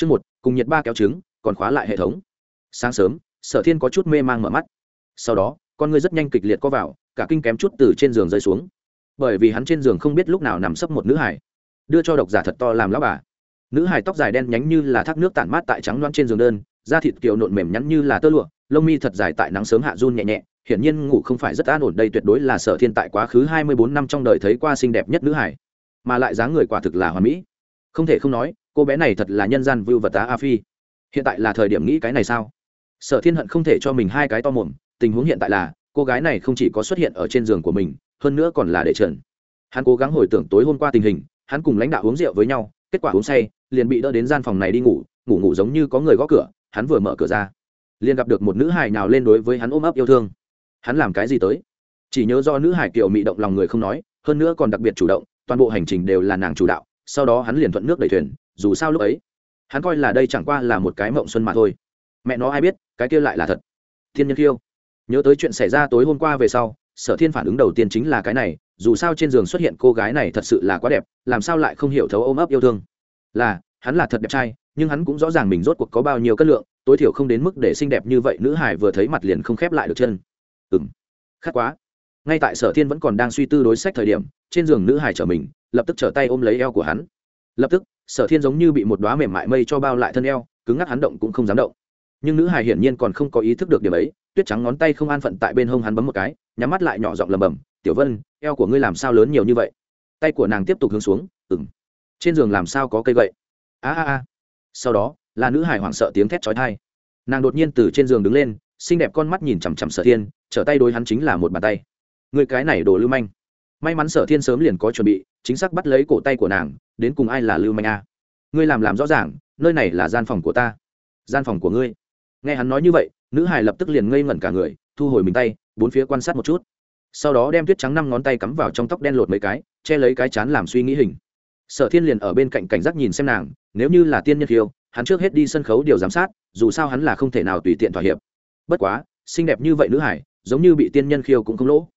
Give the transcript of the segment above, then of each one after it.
chương một, cùng nhiệt ba kéo trứng, còn khóa lại hệ thống. Sáng sớm, sở thiên có chút mê mang mở mắt. Sau đó, con ngươi rất nhanh kịch liệt co vào, cả kinh kém chút từ trên giường rơi xuống. Bởi vì hắn trên giường không biết lúc nào nằm sấp một nữ hải đưa cho độc giả thật to làm lão bà. Nữ hải tóc dài đen nhánh như là thác nước tản mát tại trắng loãng trên giường đơn, da thịt kiều nộn mềm nhắn như là tơ lụa, lông mi thật dài tại nắng sớm hạ run nhẹ nhẹ. Hiển nhiên ngủ không phải rất an ổn, đây tuyệt đối là sở thiên tại quá khứ hai mươi bốn năm trong đời thấy qua xinh đẹp nhất nữ hải mà lại dáng người quả thực là hoàn mỹ. Không thể không nói cô bé này thật là nhân gian vưu vật tá a phi. Hiện tại là thời điểm nghĩ cái này sao? Sở thiên hận không thể cho mình hai cái to mồm, tình huống hiện tại là, cô gái này không chỉ có xuất hiện ở trên giường của mình, hơn nữa còn là để trần hắn cố gắng hồi tưởng tối hôm qua tình hình, hắn cùng lãnh đạo uống rượu với nhau, kết quả uống say, liền bị đỡ đến gian phòng này đi ngủ ngủ ngủ giống như có người gõ cửa, hắn vừa mở cửa ra, liền gặp được một nữ hải nào lên đối với hắn ôm ấp yêu thương. Hắn làm cái gì tới? Chỉ nhớ do nữ hải kiều mị động lòng người không nói, hơn nữa còn đặc biệt chủ động, toàn bộ hành trình đều là nàng chủ đạo, sau đó hắn liền thuận nước đẩy thuyền dù sao lúc ấy, hắn coi là đây chẳng qua là một cái mộng xuân mà thôi. Mẹ nó ai biết, cái kia lại là thật. Thiên nhân kiêu, nhớ tới chuyện xảy ra tối hôm qua về sau, sở thiên phản ứng đầu tiên chính là cái này, dù sao trên giường xuất hiện cô gái này thật sự là quá đẹp, làm sao lại không hiểu thấu ôm ấp yêu thương. Là, hắn là thật đẹp trai, nhưng hắn cũng rõ ràng mình rốt cuộc có bao nhiêu cân lượng, tối thiểu không đến mức để xinh đẹp như vậy, nữ hải vừa thấy mặt liền không khép lại được chân. Ừ m khát quá. Ngay tại sở thiên vẫn còn đang suy tư đối sách thời điểm, trên giường nữ hải trở mình, lập tức trở tay ôm lấy eo của hắn. Lập tức sở thiên giống như bị một đoá mềm mại mây cho bao lại thân eo, cứng ngắc hắn động cũng không dám động. Nhưng nữ hài hiển nhiên còn không có ý thức được điểm ấy, tuyết trắng ngón tay không an phận tại bên hông hắn bấm một cái, nhắm mắt lại nhỏ giọng lầm bầm tiểu vân, eo của ngươi làm sao lớn nhiều như vậy? Tay của nàng tiếp tục hướng xuống ừng trên giường làm sao có cây gậy? A a a. Sau đó, là nữ hài hoảng sợ tiếng thét trói thai nàng đột nhiên từ trên giường đứng lên, xinh đẹp con mắt nhìn chằm chằm sở thiên, trở tay đối hắn chính là một bàn tay. Người cái này đồ lưu manh may mắn sở thiên sớm liền có chuẩn bị, chính xác bắt lấy cổ tay của nàng, đến cùng ai là lưu manh a? Ngươi làm làm rõ ràng, nơi này là gian phòng của ta. Gian phòng của ngươi. Nghe hắn nói như vậy, nữ hải lập tức liền ngây ngẩn cả người, thu hồi mình tay, bốn phía quan sát một chút. Sau đó đem tuyết trắng năm ngón tay cắm vào trong tóc đen lột mấy cái, che lấy cái chán làm suy nghĩ hình. Sở thiên liền ở bên cạnh cảnh giác nhìn xem nàng, nếu như là tiên nhân khiêu hắn trước hết đi sân khấu điều giám sát, dù sao hắn là không thể nào tùy tiện thỏa hiệp. Bất quá, xinh đẹp như vậy nữ hải giống như bị tiên nhân khiêu cũng không lỗ.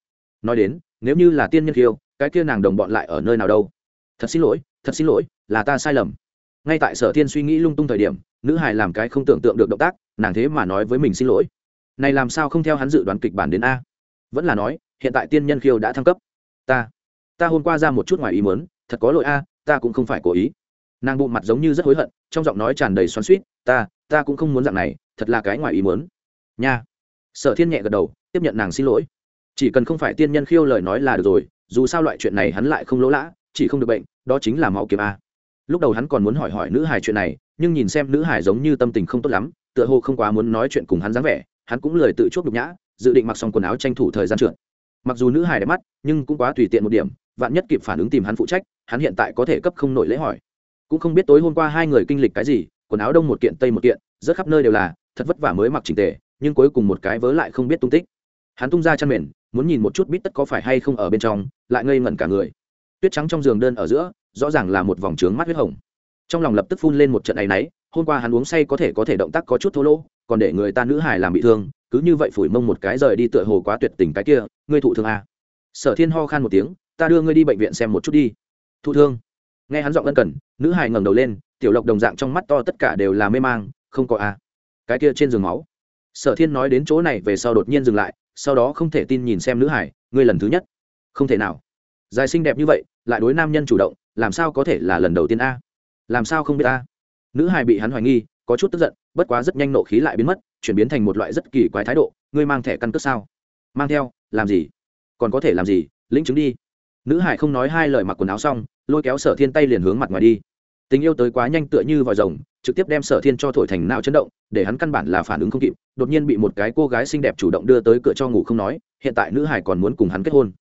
Nói đến nếu như là tiên nhân khiêu, cái kia nàng đồng bọn lại ở nơi nào đâu? Thật xin lỗi, thật xin lỗi, là ta sai lầm. Ngay tại sở thiên suy nghĩ lung tung thời điểm, nữ hài làm cái không tưởng tượng được động tác, nàng thế mà nói với mình xin lỗi. Này làm sao không theo hắn dự đoán kịch bản đến a? Vẫn là nói, hiện tại tiên nhân khiêu đã thăng cấp. Ta ta hôm qua ra một chút ngoài ý muốn, thật có lỗi a, ta cũng không phải cố ý. Nàng bụng mặt giống như rất hối hận, trong giọng nói tràn đầy xoắn suýt ta ta cũng không muốn dạng này, thật là cái ngoài ý muốn. Nha. Sở thiên nhẹ gật đầu, tiếp nhận nàng xin lỗi chỉ cần không phải tiên nhân khiêu lời nói là được rồi, dù sao loại chuyện này hắn lại không lỗ lã, chỉ không được bệnh, đó chính là máu kiếm a. Lúc đầu hắn còn muốn hỏi hỏi nữ hải chuyện này, nhưng nhìn xem nữ hải giống như tâm tình không tốt lắm, tựa hồ không quá muốn nói chuyện cùng hắn dáng vẻ, hắn cũng lời tự chuốc nhục nhã, dự định mặc xong quần áo tranh thủ thời gian trượt. Mặc dù nữ hải đẹp mắt, nhưng cũng quá tùy tiện một điểm, vạn nhất kịp phản ứng tìm hắn phụ trách, hắn hiện tại có thể cấp không nổi lễ hỏi. Cũng không biết tối hôm qua hai người kinh lịch cái gì, quần áo đông một kiện, tây một kiện rất khắp nơi đều là, thật vất vả mới mặc chỉnh tề, nhưng cuối cùng một cái vớ lại không biết tung tích. Hắn tung ra chăn mền muốn nhìn một chút bít tất có phải hay không ở bên trong, lại ngây ngẩn cả người. Tuyết trắng trong giường đơn ở giữa, rõ ràng là một vòng trướng mắt huyết hồng. Trong lòng lập tức phun lên một trận áy náy, hôm qua hắn uống say có thể có thể động tác có chút thô lỗ, còn để người ta nữ hải làm bị thương, cứ như vậy phủi mông một cái rời đi tựa hồ quá tuyệt tình cái kia, ngươi thụ thương à. sở thiên ho khan một tiếng, ta đưa ngươi đi bệnh viện xem một chút đi. Thụ thương? Nghe hắn giọng ân cần, nữ hải ngẩng đầu lên, tiểu lộc đồng dạng trong mắt to tất cả đều là mê mang, không có à. cái kia trên giường máu. Sở thiên nói đến chỗ này về sau đột nhiên dừng lại sau đó không thể tin nhìn xem nữ hải, ngươi lần thứ nhất. Không thể nào. Dài xinh đẹp như vậy, lại đối nam nhân chủ động, làm sao có thể là lần đầu tiên a? Làm sao không biết a? Nữ hải bị hắn hoài nghi, có chút tức giận, bất quá rất nhanh nộ khí lại biến mất, chuyển biến thành một loại rất kỳ quái thái độ, ngươi mang thẻ căn cước sao? Mang theo, làm gì? Còn có thể làm gì? Lĩnh chứng đi. Nữ hải không nói hai lời mặc quần áo xong, lôi kéo sở thiên tay liền hướng mặt ngoài đi tình yêu tới quá nhanh tựa như vòi rồng, trực tiếp đem sở thiên cho thổi thành não chấn động, để hắn căn bản là phản ứng không kịp, đột nhiên bị một cái cô gái xinh đẹp chủ động đưa tới cửa cho ngủ không nói, hiện tại nữ hải còn muốn cùng hắn kết hôn.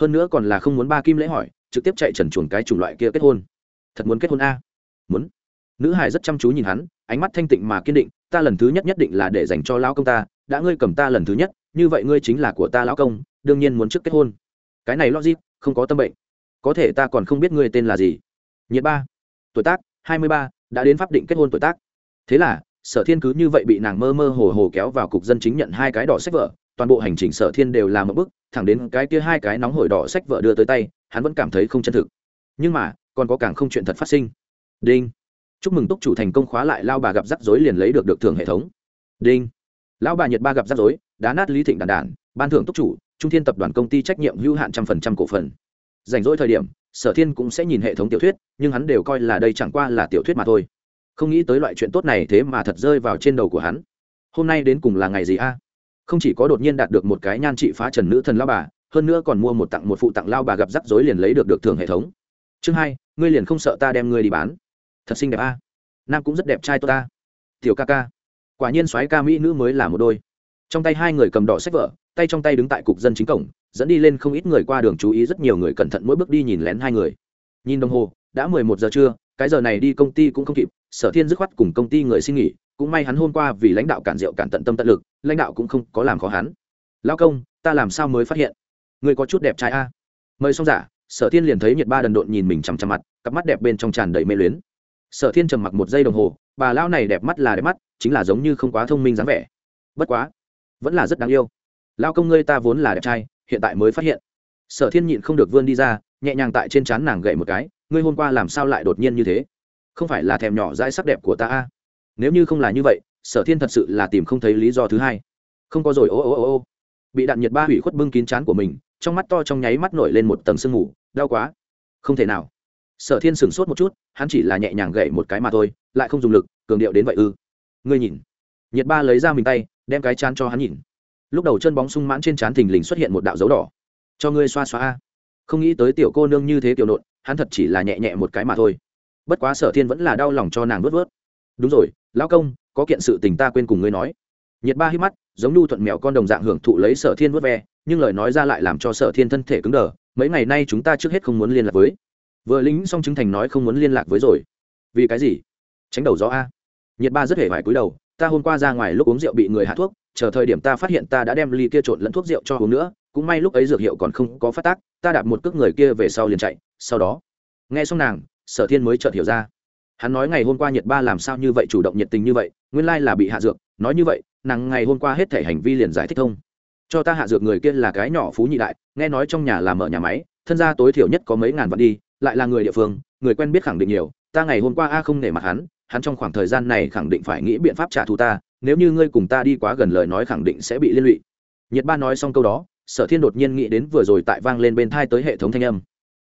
Hơn nữa còn là không muốn ba kim lễ hỏi, trực tiếp chạy trần chuồn cái chủng loại kia kết hôn. Thật muốn kết hôn a? Muốn. Nữ hải rất chăm chú nhìn hắn, ánh mắt thanh tịnh mà kiên định, ta lần thứ nhất nhất định là để dành cho lão công ta, đã ngươi cầm ta lần thứ nhất, như vậy ngươi chính là của ta lão công, đương nhiên muốn trước kết hôn. Cái này logic, không có tâm bệnh. Có thể ta còn không biết ngươi tên là gì. Nhiệt ba tuổi tác, hai mươi ba, đã đến pháp định kết hôn tuổi tác. Thế là, sở thiên cứ như vậy bị nàng mơ mơ hồ hồ kéo vào cục dân chính nhận hai cái đỏ sách vở, toàn bộ hành trình sở thiên đều làm một bức thẳng đến cái kia hai cái nóng hổi đỏ sách vợ đưa tới tay, hắn vẫn cảm thấy không chân thực. Nhưng mà, còn có càng không chuyện thật phát sinh. Đinh. Chúc mừng túc chủ thành công khóa lại lao bà gặp rắc rối liền lấy được được thưởng hệ thống. Đinh. Lão bà nhiệt ba gặp rắc rối, đá nát lý thịnh đàn đản, ban thưởng túc chủ, trung thiên tập đoàn công ty trách nhiệm hữu hạn trăm phần trăm cổ phần. Rảnh rỗi thời điểm sở thiên cũng sẽ nhìn hệ thống tiểu thuyết, nhưng hắn đều coi là đây chẳng qua là tiểu thuyết mà thôi. Không nghĩ tới loại chuyện tốt này thế mà thật rơi vào trên đầu của hắn. Hôm nay đến cùng là ngày gì a? Không chỉ có đột nhiên đạt được một cái nhan trị phá trần nữ thần lao bà, hơn nữa còn mua một tặng một phụ tặng lao bà gặp rắc rối liền lấy được được thưởng hệ thống. Chương hai, ngươi liền không sợ ta đem ngươi đi bán? Thật xinh đẹp a. Nam cũng rất đẹp trai tôi ta. Tiểu ca ca. Quả nhiên soái ca mỹ nữ mới là một đôi. Trong tay hai người cầm đỏ sách vở, tay trong tay đứng tại cục dân chính cổng dẫn đi lên không ít người qua đường chú ý rất nhiều người cẩn thận mỗi bước đi nhìn lén hai người. Nhìn đồng hồ, đã mười một giờ trưa, cái giờ này đi công ty cũng không kịp, sở thiên dứt khoát cùng công ty người xin nghỉ, cũng may hắn hôm qua vì lãnh đạo cản rượu cản tận tâm tận lực, lãnh đạo cũng không có làm khó hắn. Lao công, ta làm sao mới phát hiện? Người có chút đẹp trai a. Mời xong giả sở thiên liền thấy nhiệt ba đần độn nhìn mình chằm chằm mặt, cặp mắt đẹp bên trong tràn đầy mê luyến. Sở thiên trầm mặc một giây đồng hồ, bà lao này đẹp mắt là đẹp mắt, chính là giống như không quá thông minh dáng vẻ. Bất quá, vẫn là rất đáng yêu. Lao công ngươi ta vốn là đẹp trai hiện tại mới phát hiện. Sở thiên nhịn không được vươn đi ra, nhẹ nhàng tại trên trán nàng gậy một cái, ngươi hôm qua làm sao lại đột nhiên như thế? Không phải là thèm nhỏ dãi sắc đẹp của ta a? Nếu như không là như vậy, sở thiên thật sự là tìm không thấy lý do thứ hai. Không có rồi, ô ô ô ô. Bị đạn nhiệt ba hủy khuất bưng kín trán của mình, trong mắt to trong nháy mắt nổi lên một tầng sương mù, đau quá. Không thể nào. Sở thiên sửng sốt một chút, hắn chỉ là nhẹ nhàng gậy một cái mà thôi, lại không dùng lực, cường điệu đến vậy ư. Ngươi nhìn. Nhiệt ba lấy ra mình tay, đem cái chán cho hắn nhìn lúc đầu chân bóng sung mãn trên trán thình lình xuất hiện một đạo dấu đỏ. Cho ngươi xoa xoa a. Không nghĩ tới tiểu cô nương như thế tiểu nộn, hắn thật chỉ là nhẹ nhẹ một cái mà thôi. Bất quá sở thiên vẫn là đau lòng cho nàng vớt vớt. Đúng rồi, lão công, có kiện sự tình ta quên cùng ngươi nói. Nhiệt ba hít mắt, giống nhu thuận mèo con đồng dạng hưởng thụ lấy sở thiên vớt ve, nhưng lời nói ra lại làm cho sở thiên thân thể cứng đờ, mấy ngày nay chúng ta trước hết không muốn liên lạc với. Vừa lính xong chứng thành nói không muốn liên lạc với rồi. Vì cái gì? Tránh đầu gió a. Nhiệt ba rất hề vải cúi đầu ta hôm qua ra ngoài lúc uống rượu bị người hạ thuốc, chờ thời điểm ta phát hiện ta đã đem ly kia trộn lẫn thuốc rượu cho uống nữa, cũng may lúc ấy dược hiệu còn không có phát tác, ta đạp một cước người kia về sau liền chạy, sau đó. Nghe xong nàng, sở thiên mới chợt hiểu ra. Hắn nói ngày hôm qua nhiệt ba làm sao như vậy, chủ động nhiệt tình như vậy, nguyên lai là bị hạ dược, nói như vậy, nàng ngày hôm qua hết thể hành vi liền giải thích thông. Cho ta hạ dược người kia là cái nhỏ phú nhị đại, nghe nói trong nhà làm mở nhà máy, thân gia tối thiểu nhất có mấy ngàn vạn đi, lại là người địa phương, người quen biết khẳng định nhiều, ta ngày hôm qua a không nể mặt hắn hắn trong khoảng thời gian này khẳng định phải nghĩ biện pháp trả thù ta nếu như ngươi cùng ta đi quá gần lời nói khẳng định sẽ bị liên lụy. Nhiệt ba nói xong câu đó sở thiên đột nhiên nghĩ đến vừa rồi tại vang lên bên thai tới hệ thống thanh âm.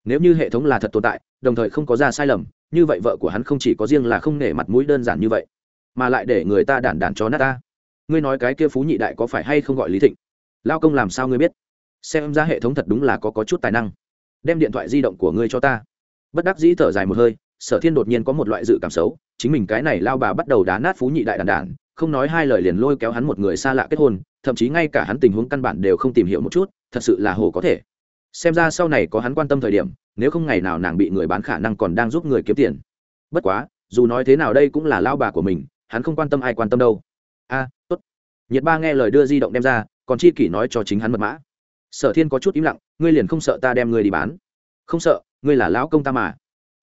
Nếu như hệ thống là thật tồn tại đồng thời không có ra sai lầm như vậy vợ của hắn không chỉ có riêng là không nể mặt mũi đơn giản như vậy mà lại để người ta đản đản cho nát ta. Ngươi nói cái kia phú nhị đại có phải hay không gọi lý thịnh? Lao công làm sao ngươi biết? Xem ra hệ thống thật đúng là có, có chút tài năng. Đem điện thoại di động của ngươi cho ta. Bất đắc dĩ thở dài một hơi sở thiên đột nhiên có một loại dự cảm xấu chính mình cái này lao bà bắt đầu đá nát phú nhị đại đàn đản không nói hai lời liền lôi kéo hắn một người xa lạ kết hôn, thậm chí ngay cả hắn tình huống căn bản đều không tìm hiểu một chút, thật sự là hồ có thể. Xem ra sau này có hắn quan tâm thời điểm, nếu không ngày nào nàng bị người bán khả năng còn đang giúp người kiếm tiền. Bất quá, dù nói thế nào đây cũng là lao bà của mình, hắn không quan tâm ai quan tâm đâu. A, tốt. Nhiệt ba nghe lời đưa di động đem ra, còn chi kỷ nói cho chính hắn mật mã. Sở thiên có chút im lặng, ngươi liền không sợ ta đem ngươi đi bán. Không sợ, ngươi là lão công ta mà.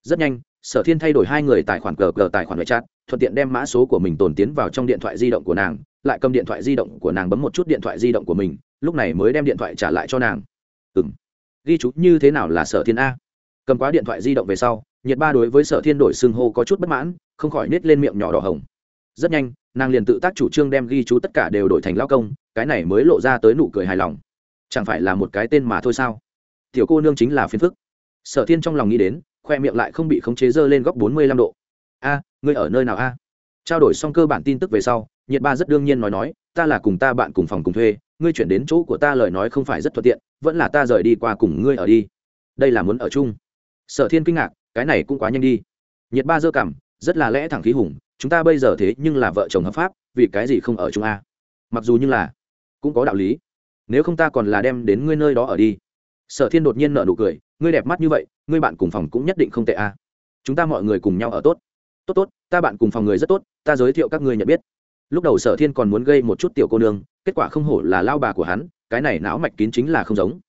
Rất nhanh sở thiên thay đổi hai người tài khoản cờ cờ tài khoản ngoại chat, thuận tiện đem mã số của mình tồn tiến vào trong điện thoại di động của nàng, lại cầm điện thoại di động của nàng bấm một chút điện thoại di động của mình, lúc này mới đem điện thoại trả lại cho nàng. Ừ m ghi chú như thế nào là sở thiên a? Cầm quá điện thoại di động về sau, nhiệt ba đối với sở thiên đổi xưng hô có chút bất mãn, không khỏi nết lên miệng nhỏ đỏ hồng. Rất nhanh, nàng liền tự tác chủ trương đem ghi chú tất cả đều đổi thành lao công, cái này mới lộ ra tới nụ cười hài lòng. Chẳng phải là một cái tên mà thôi sao? Tiểu cô nương chính là phiền phức. Sở thiên trong lòng nghĩ đến khoe miệng lại không bị khống chế dơ lên góc bốn mươi lăm độ. A, ngươi ở nơi nào a? Trao đổi xong cơ bản tin tức về sau, nhiệt ba rất đương nhiên nói nói, ta là cùng ta bạn cùng phòng cùng thuê, ngươi chuyển đến chỗ của ta lời nói không phải rất thuận tiện, vẫn là ta rời đi qua cùng ngươi ở đi. Đây là muốn ở chung. Sở thiên kinh ngạc, cái này cũng quá nhanh đi. Nhiệt ba dơ cảm rất là lẽ thẳng khí hùng, chúng ta bây giờ thế nhưng là vợ chồng hợp pháp, vì cái gì không ở chung a? Mặc dù như là, cũng có đạo lý. Nếu không ta còn là đem đến ngươi nơi đó ở đi. Sở thiên đột nhiên nở nụ cười ngươi đẹp mắt như vậy, ngươi bạn cùng phòng cũng nhất định không tệ a chúng ta mọi người cùng nhau ở tốt. Tốt tốt, ta bạn cùng phòng người rất tốt, ta giới thiệu các ngươi nhận biết. Lúc đầu sở thiên còn muốn gây một chút tiểu cô nương, kết quả không hổ là lao bà của hắn, cái này não mạch kín chính là không giống.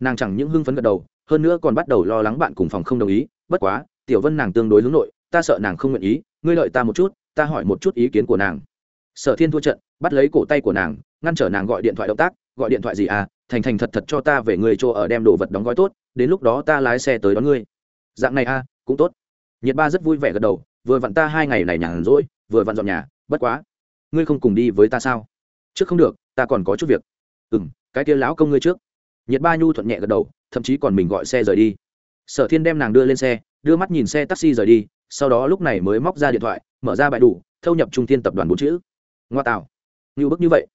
Nàng chẳng những hưng phấn gật đầu, hơn nữa còn bắt đầu lo lắng bạn cùng phòng không đồng ý, bất quá, tiểu vân nàng tương đối hướng nội, ta sợ nàng không nguyện ý, ngươi lợi ta một chút, ta hỏi một chút ý kiến của nàng. Sở thiên thua trận, bắt lấy cổ tay của nàng, ngăn trở nàng gọi điện thoại động tác gọi điện thoại gì à thành thành thật thật cho ta về người chỗ ở đem đồ vật đóng gói tốt, đến lúc đó ta lái xe tới đón ngươi. Dạng này à? cũng tốt. Nhiệt ba rất vui vẻ gật đầu, vừa vặn ta hai ngày này nhàn rỗi, vừa vặn dọn nhà, bất quá. Ngươi không cùng đi với ta sao? Trước không được, ta còn có chút việc. Ừ m cái kia lão công ngươi trước. Nhiệt ba nhu thuận nhẹ gật đầu, thậm chí còn mình gọi xe rời đi. Sở thiên đem nàng đưa lên xe, đưa mắt nhìn xe taxi rời đi, sau đó lúc này mới móc ra điện thoại, mở ra bãi đủ, thâu nhập trung thiên tập đoàn bốn chữ. Ngoa tạo. Như bức như vậy.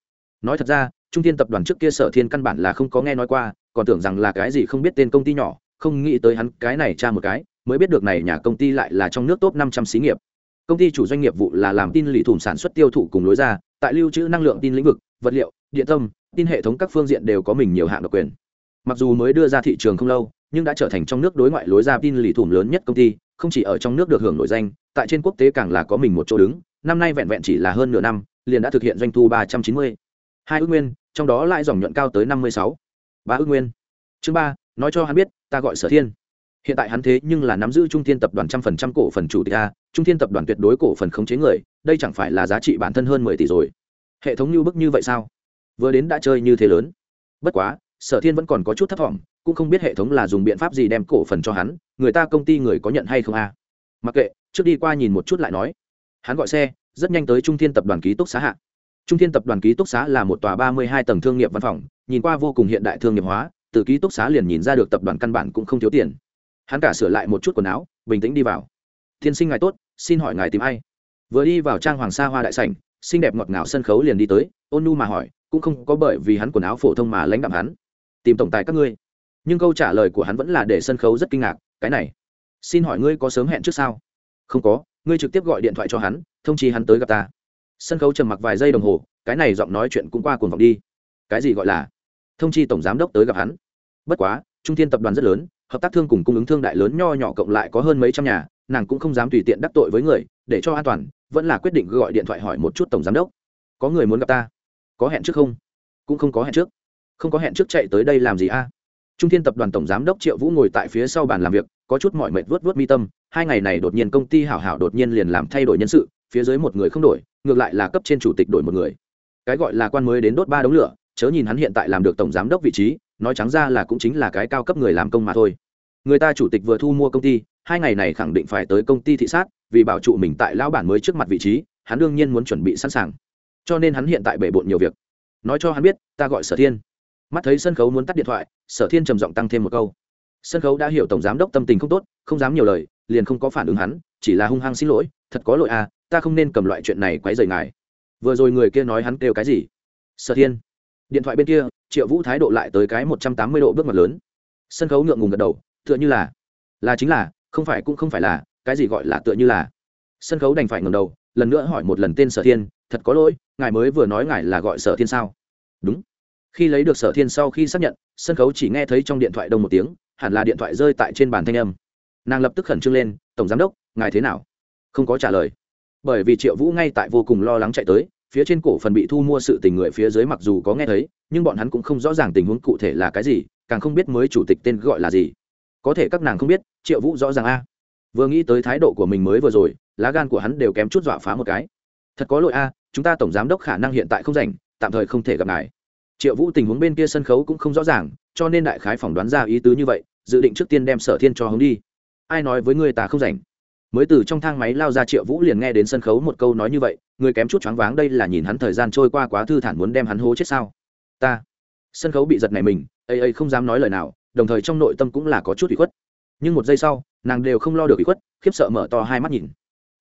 Nói thật ra trung thiên tập đoàn trước kia sở thiên căn bản là không có nghe nói qua, còn tưởng rằng là cái gì không biết tên công ty nhỏ, không nghĩ tới hắn cái này tra một cái, mới biết được này nhà công ty lại là trong nước top năm trăm xí nghiệp. Công ty chủ doanh nghiệp vụ là làm tin lì thủng sản xuất tiêu thụ cùng lối ra, tại lưu trữ năng lượng tin lĩnh vực, vật liệu, điện tâm, tin hệ thống các phương diện đều có mình nhiều hạng độc quyền. Mặc dù mới đưa ra thị trường không lâu, nhưng đã trở thành trong nước đối ngoại lối ra tin lì thủng lớn nhất công ty, không chỉ ở trong nước được hưởng nổi danh, tại trên quốc tế càng là có mình một chỗ đứng, năm nay vẹn vẹn chỉ là hơn nửa năm, liền đã thực hiện doanh thu ba trăm chín mươi hai ước nguyên, trong đó lại dòng nhuận cao tới năm mươi sáu. Ba ước nguyên. Chương ba, nói cho hắn biết, ta gọi sở thiên. Hiện tại hắn thế nhưng là nắm giữ trung thiên tập đoàn trăm phần trăm cổ phần chủ tịch a, trung thiên tập đoàn tuyệt đối cổ phần khống chế người, đây chẳng phải là giá trị bản thân hơn mười tỷ rồi. Hệ thống như bức như vậy sao? Vừa đến đã chơi như thế lớn. Bất quá, sở thiên vẫn còn có chút thất vọng cũng không biết hệ thống là dùng biện pháp gì đem cổ phần cho hắn, người ta công ty người có nhận hay không a? Mặc kệ, trước đi qua nhìn một chút lại nói. Hắn gọi xe, rất nhanh tới trung thiên tập đoàn ký túc xá hạ trung thiên tập đoàn ký túc xá là một tòa ba mươi hai tầng thương nghiệp văn phòng, nhìn qua vô cùng hiện đại thương nghiệp hóa, từ ký túc xá liền nhìn ra được tập đoàn căn bản cũng không thiếu tiền. Hắn cả sửa lại một chút quần áo, bình tĩnh đi vào. Tiên sinh ngài tốt, xin hỏi ngài tìm ai? Vừa đi vào trang hoàng sa hoa đại sảnh, xinh đẹp ngọt ngào sân khấu liền đi tới, ôn nu mà hỏi, cũng không có bởi vì hắn quần áo phổ thông mà lãnh đạm hắn. Tìm tổng tài các ngươi. Nhưng câu trả lời của hắn vẫn là để sân khấu rất kinh ngạc, cái này, xin hỏi ngươi có sớm hẹn trước sao? Không có, ngươi trực tiếp gọi điện thoại cho hắn, thông chi hắn tới gặp ta sân khấu trầm mặc vài giây đồng hồ, cái này giọng nói chuyện cũng qua cuồng vọng đi. Cái gì gọi là? Thông chi tổng giám đốc tới gặp hắn. Bất quá, trung thiên tập đoàn rất lớn, hợp tác thương cùng cung ứng thương đại lớn nho nhỏ cộng lại có hơn mấy trăm nhà, nàng cũng không dám tùy tiện đắc tội với người, để cho an toàn, vẫn là quyết định gọi điện thoại hỏi một chút tổng giám đốc. Có người muốn gặp ta? Có hẹn trước không? Cũng không có hẹn trước. Không có hẹn trước chạy tới đây làm gì a? Trung thiên tập đoàn tổng giám đốc triệu vũ ngồi tại phía sau bàn làm việc, có chút mọi mệt vớt vớt mi tâm, hai ngày này đột nhiên công ty hảo hảo đột nhiên liền làm thay đổi nhân sự phía dưới một người không đổi, ngược lại là cấp trên chủ tịch đổi một người. Cái gọi là quan mới đến đốt ba đống lửa, chớ nhìn hắn hiện tại làm được tổng giám đốc vị trí, nói trắng ra là cũng chính là cái cao cấp người làm công mà thôi. Người ta chủ tịch vừa thu mua công ty, hai ngày này khẳng định phải tới công ty thị sát, vì bảo trụ mình tại lão bản mới trước mặt vị trí, hắn đương nhiên muốn chuẩn bị sẵn sàng. Cho nên hắn hiện tại bể bộn nhiều việc. Nói cho hắn biết, ta gọi sở thiên. Mắt thấy sân khấu muốn tắt điện thoại, sở thiên trầm giọng tăng thêm một câu. Sân khấu đã hiểu tổng giám đốc tâm tình không tốt, không dám nhiều lời, liền không có phản ứng hắn, chỉ là hung hăng xin lỗi, thật có lỗi à ta không nên cầm loại chuyện này quấy rầy ngài. Vừa rồi người kia nói hắn kêu cái gì? Sở thiên. Điện thoại bên kia, triệu vũ thái độ lại tới cái một trăm tám mươi độ bước mặt lớn. Sân khấu ngượng ngùng gật đầu, tựa như là là chính là, không phải cũng không phải là, cái gì gọi là tựa như là. Sân khấu đành phải ngầm đầu, lần nữa hỏi một lần tên sở thiên, thật có lỗi, ngài mới vừa nói ngài là gọi sở thiên sao? Đúng. Khi lấy được sở thiên sau khi xác nhận, sân khấu chỉ nghe thấy trong điện thoại đông một tiếng, hẳn là điện thoại rơi tại trên bàn thanh âm. Nàng lập tức khẩn trương lên, tổng giám đốc, ngài thế nào? Không có trả lời bởi vì triệu vũ ngay tại vô cùng lo lắng chạy tới, phía trên cổ phần bị thu mua sự tình người phía dưới mặc dù có nghe thấy, nhưng bọn hắn cũng không rõ ràng tình huống cụ thể là cái gì, càng không biết mới chủ tịch tên gọi là gì. Có thể các nàng không biết, triệu vũ rõ ràng a. Vừa nghĩ tới thái độ của mình mới vừa rồi, lá gan của hắn đều kém chút dọa phá một cái. Thật có lỗi a, chúng ta tổng giám đốc khả năng hiện tại không rảnh, tạm thời không thể gặp ngài. Triệu vũ tình huống bên kia sân khấu cũng không rõ ràng, cho nên đại khái phỏng đoán ra ý tứ như vậy, dự định trước tiên đem sở thiên cho hướng đi. Ai nói với người ta không rảnh? Mới từ trong thang máy lao ra triệu vũ liền nghe đến sân khấu một câu nói như vậy, người kém chút choáng váng đây là nhìn hắn thời gian trôi qua quá thư thản muốn đem hắn hố chết sao? Ta, sân khấu bị giật này mình, ây ây không dám nói lời nào, đồng thời trong nội tâm cũng là có chút bị khuất. Nhưng một giây sau, nàng đều không lo được bị khuất, khiếp sợ mở to hai mắt nhìn.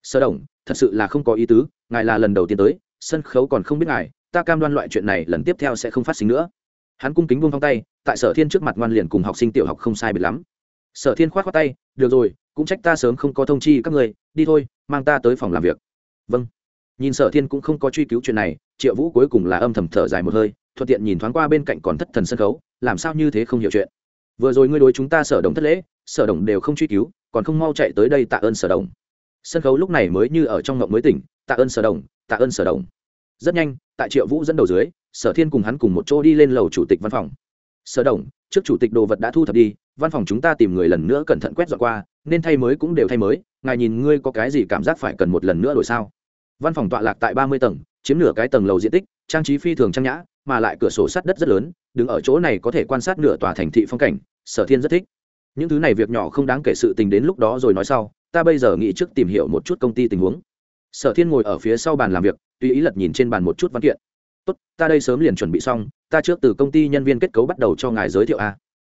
Sơ đồng, thật sự là không có ý tứ, ngài là lần đầu tiên tới, sân khấu còn không biết ngài, ta cam đoan loại chuyện này lần tiếp theo sẽ không phát sinh nữa. Hắn cung kính buông thong tay, tại sở thiên trước mặt ngoan liền cùng học sinh tiểu học không sai biệt lắm. Sở thiên k h o á t khoác tay, được rồi cũng trách ta sớm không có thông chi các người đi thôi, mang ta tới phòng làm việc. Vâng. Nhìn sở thiên cũng không có truy cứu chuyện này, triệu vũ cuối cùng là âm thầm thở dài một hơi, thuận tiện nhìn thoáng qua bên cạnh còn thất thần sân khấu, làm sao như thế không hiểu chuyện. Vừa rồi ngươi đối chúng ta sở đồng thất lễ, sở đồng đều không truy cứu, còn không mau chạy tới đây tạ ơn sở đồng. Sân khấu lúc này mới như ở trong ngộng mới tỉnh, tạ ơn sở đồng, tạ ơn sở đồng. Rất nhanh, tại triệu vũ dẫn đầu dưới, sở thiên cùng hắn cùng một chỗ đi lên lầu chủ tịch văn phòng. Sở đồng, trước chủ tịch đồ vật đã thu thập đi, văn phòng chúng ta tìm người lần nữa cẩn thận quét dọn qua nên thay mới cũng đều thay mới, ngài nhìn ngươi có cái gì cảm giác phải cần một lần nữa đổi sao? Văn phòng tọa lạc tại ba mươi tầng, chiếm nửa cái tầng lầu diện tích, trang trí phi thường trang nhã, mà lại cửa sổ sắt đất rất lớn, đứng ở chỗ này có thể quan sát nửa tòa thành thị phong cảnh, sở thiên rất thích. Những thứ này việc nhỏ không đáng kể sự tình đến lúc đó rồi nói sau, ta bây giờ nghĩ trước tìm hiểu một chút công ty tình huống. Sở thiên ngồi ở phía sau bàn làm việc, tùy ý lật nhìn trên bàn một chút văn kiện. Tốt, ta đây sớm liền chuẩn bị xong, ta trước từ công ty nhân viên kết cấu bắt đầu cho ngài giới thiệu a.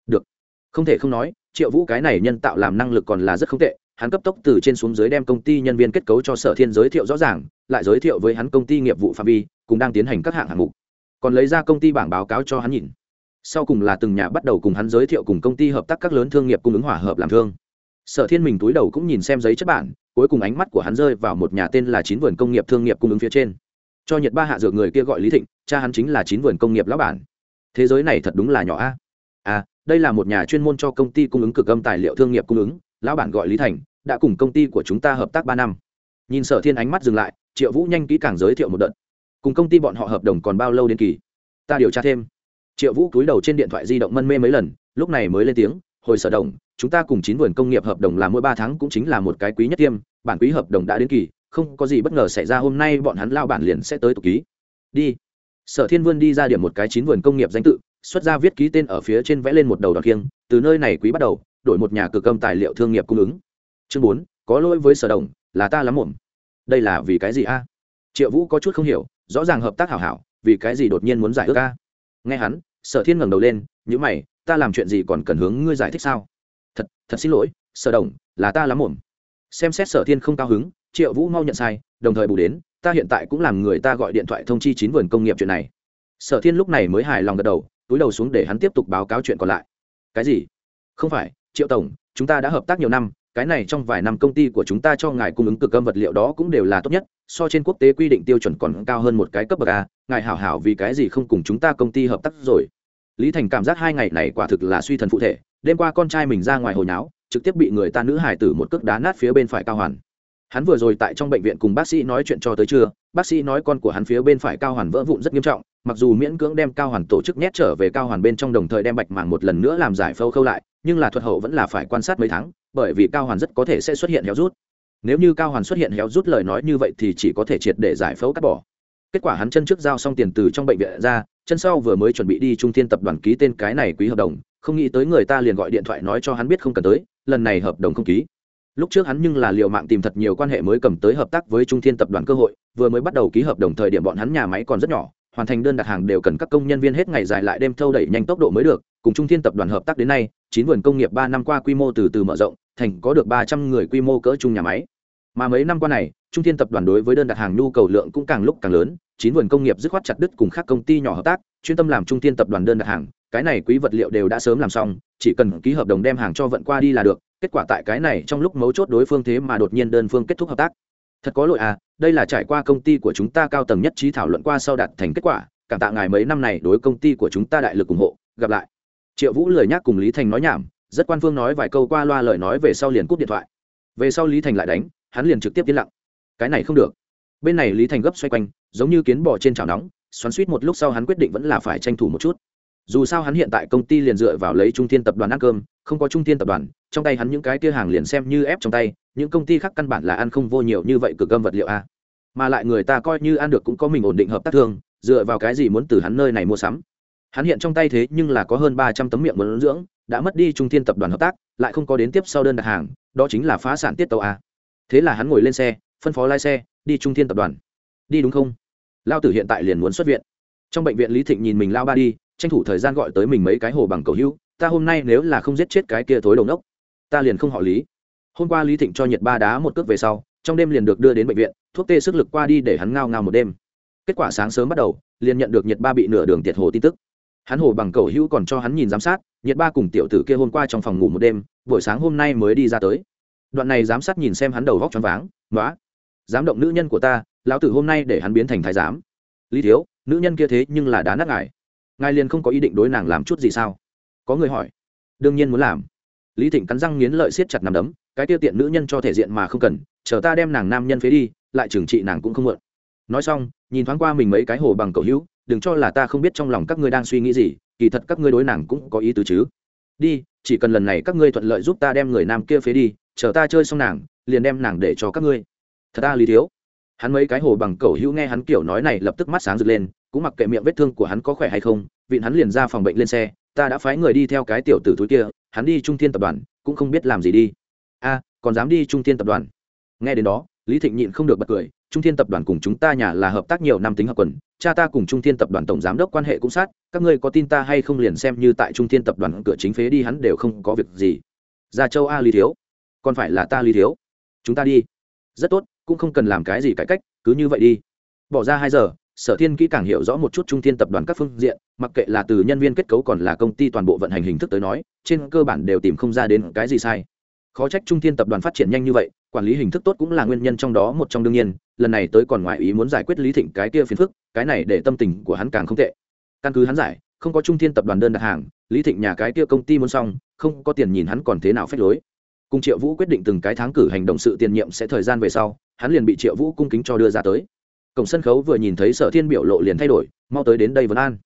Được. Không thể không nói triệu vũ cái này nhân tạo làm năng lực còn là rất không tệ, hắn cấp tốc từ trên xuống dưới đem công ty nhân viên kết cấu cho sở thiên giới thiệu rõ ràng, lại giới thiệu với hắn công ty nghiệp vụ phạm vi, cùng đang tiến hành các hạng hạng mục. Còn lấy ra công ty bảng báo cáo cho hắn nhìn. Sau cùng là từng nhà bắt đầu cùng hắn giới thiệu cùng công ty hợp tác các lớn thương nghiệp cung ứng hòa hợp làm thương. Sở thiên mình túi đầu cũng nhìn xem giấy chất bản, cuối cùng ánh mắt của hắn rơi vào một nhà tên là chín vườn công nghiệp thương nghiệp cung ứng phía trên. Cho nhật ba hạ dược người kia gọi lý thịnh, cha hắn chính là chín vườn công nghiệp lão bản. Thế giới này thật đúng là nhỏ a. À đây là một nhà chuyên môn cho công ty cung ứng cực âm tài liệu thương nghiệp cung ứng, lão bản gọi lý thành, đã cùng công ty của chúng ta hợp tác ba năm. Nhìn sở thiên ánh mắt dừng lại, triệu vũ nhanh kỹ càng giới thiệu một đợt. Cùng công ty bọn họ hợp đồng còn bao lâu đến kỳ? Ta điều tra thêm. Triệu vũ cúi đầu trên điện thoại di động mân mê mấy lần, lúc này mới lên tiếng, hồi sở đồng, chúng ta cùng chín vườn công nghiệp hợp đồng là mỗi ba tháng cũng chính là một cái quý nhất tiêm, bản quý hợp đồng đã đến kỳ, không có gì bất ngờ xảy ra, hôm nay bọn hắn lao bản liền sẽ tới tục ký. Đi. Sở thiên vươn đi ra điểm một cái chín vườn công nghiệp danh tự xuất ra viết ký tên ở phía trên vẽ lên một đầu đòn kiêng từ nơi này quý bắt đầu, đổi một nhà cửa cơm tài liệu thương nghiệp cung ứng. Chương bốn, có lỗi với sở đồng, là ta lắm muộn. Đây là vì cái gì a? Triệu vũ có chút không hiểu, rõ ràng hợp tác hảo hảo, vì cái gì đột nhiên muốn giải ước a? Nghe hắn, sở thiên ngẩng đầu lên nhữ mày, ta làm chuyện gì còn cần hướng ngươi giải thích sao? Thật thật xin lỗi, sở đồng, là ta lắm muộn. Xem xét sở thiên không cao hứng, triệu vũ mau nhận sai, đồng thời bù đến, ta hiện tại cũng làm người ta gọi điện thoại thông chi chín vườn công nghiệp chuyện này. Sở thiên lúc này mới hài lòng gật đầu túi đầu xuống để hắn tiếp tục báo cáo chuyện còn lại. Cái gì? Không phải, triệu tổng, chúng ta đã hợp tác nhiều năm, cái này trong vài năm công ty của chúng ta cho ngài cung ứng cực âm vật liệu đó cũng đều là tốt nhất, so trên quốc tế quy định tiêu chuẩn còn cao hơn một cái cấp bậc a, ngài hảo hảo vì cái gì không cùng chúng ta công ty hợp tác rồi? Lý thành cảm giác hai ngày này quả thực là suy thần phụ thể, đêm qua con trai mình ra ngoài hồi nháo trực tiếp bị người ta nữ hải tử một cước đá nát phía bên phải cao hoàn. Hắn vừa rồi tại trong bệnh viện cùng bác sĩ nói chuyện cho tới trưa, bác sĩ nói con của hắn phía bên phải cao hoàn vỡ vụn rất nghiêm trọng mặc dù miễn cưỡng đem cao hoàn tổ chức nhét trở về cao hoàn bên trong đồng thời đem bạch màng một lần nữa làm giải phẫu khâu lại, nhưng là thuật hậu vẫn là phải quan sát mấy tháng, bởi vì cao hoàn rất có thể sẽ xuất hiện héo rút. Nếu như cao hoàn xuất hiện héo rút lời nói như vậy thì chỉ có thể triệt để giải phẫu cắt bỏ. Kết quả hắn chân trước giao xong tiền từ trong bệnh viện ra, chân sau vừa mới chuẩn bị đi trung thiên tập đoàn ký tên cái này quý hợp đồng, không nghĩ tới người ta liền gọi điện thoại nói cho hắn biết không cần tới, lần này hợp đồng không ký. Lúc trước hắn nhưng là liệu mạng tìm thật nhiều quan hệ mới cầm tới hợp tác với trung thiên tập đoàn cơ hội, vừa mới bắt đầu ký hợp đồng thời điểm bọn hắn nhà máy còn rất nhỏ hoàn thành đơn đặt hàng đều cần các công nhân viên hết ngày dài lại đêm thâu đẩy nhanh tốc độ mới được, cùng trung thiên tập đoàn hợp tác đến nay, chín vườn công nghiệp ba năm qua quy mô từ từ mở rộng, thành có được ba trăm người quy mô cỡ chung nhà máy. Mà mấy năm qua này, trung thiên tập đoàn đối với đơn đặt hàng nhu cầu lượng cũng càng lúc càng lớn, chín vườn công nghiệp dứt khoát chặt đứt cùng các công ty nhỏ hợp tác, chuyên tâm làm trung thiên tập đoàn đơn đặt hàng, cái này quý vật liệu đều đã sớm làm xong, chỉ cần ký hợp đồng đem hàng cho vận qua đi là được, kết quả tại cái này trong lúc mấu chốt đối phương thế mà đột nhiên đơn phương kết thúc hợp tác thật có lỗi à đây là trải qua công ty của chúng ta cao tầng nhất trí thảo luận qua sau đạt thành kết quả, cảm tạ ngài mấy năm này đối công ty của chúng ta đại lực ủng hộ, gặp lại. Triệu vũ lười nhác cùng lý thành nói nhảm, rất quan phương nói vài câu qua loa lời nói về sau liền cúp điện thoại. Về sau lý thành lại đánh, hắn liền trực tiếp yên lặng. Cái này không được. Bên này lý thành gấp xoay quanh, giống như kiến bò trên chảo nóng, xoắn suýt một lúc sau hắn quyết định vẫn là phải tranh thủ một chút. Dù sao hắn hiện tại công ty liền dựa vào lấy trung thiên tập đoàn ăn cơm, không có trung thiên tập đoàn, trong tay hắn những cái kia hàng liền xem như ép trong tay những công ty khác căn bản là ăn không vô nhiều như vậy cực âm vật liệu a. Mà lại người ta coi như ăn được cũng có mình ổn định hợp tác thương, dựa vào cái gì muốn từ hắn nơi này mua sắm. Hắn hiện trong tay thế nhưng là có hơn ba trăm tấm miệng muốn dưỡng, đã mất đi trung thiên tập đoàn hợp tác, lại không có đến tiếp sau đơn đặt hàng, đó chính là phá sản tiết tàu a. Thế là hắn ngồi lên xe, phân phó lái xe, đi trung thiên tập đoàn. Đi đúng không? Lao tử hiện tại liền muốn xuất viện. Trong bệnh viện lý thịnh nhìn mình lao ba đi, tranh thủ thời gian gọi tới mình mấy cái hồ bằng cầu hữu, ta hôm nay nếu là không giết chết cái kia thối đầu nốc, ta liền không họ lý hôm qua lý thịnh cho nhiệt ba đá một cước về sau, trong đêm liền được đưa đến bệnh viện, thuốc tê sức lực qua đi để hắn ngao ngao một đêm. Kết quả sáng sớm bắt đầu, liền nhận được nhiệt ba bị nửa đường tiệt hồ tin tức. Hắn hồ bằng cầu hữu còn cho hắn nhìn giám sát, nhiệt ba cùng tiểu tử kia hôm qua trong phòng ngủ một đêm, buổi sáng hôm nay mới đi ra tới. Đoạn này giám sát nhìn xem hắn đầu vóc choáng váng nói dám động nữ nhân của ta, lão tử hôm nay để hắn biến thành thái giám. Lý thiếu, nữ nhân kia thế nhưng là đá nát ngài. Ngài liền không có ý định đối nàng làm chút gì sao? Có người hỏi. Đương nhiên muốn làm. Lý thịnh cắn răng nghiến lợi siết chặt nằm đấm cái tiêu tiện nữ nhân cho thể diện mà không cần, chờ ta đem nàng nam nhân phế đi, lại trừng trị nàng cũng không mượn. Nói xong, nhìn thoáng qua mình mấy cái hồ bằng cầu hữu, đừng cho là ta không biết trong lòng các ngươi đang suy nghĩ gì, kỳ thật các ngươi đối nàng cũng có ý tứ chứ. Đi, chỉ cần lần này các ngươi thuận lợi giúp ta đem người nam kia phế đi, chờ ta chơi xong nàng, liền đem nàng để cho các ngươi. Thật ta lý thiếu, hắn mấy cái hồ bằng cầu hữu nghe hắn kiểu nói này lập tức mắt sáng rực lên, cũng mặc kệ miệng vết thương của hắn có khỏe hay không, vịn hắn liền ra phòng bệnh lên xe, ta đã phái người đi theo cái tiểu tử thúi kia, hắn đi trung thiên tập đoàn, cũng không biết làm gì đi a, còn dám đi trung thiên tập đoàn. Nghe đến đó, lý thịnh nhịn không được bật cười, trung thiên tập đoàn cùng chúng ta nhà là hợp tác nhiều năm tính hợp quần, cha ta cùng trung thiên tập đoàn tổng giám đốc quan hệ cũng sát, các ngươi có tin ta hay không liền xem như tại trung thiên tập đoàn cửa chính phế đi hắn đều không có việc gì. Gia châu a lý thiếu, còn phải là ta lý thiếu. Chúng ta đi. Rất tốt, cũng không cần làm cái gì cải cách, cứ như vậy đi. Bỏ ra hai giờ, sở thiên kỹ càng hiểu rõ một chút trung thiên tập đoàn các phương diện, mặc kệ là từ nhân viên kết cấu còn là công ty toàn bộ vận hành hình thức tới nói, trên cơ bản đều tìm không ra đến cái gì sai khó trách trung thiên tập đoàn phát triển nhanh như vậy, quản lý hình thức tốt cũng là nguyên nhân trong đó một trong đương nhiên, lần này tới còn ngoại ý muốn giải quyết lý thịnh cái kia phiền phức, cái này để tâm tình của hắn càng không tệ. Căn cứ hắn giải, không có trung thiên tập đoàn đơn đặt hàng, lý thịnh nhà cái kia công ty muốn xong, không có tiền nhìn hắn còn thế nào phép lối. Cùng triệu vũ quyết định từng cái tháng cử hành động sự tiền nhiệm sẽ thời gian về sau, hắn liền bị triệu vũ cung kính cho đưa ra tới. Cổng sân khấu vừa nhìn thấy sở thiên biểu lộ liền thay đổi, mau tới đến đây vấn an.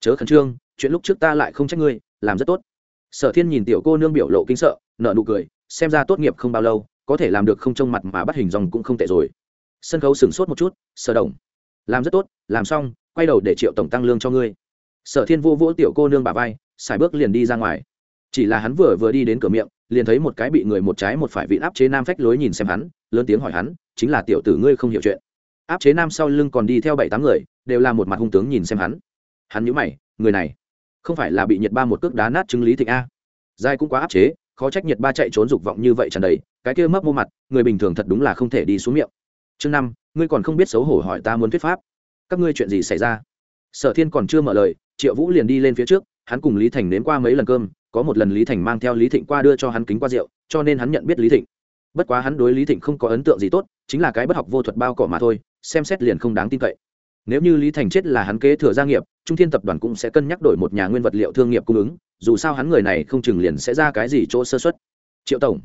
Chớ khẩn trương, chuyện lúc trước ta lại không trách ngươi, làm rất tốt. Sở thiên nhìn tiểu cô nương biểu lộ kinh sợ nợ nụ cười, xem ra tốt nghiệp không bao lâu, có thể làm được không trông mặt mà bắt hình dòng cũng không tệ rồi. Sân khấu sửng sốt một chút, sở đồng, làm rất tốt, làm xong, quay đầu để triệu tổng tăng lương cho ngươi. Sở thiên vô vỗ tiểu cô nương bà vai, xài bước liền đi ra ngoài. Chỉ là hắn vừa vừa đi đến cửa miệng, liền thấy một cái bị người một trái một phải vị áp chế nam phách lối nhìn xem hắn, lớn tiếng hỏi hắn, chính là tiểu tử ngươi không hiểu chuyện. Áp chế nam sau lưng còn đi theo bảy tám người, đều là một mặt hung tướng nhìn xem hắn. Hắn nhữ mày, người này không phải là bị nhiệt ba một cước đá nát chứng lý thịnh a. Giai cũng quá áp chế khó trách nhiệt ba chạy trốn dục vọng như vậy tràn đầy, cái kia mấp mô mặt, người bình thường thật đúng là không thể đi xuống miệng. Chương năm, ngươi còn không biết xấu hổ hỏi ta muốn thuyết pháp. Các ngươi chuyện gì xảy ra? Sở thiên còn chưa mở lời, triệu vũ liền đi lên phía trước, hắn cùng lý thành nếm qua mấy lần cơm, có một lần lý thành mang theo lý thịnh qua đưa cho hắn kính qua rượu, cho nên hắn nhận biết lý thịnh. Bất quá hắn đối lý thịnh không có ấn tượng gì tốt, chính là cái bất học vô thuật bao cỏ mà thôi, xem xét liền không đáng tin cậy. Nếu như lý thành chết là hắn kế thừa gia nghiệp, trung thiên tập đoàn cũng sẽ cân nhắc đổi một nhà nguyên vật liệu thương nghiệp cung ứng dù sao hắn người này không chừng liền sẽ ra cái gì chỗ sơ xuất triệu tổng,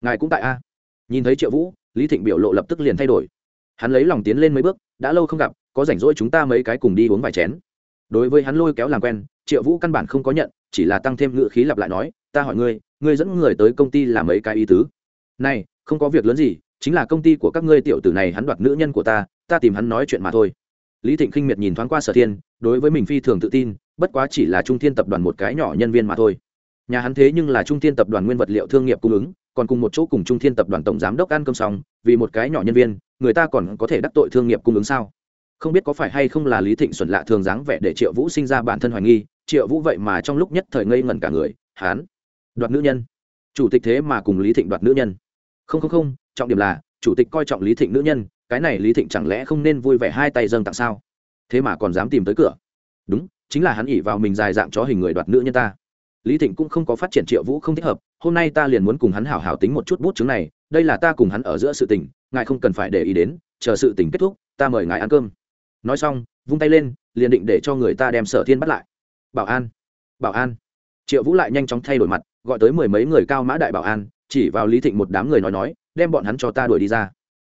ngài cũng tại a? Nhìn thấy triệu vũ, lý thịnh biểu lộ lập tức liền thay đổi. Hắn lấy lòng tiến lên mấy bước, đã lâu không gặp, có rảnh rỗi chúng ta mấy cái cùng đi uống vài chén. Đối với hắn lôi kéo làm quen, triệu vũ căn bản không có nhận, chỉ là tăng thêm ngự khí lặp lại nói, ta hỏi ngươi ngươi dẫn người tới công ty làm mấy cái ý tứ? Này, không có việc lớn gì, chính là công ty của các ngươi tiểu tử này hắn đoạt nữ nhân của ta ta tìm hắn nói chuyện mà thôi. Lý thịnh khinh miệt nhìn thoáng qua sở thiên, đối với mình phi thường tự tin bất quá chỉ là trung thiên tập đoàn một cái nhỏ nhân viên mà thôi. Nhà hắn thế nhưng là trung thiên tập đoàn nguyên vật liệu thương nghiệp cung ứng, còn cùng một chỗ cùng trung thiên tập đoàn tổng giám đốc ăn cơm xong, vì một cái nhỏ nhân viên, người ta còn có thể đắc tội thương nghiệp cung ứng sao? Không biết có phải hay không là lý thịnh xuẩn lạ thường dáng vẻ để triệu vũ sinh ra bản thân hoài nghi, triệu vũ vậy mà trong lúc nhất thời ngây ngẩn cả người hán đoạt nữ nhân. Chủ tịch thế mà cùng lý thịnh đoạt nữ nhân. Không không không, trọng điểm là, chủ tịch coi trọng lý thịnh nữ nhân, cái này lý thịnh chẳng lẽ không nên vui vẻ hai tay dâng tặng sao? Thế mà còn dám tìm tới cửa. Đúng chính là hắn ỉ vào mình dài dạng chó hình người đoạt nữ nhân ta. Lý thịnh cũng không có phát triển triệu vũ không thích hợp, hôm nay ta liền muốn cùng hắn hảo hảo tính một chút bút chứng này, đây là ta cùng hắn ở giữa sự tình, ngài không cần phải để ý đến, chờ sự tình kết thúc, ta mời ngài ăn cơm. Nói xong, vung tay lên, liền định để cho người ta đem sở thiên bắt lại. Bảo an bảo an. Triệu vũ lại nhanh chóng thay đổi mặt, gọi tới mười mấy người cao mã đại bảo an, chỉ vào lý thịnh một đám người nói nói, đem bọn hắn cho ta đuổi đi ra.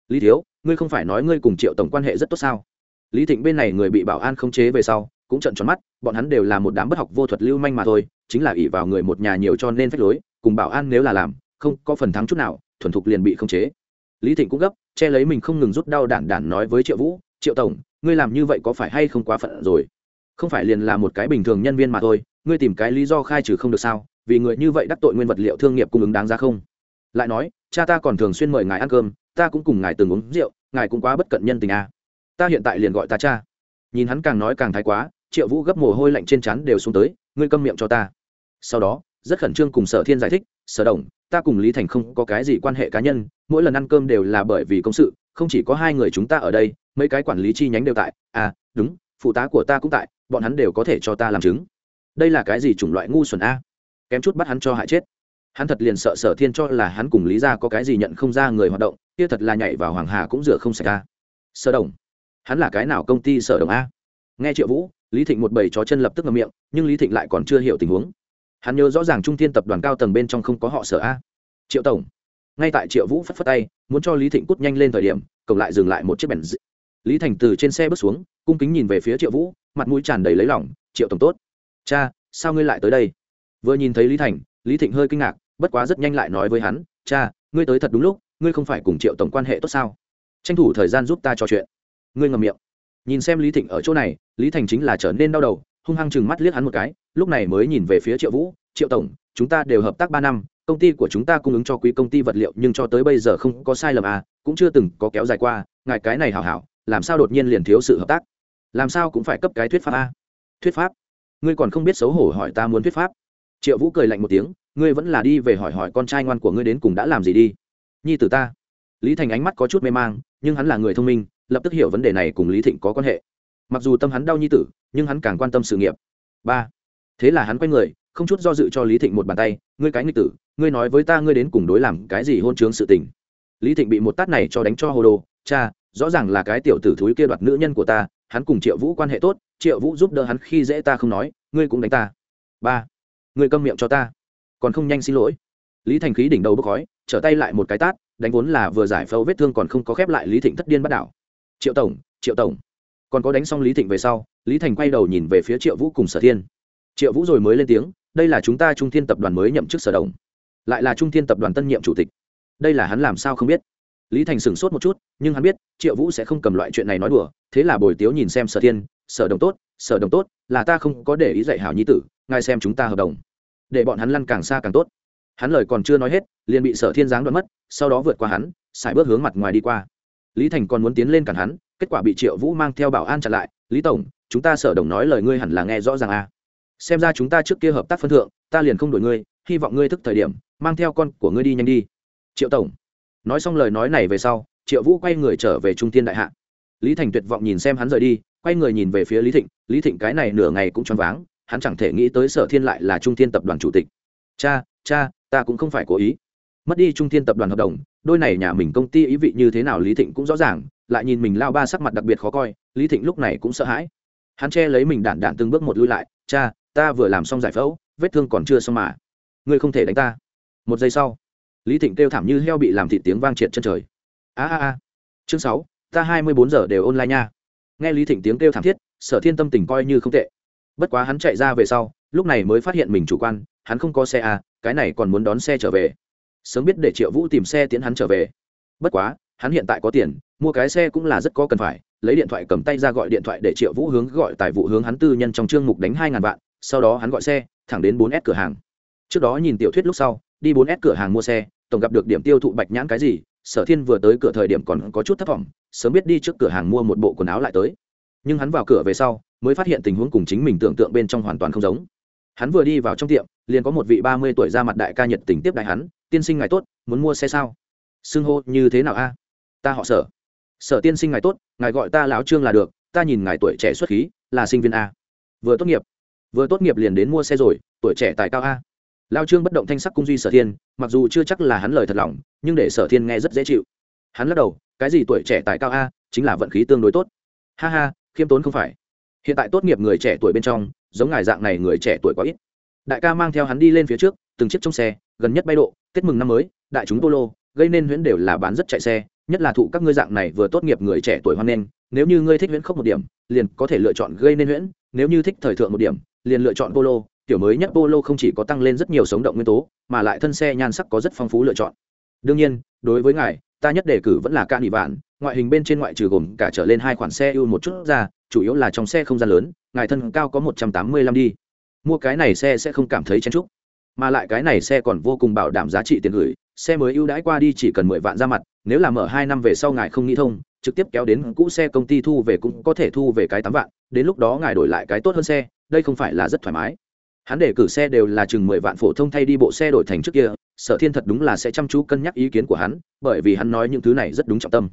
Lý thiếu, ngươi không phải nói ngươi cùng triệu tổng quan hệ rất tốt sao? Lý thịnh bên này người bị bảo an khống chế về sau cũng trận tròn mắt, bọn hắn đều là một đám bất học vô thuật lưu manh mà thôi, chính là ỷ vào người một nhà nhiều cho nên phách lối, cùng bảo an nếu là làm, không có phần thắng chút nào, thuần thục liền bị khống chế. Lý thịnh cũng gấp, che lấy mình không ngừng rút đau đản đản nói với triệu vũ, triệu tổng, ngươi làm như vậy có phải hay không quá phận rồi? Không phải liền là một cái bình thường nhân viên mà thôi, ngươi tìm cái lý do khai trừ không được sao? Vì người như vậy đắc tội nguyên vật liệu thương nghiệp cung ứng đáng ra không? Lại nói, cha ta còn thường xuyên mời ngài ăn cơm, ta cũng cùng ngài từng uống rượu, ngài cũng quá bất cận nhân tình à. ta hiện tại liền gọi ta cha. Nhìn hắn càng nói càng thái quá triệu vũ gấp mồ hôi lạnh trên chắn đều xuống tới, ngươi câm miệng cho ta. Sau đó, rất khẩn trương cùng sở thiên giải thích, sở đồng, ta cùng lý thành không có cái gì quan hệ cá nhân, mỗi lần ăn cơm đều là bởi vì công sự, không chỉ có hai người chúng ta ở đây, mấy cái quản lý chi nhánh đều tại. À đúng, phụ tá của ta cũng tại, bọn hắn đều có thể cho ta làm chứng. Đây là cái gì chủng loại ngu xuẩn a? Kém chút bắt hắn cho hại chết. Hắn thật liền sợ sở thiên cho là hắn cùng lý ra có cái gì nhận không ra người hoạt động, kia thật là nhảy vào hoàng hà cũng rửa không sạch a. Sở đồng, hắn là cái nào công ty sở đồng a? Nghe triệu vũ lý thịnh một bầy chó chân lập tức ngậm miệng, nhưng lý thịnh lại còn chưa hiểu tình huống. Hắn nhớ rõ ràng trung thiên tập đoàn cao tầng bên trong không có họ sở a. Triệu tổng. Ngay tại triệu vũ phất phất tay, muốn cho lý thịnh cút nhanh lên thời điểm cộng lại dừng lại một chiếc bèn d... lý thành từ trên xe bước xuống, cung kính nhìn về phía triệu vũ, mặt mũi tràn đầy lấy lỏng triệu tổng tốt. Cha, sao ngươi lại tới đây? Vừa nhìn thấy lý thành, lý thịnh hơi kinh ngạc, bất quá rất nhanh lại nói với hắn, cha, ngươi tới thật đúng lúc, ngươi không phải cùng triệu tổng quan hệ tốt sao? Tranh thủ thời gian giúp ta trò chuyện. Ngươi ngầm miệng nhìn xem lý thịnh ở chỗ này, lý thành chính là trở nên đau đầu, hung hăng chừng mắt liếc hắn một cái, lúc này mới nhìn về phía triệu vũ, triệu tổng, chúng ta đều hợp tác ba năm, công ty của chúng ta cung ứng cho quý công ty vật liệu, nhưng cho tới bây giờ không có sai lầm à cũng chưa từng có kéo dài qua, ngài cái này hảo hảo, làm sao đột nhiên liền thiếu sự hợp tác? Làm sao cũng phải cấp cái thuyết pháp a? Thuyết pháp? Ngươi còn không biết xấu hổ hỏi ta muốn thuyết pháp? Triệu vũ cười lạnh một tiếng, ngươi vẫn là đi về hỏi hỏi con trai ngoan của ngươi đến cùng đã làm gì đi? Nhi tử ta. Lý thành ánh mắt có chút mê mang, nhưng hắn là người thông minh lập tức hiểu vấn đề này cùng lý thịnh có quan hệ mặc dù tâm hắn đau nhi tử nhưng hắn càng quan tâm sự nghiệp ba thế là hắn quay người không chút do dự cho lý thịnh một bàn tay ngươi cái nghịch tử ngươi nói với ta ngươi đến cùng đối làm cái gì hôn chướng sự tình lý thịnh bị một tát này cho đánh cho hồ đồ cha rõ ràng là cái tiểu tử thúi kia đoạt nữ nhân của ta hắn cùng triệu vũ quan hệ tốt triệu vũ giúp đỡ hắn khi dễ ta không nói ngươi cũng đánh ta ba ngươi câm miệng cho ta còn không nhanh xin lỗi lý thành khí đỉnh đầu bốc khói trở tay lại một cái tát đánh vốn là vừa giải phẫu vết thương còn không có khép lại lý thịnh thất điên bắt đảo triệu tổng triệu tổng. Còn có đánh xong lý thịnh về sau, lý thành quay đầu nhìn về phía triệu vũ cùng sở thiên. Triệu vũ rồi mới lên tiếng, đây là chúng ta trung thiên tập đoàn mới nhậm chức sở đồng. Lại là trung thiên tập đoàn tân nhiệm chủ tịch. Đây là hắn làm sao không biết? Lý thành sửng sốt một chút, nhưng hắn biết, triệu vũ sẽ không cầm loại chuyện này nói đùa, thế là bồi tiếu nhìn xem sở thiên, sở đồng tốt, sở đồng tốt, là ta không có để ý dạy hảo nhi tử, ngài xem chúng ta hợp đồng. Để bọn hắn lăn càng xa càng tốt. Hắn lời còn chưa nói hết, liền bị sở thiên giáng đoán mất, sau đó vượt qua hắn xài bước hướng mặt ngoài đi qua lý thành còn muốn tiến lên cản hắn, kết quả bị triệu vũ mang theo bảo an chặn lại. Lý tổng, chúng ta sở đồng nói lời ngươi hẳn là nghe rõ ràng à. xem ra chúng ta trước kia hợp tác phân thượng, ta liền không đổi ngươi, hy vọng ngươi thức thời điểm, mang theo con của ngươi đi nhanh đi. Triệu tổng. Nói xong lời nói này về sau, triệu vũ quay người trở về trung tiên đại hạ. Lý thành tuyệt vọng nhìn xem hắn rời đi, quay người nhìn về phía lý thịnh. Lý thịnh cái này nửa ngày cũng choáng váng, hắn chẳng thể nghĩ tới sở thiên lại là trung thiên tập đoàn chủ tịch. Cha cha, ta cũng không phải cố ý mất đi trung thiên tập đoàn hợp đồng, đôi này nhà mình công ty ý vị như thế nào lý thịnh cũng rõ ràng, lại nhìn mình lao ba sắc mặt đặc biệt khó coi, lý thịnh lúc này cũng sợ hãi. Hắn che lấy mình đản đản từng bước một lui lại, cha, ta vừa làm xong giải phẫu, vết thương còn chưa xong mà. Ngươi không thể đánh ta. Một giây sau, lý thịnh kêu thảm như heo bị làm thị tiếng vang triệt chân trời. A a a. Chương sáu, ta hai mươi bốn giờ đều online nha. Nghe lý thịnh tiếng kêu thảm thiết, sở thiên tâm tình coi như không tệ. Bất quá hắn chạy ra về sau, lúc này mới phát hiện mình chủ quan, hắn không có xe a, cái này còn muốn đón xe trở về sớm biết để triệu vũ tìm xe tiến hắn trở về. Bất quá, hắn hiện tại có tiền, mua cái xe cũng là rất có cần phải, lấy điện thoại cầm tay ra gọi điện thoại để triệu vũ hướng gọi tài vụ hướng hắn tư nhân trong chương mục đánh hai ngàn vạn, sau đó hắn gọi xe, thẳng đến bốn s cửa hàng. Trước đó nhìn tiểu thuyết lúc sau, đi bốn s cửa hàng mua xe, tổng gặp được điểm tiêu thụ bạch nhãn cái gì, sở thiên vừa tới cửa thời điểm còn có chút thất vọng sớm biết đi trước cửa hàng mua một bộ quần áo lại tới. Nhưng hắn vào cửa về sau, mới phát hiện tình huống cùng chính mình tưởng tượng bên trong hoàn toàn không giống. Hắn vừa đi vào trong tiệm, liền có một vị ba mươi tuổi ra mặt đại ca nhiệt tình tiếp đại hắn tiên sinh ngài tốt, muốn mua xe sao? Xưng hô, như thế nào a? Ta họ sở. Sở tiên sinh ngài tốt, ngài gọi ta lão trương là được, ta nhìn ngài tuổi trẻ xuất khí, là sinh viên a. Vừa tốt nghiệp. Vừa tốt nghiệp liền đến mua xe rồi, tuổi trẻ tài cao a. Lao trương bất động thanh sắc cung duy sở thiên, mặc dù chưa chắc là hắn lời thật lòng, nhưng để sở thiên nghe rất dễ chịu. Hắn lắc đầu, cái gì tuổi trẻ tài cao a, chính là vận khí tương đối tốt. Ha ha, khiêm tốn không phải. Hiện tại tốt nghiệp người trẻ tuổi bên trong, giống ngài dạng này người trẻ tuổi quá ít. Đại ca mang theo hắn đi lên phía trước, từng chiếc trong xe, gần nhất bay độ tết mừng năm mới, đại chúng polo, gây nên huyễn đều là bán rất chạy xe, nhất là thụ các ngươi dạng này vừa tốt nghiệp người trẻ tuổi hoan nghênh, nếu như ngươi thích huyễn khốc một điểm, liền có thể lựa chọn gây nên huyễn, nếu như thích thời thượng một điểm, liền lựa chọn polo Tiểu mới nhất polo không chỉ có tăng lên rất nhiều sống động nguyên tố, mà lại thân xe nhan sắc có rất phong phú lựa chọn. Đương nhiên, đối với ngài, ta nhất đề cử vẫn là ca nị vạn, ngoại hình bên trên ngoại trừ gồm cả trở lên hai khoản xe ưu một chút ra, chủ yếu là trong xe không gian lớn, ngài thân cao có một trăm tám mươi lăm đi. Mua cái này xe sẽ không cảm thấy chen trúc mà lại cái này xe còn vô cùng bảo đảm giá trị tiền gửi, xe mới ưu đãi qua đi chỉ cần mười vạn ra mặt, nếu là mở hai năm về sau ngài không nghĩ thông, trực tiếp kéo đến cũ xe công ty thu về cũng có thể thu về cái tám vạn, đến lúc đó ngài đổi lại cái tốt hơn xe, đây không phải là rất thoải mái. Hắn để cử xe đều là chừng mười vạn phổ thông thay đi bộ xe đổi thành trước kia, sở thiên thật đúng là sẽ chăm chú cân nhắc ý kiến của hắn, bởi vì hắn nói những thứ này rất đúng trọng tâm.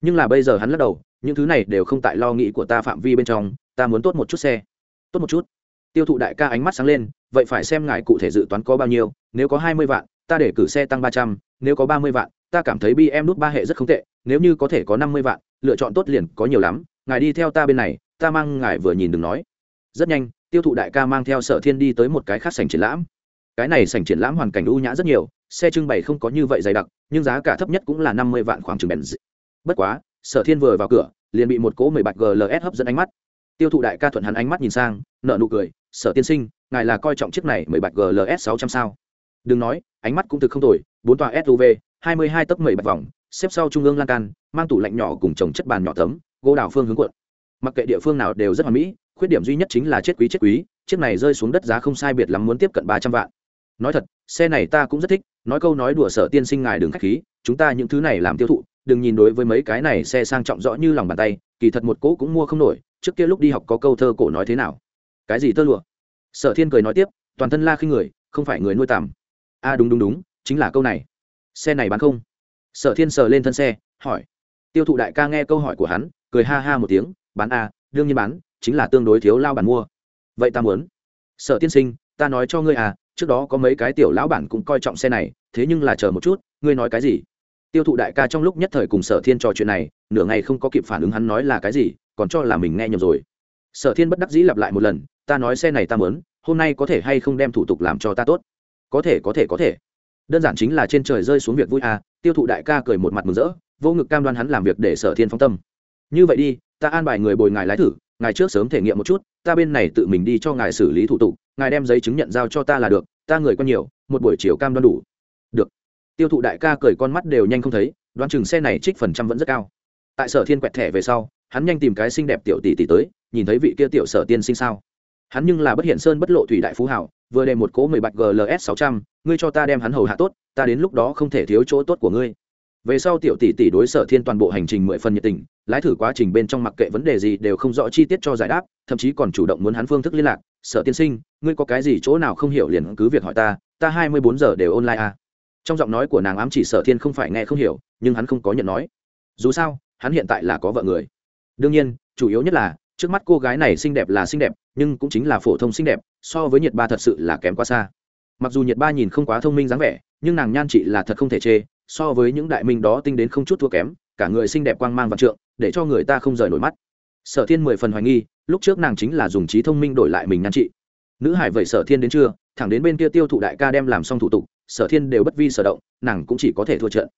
Nhưng là bây giờ hắn lắc đầu, những thứ này đều không tại lo nghĩ của ta phạm vi bên trong, ta muốn tốt một chút xe. Tốt một chút tiêu thụ đại ca ánh mắt sáng lên, vậy phải xem ngài cụ thể dự toán có bao nhiêu, nếu có hai mươi vạn, ta để cử xe tăng ba trăm, nếu có ba mươi vạn, ta cảm thấy bm nút ba hệ rất không tệ, nếu như có thể có năm mươi vạn, lựa chọn tốt liền có nhiều lắm, ngài đi theo ta bên này, ta mang ngài vừa nhìn đừng nói. Rất nhanh, tiêu thụ đại ca mang theo sở thiên đi tới một cái khác sảnh triển lãm. Cái này sảnh triển lãm hoàn cảnh ưu nhã rất nhiều, xe trưng bày không có như vậy dày đặc, nhưng giá cả thấp nhất cũng là năm mươi vạn khoảng chừng bèn bất quá, sở thiên vừa vào cửa, liền bị một cỗ mười bạch gls hấp dẫn ánh mắt tiêu thụ đại ca thuận hắn ánh mắt nhìn sang nợ nụ cười, sở tiên sinh, ngài là coi trọng chiếc này mười bạch gls sáu trăm sao? Đừng nói, ánh mắt cũng thực không tồi, bốn tòa suv hai mươi hai tấc mười bạch vòng, xếp sau trung ương lan can, mang tủ lạnh nhỏ cùng chồng chất bàn nhỏ tấm, gỗ đào phương hướng cuộn. Mặc kệ địa phương nào đều rất hoàn mỹ, khuyết điểm duy nhất chính là chết quý chết quý, chiếc này rơi xuống đất giá không sai biệt lắm muốn tiếp cận ba trăm vạn. Nói thật, xe này ta cũng rất thích, nói câu nói đùa sở tiên sinh ngài đừng k h á c h khí, chúng ta những thứ này làm tiêu thụ, đừng nhìn đối với mấy cái này xe sang trọng rõ như lòng bàn tay, kỳ thật một cỗ cũng mua không nổi trước kia lúc đi học có câu thơ cổ nói thế nào? Cái gì tơ lụa? Sở thiên cười nói tiếp, toàn thân la khi người, không phải người nuôi tằm. A đúng đúng đúng, chính là câu này. Xe này bán không? Sở thiên sờ lên thân xe, hỏi. Tiêu thụ đại ca nghe câu hỏi của hắn, cười ha ha một tiếng, bán a đương nhiên bán, chính là tương đối thiếu lao bản mua. Vậy ta muốn. Sở tiên sinh, ta nói cho ngươi à trước đó có mấy cái tiểu lão bản cũng coi trọng xe này, thế nhưng là chờ một chút, ngươi nói cái gì? Tiêu thụ đại ca trong lúc nhất thời cùng sở thiên trò chuyện này, nửa ngày không có kịp phản ứng hắn nói là cái gì còn cho là mình nghe nhầm rồi. Sở thiên bất đắc dĩ lặp lại một lần, ta nói xe này ta mớn hôm nay có thể hay không đem thủ tục làm cho ta tốt? Có thể có thể có thể. Đơn giản chính là trên trời rơi xuống việc vui à tiêu thụ đại ca cười một mặt mừng rỡ, vô ngực cam đoan hắn làm việc để sở thiên phong tâm. Như vậy đi, ta an bài người bồi ngài lái thử, ngài trước sớm thể nghiệm một chút, ta bên này tự mình đi cho ngài xử lý thủ tục, ngài đem giấy chứng nhận giao cho ta là được, ta người có nhiều, một buổi chiều cam đoan đủ. Được. Tiêu thụ đại ca cười con mắt đều nhanh không thấy, đoán chừng xe này trích phần trăm vẫn rất cao. Tại sở thiên quẹt thẻ về sau hắn nhanh tìm cái xinh đẹp tiểu tỷ tỷ tới, nhìn thấy vị kia tiểu sở tiên sinh sao? Hắn nhưng là bất hiện sơn bất lộ thủy đại phú hảo, vừa đề một cố mười bạch gls sáu trăm, ngươi cho ta đem hắn hầu hạ tốt, ta đến lúc đó không thể thiếu chỗ tốt của ngươi. Về sau tiểu tỷ tỷ đối sở thiên toàn bộ hành trình mười phần nhiệt tình, lái thử quá trình bên trong mặc kệ vấn đề gì đều không rõ chi tiết cho giải đáp, thậm chí còn chủ động muốn hắn phương thức liên lạc. Sở tiên sinh, ngươi có cái gì chỗ nào không hiểu liền cứ việc hỏi ta ta hai mươi bốn giờ đều online à. trong giọng nói của nàng ám chỉ sở thiên không phải nghe không hiểu, nhưng hắn không có nhận nói. Dù sao, hắn hiện tại là có vợ người đương nhiên, chủ yếu nhất là, trước mắt cô gái này xinh đẹp là xinh đẹp, nhưng cũng chính là phổ thông xinh đẹp, so với nhiệt ba thật sự là kém quá xa. Mặc dù nhiệt ba nhìn không quá thông minh dáng vẻ, nhưng nàng nhan chị là thật không thể chê, so với những đại minh đó tinh đến không chút thua kém, cả người xinh đẹp quang mang vạn trượng, để cho người ta không rời nổi mắt. Sở thiên mười phần hoài nghi, lúc trước nàng chính là dùng trí thông minh đổi lại mình nhan chị. Nữ hải vậy sở thiên đến chưa? Thẳng đến bên kia tiêu thụ đại ca đem làm xong thủ tục, sở thiên đều bất vi sở động, nàng cũng chỉ có thể thua trận.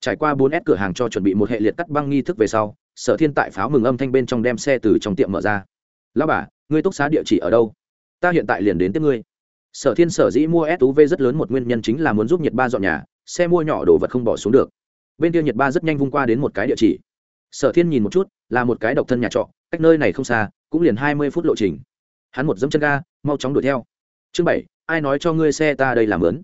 Trải qua bốn s cửa hàng cho chuẩn bị một hệ liệt cắt băng nghi thức về sau sở thiên tại pháo mừng âm thanh bên trong đem xe từ trong tiệm mở ra. Lao bà, ngươi túc xá địa chỉ ở đâu? Ta hiện tại liền đến tiếp ngươi. Sở thiên sở dĩ mua suv rất lớn một nguyên nhân chính là muốn giúp nhiệt ba dọn nhà, xe mua nhỏ đồ vật không bỏ xuống được. Bên kia nhiệt ba rất nhanh vung qua đến một cái địa chỉ. Sở thiên nhìn một chút, là một cái độc thân nhà trọ, cách nơi này không xa, cũng liền hai mươi phút lộ trình. Hắn một dẫm chân ga, mau chóng đuổi theo. Chương bảy, ai nói cho ngươi xe ta đây làm lớn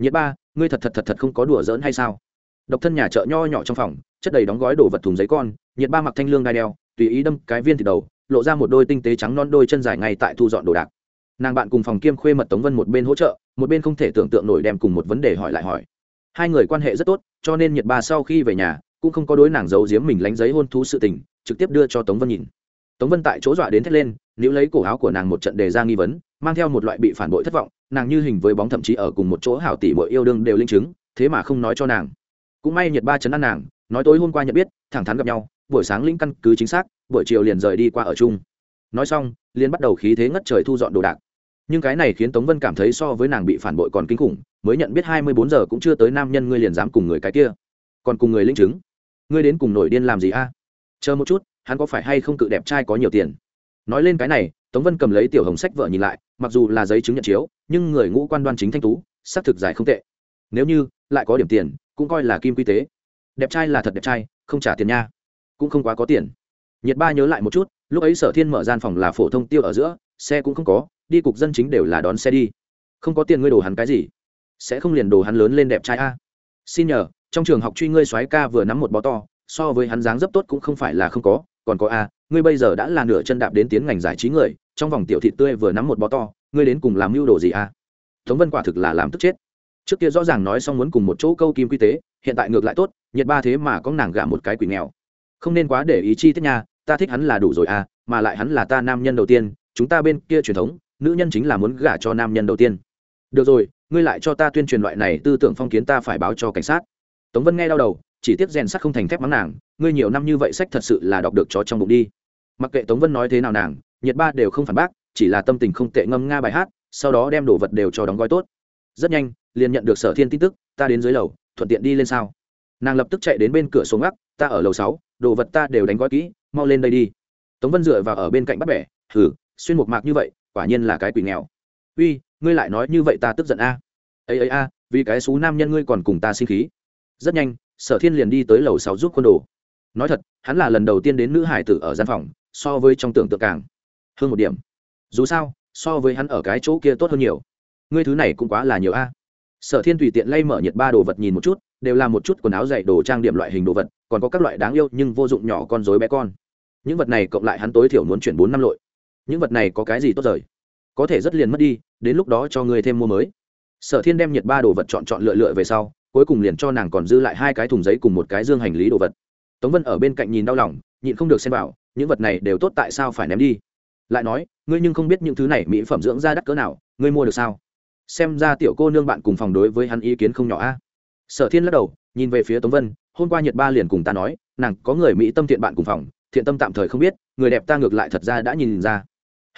nhiệt ba, ngươi thật thật thật thật không có đùa giỡn hay sao? Độc thân nhà chợ nho nhỏ trong phòng, chất đầy đóng gói đồ vật thùng giấy con nhiệt ba mặc thanh lương đai đeo, tùy ý đâm cái viên thịt đầu, lộ ra một đôi tinh tế trắng non đôi chân dài ngay tại thu dọn đồ đạc. Nàng bạn cùng phòng kiêm khuê mật tống vân một bên hỗ trợ, một bên không thể tưởng tượng nổi đem cùng một vấn đề hỏi lại hỏi. Hai người quan hệ rất tốt, cho nên nhiệt ba sau khi về nhà, cũng không có đối nàng giấu giếm mình lánh giấy hôn thú sự tình, trực tiếp đưa cho tống vân nhìn. Tống vân tại chỗ dọa đến thét lên nếu lấy cổ áo của nàng một trận đề ra nghi vấn, mang theo một loại bị phản bội thất vọng, nàng như hình với bóng thậm chí ở cùng một chỗ hảo tỷ bội yêu đương đều linh chứng, thế mà không nói cho nàng. Cũng may nhiệt ba chấn an nàng, nói tối hôm qua nhận biết, thẳng thắn gặp nhau buổi sáng linh căn cứ chính xác, buổi chiều liền rời đi qua ở chung. Nói xong liên bắt đầu khí thế ngất trời thu dọn đồ đạc. Nhưng cái này khiến tống vân cảm thấy so với nàng bị phản bội còn kinh khủng, mới nhận biết hai mươi bốn giờ cũng chưa tới nam nhân ngươi liền dám cùng người cái kia. Còn cùng người linh chứng. Ngươi đến cùng nổi điên làm gì a? Chờ một chút, hắn có phải hay không cự đẹp trai có nhiều tiền? Nói lên cái này, tống vân cầm lấy tiểu hồng sách vợ nhìn lại, mặc dù là giấy chứng nhận chiếu, nhưng người ngũ quan đoan chính thanh tú, xác thực dài không tệ. Nếu như lại có điểm tiền, cũng coi là kim quy tế. Đẹp trai là thật đẹp trai, không trả tiền nha cũng không quá có tiền. Nhiệt ba nhớ lại một chút, lúc ấy sở thiên mở gian phòng là phổ thông tiêu ở giữa, xe cũng không có, đi cục dân chính đều là đón xe đi. Không có tiền ngươi đồ hắn cái gì? Sẽ không liền đồ hắn lớn lên đẹp trai a? Xin nhờ, trong trường học truy ngươi soái ca vừa nắm một bó to, so với hắn dáng dấp tốt cũng không phải là không có, còn có a, ngươi bây giờ đã là nửa chân đạp đến tiến ngành giải trí người, trong vòng tiểu thị tươi vừa nắm một bó to, ngươi đến cùng làm mưu đồ gì a? Tống vân quả thực là làm tức chết. Trước kia rõ ràng nói xong muốn cùng một chỗ câu kim quy tế, hiện tại ngược lại tốt, nhiệt ba thế mà có nàng gả một cái quỷ nghèo không nên quá để ý chi tiết nha, ta thích hắn là đủ rồi à mà lại hắn là ta nam nhân đầu tiên, chúng ta bên kia truyền thống, nữ nhân chính là muốn gả cho nam nhân đầu tiên. Được rồi, ngươi lại cho ta tuyên truyền loại này tư tưởng phong kiến ta phải báo cho cảnh sát. Tống vân nghe đau đầu, chỉ tiếc rèn sắt không thành thép mắng nàng, ngươi nhiều năm như vậy sách thật sự là đọc được chó trong bụng đi. Mặc kệ tống vân nói thế nào nàng, nhiệt ba đều không phản bác, chỉ là tâm tình không tệ ngâm nga bài hát, sau đó đem đồ vật đều cho đóng gói tốt. Rất nhanh, liền nhận được sở thiên tin tức, ta đến dưới lầu, thuận tiện đi lên sao. Nàng lập tức chạy đến bên cửa xuống gác ta ở lầu sáu, đồ vật ta đều đánh gói kỹ, mau lên đây đi. Tống vân dựa vào ở bên cạnh bắt bẻ thử xuyên một mạc như vậy, quả nhiên là cái quỷ nghèo. Uy, ngươi lại nói như vậy ta tức giận a. Ấy ấy a, vì cái xú nam nhân ngươi còn cùng ta sinh khí. Rất nhanh, sở thiên liền đi tới lầu sáu giúp quân đồ. Nói thật, hắn là lần đầu tiên đến nữ hải tử ở gian phòng, so với trong tưởng tượng càng hơn một điểm. Dù sao, so với hắn ở cái chỗ kia tốt hơn nhiều. Ngươi thứ này cũng quá là nhiều a. Sở thiên tùy tiện lay mở nhiệt ba đồ vật nhìn một chút đều là một chút quần áo dày đồ trang điểm loại hình đồ vật, còn có các loại đáng yêu nhưng vô dụng nhỏ con dối bé con. Những vật này cộng lại hắn tối thiểu muốn chuyển bốn năm lội. Những vật này có cái gì tốt rời? Có thể rất liền mất đi, đến lúc đó cho người thêm mua mới. Sở thiên đem nhiệt ba đồ vật chọn chọn lựa lựa về sau, cuối cùng liền cho nàng còn dư lại hai cái thùng giấy cùng một cái dương hành lý đồ vật. Tống vân ở bên cạnh nhìn đau lòng, nhịn không được xem vào, những vật này đều tốt tại sao phải ném đi? Lại nói, ngươi nhưng không biết những thứ này mỹ phẩm dưỡng da đắt cỡ nào, ngươi mua được sao? Xem ra tiểu cô nương bạn cùng phòng đối với hắn ý kiến không nhỏ a sở thiên lắc đầu, nhìn về phía tống vân, hôm qua nhiệt ba liền cùng ta nói, nàng có người mỹ tâm thiện bạn cùng phòng, thiện tâm tạm thời không biết, người đẹp ta ngược lại thật ra đã nhìn ra.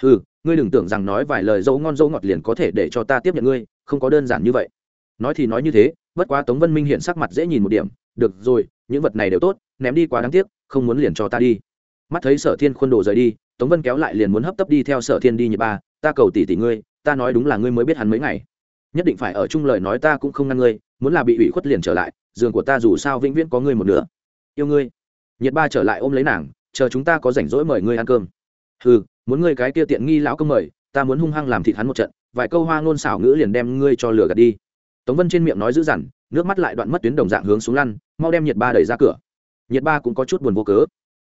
Ừ ngươi đừng tưởng rằng nói vài lời dấu ngon dấu ngọt liền có thể để cho ta tiếp nhận ngươi, không có đơn giản như vậy. Nói thì nói như thế, bất quá tống vân minh hiện sắc mặt dễ nhìn một điểm, được rồi, những vật này đều tốt, ném đi quá đáng tiếc, không muốn liền cho ta đi. Mắt thấy sở thiên khuôn đồ rời đi, tống vân kéo lại liền muốn hấp tấp đi theo sở thiên đi nhật ba, ta cầu tỷ tỷ ngươi, ta nói đúng là ngươi mới biết hắn mấy ngày nhất định phải ở chung lời nói ta cũng không ngăn ngươi, muốn là bị ủy khuất liền trở lại, giường của ta dù sao vĩnh viễn có ngươi một nửa. Yêu ngươi. Nhiệt ba trở lại ôm lấy nàng, chờ chúng ta có rảnh rỗi mời ngươi ăn cơm. Ừ muốn ngươi cái kia tiện nghi lão công mời, ta muốn hung hăng làm thịt hắn một trận, vài câu hoa ngôn xảo ngữ liền đem ngươi cho lửa gạt đi. Tống vân trên miệng nói dữ dằn, nước mắt lại đoạn mất tuyến đồng dạng hướng xuống lăn, mau đem nhiệt ba đẩy ra cửa. Nhiệt ba cũng có chút buồn vô cớ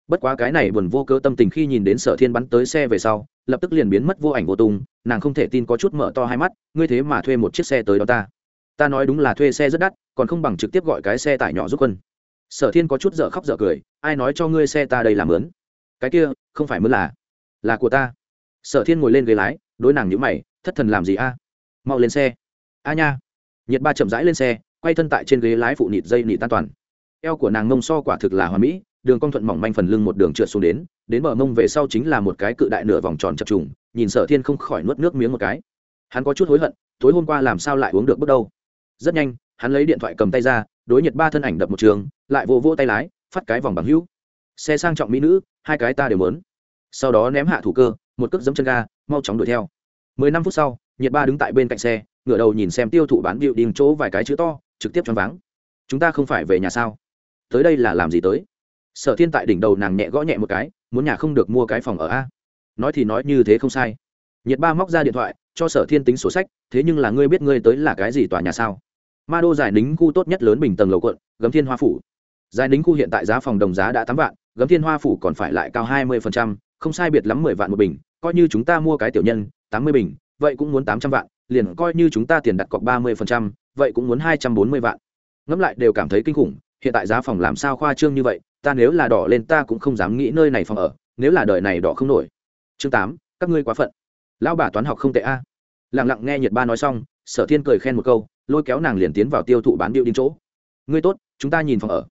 bất quá cái này buồn vô cớ tâm tình khi nhìn đến sở thiên bắn tới xe về sau, lập tức liền biến mất vô ảnh vô tung, nàng không thể tin có chút mở to hai mắt, ngươi thế mà thuê một chiếc xe tới đó ta. Ta nói đúng là thuê xe rất đắt, còn không bằng trực tiếp gọi cái xe tải nhỏ giúp quân. Sở thiên có chút dở khóc dở cười, ai nói cho ngươi xe ta đây làm mướn? Cái kia, không phải mướn là là của ta. Sở thiên ngồi lên ghế lái, đối nàng nhữ mày, thất thần làm gì a? Mau lên xe. A nha. Nhiệt ba chậm rãi lên xe, quay thân tại trên ghế lái phụ nịt dây nịt an toàn. Eo của nàng mông so quả thực là hoà mỹ đường cong thuận mỏng manh phần lưng một đường trượt xuống đến đến bờ mông về sau chính là một cái cự đại nửa vòng tròn chập trùng, nhìn sở thiên không khỏi nuốt nước miếng một cái. Hắn có chút hối hận, tối hôm qua làm sao lại uống được bước đâu. Rất nhanh, hắn lấy điện thoại cầm tay ra, đối nhiệt ba thân ảnh đập một trường, lại vô vô tay lái, phát cái vòng bằng hữu. Xe sang trọng mỹ nữ, hai cái ta đều mớn sau đó ném hạ thủ cơ, một cước giấm chân ga, mau chóng đuổi theo. Mười năm phút sau nhiệt ba đứng tại bên cạnh xe, ngửa đầu nhìn xem tiêu thụ bán điệu điên chỗ vài cái chữ to, trực tiếp choáng váng. Chúng ta không phải về nhà sao? Tới đây là làm gì tới? Sở thiên tại đỉnh đầu nàng nhẹ gõ nhẹ một cái, muốn nhà không được mua cái phòng ở a. Nói thì nói như thế không sai. Nhiệt ba móc ra điện thoại, cho sở thiên tính sổ sách, thế nhưng là ngươi biết ngươi tới là cái gì tòa nhà sao? Ma đô giải nính khu tốt nhất lớn bình tầng lầu quận, gấm thiên hoa phủ. Giải nính khu hiện tại giá phòng đồng giá đã tám vạn, gấm thiên hoa phủ còn phải lại cao hai mươi không sai biệt lắm mười vạn một bình, coi như chúng ta mua cái tiểu nhân, tám mươi bình, vậy cũng muốn tám trăm vạn, liền coi như chúng ta tiền đặt cọc ba mươi vậy cũng muốn hai trăm bốn mươi vạn. Ngẫm lại đều cảm thấy kinh khủng, hiện tại giá phòng làm sao khoa trương như vậy ta nếu là đỏ lên ta cũng không dám nghĩ nơi này phòng ở, nếu là đời này đỏ không nổi. Chương tám, các ngươi quá phận. Lão bà toán học không tệ a. Lặng lặng nghe nhiệt ba nói xong, sở thiên cười khen một câu, lôi kéo nàng liền tiến vào tiêu thụ bán điệu đinh chỗ. Ngươi tốt, chúng ta nhìn phòng ở.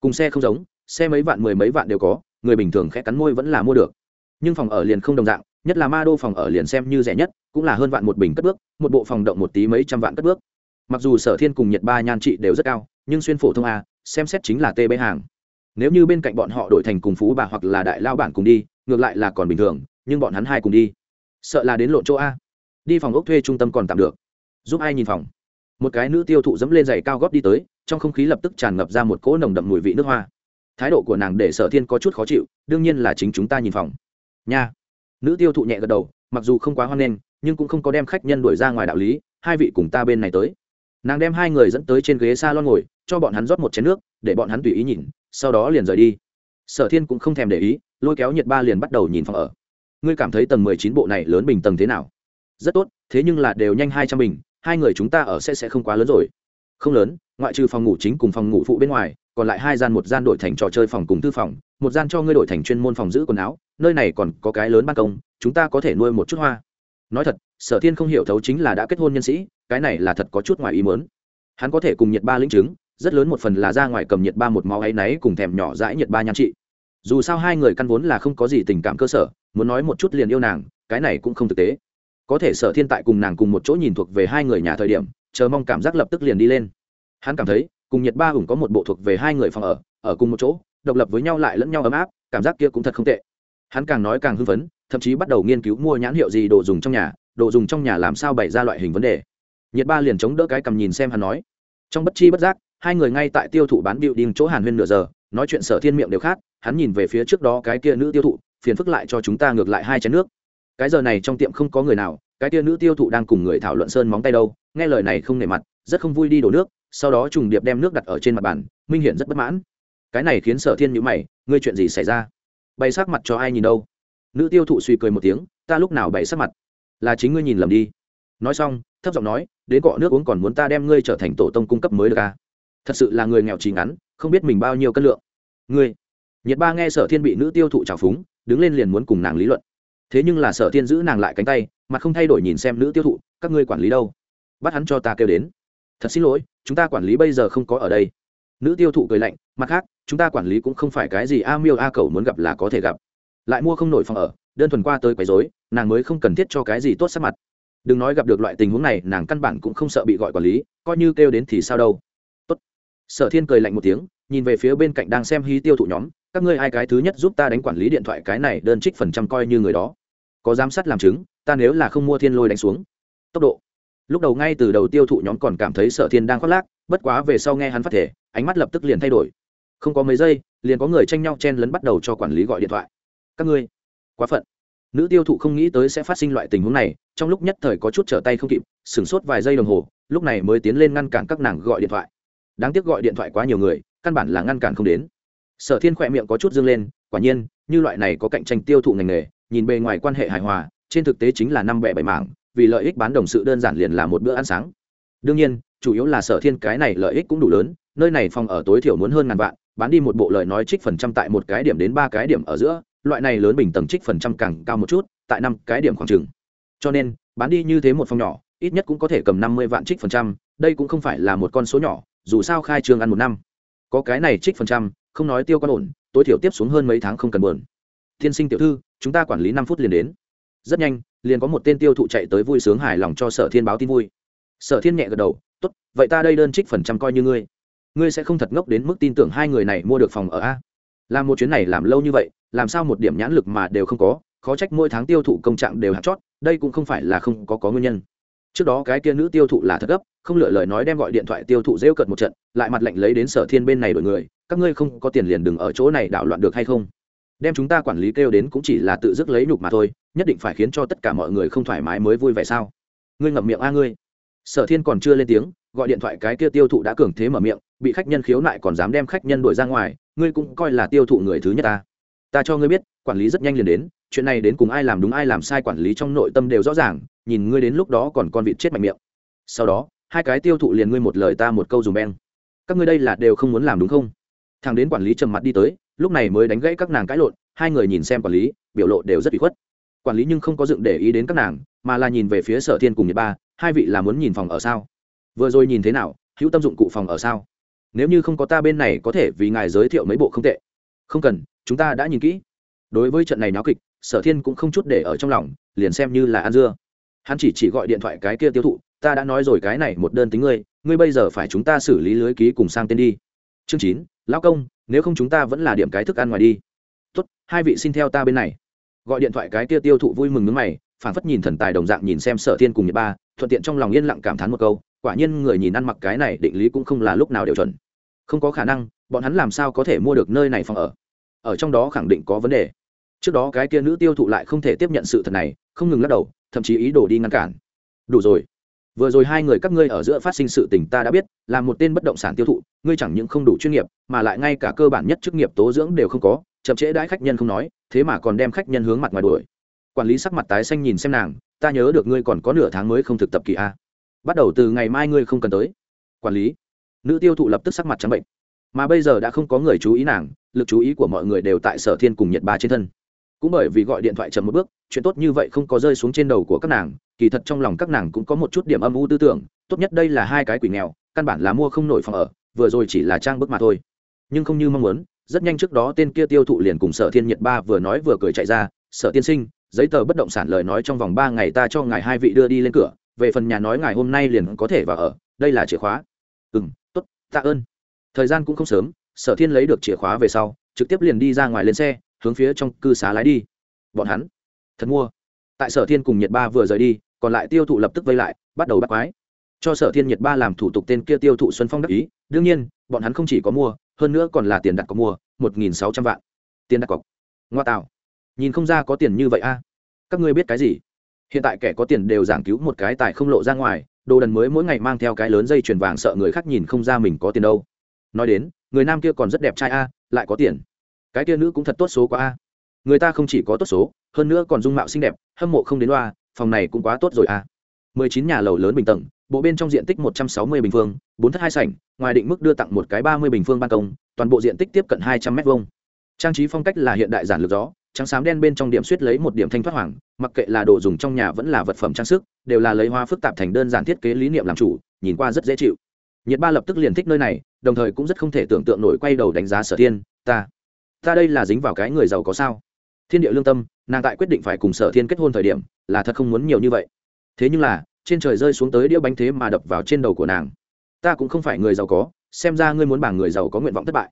Cùng xe không giống, xe mấy vạn, mười mấy vạn đều có, người bình thường khẽ cắn môi vẫn là mua được. Nhưng phòng ở liền không đồng dạng, nhất là ma đô phòng ở liền xem như rẻ nhất, cũng là hơn vạn một bình cất bước, một bộ phòng động một tí mấy trăm vạn cất bước. Mặc dù sở thiên cùng nhiệt ba nhan trị đều rất cao, nhưng xuyên phổ thông a, xem xét chính là tb hàng nếu như bên cạnh bọn họ đổi thành cùng phú bà hoặc là đại lao bản cùng đi, ngược lại là còn bình thường, nhưng bọn hắn hai cùng đi. Sợ là đến lộn chỗ a. Đi phòng ốc thuê trung tâm còn tạm được. Giúp ai nhìn phòng? Một cái nữ tiêu thụ dẫm lên giày cao góp đi tới, trong không khí lập tức tràn ngập ra một cỗ nồng đậm mùi vị nước hoa. Thái độ của nàng để sở thiên có chút khó chịu, đương nhiên là chính chúng ta nhìn phòng. Nha. Nữ tiêu thụ nhẹ gật đầu, mặc dù không quá hoan nghênh, nhưng cũng không có đem khách nhân đuổi ra ngoài đạo lý, hai vị cùng ta bên này tới. Nàng đem hai người dẫn tới trên ghế s a lon ngồi, cho bọn hắn rót một chén nước, để bọn hắn tùy ý nhìn sau đó liền rời đi. Sở thiên cũng không thèm để ý, lôi kéo nhiệt ba liền bắt đầu nhìn phòng ở. Ngươi cảm thấy tầng mười chín bộ này lớn bình tầng thế nào? Rất tốt, thế nhưng là đều nhanh hai trăm bình, hai người chúng ta ở sẽ sẽ không quá lớn rồi. Không lớn, ngoại trừ phòng ngủ chính cùng phòng ngủ phụ bên ngoài, còn lại hai gian một gian đổi thành trò chơi phòng cùng thư phòng, một gian cho ngươi đổi thành chuyên môn phòng giữ quần áo, nơi này còn có cái lớn ban công, chúng ta có thể nuôi một chút hoa. Nói thật, sở thiên không hiểu thấu chính là đã kết hôn nhân sĩ, cái này là thật có chút ngoài ý mớn hắn có thể cùng nhiệt ba lĩnh chứng rất lớn một phần là ra ngoài cầm nhiệt ba một máu áy náy cùng thèm nhỏ dãi nhiệt ba nhan trị. Dù sao hai người căn vốn là không có gì tình cảm cơ sở, muốn nói một chút liền yêu nàng, cái này cũng không thực tế. Có thể sở thiên tại cùng nàng cùng một chỗ nhìn thuộc về hai người nhà thời điểm, chờ mong cảm giác lập tức liền đi lên. Hắn cảm thấy, cùng nhiệt ba hùng có một bộ thuộc về hai người phòng ở ở cùng một chỗ, độc lập với nhau lại lẫn nhau ấm áp, cảm giác kia cũng thật không tệ. Hắn càng nói càng hưng phấn, thậm chí bắt đầu nghiên cứu mua nhãn hiệu gì đồ dùng trong nhà, đồ dùng trong nhà làm sao bày ra loại hình vấn đề. Nhiệt ba liền chống đỡ cái cầm nhìn xem hắn nói. Trong bất chi bất giác hai người ngay tại tiêu thụ bán biểu đinh chỗ hàn huyên nửa giờ, nói chuyện sở thiên miệng đều khác, hắn nhìn về phía trước đó cái kia nữ tiêu thụ, phiền phức lại cho chúng ta ngược lại hai chén nước. Cái giờ này trong tiệm không có người nào, cái kia nữ tiêu thụ đang cùng người thảo luận sơn móng tay đâu, nghe lời này không nề mặt, rất không vui đi đổ nước, sau đó trùng điệp đem nước đặt ở trên mặt bàn, minh hiển rất bất mãn. Cái này khiến sở thiên nhữ mày, ngươi chuyện gì xảy ra? Bày sắc mặt cho ai nhìn đâu? Nữ tiêu thụ suy cười một tiếng, ta lúc nào bày sắc mặt? Là chính ngươi nhìn lầm đi. Nói xong, thấp giọng nói, đến cọ nước uống còn muốn ta đem ngươi trở thành tổ tông cung cấp mới được à? Thật sự là người nghèo trí ngắn, không biết mình bao nhiêu cân lượng. Ngươi nhiệt ba nghe sở thiên bị nữ tiêu thụ trào phúng, đứng lên liền muốn cùng nàng lý luận. Thế nhưng là sở thiên giữ nàng lại cánh tay, mà không thay đổi nhìn xem nữ tiêu thụ, các ngươi quản lý đâu? Bắt hắn cho ta kêu đến. Thật xin lỗi, chúng ta quản lý bây giờ không có ở đây. Nữ tiêu thụ cười lạnh, mặt khác, chúng ta quản lý cũng không phải cái gì a miêu a cầu muốn gặp là có thể gặp. Lại mua không nổi phòng ở, đơn thuần qua tới quấy rối, nàng mới không cần thiết cho cái gì tốt sắc mặt. Đừng nói gặp được loại tình huống này, nàng căn bản cũng không sợ bị gọi quản lý, coi như kêu đến thì sao đâu sở thiên cười lạnh một tiếng, nhìn về phía bên cạnh đang xem hí tiêu thụ nhóm, các ngươi ai cái thứ nhất giúp ta đánh quản lý điện thoại cái này đơn trích phần trăm coi như người đó. Có giám sát làm chứng, ta nếu là không mua thiên lôi đánh xuống. Tốc độ. Lúc đầu ngay từ đầu tiêu thụ nhóm còn cảm thấy sở thiên đang khoác lác, bất quá về sau nghe hắn phát thể, ánh mắt lập tức liền thay đổi. Không có mấy giây, liền có người tranh nhau chen lấn bắt đầu cho quản lý gọi điện thoại. Các ngươi. Quá phận. Nữ tiêu thụ không nghĩ tới sẽ phát sinh loại tình huống này, trong lúc nhất thời có chút trở tay không kịp, sửng sốt vài giây đồng hồ, lúc này mới tiến lên ngăn cản các nàng gọi điện thoại đáng tiếc gọi điện thoại quá nhiều người, căn bản là ngăn cản không đến. Sở thiên khỏe miệng có chút dương lên, quả nhiên, như loại này có cạnh tranh tiêu thụ ngành nghề, nhìn bề ngoài quan hệ hài hòa, trên thực tế chính là năm bẻ bảy mảng, vì lợi ích bán đồng sự đơn giản liền là một bữa ăn sáng. Đương nhiên, chủ yếu là sở thiên cái này lợi ích cũng đủ lớn, nơi này phòng ở tối thiểu muốn hơn ngàn vạn, bán đi một bộ lời nói trích phần trăm tại một cái điểm đến ba cái điểm ở giữa, loại này lớn bình tầng trích phần trăm càng cao một chút, tại năm cái điểm khoảng trừng cho nên, bán đi như thế một phòng nhỏ, ít nhất cũng có thể cầm năm mươi vạn trích phần trăm, đây cũng không phải là một con số nhỏ dù sao khai trương ăn một năm. Có cái này trích phần trăm, không nói tiêu quan ổn, tối thiểu tiếp xuống hơn mấy tháng không cần buồn. Tiên sinh tiểu thư, chúng ta quản lý năm phút liền đến. Rất nhanh, liền có một tên tiêu thụ chạy tới vui sướng hài lòng cho sở thiên báo tin vui. Sở thiên nhẹ gật đầu, tốt, vậy ta đây đơn trích phần trăm coi như ngươi. Ngươi sẽ không thật ngốc đến mức tin tưởng hai người này mua được phòng ở a? Làm một chuyến này làm lâu như vậy, làm sao một điểm nhãn lực mà đều không có, khó trách mỗi tháng tiêu thụ công trạng đều hạt chót, đây cũng không phải là không có có nguyên nhân trước đó cái kia nữ tiêu thụ là thật gấp, không lựa lời nói đem gọi điện thoại tiêu thụ rêu cợt một trận, lại mặt lệnh lấy đến sở thiên bên này đổi người, các ngươi không có tiền liền đừng ở chỗ này đảo loạn được hay không? Đem chúng ta quản lý kêu đến cũng chỉ là tự dứt lấy nhục mà thôi, nhất định phải khiến cho tất cả mọi người không thoải mái mới vui vẻ sao? Ngươi ngậm miệng a ngươi. Sở thiên còn chưa lên tiếng, gọi điện thoại cái kia tiêu thụ đã cường thế mở miệng, bị khách nhân khiếu nại còn dám đem khách nhân đuổi ra ngoài, ngươi cũng coi là tiêu thụ người thứ nhất ta. Ta cho ngươi biết, quản lý rất nhanh liền đến, chuyện này đến cùng ai làm đúng ai làm sai quản lý trong nội tâm đều rõ ràng nhìn ngươi đến lúc đó còn con vịt chết mạnh miệng. Sau đó, hai cái tiêu thụ liền ngươi một lời ta một câu dùng beng. Các ngươi đây là đều không muốn làm đúng không? Thằng đến quản lý trầm mặt đi tới, lúc này mới đánh gãy các nàng cãi lộn, hai người nhìn xem quản lý, biểu lộ đều rất bị khuất. Quản lý nhưng không có dựng để ý đến các nàng, mà là nhìn về phía sở thiên cùng nhật ba, hai vị là muốn nhìn phòng ở sao? Vừa rồi nhìn thế nào, hữu tâm dụng cụ phòng ở sao? Nếu như không có ta bên này có thể vì ngài giới thiệu mấy bộ không tệ. Không cần, chúng ta đã nhìn kỹ. Đối với trận này náo kịch, sở thiên cũng không chút để ở trong lòng, liền xem như là ăn dưa hắn chỉ chỉ gọi điện thoại cái kia tiêu thụ, ta đã nói rồi cái này một đơn tính ngươi ngươi bây giờ phải chúng ta xử lý lưới ký cùng sang tên đi. Chương chín, lão công, nếu không chúng ta vẫn là điểm cái thức ăn ngoài đi. Tốt, hai vị xin theo ta bên này. Gọi điện thoại cái kia tiêu thụ vui mừng nước mày, phản phất nhìn thần tài đồng dạng nhìn xem sở thiên cùng nhật ba, thuận tiện trong lòng yên lặng cảm thán một câu, quả nhiên người nhìn ăn mặc cái này định lý cũng không là lúc nào đều chuẩn. Không có khả năng, bọn hắn làm sao có thể mua được nơi này phòng ở? Ở trong đó khẳng định có vấn đề. Trước đó cái kia nữ tiêu thụ lại không thể tiếp nhận sự thật này, không ngừng lắc đầu thậm chí ý đồ đi ngăn cản. Đủ rồi. Vừa rồi hai người các ngươi ở giữa phát sinh sự tình ta đã biết, là một tên bất động sản tiêu thụ, ngươi chẳng những không đủ chuyên nghiệp, mà lại ngay cả cơ bản nhất chức nghiệp tố dưỡng đều không có, chậm trễ đãi khách nhân không nói, thế mà còn đem khách nhân hướng mặt ngoài đuổi. Quản lý sắc mặt tái xanh nhìn xem nàng, ta nhớ được ngươi còn có nửa tháng mới không thực tập kỳ a. Bắt đầu từ ngày mai ngươi không cần tới. Quản lý. Nữ tiêu thụ lập tức sắc mặt trắng bệnh. Mà bây giờ đã không có người chú ý nàng, lực chú ý của mọi người đều tại sở thiên cùng nhật ba trên thân cũng bởi vì gọi điện thoại chậm một bước, chuyện tốt như vậy không có rơi xuống trên đầu của các nàng, kỳ thật trong lòng các nàng cũng có một chút điểm âm u tư tưởng, tốt nhất đây là hai cái quỷ nghèo, căn bản là mua không nổi phòng ở, vừa rồi chỉ là trang bức mà thôi. Nhưng không như mong muốn, rất nhanh trước đó tên kia tiêu thụ liền cùng sở thiên Nhiệt ba vừa nói vừa cười chạy ra, sở tiên sinh, giấy tờ bất động sản lời nói trong vòng ba ngày ta cho ngài hai vị đưa đi lên cửa, về phần nhà nói ngài hôm nay liền có thể vào ở, đây là chìa khóa. Ừ m t ố t tạ ơn. Thời gian cũng không sớm, sở thiên lấy được chìa khóa về sau, trực tiếp liền đi ra ngoài lên xe hướng phía trong cư xá lái đi. Bọn hắn, thật mua. Tại sở thiên cùng nhiệt ba vừa rời đi, còn lại tiêu thụ lập tức vây lại, bắt đầu bắt quái. Cho sở thiên nhiệt ba làm thủ tục tên kia tiêu thụ xuân phong đắc ý, đương nhiên, bọn hắn không chỉ có mua, hơn nữa còn là tiền đặt có mua, một nghìn sáu trăm vạn. Tiền đặt cọc. Ngoa tạo. Nhìn không ra có tiền như vậy a. Các ngươi biết cái gì? Hiện tại kẻ có tiền đều giảng cứu một cái tài không lộ ra ngoài, đồ đần mới mỗi ngày mang theo cái lớn dây chuyền vàng sợ người khác nhìn không ra mình có tiền đâu. Nói đến, người nam kia còn rất đẹp trai a, lại có tiền cái kia nữ cũng thật tốt số quá a. Người ta không chỉ có tốt số, hơn nữa còn dung mạo xinh đẹp, hâm mộ không đến loa, phòng này cũng quá tốt rồi a. Mười chín nhà lầu lớn bình tầng, bộ bên trong diện tích một trăm sáu mươi bình phương, bốn thất hai sảnh, ngoài định mức đưa tặng một cái ba mươi bình phương ban công, toàn bộ diện tích tiếp cận hai trăm m hai trang trí phong cách là hiện đại giản lược gió trắng xám đen bên trong điểm suýt lấy một điểm thanh thoát hoàng, mặc kệ là đồ dùng trong nhà vẫn là vật phẩm trang sức, đều là lấy hoa phức tạp thành đơn giản thiết kế lý niệm làm chủ, nhìn qua rất dễ chịu. Nhiệt ba lập tức liền thích nơi này, đồng thời cũng rất không thể tưởng tượng nổi quay đầu đánh giá sở thiên, ta ta đây là dính vào cái người giàu có sao? Thiên địa lương tâm, nàng tại quyết định phải cùng sở thiên kết hôn thời điểm, là thật không muốn nhiều như vậy. Thế nhưng là, trên trời rơi xuống tới đĩa bánh thế mà đập vào trên đầu của nàng. Ta cũng không phải người giàu có, xem ra ngươi muốn bảng người giàu có nguyện vọng thất bại.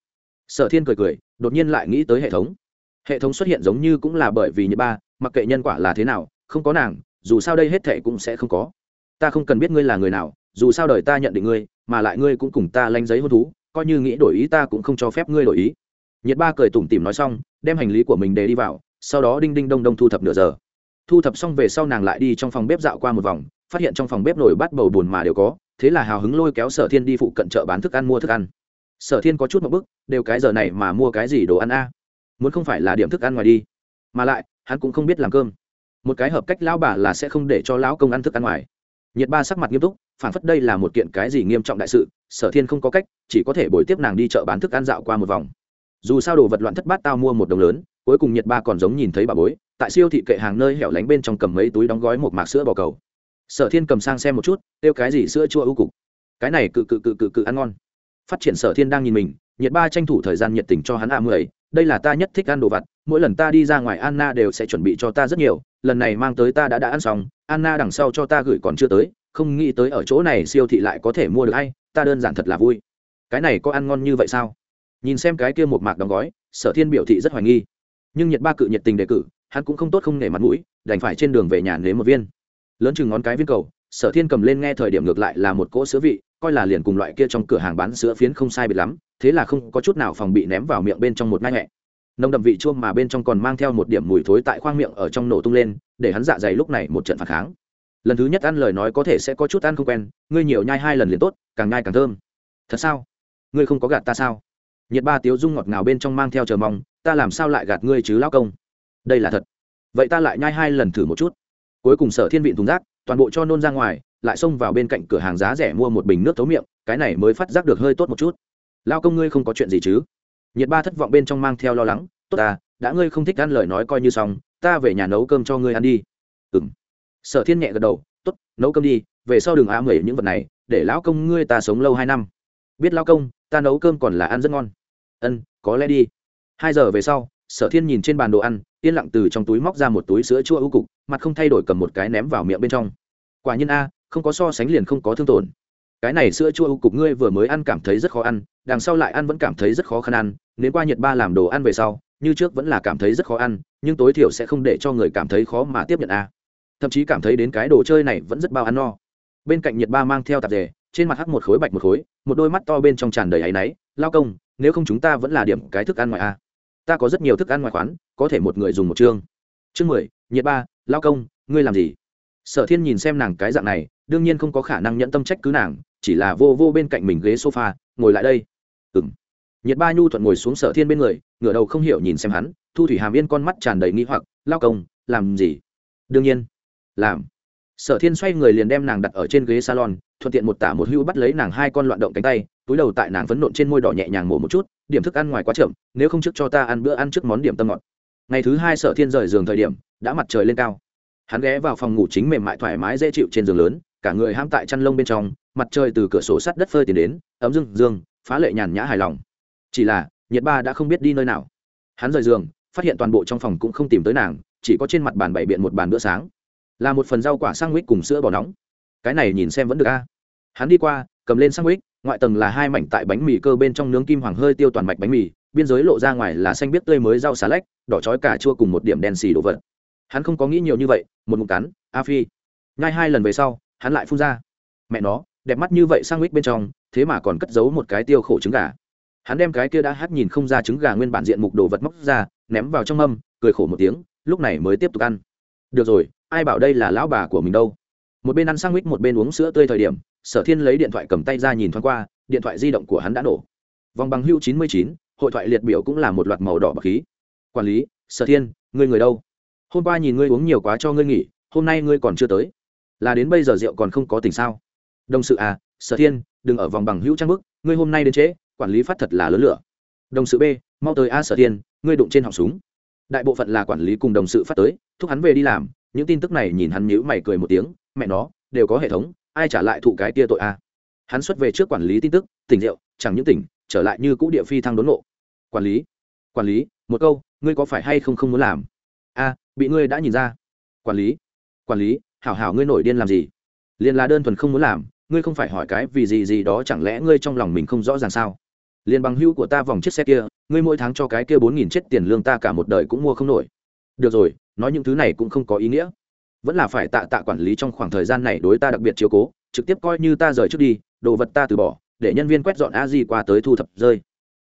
Sở thiên cười cười, đột nhiên lại nghĩ tới hệ thống. Hệ thống xuất hiện giống như cũng là bởi vì như ba, mặc kệ nhân quả là thế nào, không có nàng, dù sao đây hết thệ cũng sẽ không có. Ta không cần biết ngươi là người nào, dù sao đời ta nhận định ngươi, mà lại ngươi cũng cùng ta lanh giấy hôn thú, coi như nghĩ đổi ý ta cũng không cho phép ngươi đổi ý nhiệt ba cười tủm tỉm nói xong, đem hành lý của mình để đi vào, sau đó đinh đinh đông đông thu thập nửa giờ. Thu thập xong về sau nàng lại đi trong phòng bếp dạo qua một vòng, phát hiện trong phòng bếp nổi bát bầu bùn mà đều có, thế là hào hứng lôi kéo sở thiên đi phụ cận chợ bán thức ăn mua thức ăn. Sở thiên có chút một bức, đều cái giờ này mà mua cái gì đồ ăn a? Muốn không phải là điểm thức ăn ngoài đi. Mà lại, hắn cũng không biết làm cơm. Một cái hợp cách lão bà là sẽ không để cho lão công ăn thức ăn ngoài. Nhiệt ba sắc mặt nghiêm túc, phản phất đây là một kiện cái gì nghiêm trọng đại sự, sở thiên không có cách, chỉ có thể bồi tiếp nàng đi chợ bán thức ăn dạo qua một vòng dù sao đồ vật loạn thất bát tao mua một đồng lớn, cuối cùng nhiệt ba còn giống nhìn thấy bà bối, tại siêu thị kệ hàng nơi hẻo lánh bên trong cầm mấy túi đóng gói một mạc sữa bò cầu. Sở thiên cầm sang xem một chút kêu cái gì sữa chua ưu cục? Cái này cự cự cự cự cự ăn ngon. Phát triển sở thiên đang nhìn mình nhiệt ba tranh thủ thời gian nhiệt tình cho hắn a à mười, đây là ta nhất thích ăn đồ vặt, mỗi lần ta đi ra ngoài anna đều sẽ chuẩn bị cho ta rất nhiều, lần này mang tới ta đã đã ăn xong, anna đằng sau cho ta gửi còn chưa tới, không nghĩ tới ở chỗ này siêu thị lại có thể mua được hay ta đơn giản thật là vui. Cái này có ăn ngon như vậy sao? Nhìn xem cái kia một mạc đóng gói, sở thiên biểu thị rất hoài nghi. Nhưng nhật ba cự nhiệt tình đề cử, hắn cũng không tốt không nể mặt mũi, đành phải trên đường về nhà nếm một viên. Lớn chừng ngón cái viên cầu, sở thiên cầm lên nghe thời điểm ngược lại là một cỗ sữa vị, coi là liền cùng loại kia trong cửa hàng bán sữa phiến không sai biệt lắm, thế là không có chút nào phòng bị ném vào miệng bên trong một ngai nhẹ. Nồng đậm vị chua mà bên trong còn mang theo một điểm mùi thối tại khoang miệng ở trong nổ tung lên, để hắn dạ dày lúc này một trận phản kháng. Lần thứ nhất ăn lời nói có thể sẽ có chút ăn không quen, ngươi nhiều nhai hai lần liền tốt, càng nhai càng thơm. Thật sao? Ngươi không có gạt ta sao? Nhiệt ba tiếu dung ngọt ngào bên trong mang theo chờ mong, ta làm sao lại gạt ngươi chứ lao công? Đây là thật. Vậy ta lại nhai hai lần thử một chút. Cuối cùng sở thiên vị thùng rác, toàn bộ cho nôn ra ngoài, lại xông vào bên cạnh cửa hàng giá rẻ mua một bình nước thấu miệng, cái này mới phát giác được hơi tốt một chút. Lao công ngươi không có chuyện gì chứ? Nhiệt ba thất vọng bên trong mang theo lo lắng, tốt ta, đã ngươi không thích ăn lời nói coi như xong, ta về nhà nấu cơm cho ngươi ăn đi. Ừ m sở thiên nhẹ gật đầu, tốt, nấu cơm đi, về sau đừng ám mười những vật này, để lão công ngươi ta sống lâu hai năm biết lao công, ta nấu cơm còn là ăn rất ngon. Ân, có lẽ đi. Hai giờ về sau, sở thiên nhìn trên bàn đồ ăn, yên lặng từ trong túi móc ra một túi sữa chua ưu cục, mặt không thay đổi cầm một cái ném vào miệng bên trong. Quả nhiên a, không có so sánh liền không có thương tổn. Cái này sữa chua ưu cục ngươi vừa mới ăn cảm thấy rất khó ăn, đằng sau lại ăn vẫn cảm thấy rất khó khăn ăn, nếu qua nhiệt ba làm đồ ăn về sau, như trước vẫn là cảm thấy rất khó ăn, nhưng tối thiểu sẽ không để cho người cảm thấy khó mà tiếp nhận a. Thậm chí cảm thấy đến cái đồ chơi này vẫn rất bao ăn no. Bên cạnh nhiệt ba mang theo tạp dề trên mặt hắc một khối bạch một khối, một đôi mắt to bên trong tràn đầy áy náy, lao công, nếu không chúng ta vẫn là điểm cái thức ăn ngoài a. Ta có rất nhiều thức ăn ngoài khoán, có thể một người dùng một chương. Chương mười, nhiệt ba, lao công, ngươi làm gì? Sở thiên nhìn xem nàng cái dạng này, đương nhiên không có khả năng nhận tâm trách cứ nàng, chỉ là vô vô bên cạnh mình ghế sofa, ngồi lại đây. Ừng nhiệt ba nhu thuận ngồi xuống sở thiên bên người, ngửa đầu không hiểu nhìn xem hắn, thu thủy hàm yên con mắt tràn đầy nghi hoặc, lao công, làm gì? Đương nhiên, làm. Sở thiên xoay người liền đem nàng đặt ở trên ghế salon thuận tiện một tả một hưu bắt lấy nàng hai con loạn động cánh tay, túi đầu tại nàng phấn nộn trên môi đỏ nhẹ nhàng mổ một chút, điểm thức ăn ngoài quá chậm, nếu không trước cho ta ăn bữa ăn trước món điểm tâm ngọt. Ngày thứ hai sở thiên rời giường thời điểm, đã mặt trời lên cao. Hắn ghé vào phòng ngủ chính mềm mại thoải mái dễ chịu trên giường lớn, cả người ham tại chăn lông bên trong, mặt trời từ cửa sổ sắt đất phơi tiền đến, ấm dương dương phá lệ nhàn nhã hài lòng. Chỉ là, nhiệt ba đã không biết đi nơi nào. Hắn rời giường, phát hiện toàn bộ trong phòng cũng không tìm tới nàng, chỉ có trên mặt bàn bày biện một bàn bữa sáng. Là một phần rau quả sang mít cùng sữa bò nóng cái này nhìn xem vẫn được a. Hắn đi qua, cầm lên sang ngoại tầng là hai mảnh tại bánh mì cơ bên trong nướng kim hoàng hơi tiêu toàn mạch bánh mì, biên giới lộ ra ngoài là xanh biết tươi mới rau xà lách, đỏ chói cà chua cùng một điểm đen xì đồ vật. Hắn không có nghĩ nhiều như vậy, một mục cắn, a phi. Ngay hai lần về sau, hắn lại phun ra. Mẹ nó, đẹp mắt như vậy sang mít bên trong, thế mà còn cất giấu một cái tiêu khổ trứng gà. Hắn đem cái kia đã hát nhìn không ra trứng gà nguyên bản diện mục đồ vật móc ra, ném vào trong mâm, cười khổ một tiếng, lúc này mới tiếp tục ăn. Được rồi, ai bảo đây là lão bà của mình đâu? Một bên ăn sang mít một bên uống sữa tươi thời điểm, sở thiên lấy điện thoại cầm tay ra nhìn thoáng qua, điện thoại di động của hắn đã nổ. Vòng bằng hưu chín mươi chín, hội thoại liệt biểu cũng là một loạt màu đỏ bậc khí. Quản lý, sở thiên, ngươi người đâu? Hôm qua nhìn ngươi uống nhiều quá cho ngươi nghỉ, hôm nay ngươi còn chưa tới. Là đến bây giờ rượu còn không có tình sao? Đồng sự à sở thiên, đừng ở vòng bằng hữu trang bức, ngươi hôm nay đến trễ, quản lý phát thật là lớn lửa. Đồng sự b, mau tới a, sở thiên, ngươi đụng trên họng súng. Đại bộ phận là quản lý cùng đồng sự phát tới, thúc hắn về đi làm, những tin tức này nhìn hắn nhíu mày cười một tiếng mẹ nó, đều có hệ thống, ai trả lại thụ cái tia tội a hắn xuất về trước quản lý tin tức, tỉnh rượu, chẳng những tỉnh, trở lại như cũ địa phi thăng đốn nộ quản lý quản lý, một câu, ngươi có phải hay không không muốn làm? A bị ngươi đã nhìn ra. Quản lý quản lý, hảo hảo ngươi nổi điên làm gì? Liền là đơn thuần không muốn làm, ngươi không phải hỏi cái vì gì gì đó chẳng lẽ ngươi trong lòng mình không rõ ràng sao? Liền bằng hưu của ta vòng chiếc xe kia, ngươi mỗi tháng cho cái kia bốn nghìn chết tiền lương ta cả một đời cũng mua không nổi. Được rồi, nói những thứ này cũng không có ý nghĩa vẫn là phải tạ tạ quản lý trong khoảng thời gian này đối ta đặc biệt chiếu cố, trực tiếp coi như ta rời trước đi, đồ vật ta từ bỏ, để nhân viên quét dọn a di qua tới thu thập rơi.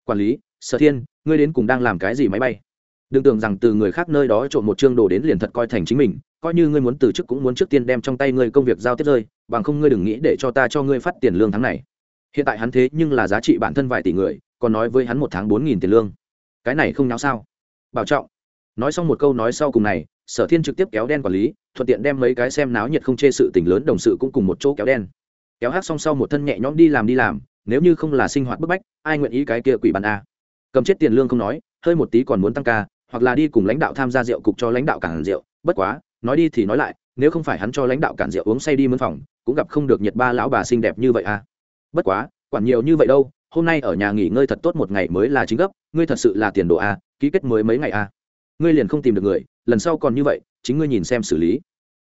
Quản lý, sở thiên, ngươi đến cùng đang làm cái gì máy bay? Đừng tưởng rằng từ người khác nơi đó trộm một chương đồ đến liền thật coi thành chính mình, coi như ngươi muốn từ chức cũng muốn trước tiên đem trong tay ngươi công việc giao tiếp rơi, bằng không ngươi đừng nghĩ để cho ta cho ngươi phát tiền lương tháng này. Hiện tại hắn thế nhưng là giá trị bản thân vài tỷ người, còn nói với hắn một tháng bốn nghìn tiền lương. Cái này không nháo sao? Bảo trọng nói xong một câu nói sau cùng này, sở thiên trực tiếp kéo đen quản lý, thuận tiện đem mấy cái xem náo nhiệt không chê sự tình lớn đồng sự cũng cùng một chỗ kéo đen. Kéo hát xong sau một thân nhẹ nhõm đi làm đi làm, nếu như không là sinh hoạt bức bách, ai nguyện ý cái kia quỷ bàn a? Cầm chết tiền lương không nói, hơi một tí còn muốn tăng ca, hoặc là đi cùng lãnh đạo tham gia rượu cục cho lãnh đạo cản rượu, bất quá, nói đi thì nói lại, nếu không phải hắn cho lãnh đạo cản rượu uống say đi mướn phòng, cũng gặp không được nhiệt ba lão bà xinh đẹp như vậy a. Bất quá, quản nhiều như vậy đâu, hôm nay ở nhà nghỉ ngơi thật tốt một ngày mới là chính gấp, ngươi thật sự là tiền đồ a, ký kết mới mấy ngày a ngươi liền không tìm được người, lần sau còn như vậy, chính ngươi nhìn xem xử lý.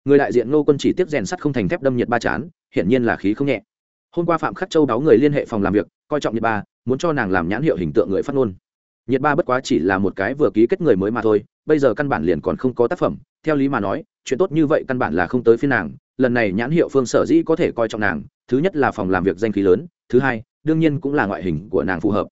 Người đại diện ngô quân chỉ tiếp rèn sắt không thành thép đâm nhiệt ba chán, hiển nhiên là khí không nhẹ. Hôm qua phạm khắc châu đáo người liên hệ phòng làm việc, coi trọng nhiệt ba, muốn cho nàng làm nhãn hiệu hình tượng người phát ngôn. Nhiệt ba bất quá chỉ là một cái vừa ký kết người mới mà thôi, bây giờ căn bản liền còn không có tác phẩm, theo lý mà nói, chuyện tốt như vậy căn bản là không tới phiên nàng, lần này nhãn hiệu phương sở dĩ có thể coi trọng nàng, thứ nhất là phòng làm việc danh khí lớn, thứ hai, đương nhiên cũng là ngoại hình của nàng phù hợp.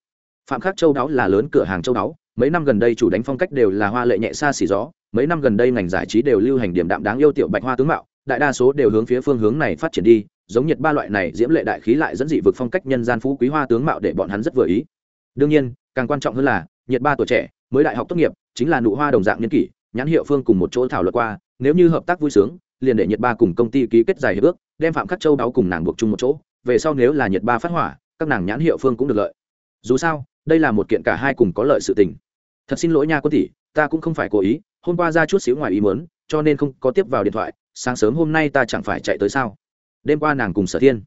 Phạm khắc châu đáo là lớn cửa hàng châu đáo mấy năm gần đây chủ đánh phong cách đều là hoa lệ nhẹ xa xỉ gió, mấy năm gần đây ngành giải trí đều lưu hành điểm đạm đáng yêu tiểu bạch hoa tướng mạo, đại đa số đều hướng phía phương hướng này phát triển đi, giống nhiệt ba loại này diễm lệ đại khí lại dẫn dị vực phong cách nhân gian phú quý hoa tướng mạo để bọn hắn rất vừa ý. Đương nhiên, càng quan trọng hơn là, nhiệt ba tuổi trẻ mới đại học tốt nghiệp, chính là nụ hoa đồng dạng nhân kỷ, nhãn hiệu phương cùng một chỗ thảo luận qua, nếu như hợp tác vui sướng, liền để nhiệt ba cùng công ty ký kết dài hiệp ước, đem phạm khắc châu đáo cùng nàng buộc chung một chỗ, về sau nếu là nhiệt ba phát hỏa, các nàng nhãn hiệu phương cũng được lợi. Dù sao, đây là một kiện cả hai cùng có lợi sự tình thật xin lỗi nha quân tỷ, ta cũng không phải cố ý, hôm qua ra chút xíu ngoài ý muốn, cho nên không có tiếp vào điện thoại, sáng sớm hôm nay ta chẳng phải chạy tới sao? Đêm qua nàng cùng sở thiên.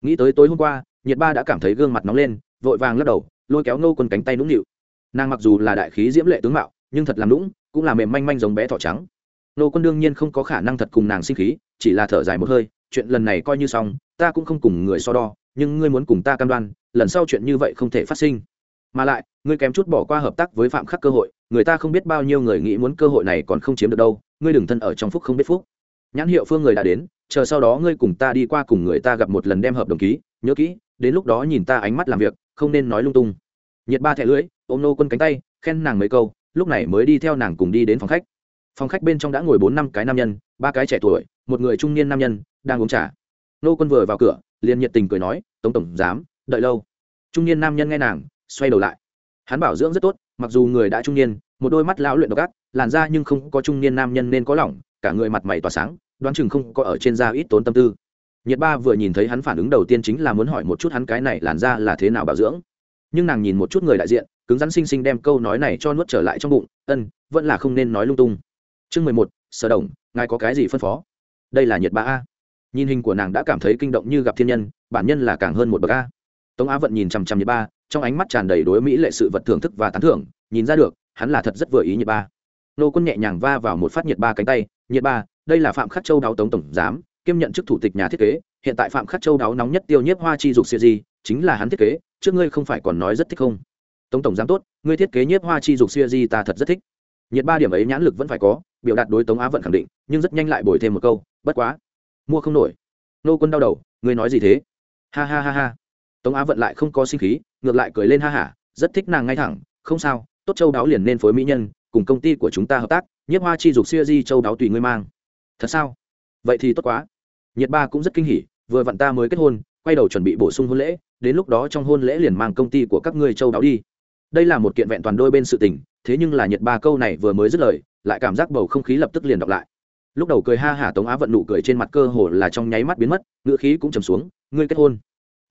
Nghĩ tới tối hôm qua, nhiệt ba đã cảm thấy gương mặt nóng lên, vội vàng lắc đầu, lôi kéo nô quân cánh tay nũng nịu. Nàng mặc dù là đại khí diễm lệ tướng mạo, nhưng thật làm nũng, cũng là mềm manh manh giống bé thỏ trắng. Nô quân đương nhiên không có khả năng thật cùng nàng sinh khí, chỉ là thở dài một hơi, chuyện lần này coi như xong, ta cũng không cùng người so đo, nhưng ngươi muốn cùng ta cam đoan, lần sau chuyện như vậy không thể phát sinh. Mà lại ngươi kém chút bỏ qua hợp tác với phạm khắc cơ hội, người ta không biết bao nhiêu người nghĩ muốn cơ hội này còn không chiếm được đâu, ngươi đừng thân ở trong phúc không biết phúc. Nhãn hiệu phương người đã đến, chờ sau đó ngươi cùng ta đi qua cùng người ta gặp một lần đem hợp đồng ký, nhớ kỹ, đến lúc đó nhìn ta ánh mắt làm việc, không nên nói lung tung. Nhiệt ba thẻ lưỡi, ôm nô quân cánh tay, khen nàng mấy câu, lúc này mới đi theo nàng cùng đi đến phòng khách. Phòng khách bên trong đã ngồi bốn năm cái nam nhân, ba cái trẻ tuổi, một người trung niên nam nhân, đang uống trà. Nô quân vừa vào cửa, liền nhiệt tình cười nói, tống tổng dám đợi lâu. Trung niên nam nhân nghe nàng, xoay đầu lại hắn bảo dưỡng rất tốt, mặc dù người đã trung niên, một đôi mắt lão luyện độc ác, làn da nhưng không có trung niên nam nhân nên có lỏng, cả người mặt mày tỏa sáng, đoán chừng không có ở trên da ít tốn tâm tư. Nhiệt ba vừa nhìn thấy hắn phản ứng đầu tiên chính là muốn hỏi một chút hắn cái này làn da là thế nào bảo dưỡng. Nhưng nàng nhìn một chút người đại diện, cứng rắn xinh xinh đem câu nói này cho nuốt trở lại trong bụng, ân, vẫn là không nên nói lung tung. Chương mười một, sở đồng, ngài có cái gì phân phó? Đây là nhiệt ba a. Nhìn hình của nàng đã cảm thấy kinh động như gặp thiên nhân, bản nhân là càng hơn một bậc a tống á vận nhìn chằm chằm nhiệt ba, trong ánh mắt tràn đầy đối mỹ lệ sự vật thưởng thức và tán thưởng, nhìn ra được, hắn là thật rất vừa ý nhiệt ba. Nô quân nhẹ nhàng va vào một phát nhiệt ba cánh tay nhiệt ba, đây là phạm khắc châu đáo tống tổng giám, kiêm nhận chức thủ tịch nhà thiết kế, hiện tại phạm khắc châu đáo nóng nhất tiêu nhiếp hoa chi dục siêu di chính là hắn thiết kế, trước ngươi không phải còn nói rất thích không? Tống tổng giám tốt, ngươi thiết kế nhiếp hoa chi dục siêu di ta thật rất thích. Nhiệt ba điểm ấy nhãn lực vẫn phải có, biểu đạt đối tống á vận khẳng định, nhưng rất nhanh lại bồi thêm một câu, bất quá, mua không nổi. Nô quân đau đầu, ngươi nói gì thế? Ha ha ha ha tống á vận lại không có sinh khí, ngược lại cười lên ha hả, rất thích nàng ngay thẳng, không sao, tốt châu đáo liền nên phối mỹ nhân, cùng công ty của chúng ta hợp tác, nhiếp hoa chi dục siêu di châu đáo tùy ngươi mang. Thật sao? Vậy thì tốt quá. Nhiệt ba cũng rất kinh hỉ, vừa vặn ta mới kết hôn, quay đầu chuẩn bị bổ sung hôn lễ, đến lúc đó trong hôn lễ liền mang công ty của các ngươi châu đáo đi. Đây là một kiện vẹn toàn đôi bên sự tình, thế nhưng là nhiệt ba câu này vừa mới dứt lời, lại cảm giác bầu không khí lập tức liền đọc lại. Lúc đầu cười ha hả tống á vận nụ cười trên mặt cơ hồ là trong nháy mắt biến mất ngựa khí cũng trầm xuống, ngươi kết hôn?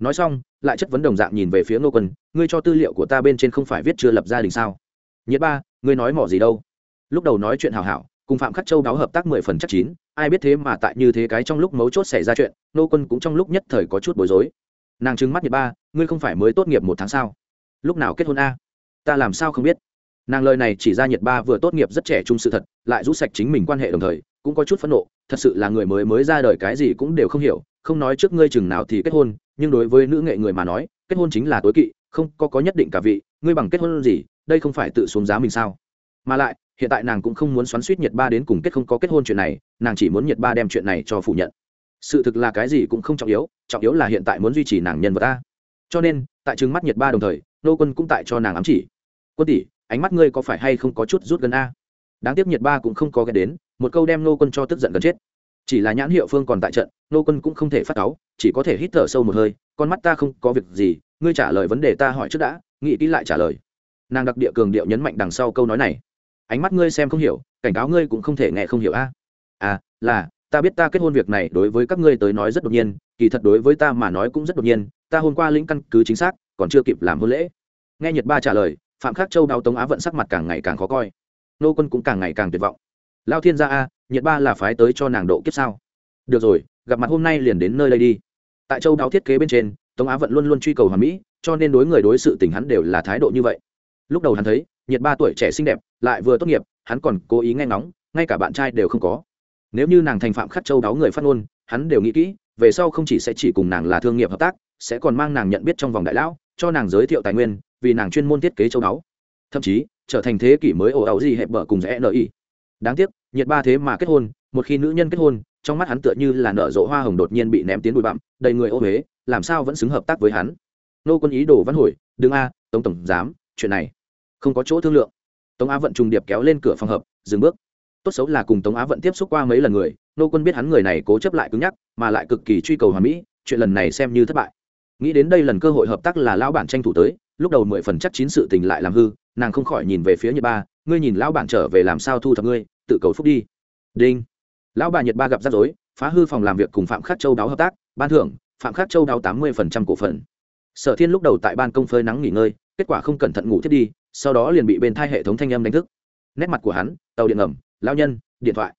Nói xong, lại chất vấn đồng dạng nhìn về phía ngô quân, ngươi cho tư liệu của ta bên trên không phải viết chưa lập gia đình sao? Nhiệt ba, ngươi nói mỏ gì đâu? Lúc đầu nói chuyện hào hảo, cùng phạm khắc châu báo hợp tác mười phần chắc chín, ai biết thế mà tại như thế cái trong lúc mấu chốt xảy ra chuyện nô quân cũng trong lúc nhất thời có chút bối rối. Nàng trừng mắt nhiệt ba, ngươi không phải mới tốt nghiệp một tháng sao? Lúc nào kết hôn a? Ta làm sao không biết? Nàng lời này chỉ ra nhiệt ba vừa tốt nghiệp rất trẻ trung sự thật, lại rút sạch chính mình quan hệ đồng thời, cũng có chút phẫn nộ, thật sự là người mới mới ra đời cái gì cũng đều không hiểu không nói trước ngươi chừng nào thì kết hôn, nhưng đối với nữ nghệ người mà nói, kết hôn chính là tối kỵ, không có có nhất định cả vị, ngươi bằng kết hôn gì, đây không phải tự xuống giá mình sao? Mà lại, hiện tại nàng cũng không muốn xoắn suýt nhiệt ba đến cùng kết không có kết hôn chuyện này, nàng chỉ muốn nhiệt ba đem chuyện này cho phủ nhận. Sự thực là cái gì cũng không trọng yếu trọng yếu là hiện tại muốn duy trì nàng nhân vật ta. Cho nên, tại trừng mắt nhiệt ba đồng thời, nô quân cũng tại cho nàng ám chỉ. Quân tỷ, ánh mắt ngươi có phải hay không có chút rút gần a? Đáng tiếc nhiệt ba cũng không có ghé đến, một câu đem nô quân cho tức giận gần chết chỉ là nhãn hiệu phương còn tại trận nô quân cũng không thể phát cáu, chỉ có thể hít thở sâu một hơi, con mắt ta không có việc gì, ngươi trả lời vấn đề ta hỏi trước đã, nghĩ kỹ lại trả lời. Nàng đặc địa cường điệu nhấn mạnh đằng sau câu nói này. Ánh mắt ngươi xem không hiểu, cảnh cáo ngươi cũng không thể nghe không hiểu a. À? à là, ta biết ta kết hôn việc này đối với các ngươi tới nói rất đột nhiên, kỳ thật đối với ta mà nói cũng rất đột nhiên, ta hôm qua lĩnh căn cứ chính xác, còn chưa kịp làm hôn lễ. Nghe nhật ba trả lời, phạm khắc châu đau tống á vận sắc mặt càng ngày càng khó coi. Nô quân cũng càng ngày càng tuyệt vọng. Lao thiên gia a nhiệt ba là phái tới cho nàng độ kiếp sao? Được rồi, gặp mặt hôm nay liền đến nơi đây đi. Tại châu đáo thiết kế bên trên, tống á vận luôn luôn truy cầu hoàn mỹ, cho nên đối người đối sự tình hắn đều là thái độ như vậy. Lúc đầu hắn thấy nhiệt ba tuổi trẻ xinh đẹp, lại vừa tốt nghiệp, hắn còn cố ý nghe ngóng, ngay cả bạn trai đều không có. Nếu như nàng thành phạm khắc châu đáo người phát ngôn, hắn đều nghĩ kỹ, về sau không chỉ sẽ chỉ cùng nàng là thương nghiệp hợp tác, sẽ còn mang nàng nhận biết trong vòng đại lão, cho nàng giới thiệu tài nguyên, vì nàng chuyên môn thiết kế châu đáo. Thậm chí, trở thành thế kỷ mới ồ ẩu gì hẹp bở cùng rẽ nợ ý đáng tiếc, nhiệt ba thế mà kết hôn, một khi nữ nhân kết hôn, trong mắt hắn tựa như là nở rộ hoa hồng đột nhiên bị ném tiến bụi bặm, đầy người ô huế làm sao vẫn xứng hợp tác với hắn? Nô quân ý đồ văn hồi đừng a, tống tổng giám, chuyện này không có chỗ thương lượng. Tống á vận trùng điệp kéo lên cửa phòng hợp dừng bước. Tốt xấu là cùng tống á vận tiếp xúc qua mấy lần người, nô quân biết hắn người này cố chấp lại cứng nhắc, mà lại cực kỳ truy cầu hòa mỹ, chuyện lần này xem như thất bại. Nghĩ đến đây lần cơ hội hợp tác là lão bản tranh thủ tới, lúc đầu mười phần chắc chín sự tình lại làm hư, nàng không khỏi nhìn về phía nhật ba ngươi nhìn lão bản trở về làm sao thu thập ngươi, tự cầu phúc đi. Đinh. Lão bà nhật ba gặp rắc rối, phá hư phòng làm việc cùng phạm khắc châu đáo hợp tác, ban thưởng, phạm khắc châu đáo tám mươi cổ phần. Sở thiên lúc đầu tại ban công phơi nắng nghỉ ngơi, kết quả không cẩn thận ngủ thiết đi, sau đó liền bị bên thai hệ thống thanh âm đánh thức. Nét mặt của hắn, tàu điện ngầm lao nhân, điện thoại.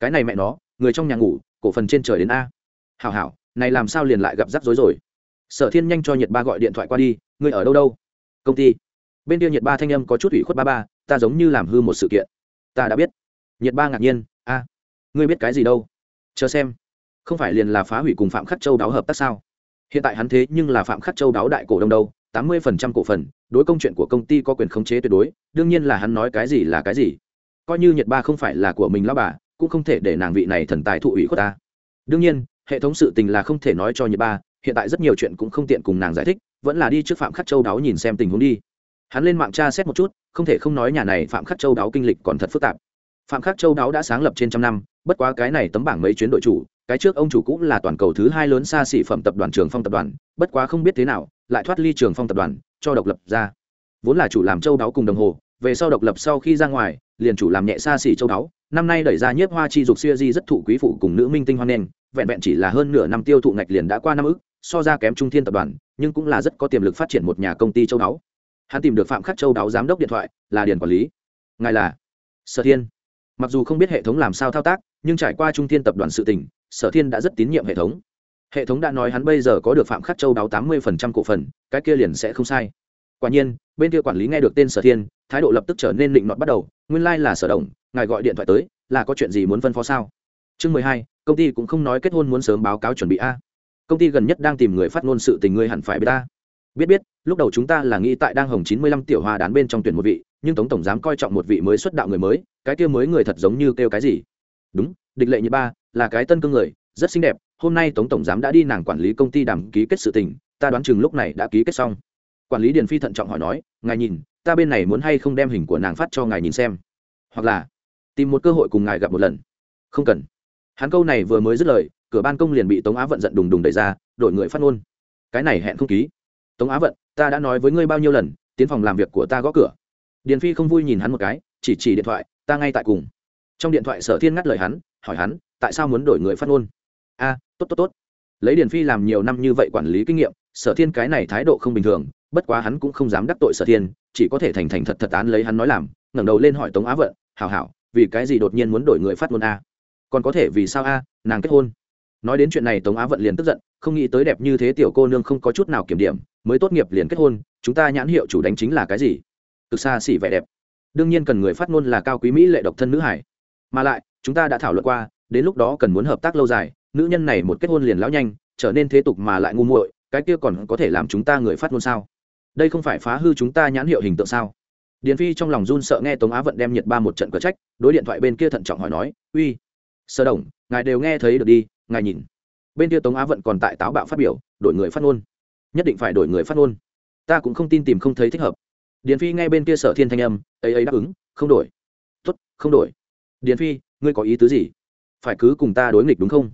Cái này mẹ nó, người trong nhà ngủ, cổ phần trên trời đến a. Hảo hảo, này làm sao liền lại gặp rắc rối rồi? Sở thiên nhanh cho Nhật ba gọi điện thoại qua đi, ngươi ở đâu đâu? Công ty. Bên kia Nhật ba thanh âm có chút ủy khuất ba ba ta giống như làm hư một sự kiện. Ta đã biết. Nhiệt ba ngạc nhiên, a, ngươi biết cái gì đâu? Chờ xem. Không phải liền là phá hủy cùng phạm khắc châu đáo hợp tác sao? Hiện tại hắn thế nhưng là phạm khắc châu đáo đại cổ đông đâu, tám mươi phần trăm cổ phần, đối công chuyện của công ty có quyền khống chế tuyệt đối, đương nhiên là hắn nói cái gì là cái gì. Coi như nhiệt ba không phải là của mình lao bà, cũng không thể để nàng vị này thần tài thụ ủy khuất ta. Đương nhiên, hệ thống sự tình là không thể nói cho nhiệt ba, hiện tại rất nhiều chuyện cũng không tiện cùng nàng giải thích, vẫn là đi trước phạm khắc châu đáo nhìn xem tình huống đi hắn lên mạng tra xét một chút, không thể không nói nhà này phạm khắc châu đáo kinh lịch còn thật phức tạp. Phạm khắc châu đáo đã sáng lập trên trăm năm, bất quá cái này tấm bảng mấy chuyến đội chủ, cái trước ông chủ cũng là toàn cầu thứ hai lớn xa xỉ phẩm tập đoàn trường phong tập đoàn, bất quá không biết thế nào, lại thoát ly trường phong tập đoàn, cho độc lập ra. Vốn là chủ làm châu đáo cùng đồng hồ, về sau độc lập sau khi ra ngoài, liền chủ làm nhẹ xa xỉ châu đáo, năm nay đẩy ra nhiếp hoa chi dục xuya di rất thụ quý phụ cùng nữ minh tinh hoan nghênh, vẹn vẹn chỉ là hơn nửa năm tiêu thụ ngạch liền đã qua năm ức, so ra kém trung thiên tập đoàn, nhưng cũng là rất có tiềm lực phát triển một nhà công ty châu đáo hắn tìm được phạm khắc châu đáo giám đốc điện thoại, là điền quản lý. Ngài là? Sở thiên. Mặc dù không biết hệ thống làm sao thao tác, nhưng trải qua trung thiên tập đoàn sự tỉnh sở thiên đã rất tín nhiệm hệ thống. Hệ thống đã nói hắn bây giờ có được phạm khắc châu đáo tám mươi phần trăm cổ phần, cái kia liền sẽ không sai. Quả nhiên, bên kia quản lý nghe được tên sở thiên, thái độ lập tức trở nên định nọt bắt đầu, nguyên lai、like、là sở đồng ngài gọi điện thoại tới, là có chuyện gì muốn phân phó sao? Chương mười hai, công ty cũng không nói kết hôn muốn sớm báo cáo chuẩn bị a. Công ty gần nhất đang tìm người phát ngôn sự tình, ngươi hẳn phải biết ta biết biết lúc đầu chúng ta là nghĩ tại đang hồng chín mươi lăm tiểu hoa đán bên trong tuyển một vị, nhưng tống tổng giám coi trọng một vị mới xuất đạo người mới, cái kia mới người thật giống như kêu cái gì? Đúng, địch lệ như ba, là cái tân cương người, rất xinh đẹp, hôm nay tống tổng giám đã đi nàng quản lý công ty đàm ký kết sự tình, ta đoán chừng lúc này đã ký kết xong. Quản lý điền phi thận trọng hỏi nói, ngài nhìn, ta bên này muốn hay không đem hình của nàng phát cho ngài nhìn xem? Hoặc là, tìm một cơ hội cùng ngài gặp một lần. Không cần. Hắn câu này vừa mới dứt lời, cửa ban công liền bị tống á vận giận đùng đùng đẩy ra đổi người phát ngôn. Cái này hẹn không ký tống á vận ta đã nói với ngươi bao nhiêu lần tiến phòng làm việc của ta gõ cửa điền phi không vui nhìn hắn một cái chỉ chỉ điện thoại ta ngay tại cùng trong điện thoại sở thiên ngắt lời hắn hỏi hắn tại sao muốn đổi người phát ngôn a à, tốt tốt tốt lấy điền phi làm nhiều năm như vậy quản lý kinh nghiệm sở thiên cái này thái độ không bình thường bất quá hắn cũng không dám đắc tội sở thiên chỉ có thể thành thành thật thật án lấy hắn nói làm ngẩng đầu lên hỏi tống á vận hảo hảo vì cái gì đột nhiên muốn đổi người phát ngôn a còn có thể vì sao a nàng kết hôn nói đến chuyện này tống á vận liền tức giận không nghĩ tới đẹp như thế tiểu cô nương không có chút nào kiểm điểm mới tốt nghiệp liền kết hôn, chúng ta nhãn hiệu chủ đánh chính là cái gì? Cực xa xỉ vẻ đẹp. Đương nhiên cần người phát ngôn là cao quý mỹ lệ độc thân nữ hải. Mà lại, chúng ta đã thảo luận qua, đến lúc đó cần muốn hợp tác lâu dài, nữ nhân này một kết hôn liền lão nhanh, trở nên thế tục mà lại ngu muội, cái kia còn có thể làm chúng ta người phát ngôn sao? Đây không phải phá hư chúng ta nhãn hiệu hình tượng sao? Điền phi trong lòng run sợ nghe tống á vận đem nhiệt ba một trận cờ trách, đối điện thoại bên kia thận trọng hỏi nói, uy sơ đồng, ngài đều nghe thấy được đi, ngài nhìn. Bên kia tống á vận còn tại táo bạo phát biểu, đổi người phát ngôn nhất định phải đổi người phát ngôn. Ta cũng không tin tìm không thấy thích hợp. Điền phi nghe bên kia sở thiên thanh âm, ấy ấy đáp ứng, không đổi. Tốt, không đổi. Điền phi, ngươi có ý tứ gì? Phải cứ cùng ta đối nghịch đúng không?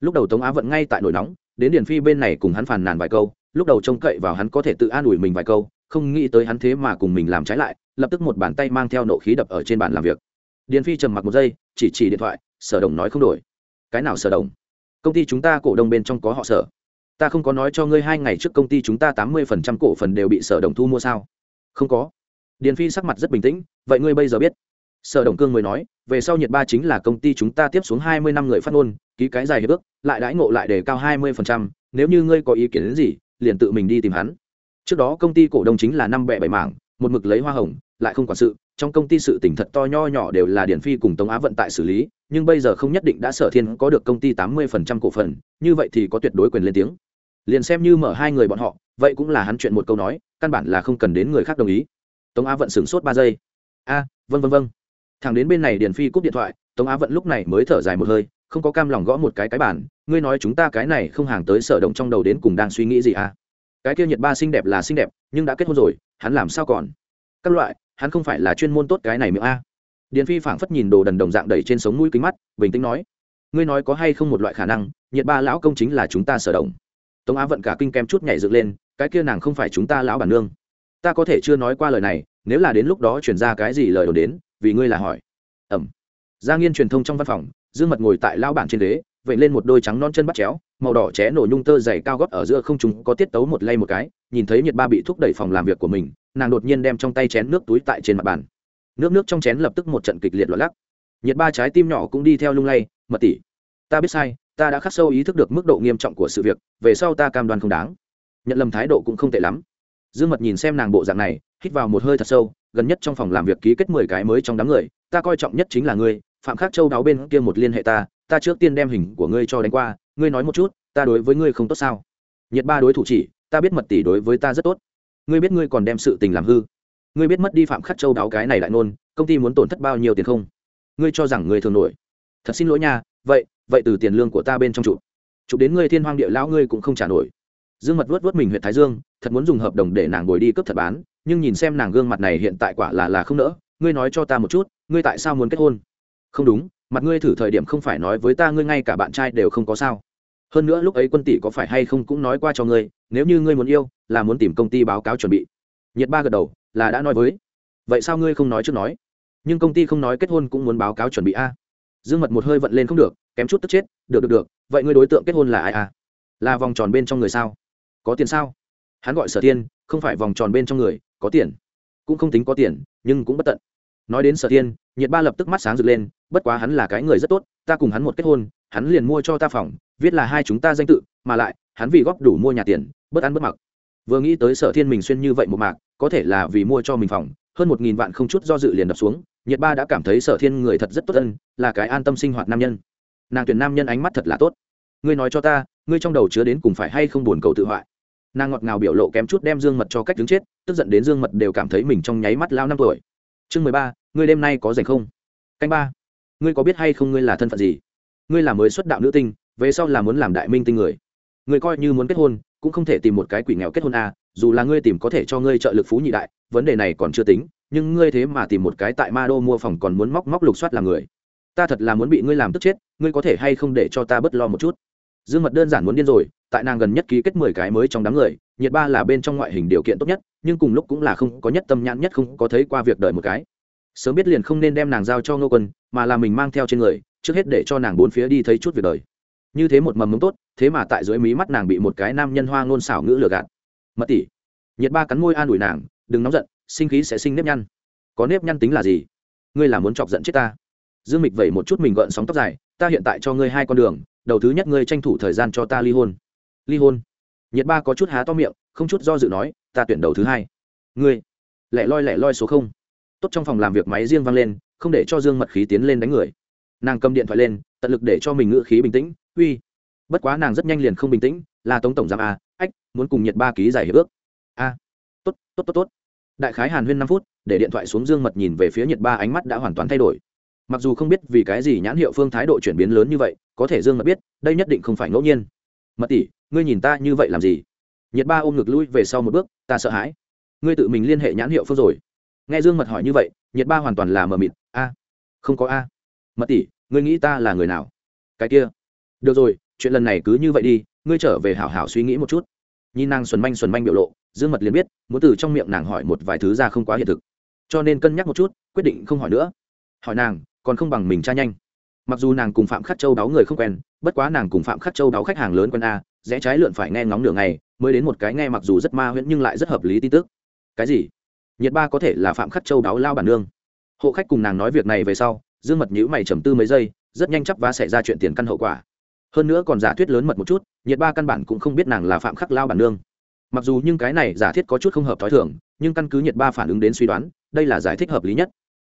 Lúc đầu tống á vận ngay tại nổi nóng, đến điền phi bên này cùng hắn phàn nàn vài câu, lúc đầu trông cậy vào hắn có thể tự an ủi mình vài câu, không nghĩ tới hắn thế mà cùng mình làm trái lại, lập tức một bàn tay mang theo nộ khí đập ở trên bàn làm việc. Điền phi trầm mặc một giây, chỉ chỉ điện thoại, sở đồng nói không đổi. Cái nào sở đồng? Công ty chúng ta cổ đông bên trong có họ sở ta không có nói cho ngươi hai ngày trước công ty chúng ta tám mươi phần trăm cổ phần đều bị sở đồng thu mua sao? Không có. Điền phi sắc mặt rất bình tĩnh, vậy ngươi bây giờ biết. Sở đồng cương mới nói, về sau nhiệt ba chính là công ty chúng ta tiếp xuống hai mươi năm người phát ngôn, ký cái dài hiệp ước, lại đãi ngộ lại để cao hai mươi phần trăm, nếu như ngươi có ý kiến đến gì, liền tự mình đi tìm hắn. Trước đó công ty cổ đông chính là năm bẹ bảy mảng, một mực lấy hoa hồng, lại không quản sự, trong công ty sự tỉnh thật to nho nhỏ đều là điển phi cùng tống á vận tại xử lý, nhưng bây giờ không nhất định đã sở thiên có được công ty tám mươi phần trăm cổ phần, như vậy thì có tuyệt đối quyền lên tiếng liền xem như mở hai người bọn họ, vậy cũng là hắn chuyện một câu nói, căn bản là không cần đến người khác đồng ý. Tống á vận sửng sốt ba giây. A vân vân vân thằng đến bên này điền phi cúp điện thoại, tống á vận lúc này mới thở dài một hơi, không có cam lòng gõ một cái cái bản ngươi nói chúng ta cái này không hàng tới sở động trong đầu đến cùng đang suy nghĩ gì à? Cái kia nhiệt ba xinh đẹp là xinh đẹp, nhưng đã kết hôn rồi, hắn làm sao còn? Các loại, hắn không phải là chuyên môn tốt cái này miệng a. Điền phi phảng phất nhìn đồ đần đồng dạng đẩy trên sống mũi kính mắt, bình tĩnh nói. Ngươi nói có hay không một loại khả năng nhiệt ba lão công chính là chúng ta sở động? Tống á vận cả kinh kem chút nhảy dựng lên, cái kia nàng không phải chúng ta lão bản nương. Ta có thể chưa nói qua lời này, nếu là đến lúc đó chuyển ra cái gì lời đồn đến, vì ngươi là hỏi. Ẩm. Gia nghiên truyền thông trong văn phòng, dương mật ngồi tại lao bản trên đế vậy lên một đôi trắng non chân bắt chéo, màu đỏ ché nổ nhung tơ dày cao gót ở giữa không chúng có tiết tấu một lay một cái, nhìn thấy nhiệt ba bị thúc đẩy phòng làm việc của mình, nàng đột nhiên đem trong tay chén nước túi tại trên mặt bàn. Nước nước trong chén lập tức một trận kịch liệt loạn lắc. Nhiệt ba trái tim nhỏ cũng đi theo lung lay, mật tỷ, ta biết sai ta đã khắc sâu ý thức được mức độ nghiêm trọng của sự việc, về sau ta cam đoan không đáng. Nhận lầm thái độ cũng không tệ lắm. Dương mật nhìn xem nàng bộ dạng này, hít vào một hơi thật sâu, gần nhất trong phòng làm việc ký kết mười cái mới trong đám người, ta coi trọng nhất chính là ngươi, phạm khắc châu đáo bên kia một liên hệ ta ta trước tiên đem hình của ngươi cho đánh qua, ngươi nói một chút, ta đối với ngươi không tốt sao? Nhiệt ba đối thủ chỉ, ta biết mật tỷ đối với ta rất tốt. Ngươi biết ngươi còn đem sự tình làm hư. Ngươi biết mất đi phạm khắc châu đáo cái này lại nôn, công ty muốn tổn thất bao nhiêu tiền không? Ngươi cho rằng ngươi thường nổi. Thật xin lỗi nha, vậy vậy từ tiền lương của ta bên trong trụ chụp đến ngươi thiên hoang địa lão ngươi cũng không trả nổi. Dương mật vớt vớt mình huyện thái dương, thật muốn dùng hợp đồng để nàng ngồi đi cướp thật bán, nhưng nhìn xem nàng gương mặt này hiện tại quả là là không nỡ, ngươi nói cho ta một chút, ngươi tại sao muốn kết hôn? Không đúng, mặt ngươi thử thời điểm không phải nói với ta ngươi ngay cả bạn trai đều không có sao. Hơn nữa lúc ấy quân tỷ có phải hay không cũng nói qua cho ngươi, nếu như ngươi muốn yêu, là muốn tìm công ty báo cáo chuẩn bị. Nhiệt ba gật đầu, là đã nói với. Vậy sao ngươi không nói trước nói? Nhưng công ty không nói kết hôn cũng muốn báo cáo chuẩn bị a. Dương mật một hơi vận lên không được kém chút tức chết, được được được, vậy ngươi đối tượng kết hôn là ai à? là vòng tròn bên trong người sao? Có tiền sao? Hắn gọi sở thiên, không phải vòng tròn bên trong người, có tiền. Cũng không tính có tiền, nhưng cũng bất tận. Nói đến sở thiên, nhiệt ba lập tức mắt sáng rực lên, bất quá hắn là cái người rất tốt, ta cùng hắn một kết hôn, hắn liền mua cho ta phòng, viết là hai chúng ta danh tự, mà lại, hắn vì góp đủ mua nhà tiền, bất ăn bất mặc. Vừa nghĩ tới sở thiên mình xuyên như vậy một mạc, có thể là vì mua cho mình phòng, hơn một nghìn vạn không chút do dự liền đập xuống, nhiệt ba đã cảm thấy sở thiên người thật rất tốt ân, là cái an tâm sinh hoạt nam nhân nàng tuyển nam nhân ánh mắt thật là tốt. Ngươi nói cho ta ngươi trong đầu chứa đến cùng phải hay không buồn cầu tự hoại? Nàng ngọt ngào biểu lộ kém chút đem dương mật cho cách đứng chết tức giận đến dương mật đều cảm thấy mình trong nháy mắt lao năm tuổi. Chương mười ba ngươi đêm nay có rảnh không? Canh ba. Ngươi có biết hay không ngươi là thân phận gì? Ngươi là mới xuất đạo nữ tinh về sau là muốn làm đại minh tinh người. Ngươi coi như muốn kết hôn cũng không thể tìm một cái quỷ nghèo kết hôn à, dù là ngươi tìm có thể cho ngươi trợ lực phú nhị đại vấn đề này còn chưa tính nhưng ngươi thế mà tìm một cái tại ma đô mua phòng còn muốn móc móc lục soát làm người ta thật là muốn bị ngươi làm tức chết, ngươi có thể hay không để cho ta bớt lo một chút? Dương mật đơn giản muốn điên rồi, tại nàng gần nhất ký kết mười cái mới trong đám người nhiệt ba là bên trong ngoại hình điều kiện tốt nhất, nhưng cùng lúc cũng là không có nhất tâm nhãn nhất không có thấy qua việc đợi một cái. Sớm biết liền không nên đem nàng giao cho ngô quân, mà là mình mang theo trên người, trước hết để cho nàng bốn phía đi thấy chút việc đời. Như thế một mầm mống tốt, thế mà tại dưới mí mắt nàng bị một cái nam nhân hoa ngôn xảo ngữ lừa gạt. Mật tỷ nhiệt ba cắn môi an ủi nàng, đừng nóng giận, sinh khí sẽ sinh nếp nhăn. Có nếp nhăn tính là gì? Ngươi là muốn chọc giận chết ta? Dương mịch vẩy một chút mình gợn sóng tóc dài, ta hiện tại cho ngươi hai con đường, đầu thứ nhất ngươi tranh thủ thời gian cho ta ly hôn. Ly hôn? Nhiệt ba có chút há to miệng, không chút do dự nói, ta tuyển đầu thứ hai. Ngươi? Lẻ loi lẻ loi số không. Tốt trong phòng làm việc máy riêng vang lên, không để cho dương mật khí tiến lên đánh người. Nàng cầm điện thoại lên, tận lực để cho mình ngự khí bình tĩnh, uy. Bất quá nàng rất nhanh liền không bình tĩnh, là tống tổng giám a ách, muốn cùng nhiệt ba ký giải hiệp ước. A. Tốt tốt tốt tốt. Đại khái hàn huyên năm phút, để điện thoại xuống dương mật nhìn về phía nhiệt ba ánh mắt đã hoàn toàn thay đổi mặc dù không biết vì cái gì nhãn hiệu phương thái độ chuyển biến lớn như vậy, có thể dương mật biết, đây nhất định không phải ngẫu nhiên. Mật tỷ, ngươi nhìn ta như vậy làm gì? Nhiệt ba ôm ngực lui về sau một bước, ta sợ hãi. Ngươi tự mình liên hệ nhãn hiệu phương rồi. Nghe dương mật hỏi như vậy nhiệt ba hoàn toàn là mờ mịt. A, không có a. Mật tỷ, ngươi nghĩ ta là người nào? Cái kia. Được rồi, chuyện lần này cứ như vậy đi, ngươi trở về hảo hảo suy nghĩ một chút. Nhìn nàng xuẩn manh xuẩn manh biểu lộ, dương mật liền biết, muốn từ trong miệng nàng hỏi một vài thứ ra không quá hiện thực. Cho nên cân nhắc một chút, quyết định không hỏi nữa. Hỏi nàng còn không bằng mình tra nhanh. Mặc dù nàng cùng phạm khắc châu đáo người không quen, bất quá nàng cùng phạm khắc châu đáo khách hàng lớn quen a, rẽ trái lượn phải nghe ngóng nửa ngày, mới đến một cái nghe mặc dù rất ma huyễn nhưng lại rất hợp lý tin tức. Cái gì? Nhiệt ba có thể là phạm khắc châu đáo lao bản nương. Hộ khách cùng nàng nói việc này về sau, dương mật nhữ mày trầm tư mấy giây, rất nhanh chắp vá xảy ra chuyện tiền căn hậu quả. Hơn nữa còn giả thuyết lớn mật một chút, nhiệt ba căn bản cũng không biết nàng là phạm khắc lao bản nương. Mặc dù nhưng cái này giả thiết có chút không hợp t h ó i thường, nhưng căn cứ nhiệt ba phản ứng đến suy đoán, đây là giải thích hợp lý nhất.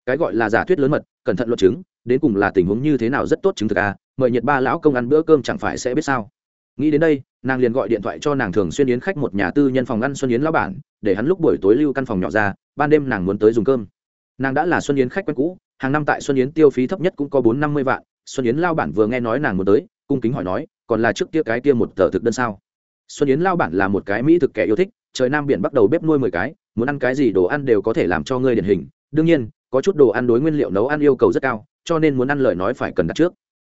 Cái gọi là giả thuyết lớn mật cẩn thận luận chứng, đến cùng là tình huống như thế nào rất tốt chứng thực à mời nhiệt ba lão công ăn bữa cơm chẳng phải sẽ biết sao. Nghĩ đến đây, nàng liền gọi điện thoại cho nàng thường xuyên yến khách một nhà tư nhân phòng ăn xuân yến lão bản, để hắn lúc buổi tối lưu căn phòng nhỏ ra, ban đêm nàng muốn tới dùng cơm. Nàng đã là xuân yến khách quen cũ, hàng năm tại xuân yến tiêu phí thấp nhất cũng có bốn năm mươi vạn, xuân yến lao bản vừa nghe nói nàng muốn tới, cung kính hỏi nói, còn là trước kia cái kia một tờ thực đơn sao? Xuân yến lao bản là một cái mỹ thực kẻ yêu thích, trời nam biển bắt đầu bếp nuôi mười cái, muốn ăn cái gì đồ ăn đều có thể làm cho ngươi điển hình. Đương nhiên có chút đồ ăn đối nguyên liệu nấu ăn yêu cầu rất cao, cho nên muốn ăn lời nói phải cần đặt trước.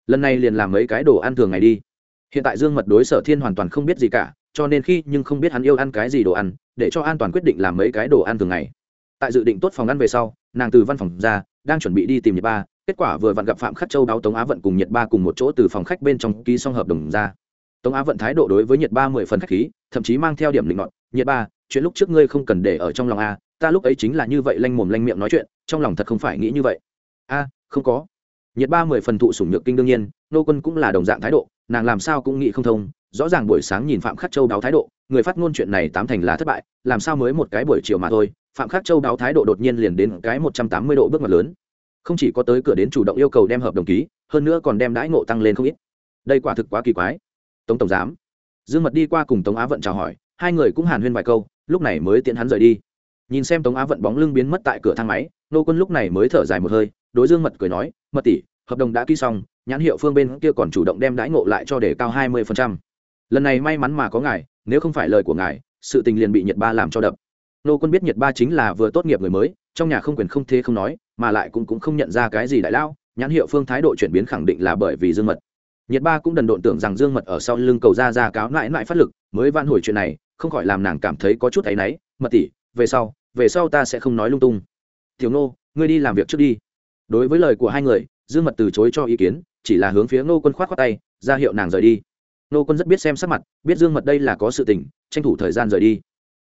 Lần này liền làm mấy cái đồ ăn thường ngày đi. Hiện tại dương mật đối sở thiên hoàn toàn không biết gì cả, cho nên khi nhưng không biết hắn yêu ăn cái gì đồ ăn, để cho an toàn quyết định làm mấy cái đồ ăn thường ngày. Tại dự định tốt phòng ăn về sau, nàng từ văn phòng ra, đang chuẩn bị đi tìm nhật ba, kết quả vừa vặn gặp phạm khắc châu đáo tống á vận cùng nhật ba cùng một chỗ từ phòng khách bên trong ký xong hợp đồng ra. Tống á vận thái độ đối với nhật ba mười phần khách khí, thậm chí mang theo điểm định ngọn nhật ba, chuyện lúc trước ngươi không cần để ở trong lòng a ta lúc ấy chính là như vậy lanh mồm lanh miệng nói chuyện, trong lòng thật không phải nghĩ như vậy. A, không có. Nhiệt ba mười phần thụ sủng nhược kinh đương nhiên, nô quân cũng là đồng dạng thái độ, nàng làm sao cũng nghĩ không thông, rõ ràng buổi sáng nhìn phạm khắc châu đáo thái độ, người phát ngôn chuyện này tám thành là thất bại, làm sao mới một cái buổi chiều mà thôi, phạm khắc châu đáo thái độ đột nhiên liền đến cái một trăm tám mươi độ bước ngoặt lớn. Không chỉ có tới cửa đến chủ động yêu cầu đem hợp đồng ký, hơn nữa còn đem đãi ngộ tăng lên không ít. Đây quả thực quá kỳ quái. Tống tổng giám. Dương mật đi qua cùng tống á vận chào hỏi, hai người cũng hàn huyên vài câu, lúc này mới tiễn hắn rời đi nhìn xem tống á vận bóng lưng biến mất tại cửa thang máy nô quân lúc này mới thở dài một hơi đối dương mật cười nói mật tỷ hợp đồng đã ký xong nhãn hiệu phương bên kia còn chủ động đem đãi ngộ lại cho để cao hai mươi lần này may mắn mà có ngài nếu không phải lời của ngài sự tình liền bị nhật ba làm cho đập nô quân biết nhật ba chính là vừa tốt nghiệp người mới trong nhà không quyền không thế không nói mà lại cũng cũng không nhận ra cái gì đại lao nhãn hiệu phương thái độ chuyển biến khẳng định là bởi vì dương mật nhật ba cũng đần độn tưởng rằng dương mật ở sau lưng cầu ra ra cáo mãi mãi phát lực mới van hồi chuyện này không khỏi làm nàng cảm thấy có chút áy náy mật tỷ về sau về sau ta sẽ không nói lung tung. Thiếu nô ngươi đi làm việc trước đi. Đối với lời của hai người, dương mật từ chối cho ý kiến, chỉ là hướng phía nô quân khoát khoát tay, ra hiệu nàng rời đi. Nô quân rất biết xem sắc mặt, biết dương mật đây là có sự tình, tranh thủ thời gian rời đi.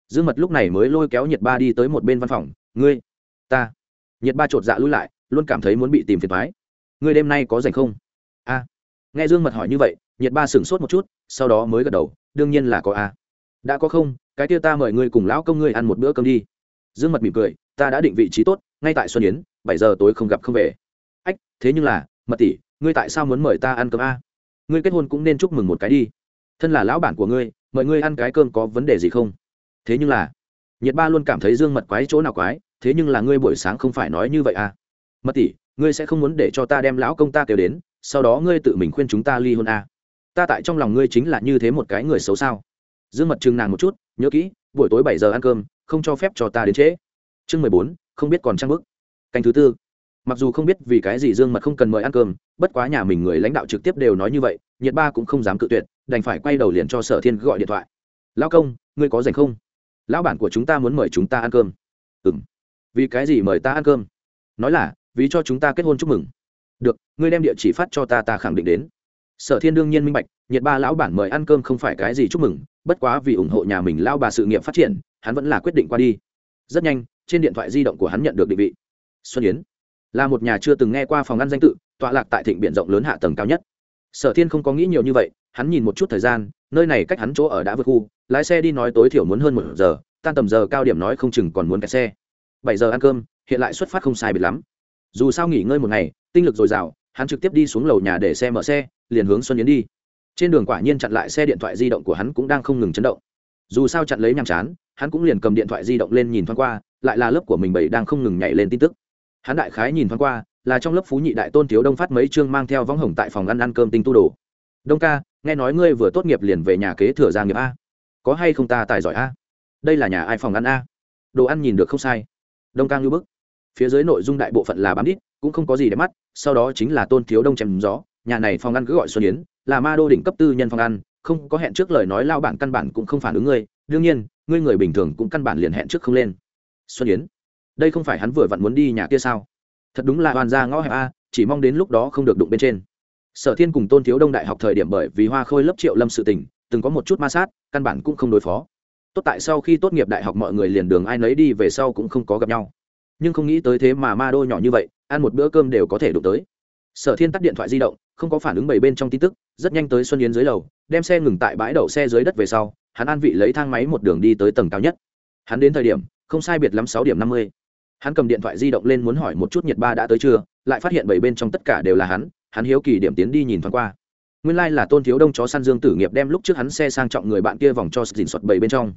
Dương mật lúc này mới lôi kéo nhiệt ba đi tới một bên văn phòng. Ngươi, ta. Nhiệt ba chột dạ lui lại, luôn cảm thấy muốn bị tìm phiền thoái ngươi đêm nay có rảnh không? A. Nghe dương mật hỏi như vậy, nhiệt ba sửng sốt một chút, sau đó mới gật đầu, đương nhiên là có a. Đã có không? Cái kia ta mời ngươi cùng lão công ngươi ăn một bữa cơm đi. Dương mật mỉm cười, ta đã định vị trí tốt, ngay tại xuân yến, bảy giờ tối không gặp không về. Ách, thế nhưng là, mật tỷ, ngươi tại sao muốn mời ta ăn cơm a? Ngươi kết hôn cũng nên chúc mừng một cái đi. Thân là lão bản của ngươi, mời ngươi ăn cái cơm có vấn đề gì không? Thế nhưng là, nhiệt ba luôn cảm thấy dương mật quái chỗ nào quái, thế nhưng là ngươi buổi sáng không phải nói như vậy à? Mật tỷ, ngươi sẽ không muốn để cho ta đem lão công ta kêu đến, sau đó ngươi tự mình khuyên chúng ta ly hôn à. ta tại trong lòng ngươi chính là như thế một cái người xấu sao? Dương mật chừng nàng một chút, nhớ kỹ, buổi tối bảy giờ ăn cơm, không cho phép cho ta đến trễ. Chương mười bốn, không biết còn trang bức. Canh thứ tư. Mặc dù không biết vì cái gì dương mật không cần mời ăn cơm, bất quá nhà mình người lãnh đạo trực tiếp đều nói như vậy, nhiệt ba cũng không dám cự tuyệt, đành phải quay đầu liền cho sở thiên gọi điện thoại. Lão công, ngươi có dành không? Lão bản của chúng ta muốn mời chúng ta ăn cơm. Ừ m vì cái gì mời ta ăn cơm? Nói là, vì cho chúng ta kết hôn chúc mừng. Được, ngươi đem địa chỉ phát cho ta ta khẳng định đến sở thiên đương nhiên minh bạch nhiệt ba lão bản mời ăn cơm không phải cái gì chúc mừng, bất quá vì ủng hộ nhà mình lao bà sự nghiệp phát triển, hắn vẫn là quyết định qua đi. Rất nhanh, trên điện thoại di động của hắn nhận được định vị. Xuân yến, là một nhà chưa từng nghe qua phòng ăn danh tự, tọa lạc tại thịnh biện rộng lớn hạ tầng cao nhất. Sở thiên không có nghĩ nhiều như vậy, hắn nhìn một chút thời gian, nơi này cách hắn chỗ ở đã vượt khu, lái xe đi nói tối thiểu muốn hơn một giờ, tan tầm giờ cao điểm nói không chừng còn muốn kẹt xe. Bảy giờ ăn cơm, hiện lại xuất phát không sai biệt lắm. Dù sao nghỉ ngơi một ngày, tinh lực dồi dào hắn trực tiếp đi xuống lầu nhà để xe mở xe, liền hướng xuân yến đi. Trên đường quả nhiên chặn lại xe điện thoại di động của hắn cũng đang không ngừng chấn động. Dù sao chặn lấy nhàm chán, hắn cũng liền cầm điện thoại di động lên nhìn thoáng qua, lại là lớp của mình bảy đang không ngừng nhảy lên tin tức. Hắn đại khái nhìn thoáng qua, là trong lớp phú nhị đại tôn thiếu đông phát mấy chương mang theo võng hồng tại phòng ăn ăn cơm tinh tu đồ. Đông ca, nghe nói ngươi vừa tốt nghiệp liền về nhà kế thừa gia nghiệp a. Có hay không ta tài giỏi a? Đây là nhà ai phòng ăn a? Đồ ăn nhìn được không sai. Đông ca ngưu bức phía dưới nội dung đại bộ phận là bám đít, cũng không có gì để mắt, sau đó chính là tôn thiếu đông chém gió, nhà này phòng ăn cứ gọi xuân yến, là ma đô đỉnh cấp tư nhân phòng ăn, không có hẹn trước lời nói lao bản căn bản cũng không phản ứng ngươi, đương nhiên, ngươi người bình thường cũng căn bản liền hẹn trước không lên. Xuân yến, đây không phải hắn vừa vặn muốn đi nhà kia sao? Thật đúng là hoàn ra ngõ hẹp a, chỉ mong đến lúc đó không được đụng bên trên. Sở thiên cùng tôn thiếu đông đại học thời điểm bởi vì hoa khôi lớp triệu lâm sự tình, từng có một chút ma sát, căn bản cũng không đối phó. Tốt tại sau khi tốt nghiệp đại học mọi người liền đường ai nấy đi về sau cũng không có gặp nhau nhưng không nghĩ tới thế mà ma đô nhỏ như vậy, ăn một bữa cơm đều có thể đụng tới. Sở thiên tắt điện thoại di động, không có phản ứng bảy bên trong tin tức, rất nhanh tới xuân yến dưới lầu, đem xe ngừng tại bãi đậu xe dưới đất về sau, hắn an vị lấy thang máy một đường đi tới tầng cao nhất. Hắn đến thời điểm, không sai biệt lắm sáu điểm năm mươi. Hắn cầm điện thoại di động lên muốn hỏi một chút nhiệt ba đã tới chưa, lại phát hiện bảy bên trong tất cả đều là hắn hắn hiếu kỳ điểm tiến đi nhìn thoáng qua. Nguyên lai、like、là tôn thiếu đông chó săn dương tử nghiệp đem lúc trước hắn xe sang trọng người bạn kia vòng cho dình soạt bảy bên trong.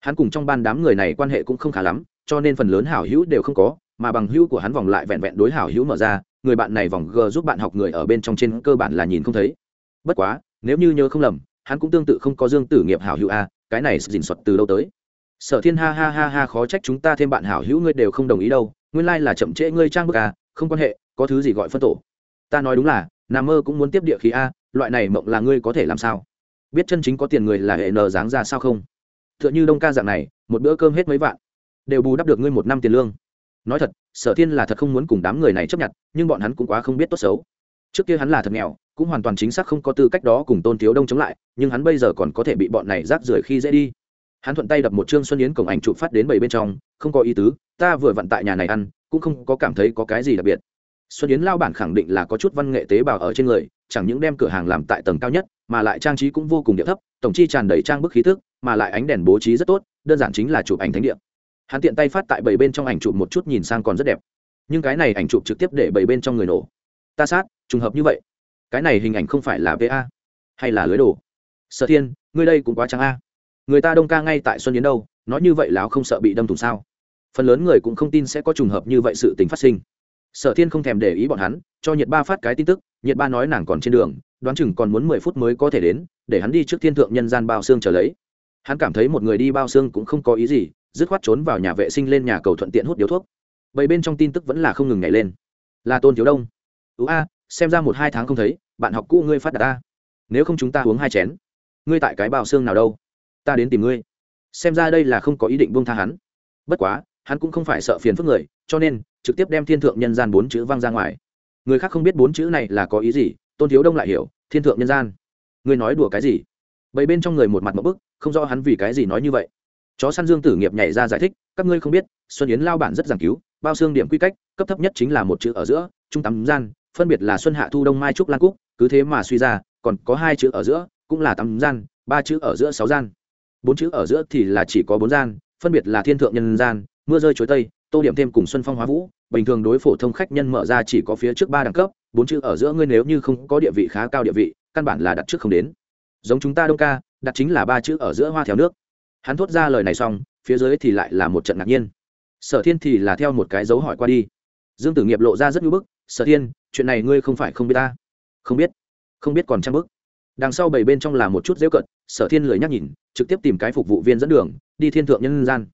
Hắn cùng trong ban đám người này quan hệ cũng không khá lắm cho nên phần lớn hảo hữu đều không có, mà bằng hữu của hắn vòng lại vẹn vẹn đối hảo hữu mở ra, người bạn này vòng g giúp bạn học người ở bên trong trên cơ bản là nhìn không thấy. Bất quá, nếu như nhớ không lầm, hắn cũng tương tự không có dương tử nghiệp hảo hữu a cái này dình xuất từ đâu tới? Sở thiên ha ha ha ha khó trách chúng ta thêm bạn hảo hữu ngươi đều không đồng ý đâu, nguyên lai、like、là chậm trễ ngươi trang bức a không quan hệ, có thứ gì gọi phân tổ. Ta nói đúng là nà mơ cũng muốn tiếp địa khí a loại này mộng là ngươi có thể làm sao? Biết chân chính có tiền người là hệ nờ dáng ra sao không? T h ư ợ n h ư đông ca dạng này, một bữa cơm hết mấy vạn đều bù đắp được ngươi một năm tiền lương. Nói thật, sở thiên là thật không muốn cùng đám người này chấp nhận, nhưng bọn hắn cũng quá không biết tốt xấu. Trước kia hắn là thật nghèo, cũng hoàn toàn chính xác không có tư cách đó cùng tôn thiếu đông chống lại, nhưng hắn bây giờ còn có thể bị bọn này rác rưởi khi dễ đi. Hắn thuận tay đập một chương xuân yến cổng ảnh chụp phát đến bảy bên trong, không có ý tứ, ta vừa vặn tại nhà này ăn, cũng không có cảm thấy có cái gì đặc biệt. Xuân yến lao bản khẳng định là có chút văn nghệ tế bào ở trên người, chẳng những đem cửa hàng làm tại tầng cao nhất, mà lại trang trí cũng vô cùng địa thấp, tổng chi tràn đầy trang bức khí thức mà lại ánh đèn bố trí rất tốt, đơn giản chính là chụp ảnh thánh địa hắn tiện tay phát tại bảy bên trong ảnh chụp một chút nhìn sang còn rất đẹp. Nhưng cái này ảnh chụp trực tiếp để bảy bên trong người nổ. Ta sát, trùng hợp như vậy. Cái này hình ảnh không phải là va hay là lưới đồ? Sở thiên, ngươi đây cũng quá trắng a. Người ta đông ca ngay tại xuân yến đâu, nói như vậy láo không sợ bị đâm thủng sao? Phần lớn người cũng không tin sẽ có trùng hợp như vậy sự tình phát sinh. Sở thiên không thèm để ý bọn hắn, cho nhiệt ba phát cái tin tức, nhiệt ba nói nàng còn trên đường, đoán chừng còn muốn mười phút mới có thể đến, để hắn đi trước thiên thượng nhân gian bao xương trở lấy. Hắn cảm thấy một người đi bao xương cũng không có ý gì dứt khoát trốn vào nhà vệ sinh lên nhà cầu thuận tiện hút điếu thuốc. Bầy bên trong tin tức vẫn là không ngừng nhảy lên. Là tôn thiếu đông. Ú a, xem ra một hai tháng không thấy, bạn học cũ ngươi phát đạt ta. Nếu không chúng ta uống hai chén, ngươi tại cái bao xương nào đâu? Ta đến tìm ngươi. Xem ra đây là không có ý định buông tha hắn. Bất quá, hắn cũng không phải sợ phiền phức người, cho nên trực tiếp đem thiên thượng nhân gian bốn chữ văng ra ngoài. Người khác không biết bốn chữ này là có ý gì, tôn thiếu đông lại hiểu, thiên thượng nhân gian, ngươi nói đùa cái gì? Bầy bên trong người một mặt một bức, không rõ hắn vì cái gì nói như vậy chó săn dương tử nghiệp nhảy ra giải thích, các ngươi không biết, xuân yến lao bản rất giảng cứu, bao xương điểm quy cách, cấp thấp nhất chính là một chữ ở giữa, trung tắm gian, phân biệt là xuân hạ thu đông mai trúc lan cúc, cứ thế mà suy ra, còn có hai chữ ở giữa, cũng là tắm gian, ba chữ ở giữa sáu gian. Bốn chữ ở giữa thì là chỉ có bốn gian, phân biệt là thiên thượng nhân gian, mưa rơi chối tây, tô điểm thêm cùng xuân phong hóa vũ. Bình thường đối phổ thông khách nhân mở ra chỉ có phía trước ba đẳng cấp, bốn chữ ở giữa ngươi nếu như không có địa vị khá cao địa vị, căn bản là đặt trước không đến. Giống chúng ta đông ca, đặt chính là ba chữ ở giữa hoa theo nước hắn thốt ra lời này xong, phía dưới thì lại là một trận ngạc nhiên. Sở thiên thì là theo một cái dấu hỏi qua đi. Dương tử nghiệp lộ ra rất ngưỡng bức, sở thiên, chuyện này ngươi không phải không biết ta? Không biết. Không biết còn trang bức. Đằng sau bảy bên trong là một chút dễu cận sở thiên lười nhắc nhìn, trực tiếp tìm cái phục vụ viên dẫn đường, đi thiên thượng nhân gian.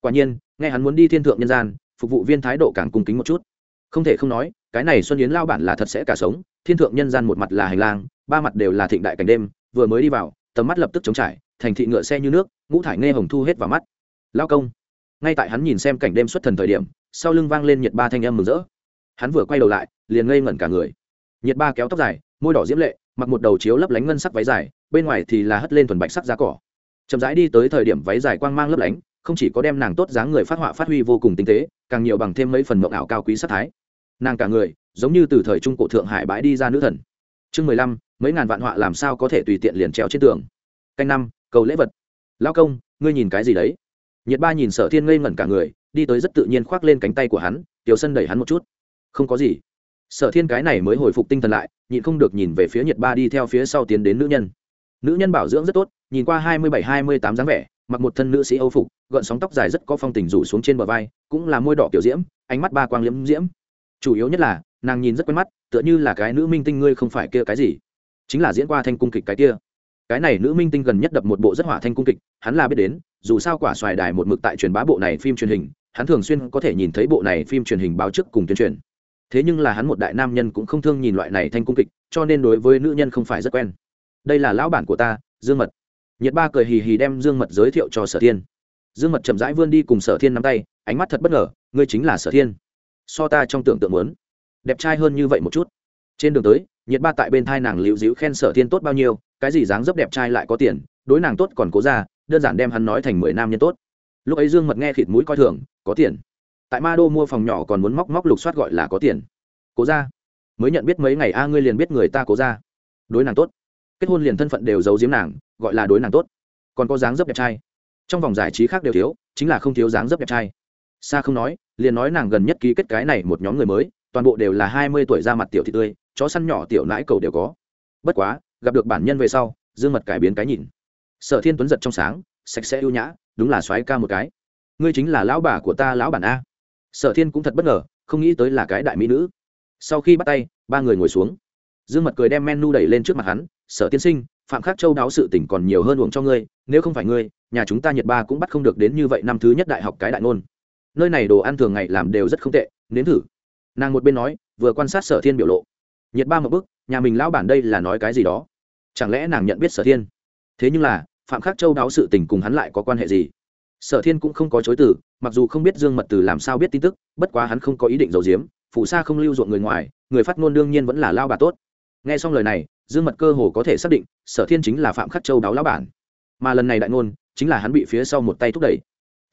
Quả nhiên, nghe hắn muốn đi thiên thượng nhân gian, phục vụ viên thái độ càng cung kính một chút. Không thể không nói, cái này xuân yến lao bản là thật sẽ cả sống, thiên thượng nhân gian một mặt là hành lang, ba mặt đều là thịnh đại cảnh đêm, vừa mới đi vào, tầm mắt lập tức chống trải, thành thị ngựa xe như nước ngũ thải nghe hồng thu hết vào mắt. Lao công. Ngay tại hắn nhìn xem cảnh đêm xuất thần thời điểm, sau lưng vang lên nhiệt ba thanh âm mừng rỡ. Hắn vừa quay đầu lại, liền ngây ngẩn cả người. Nhiệt ba kéo tóc dài, môi đỏ diễm lệ, mặc một đầu chiếu lấp lánh ngân sắc váy dài, bên ngoài thì là hất lên thuần bạch sắc giá cỏ. Chậm rãi đi tới thời điểm váy dài quang mang lấp lánh, không chỉ có đem nàng tốt dáng người phát họa phát huy vô cùng tinh tế, càng nhiều bằng thêm mấy phần mộng ảo cao quý sắc thái. Nàng cả người, giống như từ thời trung cổ thượng hải bãi đi ra nữ thần. Chương mười lăm, mấy ngàn vạn họa làm sao có thể tùy tiện liền treo trên tường. Canh năm, cầu lễ vật lao công, ngươi nhìn cái gì đấy? Nhiệt ba nhìn sở thiên ngây ngẩn cả người, đi tới rất tự nhiên khoác lên cánh tay của hắn, tiểu sân đẩy hắn một chút. Không có gì. Sở thiên cái này mới hồi phục tinh thần lại, nhịn không được nhìn về phía nhiệt ba đi theo phía sau tiến đến nữ nhân. Nữ nhân bảo dưỡng rất tốt, nhìn qua hai mươi bảy, hai mươi tám dáng vẻ, mặc một thân nữ sĩ âu phục gợn sóng tóc dài rất có phong tình rủ xuống trên bờ vai, cũng là môi đỏ kiểu diễm, ánh mắt ba quang liễm diễm. Chủ yếu nhất là, nàng nhìn rất quen mắt, tựa như là cái nữ minh tinh ngươi không phải kia cái gì, chính là diễn qua thanh cung kịch cái kia cái này nữ minh tinh gần nhất đập một bộ rất hỏa thanh cung kịch, hắn là biết đến, dù sao quả xoài đài một mực tại truyền bá bộ này phim truyền hình, hắn thường xuyên có thể nhìn thấy bộ này phim truyền hình báo trước cùng tuyên truyền. Thế nhưng là hắn một đại nam nhân cũng không thương nhìn loại này thanh cung kịch, cho nên đối với nữ nhân không phải rất quen. Đây là lão bản của ta, dương mật. Nhiệt ba cười hì hì đem dương mật giới thiệu cho sở thiên. Dương mật chậm rãi vươn đi cùng sở thiên nắm tay, ánh mắt thật bất ngờ, ngươi chính là sở thiên. So ta trong tưởng tượng muốn đẹp trai hơn như vậy một chút. Trên đường tới, nhiệt ba tại bên thai nàng liễu dĩu khen sở thiên tốt bao nhiêu cái gì dáng dấp đẹp trai lại có tiền, đối nàng tốt còn cố ra, đơn giản đem hắn nói thành mười nam nhân tốt. Lúc ấy dương mật nghe khịt mũi coi thường, có tiền. Tại ma đô mua phòng nhỏ còn muốn móc móc lục soát gọi là có tiền. Cố ra. Mới nhận biết mấy ngày a ngươi liền biết người ta cố ra. Đối nàng tốt. Kết hôn liền thân phận đều giấu giếm nàng, gọi là đối nàng tốt. Còn có dáng dấp đẹp trai. Trong vòng giải trí khác đều thiếu, chính là không thiếu dáng dấp đẹp trai. Xa không nói, liền nói nàng gần nhất ký kết cái này một nhóm người mới, toàn bộ đều là hai mươi tuổi ra mặt tiểu thị tươi, chó săn nhỏ tiểu nãi cầu đều có. Bất quá gặp được bản nhân về sau, dương mật cải biến cái nhìn. Sở thiên tuấn giật trong sáng, sạch sẽ ưu nhã, đúng là soái ca một cái. Ngươi chính là lão bà của ta lão bản a. Sở thiên cũng thật bất ngờ, không nghĩ tới là cái đại mỹ nữ. Sau khi bắt tay, ba người ngồi xuống. Dương mật cười đem menu đẩy lên trước mặt hắn, sở tiên sinh, phạm khắc châu đáo sự tỉnh còn nhiều hơn uống cho ngươi, nếu không phải ngươi, nhà chúng ta nhật ba cũng bắt không được đến như vậy năm thứ nhất đại học cái đại ngôn. Nơi này đồ ăn thường ngày làm đều rất không tệ, nếm thử. Nàng một bên nói, vừa quan sát sở thiên biểu lộ. Nhiệt ba một bức nhà mình lão bản đây là nói cái gì đó? Chẳng lẽ nàng nhận biết sở thiên? Thế nhưng là, phạm khắc châu đáo sự tình cùng hắn lại có quan hệ gì? Sở thiên cũng không có chối từ, mặc dù không biết dương mật từ làm sao biết tin tức, bất quá hắn không có ý định giấu giếm phụ sa không lưu ruộng người ngoài, người phát ngôn đương nhiên vẫn là lao bà tốt. Nghe xong lời này, dương mật cơ hồ có thể xác định, sở thiên chính là phạm khắc châu đáo lão bản. Mà lần này đại ngôn, chính là hắn bị phía sau một tay thúc đẩy.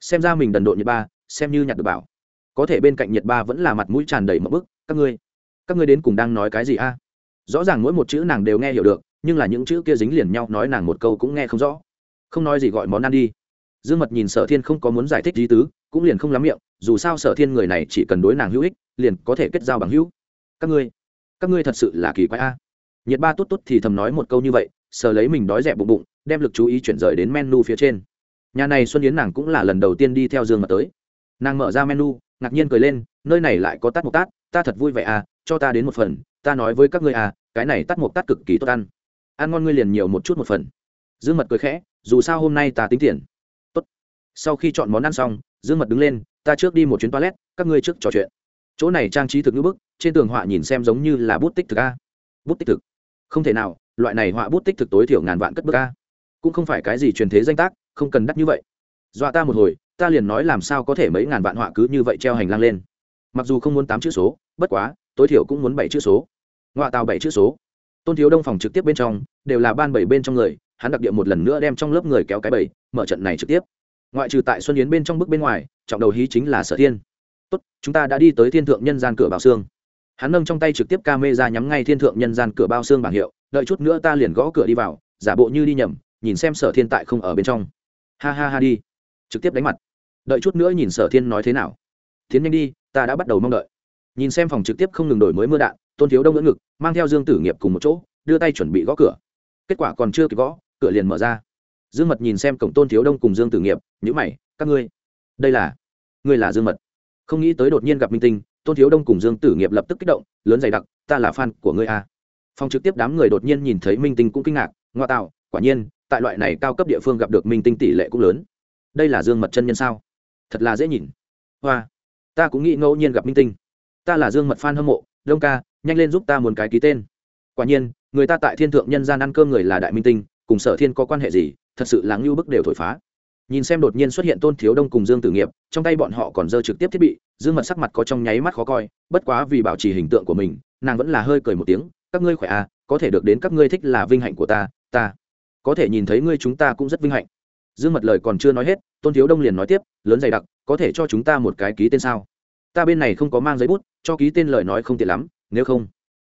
Xem ra mình đần độn nhiệt ba, xem như nhặt được bảo. Có thể bên cạnh nhiệt ba vẫn là mặt mũi tràn đầy mậm bức, các ngươi các ngươi đến cùng đang nói cái gì a? Rõ ràng mỗi một chữ nàng đều nghe hiểu được nhưng là những chữ kia dính liền nhau, nói nàng một câu cũng nghe không rõ. Không nói gì gọi món ăn đi. Dương mật nhìn sở thiên không có muốn giải thích gì tứ, cũng liền không lắm miệng, dù sao sở thiên người này chỉ cần đối nàng hữu ích, liền có thể kết giao bằng hữu. Các ngươi các ngươi thật sự là kỳ quái a. Nhiệt ba tốt tốt thì thầm nói một câu như vậy, sờ lấy mình đói rẻ bụng bụng, đem lực chú ý chuyển rời đến menu phía trên. Nhà này xuân yến nàng cũng là lần đầu tiên đi theo dương mật tới. Nàng mở ra menu, ngạc nhiên cười lên, nơi này lại có tắt một tát, ta thật vui vẻ à cho ta đến một phần, ta nói với các ngươi à cái này tắt một tát cực kỳ tốt ăn ăn ngon ngươi liền nhiều một chút một phần. Dương mật cười khẽ, dù sao hôm nay ta tính tiền. Tốt. Sau khi chọn món ăn xong, dương mật đứng lên, ta trước đi một chuyến toilet, các ngươi trước trò chuyện. Chỗ này trang trí thực ngữ bức, trên tường họa nhìn xem giống như là bút tích thực a. Bút tích thực. Không thể nào, loại này họa bút tích thực tối thiểu ngàn vạn cất bức a. Cũng không phải cái gì truyền thế danh tác, không cần đắt như vậy. Dọa ta một hồi, ta liền nói làm sao có thể mấy ngàn vạn họa cứ như vậy treo hành lang lên. Mặc dù không muốn tám chữ số, bất quá, tối thiểu cũng muốn bảy chữ số. Ngoại tàu bảy chữ số tôn thiếu đông phòng trực tiếp bên trong, đều là ban bảy bên trong người, hắn đặc địa một lần nữa đem trong lớp người kéo cái bảy, mở trận này trực tiếp. Ngoại trừ tại xuân yến bên trong bước bên ngoài, trọng đầu hí chính là sở thiên. Tốt, chúng ta đã đi tới thiên thượng nhân gian cửa bao xương hắn nâng trong tay trực tiếp ca mê ra nhắm ngay thiên thượng nhân gian cửa bao xương bảng hiệu, đợi chút nữa ta liền gõ cửa đi vào, giả bộ như đi nhầm, nhìn xem sở thiên tại không ở bên trong. Ha ha ha đi. Trực tiếp đánh mặt. Đợi chút nữa nhìn sở thiên nói thế nào. Tiến nhanh đi, ta đã bắt đầu mong đợi. Nhìn xem phòng trực tiếp không ngừng đổi mới mưa đạn tôn thiếu đông ngỡ ngực, mang theo dương tử nghiệp cùng một chỗ, đưa tay chuẩn bị gõ cửa. Kết quả còn chưa kịp gõ, cửa liền mở ra. Dương mật nhìn xem cổng tôn thiếu đông cùng dương tử nghiệp nhữ mày, các ngươi, đây là, ngươi là dương mật? Không nghĩ tới đột nhiên gặp minh tinh, tôn thiếu đông cùng dương tử nghiệp lập tức kích động, lớn dày đặc, ta là fan của ngươi a phòng trực tiếp đám người đột nhiên nhìn thấy minh tinh cũng kinh ngạc, ngoa tạo, quả nhiên, tại loại này cao cấp địa phương gặp được minh tinh tỷ lệ cũng lớn. Đây là dương mật chân nhân sao? Thật là dễ nhìn. Hoa, ta cũng nghĩ ngẫu nhiên gặp minh tinh. Ta là dương mật f hâm mộ đông ca, nhanh lên giúp ta muốn cái ký tên. Quả nhiên, người ta tại thiên thượng nhân gian ăn cơm người là đại minh tinh, cùng sở thiên có quan hệ gì, thật sự là ngưu bức đều thổi phá. Nhìn xem đột nhiên xuất hiện tôn thiếu đông cùng dương tử nghiệp, trong tay bọn họ còn dơ trực tiếp thiết bị, dương mật sắc mặt có trong nháy mắt khó coi, bất quá vì bảo trì hình tượng của mình, nàng vẫn là hơi cười một tiếng, các ngươi khỏe à có thể được đến các ngươi thích là vinh hạnh của ta ta có thể nhìn thấy ngươi chúng ta cũng rất vinh hạnh. Dương mật lời còn chưa nói hết, tôn thiếu đông liền nói tiếp, lớn dày đặc, có thể cho chúng ta một cái ký tên sao? Ta bên này không có mang giấy bút cho ký tên lời nói không tiện lắm, nếu không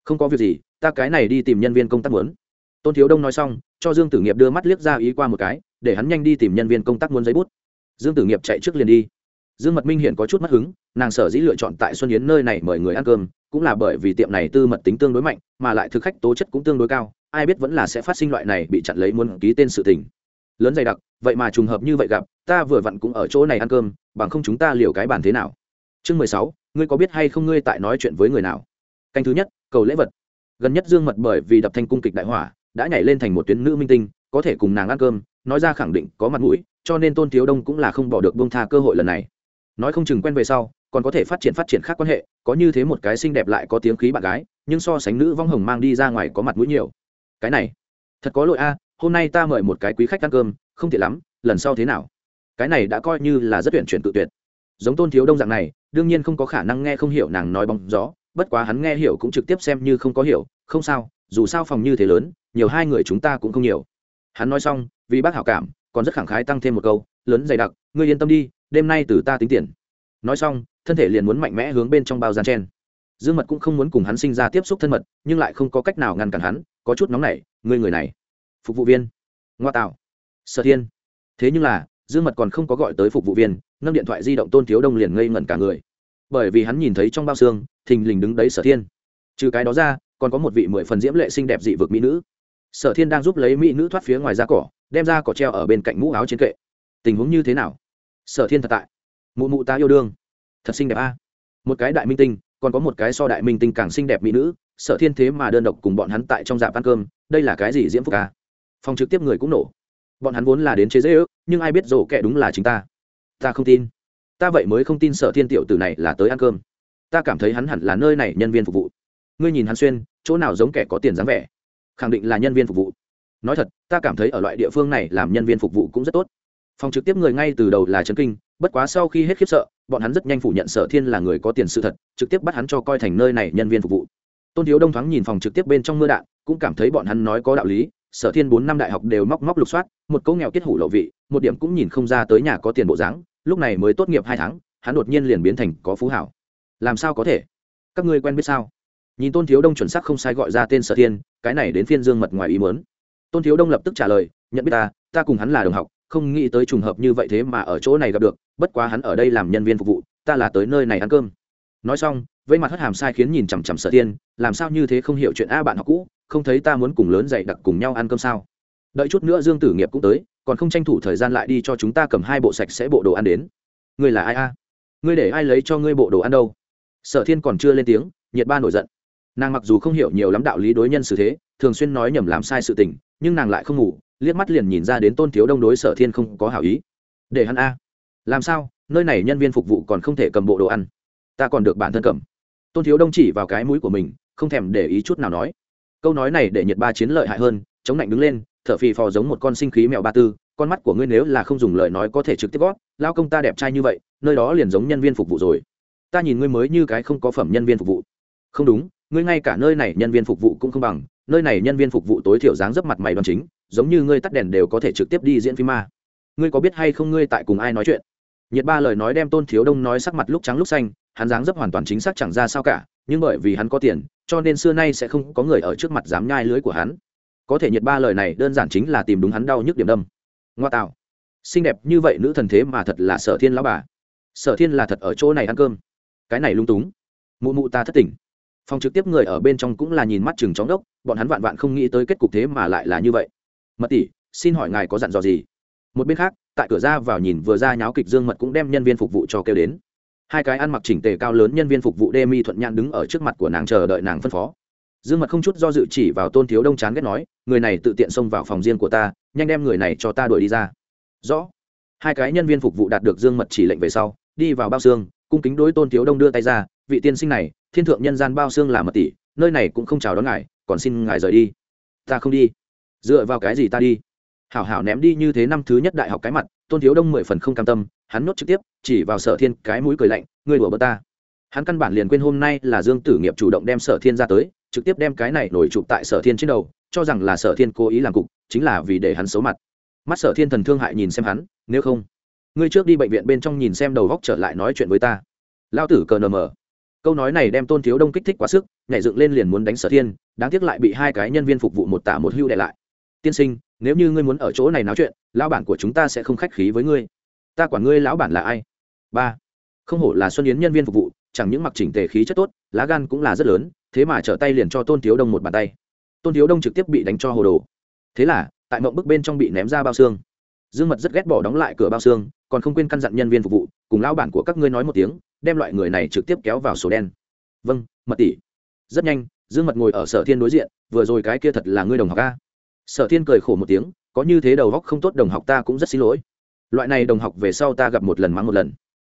không có việc gì, ta cái này đi tìm nhân viên công tác muốn. Tôn thiếu đông nói xong, cho dương tử nghiệp đưa mắt liếc ra ý qua một cái, để hắn nhanh đi tìm nhân viên công tác muốn giấy bút. Dương tử nghiệp chạy trước liền đi. Dương mật minh hiện có chút mất hứng, nàng sở dĩ lựa chọn tại xuân yến nơi này mời người ăn cơm, cũng là bởi vì tiệm này tư mật tính tương đối mạnh, mà lại thực khách tố chất cũng tương đối cao, ai biết vẫn là sẽ phát sinh loại này bị chặn lấy muốn ký tên sự tình. Lớn dày đặc, vậy mà trùng hợp như vậy gặp, ta vừa vặn cũng ở chỗ này ăn cơm, bằng không chúng ta liều cái bàn thế nào? Chương mười sáu ngươi có biết hay không ngươi tại nói chuyện với người nào? Canh thứ nhất, cầu lễ vật. Gần nhất dương mật bởi vì đập thanh cung kịch đại hỏa, đã nhảy lên thành một tuyến nữ minh tinh, có thể cùng nàng ăn cơm, nói ra khẳng định có mặt mũi, cho nên tôn thiếu đông cũng là không bỏ được bông tha cơ hội lần này. Nói không chừng quen về sau, còn có thể phát triển phát triển khác quan hệ, có như thế một cái xinh đẹp lại có tiếng khí bạn gái, nhưng so sánh nữ vong hồng mang đi ra ngoài có mặt mũi nhiều. Cái này, thật có lỗi a, hôm nay ta mời một cái quý khách ăn cơm, không thể lắm, lần sau thế nào? Cái này đã coi như là rất tuyển chuyển tự tuyệt. Giống tôn thiếu đông dạng này đương nhiên không có khả năng nghe không hiểu nàng nói bóng gió, bất quá hắn nghe hiểu cũng trực tiếp xem như không có hiểu, không sao, dù sao phòng như thế lớn, nhiều hai người chúng ta cũng không nhiều. Hắn nói xong, vì bác hảo cảm, còn rất khẳng khái tăng thêm một câu, lớn dày đặc, ngươi yên tâm đi, đêm nay từ ta tính tiền. Nói xong, thân thể liền muốn mạnh mẽ hướng bên trong bao gian chen. Dương mật cũng không muốn cùng hắn sinh ra tiếp xúc thân mật, nhưng lại không có cách nào ngăn cản hắn, có chút nóng nảy, ngươi người này. Phục vụ viên. Ngoa tạo. Sở thiên. Thế nhưng là, dương mật còn không có gọi tới phục vụ viên, nâng điện thoại di động tôn thiếu đông liền ngây ngẩn cả người bởi vì hắn nhìn thấy trong bao xương, thình lình đứng đấy sở thiên. Trừ cái đó ra, còn có một vị mười phần diễm lệ xinh đẹp dị vực mỹ nữ. Sở thiên đang giúp lấy mỹ nữ thoát phía ngoài da cỏ, đem ra cỏ treo ở bên cạnh mũ áo trên kệ. Tình huống như thế nào? Sở thiên thật tại. Mụ mụ ta yêu đương. Thật xinh đẹp a. Một cái đại minh tinh, còn có một cái so đại minh tinh càng xinh đẹp mỹ nữ. Sở thiên thế mà đơn độc cùng bọn hắn tại trong dạp ăn cơm, đây là cái gì diễm phúc ca phòng trực tiếp người cũng nổ. Bọn hắn vốn là đến chế dễ ước, nhưng ai biết rổ kẻ đúng là chính ta. Ta không tin ta vậy mới không tin sở thiên tiểu tử này là tới ăn cơm. Ta cảm thấy hắn hẳn là nơi này nhân viên phục vụ. Ngươi nhìn hắn xuyên, chỗ nào giống kẻ có tiền dáng vẻ? Khẳng định là nhân viên phục vụ. Nói thật, ta cảm thấy ở loại địa phương này làm nhân viên phục vụ cũng rất tốt. Phòng trực tiếp người ngay từ đầu là trấn kinh, bất quá sau khi hết khiếp sợ, bọn hắn rất nhanh phủ nhận sở thiên là người có tiền sự thật, trực tiếp bắt hắn cho coi thành nơi này nhân viên phục vụ. Tôn thiếu đông thoáng nhìn phòng trực tiếp bên trong mưa đạn, cũng cảm thấy bọn hắn nói có đạo lý, sở thiên bốn năm đại học đều móc móc lục soát, một câu nghèo kết hủ lộ vị, một điểm cũng nhìn không ra tới nhà có tiền bộ dáng lúc này mới tốt nghiệp hai tháng, hắn đột nhiên liền biến thành có phú hảo. Làm sao có thể? Các ngươi quen biết sao? Nhìn tôn thiếu đông chuẩn xác không sai gọi ra tên sở thiên, cái này đến phiên dương mật ngoài ý mớn tôn thiếu đông lập tức trả lời, nhận biết ta ta cùng hắn là đồng học, không nghĩ tới trùng hợp như vậy thế mà ở chỗ này gặp được, bất quá hắn ở đây làm nhân viên phục vụ, ta là tới nơi này ăn cơm. Nói xong, vây mặt hất hàm sai khiến nhìn chằm chằm sở thiên, làm sao như thế không hiểu chuyện a bạn học cũ, không thấy ta muốn cùng lớn dạy đặc cùng nhau ăn cơm sao? Đợi chút nữa dương tử nghiệp cũng tới còn không tranh thủ thời gian lại đi cho chúng ta cầm hai bộ sạch sẽ bộ đồ ăn đến. Ngươi là ai a? Ngươi để ai lấy cho ngươi bộ đồ ăn đâu? Sở thiên còn chưa lên tiếng, nhiệt ba nổi giận. Nàng mặc dù không hiểu nhiều lắm đạo lý đối nhân xử thế, thường xuyên nói nhầm làm sai sự tình, nhưng nàng lại không ngủ, liếc mắt liền nhìn ra đến tôn thiếu đông đối sở thiên không có hảo ý. Để hắn a. Làm sao? Nơi này nhân viên phục vụ còn không thể cầm bộ đồ ăn. Ta còn được bản thân cầm. Tôn thiếu đông chỉ vào cái mũi của mình, không thèm để ý chút nào nói. Câu nói này để nhiệt ba chiến lợi hại hơn, chống lạnh đứng lên thở phì phò giống một con sinh khí mèo ba tư, con mắt của ngươi nếu là không dùng lời nói có thể trực tiếp gót lao công ta đẹp trai như vậy, nơi đó liền giống nhân viên phục vụ rồi. Ta nhìn ngươi mới như cái không có phẩm nhân viên phục vụ. Không đúng, ngươi ngay cả nơi này nhân viên phục vụ cũng không bằng, nơi này nhân viên phục vụ tối thiểu dáng dấp mặt mày đoàn chính, giống như ngươi tắt đèn đều có thể trực tiếp đi diễn phim ma. Ngươi có biết hay không ngươi tại cùng ai nói chuyện? Nhiệt ba lời nói đem tôn thiếu đông nói sắc mặt lúc trắng lúc xanh, hắn dáng dấp hoàn toàn chính xác chẳng ra sao cả, nhưng bởi vì hắn có tiền, cho nên xưa nay sẽ không có người ở trước mặt dám nhai lưới của hắn có thể nhiệt ba lời này đơn giản chính là tìm đúng hắn đau nhức điểm đâm. Ngoa tạo. Xinh đẹp như vậy nữ thần thế mà thật là sở thiên lão bà. Sở thiên là thật ở chỗ này ăn cơm. Cái này lung túng. Mụ mụ ta thất tỉnh. Phòng trực tiếp người ở bên trong cũng là nhìn mắt chừng chóng đốc, bọn hắn vạn vạn không nghĩ tới kết cục thế mà lại là như vậy. Mật tỷ, xin hỏi ngài có dặn dò gì? Một bên khác, tại cửa ra vào nhìn vừa ra nháo kịch dương mật cũng đem nhân viên phục vụ cho kêu đến. Hai cái ăn mặc chỉnh tề cao lớn nhân viên phục vụ đê mi thuận nhãn đứng ở trước mặt của nàng chờ đợi nàng phân phó dương mật không chút do dự chỉ vào tôn thiếu đông chán ghét nói, người này tự tiện xông vào phòng riêng của ta, nhanh đem người này cho ta đuổi đi ra. Rõ. Hai cái nhân viên phục vụ đạt được dương mật chỉ lệnh về sau, đi vào bao xương, cung kính đối tôn thiếu đông đưa tay ra, vị tiên sinh này, thiên thượng nhân gian bao xương là mật tỷ, nơi này cũng không chào đón ngài, còn xin ngài rời đi. Ta không đi. Dựa vào cái gì ta đi? Hảo hảo ném đi như thế năm thứ nhất đại học cái mặt. Tôn thiếu đông mười phần không cam tâm, hắn nốt trực tiếp, chỉ vào sở thiên cái mũi cười lạnh, ngươi đùa bơ ta. Hắn căn bản liền quên hôm nay là dương tử nghiệp chủ động đem sở thiên ra tới trực tiếp đem cái này nổi chụp tại sở thiên trên đầu, cho rằng là sở thiên cố ý làm cục, chính là vì để hắn xấu mặt. Mắt sở thiên thần thương hại nhìn xem hắn, nếu không, ngươi trước đi bệnh viện bên trong nhìn xem đầu góc trở lại nói chuyện với ta. Lao tử cờ nờ mờ. Câu nói này đem tôn thiếu đông kích thích quá sức, nhảy dựng lên liền muốn đánh sở thiên, đáng tiếc lại bị hai cái nhân viên phục vụ một tả một hưu đệ lại. Tiên sinh, nếu như ngươi muốn ở chỗ này nói chuyện, lão bản của chúng ta sẽ không khách khí với ngươi. Ta quản ngươi lão bản là ai? Ba. Không hổ là xuân yến nhân viên phục vụ, chẳng những mặc chỉnh tề khí chất tốt, lá gan cũng là rất lớn thế mà trở tay liền cho tôn thiếu đông một bàn tay tôn thiếu đông trực tiếp bị đánh cho hồ đồ thế là tại mộng bức bên trong bị ném ra bao xương dương mật rất ghét bỏ đóng lại cửa bao xương còn không quên căn dặn nhân viên phục vụ cùng lão bản của các ngươi nói một tiếng đem loại người này trực tiếp kéo vào sổ đen vâng mật tỷ rất nhanh dương mật ngồi ở sở thiên đối diện vừa rồi cái kia thật là ngươi đồng học ca sở thiên cười khổ một tiếng có như thế đầu góc không tốt đồng học ta cũng rất xin lỗi loại này đồng học về sau ta gặp một lần mắng một lần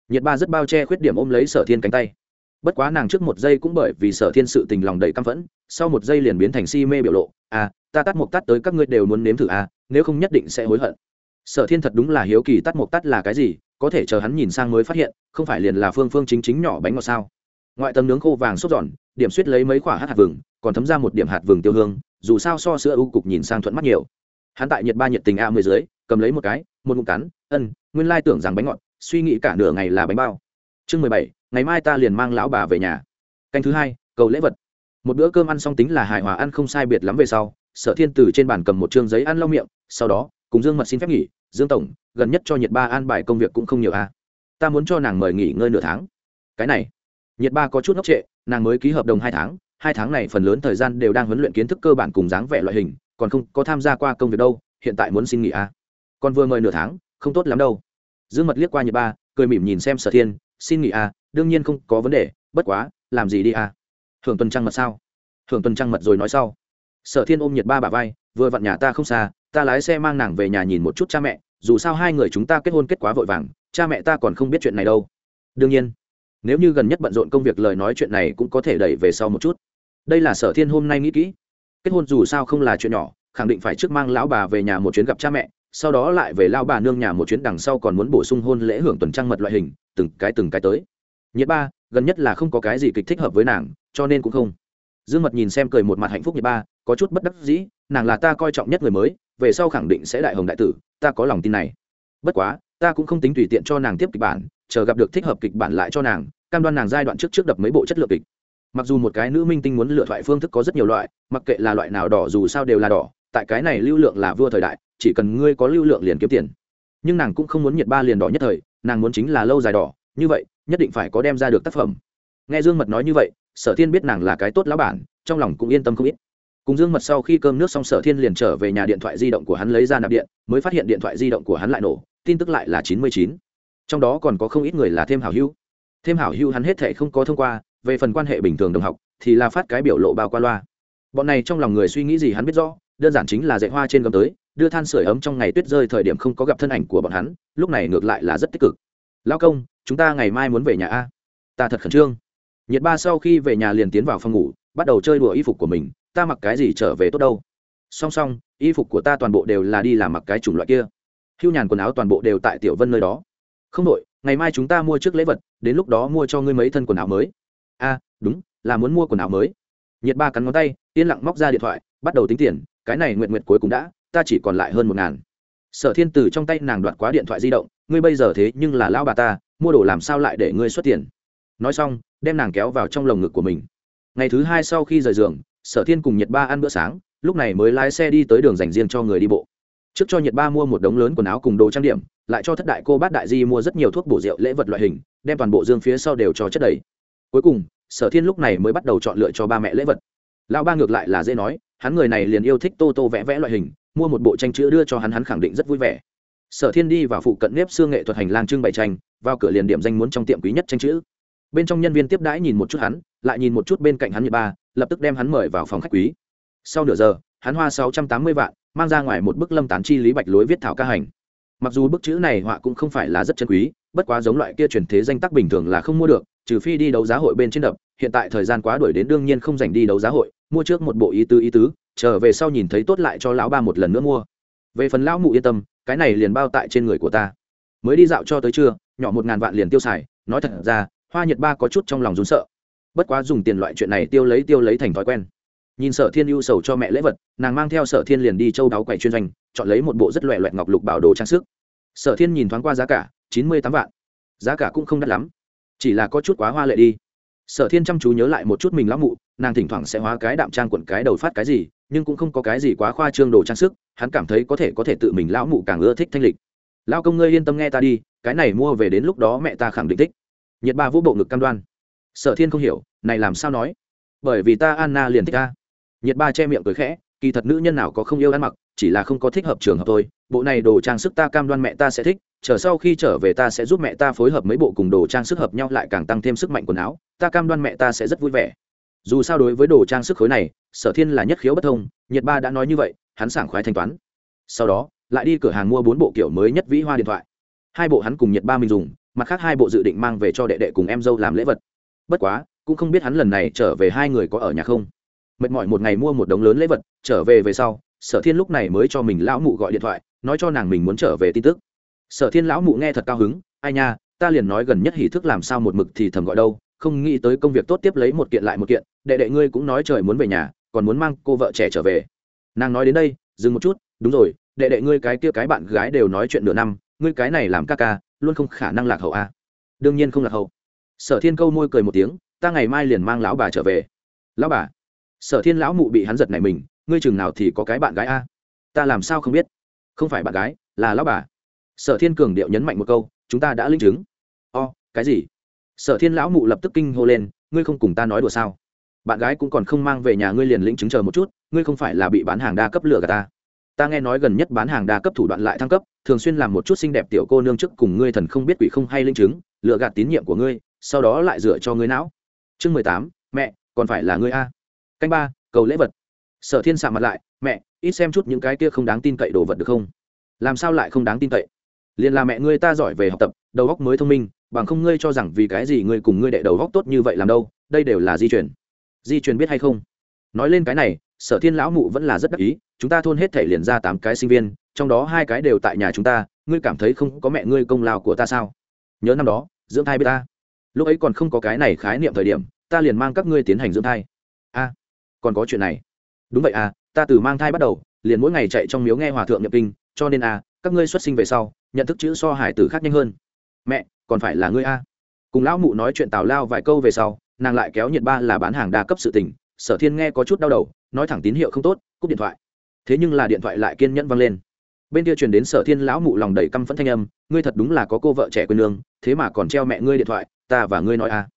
nhiệt ba rất bao che khuyết điểm ôm lấy sở thiên cánh tay bất quá nàng trước một giây cũng bởi vì sở thiên sự tình lòng đầy căm phẫn, sau một giây liền biến thành si mê biểu lộ à ta tắt một tắt tới các ngươi đều muốn nếm thử à nếu không nhất định sẽ hối hận. Sở thiên thật đúng là hiếu kỳ tắt một tắt là cái gì, có thể chờ hắn nhìn sang mới phát hiện, không phải liền là phương phương chính chính nhỏ bánh ngọt sao. Ngoại tầm nướng khô vàng sốt giòn, điểm suýt lấy mấy quả hạt hạt vừng, còn thấm ra một điểm hạt vừng tiêu hương, dù sao so sữa u cục nhìn sang thuận mắt nhiều. Hắn tại nhiệt ba nhiệt tình a mười dưới, cầm lấy một cái, một ngụm cắn, ân, nguyên lai tưởng rằng bánh ngọt, suy nghĩ cả nửa ngày là bánh bao. Chương mười bảy ngày mai ta liền mang lão bà về nhà. Canh thứ hai, cầu lễ vật. Một bữa cơm ăn xong tính là hài hòa ăn không sai biệt lắm về sau, sở thiên từ trên bàn cầm một chương giấy ăn lau miệng, sau đó, cùng dương mật xin phép nghỉ, dương tổng, gần nhất cho nhiệt ba an bài công việc cũng không nhiều a ta muốn cho nàng mời nghỉ ngơi nửa tháng. Cái này nhiệt ba có chút ngốc trệ, nàng mới ký hợp đồng hai tháng hai tháng này phần lớn thời gian đều đang huấn luyện kiến thức cơ bản cùng dáng vẻ loại hình, còn không có tham gia qua công việc đâu, hiện tại muốn xin nghỉ a còn vừa mời nửa tháng, không tốt lắm đâu. Dương mật liếc qua nhiệt ba, cười mỉm nhìn xem sở thiên xin nghỉ à đương nhiên không có vấn đề, bất quá, làm gì đi à? Hưởng tuần trăng mật sao? Hưởng tuần trăng mật rồi nói sau. Sở thiên ôm nhiệt ba bà vai, vừa vặn nhà ta không xa, ta lái xe mang nàng về nhà nhìn một chút cha mẹ, dù sao hai người chúng ta kết hôn kết quá vội vàng, cha mẹ ta còn không biết chuyện này đâu. Đương nhiên, nếu như gần nhất bận rộn công việc lời nói chuyện này cũng có thể đẩy về sau một chút. Đây là sở thiên hôm nay nghĩ kỹ. Kết hôn dù sao không là chuyện nhỏ, khẳng định phải trước mang lão bà về nhà một chuyến gặp cha mẹ, sau đó lại về lao bà nương nhà một chuyến, đằng sau còn muốn bổ sung hôn lễ hưởng tuần trăng mật loại hình từng cái từng cái tới. Nhiệt ba, gần nhất là không có cái gì kịch thích hợp với nàng, cho nên cũng không. Dương mật nhìn xem cười một mặt hạnh phúc nhiệt ba, có chút bất đắc dĩ, nàng là ta coi trọng nhất người mới, về sau khẳng định sẽ đại hồng đại tử, ta có lòng tin này. Bất quá, ta cũng không tính tùy tiện cho nàng tiếp kịch bản, chờ gặp được thích hợp kịch bản lại cho nàng, cam đoan nàng giai đoạn trước trước đập mấy bộ chất lượng kịch. Mặc dù một cái nữ minh tinh muốn lựa thoại phương thức có rất nhiều loại, mặc kệ là loại nào đỏ dù sao đều là đỏ, tại cái này lưu lượng là vua thời đại, chỉ cần ngươi có lưu lượng liền kiếm tiền. Nhưng nàng cũng không muốn nhiệt ba liền đỏ nhất thời nàng muốn chính là lâu dài đỏ, như vậy, nhất định phải có đem ra được tác phẩm. Nghe dương mật nói như vậy, sở thiên biết nàng là cái tốt lão bản, trong lòng cũng yên tâm không ít. Cùng dương mật sau khi cơm nước xong, sở thiên liền trở về nhà điện thoại di động của hắn lấy ra nạp điện, mới phát hiện điện thoại di động của hắn lại nổ, tin tức lại là chín mươi chín. Trong đó còn có không ít người là thêm hảo hữu thêm hảo hữu hắn hết thể không có thông qua, về phần quan hệ bình thường đồng học, thì là phát cái biểu lộ bao qua loa. Bọn này trong lòng người suy nghĩ gì hắn biết rõ, đơn giản chính là dạy hoa trên gấm tới đưa than sửa ấm trong ngày tuyết rơi thời điểm không có gặp thân ảnh của bọn hắn, lúc này ngược lại là rất tích cực. Lao công, chúng ta ngày mai muốn về nhà a? Ta thật khẩn trương. Nhiệt ba sau khi về nhà liền tiến vào phòng ngủ, bắt đầu chơi đùa y phục của mình, ta mặc cái gì trở về tốt đâu? Song song, y phục của ta toàn bộ đều là đi làm mặc cái chủng loại kia. Hưu nhàn quần áo toàn bộ đều tại tiểu vân nơi đó. Không đội ngày mai chúng ta mua trước lễ vật, đến lúc đó mua cho ngươi mấy thân quần áo mới. A, đúng, là muốn mua quần áo mới. Nhiệt ba cắn ngón tay, yên lặng móc ra điện thoại, bắt đầu tính tiền, cái này nguyện nguyện cuối cùng đã ta chỉ còn lại hơn một ngàn. Sở thiên từ trong tay nàng đoạt quá điện thoại di động, ngươi bây giờ thế nhưng là lao bà ta, mua đồ làm sao lại để ngươi xuất tiền? Nói xong, đem nàng kéo vào trong lồng ngực của mình. Ngày thứ hai sau khi rời giường, sở thiên cùng nhiệt ba ăn bữa sáng, lúc này mới lái xe đi tới đường dành riêng cho người đi bộ. Trước cho nhiệt ba mua một đống lớn quần áo cùng đồ trang điểm, lại cho thất đại cô bát đại di mua rất nhiều thuốc bổ rượu lễ vật loại hình, đem toàn bộ dương phía sau đều cho chất đầy. Cuối cùng, sở thiên lúc này mới bắt đầu chọn lựa cho ba mẹ lễ vật. Lão ba ngược lại là dễ nói, hắn người này liền yêu thích tô tô vẽ vẽ loại hình mua một bộ tranh chữ đưa cho hắn hắn khẳng định rất vui vẻ. Sở thiên đi vào phụ cận nếp xương nghệ thuật hành lang trưng bày tranh, vào cửa liền điểm danh muốn trong tiệm quý nhất tranh chữ. Bên trong nhân viên tiếp đãi nhìn một chút hắn, lại nhìn một chút bên cạnh hắn nhật ba, lập tức đem hắn mời vào phòng khách quý. Sau nửa giờ, hắn hoa sáu trăm tám mươi vạn, mang ra ngoài một bức lâm tán chi, lý bạch lối viết thảo ca hành. Mặc dù bức chữ này họa cũng không phải là rất chân quý, bất quá giống loại kia truyền thế danh tác bình thường là không mua được, trừ phi đi đấu giá hội bên trên đập, hiện tại thời gian quá đuổi đến đương nhiên không dành đi đấu giá hội mua trước một bộ ý tứ ý tứ, trở về sau nhìn thấy tốt lại cho lão ba một lần nữa mua. Về phần lão mụ yên tâm, cái này liền bao tại trên người của ta. Mới đi dạo cho tới trưa, nhỏ một ngàn vạn liền tiêu xài, nói thật ra, hoa nhật ba có chút trong lòng rún sợ. Bất quá dùng tiền loại chuyện này tiêu lấy tiêu lấy thành thói quen. Nhìn sở thiên ưu sầu cho mẹ lễ vật, nàng mang theo sở thiên liền đi châu đáo quầy chuyên doanh, chọn lấy một bộ rất loẹ loẹt ngọc lục bảo đồ trang sức. Sở thiên nhìn thoáng qua giá cả, chín mươi tám vạn. Giá cả cũng không đắt lắm, chỉ là có chút quá hoa lệ đi sở thiên chăm chú nhớ lại một chút mình lão mụ, nàng thỉnh thoảng sẽ hóa cái đạm trang quận cái đầu phát cái gì, nhưng cũng không có cái gì quá khoa trương đồ trang sức, hắn cảm thấy có thể có thể tự mình lão mụ càng ưa thích thanh lịch. Lão công ngươi yên tâm nghe ta đi, cái này mua về đến lúc đó mẹ ta khẳng định thích. Nhiệt ba vũ bộ ngực cam đoan. Sở thiên không hiểu, này làm sao nói? Bởi vì ta anna liền thích ta. Nhiệt ba che miệng cười khẽ, kỳ thật nữ nhân nào có không yêu ăn mặc chỉ là không có thích hợp trường hợp thôi, bộ này đồ trang sức ta cam đoan mẹ ta sẽ thích, chờ sau khi trở về ta sẽ giúp mẹ ta phối hợp mấy bộ cùng đồ trang sức hợp nhau lại càng tăng thêm sức mạnh quần áo, ta cam đoan mẹ ta sẽ rất vui vẻ. Dù sao đối với đồ trang sức khối này, sở thiên là nhất khiếu bất thông nhiệt ba đã nói như vậy, hắn sảng khoái thanh toán. Sau đó, lại đi cửa hàng mua bốn bộ kiểu mới nhất vĩ hoa điện thoại. Hai bộ hắn cùng nhiệt ba mình dùng, mặt khác hai bộ dự định mang về cho đệ đệ cùng em dâu làm lễ vật. Bất quá, cũng không biết hắn lần này trở về hai người có ở nhà không. Mệt mỏi một ngày mua một đống lớn lễ vật, trở về về sau sở thiên lúc này mới cho mình lão mụ gọi điện thoại, nói cho nàng mình muốn trở về tin tức. Sở thiên lão mụ nghe thật cao hứng, ai nha, ta liền nói gần nhất hỷ thức làm sao một mực thì thầm gọi đâu, không nghĩ tới công việc tốt tiếp lấy một kiện lại một kiện, đệ đệ ngươi cũng nói trời muốn về nhà, còn muốn mang cô vợ trẻ trở về. Nàng nói đến đây, dừng một chút, đúng rồi, đệ đệ ngươi cái kia cái bạn gái đều nói chuyện nửa năm, ngươi cái này làm ca ca, luôn không khả năng lạc hậu a à? đương nhiên không lạc hậu. Sở thiên câu môi cười một tiếng, ta ngày mai liền mang lão bà trở về. Lão bà? Sở thiên lão mụ bị hắn giật này mình ngươi chừng nào thì có cái bạn gái a? Ta làm sao không biết? Không phải bạn gái, là lão bà. Sở thiên cường điệu nhấn mạnh một câu, chúng ta đã linh chứng. O, cái gì? Sở thiên lão mụ lập tức kinh hô lên, ngươi không cùng ta nói đùa sao? Bạn gái cũng còn không mang về nhà ngươi liền lĩnh chứng chờ một chút, ngươi không phải là bị bán hàng đa cấp lừa gạt ta. Ta nghe nói gần nhất bán hàng đa cấp thủ đoạn lại thăng cấp, thường xuyên làm một chút xinh đẹp tiểu cô nương trước cùng ngươi thần không biết quỷ không hay linh chứng, lừa gạt tín nhiệm của ngươi, sau đó lại dựa cho ngươi não. Chương mười tám, mẹ, còn phải là ngươi a. Canh ba, cầu lễ vật sở thiên sạ mặt lại, mẹ, ít xem chút những cái kia không đáng tin cậy đồ vật được không? Làm sao lại không đáng tin cậy? Liền là mẹ ngươi ta giỏi về học tập, đầu óc mới thông minh, bằng không ngươi cho rằng vì cái gì ngươi cùng ngươi đệ đầu óc tốt như vậy làm đâu, đây đều là di chuyển di chuyển biết hay không? Nói lên cái này, sở thiên lão mụ vẫn là rất đắc ý, chúng ta thôn hết thể liền ra tám cái sinh viên, trong đó hai cái đều tại nhà chúng ta, ngươi cảm thấy không có mẹ ngươi công lao của ta sao? Nhớ năm đó, dưỡng thai b ta. Lúc ấy còn không có cái này khái niệm thời điểm, ta liền mang các ngươi tiến hành dưỡng thai. A, còn có chuyện này đúng vậy à ta từ mang thai bắt đầu, liền mỗi ngày chạy trong miếu nghe hòa thượng nhập kinh, cho nên à các ngươi xuất sinh về sau, nhận thức chữ so hải tử khác nhanh hơn. Mẹ, còn phải là ngươi a. Cùng lão mụ nói chuyện tào lao vài câu về sau, nàng lại kéo nhiệt ba là bán hàng đa cấp sự tình, sở thiên nghe có chút đau đầu, nói thẳng tín hiệu không tốt, cúp điện thoại. Thế nhưng là điện thoại lại kiên nhẫn vang lên. Bên kia truyền đến sở thiên lão mụ lòng đầy căm phẫn thanh âm, ngươi thật đúng là có cô vợ trẻ quên lương, thế mà còn treo mẹ ngươi điện thoại, ta và ngươi nói a.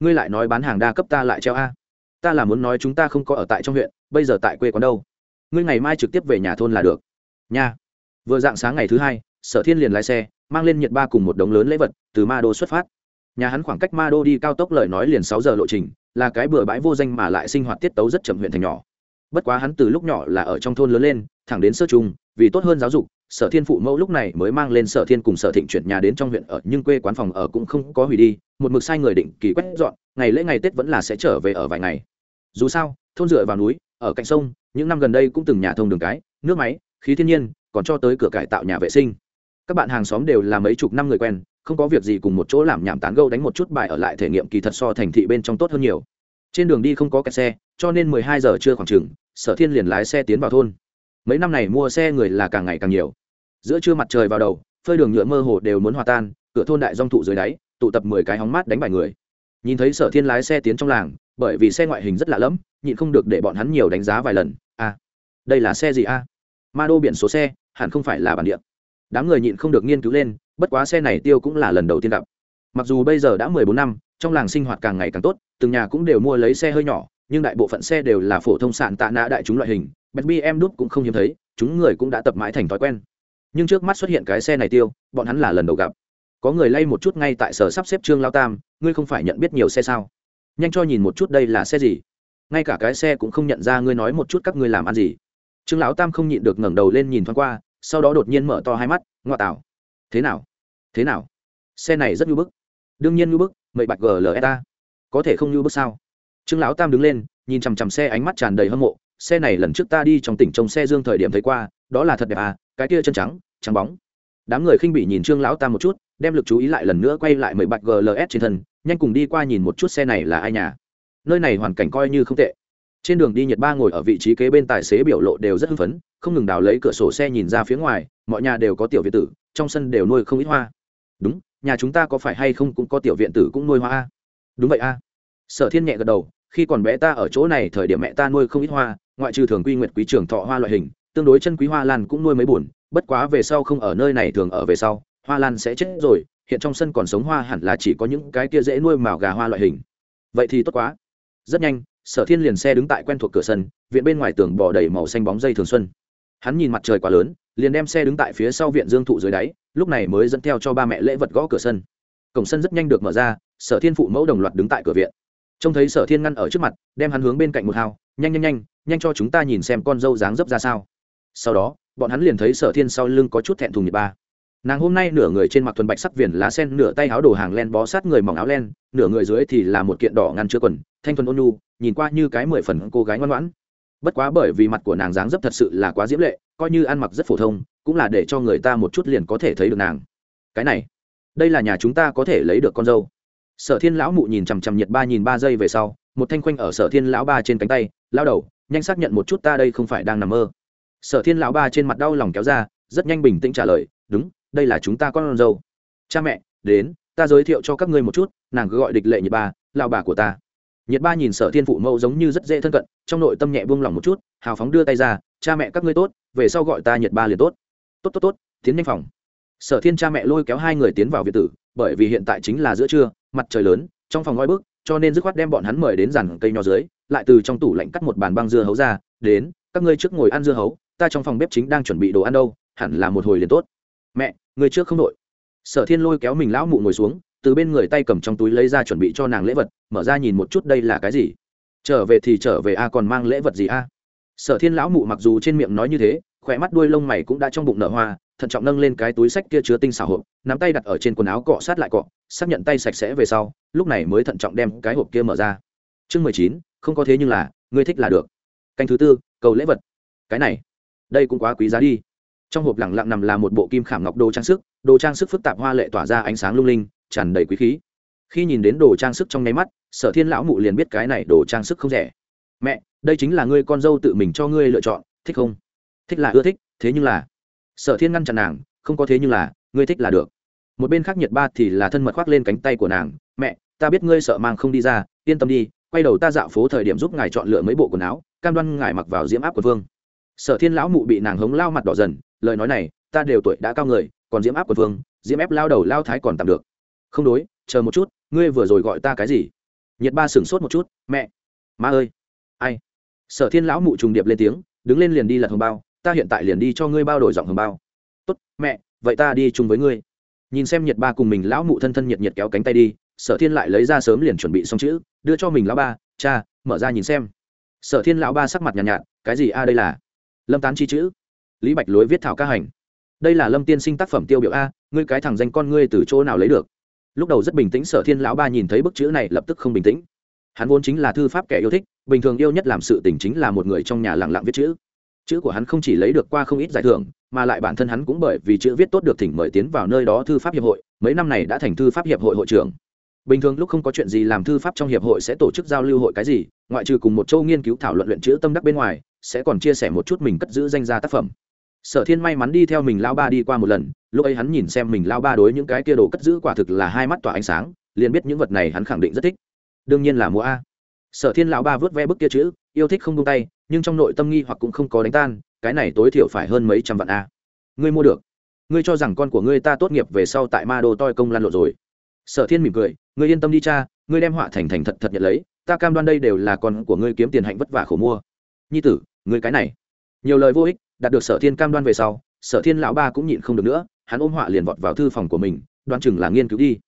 Ngươi lại nói bán hàng đa cấp ta lại treo a ta là muốn nói chúng ta không có ở tại trong huyện, bây giờ tại quê quán đâu? Ngươi ngày mai trực tiếp về nhà thôn là được. Nha. Vừa dạng sáng ngày thứ hai, sở thiên liền lái xe, mang lên nhiệt ba cùng một đống lớn lễ vật, từ ma đô xuất phát. Nhà hắn khoảng cách ma đô đi cao tốc lời nói liền sáu giờ lộ trình, là cái bừa bãi vô danh mà lại sinh hoạt tiết tấu rất chậm huyện thành nhỏ. Bất quá hắn từ lúc nhỏ là ở trong thôn lớn lên, thẳng đến sơ trung, vì tốt hơn giáo dục, sở thiên phụ mẫu lúc này mới mang lên sở thiên cùng sở thịnh chuyển nhà đến trong huyện ở, nhưng quê quán phòng ở cũng không có hủy đi, một mực sai người định kỳ quét dọn, ngày lễ ngày tết vẫn là sẽ trở về ở vài ngày dù sao, thôn dựa vào núi, ở cạnh sông, những năm gần đây cũng từng nhà thông đường cái, nước máy, khí thiên nhiên, còn cho tới cửa cải tạo nhà vệ sinh. Các bạn hàng xóm đều là mấy chục năm người quen, không có việc gì cùng một chỗ làm nhảm tán gâu đánh một chút bài ở lại thể nghiệm kỳ thật so thành thị bên trong tốt hơn nhiều. Trên đường đi không có kẹt xe, cho nên mười hai giờ trưa khoảng chừng, sở thiên liền lái xe tiến vào thôn. Mấy năm này mua xe người là càng ngày càng nhiều. Giữa trưa mặt trời vào đầu, phơi đường nhựa mơ hồ đều muốn hòa tan, cửa thôn đại dong thụ dưới đáy, tụ tập mười cái hóng mát đánh bài người. Nhìn thấy sở thiên lái xe tiến trong làng bởi vì xe ngoại hình rất lạ lẫm, nhịn không được để bọn hắn nhiều đánh giá vài lần. A đây là xe gì a ma đô biển số xe, hẳn không phải là bản địa. Đám người nhịn không được nghiên cứu lên, bất quá xe này tiêu cũng là lần đầu tiên gặp. Mặc dù bây giờ đã mười bốn năm, trong làng sinh hoạt càng ngày càng tốt, từng nhà cũng đều mua lấy xe hơi nhỏ, nhưng đại bộ phận xe đều là phổ thông sạn tạ nã đại chúng loại hình, bẹt bi em đút cũng không hiếm thấy, chúng người cũng đã tập mãi thành thói quen. Nhưng trước mắt xuất hiện cái xe này tiêu, bọn hắn là lần đầu gặp. Có người lay một chút ngay tại sở sắp xếp trương lao tam, ngươi không phải nhận biết nhiều xe sao? Nhanh cho nhìn một chút đây là xe gì. Ngay cả cái xe cũng không nhận ra ngươi nói một chút các ngươi làm ăn gì. Trương lão tam không nhịn được ngẩng đầu lên nhìn thoáng qua, sau đó đột nhiên mở to hai mắt ngoại tảo thế nào? Thế nào? Xe này rất nhu bức. Đương nhiên nhu bức mậy bạch glsa có thể không nhu bức sao? Trương lão tam đứng lên, nhìn chằm chằm xe ánh mắt tràn đầy hâm mộ. Xe này lần trước ta đi trong tỉnh trông xe dương thời điểm thấy qua, đó là thật đẹp à cái kia chân trắng trắng bóng. Đám người khinh bị nhìn trương lão tam một chút, đem lực chú ý lại lần nữa quay lại mười bạch gls trên thân nhanh cùng đi qua nhìn một chút xe này là ai nhà. Nơi này hoàn cảnh coi như không tệ. Trên đường đi nhật ba ngồi ở vị trí kế bên tài xế biểu lộ đều rất hưng phấn, không ngừng đào lấy cửa sổ xe nhìn ra phía ngoài, mọi nhà đều có tiểu viện tử, trong sân đều nuôi không ít hoa. Đúng, nhà chúng ta có phải hay không cũng có tiểu viện tử cũng nuôi hoa a? Đúng vậy a. Sở thiên nhẹ gật đầu, khi còn bé ta ở chỗ này thời điểm mẹ ta nuôi không ít hoa, ngoại trừ thường quy nguyệt quý trường thọ hoa loại hình, tương đối chân quý hoa lan cũng nuôi mấy bùn bất quá về sau không ở nơi này thường ở về sau, hoa lan sẽ chết rồi hiện trong sân còn sống hoa hẳn là chỉ có những cái kia dễ nuôi màu gà hoa loại hình. Vậy thì tốt quá. Rất nhanh, sở thiên liền xe đứng tại quen thuộc cửa sân, viện bên ngoài tường bỏ đầy màu xanh bóng dây thường xuân. Hắn nhìn mặt trời quá lớn, liền đem xe đứng tại phía sau viện dương thụ dưới đáy, lúc này mới dẫn theo cho ba mẹ lễ vật gõ cửa sân. Cổng sân rất nhanh được mở ra, sở thiên phụ mẫu đồng loạt đứng tại cửa viện. Trông thấy sở thiên ngăn ở trước mặt, đem hắn hướng bên cạnh một hào nhanh nhanh nhanh nhanh cho chúng ta nhìn xem con dâu dáng dấp ra sao. Sau đó, bọn hắn liền thấy sở thiên sau lưng có chút thẹn thùng nhịp ba nàng hôm nay nửa người trên mặt thuần bạch sắc viền lá sen, nửa tay áo đồ hàng len bó sát người mỏng áo len, nửa người dưới thì là một kiện đỏ ngăn chứa quần, thanh thuần ôn nhu, nhìn qua như cái mười phần cô gái ngoan ngoãn. Bất quá bởi vì mặt của nàng dáng dấp thật sự là quá diễm lệ, coi như ăn mặc rất phổ thông, cũng là để cho người ta một chút liền có thể thấy được nàng. Cái này, đây là nhà chúng ta có thể lấy được con dâu. Sở thiên lão mụ nhìn chằm chằm nhiệt ba nhìn ba giây về sau, một thanh khoanh ở sở thiên lão ba trên cánh tay lao đầu, nhanh xác nhận một chút ta đây không phải đang nằm mơ. Sở thiên lão ba trên mặt đau lòng kéo ra, rất nhanh bình tĩnh trả lời, đúng đây là chúng ta con dâu. Cha mẹ, đến, ta giới thiệu cho các ngươi một chút, nàng cứ gọi địch lệ nhiệt ba lao bà của ta. Nhiệt ba nhìn sở thiên phụ mẫu giống như rất dễ thân cận, trong nội tâm nhẹ buông lỏng một chút, hào phóng đưa tay ra, cha mẹ các ngươi tốt, về sau gọi ta nhiệt ba liền tốt. Tốt tốt tốt, tiến nhanh phòng. Sở thiên cha mẹ lôi kéo hai người tiến vào việt tử, bởi vì hiện tại chính là giữa trưa, mặt trời lớn, trong phòng ngói bức, cho nên dứt khoát đem bọn hắn mời đến dàn cây nho dưới, lại từ trong tủ lạnh cắt một bàn băng dưa hấu ra, đến, các ngươi trước ngồi ăn dưa hấu, ta trong phòng bếp chính đang chuẩn bị đồ ăn đâu, hẳn là một hồi liền tốt. Mẹ người trước không đội. Sở thiên lôi kéo mình lão mụ ngồi xuống, từ bên người tay cầm trong túi lấy ra chuẩn bị cho nàng lễ vật, mở ra nhìn một chút đây là cái gì. Trở về thì trở về a, còn mang lễ vật gì a? Sở thiên lão mụ mặc dù trên miệng nói như thế khỏe mắt đuôi lông mày cũng đã trong bụng nở hoa, thận trọng nâng lên cái túi sách kia chứa tinh xảo hộp, nắm tay đặt ở trên quần áo cọ sát lại cọ, xác nhận tay sạch sẽ về sau, lúc này mới thận trọng đem cái hộp kia mở ra. Chương mười chín, không có thế nhưng là, ngươi thích là được. Canh thứ tư, cầu lễ vật. Cái này, đây cũng quá quý giá đi trong hộp lẳng lặng nằm là một bộ kim khảm ngọc đồ trang sức, đồ trang sức phức tạp hoa lệ tỏa ra ánh sáng lung linh, tràn đầy quý khí. Khi nhìn đến đồ trang sức trong nháy mắt, sở thiên lão mụ liền biết cái này đồ trang sức không rẻ. Mẹ, đây chính là ngươi con dâu tự mình cho ngươi lựa chọn, thích không? Thích là ưa thích, thế nhưng là sở thiên ngăn chặn nàng, không có thế nhưng là, ngươi thích là được. Một bên khác nhiệt ba thì là thân mật khoác lên cánh tay của nàng, mẹ, ta biết ngươi sợ mang không đi ra, yên tâm đi, quay đầu ta dạo phố thời điểm giúp ngài chọn lựa mấy bộ quần áo, cam đoan ngài mặc vào diễm áp của vương. Sở thiên lão mụ bị nàng hống lao mặt đỏ dần lời nói này ta đều tuổi đã cao người còn diễm áp của vương diễm ép lao đầu lao thái còn tạm được. Không đối chờ một chút ngươi vừa rồi gọi ta cái gì? Nhiệt ba sửng sốt một chút mẹ. Ma ơi. Ai? Sở thiên lão mụ trùng điệp lên tiếng đứng lên liền đi lật hồng bao ta hiện tại liền đi cho ngươi bao đổi giọng hồng bao. Tốt mẹ vậy ta đi chung với ngươi. Nhìn xem nhiệt ba cùng mình lão mụ thân thân nhiệt nhiệt kéo cánh tay đi sở thiên lại lấy ra sớm liền chuẩn bị xong chữ đưa cho mình lão ba cha mở ra nhìn xem. Sở thiên lão ba sắc mặt nhàn nhạt, nhạt cái gì a đây là? Lâm tán chi chữ lý bạch lối viết thảo ca hành. Đây là lâm tiên sinh tác phẩm tiêu biểu a, ngươi cái thằng danh con ngươi từ chỗ nào lấy được? Lúc đầu rất bình tĩnh sở thiên lão ba nhìn thấy bức chữ này lập tức không bình tĩnh. Hắn vốn chính là thư pháp kẻ yêu thích, bình thường yêu nhất làm sự tình chính là một người trong nhà lặng lặng viết chữ. Chữ của hắn không chỉ lấy được qua không ít giải thưởng, mà lại bản thân hắn cũng bởi vì chữ viết tốt được thỉnh mời tiến vào nơi đó thư pháp hiệp hội, mấy năm này đã thành thư pháp hiệp hội hội trưởng. Bình thường lúc không có chuyện gì làm thư pháp trong hiệp hội sẽ tổ chức giao lưu hội cái gì, ngoại trừ cùng một châu nghiên cứu thảo luận luyện chữ tâm đắc bên ngoài, sẽ còn chia sẻ một chút mình cất giữ danh gia tác phẩm sở thiên may mắn đi theo mình lao ba đi qua một lần, lúc ấy hắn nhìn xem mình lao ba đối những cái kia đồ cất giữ quả thực là hai mắt tỏa ánh sáng, liền biết những vật này hắn khẳng định rất thích. Đương nhiên là mua a. Sở thiên lão ba vớt ve bức kia chữ, yêu thích không tung tay, nhưng trong nội tâm nghi hoặc cũng không có đánh tan, cái này tối thiểu phải hơn mấy trăm vạn a. Ngươi mua được. Ngươi cho rằng con của ngươi ta tốt nghiệp về sau tại ma đô toi công lan lộn rồi. Sở thiên mỉm cười, ngươi yên tâm đi cha, ngươi đem họa thành thành thật thật nhận lấy, ta cam đoan đây đều là con của ngươi kiếm tiền hạnh vất vả khổ mua. Nhi tử, ngươi cái này. Nhiều lời vô ích đạt được sở thiên cam đoan về sau, sở thiên lão ba cũng nhịn không được nữa, hắn ôm họa liền vọt vào thư phòng của mình, đoan chừng là nghiên cứu đi.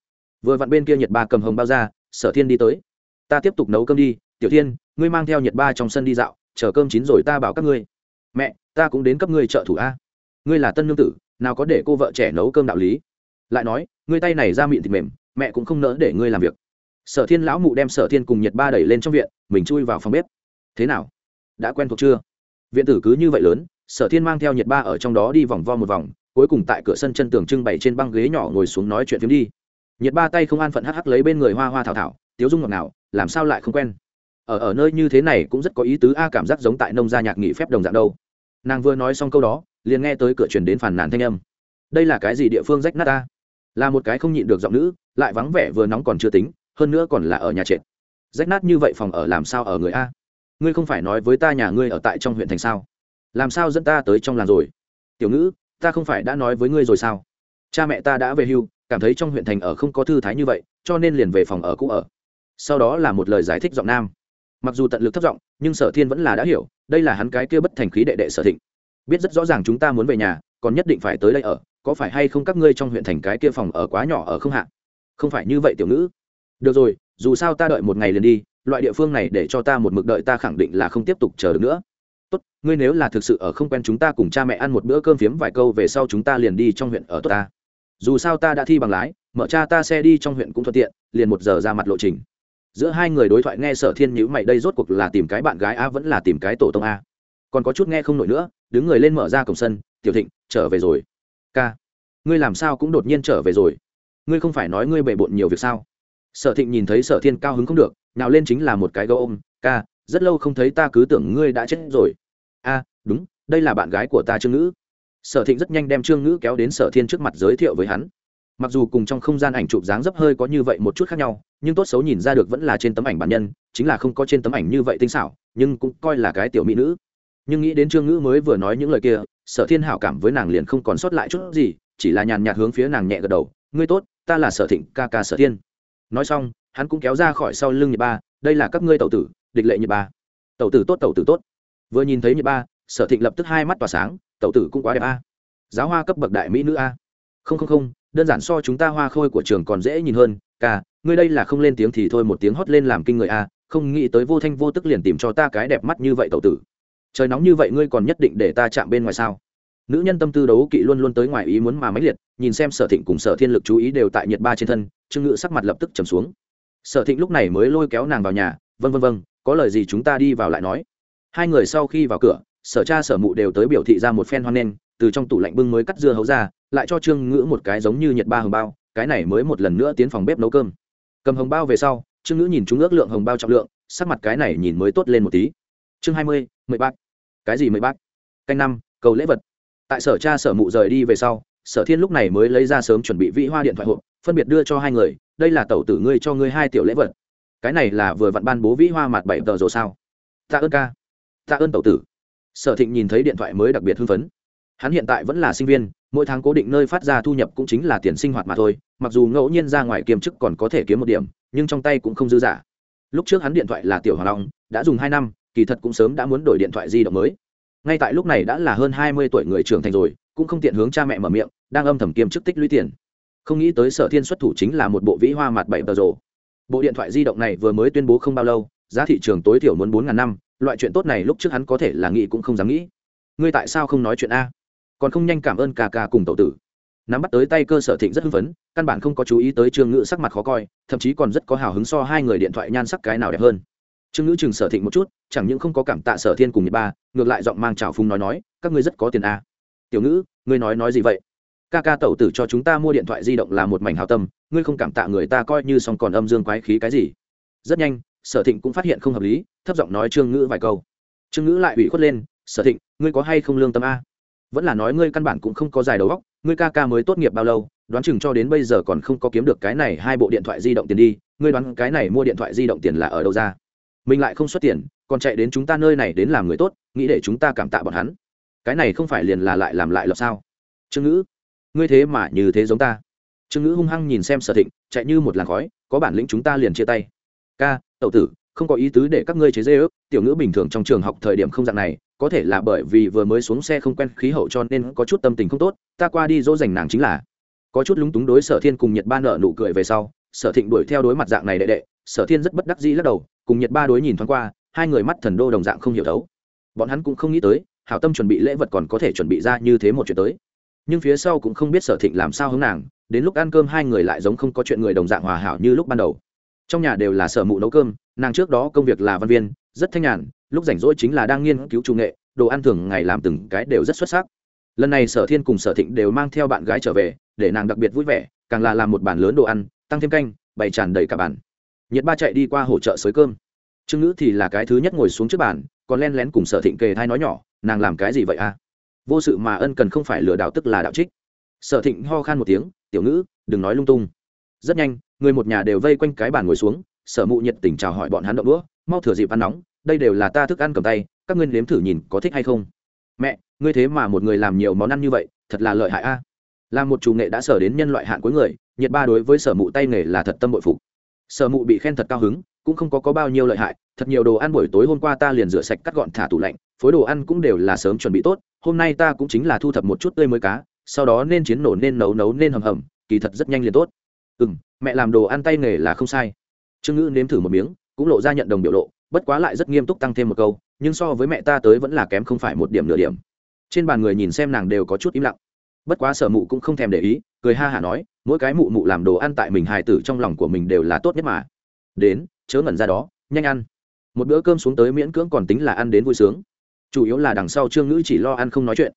Vừa vặn bên kia nhiệt ba cầm hồng bao ra, sở thiên đi tới. Ta tiếp tục nấu cơm đi, tiểu thiên, ngươi mang theo nhiệt ba trong sân đi dạo, chờ cơm chín rồi ta bảo các ngươi. Mẹ, ta cũng đến cấp ngươi trợ thủ a. Ngươi là tân nương tử, nào có để cô vợ trẻ nấu cơm đạo lý? Lại nói, ngươi tay này ra miệng thịt mềm, mẹ cũng không nỡ để ngươi làm việc. Sở thiên lão mụ đem sở thiên cùng nhiệt ba đẩy lên trong viện, mình chui vào phòng bếp. Thế nào? Đã quen thuộc chưa? Viện tử cứ như vậy lớn sở thiên mang theo nhiệt ba ở trong đó đi vòng vo một vòng, cuối cùng tại cửa sân chân tường trưng bày trên băng ghế nhỏ ngồi xuống nói chuyện phiếm đi. Nhiệt ba tay không an phận hắc hắc lấy bên người hoa hoa thảo thảo, tiếu dung ngọt nào làm sao lại không quen? Ở ở nơi như thế này cũng rất có ý tứ a, cảm giác giống tại nông gia nhạc nghị phép đồng dạng đâu. Nàng vừa nói xong câu đó, liền nghe tới cửa truyền đến phản nàn thanh âm. Đây là cái gì địa phương rách nát ta? Là một cái không nhịn được giọng nữ, lại vắng vẻ vừa nóng còn chưa tính, hơn nữa còn là ở nhà trệt. Rách nát như vậy phòng ở làm sao ở người a? Ngươi không phải nói với ta nhà ngươi ở tại trong huyện thành sao? Làm sao dẫn ta tới trong làng rồi? Tiểu ngữ, ta không phải đã nói với ngươi rồi sao? Cha mẹ ta đã về hưu, cảm thấy trong huyện thành ở không có thư thái như vậy, cho nên liền về phòng ở cũ ở. Sau đó là một lời giải thích giọng nam. Mặc dù tận lực thất giọng, nhưng sở thiên vẫn là đã hiểu, đây là hắn cái kia bất thành khí đệ đệ sở thịnh. Biết rất rõ ràng chúng ta muốn về nhà, còn nhất định phải tới đây ở, có phải hay không các ngươi trong huyện thành cái kia phòng ở quá nhỏ ở không hạ? Không phải như vậy tiểu ngữ. Được rồi, dù sao ta đợi một ngày liền đi, loại địa phương này để cho ta một mực đợi ta khẳng định là không tiếp tục chờ được nữa ngươi nếu là thực sự ở không quen chúng ta cùng cha mẹ ăn một bữa cơm phiếm vài câu về sau chúng ta liền đi trong huyện ở tốt ta. Dù sao ta đã thi bằng lái, mở cha ta xe đi trong huyện cũng thuận tiện, liền một giờ ra mặt lộ trình. Giữa hai người đối thoại nghe sở thiên nhữ mày, đây rốt cuộc là tìm cái bạn gái a vẫn là tìm cái tổ tông a. Còn có chút nghe không nổi nữa, đứng người lên mở ra cổng sân, tiểu thịnh, trở về rồi. Ca, ngươi làm sao cũng đột nhiên trở về rồi? Ngươi không phải nói ngươi bề bộn nhiều việc sao? Sở thịnh nhìn thấy sở thiên cao hứng không được, nào lên chính là một cái gấu ôm, ca, rất lâu không thấy ta cứ tưởng ngươi đã chết rồi đúng, đây là bạn gái của ta trương ngữ. Sở thịnh rất nhanh đem trương ngữ kéo đến sở thiên trước mặt giới thiệu với hắn. Mặc dù cùng trong không gian ảnh chụp dáng dấp hơi có như vậy một chút khác nhau, nhưng tốt xấu nhìn ra được vẫn là trên tấm ảnh bản nhân, chính là không có trên tấm ảnh như vậy tinh xảo, nhưng cũng coi là cái tiểu mỹ nữ. Nhưng nghĩ đến trương ngữ mới vừa nói những lời kia, sở thiên hảo cảm với nàng liền không còn sót lại chút gì, chỉ là nhàn nhạt hướng phía nàng nhẹ gật đầu, ngươi tốt, ta là sở thịnh, ca ca sở thiên. Nói xong, hắn cũng kéo ra khỏi sau lưng nhật ba, đây là các ngươi tẩu tử, địch lệ nhật ba. Tẩu tử tốt, tẩu tử tốt. Vừa nhìn thấy nhật ba sở thịnh lập tức hai mắt tỏa sáng, tẩu tử cũng quá đẹp a. Giáo hoa cấp bậc đại mỹ nữ a. Không không không, đơn giản so chúng ta hoa khôi của trường còn dễ nhìn hơn. Ca, ngươi đây là không lên tiếng thì thôi, một tiếng hót lên làm kinh người a. Không nghĩ tới vô thanh vô tức liền tìm cho ta cái đẹp mắt như vậy, tẩu tử. Trời nóng như vậy, ngươi còn nhất định để ta chạm bên ngoài sao? Nữ nhân tâm tư đấu kỵ luôn luôn tới ngoài ý muốn mà máy liệt, nhìn xem sở thịnh cùng sở thiên lực chú ý đều tại nhiệt ba trên thân, trương ngự sắc mặt lập tức trầm xuống. Sở thịnh lúc này mới lôi kéo nàng vào nhà vân vân vân có lời gì chúng ta đi vào lại nói. Hai người sau khi vào cửa sở cha sở mụ đều tới biểu thị ra một phen hoan nghênh, từ trong tủ lạnh bưng mới cắt dưa hấu ra, lại cho trương ngữ một cái giống như nhiệt ba hồng bao, cái này mới một lần nữa tiến phòng bếp nấu cơm. Cầm hồng bao về sau, trương ngữ nhìn chúng ước lượng hồng bao trọng lượng, sắc mặt cái này nhìn mới tốt lên một tí. Chương hai mươi mười bác. Cái gì mười bác? Canh năm, cầu lễ vật. Tại sở cha sở mụ rời đi về sau, sở thiên lúc này mới lấy ra sớm chuẩn bị vĩ hoa điện thoại hộp, phân biệt đưa cho hai người, đây là tẩu tử ngươi cho ngươi hai tiểu lễ vật. Cái này là vừa vặn ban bố vĩ hoa mặt bảy tờ rồi sao? Tạ ơn ca. Tạ ơn tẩu tử sở thịnh nhìn thấy điện thoại mới đặc biệt hưng phấn. Hắn hiện tại vẫn là sinh viên, mỗi tháng cố định nơi phát ra thu nhập cũng chính là tiền sinh hoạt mà thôi, mặc dù ngẫu nhiên ra ngoài kiêm chức còn có thể kiếm một điểm, nhưng trong tay cũng không dư giả lúc trước hắn điện thoại là tiểu hoàng long, đã dùng hai năm, kỳ thật cũng sớm đã muốn đổi điện thoại di động mới. Ngay tại lúc này đã là hơn hai mươi tuổi người trưởng thành rồi, cũng không tiện hướng cha mẹ mở miệng, đang âm thầm kiêm chức tích lũy tiền. Không nghĩ tới sở thiên xuất thủ chính là một bộ vĩ hoa mặt bảy tờ rồ. Bộ điện thoại di động này vừa mới tuyên bố không bao lâu, giá thị trường tối thiểu muốn bốn ngàn năm loại chuyện tốt này lúc trước hắn có thể là nghĩ cũng không dám nghĩ. Ngươi tại sao không nói chuyện a? Còn không nhanh cảm ơn ca ca cùng tậu tử. Nắm bắt tới tay cơ sở thịnh rất hưng phấn, căn bản không có chú ý tới trương ngữ sắc mặt khó coi, thậm chí còn rất có hào hứng so hai người điện thoại nhan sắc cái nào đẹp hơn. Trương ngữ chừng sở thịnh một chút, chẳng những không có cảm tạ sở thiên cùng nhật ba, ngược lại giọng mang trào phung nói nói, các ngươi rất có tiền a. Tiểu ngữ, ngươi nói nói gì vậy? Ca ca tẩu tử cho chúng ta mua điện thoại di động là một mảnh hào tâm, ngươi không cảm tạ người ta coi như xong còn âm dương quái khí cái gì. Rất nhanh sở thịnh cũng phát hiện không hợp lý, thấp giọng nói trương ngữ vài câu. Trương ngữ lại ủy khuất lên, sở thịnh, ngươi có hay không lương tâm a? Vẫn là nói ngươi căn bản cũng không có dài đầu góc ngươi ca ca mới tốt nghiệp bao lâu, đoán chừng cho đến bây giờ còn không có kiếm được cái này hai bộ điện thoại di động tiền đi, ngươi đoán cái này mua điện thoại di động tiền là ở đâu ra? Mình lại không xuất tiền, còn chạy đến chúng ta nơi này đến làm người tốt, nghĩ để chúng ta cảm tạ bọn hắn. Cái này không phải liền là lại làm lại lập sao? Trương ngữ, ngươi thế mà như thế giống ta. Trương ngữ hung hăng nhìn xem sở thịnh, chạy như một làn khói, có bản lĩnh chúng ta liền chia tay. Ca tậu tử, không có ý tứ để các ngươi chế dê ước tiểu ngữ bình thường trong trường học thời điểm không dạng này, có thể là bởi vì vừa mới xuống xe không quen khí hậu cho nên có chút tâm tình không tốt, ta qua đi dỗ dành nàng chính là. Có chút lúng túng đối sở thiên cùng nhật ba nợ nụ cười về sau, sở thịnh đuổi theo đối mặt dạng này đệ đệ, sở thiên rất bất đắc dĩ lắc đầu, cùng nhật ba đối nhìn thoáng qua, hai người mắt thần đô đồng dạng không hiểu thấu. Bọn hắn cũng không nghĩ tới, hảo tâm chuẩn bị lễ vật còn có thể chuẩn bị ra như thế một chuyện tới. Nhưng phía sau cũng không biết sở thịnh làm sao hướng nàng, đến lúc ăn cơm hai người lại giống không có chuyện người đồng dạng hòa hảo như lúc ban đầu trong nhà đều là sở mụ nấu cơm, nàng trước đó công việc là văn viên, rất thanh nhàn, lúc rảnh rỗi chính là đang nghiên cứu trung nghệ, đồ ăn thường ngày làm từng cái đều rất xuất sắc. Lần này sở thiên cùng sở thịnh đều mang theo bạn gái trở về, để nàng đặc biệt vui vẻ, càng là làm một bàn lớn đồ ăn, tăng thêm canh, bày tràn đầy cả bàn. Nhiệt ba chạy đi qua hỗ trợ xới cơm. Trương ngữ thì là cái thứ nhất ngồi xuống trước bàn, còn len lén cùng sở thịnh kề thai nói nhỏ, nàng làm cái gì vậy à vô sự mà ân cần không phải lừa đảo tức là đạo trích. Sở thịnh ho khan một tiếng, tiểu ngữ, đừng nói lung tung. Rất nhanh người một nhà đều vây quanh cái bàn ngồi xuống sở mụ nhiệt tình chào hỏi bọn hắn đậu đũa mau thừa dịp ăn nóng đây đều là ta thức ăn cầm tay các ngươi nếm thử nhìn có thích hay không. Mẹ ngươi thế mà một người làm nhiều món ăn như vậy thật là lợi hại a. Là một chủ nghệ đã sở đến nhân loại hạn cuối người nhiệt ba đối với sở mụ tay nghề là thật tâm bội phục. Sở mụ bị khen thật cao hứng cũng không có, có bao nhiêu lợi hại thật nhiều đồ ăn buổi tối hôm qua ta liền rửa sạch cắt gọn thả tủ lạnh phối đồ ăn cũng đều là sớm chuẩn bị tốt hôm nay ta cũng chính là thu thập một chút tươi mới cá sau đó nên chiến nổ nên nấu nấu nên hầm hầm kỳ thật rất nhanh liền tốt ừ m mẹ làm đồ ăn tay nghề là không sai. Trương ngữ nếm thử một miếng, cũng lộ ra nhận đồng biểu lộ, bất quá lại rất nghiêm túc tăng thêm một câu, nhưng so với mẹ ta tới vẫn là kém không phải một điểm nửa điểm. Trên bàn người nhìn xem nàng đều có chút im lặng. Bất quá sở mụ cũng không thèm để ý, cười ha hả nói, mỗi cái mụ mụ làm đồ ăn tại mình hài tử trong lòng của mình đều là tốt nhất mà. Đến, chớ ngẩn ra đó, nhanh ăn. Một bữa cơm xuống tới miễn cưỡng còn tính là ăn đến vui sướng. Chủ yếu là đằng sau trương ngữ chỉ lo ăn không nói chuyện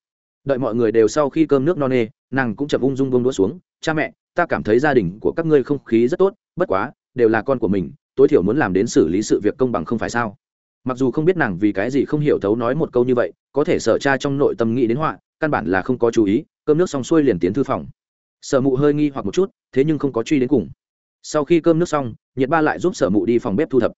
đợi mọi người đều sau khi cơm nước no nê, nàng cũng chậm ung dung bông đũa xuống. Cha mẹ, ta cảm thấy gia đình của các ngươi không khí rất tốt, bất quá, đều là con của mình, tối thiểu muốn làm đến xử lý sự việc công bằng không phải sao? Mặc dù không biết nàng vì cái gì không hiểu thấu nói một câu như vậy, có thể sở cha trong nội tâm nghĩ đến họa, căn bản là không có chú ý, cơm nước xong xuôi liền tiến thư phòng. Sở mụ hơi nghi hoặc một chút, thế nhưng không có truy đến cùng. Sau khi cơm nước xong, nhiệt ba lại giúp sở mụ đi phòng bếp thu thập.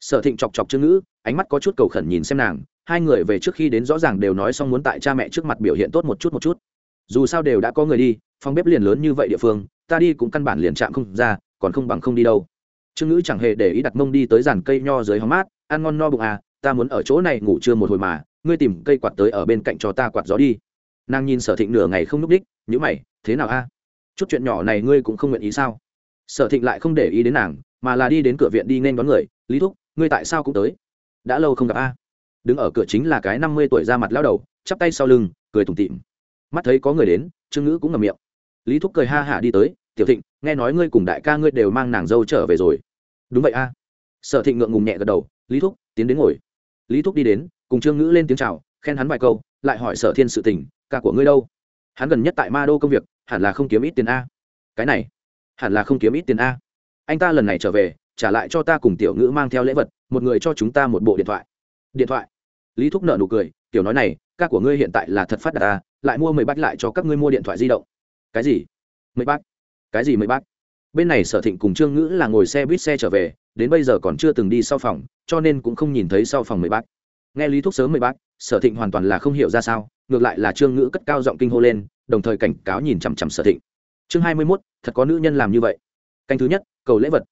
Sở thịnh chọc chọc chữ ngữ, ánh mắt có chút cầu khẩn nhìn xem nàng hai người về trước khi đến rõ ràng đều nói xong muốn tại cha mẹ trước mặt biểu hiện tốt một chút một chút. Dù sao đều đã có người đi, phòng bếp liền lớn như vậy địa phương, ta đi cũng căn bản liền chạm không ra, còn không bằng không đi đâu. Trương ngữ chẳng hề để ý đặt mông đi tới dàn cây nho dưới hóng mát, ăn ngon no bụng à ta muốn ở chỗ này ngủ trưa một hồi mà, ngươi tìm cây quạt tới ở bên cạnh cho ta quạt gió đi. Nàng nhìn sở thịnh nửa ngày không n ú c đích nhữ mày, thế nào a? Chút chuyện nhỏ này ngươi cũng không nguyện ý sao? Sở thịnh lại không để ý đến nàng, mà là đi đến cửa viện đi nên đón người, lý thúc, ngươi tại sao cũng tới? Đã lâu không gặp a? Đứng ở cửa chính là cái năm mươi tuổi ra mặt lao đầu chắp tay sau lưng cười tủm tịm mắt thấy có người đến trương ngữ cũng ngầm miệng. Lý thúc cười ha hả đi tới tiểu thịnh nghe nói ngươi cùng đại ca ngươi đều mang nàng dâu trở về rồi. Đúng vậy a. Sở thịnh ngượng ngùng nhẹ gật đầu lý thúc tiến đến ngồi. Lý thúc đi đến cùng trương ngữ lên tiếng chào, khen hắn vài câu lại hỏi sở thiên sự tình ca của ngươi đâu? Hắn gần nhất tại ma đô công việc hẳn là không kiếm ít tiền a. Cái này hẳn là không kiếm ít tiền a. Anh ta lần này trở về trả lại cho ta cùng tiểu ngữ mang theo lễ vật một người cho chúng ta một bộ điện thoại. Điện thoại? Lý thúc nợ nụ cười, tiểu nói này, ca của ngươi hiện tại là thật phát đạt ta lại mua mười bát lại cho các ngươi mua điện thoại di động. Cái gì? Mấy bát. Cái gì mấy bát? Bên này sở thịnh cùng trương ngữ là ngồi xe buýt xe trở về, đến bây giờ còn chưa từng đi sau phòng, cho nên cũng không nhìn thấy sau phòng mấy bát. Nghe lý thúc sớm mấy bát, sở thịnh hoàn toàn là không hiểu ra sao, ngược lại là trương ngữ cất cao giọng kinh hô lên, đồng thời cảnh cáo nhìn chằm chằm sở thịnh. Chương hai mươi mốt, thật có nữ nhân làm như vậy. Canh thứ nhất, cầu lễ vật.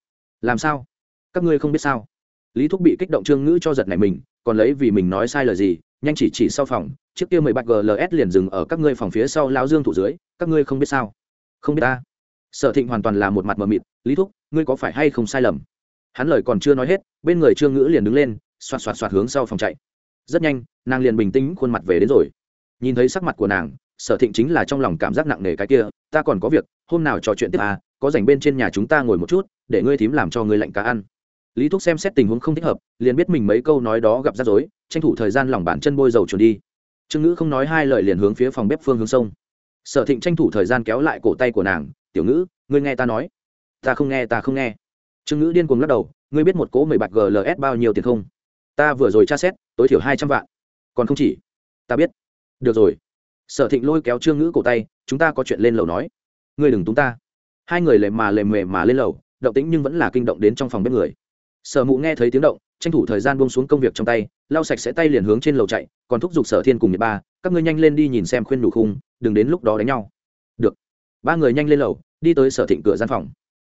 Làm sao? Các ngươi không biết sao? Lý thúc bị kích động trương ngữ cho giật này mình còn lấy vì mình nói sai lời gì, nhanh chỉ chỉ sau phòng, chiếc kia mười bạch gls liền dừng ở các ngươi phòng phía sau lao dương thủ dưới, các ngươi không biết sao? Không biết ta. Sở thịnh hoàn toàn là một mặt mờ mịt, lý thúc, ngươi có phải hay không sai lầm? Hắn lời còn chưa nói hết, bên người trương ngữ liền đứng lên, xoạt xoạt xoạt hướng sau phòng chạy. Rất nhanh, nàng liền bình tĩnh khuôn mặt về đến rồi. Nhìn thấy sắc mặt của nàng, sở thịnh chính là trong lòng cảm giác nặng nề cái kia, ta còn có việc, hôm nào trò chuyện tiếp à có dành bên trên nhà chúng ta ngồi một chút, để ngươi thím làm cho ngươi lạnh cá ăn lý thúc xem xét tình huống không thích hợp, liền biết mình mấy câu nói đó gặp rắc rối, tranh thủ thời gian lòng bàn chân bôi dầu chuồn đi. Trương ngữ không nói hai lời liền hướng phía phòng bếp phương hướng sông. Sở thịnh tranh thủ thời gian kéo lại cổ tay của nàng, tiểu ngữ, ngươi nghe ta nói. Ta không nghe, ta không nghe. Trương ngữ điên cuồng lắc đầu, ngươi biết một cỗ mười bạc gls bao nhiêu tiền không? Ta vừa rồi tra xét, tối thiểu hai trăm vạn. Còn không chỉ? Ta biết. Được rồi. Sở thịnh lôi kéo trương ngữ cổ tay, chúng ta có chuyện lên lầu nói. Ngươi đừng túng ta. Hai người lề mà lề mề mà lên lầu, động tĩnh nhưng vẫn là kinh động đến trong phòng bếp người sở mụ nghe thấy tiếng động, tranh thủ thời gian buông xuống công việc trong tay, lau sạch sẽ tay liền hướng trên lầu chạy, còn thúc giục sở thiên cùng nhật ba, các ngươi nhanh lên đi nhìn xem khuyên đủ khung, đừng đến lúc đó đánh nhau. Được. Ba người nhanh lên lầu, đi tới sở thịnh cửa gian phòng.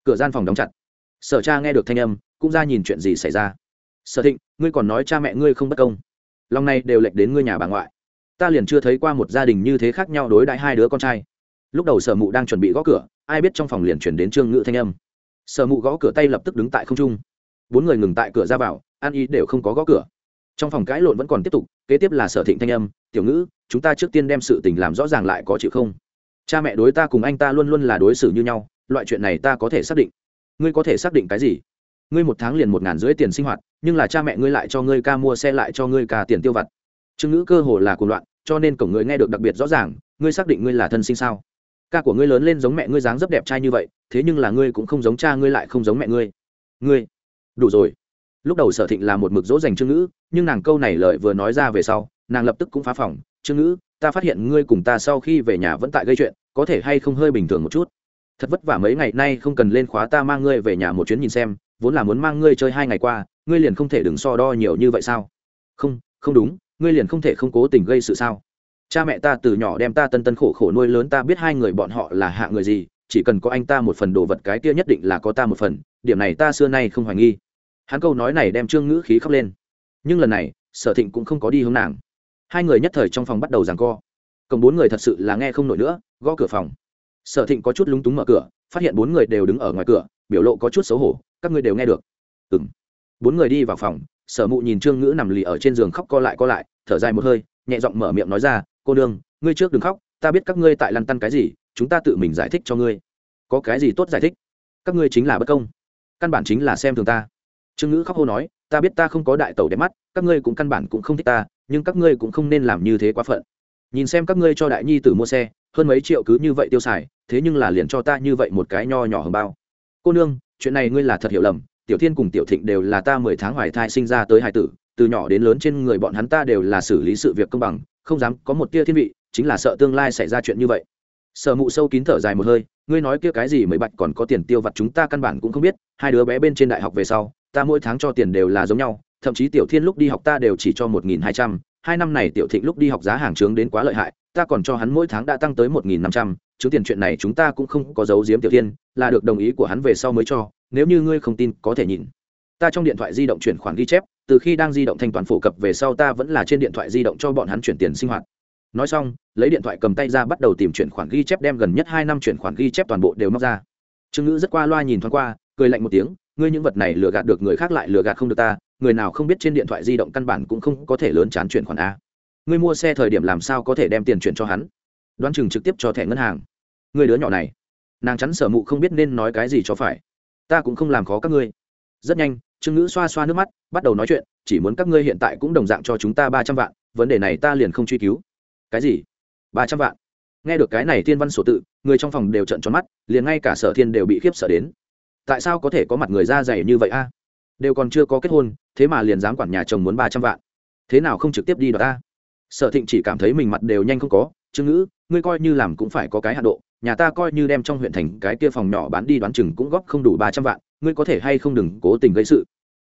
Cửa gian phòng đóng chặt. Sở cha nghe được thanh âm, cũng ra nhìn chuyện gì xảy ra. Sở thịnh, ngươi còn nói cha mẹ ngươi không bất công. Lòng này đều lệch đến ngươi nhà bà ngoại. Ta liền chưa thấy qua một gia đình như thế khác nhau đối đãi hai đứa con trai. Lúc đầu sở mụ đang chuẩn bị gõ cửa, ai biết trong phòng liền chuyển đến trương Ngự thanh âm. Sở mụ gõ cửa tay lập tức đứng tại không trung bốn người ngừng tại cửa ra vào an y đều không có gõ cửa. Trong phòng cãi lộn vẫn còn tiếp tục, kế tiếp là sở thịnh thanh âm, tiểu ngữ, chúng ta trước tiên đem sự tình làm rõ ràng lại có chịu không? Cha mẹ đối ta cùng anh ta luôn luôn là đối xử như nhau, loại chuyện này ta có thể xác định. Ngươi có thể xác định cái gì? Ngươi một tháng liền một ngàn rưỡi tiền sinh hoạt, nhưng là cha mẹ ngươi lại cho ngươi ca mua xe lại cho ngươi ca tiền tiêu vặt. Trương ngữ cơ hồ là cuồng loạn, cho nên cổng ngươi nghe được đặc biệt rõ ràng, ngươi xác định ngươi là thân sinh sao? Ca của ngươi lớn lên giống mẹ ngươi dáng dấp đẹp trai như vậy, thế nhưng là ngươi cũng không giống cha ngươi lại không giống mẹ ngươi. Ngươi đủ rồi. Lúc đầu sở thịnh là một mực dỗ dành trương ngữ, nhưng nàng câu này lời vừa nói ra về sau, nàng lập tức cũng phá phòng. Trương ngữ, ta phát hiện ngươi cùng ta sau khi về nhà vẫn tại gây chuyện, có thể hay không hơi bình thường một chút? Thật vất vả mấy ngày nay không cần lên khóa ta mang ngươi về nhà một chuyến nhìn xem, vốn là muốn mang ngươi chơi hai ngày qua, ngươi liền không thể đừng so đo nhiều như vậy sao? Không không đúng, ngươi liền không thể không cố tình gây sự sao? Cha mẹ ta từ nhỏ đem ta tân tân khổ khổ nuôi lớn, ta biết hai người bọn họ là hạ người gì, chỉ cần có anh ta một phần đồ vật cái kia nhất định là có ta một phần, điểm này ta xưa nay không hoài nghi hắn câu nói này đem trương ngữ khí khóc lên. Nhưng lần này, sở thịnh cũng không có đi hướng nàng. Hai người nhất thời trong phòng bắt đầu giằng co. Cộng bốn người thật sự là nghe không nổi nữa, gõ cửa phòng. Sở thịnh có chút lúng túng mở cửa, phát hiện bốn người đều đứng ở ngoài cửa, biểu lộ có chút xấu hổ, các ngươi đều nghe được. Ừ m bốn người đi vào phòng, sở mụ nhìn trương ngữ nằm lì ở trên giường khóc co lại co lại, thở dài một hơi, nhẹ giọng mở miệng nói ra, cô đương ngươi trước đừng khóc, ta biết các ngươi tại lăn tăn cái gì, chúng ta tự mình giải thích cho ngươi. Có cái gì tốt giải thích? Các ngươi chính là bất công. Căn bản chính là xem thường ta trương ngữ khóc hô nói, ta biết ta không có đại tẩu đẹp mắt, các ngươi cũng căn bản cũng không thích ta, nhưng các ngươi cũng không nên làm như thế quá phận. Nhìn xem các ngươi cho đại nhi tử mua xe, hơn mấy triệu cứ như vậy tiêu xài, thế nhưng là liền cho ta như vậy một cái nho nhỏ hơn bao. Cô nương, chuyện này ngươi là thật hiểu lầm, tiểu thiên cùng tiểu thịnh đều là ta mười tháng hoài thai sinh ra tới hải tử, từ nhỏ đến lớn trên người bọn hắn ta đều là xử lý sự việc công bằng, không dám có một tia thiên vị, chính là sợ tương lai xảy ra chuyện như vậy. Sở mụ sâu kín thở dài một hơi, ngươi nói kia cái gì mới bạch còn có tiền tiêu vặt chúng ta căn bản cũng không biết, hai đứa bé bên trên đại học về sau ta mỗi tháng cho tiền đều là giống nhau, thậm chí tiểu thiên lúc đi học ta đều chỉ cho một nghìn hai trăm, hai năm này tiểu thịnh lúc đi học giá hàng trướng đến quá lợi hại, ta còn cho hắn mỗi tháng đã tăng tới một nghìn năm trăm chứ tiền chuyện này chúng ta cũng không có giấu giếm tiểu thiên, là được đồng ý của hắn về sau mới cho, nếu như ngươi không tin có thể nhìn. Ta trong điện thoại di động chuyển khoản ghi chép, từ khi đang di động thanh toán phổ cập về sau ta vẫn là trên điện thoại di động cho bọn hắn chuyển tiền sinh hoạt. Nói xong, lấy điện thoại cầm tay ra bắt đầu tìm chuyển khoản ghi chép đem gần nhất hai năm chuyển khoản ghi chép toàn bộ đều móc ra. Trương ngữ rất qua loa nhìn thoáng qua, cười lạnh một tiếng ngươi những vật này lừa gạt được người khác lại lừa gạt không được ta, người nào không biết trên điện thoại di động căn bản cũng không có thể lớn chán chuyển khoản a. Ngươi mua xe thời điểm làm sao có thể đem tiền chuyển cho hắn? Đoán chừng trực tiếp cho thẻ ngân hàng. Người đứa nhỏ này, nàng chắn sở mụ không biết nên nói cái gì cho phải. Ta cũng không làm khó các ngươi. Rất nhanh, trương ngữ xoa xoa nước mắt, bắt đầu nói chuyện, chỉ muốn các ngươi hiện tại cũng đồng dạng cho chúng ta ba trăm vạn, vấn đề này ta liền không truy cứu. Cái gì? Ba trăm vạn? Nghe được cái này thiên văn sổ tự, người trong phòng đều trận tròn mắt, liền ngay cả sở thiên đều bị khiếp sợ đến tại sao có thể có mặt người da dày như vậy a? Đều còn chưa có kết hôn, thế mà liền dám quản nhà chồng muốn ba trăm vạn. Thế nào không trực tiếp đi đ ta? Sở thịnh chỉ cảm thấy mình mặt đều nhanh không có chữ ngữ, ngươi coi như làm cũng phải có cái hạ độ, nhà ta coi như đem trong huyện thành cái kia phòng nhỏ bán đi đoán chừng cũng góp không đủ ba trăm vạn, ngươi có thể hay không đừng cố tình gây sự?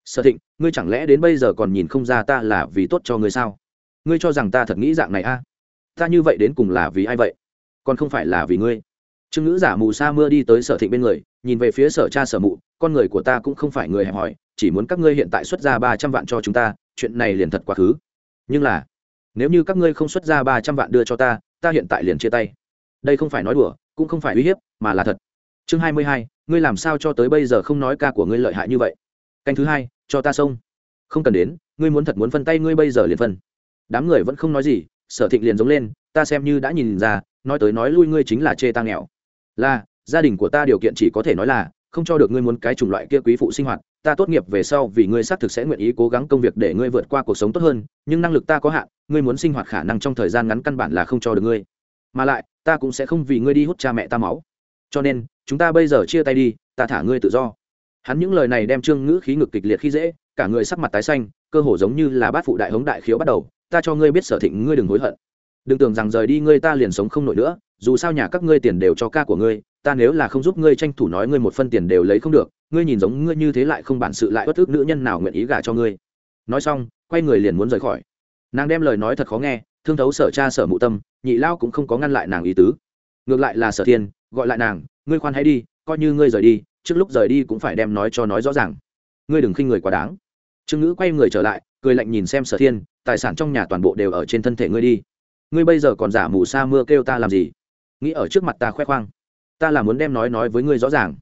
Sở thịnh, ngươi chẳng lẽ đến bây giờ còn nhìn không ra ta là vì tốt cho ngươi sao? Ngươi cho rằng ta thật nghĩ dạng này a? Ta như vậy đến cùng là vì ai vậy? Còn không phải là vì ngươi trương ngữ giả mù sa mưa đi tới sở thịnh bên người, nhìn về phía sở cha sở mụ, con người của ta cũng không phải người hẹp hòi, chỉ muốn các ngươi hiện tại xuất ra ba trăm vạn cho chúng ta, chuyện này liền thật quá khứ. Nhưng là, nếu như các ngươi không xuất ra ba trăm vạn đưa cho ta ta hiện tại liền chia tay. Đây không phải nói đùa, cũng không phải uy hiếp, mà là thật. Chương hai mươi hai, ngươi làm sao cho tới bây giờ không nói ca của ngươi lợi hại như vậy? Canh thứ hai, cho ta xông. Không cần đến, ngươi muốn thật muốn phân tay ngươi bây giờ liền phân. Đám người vẫn không nói gì, sở thịnh liền giống lên, ta xem như đã nhìn ra, nói tới nói lui ngươi chính là chê ta nghèo là, gia đình của ta điều kiện chỉ có thể nói là, không cho được ngươi muốn cái chủng loại kia quý phụ sinh hoạt, ta tốt nghiệp về sau vì ngươi xác thực sẽ nguyện ý cố gắng công việc để ngươi vượt qua cuộc sống tốt hơn, nhưng năng lực ta có hạn, ngươi muốn sinh hoạt khả năng trong thời gian ngắn căn bản là không cho được ngươi. Mà lại, ta cũng sẽ không vì ngươi đi hút cha mẹ ta máu. Cho nên, chúng ta bây giờ chia tay đi, ta thả ngươi tự do. Hắn những lời này đem trương ngữ khí ngực kịch liệt khi dễ, cả người sắc mặt tái xanh, cơ hồ giống như là bát phụ đại hống đại khiếu bắt đầu, ta cho ngươi biết sở thịnh, ngươi đừng hối hận đừng tưởng rằng rời đi ngươi ta liền sống không nổi nữa, dù sao nhà các ngươi tiền đều cho ca của ngươi, ta nếu là không giúp ngươi tranh thủ nói ngươi một phân tiền đều lấy không được, ngươi nhìn giống ngươi như thế lại không bản sự lại bất ức nữ nhân nào nguyện ý gả cho ngươi. Nói xong, quay người liền muốn rời khỏi. Nàng đem lời nói thật khó nghe, thương thấu sở cha sở mụ tâm, nhị lao cũng không có ngăn lại nàng ý tứ. Ngược lại là sở thiên, gọi lại nàng, ngươi khoan hãy đi, coi như ngươi rời đi, trước lúc rời đi cũng phải đem nói cho nói rõ ràng. Ngươi đừng khinh người quá đáng. Trương ngữ quay người trở lại, cười lạnh nhìn xem sở thiên, tài sản trong nhà toàn bộ đều ở trên thân thể ngươi đi ngươi bây giờ còn giả mù sa mưa kêu ta làm gì? Nghĩ ở trước mặt ta khoe khoang. Ta là muốn đem nói nói với ngươi rõ ràng.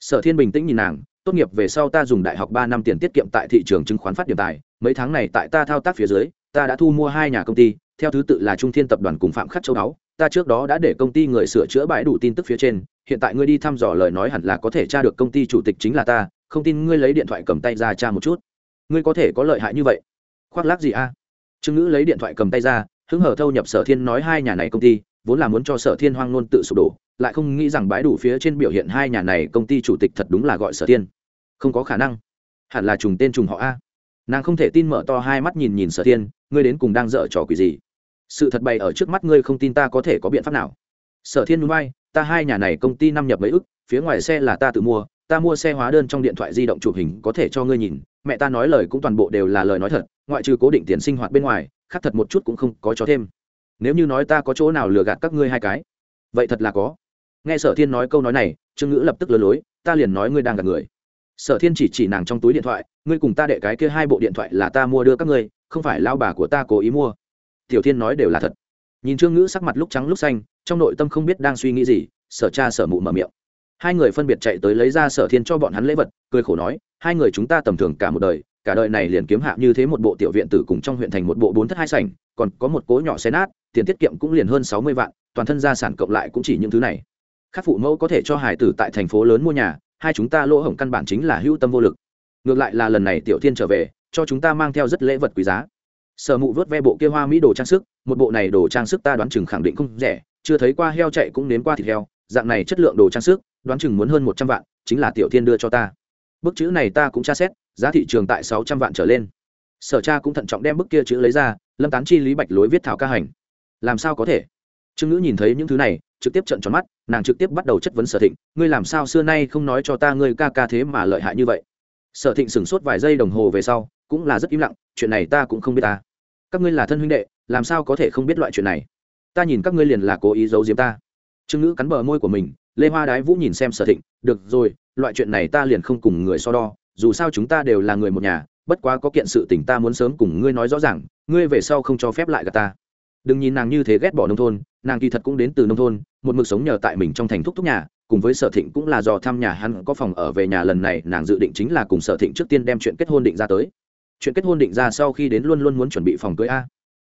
Sở thiên bình tĩnh nhìn nàng, tốt nghiệp về sau ta dùng đại học ba năm tiền tiết kiệm tại thị trường chứng khoán phát điểm tài. Mấy tháng này tại ta thao tác phía dưới, ta đã thu mua hai nhà công ty, theo thứ tự là trung thiên tập đoàn cùng phạm khắc châu đáo ta trước đó đã để công ty người sửa chữa bãi đủ tin tức phía trên, hiện tại ngươi đi thăm dò lời nói hẳn là có thể tra được công ty chủ tịch chính là ta. Không tin ngươi lấy điện thoại cầm tay ra tra một chút. Ngươi có thể có lợi hại như vậy. Khoác lác gì a? Trương ngữ lấy điện thoại cầm tay ra hứng hở thâu nhập sở thiên nói hai nhà này công ty, vốn là muốn cho sở thiên hoang nôn tự sụp đổ, lại không nghĩ rằng bãi đủ phía trên biểu hiện hai nhà này công ty chủ tịch thật đúng là gọi sở thiên. Không có khả năng. Hẳn là trùng tên trùng họ a. Nàng không thể tin mở to hai mắt nhìn nhìn sở thiên, ngươi đến cùng đang dở trò quỷ gì? Sự thật bày ở trước mắt ngươi không tin ta có thể có biện pháp nào. Sở thiên núi bay, ta hai nhà này công ty năm nhập mấy ức, phía ngoài xe là ta tự mua ta mua xe hóa đơn trong điện thoại di động chụp hình có thể cho ngươi nhìn, mẹ ta nói lời cũng toàn bộ đều là lời nói thật, ngoại trừ cố định tiền sinh hoạt bên ngoài, khác thật một chút cũng không có cho thêm. Nếu như nói ta có chỗ nào lừa gạt các ngươi hai cái, vậy thật là có. Nghe sở thiên nói câu nói này, trương ngữ lập tức lừa lối, ta liền nói ngươi đang gạt người. Sở thiên chỉ chỉ nàng trong túi điện thoại, ngươi cùng ta đệ cái kia hai bộ điện thoại là ta mua đưa các ngươi, không phải lao bà của ta cố ý mua. Tiểu thiên nói đều là thật. Nhìn trương ngữ sắc mặt lúc trắng lúc xanh, trong nội tâm không biết đang suy nghĩ gì, sở cha sở mụ mở miệng hai người phân biệt chạy tới lấy ra sở thiên cho bọn hắn lễ vật, cười khổ nói, hai người chúng ta tầm thường cả một đời, cả đời này liền kiếm hạ như thế một bộ tiểu viện tử cùng trong huyện thành một bộ bốn thất hai sảnh, còn có một cố nhỏ xe nát, tiền tiết kiệm cũng liền hơn sáu mươi vạn, toàn thân gia sản cộng lại cũng chỉ những thứ này. Các phụ mẫu có thể cho hải tử tại thành phố lớn mua nhà, hai chúng ta lỗ hổng căn bản chính là hữu tâm vô lực. Ngược lại là lần này tiểu thiên trở về, cho chúng ta mang theo rất lễ vật quý giá. Sở mụ vớt ve bộ kia hoa mỹ đồ trang sức, một bộ này đồ trang sức ta đoán chừng khẳng định không rẻ, chưa thấy qua heo chạy cũng nếm qua thịt heo, dạng này chất lượng đồ trang sức đoán chừng muốn hơn một trăm vạn, chính là tiểu thiên đưa cho ta. Bức chữ này ta cũng tra xét, giá thị trường tại sáu trăm vạn trở lên. Sở cha cũng thận trọng đem bức kia chữ lấy ra, lâm tán chi, lý bạch lối viết thảo ca hành. Làm sao có thể? Trương ngữ nhìn thấy những thứ này, trực tiếp trận tròn mắt, nàng trực tiếp bắt đầu chất vấn sở thịnh, ngươi làm sao xưa nay không nói cho ta ngươi ca ca thế mà lợi hại như vậy? Sở thịnh sửng sốt vài giây đồng hồ về sau, cũng là rất im lặng, chuyện này ta cũng không biết ta. Các ngươi là thân huynh đệ, làm sao có thể không biết loại chuyện này? Ta nhìn các ngươi liền là cố ý giấu giếm ta. Trương ngữ cắn bờ môi của mình lê hoa đái vũ nhìn xem sở thịnh, được rồi, loại chuyện này ta liền không cùng người so đo, dù sao chúng ta đều là người một nhà, bất quá có kiện sự tình ta muốn sớm cùng ngươi nói rõ ràng, ngươi về sau không cho phép lại gặp ta. Đừng nhìn nàng như thế ghét bỏ nông thôn, nàng kỳ thật cũng đến từ nông thôn, một mực sống nhờ tại mình trong thành thúc thúc nhà, cùng với sở thịnh cũng là do thăm nhà hắn có phòng ở về nhà lần này, nàng dự định chính là cùng sở thịnh trước tiên đem chuyện kết hôn định ra tới. Chuyện kết hôn định ra sau khi đến luôn luôn muốn chuẩn bị phòng cưới a.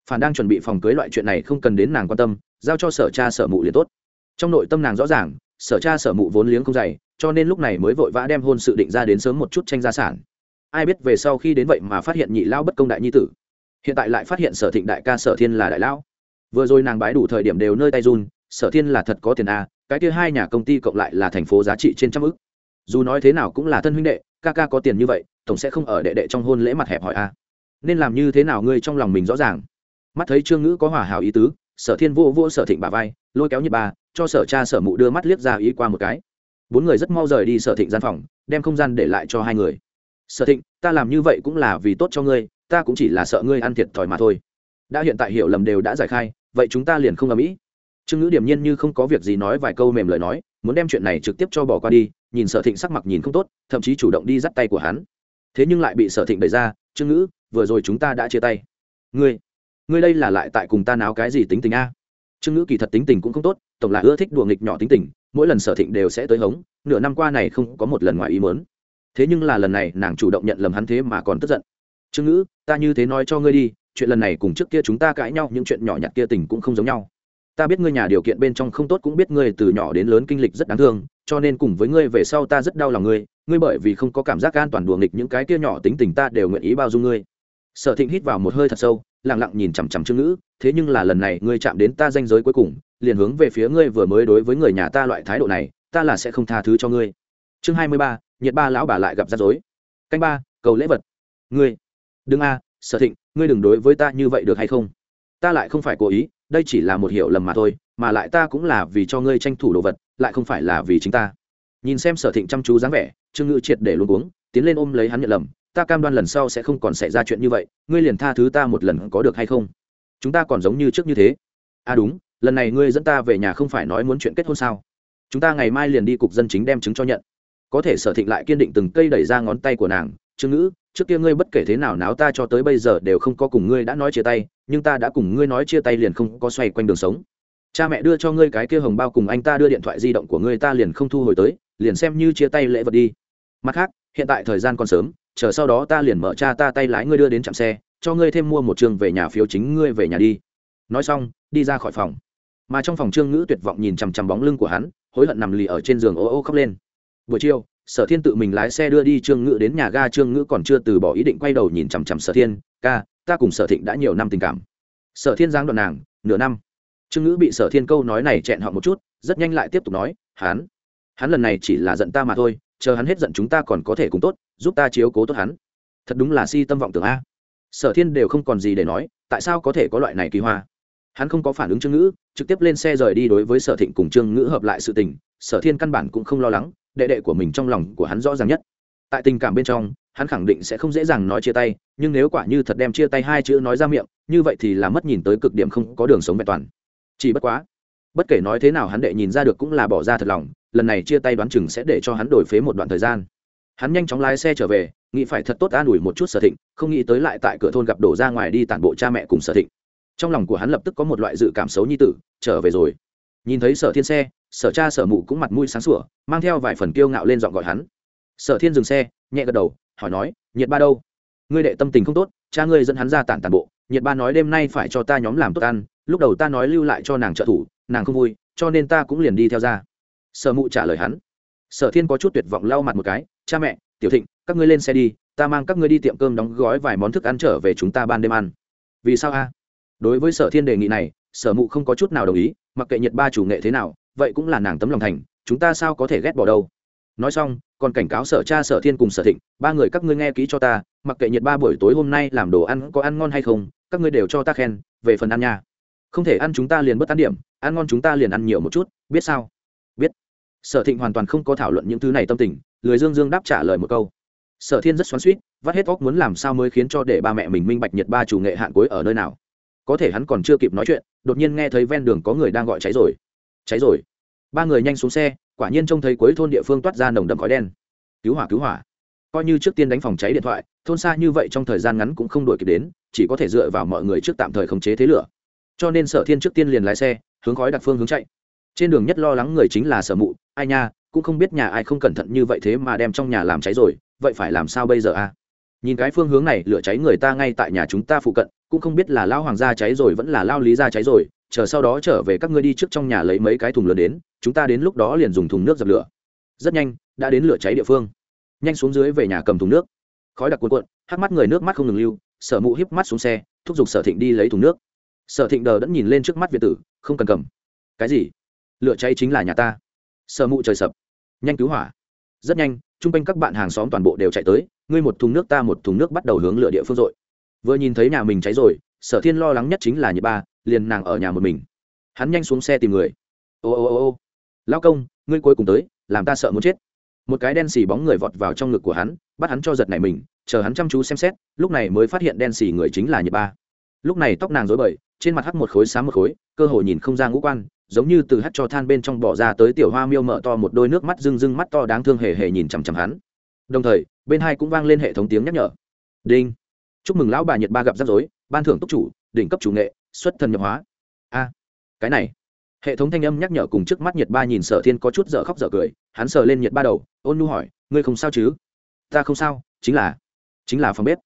Phản đang chuẩn bị phòng cưới loại chuyện này không cần đến nàng quan tâm, giao cho sở cha sở mụ liền tốt. Trong nội tâm nàng rõ ràng sở cha sở mụ vốn liếng không dày, cho nên lúc này mới vội vã đem hôn sự định ra đến sớm một chút tranh gia sản. Ai biết về sau khi đến vậy mà phát hiện nhị lao bất công đại nhi tử. Hiện tại lại phát hiện sở thịnh đại ca sở thiên là đại lão. Vừa rồi nàng bái đủ thời điểm đều nơi tay run, sở thiên là thật có tiền a cái kia hai nhà công ty cộng lại là thành phố giá trị trên trăm ức. Dù nói thế nào cũng là thân huynh đệ, ca ca có tiền như vậy, tổng sẽ không ở đệ đệ trong hôn lễ mặt hẹp hỏi a nên làm như thế nào ngươi trong lòng mình rõ ràng. Mắt thấy trương ngữ có hòa hảo ý tứ sở thiên vô vô sở thịnh bà vai, lôi kéo như bà cho sở cha sở mụ đưa mắt liếc ra ý qua một cái. Bốn người rất mau rời đi sở thịnh gian phòng, đem không gian để lại cho hai người. Sở thịnh, ta làm như vậy cũng là vì tốt cho ngươi, ta cũng chỉ là sợ ngươi ăn thiệt thòi mà thôi. Đã hiện tại hiểu lầm đều đã giải khai, vậy chúng ta liền không ầm ĩ. Trương ngữ điểm nhiên như không có việc gì nói vài câu mềm lời nói, muốn đem chuyện này trực tiếp cho bỏ qua đi, nhìn sở thịnh sắc mặt nhìn không tốt, thậm chí chủ động đi dắt tay của hắn. Thế nhưng lại bị sở thịnh đẩy ra, trương ngữ, vừa rồi chúng ta đã chia tay. Ngươi ngươi đây là lại tại cùng ta náo cái gì tính tình a? Trương ngữ kỳ thật tính tình cũng không tốt, tổng là ưa thích đùa nghịch nhỏ tính tình, mỗi lần sở thịnh đều sẽ tới hống, nửa năm qua này không có một lần ngoài ý mớn thế nhưng là lần này nàng chủ động nhận lầm hắn thế mà còn tức giận. Trương ngữ, ta như thế nói cho ngươi đi, chuyện lần này cùng trước kia chúng ta cãi nhau, những chuyện nhỏ nhặt kia tình cũng không giống nhau. Ta biết ngươi nhà điều kiện bên trong không tốt cũng biết ngươi từ nhỏ đến lớn kinh lịch rất đáng thương, cho nên cùng với ngươi về sau ta rất đau lòng ngươi ngươi bởi vì không có cảm giác an toàn đùa nghịch những cái kia nhỏ tính tình ta đều nguyện ý bao dung ngươi. Sở thịnh hít vào một hơi thật sâu lặng lặng nhìn chằm chằm trương ngữ, thế nhưng là lần này ngươi chạm đến ta danh giới cuối cùng, liền hướng về phía ngươi vừa mới đối với người nhà ta loại thái độ này, ta là sẽ không tha thứ cho ngươi. Chương hai mươi ba nhiệt ba lão bà lại gặp rắc rối. Canh ba, cầu lễ vật. Ngươi, đừng a, sở thịnh, ngươi đừng đối với ta như vậy được hay không? Ta lại không phải cố ý, đây chỉ là một hiểu lầm mà thôi, mà lại ta cũng là vì cho ngươi tranh thủ đồ vật, lại không phải là vì chính ta. Nhìn xem sở thịnh chăm chú dáng vẻ, trương ngự triệt để luôn uống tiến lên ôm lấy hắn nhận lầm ta cam đoan lần sau sẽ không còn xảy ra chuyện như vậy, ngươi liền tha thứ ta một lần có được hay không? Chúng ta còn giống như trước như thế. À đúng, lần này ngươi dẫn ta về nhà không phải nói muốn chuyện kết hôn sao? Chúng ta ngày mai liền đi cục dân chính đem chứng cho nhận. Có thể sở thịnh lại kiên định từng cây đẩy ra ngón tay của nàng, trương ngữ, trước kia ngươi bất kể thế nào náo ta cho tới bây giờ đều không có cùng ngươi đã nói chia tay, nhưng ta đã cùng ngươi nói chia tay liền không có xoay quanh đường sống. Cha mẹ đưa cho ngươi cái kia hồng bao cùng anh ta đưa điện thoại di động của ngươi ta liền không thu hồi tới, liền xem như chia tay lễ vật đi. Mặt khác, hiện tại thời gian còn sớm chờ sau đó ta liền mở cha ta tay lái ngươi đưa đến trạm xe, cho ngươi thêm mua một trường về nhà phiếu chính ngươi về nhà đi. Nói xong, đi ra khỏi phòng. Mà trong phòng trương ngữ tuyệt vọng nhìn chằm chằm bóng lưng của hắn, hối hận nằm lì ở trên giường ô ô khóc lên. Buổi chiều, sở thiên tự mình lái xe đưa đi trương ngữ đến nhà ga, trương ngữ còn chưa từ bỏ ý định quay đầu nhìn chằm chằm sở thiên, ca, ta cùng sở thịnh đã nhiều năm tình cảm. Sở thiên giáng đoạn nàng, nửa năm. Trương ngữ bị sở thiên câu nói này chẹn họ một chút, rất nhanh lại tiếp tục nói, hắn hắn lần này chỉ là giận ta mà thôi chờ hắn hết giận chúng ta còn có thể cùng tốt, giúp ta chiếu cố tốt hắn. Thật đúng là si tâm vọng tưởng a. Sở thiên đều không còn gì để nói, tại sao có thể có loại này kỳ hoa? Hắn không có phản ứng trương ngữ, trực tiếp lên xe rời đi đối với sở thịnh cùng trương ngữ hợp lại sự tình, sở thiên căn bản cũng không lo lắng, đệ đệ của mình trong lòng của hắn rõ ràng nhất. Tại tình cảm bên trong, hắn khẳng định sẽ không dễ dàng nói chia tay, nhưng nếu quả như thật đem chia tay hai chữ nói ra miệng, như vậy thì là mất nhìn tới cực điểm không có đường sống vẹn toàn. Chỉ bất quá, bất kể nói thế nào hắn đệ nhìn ra được cũng là bỏ ra thật lòng lần này chia tay đoán chừng sẽ để cho hắn đổi phế một đoạn thời gian. Hắn nhanh chóng lái xe trở về, nghĩ phải thật tốt an ủi một chút sở thịnh, không nghĩ tới lại tại cửa thôn gặp đổ ra ngoài đi tản bộ cha mẹ cùng sở thịnh. Trong lòng của hắn lập tức có một loại dự cảm xấu như tử, trở về rồi. Nhìn thấy sở thiên xe, sở cha sở mụ cũng mặt mũi sáng sủa, mang theo vài phần kiêu ngạo lên dọn gọi hắn. Sở thiên dừng xe, nhẹ gật đầu, hỏi nói, nhiệt ba đâu? Ngươi đệ tâm tình không tốt, cha ngươi dẫn hắn ra tản tản bộ, nhiệt ba nói đêm nay phải cho ta nhóm làm tốt ăn, lúc đầu ta nói lưu lại cho nàng trợ thủ, nàng không vui, cho nên ta cũng liền đi theo ra sở mụ trả lời hắn. Sở thiên có chút tuyệt vọng lau mặt một cái, cha mẹ, tiểu thịnh, các ngươi lên xe đi, ta mang các ngươi đi tiệm cơm đóng gói vài món thức ăn trở về chúng ta ban đêm ăn. Vì sao a? Đối với sở thiên đề nghị này, sở mụ không có chút nào đồng ý, mặc kệ nhiệt ba chủ nghệ thế nào, vậy cũng là nàng tấm lòng thành, chúng ta sao có thể ghét bỏ đâu? Nói xong, còn cảnh cáo sở cha, sở thiên cùng sở thịnh, ba người các ngươi nghe kỹ cho ta, mặc kệ nhiệt ba buổi tối hôm nay làm đồ ăn có ăn ngon hay không, các ngươi đều cho ta khen, về phần ăn nha. Không thể ăn chúng ta liền bất ăn điểm, ăn ngon chúng ta liền ăn nhiều một chút, biết sao? Sở thịnh hoàn toàn không có thảo luận những thứ này tâm tình, lười dương dương đáp trả lời một câu. Sở thiên rất xoắn suýt vắt hết óc muốn làm sao mới khiến cho để ba mẹ mình minh bạch nhiệt ba chủ nghệ hạn cuối ở nơi nào. Có thể hắn còn chưa kịp nói chuyện, đột nhiên nghe thấy ven đường có người đang gọi cháy rồi. Cháy rồi. Ba người nhanh xuống xe, quả nhiên trông thấy cuối thôn địa phương toát ra nồng đậm khói đen. Cứu hỏa cứu hỏa. Coi như trước tiên đánh phòng cháy điện thoại, thôn xa như vậy trong thời gian ngắn cũng không đuổi kịp đến, chỉ có thể dựa vào mọi người trước tạm thời khống chế thế lửa. Cho nên sở thiên trước tiên liền lái xe, hướng khói đặc phương hướng chạy trên đường nhất lo lắng người chính là sở mụ, ai nha, cũng không biết nhà ai không cẩn thận như vậy thế mà đem trong nhà làm cháy rồi, vậy phải làm sao bây giờ a nhìn cái phương hướng này, lửa cháy người ta ngay tại nhà chúng ta phụ cận, cũng không biết là lao hoàng gia cháy rồi vẫn là lao lý gia cháy rồi, chờ sau đó trở về các ngươi đi trước trong nhà lấy mấy cái thùng lớn đến, chúng ta đến lúc đó liền dùng thùng nước dập lửa. Rất nhanh, đã đến lửa cháy địa phương. Nhanh xuống dưới về nhà cầm thùng nước. Khói đặc cuộn cuộn, hắc mắt người nước mắt không ngừng lưu, sở mụ híp mắt xuống xe, thúc giục sở thịnh đi lấy thùng nước. Sở thịnh đờ đẫn nhìn lên trước mắt việt tử, không cần cầm. Cái gì? Lửa cháy chính là nhà ta. Sợ mụ trời sập. Nhanh cứu hỏa. Rất nhanh chung quanh các bạn hàng xóm toàn bộ đều chạy tới, ngươi một thùng nước ta một thùng nước bắt đầu hướng lửa địa phương rồi. Vừa nhìn thấy nhà mình cháy rồi, sở thiên lo lắng nhất chính là nhị ba, liền nàng ở nhà một mình. Hắn nhanh xuống xe tìm người. Ô ô ô ô. Lao công, ngươi cuối cùng tới, làm ta sợ muốn chết. Một cái đen xì bóng người vọt vào trong ngực của hắn, bắt hắn cho giật này mình, chờ hắn chăm chú xem xét, lúc này mới phát hiện đen xì người chính là nhị ba. Lúc này tóc nàng rối bời, trên mặt hắt một khối xám một khối, cơ hội nhìn không ra ngũ quan giống như từ hắt cho than bên trong bỏ ra tới tiểu hoa miêu mở to một đôi nước mắt rưng rưng mắt to đáng thương hề hề nhìn chằm chằm hắn. Đồng thời, bên hai cũng vang lên hệ thống tiếng nhắc nhở. Đinh. Chúc mừng lão bà nhiệt ba gặp rắc rối, ban thưởng túc chủ, đỉnh cấp chủ nghệ, xuất thần nhập hóa. A. Cái này. Hệ thống thanh âm nhắc nhở cùng trước mắt nhiệt ba nhìn sở thiên có chút dở khóc dở cười, hắn sờ lên nhiệt ba đầu, ôn nu hỏi, ngươi không sao chứ? Ta không sao, chính là chính là phòng bếp.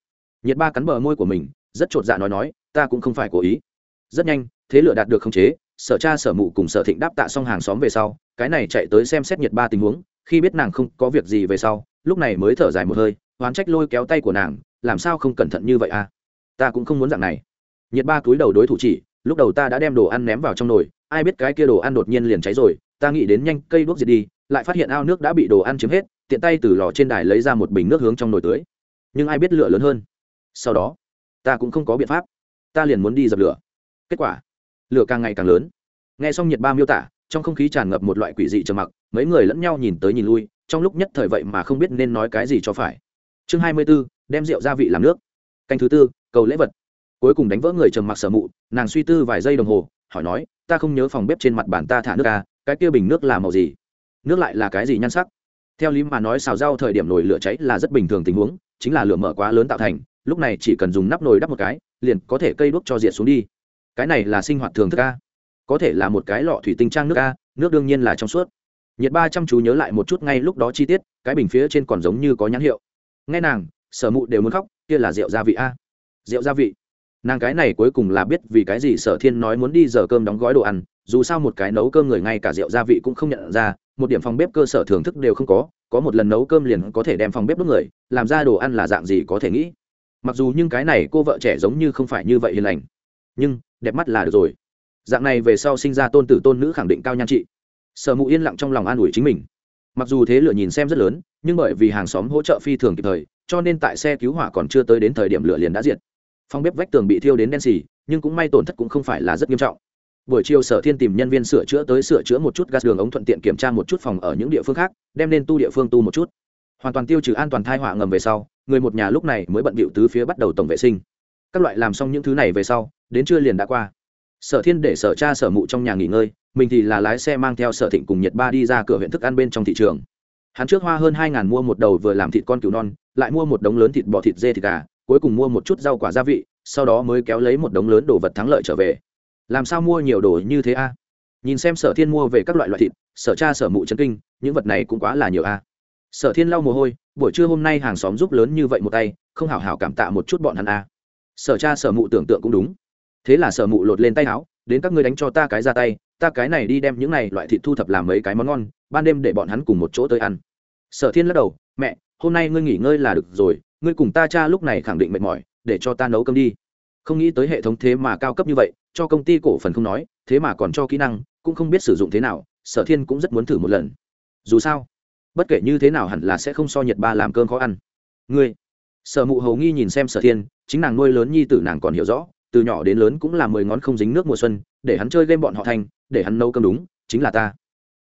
Nhiệt ba cắn bờ môi của mình, rất chột dạ nói nói, ta cũng không phải cố ý. Rất nhanh, thế lửa đạt được khống chế sở cha sở mụ cùng sở thịnh đáp tạ xong hàng xóm về sau, cái này chạy tới xem xét nhiệt ba tình huống, khi biết nàng không có việc gì về sau, lúc này mới thở dài một hơi, oán trách lôi kéo tay của nàng, làm sao không cẩn thận như vậy à? Ta cũng không muốn dạng này. Nhiệt ba túi đầu đối thủ chỉ, lúc đầu ta đã đem đồ ăn ném vào trong nồi, ai biết cái kia đồ ăn đột nhiên liền cháy rồi, ta nghĩ đến nhanh cây đuốc diệt đi, lại phát hiện ao nước đã bị đồ ăn chiếm hết, tiện tay từ lò trên đài lấy ra một bình nước hướng trong nồi tưới. Nhưng ai biết lửa lớn hơn? Sau đó, ta cũng không có biện pháp. Ta liền muốn đi dập lửa. Kết quả lửa càng ngày càng lớn. Nghe xong nhiệt ba miêu tả trong không khí tràn ngập một loại quỷ dị trầm mặc mấy người lẫn nhau nhìn tới nhìn lui trong lúc nhất thời vậy mà không biết nên nói cái gì cho phải. Chương hai mươi 24, đem rượu gia vị làm nước. Canh thứ tư cầu lễ vật. Cuối cùng đánh vỡ người trầm mặc sở mụ nàng suy tư vài giây đồng hồ hỏi nói ta không nhớ phòng bếp trên mặt bàn ta thả nước à, cái kia bình nước là màu gì? Nước lại là cái gì nhan sắc? Theo lý mà nói xào rau thời điểm nồi lửa cháy là rất bình thường tình huống chính là lửa mở quá lớn tạo thành lúc này chỉ cần dùng nắp nồi đắp một cái liền có thể cây đuốc cho diệt xuống đi cái này là sinh hoạt thường thức a. Có thể là một cái lọ thủy tinh trang nước a, nước đương nhiên là trong suốt. Nhiệt ba chăm chú nhớ lại một chút ngay lúc đó chi tiết, cái bình phía trên còn giống như có nhãn hiệu. Nghe nàng, sở mụ đều muốn khóc, kia là rượu gia vị a. Rượu gia vị. Nàng cái này cuối cùng là biết vì cái gì sở thiên nói muốn đi giờ cơm đóng gói đồ ăn, dù sao một cái nấu cơm người ngay cả rượu gia vị cũng không nhận ra, một điểm phòng bếp cơ sở thưởng thức đều không có có một lần nấu cơm liền có thể đem phòng bếp đốt người, làm ra đồ ăn là dạng gì có thể nghĩ. Mặc dù nhưng cái này cô vợ trẻ giống như không phải như vậy hiền lành. Nhưng đẹp mắt là được rồi. Dạng này về sau sinh ra tôn tử tôn nữ khẳng định cao nhan trị. Sở mụ yên lặng trong lòng an ủi chính mình. Mặc dù thế lửa nhìn xem rất lớn, nhưng bởi vì hàng xóm hỗ trợ phi thường kịp thời, cho nên tại xe cứu hỏa còn chưa tới đến thời điểm lửa liền đã diệt. Phòng bếp vách tường bị thiêu đến đen xì, nhưng cũng may tổn thất cũng không phải là rất nghiêm trọng. Buổi chiều sở thiên tìm nhân viên sửa chữa tới sửa chữa một chút gas đường ống thuận tiện kiểm tra một chút phòng ở những địa phương khác, đem lên tu địa phương tu một chút. Hoàn toàn tiêu trừ an toàn thai họa ngầm về sau, người một nhà lúc này mới bận bịu tứ phía bắt đầu tổng vệ sinh các loại làm xong những thứ này về sau, đến trưa liền đã qua. Sở thiên để sở cha sở mụ trong nhà nghỉ ngơi, mình thì là lái xe mang theo sở thịnh cùng nhiệt ba đi ra cửa huyện thức ăn bên trong thị trường. Hắn trước hoa hơn hai ngàn mua một đầu vừa làm thịt con cừu non, lại mua một đống lớn thịt bò thịt dê thịt gà, cuối cùng mua một chút rau quả gia vị, sau đó mới kéo lấy một đống lớn đồ vật thắng lợi trở về. Làm sao mua nhiều đồ như thế a? Nhìn xem sở thiên mua về các loại loại thịt, sở cha sở mụ chân kinh, những vật này cũng quá là nhiều a. Sở thiên lau mồ hôi, buổi trưa hôm nay hàng xóm giúp lớn như vậy một tay, không hảo hảo cảm tạ một chút bọn hắn a sở cha sở mụ tưởng tượng cũng đúng. Thế là sở mụ lột lên tay áo, đến các ngươi đánh cho ta cái ra tay, ta cái này đi đem những này loại thịt thu thập làm mấy cái món ngon, ban đêm để bọn hắn cùng một chỗ tới ăn. Sở thiên lắc đầu, mẹ, hôm nay ngươi nghỉ ngơi là được rồi, ngươi cùng ta cha lúc này khẳng định mệt mỏi, để cho ta nấu cơm đi. Không nghĩ tới hệ thống thế mà cao cấp như vậy, cho công ty cổ phần không nói, thế mà còn cho kỹ năng, cũng không biết sử dụng thế nào, sở thiên cũng rất muốn thử một lần. Dù sao, bất kể như thế nào hẳn là sẽ không so nhật ba làm cơm khó ăn. Ngươi? Sở mụ hầu nghi nhìn xem sở thiên chính nàng nuôi lớn nhi tử nàng còn hiểu rõ, từ nhỏ đến lớn cũng là mười ngón không dính nước mùa xuân, để hắn chơi game bọn họ thành, để hắn nấu cơm đúng, chính là ta.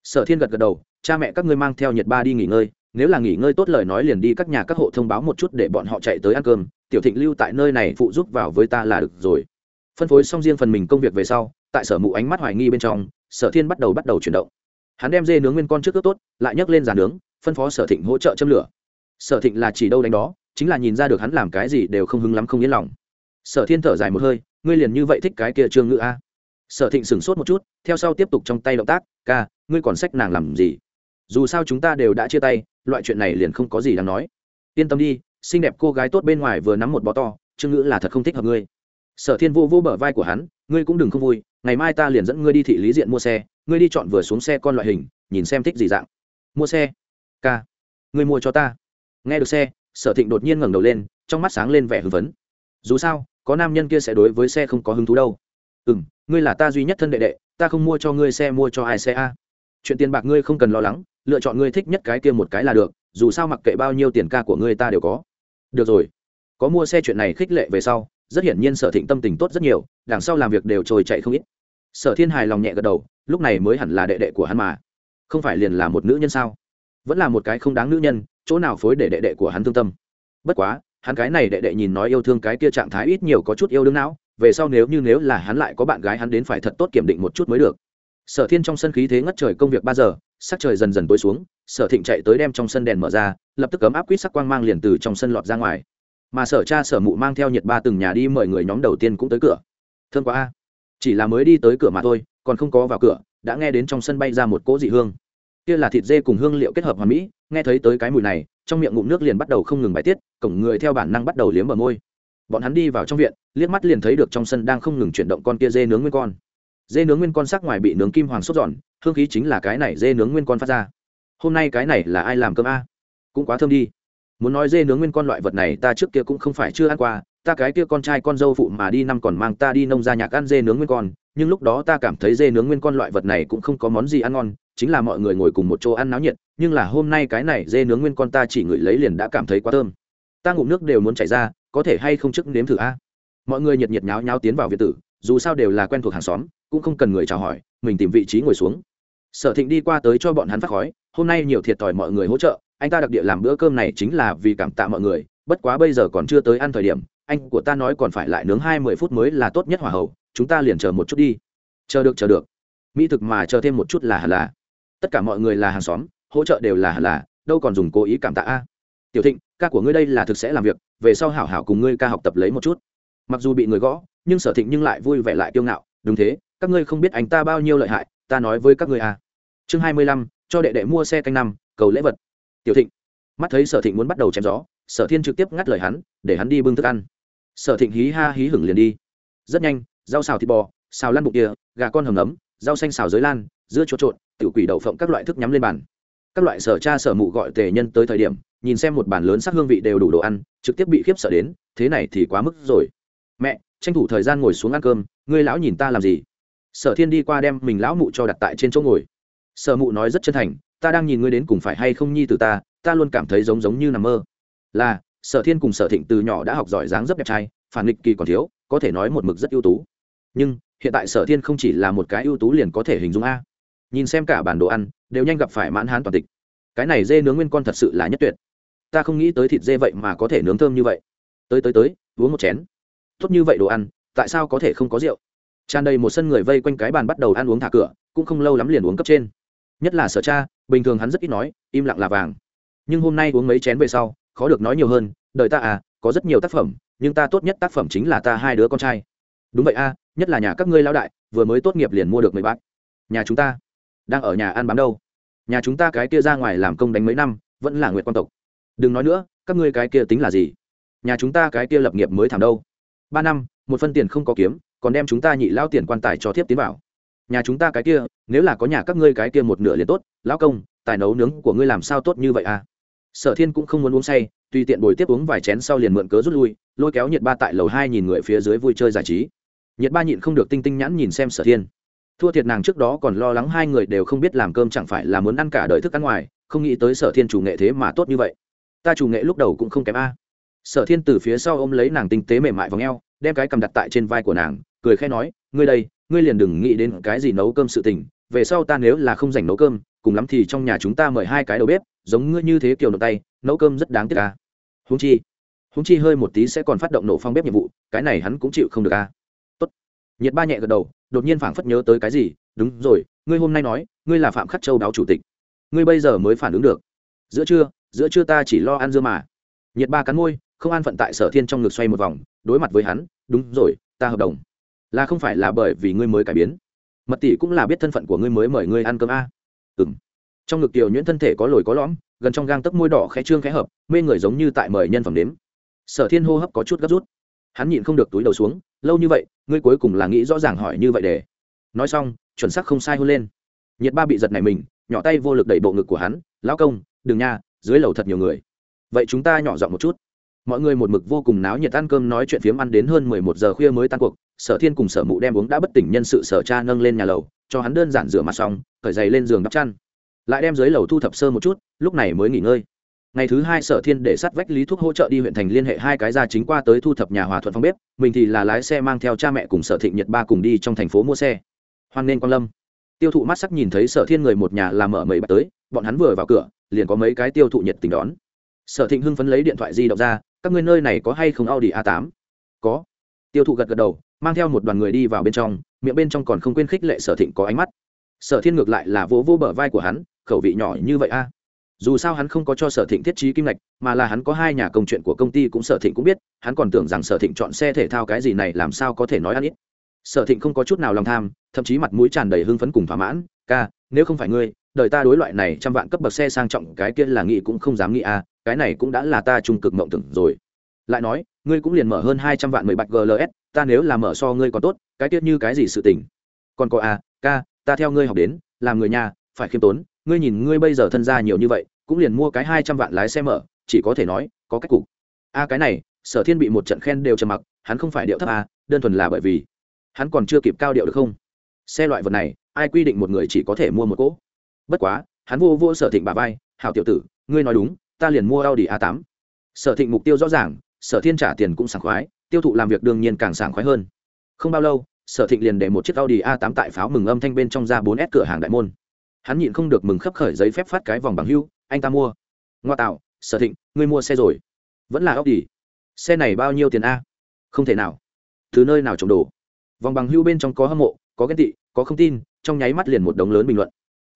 Sở thiên gật gật đầu, cha mẹ các ngươi mang theo nhật ba đi nghỉ ngơi, nếu là nghỉ ngơi tốt lời nói liền đi các nhà các hộ thông báo một chút để bọn họ chạy tới ăn cơm, tiểu thịnh lưu tại nơi này phụ giúp vào với ta là được rồi. Phân phối xong riêng phần mình công việc về sau, tại sở mụ ánh mắt hoài nghi bên trong, sở thiên bắt đầu bắt đầu chuyển động. Hắn đem dê nướng nguyên con trước ước tốt, lại nhấc lên giàn nướng, phân phó sở thịnh hỗ trợ châm lửa. Sở thịnh là chỉ đâu đánh đó chính là nhìn ra được hắn làm cái gì đều không hứng lắm không yên lòng. Sở thiên thở dài một hơi, ngươi liền như vậy thích cái kia trương ngữ a. Sở thịnh sửng sốt một chút, theo sau tiếp tục trong tay động tác, ca, ngươi còn sách nàng làm gì? Dù sao chúng ta đều đã chia tay, loại chuyện này liền không có gì đáng nói. Yên tâm đi, xinh đẹp cô gái tốt bên ngoài vừa nắm một bó to, trương ngữ là thật không thích hợp ngươi. Sở thiên vô vô bờ vai của hắn, ngươi cũng đừng không vui, ngày mai ta liền dẫn ngươi đi thị lý diện mua xe, ngươi đi chọn vừa xuống xe con loại hình, nhìn xem thích gì dạng. Mua xe. Ca, ngươi mua cho ta. Nghe được xe sở thịnh đột nhiên ngẩng đầu lên, trong mắt sáng lên vẻ hưng phấn. Dù sao, có nam nhân kia sẽ đối với xe không có hứng thú đâu. Ừ m ngươi là ta duy nhất thân đệ đệ, ta không mua cho ngươi xe, mua cho ai xe a? Chuyện tiền bạc ngươi không cần lo lắng, lựa chọn ngươi thích nhất cái kia một cái là được, dù sao mặc kệ bao nhiêu tiền ca của ngươi ta đều có. Được rồi. Có mua xe chuyện này khích lệ về sau, rất hiển nhiên sở thịnh tâm tình tốt rất nhiều, đằng sau làm việc đều trồi chạy không ít. Sở thiên hài lòng nhẹ gật đầu, lúc này mới hẳn là đệ đệ của hắn mà. Không phải liền là một nữ nhân sao? Vẫn là một cái không đáng nữ nhân, chỗ nào phối để đệ đệ của hắn thương tâm. Bất quá, hắn cái này đệ đệ nhìn nói yêu thương cái kia trạng thái ít nhiều có chút yêu đương não, về sau nếu như nếu là hắn lại có bạn gái hắn đến phải thật tốt kiểm định một chút mới được. Sở thiên trong sân khí thế ngất trời công việc ba giờ, sắc trời dần dần tối xuống, sở thịnh chạy tới đem trong sân đèn mở ra, lập tức cấm áp quýt sắc quang mang liền từ trong sân lọt ra ngoài. Mà sở cha sở mụ mang theo nhiệt ba từng nhà đi mời người nhóm đầu tiên cũng tới cửa. Thương quá a. Chỉ là mới đi tới cửa mà thôi, còn không có vào cửa, đã nghe đến trong sân bay ra một cỗ dị hương kia là thịt dê cùng hương liệu kết hợp hoàn mỹ, nghe thấy tới cái mùi này, trong miệng ngụm nước liền bắt đầu không ngừng bài tiết, cổng người theo bản năng bắt đầu liếm bờ môi. Bọn hắn đi vào trong viện, liếc mắt liền thấy được trong sân đang không ngừng chuyển động con kia dê nướng nguyên con. Dê nướng nguyên con sắc ngoài bị nướng kim hoàng sốt giòn hương khí chính là cái này dê nướng nguyên con phát ra. Hôm nay cái này là ai làm cơm a? Cũng quá thơm đi. Muốn nói dê nướng nguyên con loại vật này ta trước kia cũng không phải chưa ăn qua, ta cái kia con trai con dâu phụ mà đi năm còn mang ta đi nông ra nhạc ăn dê nướng nguyên con, nhưng lúc đó ta cảm thấy dê nướng nguyên con loại vật này cũng không có món gì ăn ngon chính là mọi người ngồi cùng một chỗ ăn náo nhiệt, nhưng là hôm nay cái này dê nướng nguyên con ta chỉ ngửi lấy liền đã cảm thấy quá thơm. Ta ngụm nước đều muốn chảy ra, có thể hay không chức nếm thử a? Mọi người nhiệt nhiệt nháo nháo tiến vào việt tử, dù sao đều là quen thuộc hàng xóm, cũng không cần người chào hỏi, mình tìm vị trí ngồi xuống. Sở thịnh đi qua tới cho bọn hắn phát khói, hôm nay nhiều thiệt thòi mọi người hỗ trợ, anh ta đặc địa làm bữa cơm này chính là vì cảm tạ mọi người, bất quá bây giờ còn chưa tới ăn thời điểm, anh của ta nói còn phải lại nướng hai mươi phút mới là tốt nhất hỏa hậu, chúng ta liền chờ một chút đi. Chờ được chờ được. Mỹ thực mà chờ thêm một chút là hẳn là tất cả mọi người là hàng xóm, hỗ trợ đều là hẳn là, đâu còn dùng cố ý cảm tạ a. Tiểu thịnh, ca của ngươi đây là thực sẽ làm việc, về sau hảo hảo cùng ngươi ca học tập lấy một chút. Mặc dù bị người gõ, nhưng sở thịnh nhưng lại vui vẻ lại kiêu ngạo, đúng thế, các ngươi không biết anh ta bao nhiêu lợi hại, ta nói với các ngươi à. chương hai mươi lăm, cho đệ đệ mua xe canh năm, cầu lễ vật. Tiểu thịnh, mắt thấy sở thịnh muốn bắt đầu chém gió, sở thiên trực tiếp ngắt lời hắn, để hắn đi bưng thức ăn. Sở thịnh hí ha hí hửng liền đi. Rất nhanh, rau xào thịt bò, xào lăn bụng kia, gà con hầm nấm rau xanh xào dưới lan, dưa chuột trộn tiểu quỷ đậu phộng các loại thức nhắm lên bàn. Các loại sở cha sở mụ gọi tề nhân tới thời điểm, nhìn xem một bàn lớn sắc hương vị đều đủ đồ ăn, trực tiếp bị khiếp sợ đến, thế này thì quá mức rồi. Mẹ, tranh thủ thời gian ngồi xuống ăn cơm, ngươi lão nhìn ta làm gì? Sở thiên đi qua đem mình lão mụ cho đặt tại trên chỗ ngồi. Sở mụ nói rất chân thành, ta đang nhìn ngươi đến cùng phải hay không nhi từ ta ta luôn cảm thấy giống giống như nằm mơ. Là, sở thiên cùng sở thịnh từ nhỏ đã học giỏi dáng dấp đẹp trai, phản nghịch kỳ còn thiếu, có thể nói một mực rất ưu tú. Nhưng, hiện tại sở thiên không chỉ là một cái ưu tú liền có thể hình dung a nhìn xem cả bản đồ ăn, đều nhanh gặp phải mãn hán toàn tịch. Cái này dê nướng nguyên con thật sự là nhất tuyệt. Ta không nghĩ tới thịt dê vậy mà có thể nướng thơm như vậy. Tới tới tới, uống một chén. Tốt như vậy đồ ăn, tại sao có thể không có rượu? Tràn đầy một sân người vây quanh cái bàn bắt đầu ăn uống thả cửa, cũng không lâu lắm liền uống cấp trên. Nhất là sở cha, bình thường hắn rất ít nói, im lặng là vàng. Nhưng hôm nay uống mấy chén về sau, khó được nói nhiều hơn đời ta à có rất nhiều tác phẩm, nhưng ta tốt nhất tác phẩm chính là ta hai đứa con trai. Đúng vậy a, nhất là nhà các ngươi lão đại, vừa mới tốt nghiệp liền mua được mười bát. Nhà chúng ta? Đang ở nhà ăn bám đâu. Nhà chúng ta cái kia ra ngoài làm công đánh mấy năm, vẫn là nguyện quan tộc. Đừng nói nữa, các ngươi cái kia tính là gì? Nhà chúng ta cái kia lập nghiệp mới thảm đâu. Ba năm, một phân tiền không có kiếm, còn đem chúng ta nhị lao tiền quan tài cho thiếp tiến vào. Nhà chúng ta cái kia, nếu là có nhà các ngươi cái kia một nửa liền tốt, lão công, tài nấu nướng của ngươi làm sao tốt như vậy à? Sở thiên cũng không muốn uống say, tùy tiện bồi tiếp uống vài chén sau liền mượn cớ rút lui, lôi kéo nhiệt ba tại lầu hai nhìn người phía dưới vui chơi giải trí. Nhiệt ba nhịn không được tinh tinh nhãn nhìn xem sở thiên thua thiệt nàng trước đó còn lo lắng hai người đều không biết làm cơm chẳng phải là muốn ăn cả đời thức ăn ngoài, không nghĩ tới sở thiên chủ nghệ thế mà tốt như vậy. Ta chủ nghệ lúc đầu cũng không kém a. Sở thiên từ phía sau ôm lấy nàng tinh tế mềm mại v ò đem cái cầm đặt tại trên vai của nàng, cười khẽ nói, ngươi đây, ngươi liền đừng nghĩ đến cái gì nấu cơm sự tình, về sau ta nếu là không dành nấu cơm, cùng lắm thì trong nhà chúng ta mời hai cái đầu bếp, giống ngươi như thế kiểu nộp tay, nấu cơm rất đáng tiếc a. Húng chi húng chi hơi một tí sẽ còn phát động nổ phong bếp nhiệm vụ, cái này hắn cũng chịu không được a. Tốt. Nhiệt ba nhẹ gật đầu đột nhiên phảng phất nhớ tới cái gì, đúng rồi, ngươi hôm nay nói, ngươi là phạm khắc châu đáo chủ tịch. Ngươi bây giờ mới phản ứng được. Giữa trưa giữa trưa ta chỉ lo ăn dưa mà. Nhiệt ba cắn môi, không an phận tại sở thiên trong ngực xoay một vòng, đối mặt với hắn, đúng rồi, ta hợp đồng. Là không phải là bởi vì ngươi mới cải biến. Mật tỷ cũng là biết thân phận của ngươi mới mời ngươi ăn cơm a. Ừ m trong ngực tiểu nhuyễn thân thể có lồi có lõm, gần trong gang tấc môi đỏ khẽ trương khẽ hợp, mê người giống như tại mời nhân phẩm đếm sở thiên hô hấp có chút gấp rút. Hắn nhịn không được túi đầu xuống lâu như vậy, ngươi cuối cùng là nghĩ rõ ràng hỏi như vậy để. Nói xong, chuẩn xác không sai hôn lên. Nhiệt ba bị giật này mình, nhỏ tay vô lực đẩy bộ ngực của hắn, lão công, đừng nha, dưới lầu thật nhiều người. Vậy chúng ta nhỏ dọn một chút. Mọi người một mực vô cùng náo nhiệt ăn cơm nói chuyện phiếm ăn đến hơn mười một giờ khuya mới tan cuộc, sở thiên cùng sở mụ đem uống đã bất tỉnh nhân sự sở cha nâng lên nhà lầu, cho hắn đơn giản rửa mặt xong khởi giày lên giường đắp chăn. Lại đem dưới lầu thu thập sơ một chút, lúc này mới nghỉ ngơi ngày thứ hai sở thiên để sát vách lý thuốc hỗ trợ đi huyện thành liên hệ hai cái gia chính qua tới thu thập nhà hòa thuận phong bếp. Mình thì là lái xe mang theo cha mẹ cùng sở thịnh nhật ba cùng đi trong thành phố mua xe. Hoan nên quan lâm. Tiêu thụ mắt sắc nhìn thấy sở thiên người một nhà làm mở mấy bạc tới, bọn hắn vừa vào cửa, liền có mấy cái tiêu thụ nhiệt tình đón. Sở thịnh hưng phấn lấy điện thoại di động ra, các ngươi nơi này có hay không audi a 8 có. Tiêu thụ gật gật đầu, mang theo một đoàn người đi vào bên trong, miệng bên trong còn không quên khích lệ sở thịnh có ánh mắt. Sở thiên ngược lại là vỗ vỗ bờ vai của hắn, khẩu vị nhỏ như vậy a dù sao hắn không có cho sở thịnh thiết trí kim ngạch, mà là hắn có hai nhà công chuyện của công ty cũng sở thịnh cũng biết, hắn còn tưởng rằng sở thịnh chọn xe thể thao cái gì này làm sao có thể nói ăn ít sở thịnh không có chút nào lòng tham, thậm chí mặt mũi tràn đầy hưng phấn cùng thỏa mãn, ca, nếu không phải ngươi, đời ta đối loại này trăm vạn cấp bậc xe sang trọng, cái kia là nghĩ cũng không dám nghĩ à. cái này cũng đã là ta trung cực mộng tưởng rồi lại nói, ngươi cũng liền mở hơn hai trăm vạn mười bạch gls ta nếu là mở so ngươi còn tốt, cái tiết như cái gì sự tình còn có a ca, ta theo ngươi học đến, làm người nhà, phải khiêm tốn ngươi nhìn ngươi bây giờ thân gia nhiều như vậy, cũng liền mua cái hai trăm vạn lái xe mở, chỉ có thể nói, có cách cục. A, cái này, sở thiên bị một trận khen đều trầm mặc, hắn không phải điệu thấp à? đơn thuần là bởi vì hắn còn chưa kịp cao điệu được không? Xe loại vật này, ai quy định một người chỉ có thể mua một cỗ? Bất quá, hắn vô vô sở thịnh bà vai, hảo tiểu tử, ngươi nói đúng, ta liền mua audi a 8 sở thịnh mục tiêu rõ ràng, sở thiên trả tiền cũng sảng khoái, tiêu thụ làm việc đương nhiên càng sảng khoái hơn. Không bao lâu, sở thịnh liền để một chiếc audi a 8 tại pháo mừng âm thanh bên trong ra 4 s cửa hàng đại môn hắn nhịn không được mừng khấp khởi giấy phép phát cái vòng bằng hưu, anh ta mua. Ngoa tạo, sở thịnh, ngươi mua xe rồi. Vẫn là audi. Xe này bao nhiêu tiền a? Không thể nào. Từ nơi nào trồng đồ? Vòng bằng hưu bên trong có hâm mộ, có ghen tị, có không tin, trong nháy mắt liền một đống lớn bình luận.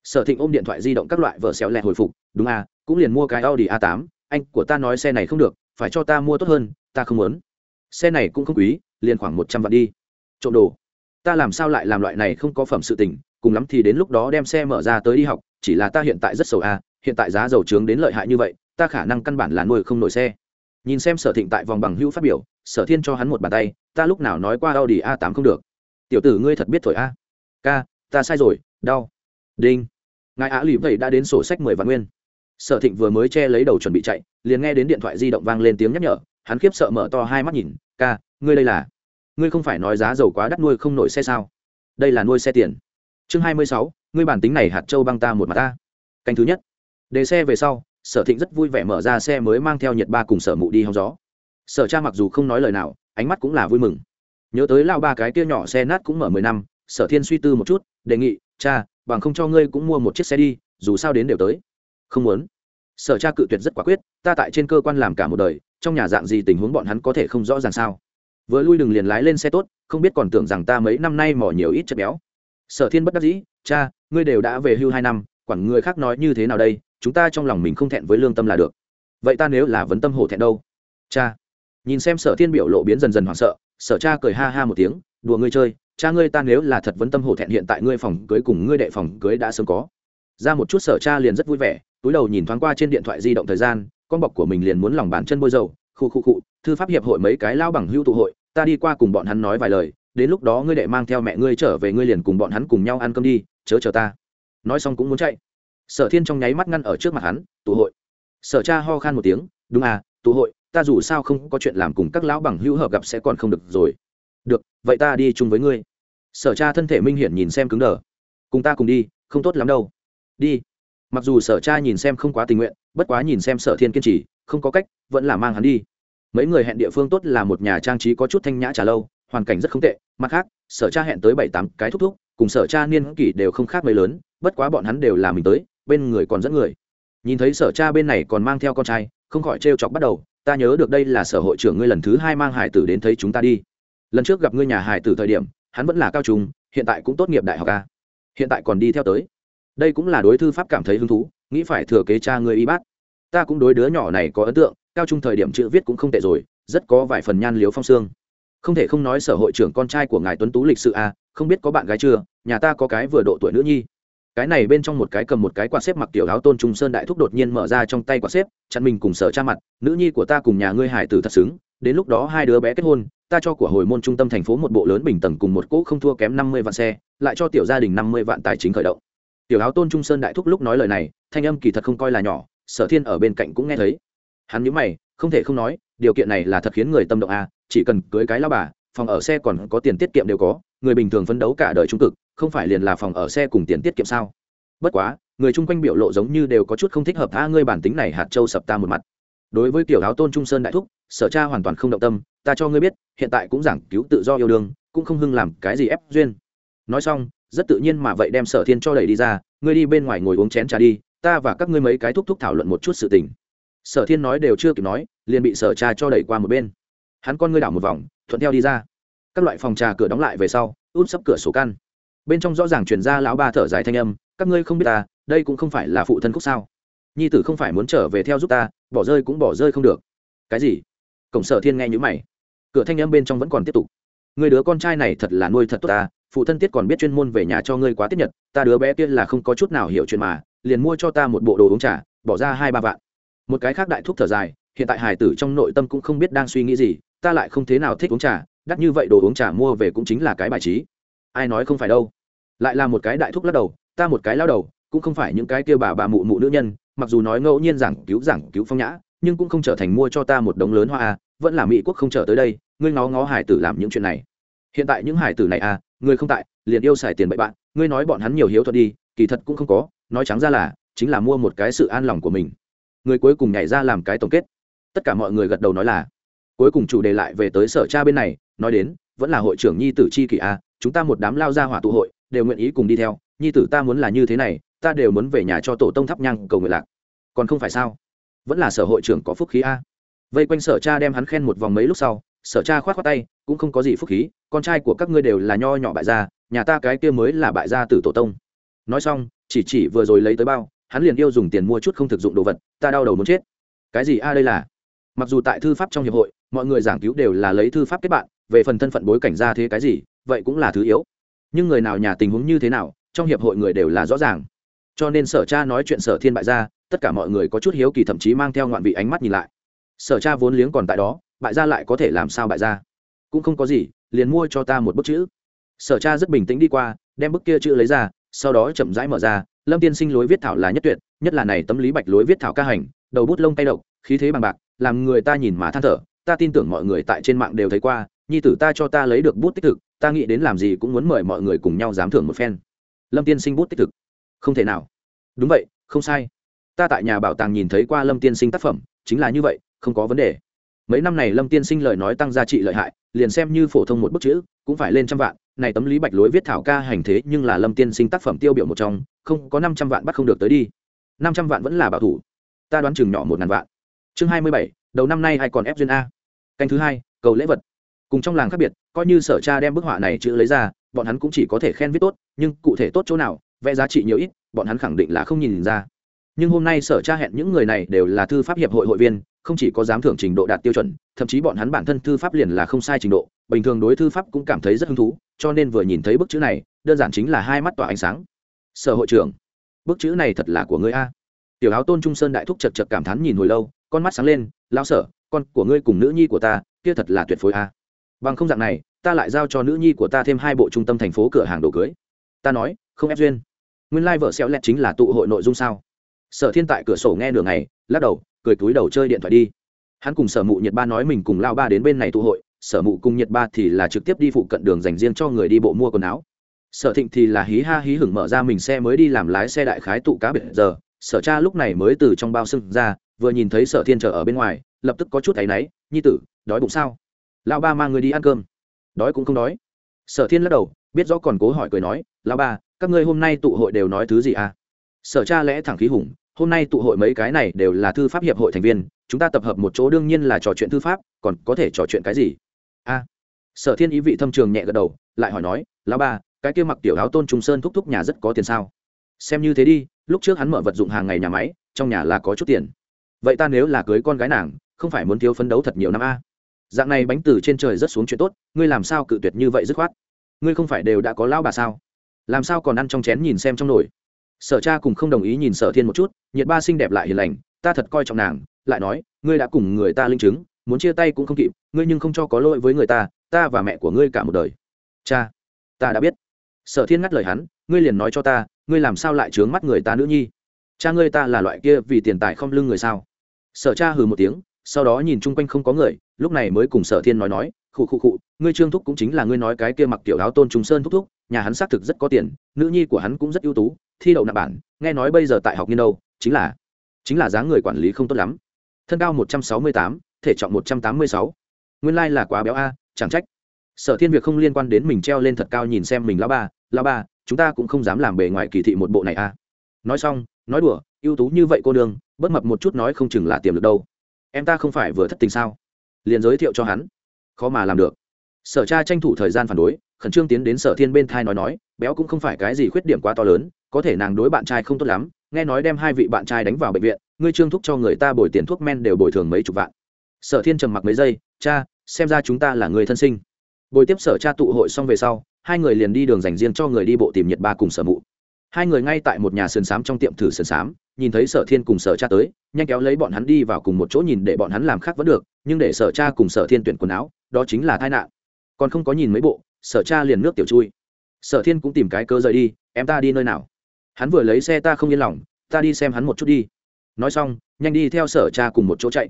Sở thịnh ôm điện thoại di động các loại vợ xéo lẹ hồi phục, đúng à cũng liền mua cái audi a 8 anh của ta nói xe này không được, phải cho ta mua tốt hơn, ta không muốn. Xe này cũng không quý, liền khoảng một trăm vạn đi. Trộm đồ. Ta làm sao lại làm loại này không có phẩm sự tình cùng lắm thì đến lúc đó đem xe mở ra tới đi học, chỉ là ta hiện tại rất sầu a, hiện tại giá dầu trướng đến lợi hại như vậy, ta khả năng căn bản là nuôi không nổi xe. Nhìn xem sở thịnh tại vòng bằng hữu phát biểu, sở thiên cho hắn một bàn tay, ta lúc nào nói qua audi a 8 không được. Tiểu tử ngươi thật biết thổi a. Ca, ta sai rồi, đau. Đinh. Ngài á lì vậy đã đến sổ sách mười vạn nguyên. Sở thịnh vừa mới che lấy đầu chuẩn bị chạy, liền nghe đến điện thoại di động vang lên tiếng nhắc nhở, hắn khiếp sợ mở to hai mắt nhìn, ca, ngươi đây là, ngươi không phải nói giá dầu quá đắt nuôi không nổi xe sao? Đây là nuôi xe tiền chương hai mươi sáu, ngươi bản tính này hạt châu băng ta một mặt ta. Canh thứ nhất. Đề xe về sau, sở thịnh rất vui vẻ mở ra xe mới mang theo nhiệt ba cùng sở mụ đi hóng gió. Sở cha mặc dù không nói lời nào, ánh mắt cũng là vui mừng. Nhớ tới lao ba cái kia nhỏ xe nát cũng mở mười năm, sở thiên suy tư một chút, đề nghị, cha, bằng không cho ngươi cũng mua một chiếc xe đi, dù sao đến đều tới. Không muốn. Sở cha cự tuyệt rất quả quyết, ta tại trên cơ quan làm cả một đời, trong nhà dạng gì tình huống bọn hắn có thể không rõ ràng sao? Vừa lui đừng liền lái lên xe tốt, không biết còn tưởng rằng ta mấy năm nay mỏ nhiều ít chất béo sở thiên bất đắc dĩ, cha, ngươi đều đã về hưu hai năm, quản người khác nói như thế nào đây, chúng ta trong lòng mình không thẹn với lương tâm là được. Vậy ta nếu là vấn tâm hổ thẹn đâu? Cha. Nhìn xem sở thiên biểu lộ biến dần dần hoảng sợ, sở cha cười ha ha một tiếng, đùa ngươi chơi, cha ngươi ta nếu là thật vấn tâm hổ thẹn hiện tại ngươi phòng cưới cùng ngươi đệ phòng cưới đã sớm có. Ra một chút sở cha liền rất vui vẻ, túi đầu nhìn thoáng qua trên điện thoại di động thời gian, con bọc của mình liền muốn lòng bàn chân bôi dầu, khu khu khu, thư pháp hiệp hội mấy cái lao bằng hưu tụ hội, ta đi qua cùng bọn hắn nói vài lời đến lúc đó ngươi đệ mang theo mẹ ngươi trở về ngươi liền cùng bọn hắn cùng nhau ăn cơm đi, chớ chờ ta. Nói xong cũng muốn chạy. Sở thiên trong nháy mắt ngăn ở trước mặt hắn, tụ hội. Sở cha ho khan một tiếng, đúng à tụ hội, ta dù sao không có chuyện làm cùng các lão bằng hữu hợp gặp sẽ còn không được rồi. Được, vậy ta đi chung với ngươi. Sở cha thân thể minh hiển nhìn xem cứng đờ. Cùng ta cùng đi, không tốt lắm đâu. Đi. Mặc dù sở cha nhìn xem không quá tình nguyện, bất quá nhìn xem sở thiên kiên trì, không có cách, vẫn là mang hắn đi. Mấy người hẹn địa phương tốt là một nhà trang trí có chút thanh nhã trả lâu, hoàn cảnh rất không tệ mặt khác, sở cha hẹn tới bảy tám cái thúc thúc, cùng sở cha niên kỷ đều không khác mấy lớn, bất quá bọn hắn đều là mình tới, bên người còn dẫn người. Nhìn thấy sở cha bên này còn mang theo con trai, không khỏi trêu chọc bắt đầu, ta nhớ được đây là sở hội trưởng ngươi lần thứ hai mang hải tử đến thấy chúng ta đi. Lần trước gặp ngươi nhà hải tử thời điểm, hắn vẫn là cao trung, hiện tại cũng tốt nghiệp đại học a. Hiện tại còn đi theo tới. Đây cũng là đối thư pháp cảm thấy hứng thú, nghĩ phải thừa kế cha ngươi y bác. Ta cũng đối đứa nhỏ này có ấn tượng, cao trung thời điểm chữ viết cũng không tệ rồi, rất có vài phần nhan liếu phong xương không thể không nói sở hội trưởng con trai của ngài tuấn tú lịch sự a à, không biết có bạn gái chưa? Nhà ta có cái vừa độ tuổi nữ nhi. Cái này bên trong một cái cầm một cái quạt xếp mặc tiểu áo tôn trung sơn đại thúc đột nhiên mở ra trong tay quạt xếp, chặn mình cùng sở cha mặt, nữ nhi của ta cùng nhà ngươi hải tử thật xứng, đến lúc đó hai đứa bé kết hôn, ta cho của hồi môn trung tâm thành phố một bộ lớn bình tầng cùng một cỗ không thua kém năm mươi vạn xe, lại cho tiểu gia đình năm mươi vạn tài chính khởi động. Tiểu áo tôn trung sơn đại thúc lúc nói lời này, thanh âm kỳ thật không coi là nhỏ, sở thiên ở bên cạnh cũng nghe thấy. Hắn nhớ mày, không thể không nói, điều kiện này là thật khiến người tâm động à chỉ cần cưới cái lao bà, phòng ở xe còn có tiền tiết kiệm đều có, người bình thường phấn đấu cả đời trung cực, không phải liền là phòng ở xe cùng tiền tiết kiệm sao? Bất quá, người chung quanh biểu lộ giống như đều có chút không thích hợp tha ngươi bản tính này hạt châu sập ta một mặt. Đối với kiểu áo tôn trung sơn đại thúc, sở cha hoàn toàn không động tâm, ta cho ngươi biết, hiện tại cũng giảng cứu tự do yêu đương, cũng không hưng làm cái gì ép duyên. Nói xong, rất tự nhiên mà vậy đem sở thiên cho đẩy đi ra, ngươi đi bên ngoài ngồi uống chén trà đi, ta và các ngươi mấy cái thúc thúc thảo luận một chút sự tình. Sở thiên nói đều chưa kịp nói, liền bị sở cha cho đẩy qua một bên hắn con ngươi đảo một vòng, thuận theo đi ra. Các loại phòng trà cửa đóng lại về sau út sấp cửa sổ căn. Bên trong rõ ràng chuyển ra lão ba thở dài thanh âm, các ngươi không biết ta, đây cũng không phải là phụ thân khúc sao? Nhi tử không phải muốn trở về theo giúp ta, bỏ rơi cũng bỏ rơi không được. Cái gì? Cổng sở thiên nghe nhữ mày. Cửa thanh âm bên trong vẫn còn tiếp tục. Người đứa con trai này thật là nuôi thật tốt ta, phụ thân tiết còn biết chuyên môn về nhà cho ngươi quá tiết nhật, ta đứa bé kia là không có chút nào hiểu chuyện mà, liền mua cho ta một bộ đồ uống trà, bỏ ra hai ba vạn. Một cái khác đại thuốc thở dài, hiện tại hải tử trong nội tâm cũng không biết đang suy nghĩ gì ta lại không thế nào thích uống trà đắt như vậy đồ uống trà mua về cũng chính là cái bài trí. Ai nói không phải đâu. Lại là một cái đại thúc lắc đầu ta một cái lao đầu cũng không phải những cái kia bà bà mụ mụ nữ nhân mặc dù nói ngẫu nhiên giảng cứu giảng cứu phong nhã nhưng cũng không trở thành mua cho ta một đống lớn hoa à, vẫn là mỹ quốc không trở tới đây ngươi ngó ngó hải tử làm những chuyện này. Hiện tại những hải tử này à ngươi không tại liền yêu xài tiền bậy bạn ngươi nói bọn hắn nhiều hiếu thuật đi kỳ thật cũng không có nói trắng ra là chính là mua một cái sự an lòng của mình. Người cuối cùng nhảy ra làm cái tổng kết. Tất cả mọi người gật đầu nói là cuối cùng chủ đề lại về tới sở cha bên này, nói đến, vẫn là hội trưởng nhi tử chi kỷ a, chúng ta một đám lao ra hỏa tụ hội, đều nguyện ý cùng đi theo, nhi tử ta muốn là như thế này, ta đều muốn về nhà cho tổ tông thắp nhang cầu nguyện lạc. Còn không phải sao? Vẫn là sở hội trưởng có phúc khí a. Vây quanh sở cha đem hắn khen một vòng mấy lúc sau, sở cha khoát khoát tay, cũng không có gì phúc khí, con trai của các ngươi đều là nho nhỏ bại gia, nhà ta cái kia mới là bại gia tử tổ tông. Nói xong, chỉ chỉ vừa rồi lấy tới bao, hắn liền yêu dùng tiền mua chút không thực dụng đồ vật, ta đau đầu muốn chết. Cái gì a đây là? Mặc dù tại thư pháp trong hiệp hội mọi người giảng cứu đều là lấy thư pháp kết bạn, về phần thân phận bối cảnh ra thế cái gì, vậy cũng là thứ yếu. Nhưng người nào nhà tình huống như thế nào, trong hiệp hội người đều là rõ ràng. Cho nên sở cha nói chuyện sở thiên bại gia tất cả mọi người có chút hiếu kỳ thậm chí mang theo ngoạn vị ánh mắt nhìn lại. Sở cha vốn liếng còn tại đó, bại gia lại có thể làm sao bại gia cũng không có gì, liền mua cho ta một bức chữ. Sở cha rất bình tĩnh đi qua, đem bức kia chữ lấy ra, sau đó chậm rãi mở ra, lâm tiên sinh lối viết thảo là nhất tuyệt, nhất là này tấm lý bạch lối viết thảo ca hành, đầu bút lông tay độc, khí thế bằng bạc, làm người ta nhìn mà than thở ta tin tưởng mọi người tại trên mạng đều thấy qua, nhi tử ta cho ta lấy được bút tích thực, ta nghĩ đến làm gì cũng muốn mời mọi người cùng nhau dám thưởng một phen. Lâm tiên sinh bút tích thực. Không thể nào. Đúng vậy, không sai. Ta tại nhà bảo tàng nhìn thấy qua lâm tiên sinh tác phẩm, chính là như vậy, không có vấn đề. Mấy năm này lâm tiên sinh lời nói tăng giá trị lợi hại, liền xem như phổ thông một bức chữ, cũng phải lên trăm vạn, này tấm lý bạch lối viết thảo ca hành thế nhưng là lâm tiên sinh tác phẩm tiêu biểu một trong, không có năm trăm vạn bắt không được tới đi. Năm trăm vạn vẫn là bảo thủ. Ta đoán chừng nhỏ một ngàn vạn. Chương hai mươi bảy đầu năm nay ai còn ép duyên a? Canh thứ hai, cầu lễ vật. Cùng trong làng khác biệt, coi như sở cha đem bức họa này chữ lấy ra, bọn hắn cũng chỉ có thể khen viết tốt, nhưng cụ thể tốt chỗ nào, vẽ giá trị nhiều ít, bọn hắn khẳng định là không nhìn ra. Nhưng hôm nay sở cha hẹn những người này đều là thư pháp hiệp hội hội viên, không chỉ có dám thưởng trình độ đạt tiêu chuẩn, thậm chí bọn hắn bản thân thư pháp liền là không sai trình độ, bình thường đối thư pháp cũng cảm thấy rất hứng thú, cho nên vừa nhìn thấy bức chữ này, đơn giản chính là hai mắt tỏa ánh sáng. Sở hội trưởng, bức chữ này thật là của ngươi a. Tiểu áo tôn trung sơn đại thúc chật chật cảm thán nhìn hồi lâu con mắt sáng lên lao sở, con của ngươi cùng nữ nhi của ta, kia thật là tuyệt phối a. Bằng không dạng này, ta lại giao cho nữ nhi của ta thêm hai bộ trung tâm thành phố cửa hàng đồ cưới. Ta nói, không ép duyên. Nguyên lai、like、vợ xéo lẹt chính là tụ hội nội dung sao? Sở thiên tại cửa sổ nghe nửa ngày, lắc đầu, cười túi đầu chơi điện thoại đi. Hắn cùng sở mụ nhiệt ba nói mình cùng lao ba đến bên này tụ hội, sở mụ cùng nhiệt ba thì là trực tiếp đi phụ cận đường dành riêng cho người đi bộ mua quần áo. Sở thịnh thì là hí ha hí hửng mở ra mình xe mới đi làm lái xe đại khái tụ cá biệt giờ, sở cha lúc này mới từ trong bao sưng ra vừa nhìn thấy sở thiên chờ ở bên ngoài, lập tức có chút thấy náy, nhi tử, đói bụng sao? Lão ba mang người đi ăn cơm. Đói cũng không đói. Sở thiên lắc đầu, biết rõ còn cố hỏi cười nói, lão ba, các ngươi hôm nay tụ hội đều nói thứ gì à? Sở cha lẽ thẳng khí hùng, hôm nay tụ hội mấy cái này đều là thư pháp hiệp hội thành viên, chúng ta tập hợp một chỗ đương nhiên là trò chuyện thư pháp, còn có thể trò chuyện cái gì? A. Sở thiên ý vị thâm trường nhẹ gật đầu, lại hỏi nói, lão ba, cái kia mặc tiểu áo tôn trung sơn thúc thúc nhà rất có tiền sao? Xem như thế đi, lúc trước hắn mở vật dụng hàng ngày nhà máy, trong nhà là có chút tiền vậy ta nếu là cưới con gái nàng, không phải muốn thiếu phấn đấu thật nhiều năm a? Dạng này bánh từ trên trời rất xuống chuyện tốt, ngươi làm sao cự tuyệt như vậy dứt khoát? Ngươi không phải đều đã có lão bà sao? Làm sao còn ăn trong chén nhìn xem trong nồi? Sở cha cùng không đồng ý nhìn sở thiên một chút, nhiệt ba xinh đẹp lại hiền lành, ta thật coi trọng nàng, lại nói, ngươi đã cùng người ta linh chứng, muốn chia tay cũng không kịp, ngươi nhưng không cho có lỗi với người ta ta và mẹ của ngươi cả một đời. Cha, ta đã biết. Sở thiên ngắt lời hắn, ngươi liền nói cho ta, ngươi làm sao lại trướng mắt người ta nữ nhi? Cha ngươi ta là loại kia vì tiền tài không lưng người sao? Sở cha hừ một tiếng, sau đó nhìn chung quanh không có người, lúc này mới cùng sở thiên nói nói, khụ khụ khụ, ngươi trương thúc cũng chính là ngươi nói cái kia mặc kiểu áo tôn trung sơn thúc thúc, nhà hắn xác thực rất có tiền, nữ nhi của hắn cũng rất ưu tú, thi đậu nạp bản, nghe nói bây giờ tại học nghiên đâu, chính là chính là dáng người quản lý không tốt lắm. Thân cao một trăm sáu mươi tám, thể trọng một trăm tám mươi sáu. Nguyên lai là quá béo a, chẳng trách. Sở thiên việc không liên quan đến mình treo lên thật cao nhìn xem mình lao ba lao ba, chúng ta cũng không dám làm bề ngoài kỳ thị một bộ này a. Nói xong, nói đùa ưu tú như vậy cô nương bất mập một chút nói không chừng là tiềm lực đâu. Em ta không phải vừa thất tình sao? Liền giới thiệu cho hắn. Khó mà làm được. Sở cha tranh thủ thời gian phản đối, khẩn trương tiến đến sở thiên bên thai nói nói, béo cũng không phải cái gì khuyết điểm quá to lớn, có thể nàng đối bạn trai không tốt lắm, nghe nói đem hai vị bạn trai đánh vào bệnh viện, ngươi trương thúc cho người ta bồi tiền thuốc men đều bồi thường mấy chục vạn. Sở thiên trầm mặc mấy giây, cha, xem ra chúng ta là người thân sinh. Bồi tiếp sở cha tụ hội xong về sau, hai người liền đi đường dành riêng cho người đi bộ tìm nhiệt ba cùng sở mụ. Hai người ngay tại một nhà sườn xám trong tiệm thử sườn xám nhìn thấy sở thiên cùng sở cha tới, nhanh kéo lấy bọn hắn đi vào cùng một chỗ nhìn để bọn hắn làm khác vẫn được, nhưng để sở cha cùng sở thiên tuyển quần áo, đó chính là tai nạn. Còn không có nhìn mấy bộ, sở cha liền nước tiểu chui. Sở thiên cũng tìm cái cơ rời đi, em ta đi nơi nào? Hắn vừa lấy xe ta không yên lòng, ta đi xem hắn một chút đi. Nói xong, nhanh đi theo sở cha cùng một chỗ chạy.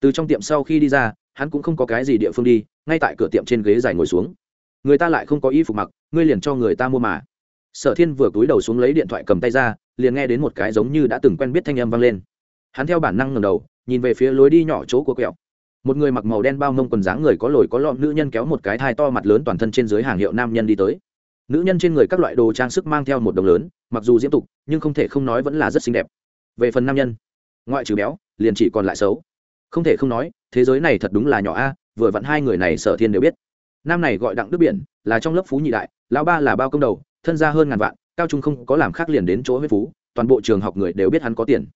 Từ trong tiệm sau khi đi ra, hắn cũng không có cái gì địa phương đi, ngay tại cửa tiệm trên ghế dài ngồi xuống. Người ta lại không có y phục mặc, ngươi liền cho người ta mua mà. Sở thiên vừa cúi đầu xuống lấy điện thoại cầm tay ra liền nghe đến một cái giống như đã từng quen biết thanh âm vang lên. Hắn theo bản năng ngầm đầu, nhìn về phía lối đi nhỏ chỗ của quẹo. Một người mặc màu đen bao mông quần dáng người có lồi có lọm nữ nhân kéo một cái thai to mặt lớn toàn thân trên dưới hàng hiệu nam nhân đi tới. Nữ nhân trên người các loại đồ trang sức mang theo một đồng lớn, mặc dù diễm tục, nhưng không thể không nói vẫn là rất xinh đẹp. Về phần nam nhân, ngoại trừ béo, liền chỉ còn lại xấu. Không thể không nói, thế giới này thật đúng là nhỏ a, vừa vặn hai người này sở thiên đều biết. Nam này gọi đặng đức biển, là trong lớp phú nhị đại, lão ba là bao công đầu, thân ra hơn ngàn vạn cao trung không có làm khác liền đến chỗ huyết phú, toàn bộ trường học người đều biết hắn có tiền.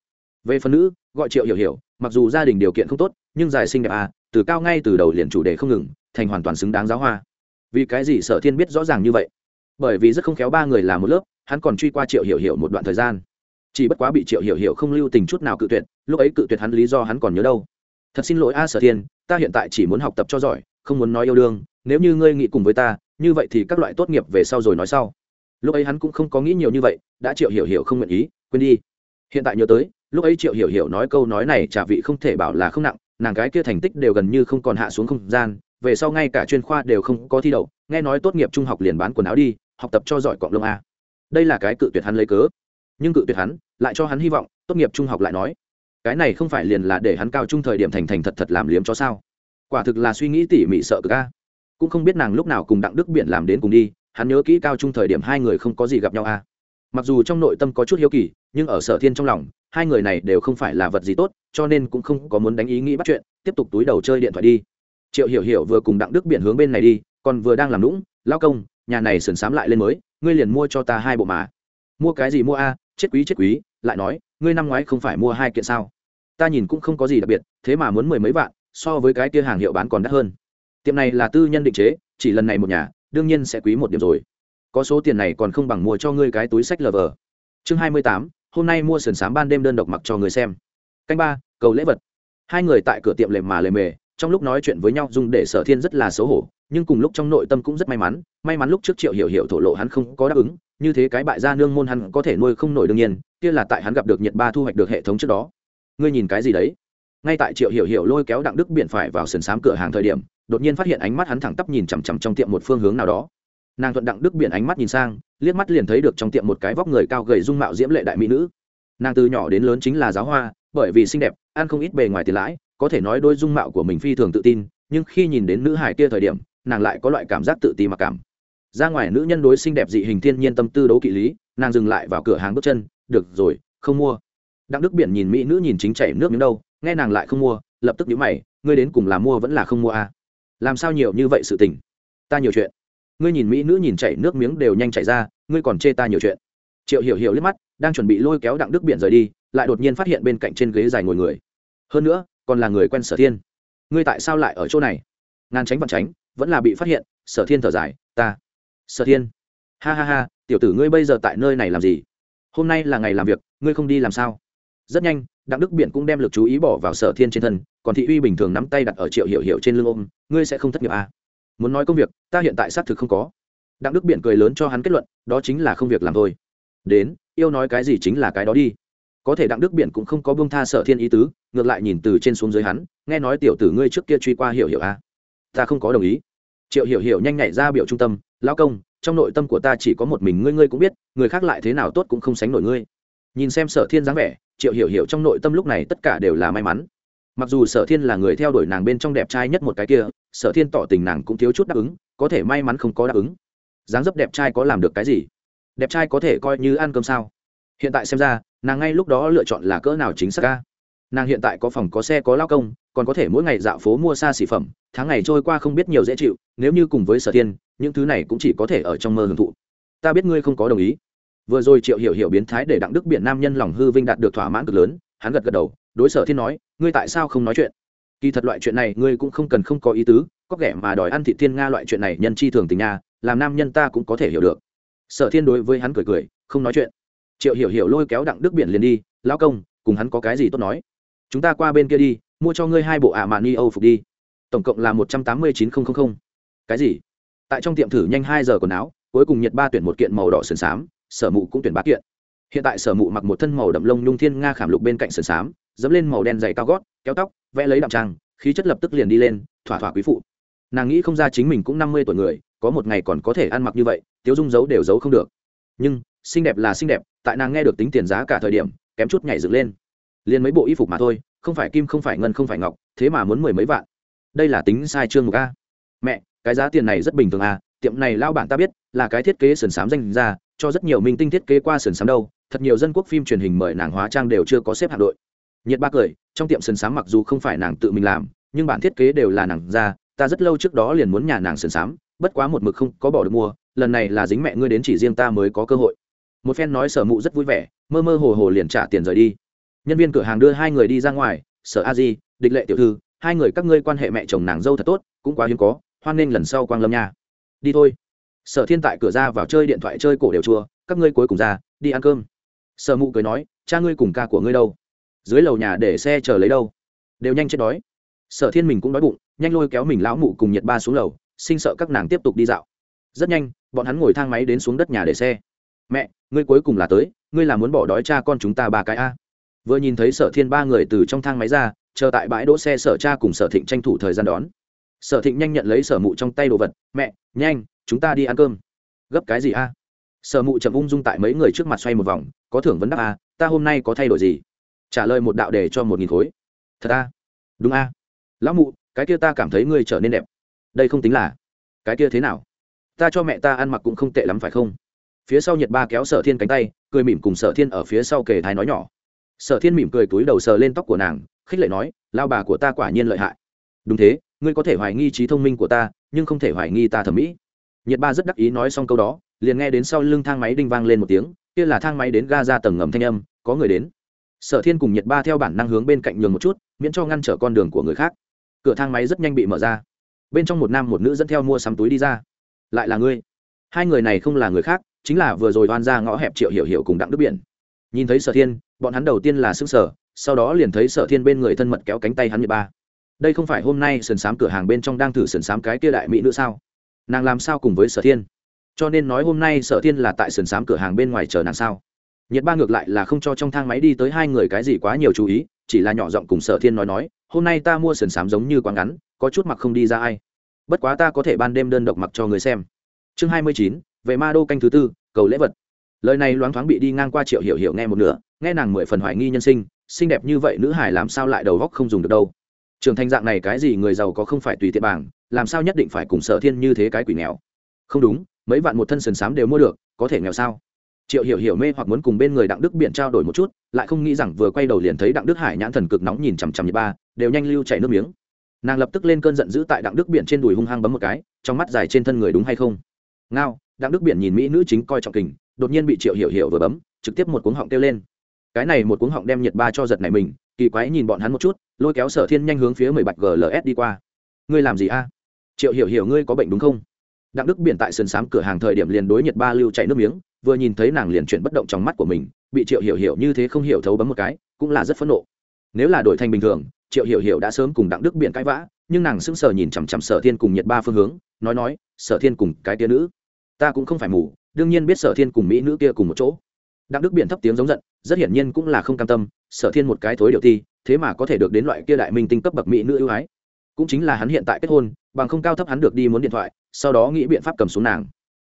Về phần nữ, gọi triệu hiểu hiểu, mặc dù gia đình điều kiện không tốt, nhưng dài sinh đẹp à từ cao ngay từ đầu liền chủ đề không ngừng, thành hoàn toàn xứng đáng giáo hoa. Vì cái gì sở thiên biết rõ ràng như vậy? Bởi vì rất không khéo ba người là một lớp, hắn còn truy qua triệu hiểu hiểu một đoạn thời gian. Chỉ bất quá bị triệu hiểu hiểu không lưu tình chút nào cự tuyệt, lúc ấy cự tuyệt hắn lý do hắn còn nhớ đâu. Thật xin lỗi a, sở thiên, ta hiện tại chỉ muốn học tập cho giỏi, không muốn nói yêu đương, nếu như ngươi nghĩ cùng với ta, như vậy thì các loại tốt nghiệp về sau rồi nói sau lúc ấy hắn cũng không có nghĩ nhiều như vậy, đã triệu hiểu hiểu không nguyện ý, quên đi. Hiện tại nhớ tới, lúc ấy triệu hiểu hiểu nói câu nói này trả vị không thể bảo là không nặng, nàng cái kia thành tích đều gần như không còn hạ xuống không gian, về sau ngay cả chuyên khoa đều không có thi đậu, nghe nói tốt nghiệp trung học liền bán quần áo đi, học tập cho giỏi cọng lông a. Đây là cái cự tuyệt hắn lấy cớ. Nhưng cự tuyệt hắn, lại cho hắn hy vọng, tốt nghiệp trung học lại nói, cái này không phải liền là để hắn cao trung thời điểm thành thành thật thật làm liếm cho sao? Quả thực là suy nghĩ tỉ mỉ sợ cực a. Cũng không biết nàng lúc nào cùng đặng đức biển làm đến cùng đi hắn nhớ kỹ cao trung thời điểm hai người không có gì gặp nhau a mặc dù trong nội tâm có chút hiếu kỳ, nhưng ở sở thiên trong lòng, hai người này đều không phải là vật gì tốt, cho nên cũng không có muốn đánh ý nghĩ bắt chuyện, tiếp tục túi đầu chơi điện thoại đi. Triệu hiểu hiểu vừa cùng đặng đức biển hướng bên này đi, còn vừa đang làm lũng lao công, nhà này sườn sám lại lên mới, ngươi liền mua cho ta hai bộ mà. Mua cái gì mua a? Chết quý chết quý, lại nói, ngươi năm ngoái không phải mua hai kiện sao? Ta nhìn cũng không có gì đặc biệt, thế mà muốn mười mấy vạn, so với cái kia hàng hiệu bán còn đắt hơn. Tiệm này là tư nhân định chế, chỉ lần này một nhà đương nhiên sẽ quý một điểm rồi. Có số tiền này còn không bằng mua cho ngươi cái túi sách lờ vờ. Chương hai mươi tám, hôm nay mua sườn sám ban đêm đơn độc mặc cho người xem. Canh ba, cầu lễ vật. Hai người tại cửa tiệm lề mà lề mề, trong lúc nói chuyện với nhau dung để sở thiên rất là xấu hổ, nhưng cùng lúc trong nội tâm cũng rất may mắn may mắn lúc trước triệu hiểu hiểu thổ lộ hắn không có đáp ứng, như thế cái bại gia nương môn hắn có thể nuôi không nổi đương nhiên, kia là tại hắn gặp được nhiệt ba thu hoạch được hệ thống trước đó. Ngươi nhìn cái gì đấy? Ngay tại triệu hiểu hiểu lôi kéo đặng đức biện phải vào sườn sám cửa hàng thời điểm đột nhiên phát hiện ánh mắt hắn thẳng tắp nhìn chằm chằm trong tiệm một phương hướng nào đó. Nàng thuận đặng đức Biển ánh mắt nhìn sang, liếc mắt liền thấy được trong tiệm một cái vóc người cao gầy dung mạo diễm lệ đại mỹ nữ. Nàng từ nhỏ đến lớn chính là giáo hoa, bởi vì xinh đẹp, ăn không ít bề ngoài tiền lãi, có thể nói đôi dung mạo của mình phi thường tự tin, nhưng khi nhìn đến nữ hải kia thời điểm, nàng lại có loại cảm giác tự ti mặc cảm. Ra ngoài nữ nhân đối xinh đẹp dị hình thiên nhiên tâm tư đấu kỵ lý, nàng dừng lại vào cửa hàng bước chân, được rồi, không mua. Đặng đức biển nhìn mỹ nữ nhìn chính chảy nước miếng đâu, nghe nàng lại không mua, lập tức nhíu mày, ngươi đến cùng là mua vẫn là không mua à? Làm sao nhiều như vậy sự tình? Ta nhiều chuyện. Ngươi nhìn mỹ nữ nhìn chảy nước miếng đều nhanh chảy ra, ngươi còn chê ta nhiều chuyện. Triệu hiểu hiểu liếc mắt, đang chuẩn bị lôi kéo đặng đức biển rời đi, lại đột nhiên phát hiện bên cạnh trên ghế dài ngồi người. Hơn nữa, còn là người quen sở thiên. Ngươi tại sao lại ở chỗ này? Ngàn tránh vặn tránh, vẫn là bị phát hiện, sở thiên thở dài, ta. Sở thiên. Ha ha ha, tiểu tử ngươi bây giờ tại nơi này làm gì? Hôm nay là ngày làm việc, ngươi không đi làm sao? Rất nhanh, đặng đức biển cũng đem l ự c chú ý bỏ vào sở thiên trên thân còn thị uy bình thường nắm tay đặt ở triệu hiểu hiểu trên lưng ôm, ngươi sẽ không thất nghiệp à? muốn nói công việc, ta hiện tại xác thực không có. Đặng đức biện cười lớn cho hắn kết luận, đó chính là không việc làm thôi. Đến, yêu nói cái gì chính là cái đó đi. Có thể đặng đức biện cũng không có bông tha sở thiên ý tứ, ngược lại nhìn từ trên xuống dưới hắn, nghe nói tiểu tử ngươi trước kia truy qua hiểu hiểu à? ta không có đồng ý. Triệu hiểu hiểu nhanh nhảy ra biểu trung tâm lao công, trong nội tâm của ta chỉ có một mình ngươi ngươi cũng biết, người khác lại thế nào tốt cũng không sánh nổi ngươi. Nhìn xem sở thiên dáng vẻ, triệu hiểu hiểu trong nội tâm lúc này tất cả đều là may mắn mặc dù sở thiên là người theo đuổi nàng bên trong đẹp trai nhất một cái kia, sở thiên tỏ tình nàng cũng thiếu chút đáp ứng, có thể may mắn không có đáp ứng. Dáng dấp đẹp trai có làm được cái gì? Đẹp trai có thể coi như ăn cơm sao? Hiện tại xem ra, nàng ngay lúc đó lựa chọn là cỡ nào chính xác ca? Nàng hiện tại có phòng, có xe, có lao công, còn có thể mỗi ngày dạo phố mua xa xỉ phẩm, tháng ngày trôi qua không biết nhiều dễ chịu, nếu như cùng với sở thiên, những thứ này cũng chỉ có thể ở trong mơ hưởng thụ. Ta biết ngươi không có đồng ý. Vừa rồi triệu hiểu hiểu biến thái để đặng đức biển nam nhân lòng hư vinh đạt được thỏa mãn cực lớn, hắn gật gật đầu, đối sở thiên nói ngươi tại sao không nói chuyện? Kỳ thật loại chuyện này ngươi cũng không cần không có ý tứ, có ghẻ mà đòi ăn thị thiên nga loại chuyện này nhân chi thường tình nha, làm nam nhân ta cũng có thể hiểu được. Sở thiên đối với hắn cười cười, không nói chuyện. Triệu hiểu hiểu lôi kéo đặng đức biển liền đi lao công, cùng hắn có cái gì tốt nói? Chúng ta qua bên kia đi, mua cho ngươi hai bộ ả mạn ni âu phục đi. Tổng cộng là một trăm tám mươi chín nghìn cái gì? Tại trong tiệm thử nhanh hai giờ quần áo, cuối cùng nhiệt ba tuyển một kiện màu đỏ sườn xám, sở mụ cũng tuyển ba kiện. Hiện tại sở mụ mặc một thân màu đậm lông nhung thiên nga khảm lục bên cạnh sườn xám dẫm lên màu đen dày cao gót, kéo tóc, vẽ lấy đạm trang khí chất lập tức liền đi lên, thỏa thỏa quý phụ. Nàng nghĩ không ra chính mình cũng năm mươi tuổi người, có một ngày còn có thể ăn mặc như vậy, tiếu dung giấu đều giấu không được. Nhưng, xinh đẹp là xinh đẹp, tại nàng nghe được tính tiền giá cả thời điểm, kém chút nhảy dựng lên. Liền mấy bộ y phục mà thôi, không phải kim, không phải ngân, không phải ngọc, thế mà muốn mười mấy vạn. Đây là tính sai trương một a. Mẹ, cái giá tiền này rất bình thường à tiệm này lao bản ta biết, là cái thiết kế sườn xám danh ra cho rất nhiều minh tinh thiết kế qua sườn xám đâu, thật nhiều dân quốc phim truyền hình mời nàng hóa trang đều chưa có xếp hạng đội nhiệt ba cười trong tiệm sườn sám mặc dù không phải nàng tự mình làm nhưng bản thiết kế đều là nàng ra ta rất lâu trước đó liền muốn nhà nàng sườn sám, bất quá một mực không có bỏ được mua lần này là dính mẹ ngươi đến chỉ riêng ta mới có cơ hội. Một phen nói sở mụ rất vui vẻ mơ mơ hồ hồ liền trả tiền rời đi. Nhân viên cửa hàng đưa hai người đi ra ngoài sở a di địch lệ tiểu thư hai người các ngươi quan hệ mẹ chồng nàng dâu thật tốt cũng quá hiếm có hoan nghênh lần sau quang lâm nha. Đi thôi. Sở thiên tại cửa ra vào chơi điện thoại chơi cổ đều chua các ngươi cuối cùng ra đi ăn cơm. Sở mụ cười nói cha ngươi cùng ca của ngươi đâu? Dưới lầu nhà để xe chờ lấy đâu? Đều nhanh chết đói. Sở thiên mình cũng đói bụng, nhanh lôi kéo mình lão mụ cùng nhiệt ba xuống lầu, sinh sợ các nàng tiếp tục đi dạo. Rất nhanh, bọn hắn ngồi thang máy đến xuống đất nhà để xe. Mẹ, ngươi cuối cùng là tới, ngươi là muốn bỏ đói cha con chúng ta ba cái a? Vừa nhìn thấy sở thiên ba người từ trong thang máy ra, chờ tại bãi đỗ xe sở cha cùng sở thịnh tranh thủ thời gian đón. Sở thịnh nhanh nhận lấy sở mụ trong tay đồ vật, mẹ, nhanh, chúng ta đi ăn cơm. Gấp cái gì a? Sở mụ chậm ung dung tại mấy người trước mặt xoay một vòng, có thưởng vấn đáp a, ta hôm nay có thay đổi gì? Trả lời một đạo đề cho một nghìn khối. Thật a? Đúng a. Lão mụ, cái kia ta cảm thấy ngươi trở nên đẹp. Đây không tính là, cái kia thế nào? Ta cho mẹ ta ăn mặc cũng không tệ lắm phải không? Phía sau nhiệt ba kéo sở thiên cánh tay, cười mỉm cùng sở thiên ở phía sau kề thái nói nhỏ. Sở thiên mỉm cười túi đầu sờ lên tóc của nàng, khích lệ nói lao bà của ta quả nhiên lợi hại. Đúng thế, ngươi có thể hoài nghi trí thông minh của ta, nhưng không thể hoài nghi ta thẩm mỹ. Nhiệt ba rất đắc ý nói xong câu đó, liền nghe đến sau lưng thang máy đinh vang lên một tiếng, kia là thang máy đến ga ra tầng ngầm thanh âm, có người đến sở thiên cùng nhiệt ba theo bản năng hướng bên cạnh nhường một chút, miễn cho ngăn trở con đường của người khác. Cửa thang máy rất nhanh bị mở ra. Bên trong một nam một nữ dẫn theo mua sắm túi đi ra. Lại là ngươi? Hai người này không là người khác, chính là vừa rồi oan ra ngõ hẹp triệu hiểu hiểu cùng đặng đức biển. Nhìn thấy sở thiên, bọn hắn đầu tiên là xương sở sau đó liền thấy sở thiên bên người thân mật kéo cánh tay hắn nhiệt ba. Đây không phải hôm nay sườn s á m cửa hàng bên trong đang thử sườn s á m cái kia đại mỹ nữ sao? Nàng làm sao cùng với sở thiên? Cho nên nói hôm nay sở thiên là tại sườn s á m cửa hàng bên ngoài chờ nàng sao? Nhiệt ba ngược lại là không cho trong thang máy đi tới hai người cái gì quá nhiều chú ý, chỉ là nhỏ giọng cùng sở thiên nói nói, hôm nay ta mua sườn s á m giống như quá ngắn, có chút mặc không đi ra ai. Bất quá ta có thể ban đêm đơn độc mặc cho người xem. Chương hai mươi chín về ma đô canh thứ tư, cầu lễ vật. Lời này loáng thoáng bị đi ngang qua triệu hiểu hiểu nghe một nửa, nghe nàng mười phần hoài nghi nhân sinh, xinh đẹp như vậy nữ hải làm sao lại đầu góc không dùng được đâu. Trường thành dạng này cái gì người giàu có không phải tùy tiện bảng, làm sao nhất định phải cùng sở thiên như thế cái quỷ nghèo. Không đúng, mấy vạn một thân sườn xám đều mua được, có thể nghèo sao? Triệu hiểu hiểu mê hoặc muốn cùng bên người đặng đức Biển trao đổi một chút, lại không nghĩ rằng vừa quay đầu liền thấy đặng đức hải nhãn thần cực nóng nhìn chằm chằm như ba, đều nhanh lưu chảy nước miếng. Nàng lập tức lên cơn giận dữ tại đặng đức Biển trên đùi hung hăng bấm một cái, trong mắt dài trên thân người đúng hay không? Ngao, đặng đức Biển nhìn mỹ nữ chính coi trọng kình, đột nhiên bị triệu hiểu hiểu vừa bấm, trực tiếp một cuống họng kêu lên. Cái này một cuống họng đem nhiệt ba cho giật này mình, kỳ quái nhìn bọn hắn một chút, lôi kéo sở thiên nhanh hướng phía mười bạch gls đi qua. Ngươi làm gì a? Triệu hiểu hiểu, ngươi có bệnh đúng không? Đặng đức biển tại sườn s cửa hàng thời điểm liền đối nhiệt ba lưu chạy nước miếng vừa nhìn thấy nàng liền chuyển bất động trong mắt của mình, bị triệu hiểu hiểu như thế không hiểu thấu bấm một cái, cũng là rất phẫn nộ. Nếu là đổi thành bình thường, triệu hiểu hiểu đã sớm cùng đặng đức biển cãi vã, nhưng nàng sững sờ nhìn chằm chằm sở thiên cùng nhiệt ba phương hướng, nói nói, sở thiên cùng cái tia nữ, ta cũng không phải mù, đương nhiên biết sở thiên cùng mỹ nữ kia cùng một chỗ. Đặng đức biển thấp tiếng giống giận, rất hiển nhiên cũng là không cam tâm, sở thiên một cái thối điều ti thế mà có thể được đến loại kia đại minh tinh cấp bậc mỹ nữ ưu ái. Cũng chính là hắn hiện tại kết hôn, bằng không cao thấp hắn được đi muốn điện thoại, sau đó nghĩ biện pháp cầm xuống nàng.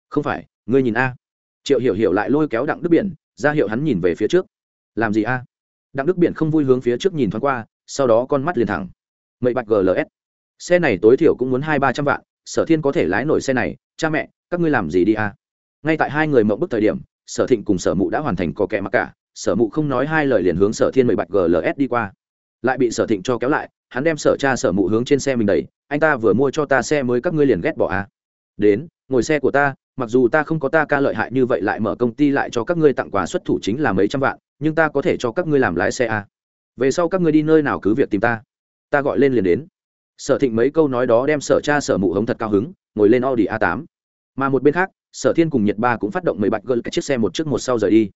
Không phải, ngươi nhìn a triệu hiểu hiểu lại lôi kéo đặng đức biển, ra hiệu hắn nhìn về phía trước. Làm gì a? Đặng đức biển không vui hướng phía trước nhìn thoáng qua, sau đó con mắt liền thẳng. Mậy bạch gls xe này tối thiểu cũng muốn hai ba trăm vạn, sở thiên có thể lái nổi xe này. Cha mẹ, các ngươi làm gì đi a? Ngay tại hai người mộng bức thời điểm, sở thịnh cùng sở mụ đã hoàn thành có kẻ mặc cả. Sở mụ không nói hai lời liền hướng sở thiên mười bạch gls đi qua. Lại bị sở thịnh cho kéo lại, hắn đem sở cha sở mụ hướng trên xe mình đầy anh ta vừa mua cho ta xe mới các ngươi liền ghét bỏ à. đến ngồi xe của ta, mặc dù ta không có ta ca lợi hại như vậy lại mở công ty lại cho các ngươi tặng quà xuất thủ chính là mấy trăm vạn, nhưng ta có thể cho các ngươi làm lái xe à. về sau các ngươi đi nơi nào cứ việc tìm ta. Ta gọi lên liền đến. Sở thịnh mấy câu nói đó đem sở cha sở mụ hống thật cao hứng, ngồi lên audi a 8 mà một bên khác, sở thiên cùng nhật ba cũng phát động mười bạch gl cái chiếc xe một trước một sau rời đi.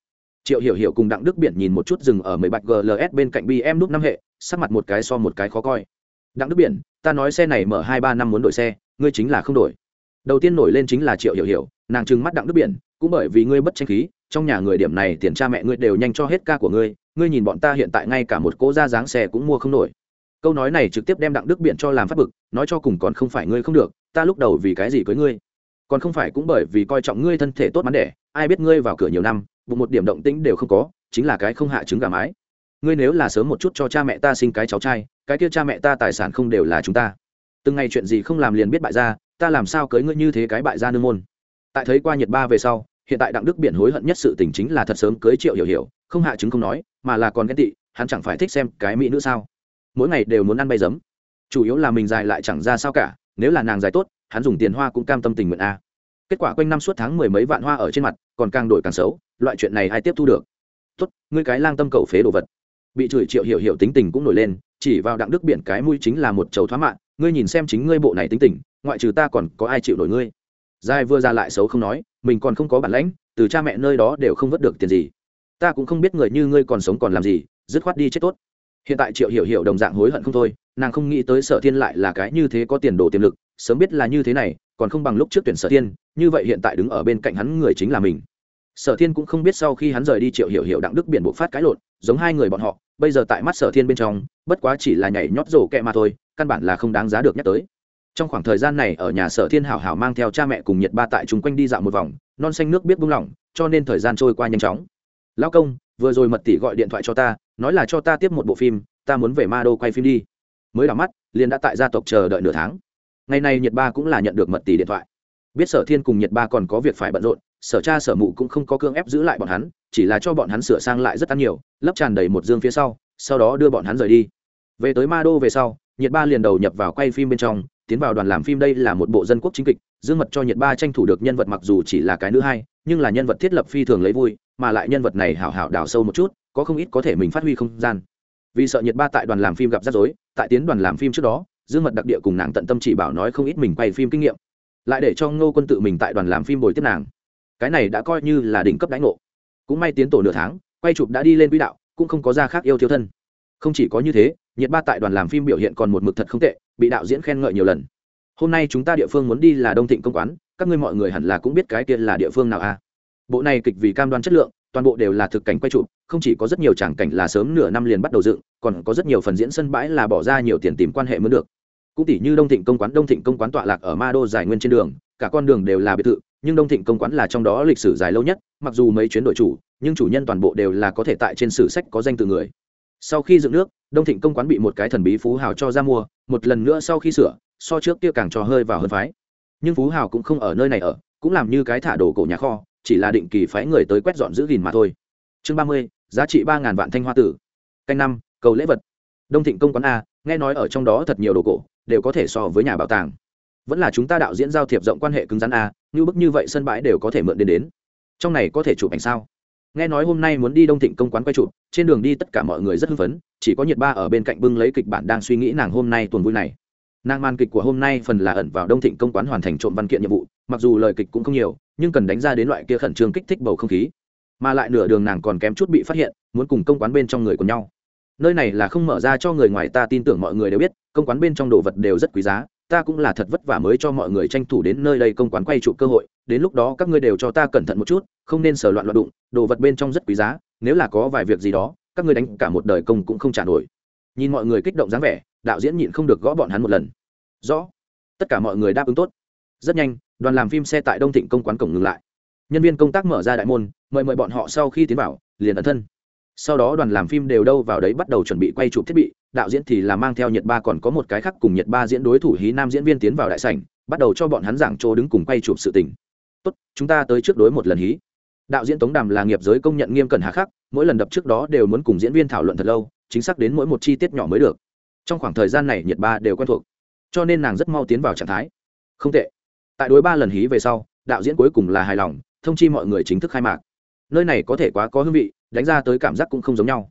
Triệu hiểu hiểu cùng đặng đức biển nhìn một chút dừng ở mười bạch gls bên cạnh bm núp năm hệ, sắc mặt một cái so một cái khó coi. Đặng đức biển, ta nói xe này mở hai ba năm muốn đổi xe, ngươi chính là không đổi đầu tiên nổi lên chính là triệu hiểu hiểu, nàng trừng mắt đặng đức biển, cũng bởi vì ngươi bất tranh khí, trong nhà người điểm này tiền cha mẹ ngươi đều nhanh cho hết ca của ngươi ngươi nhìn bọn ta hiện tại ngay cả một cỗ da dáng xe cũng mua không nổi. Câu nói này trực tiếp đem đặng đức biển cho làm phát bực, nói cho cùng còn không phải ngươi không được, ta lúc đầu vì cái gì cưới ngươi? Còn không phải cũng bởi vì coi trọng ngươi thân thể tốt mắn đẻ, ai biết ngươi vào cửa nhiều năm, bụng một điểm động tĩnh đều không có, chính là cái không hạ trứng gà mái. Ngươi nếu là sớm một chút cho cha mẹ ta sinh cái cháu trai, cái kia cha mẹ ta tài sản không đều là chúng ta. Từng ngày chuyện gì không làm liền biết bại gia ta làm sao cưới ngươi như thế cái bại gia nương môn? Tại thấy qua nhiệt ba về sau, hiện tại đặng đức biển hối hận nhất sự tình chính là thật sớm cưới triệu hiểu hiểu, không hạ chứng không nói, mà là còn ghen tị, hắn chẳng phải thích xem cái mỹ nữ sao? Mỗi ngày đều muốn ăn bay giấm. Chủ yếu là mình dài lại chẳng ra sao cả, nếu là nàng dài tốt, hắn dùng tiền hoa cũng cam tâm tình nguyện a. Kết quả quanh năm suốt tháng mười mấy vạn hoa ở trên mặt, còn càng đổi càng xấu, loại chuyện này ai tiếp thu được? Tốt, ngươi cái lang tâm cầu phế đồ vật. Bị chửi triệu hiểu hiểu tính tình cũng nổi lên, chỉ vào đặng đức biển cái mũi chính là một chầu thoá mạng, ngươi nhìn xem chính ngươi bộ này tính tình ngoại trừ ta còn có ai chịu nổi ngươi? Giai vừa ra lại xấu không nói, mình còn không có bản lãnh, từ cha mẹ nơi đó đều không vớt được tiền gì. Ta cũng không biết người như ngươi còn sống còn làm gì, dứt khoát đi chết tốt. Hiện tại triệu hiểu hiểu đồng dạng hối hận không thôi, nàng không nghĩ tới sở thiên lại là cái như thế có tiền đồ tiềm lực, sớm biết là như thế này, còn không bằng lúc trước tuyển sở thiên, như vậy hiện tại đứng ở bên cạnh hắn người chính là mình. Sở thiên cũng không biết sau khi hắn rời đi triệu hiểu hiểu đặng đức biển bộ phát cái lộn, giống hai người bọn họ, bây giờ tại mắt sở thiên bên trong, bất quá chỉ là nhảy nhót rổ kẹ mà thôi, căn bản là không đáng giá được nhắc tới trong khoảng thời gian này ở nhà sở thiên hảo hảo mang theo cha mẹ cùng nhiệt ba tại chung quanh đi dạo một vòng, non xanh nước biết buông lỏng, cho nên thời gian trôi qua nhanh chóng. Lão công, vừa rồi mật tỷ gọi điện thoại cho ta, nói là cho ta tiếp một bộ phim, ta muốn về ma đô quay phim đi. Mới đảo mắt, liền đã tại gia tộc chờ đợi nửa tháng. Ngày nay nhiệt ba cũng là nhận được mật tỷ điện thoại. Biết sở thiên cùng nhiệt ba còn có việc phải bận rộn, sở cha sở mụ cũng không có cương ép giữ lại bọn hắn, chỉ là cho bọn hắn sửa sang lại rất ăn nhiều, lấp tràn đầy một dương phía sau sau đó đưa bọn hắn rời đi. Về tới ma đô về sau nhiệt ba liền đầu nhập vào quay phim bên trong tiến vào đoàn làm phim đây là một bộ dân quốc chính kịch, dương mật cho nhiệt ba tranh thủ được nhân vật mặc dù chỉ là cái nữ hai, nhưng là nhân vật thiết lập phi thường lấy vui, mà lại nhân vật này hảo hảo đào sâu một chút, có không ít có thể mình phát huy không gian. Vì sợ nhiệt ba tại đoàn làm phim gặp rắc rối, tại tiến đoàn làm phim trước đó, dương mật đặc địa cùng nàng tận tâm chỉ bảo nói không ít mình quay phim kinh nghiệm, lại để cho ngô quân tự mình tại đoàn làm phim bồi tiếp nàng. Cái này đã coi như là đỉnh cấp đánh ngộ. Cũng may tiến tổ nửa tháng, quay chụp đã đi lên quỹ đạo, cũng không có ra khác yêu thiếu thân. Không chỉ có như thế nhiệt ba tại đoàn làm phim biểu hiện còn một mực thật không tệ, bị đạo diễn khen ngợi nhiều lần. Hôm nay chúng ta địa phương muốn đi là đông thịnh công quán, các ngươi mọi người hẳn là cũng biết cái kia là địa phương nào a à? bộ này kịch vì cam đoan chất lượng, toàn bộ đều là thực cảnh quay chụp, không chỉ có rất nhiều tràng cảnh là sớm nửa năm liền bắt đầu dựng, còn có rất nhiều phần diễn sân bãi là bỏ ra nhiều tiền tìm quan hệ mới được. Cũng tỷ như đông thịnh công quán, đông thịnh công quán tọa lạc ở ma đô giải nguyên trên đường, cả con đường đều là biệt thự, nhưng đông thịnh công quán là trong đó lịch sử dài lâu nhất, mặc dù mấy chuyến đội chủ, nhưng chủ nhân toàn bộ đều là có thể tại trên sử sách có danh từ người sau khi dựng nước, đông thịnh công quán bị một cái thần bí phú hào cho ra mua, một lần nữa sau khi sửa, so trước kia càng cho hơi vào hơn phái. Nhưng phú hào cũng không ở nơi này ở, cũng làm như cái thả đồ cổ nhà kho, chỉ là định kỳ phái người tới quét dọn giữ gìn mà thôi. Chương ba mươi, giá trị ba ngàn vạn thanh hoa tử. Canh năm, cầu lễ vật. Đông thịnh công quán a, nghe nói ở trong đó thật nhiều đồ cổ, đều có thể so với nhà bảo tàng. Vẫn là chúng ta đạo diễn giao thiệp rộng quan hệ cứng rắn a, như bức như vậy sân bãi đều có thể mượn đến đến. Trong này có thể chụp ảnh sao? Nghe nói hôm nay muốn đi đông thịnh công quán quay chụp, trên đường đi tất cả mọi người rất hưng phấn, chỉ có nhiệt ba ở bên cạnh bưng lấy kịch bản đang suy nghĩ nàng hôm nay tuần vui này. Nàng màn kịch của hôm nay phần là ẩn vào đông thịnh công quán hoàn thành trộm văn kiện nhiệm vụ, mặc dù lời kịch cũng không nhiều, nhưng cần đánh ra đến loại kia khẩn trương kích thích bầu không khí. Mà lại nửa đường nàng còn kém chút bị phát hiện, muốn cùng công quán bên trong người của nhau. Nơi này là không mở ra cho người ngoài ta tin tưởng mọi người đều biết, công quán bên trong đồ vật đều rất quý giá ta cũng là thật vất vả mới cho mọi người tranh thủ đến nơi đây công quán quay trụ cơ hội, đến lúc đó các ngươi đều cho ta cẩn thận một chút, không nên sờ loạn loạn đụng, đồ vật bên trong rất quý giá, nếu là có vài việc gì đó, các ngươi đánh cả một đời công cũng không trả nổi. Nhìn mọi người kích động dáng vẻ, đạo diễn nhịn không được gõ bọn hắn một lần. Rõ. Tất cả mọi người đáp ứng tốt. Rất nhanh, đoàn làm phim xe tại đông thịnh công quán cổng ngừng lại. Nhân viên công tác mở ra đại môn, mời mời bọn họ sau khi tiến vào, liền ẩn thân sau đó đoàn làm phim đều đâu vào đấy bắt đầu chuẩn bị quay chụp thiết bị, đạo diễn thì là mang theo nhiệt ba còn có một cái khác cùng nhiệt ba diễn đối thủ hí nam diễn viên tiến vào đại sảnh, bắt đầu cho bọn hắn giảng chỗ đứng cùng quay chụp sự tình. Tốt, chúng ta tới trước đối một lần hí. Đạo diễn tống đàm là nghiệp giới công nhận nghiêm cẩn hà khắc, mỗi lần đập trước đó đều muốn cùng diễn viên thảo luận thật lâu, chính xác đến mỗi một chi tiết nhỏ mới được. Trong khoảng thời gian này nhiệt ba đều quen thuộc, cho nên nàng rất mau tiến vào trạng thái. Không tệ. Tại đối ba lần hí về sau, đạo diễn cuối cùng là hài lòng, thông chi mọi người chính thức khai mạc nơi này có thể quá có hương vị, đánh ra tới cảm giác cũng không giống nhau.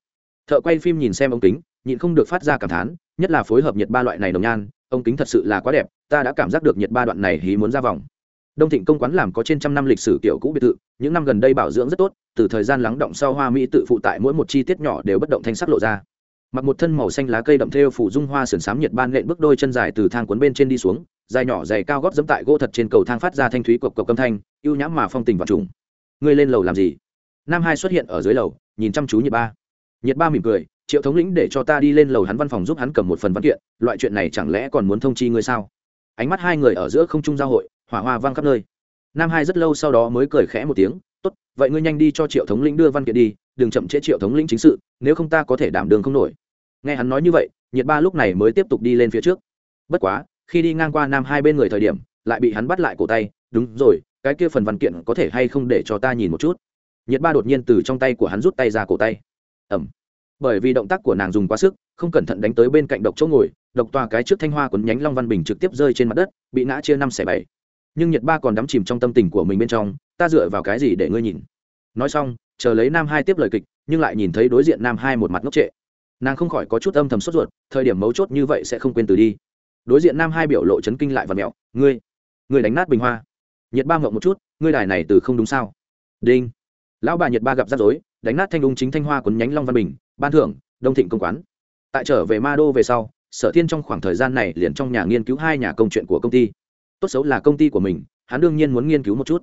Thợ quay phim nhìn xem ống kính, nhịn không được phát ra cảm thán, nhất là phối hợp nhiệt ba loại này đồng nhan, ống kính thật sự là quá đẹp, ta đã cảm giác được nhiệt ba đoạn này hí muốn ra vòng. Đông thịnh công quán làm có trên trăm năm lịch sử kiểu cũ biệt thự, những năm gần đây bảo dưỡng rất tốt, từ thời gian lắng động sau hoa mỹ tự phụ tại mỗi một chi tiết nhỏ đều bất động thanh sắc lộ ra. Mặc một thân màu xanh lá cây đậm thêu phủ dung hoa sườn xám nhiệt ban lện bước đôi chân dài từ thang cuốn bên trên đi xuống, dài nhỏ dày cao gót dẫm tại gỗ thật trên cầu thang phát ra thanh thúy cộc cộc âm thanh, ưu nhãm mà phong tình và trùng. Ngươi lên lầu làm gì? Nam hai xuất hiện ở dưới lầu, nhìn chăm chú nhiệt ba. Nhiệt ba mỉm cười, triệu thống lĩnh để cho ta đi lên lầu hắn văn phòng giúp hắn cầm một phần văn kiện, loại chuyện này chẳng lẽ còn muốn thông chi ngươi sao? Ánh mắt hai người ở giữa không trung giao hội, hỏa hoa vang khắp nơi. Nam hai rất lâu sau đó mới cười khẽ một tiếng, tốt, vậy ngươi nhanh đi cho triệu thống lĩnh đưa văn kiện đi, đừng chậm trễ triệu thống lĩnh chính sự, nếu không ta có thể đảm đường không nổi. Nghe hắn nói như vậy nhiệt ba lúc này mới tiếp tục đi lên phía trước. Bất quá, khi đi ngang qua nam hai bên người thời điểm, lại bị hắn bắt lại cổ tay, đúng rồi, cái kia phần văn kiện có thể hay không để cho ta nhìn một chút? Nhiệt ba đột nhiên từ trong tay của hắn rút tay ra cổ tay. Ẩm. Bởi vì động tác của nàng dùng quá sức, không cẩn thận đánh tới bên cạnh độc chỗ ngồi, độc tòa cái trước thanh hoa quấn nhánh long văn bình trực tiếp rơi trên mặt đất, bị ngã chia năm xẻ bảy. Nhưng nhiệt ba còn đắm chìm trong tâm tình của mình bên trong, ta dựa vào cái gì để ngươi nhìn? Nói xong, chờ lấy nam hai tiếp lời kịch, nhưng lại nhìn thấy đối diện nam hai một mặt ngốc trệ. Nàng không khỏi có chút âm thầm sốt ruột, thời điểm mấu chốt như vậy sẽ không quên từ đi. Đối diện nam hai biểu lộ chấn kinh lại và mẹo, ngươi ngươi đánh nát bình hoa. Nhiệt ba ngậm một chút, ngươi đài này từ không đúng sao? Đinh lão bà nhiệt ba gặp rắc rối, đánh nát thanh ung chính thanh hoa quấn nhánh long văn bình, ban thưởng, đông thịnh công quán. Tại trở về ma đô về sau, sở thiên trong khoảng thời gian này liền trong nhà nghiên cứu hai nhà công chuyện của công ty. Tốt xấu là công ty của mình, hắn đương nhiên muốn nghiên cứu một chút.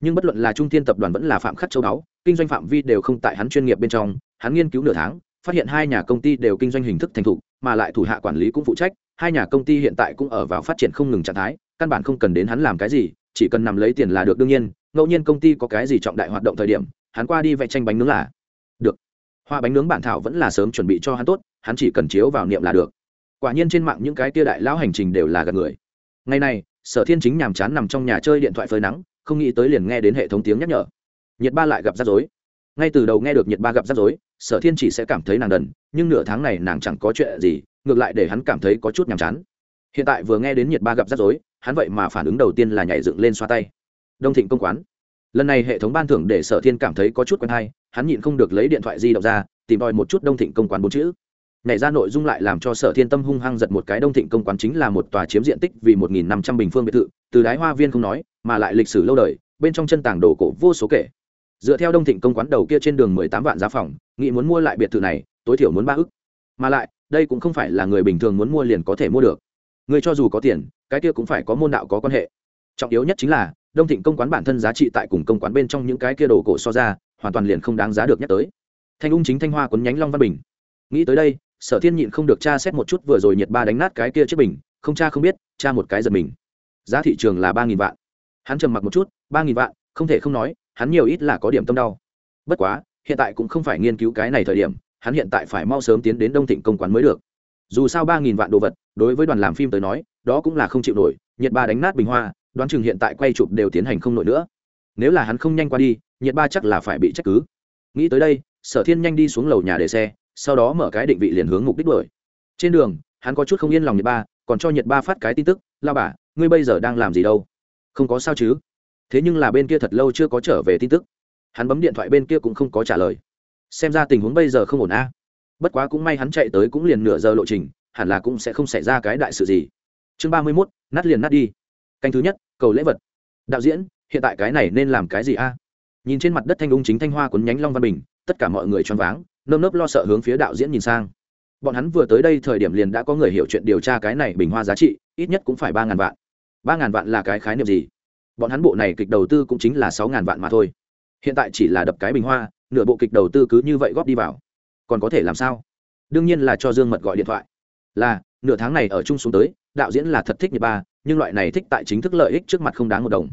Nhưng bất luận là trung thiên tập đoàn vẫn là phạm khắc châu đáo kinh doanh phạm vi đều không tại hắn chuyên nghiệp bên trong. Hắn nghiên cứu nửa tháng, phát hiện hai nhà công ty đều kinh doanh hình thức thành thục, mà lại thủ hạ quản lý cũng phụ trách. Hai nhà công ty hiện tại cũng ở vào phát triển không ngừng trạng thái, căn bản không cần đến hắn làm cái gì, chỉ cần nằm lấy tiền là được đương nhiên. Ngẫu nhiên công ty có cái gì trọng đại hoạt động thời điểm hắn qua đi vẽ tranh bánh nướng là được. Hoa bánh nướng bản thảo vẫn là sớm chuẩn bị cho hắn tốt, hắn chỉ cần chiếu vào niệm là được. Quả nhiên trên mạng những cái tia đại lão hành trình đều là gần người. Ngày này sở thiên chính nhàm chán nằm trong nhà chơi điện thoại phơi nắng, không nghĩ tới liền nghe đến hệ thống tiếng nhắc nhở. Nhiệt ba lại gặp rắc rối. Ngay từ đầu nghe được nhiệt ba gặp rắc rối, sở thiên chỉ sẽ cảm thấy nàng đần, nhưng nửa tháng này nàng chẳng có chuyện gì, ngược lại để hắn cảm thấy có chút nhàm chán. Hiện tại vừa nghe đến nhiệt ba gặp rắc rối, hắn vậy mà phản ứng đầu tiên là nhảy dựng lên xoa tay. Đông thịnh công quán lần này hệ thống ban thưởng để sở thiên cảm thấy có chút quen hay, hắn nhịn không được lấy điện thoại di động ra, tìm đòi một chút đông thịnh công quán bốn chữ. Nhảy ra nội dung lại làm cho sở thiên tâm hung hăng giật một cái đông thịnh công quán chính là một tòa chiếm diện tích vì một nghìn năm trăm bình phương biệt thự, từ đái hoa viên không nói, mà lại lịch sử lâu đời, bên trong chân tảng đồ cổ vô số kể. Dựa theo đông thịnh công quán đầu kia trên đường mười tám vạn giá phòng nghị muốn mua lại biệt thự này, tối thiểu muốn ba ức. Mà lại, đây cũng không phải là người bình thường muốn mua liền có thể mua được. Người cho dù có tiền, cái kia cũng phải có môn đạo có quan hệ. Trọng yếu nhất chính là đông thịnh công quán bản thân giá trị tại cùng công quán bên trong những cái kia đồ cổ so ra, hoàn toàn liền không đáng giá được nhắc tới. Thanh ung chính thanh hoa quấn nhánh long văn bình. Nghĩ tới đây, sở thiên nhịn không được cha xét một chút vừa rồi nhiệt ba đánh nát cái kia chiếc bình, không cha không biết cha một cái giật mình. Giá thị trường là ba nghìn vạn. Hắn trầm mặc một chút, ba nghìn vạn, không thể không nói, hắn nhiều ít là có điểm tâm đau. Bất quá, hiện tại cũng không phải nghiên cứu cái này thời điểm, hắn hiện tại phải mau sớm tiến đến đông thịnh công quán mới được. Dù sao ba nghìn vạn đồ vật, đối với đoàn làm phim tới nói, đó cũng là không chịu nổi nhiệt ba đánh nát bình hoa đoán chừng hiện tại quay chụp đều tiến hành không nổi nữa. Nếu là hắn không nhanh qua đi, nhiệt ba chắc là phải bị trách cứ. Nghĩ tới đây, sở thiên nhanh đi xuống lầu nhà để xe, sau đó mở cái định vị liền hướng mục đích đuổi. Trên đường, hắn có chút không yên lòng nhiệt ba, còn cho nhiệt ba phát cái tin tức, lao bà, ngươi bây giờ đang làm gì đâu? Không có sao chứ. Thế nhưng là bên kia thật lâu chưa có trở về tin tức. Hắn bấm điện thoại bên kia cũng không có trả lời. Xem ra tình huống bây giờ không ổn a. Bất quá cũng may hắn chạy tới cũng liền nửa giờ lộ trình, hẳn là cũng sẽ không xảy ra cái đại sự gì. Chương ba mươi mốt, nát liền nát đi canh thứ nhất, cầu lễ vật. Đạo diễn, hiện tại cái này nên làm cái gì a? Nhìn trên mặt đất thanh ung chính thanh hoa cuốn nhánh long văn bình, tất cả mọi người choáng váng, nơm nớp lo sợ hướng phía đạo diễn nhìn sang. Bọn hắn vừa tới đây thời điểm liền đã có người hiểu chuyện điều tra cái này bình hoa giá trị, ít nhất cũng phải ba ngàn vạn. Ba ngàn vạn là cái khái niệm gì? Bọn hắn bộ này kịch đầu tư cũng chính là sáu ngàn vạn mà thôi. Hiện tại chỉ là đập cái bình hoa, nửa bộ kịch đầu tư cứ như vậy góp đi vào. Còn có thể làm sao? Đương nhiên là cho dương mật gọi điện thoại. Là, nửa tháng này ở chung xuống tới, đạo diễn là thật thích nhật ba nhưng loại này thích tại chính thức lợi ích trước mặt không đáng một đồng.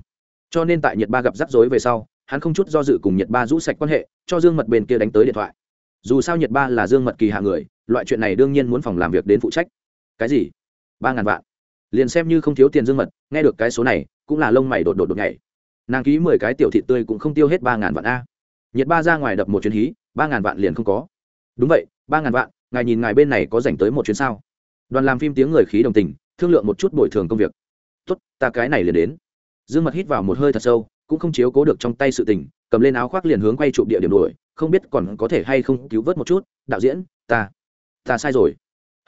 Cho nên tại nhiệt ba gặp rắc rối về sau, hắn không chút do dự cùng nhiệt ba rũ sạch quan hệ, cho dương mật bên kia đánh tới điện thoại. Dù sao nhiệt ba là dương mật kỳ hạ người, loại chuyện này đương nhiên muốn phòng làm việc đến phụ trách. Cái gì? Ba ngàn vạn. Liền xem như không thiếu tiền dương mật, nghe được cái số này, cũng là lông mày đột đột đột nhảy. Nàng ký mười cái tiểu thị tươi cũng không tiêu hết ba ngàn vạn a. Nhiệt ba ra ngoài đập một chuyến hí, ba ngàn vạn liền không có. Đúng vậy, ba ngàn vạn, ngài nhìn ngài bên này có dành tới một chuyến sao? Đoàn làm phim tiếng người khí đồng tình thương lượng một chút bồi thường công việc. Tốt, ta cái này liền đến. Dương mật hít vào một hơi thật sâu, cũng không chiếu cố được trong tay sự tình, cầm lên áo khoác liền hướng quay chụp địa điểm đuổi, không biết còn có thể hay không cứu vớt một chút, đạo diễn, ta ta sai rồi.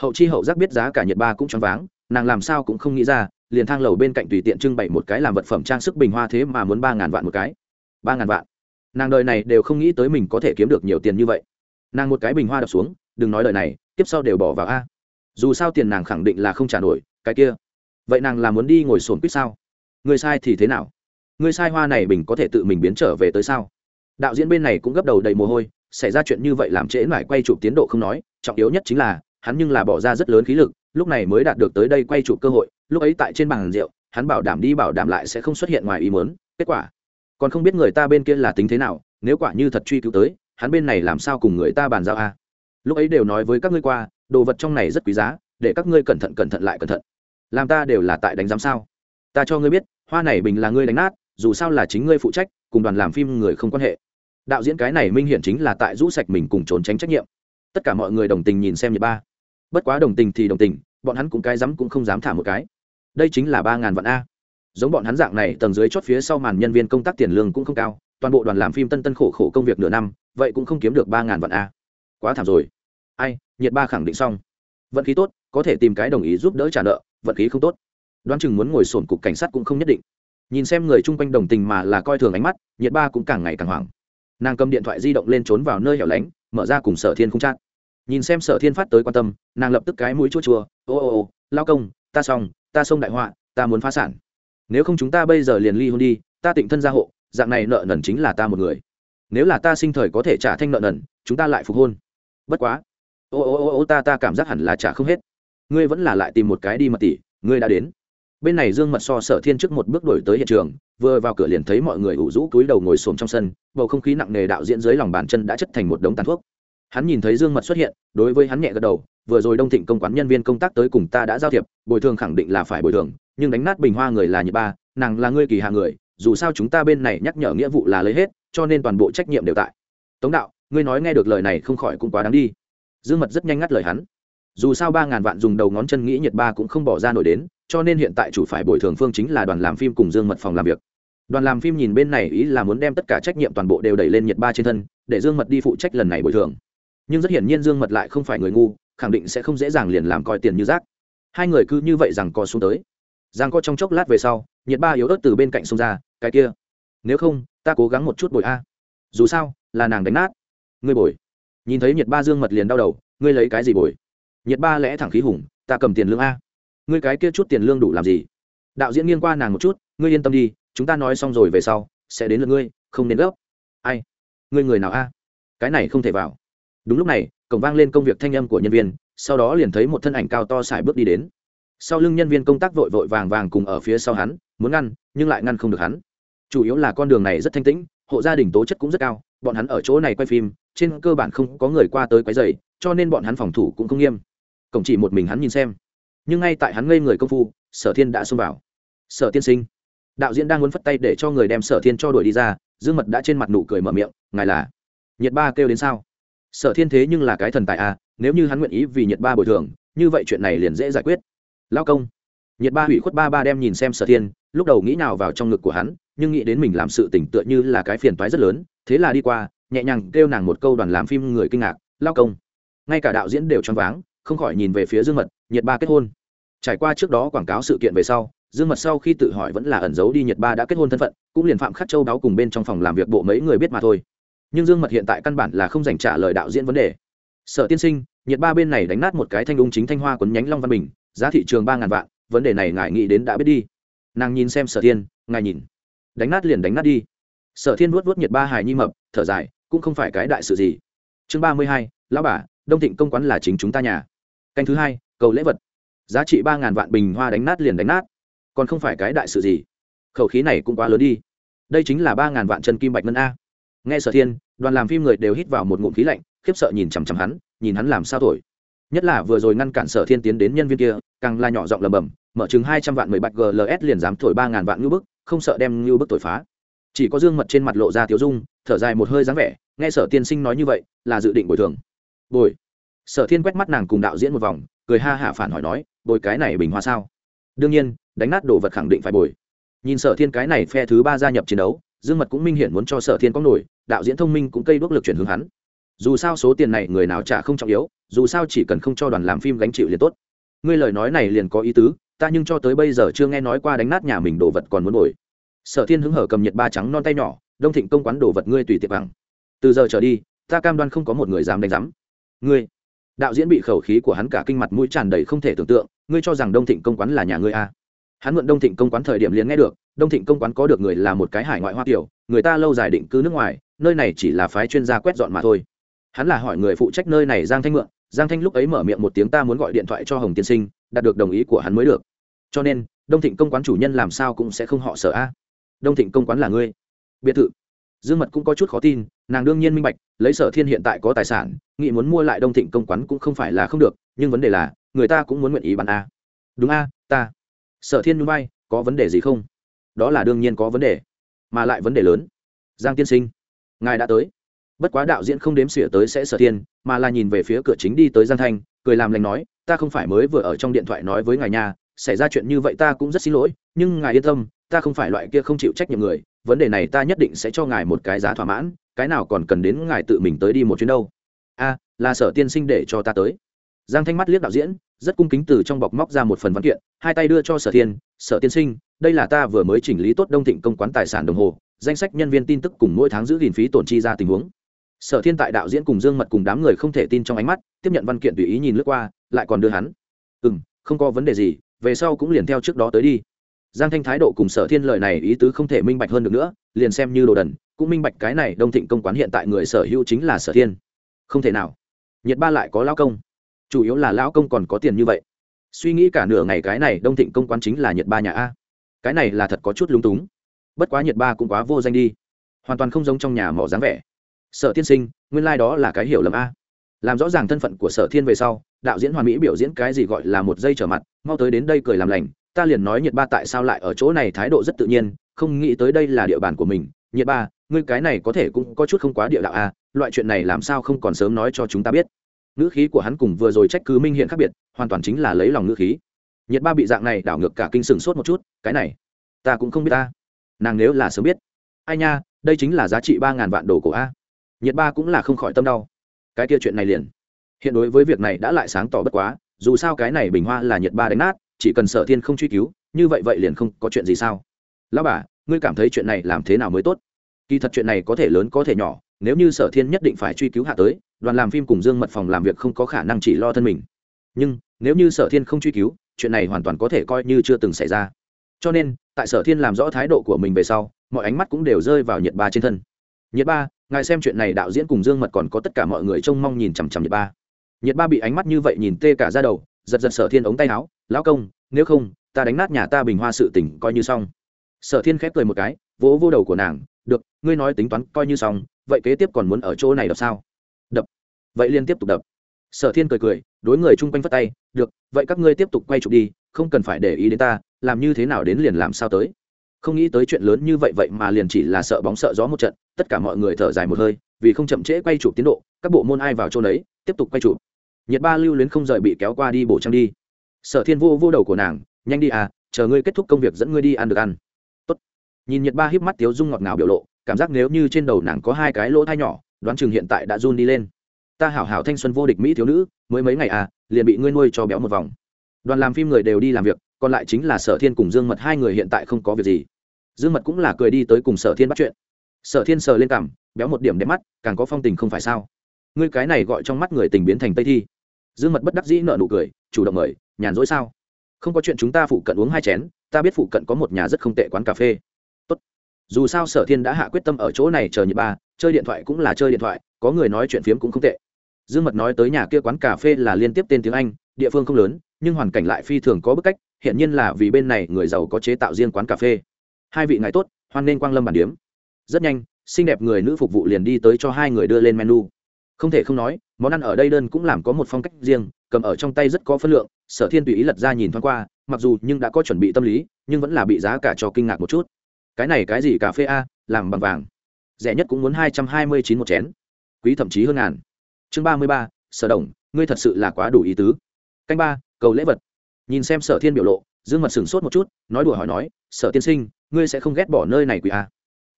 Hậu chi hậu giác biết giá cả nhiệt ba cũng choáng váng, nàng làm sao cũng không nghĩ ra, liền thang lầu bên cạnh tùy tiện trưng bày một cái làm vật phẩm trang sức bình hoa thế mà muốn ba ngàn vạn một cái. Ba ngàn vạn. Nàng đời này đều không nghĩ tới mình có thể kiếm được nhiều tiền như vậy. Nàng một cái bình hoa đập xuống, đừng nói lời này tiếp sau đều bỏ vào a dù sao tiền nàng khẳng định là không trả nổi, cái kia. Vậy nàng là muốn đi ngồi sồn quýt sao? Người sai thì thế nào? Người sai hoa này bình có thể tự mình biến trở về tới sao? Đạo diễn bên này cũng gấp đầu đầy mồ hôi, xảy ra chuyện như vậy làm trễ mải quay chụp tiến độ không nói, trọng yếu nhất chính là, hắn nhưng là bỏ ra rất lớn khí lực, lúc này mới đạt được tới đây quay chụp cơ hội, lúc ấy tại trên bàn rượu, hắn bảo đảm đi bảo đảm lại sẽ không xuất hiện ngoài ý muốn, kết quả. Còn không biết người ta bên kia là tính thế nào, nếu quả như thật truy cứu tới, hắn bên này làm sao cùng người ta bàn giao a? Lúc ấy đều nói với các ngươi qua đồ vật trong này rất quý giá, để các ngươi cẩn thận cẩn thận lại cẩn thận. Làm ta đều là tại đánh giám sao? Ta cho ngươi biết, hoa này bình là ngươi đánh nát, dù sao là chính ngươi phụ trách, cùng đoàn làm phim người không quan hệ. Đạo diễn cái này minh hiển chính là tại rũ sạch mình cùng trốn tránh trách nhiệm. Tất cả mọi người đồng tình nhìn xem nhật ba. Bất quá đồng tình thì đồng tình, bọn hắn cũng cái dám cũng không dám thả một cái. Đây chính là ba ngàn vạn a. Giống bọn hắn dạng này, tầng dưới chót phía sau màn nhân viên công tác tiền lương cũng không cao, toàn bộ đoàn làm phim tân tân khổ khổ công việc nửa năm, vậy cũng không kiếm được ba ngàn vạn a. Quá thảm rồi ai, nhiệt ba khẳng định xong. Vận khí tốt, có thể tìm cái đồng ý giúp đỡ trả nợ, vận khí không tốt. Đoán chừng muốn ngồi sổn cục cảnh sát cũng không nhất định. Nhìn xem người chung quanh đồng tình mà là coi thường ánh mắt, nhiệt ba cũng càng ngày càng hoảng. Nàng cầm điện thoại di động lên trốn vào nơi hẻo lánh, mở ra cùng sở thiên không chát nhìn xem sở thiên phát tới quan tâm, nàng lập tức cái mũi chua chua, ô ô ô, lao công, ta xong, ta xông đại họa, ta muốn phá sản. Nếu không chúng ta bây giờ liền ly hôn đi, ta tịnh thân gia hộ, dạng này nợ nần chính là ta một người. Nếu là ta sinh thời có thể trả thanh nợ nần, chúng ta lại phục hôn. Bất quá ô ô ô ô, ta ta cảm giác hẳn là trả không hết. Ngươi vẫn là lại tìm một cái đi mật tỷ, ngươi đã đến. Bên này dương mật so sở thiên trước một bước đổi tới hiện trường, vừa vào cửa liền thấy mọi người ủ rũ túi đầu ngồi xổm trong sân, bầu không khí nặng nề đạo diễn dưới lòng bàn chân đã chất thành một đống tàn thuốc. Hắn nhìn thấy dương mật xuất hiện, đối với hắn nhẹ gật đầu, vừa rồi đông thịnh công quán nhân viên công tác tới cùng ta đã giao thiệp, bồi thường khẳng định là phải bồi thường, nhưng đánh nát bình hoa người là nhị ba, nàng là ngươi kỳ hạ người, dù sao chúng ta bên này nhắc nhở nghĩa vụ là lấy hết, cho nên toàn bộ trách nhiệm đều tại. Tống đạo, ngươi nói nghe được lời này không khỏi cũng quá đáng đi dương mật rất nhanh ngắt lời hắn. Dù sao ba ngàn vạn dùng đầu ngón chân nghĩ nhiệt ba cũng không bỏ ra nổi đến, cho nên hiện tại chủ phải bồi thường phương chính là đoàn làm phim cùng dương mật phòng làm việc. Đoàn làm phim nhìn bên này ý là muốn đem tất cả trách nhiệm toàn bộ đều đẩy lên nhiệt ba trên thân, để dương mật đi phụ trách lần này bồi thường. Nhưng rất hiển nhiên dương mật lại không phải người ngu, khẳng định sẽ không dễ dàng liền làm coi tiền như rác. Hai người cứ như vậy rằng co xuống tới. Rằng co trong chốc lát về sau nhiệt ba yếu ớt từ bên cạnh sông ra, cái kia, nếu không, ta cố gắng một chút bồi a. Dù sao, là nàng đánh nát. Ngươi bồi nhìn thấy nhiệt ba dương mật liền đau đầu, ngươi lấy cái gì bồi? Nhiệt ba lẽ thẳng khí hùng, ta cầm tiền lương a. Ngươi cái kia chút tiền lương đủ làm gì? Đạo diễn nghiêng qua nàng một chút, ngươi yên tâm đi, chúng ta nói xong rồi về sau, sẽ đến lượt ngươi, không nên gấp. Ai? Ngươi người nào a? Cái này không thể vào. Đúng lúc này, cổng vang lên công việc thanh âm của nhân viên, sau đó liền thấy một thân ảnh cao to xài bước đi đến. Sau lưng nhân viên công tác vội vội vàng vàng cùng ở phía sau hắn, muốn ngăn, nhưng lại ngăn không được hắn. Chủ yếu là con đường này rất thanh tĩnh, hộ gia đình tố chất cũng rất cao, bọn hắn ở chỗ này quay phim trên cơ bản không có người qua tới quấy rầy, cho nên bọn hắn phòng thủ cũng không nghiêm. Cổng chỉ một mình hắn nhìn xem. Nhưng ngay tại hắn ngây người công phu, sở thiên đã xông vào. Sở tiên sinh. Đạo diễn đang muốn phất tay để cho người đem sở thiên cho đuổi đi ra, dương mật đã trên mặt nụ cười mở miệng, ngài là nhiệt ba kêu đến sao? Sở thiên thế nhưng là cái thần tài à nếu như hắn nguyện ý vì nhiệt ba bồi thường, như vậy chuyện này liền dễ giải quyết. Lao công. Nhiệt ba hủy khuất ba ba đem nhìn xem sở thiên, lúc đầu nghĩ nào vào trong ngực của hắn, nhưng nghĩ đến mình làm sự tình tựa như là cái phiền toái rất lớn, thế là đi qua nhẹ nhàng kêu nàng một câu đoàn làm phim người kinh ngạc, lao công. Ngay cả đạo diễn đều choáng váng, không khỏi nhìn về phía dương mật nhiệt ba kết hôn. Trải qua trước đó quảng cáo sự kiện về sau, dương mật sau khi tự hỏi vẫn là ẩn giấu đi nhiệt ba đã kết hôn thân phận, cũng liền phạm khắc châu đáo cùng bên trong phòng làm việc bộ mấy người biết mà thôi. Nhưng dương mật hiện tại căn bản là không dành trả lời đạo diễn vấn đề. Sở tiên sinh nhiệt ba bên này đánh nát một cái thanh ung chính thanh hoa quấn nhánh long văn bình, giá thị trường ba ngàn vạn, vấn đề này ngài nghĩ đến đã biết đi. Nàng nhìn xem sở thiên, ngài nhìn. Đánh nát liền đánh nát đi. Sở thiên vuốt vuốt nhiệt ba hài nhi mập, thở dài cũng không phải cái đại sự gì. Chương ba mươi hai, lão bà, đông thịnh công quán là chính chúng ta nhà. Canh thứ hai, cầu lễ vật. Giá trị ba ngàn vạn bình hoa đánh nát liền đánh nát. Còn không phải cái đại sự gì. Khẩu khí này cũng quá lớn đi. Đây chính là ba ngàn vạn chân kim bạch ngân a. Nghe sở thiên, đoàn làm phim người đều hít vào một ngụm khí lạnh, khiếp sợ nhìn chằm chằm hắn, nhìn hắn làm sao thổi. Nhất là vừa rồi ngăn cản sở thiên tiến đến nhân viên kia, càng là nhỏ giọng lầm bầm mở chừng hai trăm vạn mười bạch gls liền dám thổi ba ngàn vạn ngưu bức, không sợ đem ngưu bức thổi phá chỉ có dương mật trên mặt lộ ra tiếu dung, thở dài một hơi dáng vẻ, nghe sở tiên sinh nói như vậy, là dự định bồi thường. Bồi? Sở thiên quét mắt nàng cùng đạo diễn một vòng, cười ha hả phản hỏi nói, bồi cái này bình hoa sao? Đương nhiên, đánh nát đồ vật khẳng định phải bồi. Nhìn sở thiên cái này phe thứ ba gia nhập chiến đấu, dương mật cũng minh hiển muốn cho sở thiên có nổi, đạo diễn thông minh cũng cây đuốc lực chuyển hướng hắn. Dù sao số tiền này người nào trả không trọng yếu, dù sao chỉ cần không cho đoàn làm phim gánh chịu liền tốt. Ngươi lời nói này liền có ý tứ, ta nhưng cho tới bây giờ chưa nghe nói qua đánh nát nhà mình đồ vật còn muốn bồi sở thiên hứng hở cầm nhiệt ba trắng non tay nhỏ, đông thịnh công quán đồ vật ngươi tùy tiệc bằng. Từ giờ trở đi, ta cam đoan không có một người dám đánh giám. Ngươi, đạo diễn bị khẩu khí của hắn cả kinh mặt mũi tràn đầy không thể tưởng tượng, ngươi cho rằng đông thịnh công quán là nhà ngươi à. hắn mượn đông thịnh công quán thời điểm liền nghe được, đông thịnh công quán có được người là một cái hải ngoại hoa kiểu người ta lâu dài định cư nước ngoài, nơi này chỉ là phái chuyên gia quét dọn mà thôi. Hắn là hỏi người phụ trách nơi này giang thanh mượn, giang thanh lúc ấy mở miệng một tiếng ta muốn gọi điện thoại cho hồng tiên sinh, đạt được đồng ý của hắn mới được. Cho nên, đông thịnh công quán chủ nhân làm sao cũng sẽ không họ sợ a đông thịnh công quán là ngươi. Biệt thự. Dương mật cũng có chút khó tin, nàng đương nhiên minh bạch, lấy sở thiên hiện tại có tài sản nghị muốn mua lại đông thịnh công quán cũng không phải là không được, nhưng vấn đề là, người ta cũng muốn nguyện ý bán a. Đúng a, ta. Sở thiên núi bay có vấn đề gì không? Đó là đương nhiên có vấn đề, mà lại vấn đề lớn. Giang tiên sinh, ngài đã tới. Bất quá đạo diễn không đếm xỉa tới sẽ sở thiên, mà là nhìn về phía cửa chính đi tới giang thanh, cười làm lành nói, ta không phải mới vừa ở trong điện thoại nói với ngài nhà xảy ra chuyện như vậy ta cũng rất xin lỗi nhưng ngài yên tâm, ta không phải loại kia không chịu trách nhiệm người, vấn đề này ta nhất định sẽ cho ngài một cái giá thỏa mãn, cái nào còn cần đến ngài tự mình tới đi một chuyến đâu. A, là sở tiên sinh để cho ta tới. Giang thanh mắt liếc đạo diễn, rất cung kính từ trong bọc móc ra một phần văn kiện, hai tay đưa cho sở thiên sở tiên sinh, đây là ta vừa mới chỉnh lý tốt đông thịnh công quán tài sản đồng hồ, danh sách nhân viên tin tức cùng mỗi tháng giữ gìn phí tổn chi ra tình huống. Sở thiên tại đạo diễn cùng dương mật cùng đám người không thể tin trong ánh mắt, tiếp nhận văn kiện tùy ý nhìn lướt qua, lại còn đưa hắn. Ừ m không có vấn đề gì, về sau cũng liền theo trước đó tới đi giang thanh thái độ cùng sở thiên lời này ý tứ không thể minh bạch hơn được nữa, liền xem như đồ đần, cũng minh bạch cái này đông thịnh công quán hiện tại người sở hữu chính là sở thiên. Không thể nào. Nhiệt ba lại có lao công. Chủ yếu là lão công còn có tiền như vậy. Suy nghĩ cả nửa ngày cái này đông thịnh công quán chính là nhiệt ba nhà a. Cái này là thật có chút lúng túng. Bất quá nhiệt ba cũng quá vô danh đi. Hoàn toàn không giống trong nhà mỏ dáng vẻ. Sở tiên sinh, nguyên lai、like、đó là cái hiểu lầm a. Làm rõ ràng thân phận của sở thiên về sau, đạo diễn hoàn mỹ biểu diễn cái gì gọi là một giây trở mặt, mau tới đến đây cười làm lành ta liền nói nhiệt ba tại sao lại ở chỗ này thái độ rất tự nhiên, không nghĩ tới đây là địa bàn của mình. Nhiệt ba, ngươi cái này có thể cũng có chút không quá địa đạo à? loại chuyện này làm sao không còn sớm nói cho chúng ta biết. Ngữ khí của hắn cùng vừa rồi trách cứ minh hiện khác biệt, hoàn toàn chính là lấy lòng ngữ khí. Nhiệt ba bị dạng này đảo ngược cả kinh sừng sốt một chút, cái này, ta cũng không biết ta. Nàng nếu là sớm biết, ai nha, đây chính là giá trị ba ngàn vạn đồ của a. Nhiệt ba cũng là không khỏi tâm đau. Cái kia chuyện này liền. Hiện đối với việc này đã lại sáng tỏ bất quá, dù sao cái này bình hoa là nhiệt ba đánh nát chỉ cần sở thiên không truy cứu, như vậy vậy liền không có chuyện gì sao? Lão bà, ngươi cảm thấy chuyện này làm thế nào mới tốt? Kỳ thật chuyện này có thể lớn có thể nhỏ, nếu như sở thiên nhất định phải truy cứu hạ tới, đoàn làm phim cùng dương mật phòng làm việc không có khả năng chỉ lo thân mình. Nhưng, nếu như sở thiên không truy cứu, chuyện này hoàn toàn có thể coi như chưa từng xảy ra. Cho nên, tại sở thiên làm rõ thái độ của mình về sau, mọi ánh mắt cũng đều rơi vào nhiệt ba trên thân. Nhiệt ba, ngài xem chuyện này đạo diễn cùng dương mật còn có tất cả mọi người trông mong nhìn chằm chằm nhiệt ba. Nhiệt ba bị ánh mắt như vậy nhìn tê cả ra đầu giật giật sở thiên ống tay áo, lão công, nếu không, ta đánh nát nhà ta bình hoa sự tỉnh coi như xong. Sở thiên khép cười một cái, vỗ vô đầu của nàng, được, ngươi nói tính toán coi như xong, vậy kế tiếp còn muốn ở chỗ này đập sao? Đập. Vậy liên tiếp tục đập. Sở thiên cười cười, đối người chung quanh phất tay, được, vậy các ngươi tiếp tục quay chụp đi, không cần phải để ý đến ta, làm như thế nào đến liền làm sao tới. Không nghĩ tới chuyện lớn như vậy vậy mà liền chỉ là sợ bóng sợ gió một trận, tất cả mọi người thở dài một hơi, vì không chậm trễ quay chụp tiến độ, các bộ môn ai vào chỗ đấy tiếp tục quay chụp nhiệt ba lưu luyến không rời bị kéo qua đi bổ trang đi. Sở thiên vô vô đầu của nàng, nhanh đi à chờ ngươi kết thúc công việc dẫn ngươi đi ăn được ăn. Tốt. nhìn nhiệt ba híp mắt tiếu dung ngọt ngào biểu lộ, cảm giác nếu như trên đầu nàng có hai cái lỗ thai nhỏ, đoán chừng hiện tại đã run đi lên. Ta hảo hảo thanh xuân vô địch mỹ thiếu nữ, mới mấy ngày à liền bị ngươi nuôi cho béo một vòng. Đoàn làm phim người đều đi làm việc, còn lại chính là sở thiên cùng dương mật, hai người hiện tại không có việc gì. Dương mật cũng là cười đi tới cùng sở thiên bắt chuyện. Sở thiên sờ lên cảm béo một điểm đẹp mắt, càng có phong tình không phải sao? Ngươi cái này gọi trong mắt người tình biến thành tây thi dương mật bất đắc dĩ nợ nụ cười, chủ động mời, nhàn rỗi sao? Không có chuyện chúng ta phụ cận uống hai chén, ta biết phụ cận có một nhà rất không tệ quán cà phê. Tốt. dù sao sở thiên đã hạ quyết tâm ở chỗ này chờ nhị ba, chơi điện thoại cũng là chơi điện thoại, có người nói chuyện phiếm cũng không tệ. Dương mật nói tới nhà kia quán cà phê là liên tiếp tên tiếng anh, địa phương không lớn, nhưng hoàn cảnh lại phi thường có bức cách hiện nhiên là vì bên này người giàu có chế tạo riêng quán cà phê. Hai vị ngài tốt, hoan nên quang lâm bản điếm. Rất nhanh, xinh đẹp người nữ phục vụ liền đi tới cho hai người đưa lên menu không thể không nói, món ăn ở đây đơn cũng làm có một phong cách riêng, cầm ở trong tay rất có phân lượng, sở thiên tùy ý lật ra nhìn thoáng qua, mặc dù nhưng đã có chuẩn bị tâm lý, nhưng vẫn là bị giá cả cho kinh ngạc một chút. Cái này cái gì cà phê a, làm bằng vàng. Rẻ nhất cũng muốn hai trăm hai mươi chín một chén. Quý thậm chí hơn ngàn. Chương ba mươi ba, sở đồng, ngươi thật sự là quá đủ ý tứ. Canh ba, cầu lễ vật. Nhìn xem sở thiên biểu lộ, dương mật sửng sốt một chút, nói đùa hỏi nói, sở tiên sinh, ngươi sẽ không ghét bỏ nơi này quý a?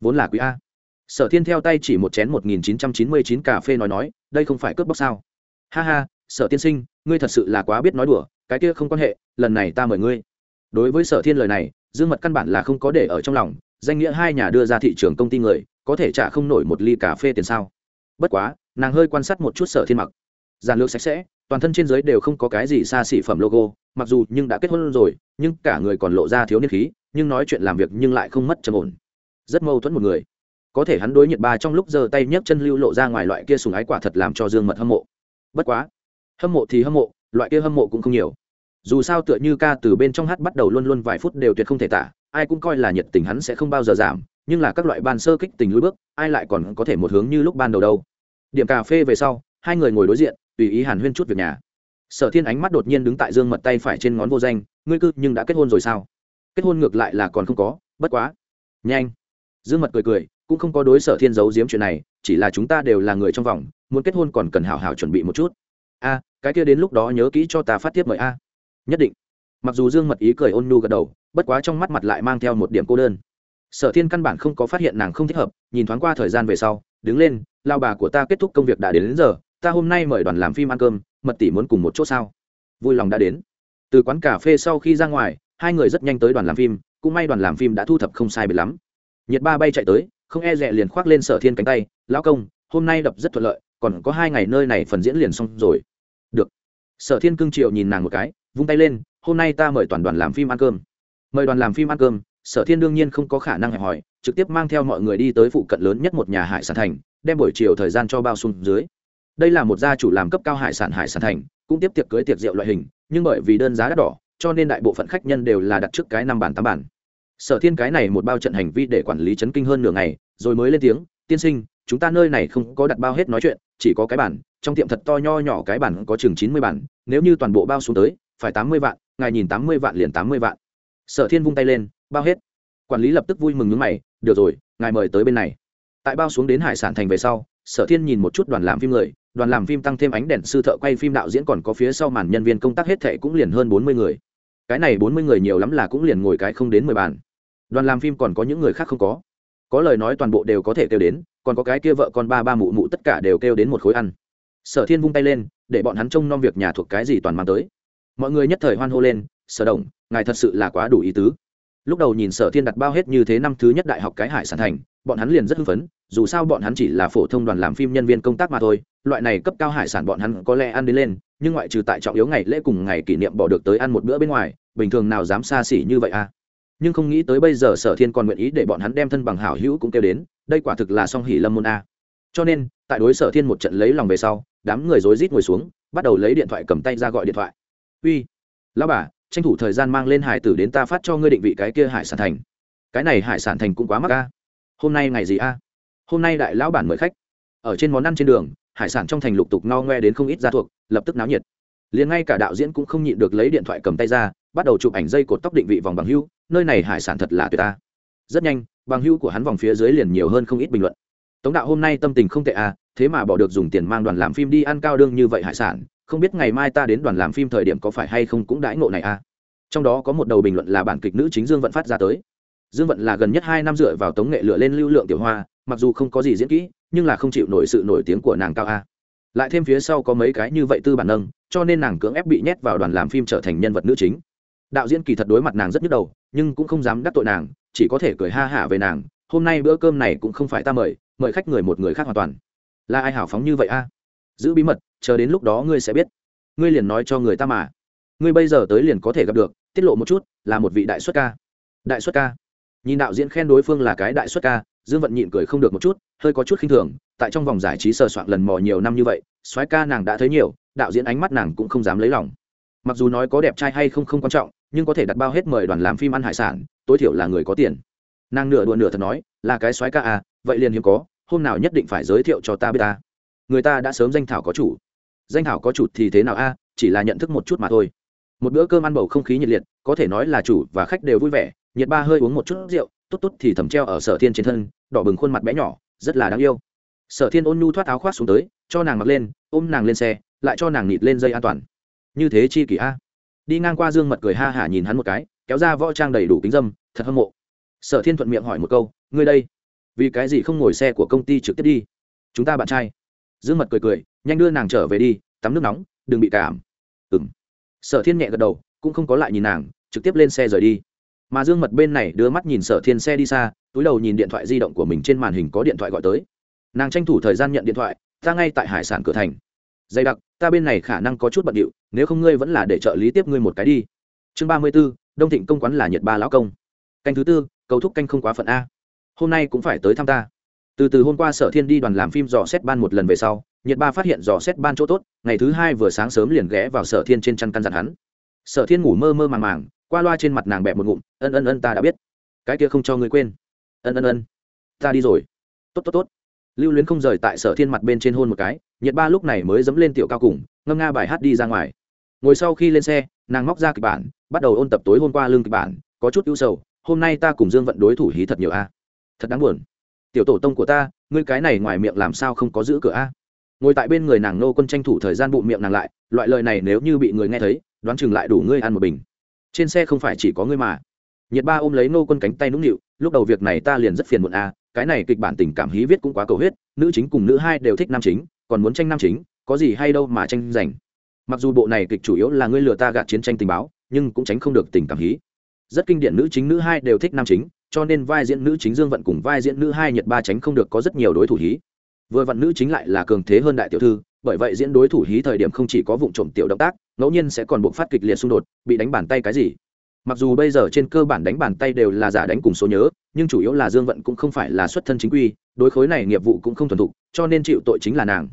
Vốn là quý a sở thiên theo tay chỉ một chén một nghìn chín trăm chín mươi chín cà phê nói nói, đây không phải cướp bóc sao? Ha ha, sở tiên sinh, ngươi thật sự là quá biết nói đùa, cái kia không quan hệ, lần này ta mời ngươi. Đối với sở thiên lời này, dương mật căn bản là không có để ở trong lòng, danh nghĩa hai nhà đưa ra thị trường công ty người, có thể trả không nổi một ly cà phê tiền sao? Bất quá, nàng hơi quan sát một chút sở thiên mặc. Giàn lược sạch sẽ, toàn thân trên giới đều không có cái gì xa xỉ phẩm logo, mặc dù nhưng đã kết hôn rồi, nhưng cả người còn lộ ra thiếu niên khí, nhưng nói chuyện làm việc nhưng lại không mất trầm ổn. Rất mâu thuẫn một người có thể hắn đối nhiệt ba trong lúc giơ tay nhấc chân lưu lộ ra ngoài loại kia sùng ái quả thật làm cho dương mật hâm mộ. Bất quá, hâm mộ thì hâm mộ, loại kia hâm mộ cũng không nhiều. Dù sao tựa như ca từ bên trong hát bắt đầu luôn luôn vài phút đều tuyệt không thể tả, ai cũng coi là nhiệt tình hắn sẽ không bao giờ giảm, nhưng là các loại ban sơ kích tình lưỡi bước, ai lại còn có thể một hướng như lúc ban đầu đâu. Điểm cà phê về sau, hai người ngồi đối diện, tùy ý hàn huyên chút việc nhà. Sở thiên ánh mắt đột nhiên đứng tại dương mật tay phải trên ngón vô danh, ngươi cư nhưng đã kết hôn rồi sao? Kết hôn ngược lại là còn không có, bất quá. Nhanh. Dương mật cười cười cũng không có đối sở thiên giấu giếm chuyện này chỉ là chúng ta đều là người trong vòng muốn kết hôn còn cần hào hào chuẩn bị một chút. A cái kia đến lúc đó nhớ kỹ cho ta phát tiếp mời a. Nhất định. Mặc dù dương mật ý cười ôn nhu gật đầu bất quá trong mắt mặt lại mang theo một điểm cô đơn. Sở thiên căn bản không có phát hiện nàng không thích hợp nhìn thoáng qua thời gian về sau đứng lên lao bà của ta kết thúc công việc đã đến, đến giờ ta hôm nay mời đoàn làm phim ăn cơm mật tỷ muốn cùng một chỗ sao? Vui lòng đã đến. Từ quán cà phê sau khi ra ngoài hai người rất nhanh tới đoàn làm phim cũng may đoàn làm phim đã thu thập không sai biệt lắm. Nhiệt ba bay chạy tới không e rẻ liền khoác lên sở thiên cánh tay, lão công, hôm nay đập rất thuận lợi, còn có hai ngày nơi này phần diễn liền xong rồi. Được. Sở thiên cưng triệu nhìn nàng một cái, vung tay lên, hôm nay ta mời toàn đoàn làm phim ăn cơm. Mời đoàn làm phim ăn cơm, sở thiên đương nhiên không có khả năng hẹp hòi, trực tiếp mang theo mọi người đi tới phụ cận lớn nhất một nhà hải sản thành, đem buổi chiều thời gian cho bao xung dưới. Đây là một gia chủ làm cấp cao hải sản hải sản thành, cũng tiếp tiệc cưới tiệc rượu loại hình, nhưng bởi vì đơn giá đắt đỏ, cho nên đại bộ phận khách nhân đều là đặt trước cái năm bản tám bản sở thiên cái này một bao trận hành vi để quản lý chấn kinh hơn nửa ngày, rồi mới lên tiếng, tiên sinh, chúng ta nơi này không có đặt bao hết nói chuyện, chỉ có cái bản, trong tiệm thật to nho nhỏ cái bản có chừng chín mươi bản, nếu như toàn bộ bao xuống tới, phải tám mươi vạn, ngài nhìn tám mươi vạn liền tám mươi vạn. Sở thiên vung tay lên, bao hết. Quản lý lập tức vui mừng nhứ mày, được rồi, ngài mời tới bên này. Tại bao xuống đến hải sản thành về sau, sở thiên nhìn một chút đoàn làm phim người, đoàn làm phim tăng thêm ánh đèn sư thợ quay phim đạo diễn còn có phía sau màn nhân viên công tác hết thệ cũng liền hơn bốn mươi người cái này bốn mươi người nhiều lắm là cũng liền ngồi cái không đến mười bàn. Đoàn làm phim còn có những người khác không có. Có lời nói toàn bộ đều có thể kêu đến, còn có cái kia vợ con ba ba mụ mụ tất cả đều kêu đến một khối ăn. Sở thiên vung tay lên, để bọn hắn trông nom việc nhà thuộc cái gì toàn mang tới. Mọi người nhất thời hoan hô lên, sở đồng ngài thật sự là quá đủ ý tứ. Lúc đầu nhìn sở thiên đặt bao hết như thế năm thứ nhất đại học cái hải sản thành, bọn hắn liền rất hưng phấn, dù sao bọn hắn chỉ là phổ thông đoàn làm phim nhân viên công tác mà thôi loại này cấp cao hải sản bọn hắn có lẽ ăn đến lên, nhưng ngoại trừ tại trọng yếu ngày lễ cùng ngày kỷ niệm bỏ được tới ăn một bữa bên ngoài, bình thường nào dám xa xỉ như vậy à? Nhưng không nghĩ tới bây giờ sở thiên còn nguyện ý để bọn hắn đem thân bằng hảo hữu cũng kêu đến, đây quả thực là song hỉ lâm môn a. Cho nên, tại đối sở thiên một trận lấy lòng về sau, đám người rối rít ngồi xuống, bắt đầu lấy điện thoại cầm tay ra gọi điện thoại. Uy, lão bà, tranh thủ thời gian mang lên hải tử đến ta phát cho ngươi định vị cái kia hải sản thành. Cái này hải sản thành cũng quá mắc a. Hôm nay ngày gì a? Hôm nay đại lão bản mời khách. Ở trên món ăn trên đường hải sản trong thành lục tục no ngoe đến không ít gia thuộc, lập tức náo nhiệt. Liền ngay cả đạo diễn cũng không nhịn được lấy điện thoại cầm tay ra, bắt đầu chụp ảnh dây cột tóc định vị vòng bằng hưu, nơi này hải sản thật là tuyệt ta. Rất nhanh, bằng hưu của hắn vòng phía dưới liền nhiều hơn không ít bình luận. Tống đạo hôm nay tâm tình không tệ à thế mà bỏ được dùng tiền mang đoàn làm phim đi ăn cao đương như vậy hải sản, không biết ngày mai ta đến đoàn làm phim thời điểm có phải hay không cũng đãi ngộ này à. Trong đó có một đầu bình luận là bản kịch nữ chính dương vận phát ra tới dương vận là gần nhất hai năm dựa vào tống nghệ lựa lên lưu lượng tiểu hoa, mặc dù không có gì diễn kỹ, nhưng là không chịu nổi sự nổi tiếng của nàng cao a. Lại thêm phía sau có mấy cái như vậy tư bản nâng, cho nên nàng cưỡng ép bị nhét vào đoàn làm phim trở thành nhân vật nữ chính. Đạo diễn kỳ thật đối mặt nàng rất nhức đầu, nhưng cũng không dám đắc tội nàng, chỉ có thể cười ha hả về nàng, hôm nay bữa cơm này cũng không phải ta mời mời khách người một người khác hoàn toàn. Là ai hảo phóng như vậy a? Giữ bí mật, chờ đến lúc đó ngươi sẽ biết. Ngươi liền nói cho người ta mà. Ngươi bây giờ tới liền có thể gặp được, tiết lộ một chút, là một vị đại xuất ca. Đại xuất ca nhìn đạo diễn khen đối phương là cái đại xuất ca, dương vận nhịn cười không được một chút, hơi có chút khinh thường, tại trong vòng giải trí sờ soạn lần mò nhiều năm như vậy, soái ca nàng đã thấy nhiều, đạo diễn ánh mắt nàng cũng không dám lấy lòng. Mặc dù nói có đẹp trai hay không không quan trọng, nhưng có thể đặt bao hết mời đoàn làm phim ăn hải sản, tối thiểu là người có tiền. Nàng nửa đùa nửa thật nói, là cái soái ca à vậy liền hiếm có, hôm nào nhất định phải giới thiệu cho ta biết ta. Người ta đã sớm danh thảo có chủ. Danh thảo có chủ thì thế nào a, chỉ là nhận thức một chút mà thôi. Một bữa cơm ăn bầu không khí nhiệt liệt, có thể nói là chủ và khách đều vui vẻ nhiệt ba hơi uống một chút rượu, tốt tốt thì thầm treo ở sở thiên trên thân, đỏ bừng khuôn mặt bé nhỏ, rất là đáng yêu. Sở thiên ôn nhu thoát áo khoác xuống tới, cho nàng mặc lên, ôm nàng lên xe, lại cho nàng nịt lên dây an toàn. Như thế chi kỷ a. Đi ngang qua dương mật cười ha hả nhìn hắn một cái, kéo ra võ trang đầy đủ kính dâm, thật hâm mộ. Sở thiên thuận miệng hỏi một câu, ngươi đây, vì cái gì không ngồi xe của công ty trực tiếp đi? Chúng ta bạn trai. Dương mật cười cười, nhanh đưa nàng trở về đi, tắm nước nóng, đừng bị cảm. Ừng sở thiên nhẹ gật đầu, cũng không có lại nhìn nàng, trực tiếp lên xe rời đi mà dương mật bên này đưa mắt nhìn sở thiên xe đi xa, túi đầu nhìn điện thoại di động của mình trên màn hình có điện thoại gọi tới. Nàng tranh thủ thời gian nhận điện thoại, ta ngay tại hải sản cửa thành. Dày đặc, ta bên này khả năng có chút bận điệu, nếu không ngươi vẫn là để trợ lý tiếp ngươi một cái đi. Chương ba mươi b ố đông thịnh công quán là nhiệt ba lão công. Canh thứ tư, cầu thúc canh không quá phận a. Hôm nay cũng phải tới thăm ta. Từ từ hôm qua sở thiên đi đoàn làm phim dò xét ban một lần về sau nhiệt ba phát hiện dò xét ban chỗ tốt, ngày thứ hai vừa sáng sớm liền ghé vào sở thiên trên chăn căn dặn hắn. Sở thiên ngủ mơ mơ màng màng qua loa trên mặt nàng bẹp một ngụm, ân ân ân, ta đã biết. Cái kia không cho ngươi quên. Ân ân ân, ta đi rồi. Tốt tốt tốt. Lưu luyến không rời tại sở thiên mặt bên trên hôn một cái, nhiệt ba lúc này mới dẫm lên tiểu cao cùng, ngâm nga bài hát đi ra ngoài. Ngồi sau khi lên xe, nàng móc ra kịch bản, bắt đầu ôn tập tối hôm qua lương kịch bản, có chút ưu sầu, hôm nay ta cùng dương vận đối thủ hí thật nhiều a. Thật đáng buồn. Tiểu tổ tông của ta, ngươi cái này ngoài miệng làm sao không có giữ cửa a? Ngồi tại bên người nàng nô quân tranh thủ thời gian bụng miệng nàng lại, loại lời này nếu như bị người nghe thấy, đoán chừng lại đủ ngươi ăn một bình trên xe không phải chỉ có ngươi mà. Nhiệt ba ôm lấy nô quân cánh tay nũng nịu, lúc đầu việc này ta liền rất phiền muộn a, cái này kịch bản tình cảm hí viết cũng quá cầu huyết, nữ chính cùng nữ hai đều thích nam chính, còn muốn tranh nam chính, có gì hay đâu mà tranh giành. Mặc dù bộ này kịch chủ yếu là ngươi lừa ta gạt chiến tranh tình báo, nhưng cũng tránh không được tình cảm hí. Rất kinh điển nữ chính nữ hai đều thích nam chính, cho nên vai diễn nữ chính dương vận cùng vai diễn nữ hai nhật ba tránh không được có rất nhiều đối thủ hí. Vừa vặn nữ chính lại là cường thế hơn đại tiểu thư bởi vậy diễn đối thủ hí thời điểm không chỉ có vụ trộm tiểu động tác, ngẫu nhiên sẽ còn buộc phát kịch liệt xung đột, bị đánh bàn tay cái gì. Mặc dù bây giờ trên cơ bản đánh bàn tay đều là giả đánh cùng số nhớ, nhưng chủ yếu là dương vận cũng không phải là xuất thân chính quy, đối khối này nghiệp vụ cũng không thuần thục, cho nên chịu tội chính là nàng.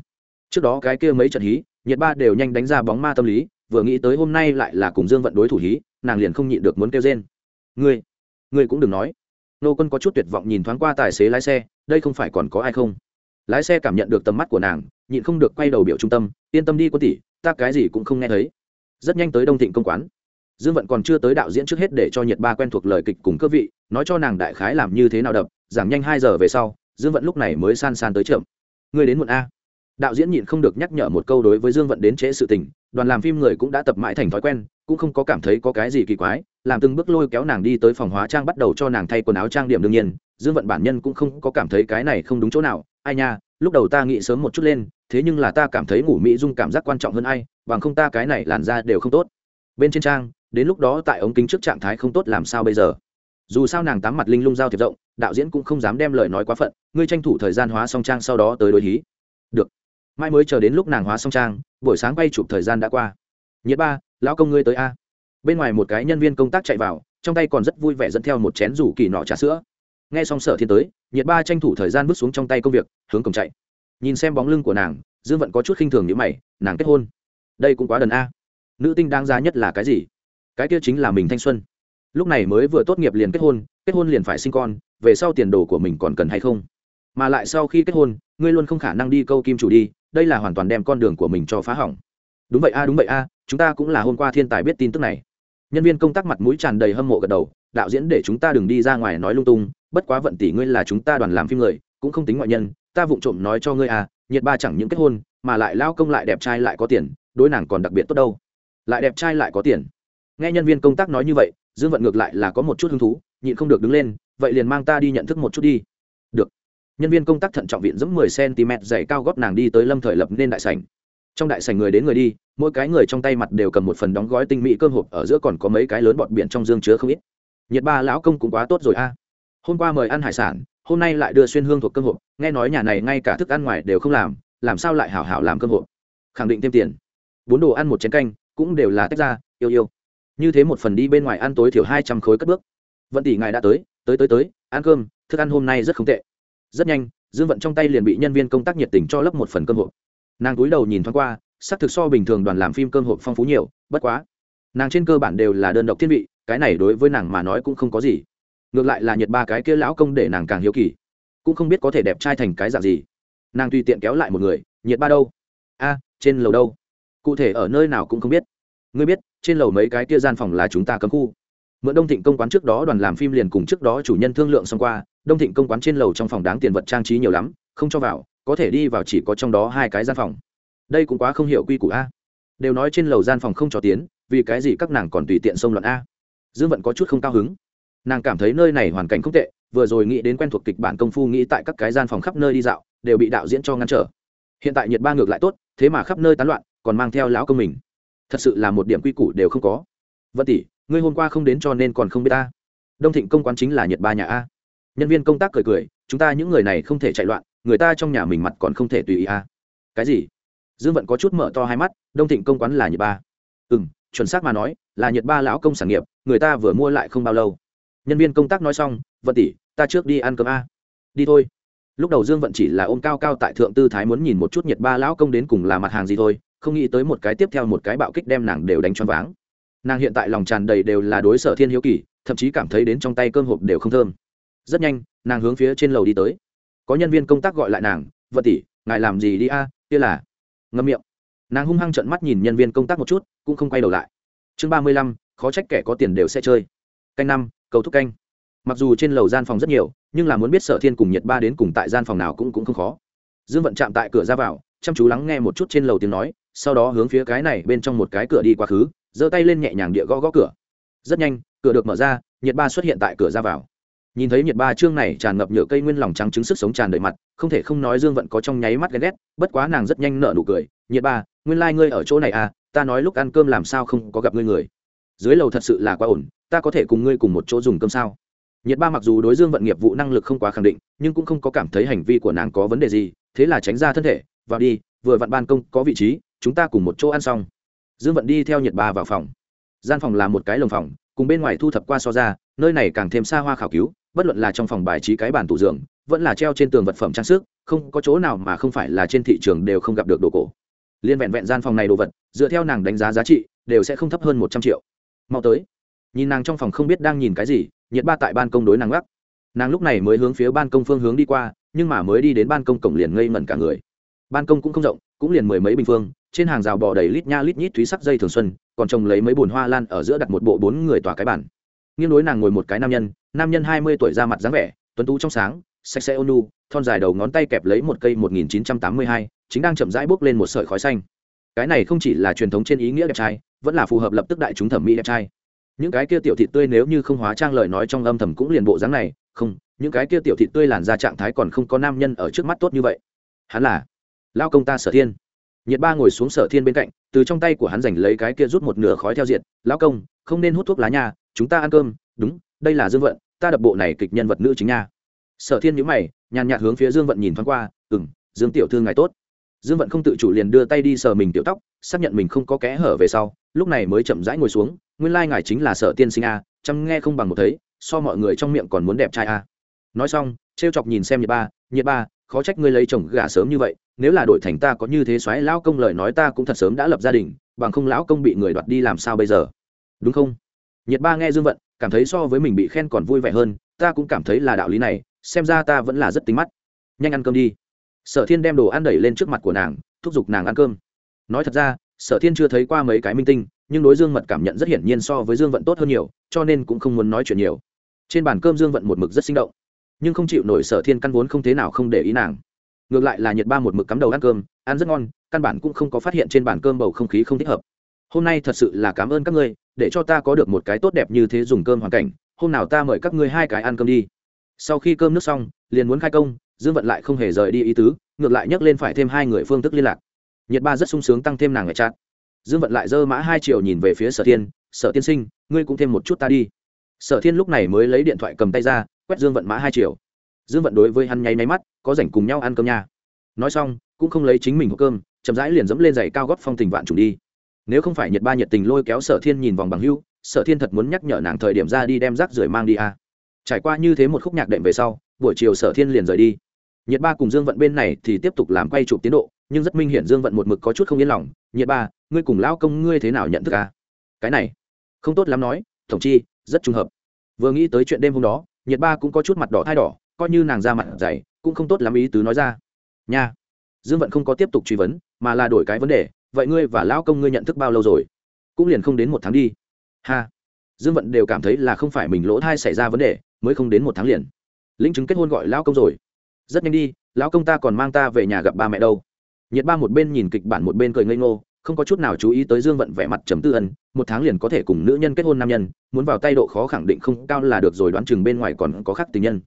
Trước đó cái kia mấy trận hí, nhiệt ba đều nhanh đánh ra bóng ma tâm lý, vừa nghĩ tới hôm nay lại là cùng dương vận đối thủ hí, nàng liền không nhịn được muốn kêu rên. Ngươi ngươi cũng đừng nói. Nô quân có chút tuyệt vọng nhìn thoáng qua tài xế lái xe, đây không phải còn có ai không? Lái xe cảm nhận được tầm mắt của nàng nhịn không được quay đầu biểu trung tâm, yên tâm đi quân tỷ, ta cái gì cũng không nghe thấy. Rất nhanh tới đông thịnh công quán. Dương vận còn chưa tới đạo diễn trước hết để cho nhiệt ba quen thuộc lời kịch cùng cơ vị, nói cho nàng đại khái làm như thế nào đập giảm nhanh hai giờ về sau, dương vận lúc này mới san san tới chậm. Người đến muộn a. Đạo diễn nhịn không được nhắc nhở một câu đối với dương vận đến trễ sự tình, đoàn làm phim người cũng đã tập mãi thành thói quen, cũng không có cảm thấy có cái gì kỳ quái, làm từng bước lôi kéo nàng đi tới phòng hóa trang bắt đầu cho nàng thay quần áo trang điểm đương nhiên, dương vận bản nhân cũng không có cảm thấy cái này không đúng chỗ nào. Ai nha, lúc đầu ta nghĩ sớm một chút lên thế nhưng là ta cảm thấy ngủ mỹ dung cảm giác quan trọng hơn ai, bằng không ta cái này làn da đều không tốt. Bên trên trang, đến lúc đó tại ống kính trước trạng thái không tốt làm sao bây giờ? Dù sao nàng tám mặt linh lung giao thiệp rộng, đạo diễn cũng không dám đem lời nói quá phận, ngươi tranh thủ thời gian hóa song trang sau đó tới đối hí. Được. Mai mới chờ đến lúc nàng hóa song trang, buổi sáng bay chụp thời gian đã qua. Nhiệt ba, lão công ngươi tới a. Bên ngoài một cái nhân viên công tác chạy vào, trong tay còn rất vui vẻ dẫn theo một chén rủ kỳ nọ trà sữa. Nghe xong sở thiên tới, nhiệt ba tranh thủ thời gian bước xuống trong tay công việc, hướng cổng chạy nhìn xem bóng lưng của nàng, dương vận có chút khinh thường như mày, nàng kết hôn. Đây cũng quá đần a. Nữ tinh đáng giá nhất là cái gì? Cái kia chính là mình thanh xuân. Lúc này mới vừa tốt nghiệp liền kết hôn kết hôn liền phải sinh con, về sau tiền đồ của mình còn cần hay không? Mà lại sau khi kết hôn, ngươi luôn không khả năng đi câu kim chủ đi, đây là hoàn toàn đem con đường của mình cho phá hỏng. Đúng vậy a, đúng vậy a, chúng ta cũng là hôm qua thiên tài biết tin tức này. Nhân viên công tác mặt mũi tràn đầy hâm mộ gật đầu, đạo diễn để chúng ta đừng đi ra ngoài nói lung tung, bất quá vận tỷ ngươi là chúng ta đoàn làm phim người, cũng không tính ngoại nhân ta vụng trộm nói cho ngươi à nhiệt ba chẳng những kết hôn, mà lại lao công lại đẹp trai lại có tiền, đối nàng còn đặc biệt tốt đâu. Lại đẹp trai lại có tiền. Nghe nhân viên công tác nói như vậy, dương vận ngược lại là có một chút hứng thú, nhịn không được đứng lên, vậy liền mang ta đi nhận thức một chút đi. Được. Nhân viên công tác thận trọng viện dẫm mười cm dày cao góp nàng đi tới lâm thời lập nên đại sảnh. Trong đại sảnh người đến người đi, mỗi cái người trong tay mặt đều cầm một phần đóng gói tinh mỹ cơm hộp, ở giữa còn có mấy cái lớn bọt biển trong dương chứa không ít. Nhiệt ba lão công cũng quá tốt rồi a. Hôm qua mời ăn hải sản hôm nay lại đưa xuyên hương thuộc cơm hộp, nghe nói nhà này ngay cả thức ăn ngoài đều không làm làm sao lại hảo hảo làm cơm hộp? Khẳng định thêm tiền. Bốn đồ ăn một chén canh, cũng đều là tách ra, yêu yêu. Như thế một phần đi bên ngoài ăn tối thiểu hai trăm khối cất bước. Vận tỷ ngài đã tới tới tới tới, ăn cơm, thức ăn hôm nay rất không tệ. Rất nhanh, dương vận trong tay liền bị nhân viên công tác nhiệt tình cho lấp một phần cơm hộp. Nàng cúi đầu nhìn thoáng qua sắc thực so bình thường đoàn làm phim cơm hộp phong phú nhiều, bất quá. Nàng trên cơ bản đều là đơn độc thiên vị, cái này đối với nàng mà nói cũng không có gì ngược lại là nhiệt ba cái kia lão công để nàng càng hiếu kỳ. Cũng không biết có thể đẹp trai thành cái dạng gì. Nàng tùy tiện kéo lại một người, nhiệt ba đâu? A, trên lầu đâu? Cụ thể ở nơi nào cũng không biết. Ngươi biết, trên lầu mấy cái kia gian phòng là chúng ta cấm khu. Mượn đông thịnh công quán trước đó đoàn làm phim liền cùng trước đó chủ nhân thương lượng xong qua, đông thịnh công quán trên lầu trong phòng đáng tiền vật trang trí nhiều lắm, không cho vào, có thể đi vào chỉ có trong đó hai cái gian phòng. Đây cũng quá không hiểu quy củ a. Đều nói trên lầu gian phòng không cho tiến, vì cái gì các nàng còn tùy tiện xông loạn a? Dương vận có chút không cao hứng nàng cảm thấy nơi này hoàn cảnh không tệ, vừa rồi nghĩ đến quen thuộc kịch bản công phu nghĩ tại các cái gian phòng khắp nơi đi dạo, đều bị đạo diễn cho ngăn trở. Hiện tại nhiệt ba ngược lại tốt, thế mà khắp nơi tán loạn, còn mang theo lão công mình. Thật sự là một điểm quy củ đều không có. Vận tỷ, ngươi hôm qua không đến cho nên còn không biết ta. Đông thịnh công quán chính là nhiệt ba nhà a. Nhân viên công tác cười cười, chúng ta những người này không thể chạy loạn, người ta trong nhà mình mặt còn không thể tùy ý a. Cái gì? Dương vận có chút mở to hai mắt, đông thịnh công quán là nhiệt ba. Ừ m chuẩn xác mà nói, là nhiệt ba lão công sản nghiệp, người ta vừa mua lại không bao lâu nhân viên công tác nói xong, vận tỷ, ta trước đi ăn cơm a. Đi thôi. Lúc đầu dương vận chỉ là ôm cao cao tại thượng tư thái muốn nhìn một chút nhiệt ba lão công đến cùng là mặt hàng gì thôi, không nghĩ tới một cái tiếp theo một cái bạo kích đem nàng đều đánh choáng váng. Nàng hiện tại lòng tràn đầy đều là đối sở thiên hiếu kỳ, thậm chí cảm thấy đến trong tay cơm hộp đều không thơm. Rất nhanh, nàng hướng phía trên lầu đi tới. Có nhân viên công tác gọi lại nàng, vận tỷ, ngài làm gì đi a? Kia là ngâm miệng. Nàng hung hăng trận mắt nhìn nhân viên công tác một chút, cũng không quay đầu lại. Chương ba mươi lăm, khó trách kẻ có tiền đều sẽ chơi canh năm, cầu thúc canh. Mặc dù trên lầu gian phòng rất nhiều, nhưng là muốn biết sở thiên cùng nhiệt ba đến cùng tại gian phòng nào cũng cũng không khó. Dương vận chạm tại cửa ra vào, chăm chú lắng nghe một chút trên lầu tiếng nói, sau đó hướng phía cái này bên trong một cái cửa đi quá khứ, giơ tay lên nhẹ nhàng địa gõ gõ cửa. Rất nhanh, cửa được mở ra, nhiệt ba xuất hiện tại cửa ra vào. Nhìn thấy nhiệt ba chương này tràn ngập nhựa cây nguyên lòng trắng trứng sức sống tràn đầy mặt, không thể không nói dương vận có trong nháy mắt ghen ghét, bất quá nàng rất nhanh nợ nụ cười, nhiệt ba, nguyên lai、like、ngươi ở chỗ này à ta nói lúc ăn cơm làm sao không có gặp ngươi người. Dưới lầu thật sự là quá ổn ta có thể cùng ngươi cùng một chỗ dùng cơm sao? Nhiệt ba mặc dù đối dương vận nghiệp vụ năng lực không quá khẳng định, nhưng cũng không có cảm thấy hành vi của nàng có vấn đề gì, thế là tránh ra thân thể, vào đi, vừa vặn ban công có vị trí, chúng ta cùng một chỗ ăn xong. Dương vận đi theo nhiệt ba vào phòng. Gian phòng là một cái lồng phòng, cùng bên ngoài thu thập qua so ra, nơi này càng thêm xa hoa khảo cứu, bất luận là trong phòng bài trí cái bàn tủ giường, vẫn là treo trên tường vật phẩm trang sức, không có chỗ nào mà không phải là trên thị trường đều không gặp được đồ cổ. Liên vẹn vẹn gian phòng này đồ vật, dựa theo nàng đánh giá giá trị, đều sẽ không thấp hơn một trăm triệu. Mau tới nhìn nàng trong phòng không biết đang nhìn cái gì, nhiệt ba tại ban công đối nàng gác nàng lúc này mới hướng phía ban công phương hướng đi qua, nhưng mà mới đi đến ban công cổng liền ngây ngẩn cả người. Ban công cũng không rộng, cũng liền mười mấy bình phương, trên hàng rào bò đầy lít nha lít nhít thúy sắc dây thường xuân, còn trồng lấy mấy bồn hoa lan ở giữa đặt một bộ bốn người tỏa cái bản nghiêng đối nàng ngồi một cái nam nhân nam nhân hai mươi tuổi ra mặt dáng vẻ, tuấn tú trong sáng, sạch sẽ ônu thon dài đầu ngón tay kẹp lấy một cây một nghìn chín trăm tám mươi hai, chính đang chậm rãi bốc lên một sợi khói xanh. Cái này không chỉ là truyền thống trên ý nghĩa đẹp trai, vẫn là phù hợp lập tức đại chúng thẩm mỹ đẹp trai những cái kia tiểu thị tươi nếu như không hóa trang lời nói trong âm thầm cũng liền bộ dáng này, không, những cái kia tiểu thị tươi làn ra trạng thái còn không có nam nhân ở trước mắt tốt như vậy. Hắn là lao công ta sở thiên. Nhiệt ba ngồi xuống sở thiên bên cạnh, từ trong tay của hắn giành lấy cái kia rút một nửa khói theo diện lao công, không nên hút thuốc lá nha, chúng ta ăn cơm. Đúng, đây là dương vận, ta đập bộ này kịch nhân vật nữ chính nha. Sở thiên nhữ mày, nhàn nhạt hướng phía dương vận nhìn thoáng qua ừ m dương tiểu thư ngài tốt. Dương vận không tự chủ liền đưa tay đi sờ mình tiểu tóc, xác nhận mình không có kẽ hở về sau, lúc này mới chậm rãi ngồi xuống nguyên lai ngài chính là sở tiên sinh a, chăm nghe không bằng một thấy, so mọi người trong miệng còn muốn đẹp trai a. Nói xong t r e o chọc nhìn xem nhiệt ba nhiệt ba, khó trách ngươi lấy chồng gà sớm như vậy, nếu là đội thành ta có như thế xoáy lão công lời nói ta cũng thật sớm đã lập gia đình, bằng không lão công bị người đoạt đi làm sao bây giờ? Đúng không? Nhiệt ba nghe dương vận, cảm thấy so với mình bị khen còn vui vẻ hơn, ta cũng cảm thấy là đạo lý này, xem ra ta vẫn là rất tính mắt. Nhanh ăn cơm đi. Sở thiên đem đồ ăn đẩy lên trước mặt của nàng, thúc giục nàng ăn cơm. Nói thật ra, sở thiên chưa thấy qua mấy cái minh tinh nhưng đối dương mật cảm nhận rất hiển nhiên so với dương vận tốt hơn nhiều, cho nên cũng không muốn nói chuyện nhiều. Trên bàn cơm dương vận một mực rất sinh động, nhưng không chịu nổi sở thiên căn vốn không thế nào không để ý nàng. Ngược lại là nhiệt ba một mực cắm đầu ăn cơm, ăn rất ngon, căn bản cũng không có phát hiện trên bàn cơm bầu không khí không thích hợp. Hôm nay thật sự là cảm ơn các ngươi, để cho ta có được một cái tốt đẹp như thế dùng cơm hoàn cảnh, hôm nào ta mời các ngươi hai cái ăn cơm đi. Sau khi cơm nước xong, liền muốn khai công, dương vận lại không hề rời đi ý tứ, ngược lại nhắc lên phải thêm hai người phương thức liên lạc. Nhiệt ba rất sung sướng tăng thêm nàng ngoại trát dương vận lại dơ mã hai triệu nhìn về phía sở thiên, sở tiên sinh, ngươi cũng thêm một chút ta đi. Sở thiên lúc này mới lấy điện thoại cầm tay ra, quét dương vận mã hai triệu dương vận đối với hắn nháy máy mắt, có rảnh cùng nhau ăn cơm nha. Nói xong, cũng không lấy chính mình hộp cơm, chậm rãi liền dẫm lên giày cao gót phong tình vạn trùng đi. Nếu không phải nhiệt ba nhiệt tình lôi kéo sở thiên nhìn vòng bằng hưu, sở thiên thật muốn nhắc nhở nàng thời điểm ra đi đem rác rưởi mang đi à. trải qua như thế một khúc nhạc đệm về sau, buổi chiều sở thiên liền rời đi. Nhiệt ba cùng dương vận bên này thì tiếp tục làm quay chụp tiến độ, nhưng rất minh hiển dương vận một mực có chút không yên lòng. Nhiệt ba ngươi cùng lão công ngươi thế nào nhận thức à? cái này, không tốt lắm nói, tổng chi, rất trùng hợp. Vừa nghĩ tới chuyện đêm hôm đó, nhiệt ba cũng có chút mặt đỏ thai đỏ, coi như nàng ra mặt dày, cũng không tốt lắm ý tứ nói ra. Nha, dương vận không có tiếp tục truy vấn, mà là đổi cái vấn đề, vậy ngươi và lão công ngươi nhận thức bao lâu rồi? Cũng liền không đến một tháng đi. Ha, dương vận đều cảm thấy là không phải mình lỗ thai xảy ra vấn đề, mới không đến một tháng liền. Linh chứng kết hôn gọi lão công rồi. Rất nhanh đi, lão công ta còn mang ta về nhà gặp ba mẹ đâu. Nhiệt ba một bên nhìn kịch bản một bên cười ngây ngô không có chút nào chú ý tới dương vận vẻ mặt trầm tư ân, một tháng liền có thể cùng nữ nhân kết hôn nam nhân, muốn vào tay độ khó khẳng định không cao là được rồi đoán chừng bên ngoài còn có khác tình nhân.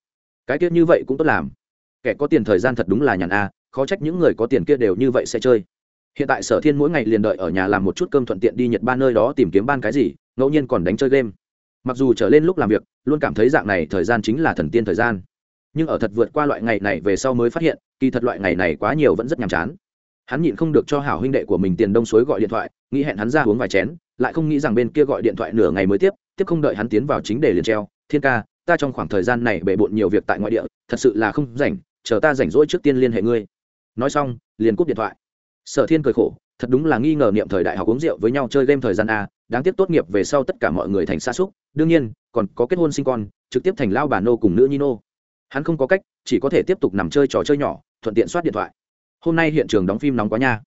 Cái kia như vậy cũng tốt làm. Kẻ có tiền thời gian thật đúng là nhàn a, khó trách những người có tiền kia đều như vậy sẽ chơi. Hiện tại sở thiên mỗi ngày liền đợi ở nhà làm một chút cơm thuận tiện đi nhật ba nơi đó tìm kiếm ban cái gì, ngẫu nhiên còn đánh chơi game. Mặc dù trở lên lúc làm việc, luôn cảm thấy dạng này thời gian chính là thần tiên thời gian. Nhưng ở thật vượt qua loại ngày này về sau mới phát hiện, kỳ thật loại ngày này quá nhiều vẫn rất nhàm chán hắn nhịn không được cho hảo huynh đệ của mình tiền đông suối gọi điện thoại, nghĩ hẹn hắn ra uống vài chén, lại không nghĩ rằng bên kia gọi điện thoại nửa ngày mới tiếp tiếp không đợi hắn tiến vào chính để liền treo. Thiên ca, ta trong khoảng thời gian này bể bộn nhiều việc tại ngoại địa, thật sự là không rảnh, chờ ta rảnh rỗi trước tiên liên hệ ngươi. Nói xong, liền cúp điện thoại. Sở thiên cười khổ, thật đúng là nghi ngờ niệm thời đại học uống rượu với nhau chơi game thời gian a, đáng tiếc tốt nghiệp về sau tất cả mọi người thành xa xúc, đương nhiên, còn có kết hôn sinh con, trực tiếp thành lao bà nô cùng nữ nhi nô. Hắn không có cách, chỉ có thể tiếp tục nằm chơi trò chơi nhỏ, thuận tiện soát điện thoại hôm nay hiện trường đóng phim nóng quá nha.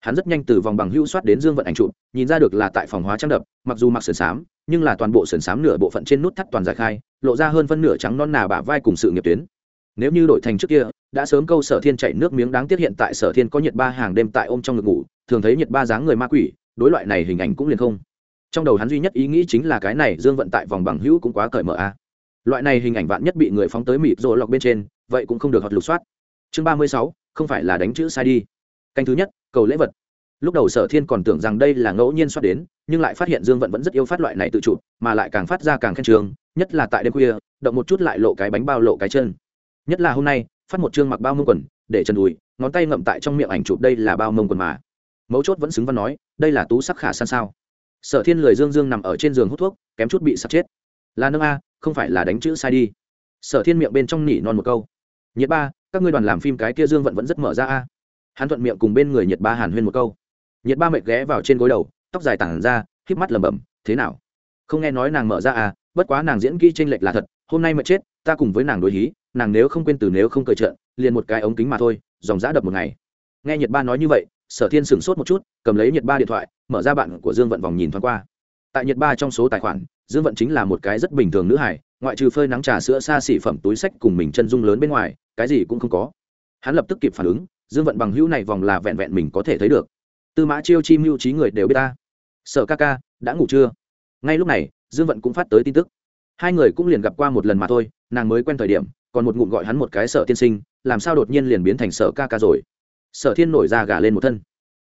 Hắn rất nhanh từ vòng bằng hữu soát đến dương vận ảnh trụ, nhìn ra được là tại phòng hóa trang đập mặc dù mặc sườn xám nhưng là toàn bộ sườn xám nửa bộ phận trên nút thắt toàn giải khai lộ ra hơn phân nửa trắng non nà bả vai cùng sự nghiệp tuyến. Nếu như đổi thành trước kia đã sớm câu sở thiên chạy nước miếng đáng tiếc hiện tại sở thiên có nhiệt ba hàng đêm tại ôm trong ngực ngủ thường thấy nhiệt ba dáng người ma quỷ đối loại này hình ảnh cũng liền không. Trong đầu hắn duy nhất ý nghĩ chính là cái này dương vận tại vòng bằng hữu cũng quá cởi mở a. Loại này hình ảnh vạn nhất bị người phóng tới mịp rồi lọc bên trên vậy cũng không được hoạt lục soát. Chương ba mươi sáu không phải là đánh chữ sai đi. Canh thứ nhất, cầu lễ vật. Lúc đầu sở thiên còn tưởng rằng đây là ngẫu nhiên soát đến, nhưng lại phát hiện dương vận vẫn rất yêu phát loại này tự chụp mà lại càng phát ra càng khen trường, nhất là tại đêm khuya, động một chút lại lộ cái bánh bao lộ cái chân. Nhất là hôm nay, phát một chương mặc bao mông quần, để chân đùi ngón tay ngậm tại trong miệng ảnh chụp đây là bao mông quần mà. Mấu chốt vẫn xứng văn nói, đây là tú sắc khả san sao. Sở thiên lười dương dương nằm ở trên giường hút thuốc, kém chút bị sặc chết. Là nâng a, không phải là đánh chữ sai đi. Sở thiên miệng bên trong nỉ non một câu. Nhiệt ba các ngươi đoàn làm phim cái kia dương vận vẫn rất mở ra a. Hắn thuận miệng cùng bên người nhiệt ba hàn huyên một câu. Nhiệt ba mệt ghé vào trên gối đầu, tóc dài tản ra, híp mắt lẩm bẩm, thế nào? Không nghe nói nàng mở ra à? Bất quá nàng diễn kỹ n lệch là thật, hôm nay mệt chết, ta cùng với nàng đối hí, nàng nếu không quên từ nếu không cười trợn, liền một cái ống kính mà thôi, dòng giã đập một ngày. Nghe nhiệt ba nói như vậy, sở thiên sửng sốt một chút, cầm lấy nhiệt ba điện thoại, mở ra bạn của dương vận vòng nhìn thoáng qua. Tại nhiệt ba trong số tài khoản, dương vận chính là một cái rất bình thường nữ hải ngoại trừ phơi nắng trà sữa xa xỉ phẩm túi sách cùng mình chân dung lớn bên ngoài, cái gì cũng không có. Hắn lập tức kịp phản ứng, dương vận bằng hữu này vòng là vẹn vẹn mình có thể thấy được. Tư mã chiêu chi mưu trí người đều biết ta. Sở ca ca, đã ngủ chưa? Ngay lúc này, dương vận cũng phát tới tin tức. Hai người cũng liền gặp qua một lần mà thôi, nàng mới quen thời điểm, còn một ngụm gọi hắn một cái sở tiên sinh, làm sao đột nhiên liền biến thành sở ca ca rồi? Sở thiên nổi ra gà lên một thân.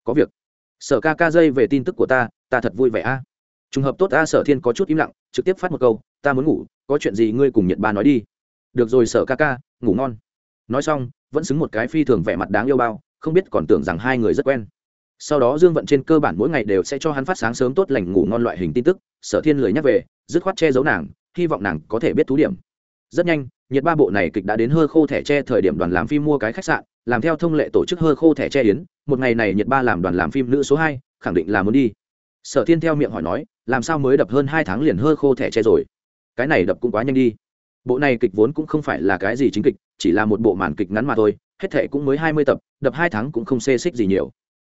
Có việc. Sở ca ca dây về tin tức của ta ta thật vui vẻ a. Trùng hợp tốt a, sở thiên có chút im lặng, trực tiếp phát một câu ta muốn ngủ, có chuyện gì ngươi cùng nhật ba nói đi. Được rồi, sở ca ca, ngủ ngon. Nói xong, vẫn xứng một cái phi thường vẻ mặt đáng yêu bao, không biết còn tưởng rằng hai người rất quen. Sau đó dương vận trên cơ bản mỗi ngày đều sẽ cho hắn phát sáng sớm tốt lành ngủ ngon loại hình tin tức, sở thiên lười nhắc về, dứt khoát che giấu nàng, hy vọng nàng có thể biết thú điểm. Rất nhanh nhiệt ba bộ này kịch đã đến hơ khô thẻ tre thời điểm đoàn làm phim mua cái khách sạn, làm theo thông lệ tổ chức hơ khô thẻ tre yến, một ngày này nhiệt ba làm đoàn làm phim nữ số hai, khẳng định là muốn đi. Sở thiên theo miệng hỏi nói, làm sao mới đập hơn hai tháng liền hơ khô thẻ tre rồi? Cái này đập cũng quá nhanh đi. Bộ này kịch vốn cũng không phải là cái gì chính kịch, chỉ là một bộ màn kịch ngắn mà thôi, hết thệ cũng mới hai mươi tập, đập hai tháng cũng không xê xích gì nhiều.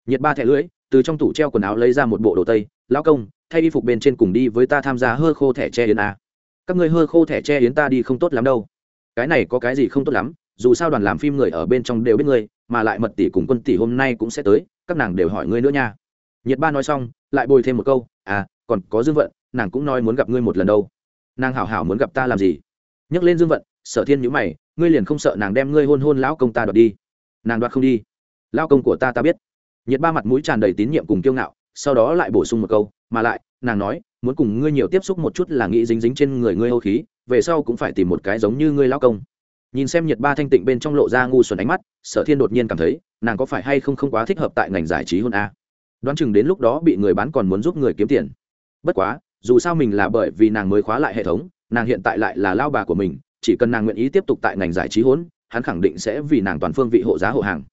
Nhiệt ba thẻ lưỡi, từ trong tủ treo quần áo lấy ra một bộ đồ tây, lão công, thay y phục bên trên cùng đi với ta tham gia hơ khô thẻ tre yến a. Các ngươi hơ khô thẻ tre yến ta đi không tốt lắm đâu. Cái này có cái gì không tốt lắm, dù sao đoàn làm phim người ở bên trong đều biết ngươi, mà lại mật tỷ cùng quân tỷ hôm nay cũng sẽ tới, các nàng đều hỏi ngươi nữa nha. Nhiệt ba nói xong, lại bồi thêm một câu à còn có dương vận, nàng cũng nói muốn gặp ngươi một lần đâu nàng hảo hảo muốn gặp ta làm gì? Nhắc lên dương vận, sở thiên nhữ mày, ngươi liền không sợ nàng đem ngươi hôn hôn lão công ta đoạt đi? Nàng đoạt không đi. Lao công của ta ta biết. Nhiệt ba mặt mũi tràn đầy tín nhiệm cùng kiêu ngạo, sau đó lại bổ sung một câu, mà lại, nàng nói, muốn cùng ngươi nhiều tiếp xúc một chút là nghĩ dính dính trên người ngươi hô khí, về sau cũng phải tìm một cái giống như ngươi lao công. Nhìn xem nhiệt ba thanh tịnh bên trong lộ ra ngu xuẩn ánh mắt, sở thiên đột nhiên cảm thấy, nàng có phải hay không không quá thích hợp tại ngành giải trí hôn a? Đoán chừng đến lúc đó bị người bán còn muốn giúp người kiếm tiền. Bất quá dù sao mình là bởi vì nàng mới khóa lại hệ thống, nàng hiện tại lại là lao bà của mình, chỉ cần nàng nguyện ý tiếp tục tại ngành giải trí hôn hắn khẳng định sẽ vì nàng toàn phương vị hộ giá hộ hàng.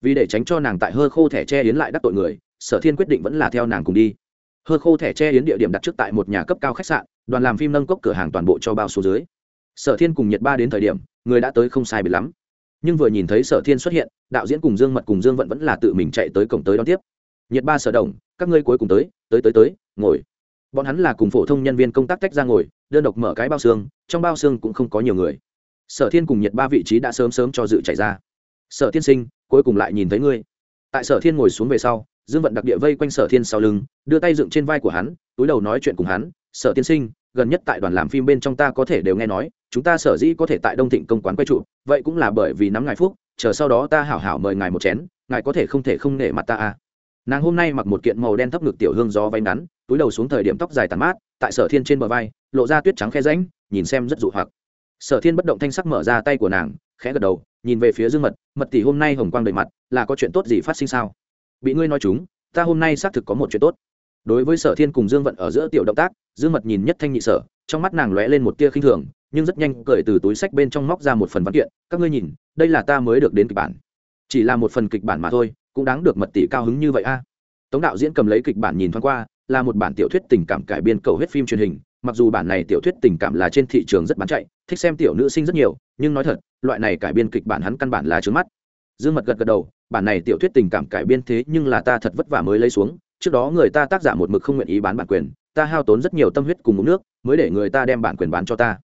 Vì để tránh cho nàng tại hơ khô thẻ che yến lại đắc tội người, sở thiên quyết định vẫn là theo nàng cùng đi. Hơ khô thẻ che yến địa điểm đặt trước tại một nhà cấp cao khách sạn, đoàn làm phim nâng cốc cửa hàng toàn bộ cho bao số dưới. Sở thiên cùng nhiệt ba đến thời điểm, người đã tới không sai biệt lắm. Nhưng vừa nhìn thấy sở thiên xuất hiện, đạo diễn cùng dương mật cùng dương vận vẫn là tự mình chạy tới cổng tới đón tiếp. Nhiệt ba sở đồng các ngươi cuối cùng tới tới tới tới, ngồi bọn hắn là cùng phổ thông nhân viên công tác tách ra ngồi, đơn độc mở cái bao xương, trong bao xương cũng không có nhiều người. Sở thiên cùng nhiệt ba vị trí đã sớm sớm cho dự chạy ra. Sở thiên sinh, cuối cùng lại nhìn thấy ngươi. Tại sở thiên ngồi xuống về sau, dương vận đặc địa vây quanh sở thiên sau lưng, đưa tay dựng trên vai của hắn, túi đầu nói chuyện cùng hắn, sở tiên sinh, gần nhất tại đoàn làm phim bên trong ta có thể đều nghe nói, chúng ta sở dĩ có thể tại đông thịnh công quán quay trụ, vậy cũng là bởi vì nắm ngài phúc, chờ sau đó ta hảo hảo mời ngài một chén, ngài có thể không thể không nể mặt ta à? Nàng hôm nay mặc một kiện màu đen thấp ngực tiểu hương gió váy ngắn, túi đầu xuống thời điểm tóc dài tàn mát, tại sở thiên trên bờ vai, lộ ra tuyết trắng khe ránh nhìn xem rất dụ hoặc. Sở thiên bất động thanh sắc mở ra tay của nàng, khẽ gật đầu, nhìn về phía dương mật mật tỷ hôm nay hồng quang đầy mặt, là có chuyện tốt gì phát sinh sao? Bị ngươi nói chúng, ta hôm nay xác thực có một chuyện tốt. Đối với sở thiên cùng dương vận ở giữa tiểu động tác, dương mật nhìn nhất thanh nhị sở, trong mắt nàng lóe lên một tia khinh thường, nhưng rất nhanh cởi từ túi sách bên trong móc ra một phần văn kiện, các ngươi nhìn, đây là ta mới được đến kịch bản. Chỉ là một phần kịch bản mà thôi cũng đáng được mật tỷ cao hứng như vậy a. Tống đạo diễn cầm lấy kịch bản nhìn thoáng qua, là một bản tiểu thuyết tình cảm cải biên cầu huyết phim truyền hình. Mặc dù bản này tiểu thuyết tình cảm là trên thị trường rất bán chạy, thích xem tiểu nữ sinh rất nhiều, nhưng nói thật, loại này cải biên kịch bản hắn căn bản là trướng mắt. Dương mật gật gật đầu, bản này tiểu thuyết tình cảm cải biên thế nhưng là ta thật vất vả mới lấy xuống. Trước đó người ta tác giả một mực không nguyện ý bán bản quyền, ta hao tốn rất nhiều tâm huyết cùng uống nước, mới để người ta đem bản quyền bán cho ta.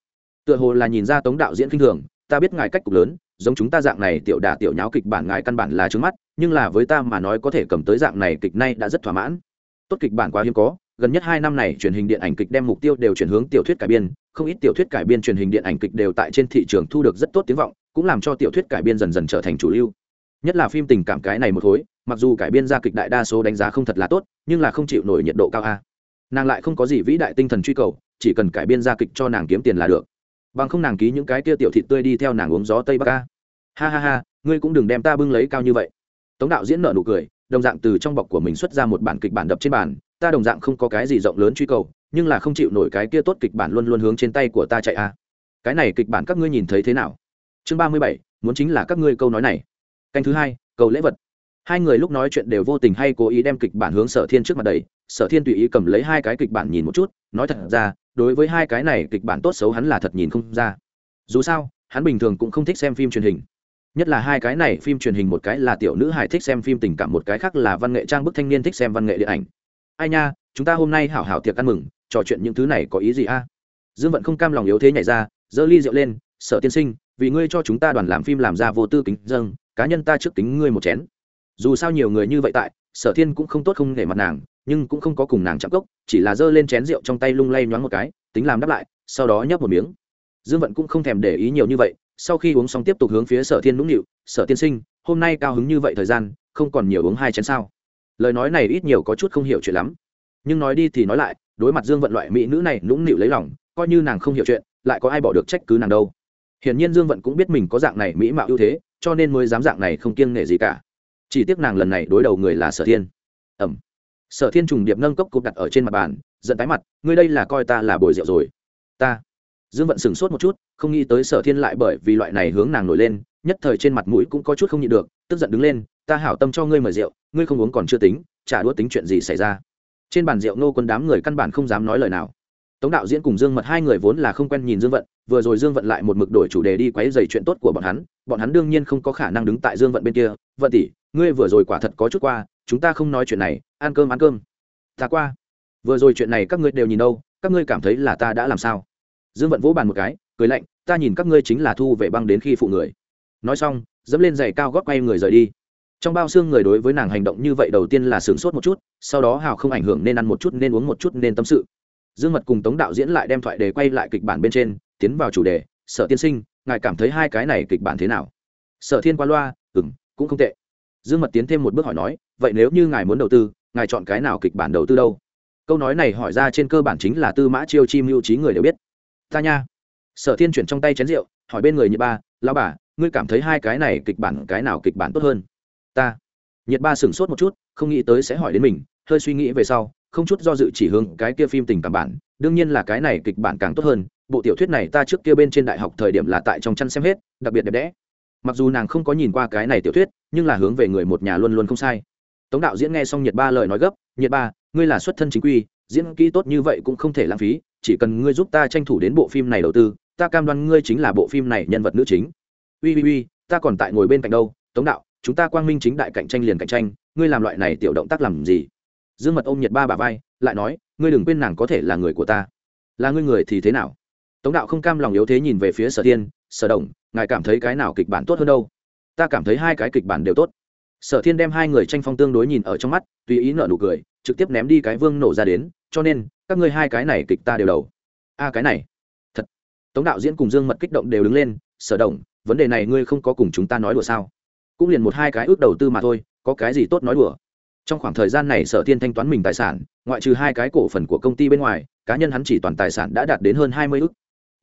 Tựa hồ là nhìn ra tống đạo diễn kinh thường, ta biết ngài cách cục lớn giống chúng ta dạng này tiểu đà tiểu nháo kịch bản ngài căn bản là trướng mắt, nhưng là với ta mà nói có thể cầm tới dạng này kịch nay đã rất thỏa mãn. Tốt kịch bản quá hiếm có, gần nhất hai năm này truyền hình điện ảnh kịch đem mục tiêu đều chuyển hướng tiểu thuyết cải biên, không ít tiểu thuyết cải biên truyền hình điện ảnh kịch đều tại trên thị trường thu được rất tốt tiếng vọng, cũng làm cho tiểu thuyết cải biên dần dần trở thành chủ lưu. Nhất là phim tình cảm cái này một khối, mặc dù cải biên ra kịch đại đa số đánh giá không thật là tốt, nhưng là không chịu nổi nhiệt độ cao a. Nàng lại không có gì vĩ đại tinh thần truy cầu, chỉ cần cải biên ra kịch cho nàng kiếm tiền là được bằng không nàng ký những cái kia tiểu thịt tươi đi theo nàng uống gió tây bắc ca. Ha ha ha, ngươi cũng đừng đem ta bưng lấy cao như vậy. Tống đạo diễn nợ nụ cười, đồng dạng từ trong bọc của mình xuất ra một bản kịch bản đập trên bàn, ta đồng dạng không có cái gì rộng lớn truy cầu, nhưng là không chịu nổi cái kia tốt kịch bản luôn luôn hướng trên tay của ta chạy a cái này kịch bản các ngươi nhìn thấy thế nào? Chương ba mươi bảy, muốn chính là các ngươi câu nói này. Canh thứ hai, cầu lễ vật hai người lúc nói chuyện đều vô tình hay cố ý đem kịch bản hướng sở thiên trước mặt đầy sở thiên tùy ý cầm lấy hai cái kịch bản nhìn một chút, nói thật ra, đối với hai cái này kịch bản tốt xấu hắn là thật nhìn không ra. Dù sao, hắn bình thường cũng không thích xem phim truyền hình. Nhất là hai cái này phim truyền hình một cái là tiểu nữ hài thích xem phim, tình cảm một cái khác là văn nghệ trang bức thanh niên thích xem văn nghệ điện ảnh. Ai nha, chúng ta hôm nay hảo hảo tiệc ăn mừng, trò chuyện những thứ này có ý gì a? Dương vận không cam lòng yếu thế nhảy ra, giơ ly rượu lên, sở tiên sinh, vì ngươi cho chúng ta đoàn làm phim làm ra vô tư kính dâng cá nhân ta trước kính ngươi một chén dù sao nhiều người như vậy tại, sở thiên cũng không tốt không để mặt nàng, nhưng cũng không có cùng nàng chạm cốc, chỉ là giơ lên chén rượu trong tay lung lay nhoáng một cái, tính làm đáp lại, sau đó nhấp một miếng. Dương vận cũng không thèm để ý nhiều như vậy, sau khi uống xong tiếp tục hướng phía sở thiên nũng nịu, sở tiên sinh, hôm nay cao hứng như vậy thời gian, không còn nhiều uống hai chén sao? Lời nói này ít nhiều có chút không hiểu chuyện lắm. Nhưng nói đi thì nói lại, đối mặt dương vận loại mỹ nữ này nũng nịu lấy lòng, coi như nàng không hiểu chuyện, lại có ai bỏ được trách cứ nàng đâu. Hiển nhiên dương vận cũng biết mình có dạng này mỹ mạo ưu thế, cho nên mới dám dạng này không kiêng nể gì cả chỉ tiếc nàng lần này đối đầu người là sở thiên. Ẩm. Sở thiên trùng điệp nâng cốc cục đặt ở trên mặt bàn, giận tái mặt, ngươi đây là coi ta là bồi rượu rồi. Ta. Dương vận sửng sốt một chút, không nghĩ tới sở thiên lại bởi vì loại này hướng nàng nổi lên, nhất thời trên mặt mũi cũng có chút không nhịn được, tức giận đứng lên, ta hảo tâm cho ngươi mời rượu, ngươi không uống còn chưa tính trả đũa tính chuyện gì xảy ra. Trên bàn rượu nô quân đám người căn bản không dám nói lời nào tống đạo diễn cùng dương mật hai người vốn là không quen nhìn dương vận, vừa rồi dương vận lại một mực đổi chủ đề đi quấy dày chuyện tốt của bọn hắn bọn hắn đương nhiên không có khả năng đứng tại dương vận bên kia. Vận tỷ, ngươi vừa rồi quả thật có chút qua, chúng ta không nói chuyện này, ăn cơm ăn cơm. Ta qua. Vừa rồi chuyện này các ngươi đều nhìn đâu, các ngươi cảm thấy là ta đã làm sao? Dương vận vỗ bàn một cái, cười lạnh, ta nhìn các ngươi chính là thu vệ băng đến khi phụ người. Nói xong, dẫm lên giày cao gót quay người rời đi. Trong bao xương người đối với nàng hành động như vậy đầu tiên là sửng sốt một chút, sau đó hào không ảnh hưởng nên ăn một chút, nên uống một chút, nên tâm sự dương mật cùng tống đạo diễn lại đem thoại đề quay lại kịch bản bên trên, tiến vào chủ đề, sở tiên sinh, ngài cảm thấy hai cái này kịch bản thế nào? Sở thiên qua loa ừng cũng không tệ. Dương mật tiến thêm một bước hỏi nói, vậy nếu như ngài muốn đầu tư, ngài chọn cái nào kịch bản đầu tư đâu? Câu nói này hỏi ra trên cơ bản chính là tư mã chiêu chi mưu trí người đều biết. Ta nha. Sở thiên chuyển trong tay chén rượu, hỏi bên người nhiệt ba lao bà, ngươi cảm thấy hai cái này kịch bản, cái nào kịch bản tốt hơn? Ta. Nhiệt ba sửng sốt một chút, không nghĩ tới sẽ hỏi đến mình hơi suy nghĩ về sau, không chút do dự chỉ hướng cái kia phim tình cảm bản. Đương nhiên là cái này kịch bản càng tốt hơn. Bộ tiểu thuyết này ta trước kia bên trên đại học thời điểm là tại trong chăn xem hết, đặc biệt đẹp đẽ. Mặc dù nàng không có nhìn qua cái này tiểu thuyết, nhưng là hướng về người một nhà luôn luôn không sai. Tống đạo diễn nghe xong nhiệt ba lời nói gấp nhiệt ba, ngươi là xuất thân chính quy, diễn kỹ tốt như vậy cũng không thể lãng phí, chỉ cần ngươi giúp ta tranh thủ đến bộ phim này đầu tư, ta cam đoan ngươi chính là bộ phim này nhân vật nữ chính. Ui ui ui, ta còn tại ngồi bên cạnh đâu, tống đạo, chúng ta quang minh chính đại cạnh tranh liền cạnh tranh, ngươi làm loại này tiểu động tác làm gì? Dương mật ôm nhiệt ba bà vai, lại nói, ngươi đừng quên nàng có thể là người của ta. Là ngươi người thì thế nào? Tống đạo không cam lòng yếu thế nhìn về phía sở thiên, sở đồng, ngài cảm thấy cái nào kịch bản tốt hơn đâu? Ta cảm thấy hai cái kịch bản đều tốt. Sở thiên đem hai người tranh phong tương đối nhìn ở trong mắt, tùy ý nợ nụ cười, trực tiếp ném đi cái vương nổ ra đến, cho nên, các ngươi hai cái này kịch ta đều đầu. A, cái này. Thật. Tống đạo diễn cùng dương mật kích động đều đứng lên, sở đồng, vấn đề này ngươi không có cùng chúng ta nói đùa sao? Cũng liền một hai cái ước đầu tư mà thôi, có cái gì tốt nói đùa? Trong khoảng thời gian này sở thiên thanh toán mình tài sản, ngoại trừ hai cái cổ phần của công ty bên ngoài, cá nhân hắn chỉ toàn tài sản đã đạt đến hơn hai mươi ước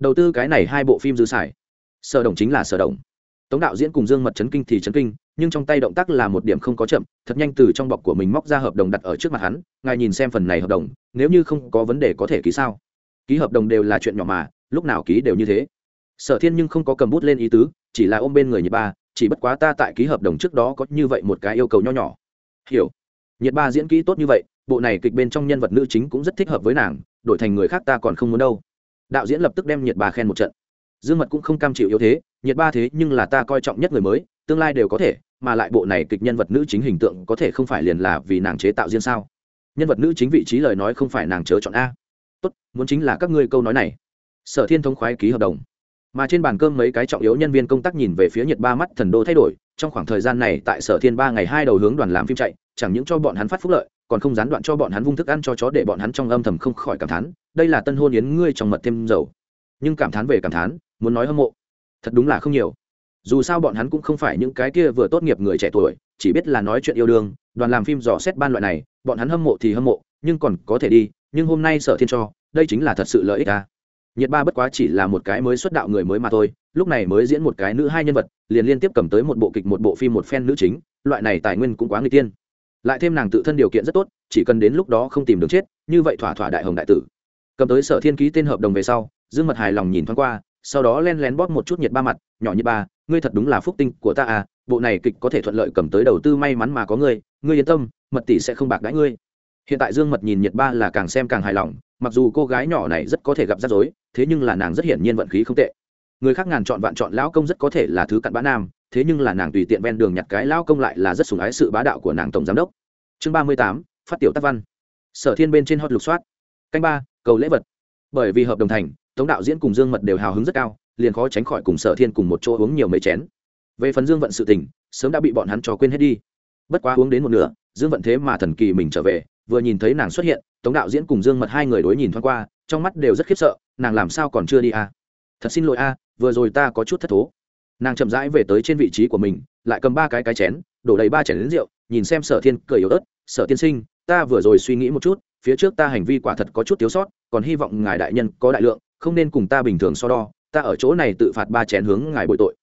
đầu tư cái này hai bộ phim dư xài. Sở đồng chính là sở đồng. Tống đạo diễn cùng dương mật chấn kinh thì chấn kinh, nhưng trong tay động tác là một điểm không có chậm, thật nhanh từ trong bọc của mình móc ra hợp đồng đặt ở trước mặt hắn, ngài nhìn xem phần này hợp đồng, nếu như không có vấn đề có thể ký sao? Ký hợp đồng đều là chuyện nhỏ mà, lúc nào ký đều như thế. Sở thiên nhưng không có cầm bút lên ý tứ, chỉ là ôm bên người nhật ba, chỉ bất quá ta tại ký hợp đồng trước đó có như vậy một cái yêu cầu nho nhỏ. Hiểu nhiệt ba diễn kỹ tốt như vậy, bộ này kịch bên trong nhân vật nữ chính cũng rất thích hợp với nàng, đổi thành người khác ta còn không muốn đâu. Đạo diễn lập tức đem nhiệt ba khen một trận. Dương mật cũng không cam chịu yếu thế, nhiệt ba thế nhưng là ta coi trọng nhất người mới, tương lai đều có thể, mà lại bộ này kịch nhân vật nữ chính hình tượng có thể không phải liền là vì nàng chế tạo riêng sao? Nhân vật nữ chính vị trí lời nói không phải nàng chớ chọn a. Tốt, muốn chính là các ngươi câu nói này. Sở thiên thống khoái ký hợp đồng. Mà trên bàn cơm mấy cái trọng yếu nhân viên công tác nhìn về phía nhiệt ba mắt thần đô thay đổi trong khoảng thời gian này tại sở thiên ba ngày hai đầu hướng đoàn làm phim chạy, chẳng những cho bọn hắn phát phúc lợi, còn không gián đoạn cho bọn hắn vung thức ăn cho chó để bọn hắn trong âm thầm không khỏi cảm thán, đây là tân hôn yến ngươi trong mật thêm dầu. Nhưng cảm thán về cảm thán, muốn nói hâm mộ, thật đúng là không nhiều. Dù sao bọn hắn cũng không phải những cái kia vừa tốt nghiệp người trẻ tuổi, chỉ biết là nói chuyện yêu đương, đoàn làm phim dò xét ban loại này, bọn hắn hâm mộ thì hâm mộ, nhưng còn có thể đi, nhưng hôm nay sở thiên cho, đây chính là thật sự lợi ích ta nhiệt ba bất quá chỉ là một cái mới xuất đạo người mới mà thôi, lúc này mới diễn một cái nữ hai nhân vật, liền liên tiếp cầm tới một bộ kịch, một bộ phim, một phen nữ chính, loại này tài nguyên cũng quá người tiên. Lại thêm nàng tự thân điều kiện rất tốt, chỉ cần đến lúc đó không tìm được chết, như vậy thỏa thỏa đại hồng đại tử. Cầm tới sở thiên ký tên hợp đồng về sau, dương mật hài lòng nhìn thoáng qua, sau đó len lén bóp một chút nhiệt ba mặt, nhỏ nhiệt ba, ngươi thật đúng là phúc tinh của ta à bộ này kịch có thể thuận lợi cầm tới đầu tư may mắn mà có ngươi ngươi yên tâm, mật tỷ sẽ không bạc đãi ngươi. Hiện tại dương mật nhìn nhiệt ba là càng xem càng hài lòng mặc dù cô gái nhỏ này rất có thể gặp rắc rối, thế nhưng là nàng rất hiển nhiên vận khí không tệ. Người khác ngàn chọn vạn chọn lão công rất có thể là thứ cặn bã nam, thế nhưng là nàng tùy tiện ven đường nhặt cái lão công lại là rất sùng ái sự bá đạo của nàng tổng giám đốc. Chương ba mươi tám, phát tiểu tác văn. Sở thiên bên trên hot lục soát. Canh ba, cầu lễ vật. Bởi vì hợp đồng thành, tống đạo diễn cùng dương mật đều hào hứng rất cao, liền khó tránh khỏi cùng sở thiên cùng một chỗ uống nhiều mấy chén. Về phần dương vận sự tình, sớm đã bị bọn hắn cho quên hết đi. Bất quá uống đến một nửa, dương vận thế mà thần kỳ mình trở về vừa nhìn thấy nàng xuất hiện, tống đạo diễn cùng dương mật hai người đối nhìn thoáng qua, trong mắt đều rất khiếp sợ, nàng làm sao còn chưa đi à? thật xin lỗi a, vừa rồi ta có chút thất thố. Nàng chậm rãi về tới trên vị trí của mình, lại cầm ba cái cái chén, đổ đầy ba chén lính rượu, nhìn xem sở thiên cười yếu ớt, sở tiên sinh, ta vừa rồi suy nghĩ một chút, phía trước ta hành vi quả thật có chút thiếu sót, còn hy vọng ngài đại nhân có đại lượng, không nên cùng ta bình thường so đo, ta ở chỗ này tự phạt ba chén hướng ngài bội tội.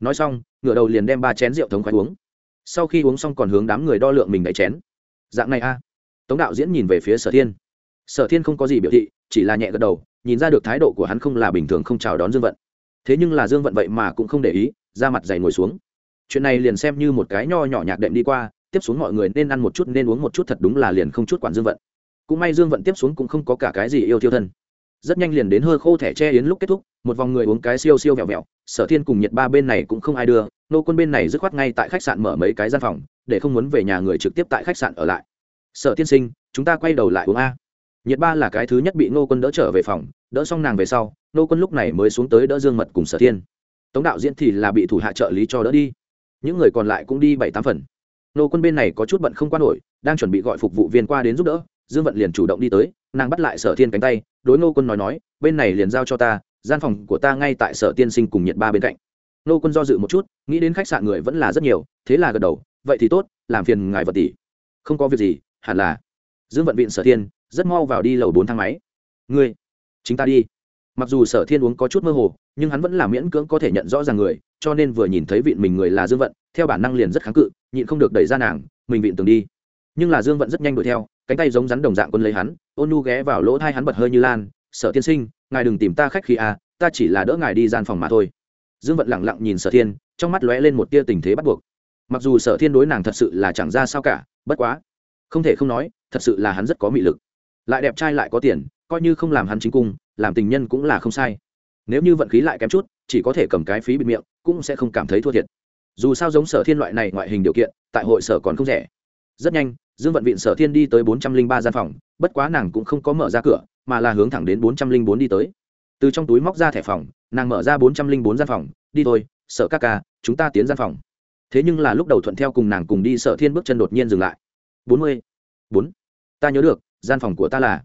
Nói xong ngựa đầu liền đem ba chén rượu thống khoái uống. Sau khi uống xong còn hướng đám người đo lượng mình đ chén. Dạng này a tống đạo diễn nhìn về phía sở thiên. Sở thiên không có gì biểu thị, chỉ là nhẹ gật đầu, nhìn ra được thái độ của hắn không là bình thường không chào đón dương vận. Thế nhưng là dương vận vậy mà cũng không để ý, ra mặt dày ngồi xuống. Chuyện này liền xem như một cái nho nhỏ nhạc đệm đi qua, tiếp xuống mọi người nên ăn một chút nên uống một chút thật đúng là liền không chút quản dương vận. Cũng may dương vận tiếp xuống cũng không có cả cái gì yêu thiêu thân. Rất nhanh liền đến hơi khô thẻ che yến lúc kết thúc, một vòng người uống cái siêu siêu vẹo vẹo, sở thiên cùng nhiệt ba bên này cũng không ai đưa, nô quân bên này dứt khoát ngay tại khách sạn mở mấy cái gian phòng, để không muốn về nhà người trực tiếp tại khách sạn ở lại sở tiên sinh, chúng ta quay đầu lại uống a. Nhiệt ba là cái thứ nhất bị nô quân đỡ trở về phòng, đỡ xong nàng về sau nô quân lúc này mới xuống tới đỡ dương mật cùng sở thiên. Tống đạo diễn thì là bị thủ hạ trợ lý cho đỡ đi. Những người còn lại cũng đi bảy tám phần. Nô quân bên này có chút bận không qua nổi, đang chuẩn bị gọi phục vụ viên qua đến giúp đỡ, dương vận liền chủ động đi tới, nàng bắt lại sở thiên cánh tay, đối nô quân nói nói, bên này liền giao cho ta, gian phòng của ta ngay tại sở tiên sinh cùng nhiệt ba bên cạnh. Nô quân do dự một chút, nghĩ đến khách sạn người vẫn là rất nhiều, thế là gật đầu, vậy thì tốt, làm phiền ngài vật tỷ. Không có việc gì hẳn là. Dương vận viện sở thiên, rất mau vào đi lầu bốn thang máy. Ngươi, chính ta đi. Mặc dù sở thiên uống có chút mơ hồ, nhưng hắn vẫn là miễn cưỡng có thể nhận rõ ràng người, cho nên vừa nhìn thấy vịn mình người là dương vận, theo bản năng liền rất kháng cự, nhịn không được đẩy ra nàng, mình vịn từng đi. Nhưng là dương vận rất nhanh đuổi theo, cánh tay giống rắn đồng dạng quân lấy hắn, ôn nu ghé vào lỗ thai hắn bật hơi như lan, sở tiên sinh, ngài đừng tìm ta khách khi à ta chỉ là đỡ ngài đi gian phòng mà thôi. Dương vận lẳng lặng nhìn sở thiên, trong mắt lóe lên một tia tình thế bắt buộc. Mặc dù sở thiên đối nàng thật sự là chẳng ra sao cả, bất quá không thể không nói, thật sự là hắn rất có mị lực. Lại đẹp trai lại có tiền, coi như không làm hắn chính cung, làm tình nhân cũng là không sai. Nếu như vận khí lại kém chút, chỉ có thể cầm cái phí bịt miệng, cũng sẽ không cảm thấy thua thiệt. Dù sao giống sở thiên loại này ngoại hình điều kiện, tại hội sở còn không rẻ. Rất nhanh, dương vận viện sở thiên đi tới bốn trăm linh ba gian phòng, bất quá nàng cũng không có mở ra cửa, mà là hướng thẳng đến bốn trăm linh bốn đi tới. Từ trong túi móc ra thẻ phòng, nàng mở ra bốn trăm linh bốn gian phòng, đi thôi, Sở các ca, chúng ta tiến gian phòng. Thế nhưng là lúc đầu thuận theo cùng nàng cùng đi, sở thiên bước chân đột nhiên dừng lại bốn mươi. Bốn. Ta nhớ được, gian phòng của ta là.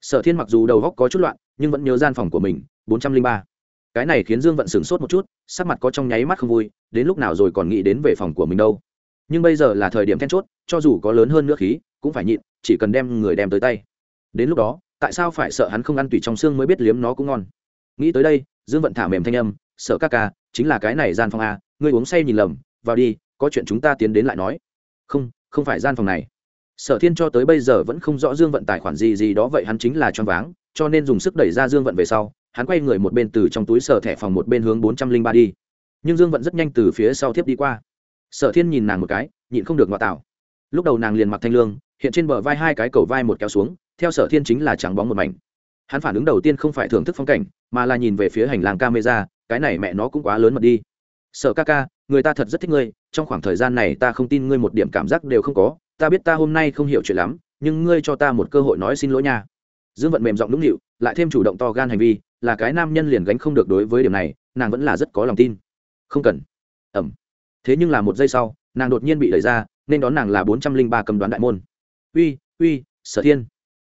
Sở thiên mặc dù đầu góc có chút loạn, nhưng vẫn nhớ gian phòng của mình, bốn trăm linh ba. Cái này khiến dương vận sửng sốt một chút, sắc mặt có trong nháy mắt không vui, đến lúc nào rồi còn nghĩ đến về phòng của mình đâu. Nhưng bây giờ là thời điểm then chốt, cho dù có lớn hơn nữa khí, cũng phải nhịn, chỉ cần đem người đem tới tay. Đến lúc đó, tại sao phải sợ hắn không ăn tùy trong xương mới biết liếm nó cũng ngon? Nghĩ tới đây, dương vận thả mềm thanh âm sợ các ca, chính là cái này gian phòng a ngươi uống say nhìn lầm, vào đi, có chuyện chúng ta tiến đến lại nói. Không không phải gian phòng này sở thiên cho tới bây giờ vẫn không rõ dương vận tài khoản gì gì đó, vậy hắn chính là choáng váng, cho nên dùng sức đẩy ra dương vận về sau, hắn quay người một bên từ trong túi sở thẻ phòng một bên hướng bốn trăm linh ba đi. Nhưng dương vận rất nhanh từ phía sau tiếp đi qua. Sở thiên nhìn nàng một cái, nhịn không được ngoại tạo lúc đầu nàng liền mặc thanh lương, hiện trên bờ vai hai cái cầu vai một kéo xuống, theo sở thiên chính là trắng bóng một mảnh. Hắn phản ứng đầu tiên không phải thưởng thức phong cảnh, mà là nhìn về phía hành lang camera, cái này mẹ nó cũng quá lớn mật đi sở ca ca, người ta thật rất thích ngươi, trong khoảng thời gian này ta không tin ngươi một điểm cảm giác đều không có, ta biết ta hôm nay không hiểu chuyện lắm, nhưng ngươi cho ta một cơ hội nói xin lỗi nha. Dương vận mềm giọng nũng nịu, lại thêm chủ động to gan hành vi, là cái nam nhân liền gánh không được đối với điểm này, nàng vẫn là rất có lòng tin. Không cần. Ẩm. Thế nhưng là một giây sau, nàng đột nhiên bị đẩy ra, nên đón nàng là bốn trăm linh ba cầm đoán đại môn. Uy uy, sở thiên.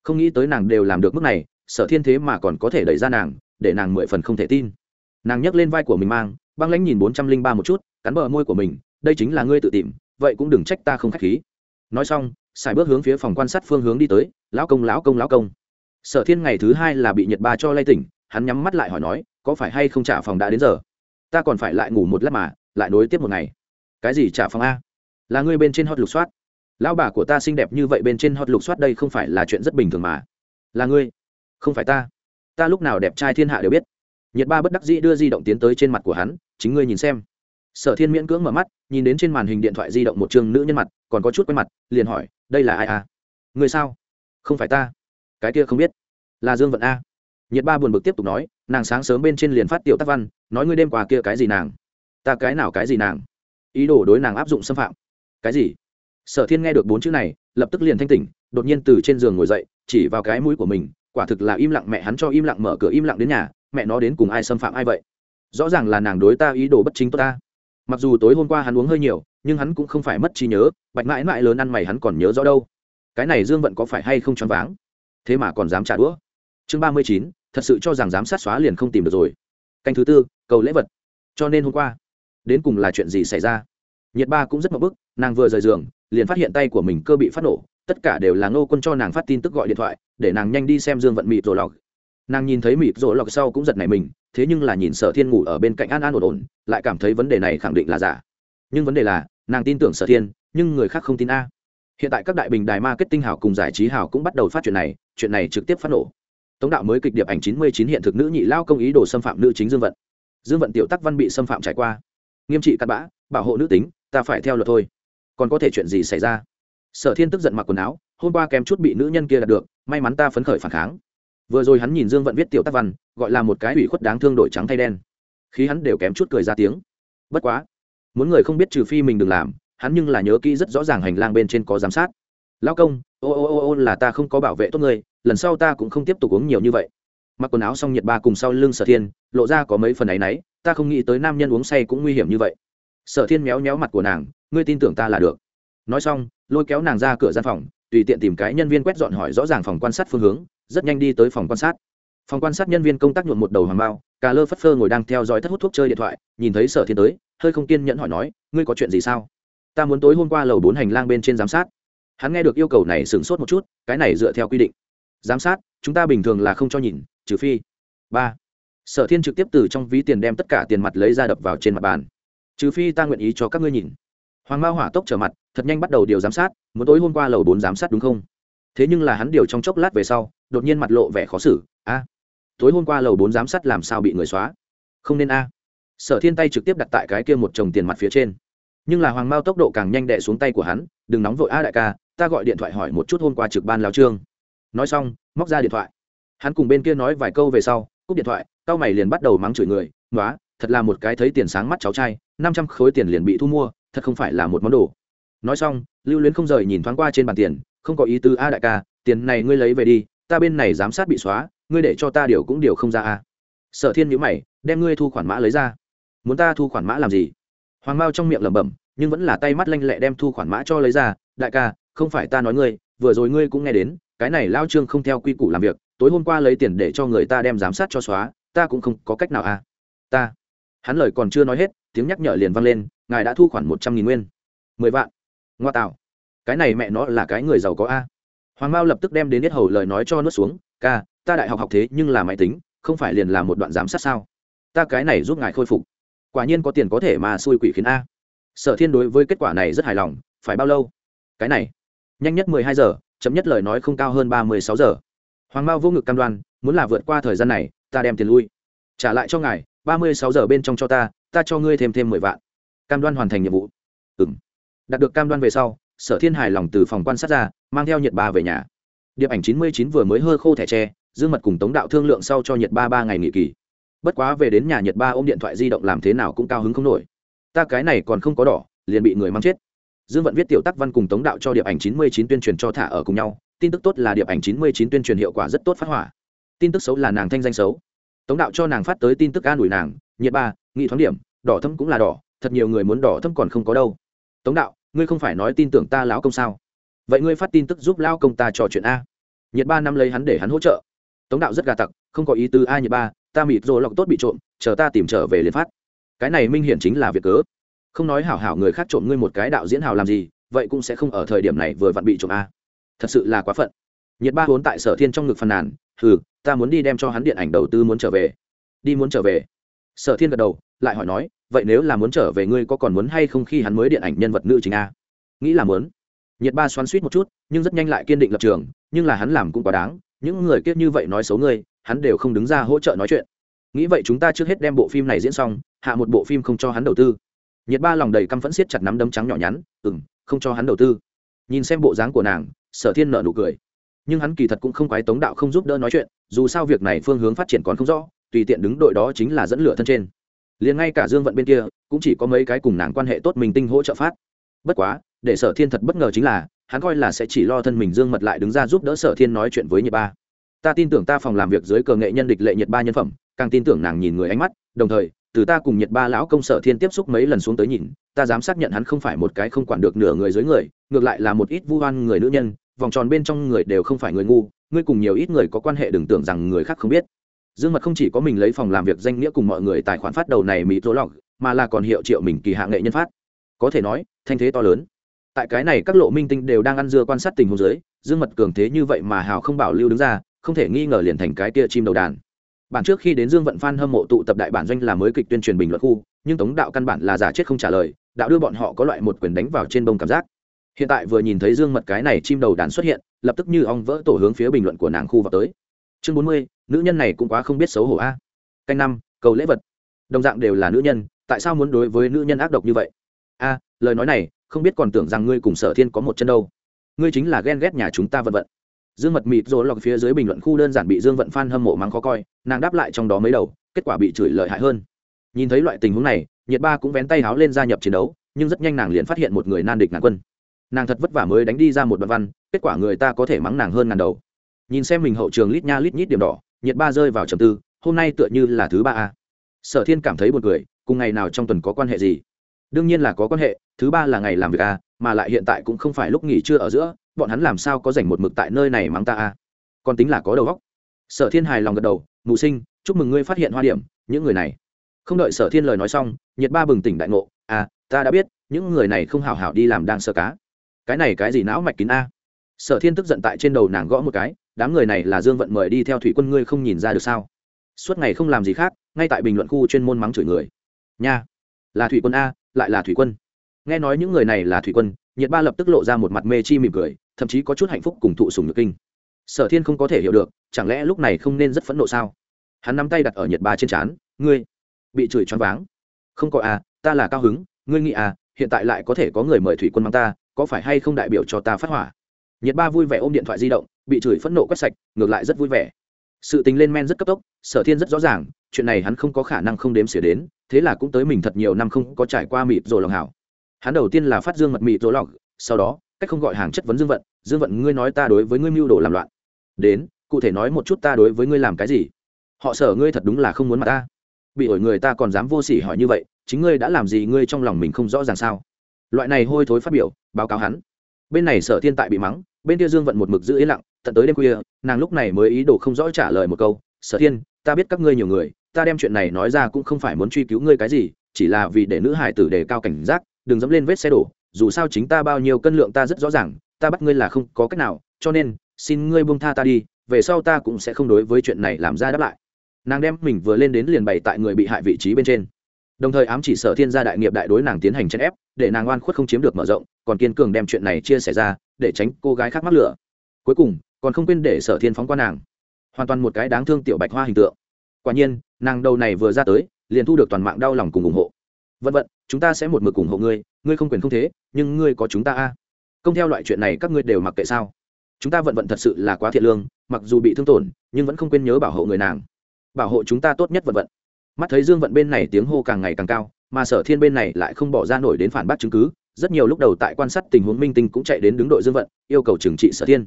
Không nghĩ tới nàng đều làm được mức này, sở thiên thế mà còn có thể đẩy ra nàng, để nàng mười phần không thể tin. Nàng nhấc lên vai của mình mang băng lãnh nhìn bốn trăm linh ba một chút, cắn bờ môi của mình, đây chính là ngươi tự tìm, vậy cũng đừng trách ta không k h á c h khí. Nói xong, xài bước hướng phía phòng quan sát phương hướng đi tới, lão công lão công lão công. Sở thiên ngày thứ hai là bị nhật ba cho lay tỉnh, hắn nhắm mắt lại hỏi nói, có phải hay không trả phòng đã đến giờ? Ta còn phải lại ngủ một lát mà, lại nối tiếp một ngày. Cái gì trả phòng a? Là ngươi bên trên hot lục soát. Lão bà của ta xinh đẹp như vậy bên trên hot lục soát đây không phải là chuyện rất bình thường mà. Là ngươi, không phải ta. Ta lúc nào đẹp trai thiên hạ đều biết nhiệt ba bất đắc dĩ đưa di động tiến tới trên mặt của hắn, chính ngươi nhìn xem. Sở thiên miễn cưỡng mở mắt, nhìn đến trên màn hình điện thoại di động một chương nữ nhân mặt, còn có chút quen mặt, liền hỏi, đây là ai à? Người sao? Không phải ta. Cái kia không biết. Là dương vận a. Nhiệt ba buồn bực tiếp tục nói, nàng sáng sớm bên trên liền phát tiểu tác văn, nói ngươi đêm qua kia cái gì nàng? Ta cái nào cái gì nàng? Ý đồ đối nàng áp dụng xâm phạm. Cái gì? Sở thiên nghe được bốn chữ này, lập tức liền thanh tỉnh, đột nhiên từ trên giường ngồi dậy, chỉ vào cái mũi của mình, quả thực là im lặng mẹ hắn cho im lặng mở cửa im lặng đến nhà mẹ nó đến cùng ai xâm phạm ai vậy? Rõ ràng là nàng đối ta ý đồ bất chính tốt ta. Mặc dù tối hôm qua hắn uống hơi nhiều, nhưng hắn cũng không phải mất trí nhớ, bạch mãi mãi lớn ăn mày hắn còn nhớ rõ đâu. Cái này dương vận có phải hay không choáng váng? Thế mà còn dám trả đũa. Chương ba mươi chín, thật sự cho rằng dám sát xóa liền không tìm được rồi. Canh thứ tư, cầu lễ vật. Cho nên hôm qua, đến cùng là chuyện gì xảy ra? Nhiệt ba cũng rất mập bức, nàng vừa rời giường, liền phát hiện tay của mình cơ bị phát nổ, tất cả đều là ngô quân cho nàng phát tin tức gọi điện thoại, để nàng nhanh đi xem dương vận mịt rồi lọc nàng nhìn thấy mịt rồi lọc sau cũng giật nảy mình, thế nhưng là nhìn sở thiên ngủ ở bên cạnh an an ổn ổn, lại cảm thấy vấn đề này khẳng định là giả. Nhưng vấn đề là, nàng tin tưởng sở thiên, nhưng người khác không tin a. Hiện tại các đại bình đài marketing hảo cùng giải trí hảo cũng bắt đầu phát chuyện này chuyện này trực tiếp phát nổ. Tống đạo mới kịch điệp ảnh chín mươi chín hiện thực nữ nhị lao công ý đồ xâm phạm nữ chính dương vận. Dương vận tiểu tắc văn bị xâm phạm trải qua. Nghiêm trị cắt bã, bảo hộ nữ tính, ta phải theo luật thôi. Còn có thể chuyện gì xảy ra? Sở thiên tức giận mặc quần áo, hôm qua kém chút bị nữ nhân kia đạt được, may mắn ta phấn khởi phản kháng vừa rồi hắn nhìn dương vận viết tiểu tác văn, gọi là một cái ủy khuất đáng thương đổi trắng thay đen. Khi hắn đều kém chút cười ra tiếng. Bất quá, muốn người không biết trừ phi mình đừng làm, hắn nhưng là nhớ kỹ rất rõ ràng hành lang bên trên có giám sát. Lao công, ô ô ô ô, là ta không có bảo vệ tốt người, lần sau ta cũng không tiếp tục uống nhiều như vậy. Mặc quần áo xong nhiệt ba cùng sau lưng sở thiên, lộ ra có mấy phần áy náy, ta không nghĩ tới nam nhân uống say cũng nguy hiểm như vậy. Sở thiên méo méo mặt của nàng, ngươi tin tưởng ta là được. Nói xong, lôi kéo nàng ra cửa gian phòng tùy tiện tìm cái nhân viên quét dọn hỏi rõ ràng phòng quan sát phương hướng, rất nhanh đi tới phòng quan sát. Phòng quan sát nhân viên công tác nhuộm một đầu hoàng bao, cà lơ phất phơ ngồi đang theo dõi thất hút thuốc chơi điện thoại, nhìn thấy sở thiên tới, hơi không kiên nhẫn hỏi nói, ngươi có chuyện gì sao? Ta muốn tối hôm qua lầu bốn hành lang bên trên giám sát. Hắn nghe được yêu cầu này sửng sốt một chút, cái này dựa theo quy định. Giám sát, chúng ta bình thường là không cho nhìn, trừ phi. Ba. Sở thiên trực tiếp từ trong ví tiền đem tất cả tiền mặt lấy ra đập vào trên mặt bàn. Trừ phi ta nguyện ý cho các ngươi nhìn. Hoàng mao hỏa tốc trở mặt thật nhanh bắt đầu điều giám sát, muốn tối hôm qua lầu bốn giám sát đúng không? Thế nhưng là hắn điều trong chốc lát về sau, đột nhiên mặt lộ vẻ khó xử, a, tối hôm qua lầu bốn giám sát làm sao bị người xóa? Không nên a. Sở thiên tay trực tiếp đặt tại cái kia một chồng tiền mặt phía trên. Nhưng là hoàng mao tốc độ càng nhanh đệ xuống tay của hắn, đừng nóng vội a đại ca, ta gọi điện thoại hỏi một chút hôm qua trực ban lao trương. Nói xong, móc ra điện thoại. Hắn cùng bên kia nói vài câu về sau, cúp điện thoại cao mày liền bắt đầu mắng chửi người nói thật là một cái thấy tiền sáng mắt cháu trai, năm trăm khối tiền liền bị thu mua, thật không phải là một món đồ nói xong, lưu luyến không rời nhìn thoáng qua trên bàn tiền, không có ý tứ, a đại ca, tiền này ngươi lấy về đi, ta bên này giám sát bị xóa, ngươi để cho ta điều cũng điều không ra a. Sở thiên nhữ mày, đem ngươi thu khoản mã lấy ra. Muốn ta thu khoản mã làm gì? Hoàng mao trong miệng lẩm bẩm, nhưng vẫn là tay mắt lanh lẹ đem thu khoản mã cho lấy ra. Đại ca, không phải ta nói ngươi, vừa rồi ngươi cũng nghe đến, cái này lao trương không theo quy củ làm việc, tối hôm qua lấy tiền để cho người ta đem giám sát cho xóa, ta cũng không có cách nào a. Ta. Hắn lời còn chưa nói hết, tiếng nhắc nhở liền vang lên, ngài đã thu khoản một trăm nghìn nguyên. Mười vạn ngoa tạo cái này mẹ nó là cái người giàu có a. Hoàng mao lập tức đem đến hết hầu lời nói cho nuốt xuống, ca, ta đại học học thế nhưng là máy tính, không phải liền là một đoạn giám sát sao? Ta cái này giúp ngài khôi phục. Quả nhiên có tiền có thể mà xui quỷ khiến a. Sở thiên đối với kết quả này rất hài lòng, phải bao lâu? Cái này, nhanh nhất mười hai giờ, chậm nhất lời nói không cao hơn ba mươi sáu giờ. Hoàng mao vô ngực cam đoan, muốn là vượt qua thời gian này, ta đem tiền lui. Trả lại cho ngài, ba mươi sáu giờ bên trong cho ta ta cho ngươi thêm thêm mười vạn. Cam đoan hoàn thành nhiệm vụ. Ừ m đạt được cam đoan về sau, sở thiên hài lòng từ phòng quan sát ra, mang theo nhiệt ba về nhà. Điệp ảnh chín mươi chín vừa mới hơ khô thẻ tre, dương mật cùng tống đạo thương lượng sau cho nhiệt ba ba ngày nghỉ kỳ. Bất quá về đến nhà nhiệt ba ôm điện thoại di động làm thế nào cũng cao hứng không nổi. Ta cái này còn không có đỏ, liền bị người mang chết. Dương vận viết tiểu tắc văn cùng tống đạo cho điệp ảnh chín mươi chín tuyên truyền cho thả ở cùng nhau, tin tức tốt là điệp ảnh chín mươi chín tuyên truyền hiệu quả rất tốt phát hỏa. Tin tức xấu là nàng thanh danh xấu. Tống đạo cho nàng phát tới tin tức an ủi nàng nhiệt ba, nghị thoáng điểm, đỏ thâm cũng là đỏ, thật nhiều người muốn đỏ thâm còn không có đâu tống đạo ngươi không phải nói tin tưởng ta lão công sao? Vậy ngươi phát tin tức giúp lão công ta trò chuyện a. Nhiệt ba năm lấy hắn để hắn hỗ trợ. Tống đạo rất gà tặc không có ý tứ a nhiệt ba ta mịt rồi lọc tốt bị trộm chờ ta tìm trở về liền phát. Cái này minh hiển chính là việc cớ. Không nói hảo hảo người khác trộm ngươi một cái đạo diễn hào làm gì vậy cũng sẽ không ở thời điểm này vừa vặn bị trộm a. Thật sự là quá phận. Nhiệt ba vốn tại sở thiên trong ngực phàn nàn hừ, ta muốn đi đem cho hắn điện ảnh đầu tư muốn trở về. Đi muốn trở về. Sở thiên gật đầu lại hỏi nói, vậy nếu là muốn trở về ngươi có còn muốn hay không khi hắn mới điện ảnh nhân vật nữ chính a? Nghĩ là muốn. Nhiệt ba xoắn suýt một chút, nhưng rất nhanh lại kiên định lập trường, nhưng là hắn làm cũng quá đáng, những người kiết như vậy nói xấu ngươi, hắn đều không đứng ra hỗ trợ nói chuyện. Nghĩ vậy chúng ta trước hết đem bộ phim này diễn xong, hạ một bộ phim không cho hắn đầu tư. Nhiệt ba lòng đầy căm phẫn siết chặt nắm đấm trắng nhỏ nhắn ừ m không cho hắn đầu tư. Nhìn xem bộ dáng của nàng, sở thiên nợ nụ cười. Nhưng hắn kỳ thật cũng không quái tống đạo không giúp đỡ nói chuyện, dù sao việc này phương hướng phát triển còn không rõ, tùy tiện đứng đội đó chính là dẫn lửa thân trên liền ngay cả dương vận bên kia, cũng chỉ có mấy cái cùng nàng quan hệ tốt mình tinh hỗ trợ phát. Bất quá, để sở thiên thật bất ngờ chính là, hắn coi là sẽ chỉ lo thân mình dương mật lại đứng ra giúp đỡ sở thiên nói chuyện với nhiệt ba. Ta tin tưởng ta phòng làm việc dưới cờ nghệ nhân địch lệ nhiệt ba nhân phẩm, càng tin tưởng nàng nhìn người ánh mắt, đồng thời, từ ta cùng nhiệt ba lão công sở thiên tiếp xúc mấy lần xuống tới nhìn, ta dám xác nhận hắn không phải một cái không quản được nửa người dưới người, ngược lại là một ít vu oan người nữ nhân, vòng tròn bên trong người đều không phải người ngu, ngươi cùng nhiều ít người có quan hệ đừng tưởng rằng người khác không biết dương mật không chỉ có mình lấy phòng làm việc danh nghĩa cùng mọi người tài khoản phát đầu này mỹ tố lọc, mà là còn hiệu triệu mình kỳ hạ nghệ nhân phát. Có thể nói, thanh thế to lớn. Tại cái này các lộ minh tinh đều đang ăn dưa quan sát tình huống dưới, dương mật cường thế như vậy mà hào không bảo lưu đứng ra, không thể nghi ngờ liền thành cái kia chim đầu đàn. Bản trước khi đến dương vận phan hâm mộ tụ tập đại bản doanh làm mới kịch tuyên truyền bình luận khu, nhưng tống đạo căn bản là giả chết không trả lời, đạo đưa bọn họ có loại một quyền đánh vào trên bông cảm giác. Hiện tại vừa nhìn thấy dương mật cái này chim đầu đàn xuất hiện, lập tức như ong vỡ tổ hướng phía bình luận của nàng khu vào tới. Chương bốn mươi nữ nhân này cũng quá không biết xấu hổ a. Canh năm, cầu lễ vật. Đồng dạng đều là nữ nhân, tại sao muốn đối với nữ nhân ác độc như vậy? A, lời nói này, không biết còn tưởng rằng ngươi cùng sở thiên có một chân đâu. Ngươi chính là ghen ghét nhà chúng ta vân vận. Dương mật mịt rồi lọc phía dưới bình luận khu đơn giản bị dương vận phan hâm mộ mắng khó coi, nàng đáp lại trong đó mấy đầu, kết quả bị chửi lợi hại hơn. Nhìn thấy loại tình huống này, nhiệt ba cũng vén tay háo lên gia nhập chiến đấu, nhưng rất nhanh nàng liền phát hiện một người nan địch ngàn quân. Nàng thật vất vả mới đánh đi ra một đoạn văn, kết quả người ta có thể mắng nàng hơn ngàn đầu. Nhìn xem mình hậu trường lít nha lít nhít điểm đỏ nhiệt ba rơi vào trầm tư, hôm nay tựa như là thứ ba a. Sở thiên cảm thấy một người cùng ngày nào trong tuần có quan hệ gì? Đương nhiên là có quan hệ, thứ ba là ngày làm việc a, mà lại hiện tại cũng không phải lúc nghỉ trưa ở giữa, bọn hắn làm sao có dành một mực tại nơi này mắng ta a? Còn tính là có đầu óc. Sở thiên hài lòng gật đầu mù sinh, chúc mừng ngươi phát hiện hoa điểm, những người này. Không đợi sở thiên lời nói xong, nhiệt ba bừng tỉnh đại ngộ à ta đã biết, những người này không hào hảo đi làm đang sơ cá. Cái này cái gì não mạch kín a? Sở thiên tức giận tại trên đầu nàng gõ một cái đám người này là dương vận mời đi theo thủy quân ngươi không nhìn ra được sao? Suốt ngày không làm gì khác, ngay tại bình luận khu chuyên môn mắng chửi người. Nha, là thủy quân a, lại là thủy quân. Nghe nói những người này là thủy quân, nhiệt ba lập tức lộ ra một mặt mê chi mỉm cười, thậm chí có chút hạnh phúc cùng thụ sùng nhược kinh. Sở thiên không có thể hiểu được, chẳng lẽ lúc này không nên rất phẫn nộ sao? Hắn nắm tay đặt ở nhiệt ba trên trán, ngươi, bị chửi choáng váng. Không có à ta là cao hứng, ngươi nghĩ à hiện tại lại có thể có người mời thủy quân mang ta, có phải hay không đại biểu cho ta phát hỏa? Nhiệt ba vui vẻ ôm điện thoại di động, bị chửi phẫn nộ quét sạch, ngược lại rất vui vẻ. Sự tình lên men rất cấp tốc, sở thiên rất rõ ràng, chuyện này hắn không có khả năng không đếm xỉa đến, thế là cũng tới mình thật nhiều năm không có trải qua mịt rồi lòng hảo. Hắn đầu tiên là phát dương mật mịt rồi lòng, sau đó, cách không gọi hàng chất vấn dương vận dương vận, ngươi nói ta đối với ngươi mưu đồ làm loạn. Đến, cụ thể nói một chút ta đối với ngươi làm cái gì? Họ sở, ngươi thật đúng là không muốn mặt ta. Bị ổi người ta còn dám vô sỉ hỏi như vậy, chính ngươi đã làm gì ngươi trong lòng mình không rõ ràng sao? Loại này hôi thối phát biểu, báo cáo hắn bên này sở thiên tại bị mắng, bên kia dương vận một mực giữ yên lặng, tận tới đêm khuya, nàng lúc này mới ý đồ không rõ trả lời một câu, sở thiên, ta biết các ngươi nhiều người, ta đem chuyện này nói ra cũng không phải muốn truy cứu ngươi cái gì, chỉ là vì để nữ hải tử đề cao cảnh giác, đừng dẫm lên vết xe đổ, dù sao chính ta bao nhiêu cân lượng ta rất rõ ràng, ta bắt ngươi là không có cách nào, cho nên, xin ngươi buông tha ta đi, về sau ta cũng sẽ không đối với chuyện này làm ra đáp lại. Nàng đem mình vừa lên đến liền bày tại người bị hại vị trí bên trên đồng thời ám chỉ sở thiên gia đại nghiệp đại đối nàng tiến hành chèn ép, để nàng oan khuất không chiếm được mở rộng, còn kiên cường đem chuyện này chia sẻ ra, để tránh cô gái khác mắc lửa. Cuối cùng, còn không quên để sở thiên phóng qua nàng. Hoàn toàn một cái đáng thương tiểu bạch hoa hình tượng. Quả nhiên, nàng đầu này vừa ra tới, liền thu được toàn mạng đau lòng cùng ủng hộ. Vân vân chúng ta sẽ một mực ủng hộ ngươi ngươi không quyền không thế, nhưng ngươi có chúng ta a? Công theo loại chuyện này các ngươi đều mặc kệ sao? Chúng ta vận vận thật sự là quá thiện lương, mặc dù bị thương tổn, nhưng vẫn không quên nhớ bảo hộ người nàng. Bảo hộ chúng ta tốt nhất vận vận mắt thấy dương vận bên này tiếng hô càng ngày càng cao, mà sở thiên bên này lại không bỏ ra nổi đến phản bác chứng cứ. Rất nhiều lúc đầu tại quan sát tình huống minh tinh cũng chạy đến đứng đội dương vận, yêu cầu trừng trị sở thiên.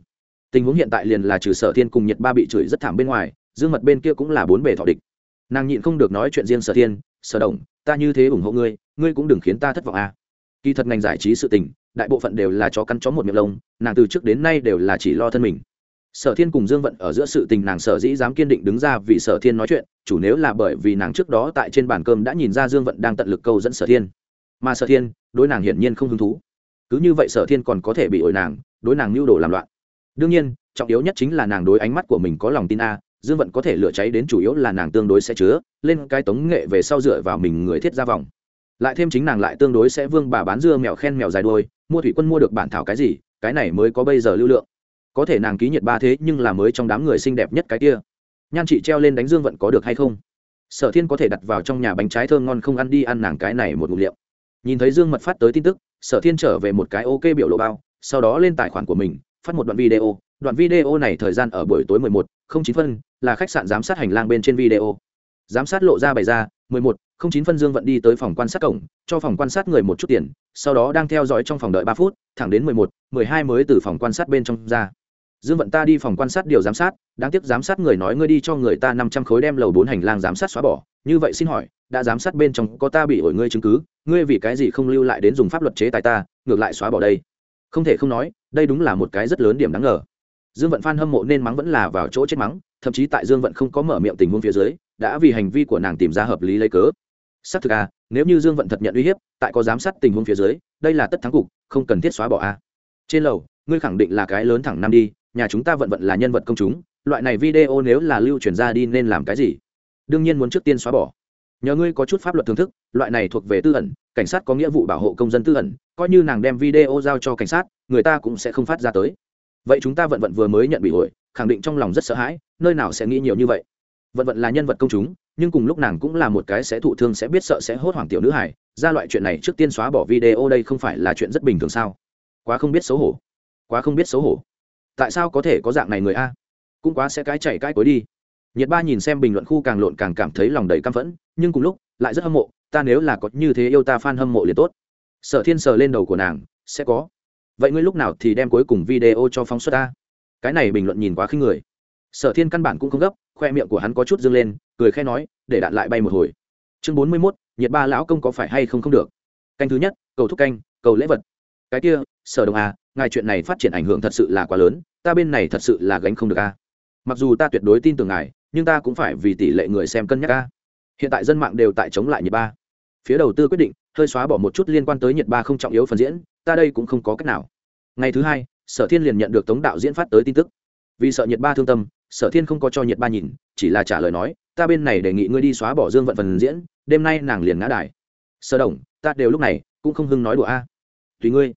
Tình huống hiện tại liền là trừ sở thiên cùng nhật ba bị chửi rất thảm bên ngoài, dương mật bên kia cũng là bốn bề thọ địch. Nàng nhịn không được nói chuyện riêng sở thiên, sở đồng, ta như thế ủng hộ ngươi ngươi cũng đừng khiến ta thất vọng à. kỳ thật ngành giải trí sự tình, đại bộ phận đều là chó cắn chó một miệng lông, nàng từ trước đến nay đều là chỉ lo thân mình sở thiên cùng dương vận ở giữa sự tình nàng sở dĩ dám kiên định đứng ra vì sở thiên nói chuyện, chủ nếu là bởi vì nàng trước đó tại trên bàn cơm đã nhìn ra dương vận đang tận lực câu dẫn sở thiên. Mà sở thiên, đối nàng hiển nhiên không hứng thú. Cứ như vậy sở thiên còn có thể bị ổi nàng, đối nàng mưu đồ làm loạn. Đương nhiên, trọng yếu nhất chính là nàng đối ánh mắt của mình có lòng tin a, dương vận có thể lửa cháy đến chủ yếu là nàng tương đối sẽ chứa, lên cái tống nghệ về sau dựa vào mình người thiết ra vòng. Lại thêm chính nàng lại tương đối sẽ vương bà bán dưa mèo khen mèo dài đôi mua thủy quân mua được bản thảo cái gì, cái này mới có bây giờ lưu lượng có thể nàng ký nhiệt ba thế nhưng là mới trong đám người xinh đẹp nhất cái kia. Nhan chị treo lên đánh dương vận có được hay không? Sở thiên có thể đặt vào trong nhà bánh trái thơm ngon không ăn đi ăn nàng cái này một ngụ liệu. Nhìn thấy dương mật phát tới tin tức sở thiên trở về một cái ok biểu lộ bao sau đó lên tài khoản của mình phát một đoạn video. Đoạn video này thời gian ở buổi tối 11, không chín phân là khách sạn giám sát hành lang bên trên video. Giám sát lộ ra bày ra 11, không chín phân dương vận đi tới phòng quan sát cổng cho phòng quan sát người một chút tiền sau đó đang theo dõi trong phòng đợi ba phút thẳng đến 11, 12 mới từ phòng quan sát bên trong ra dương vận ta đi phòng quan sát điều giám sát, đáng tiếc giám sát người nói ngươi đi cho người ta năm trăm khối đem lầu bốn hành lang giám sát xóa bỏ, như vậy xin hỏi, đã giám sát bên trong có ta bị ổi ngươi chứng cứ, ngươi vì cái gì không lưu lại đến dùng pháp luật chế tài ta, ngược lại xóa bỏ đây? Không thể không nói, đây đúng là một cái rất lớn điểm đáng ngờ. Dương vận phan hâm mộ nên mắng vẫn là vào chỗ chết mắng, thậm chí tại dương vận không có mở miệng tình huống phía dưới, đã vì hành vi của nàng tìm ra hợp lý lấy cớ. Xác thực à nếu như dương vận thật nhận uy hiếp, tại có giám sát tình huống phía dưới, đây là tất thắng cục, không cần thiết xóa bỏ a trên lầu, ngươi khẳng định là cái lớn thẳng năm đi nhà chúng ta vận vận là nhân vật công chúng, loại này video nếu là lưu truyền ra đi nên làm cái gì? Đương nhiên muốn trước tiên xóa bỏ. Nhờ ngươi có chút pháp luật thưởng thức, loại này thuộc về tư ẩn, cảnh sát có nghĩa vụ bảo hộ công dân tư ẩn, coi như nàng đem video giao cho cảnh sát, người ta cũng sẽ không phát ra tới. Vậy chúng ta vận vận vừa mới nhận bị hội, khẳng định trong lòng rất sợ hãi, nơi nào sẽ nghĩ nhiều như vậy? Vận vận là nhân vật công chúng, nhưng cùng lúc nàng cũng là một cái sẽ thụ thương sẽ biết sợ sẽ hốt hoảng tiểu nữ hải ra loại chuyện này trước tiên xóa bỏ video đây không phải là chuyện rất bình thường sao? Quá không biết xấu hổ. Quá không biết xấu hổ tại sao có thể có dạng này người a? Cũng quá sẽ cái chạy cái cối đi. Nhiệt ba nhìn xem bình luận khu càng lộn càng cảm thấy lòng đầy căm phẫn, nhưng cùng lúc, lại rất hâm mộ, ta nếu là có như thế yêu ta f a n hâm mộ liền tốt. Sở thiên sờ lên đầu của nàng, sẽ có. Vậy ngươi lúc nào thì đem cuối cùng video cho phóng xuất ta? Cái này bình luận nhìn quá khinh người. Sở thiên căn bản cũng không gấp, khoe miệng của hắn có chút dâng lên, cười khe nói, để đạn lại bay một hồi. Chương bốn mươi mốt, nhiệt ba lão công có phải hay không không được? Canh thứ nhất, cầu thúc canh, cầu lễ vật. Cái kia, sở đồng à ngài chuyện này phát triển ảnh hưởng thật sự là quá lớn, ta bên này thật sự là gánh không được a. Mặc dù ta tuyệt đối tin tưởng ngài, nhưng ta cũng phải vì tỷ lệ người xem cân nhắc a. Hiện tại dân mạng đều tại chống lại nhiệt ba. Phía đầu tư quyết định, hơi xóa bỏ một chút liên quan tới nhiệt ba không trọng yếu phần diễn, ta đây cũng không có cách nào. Ngày thứ hai, sở thiên liền nhận được tống đạo diễn phát tới tin tức. Vì sợ nhiệt ba thương tâm, sở thiên không có cho nhiệt ba nhìn, chỉ là trả lời nói, ta bên này đề nghị ngươi đi xóa bỏ dương vận phần diễn, đêm nay nàng liền ngã đài. Sở đồng, ta đều lúc này cũng không hưng nói đùa a. Tùy ngươi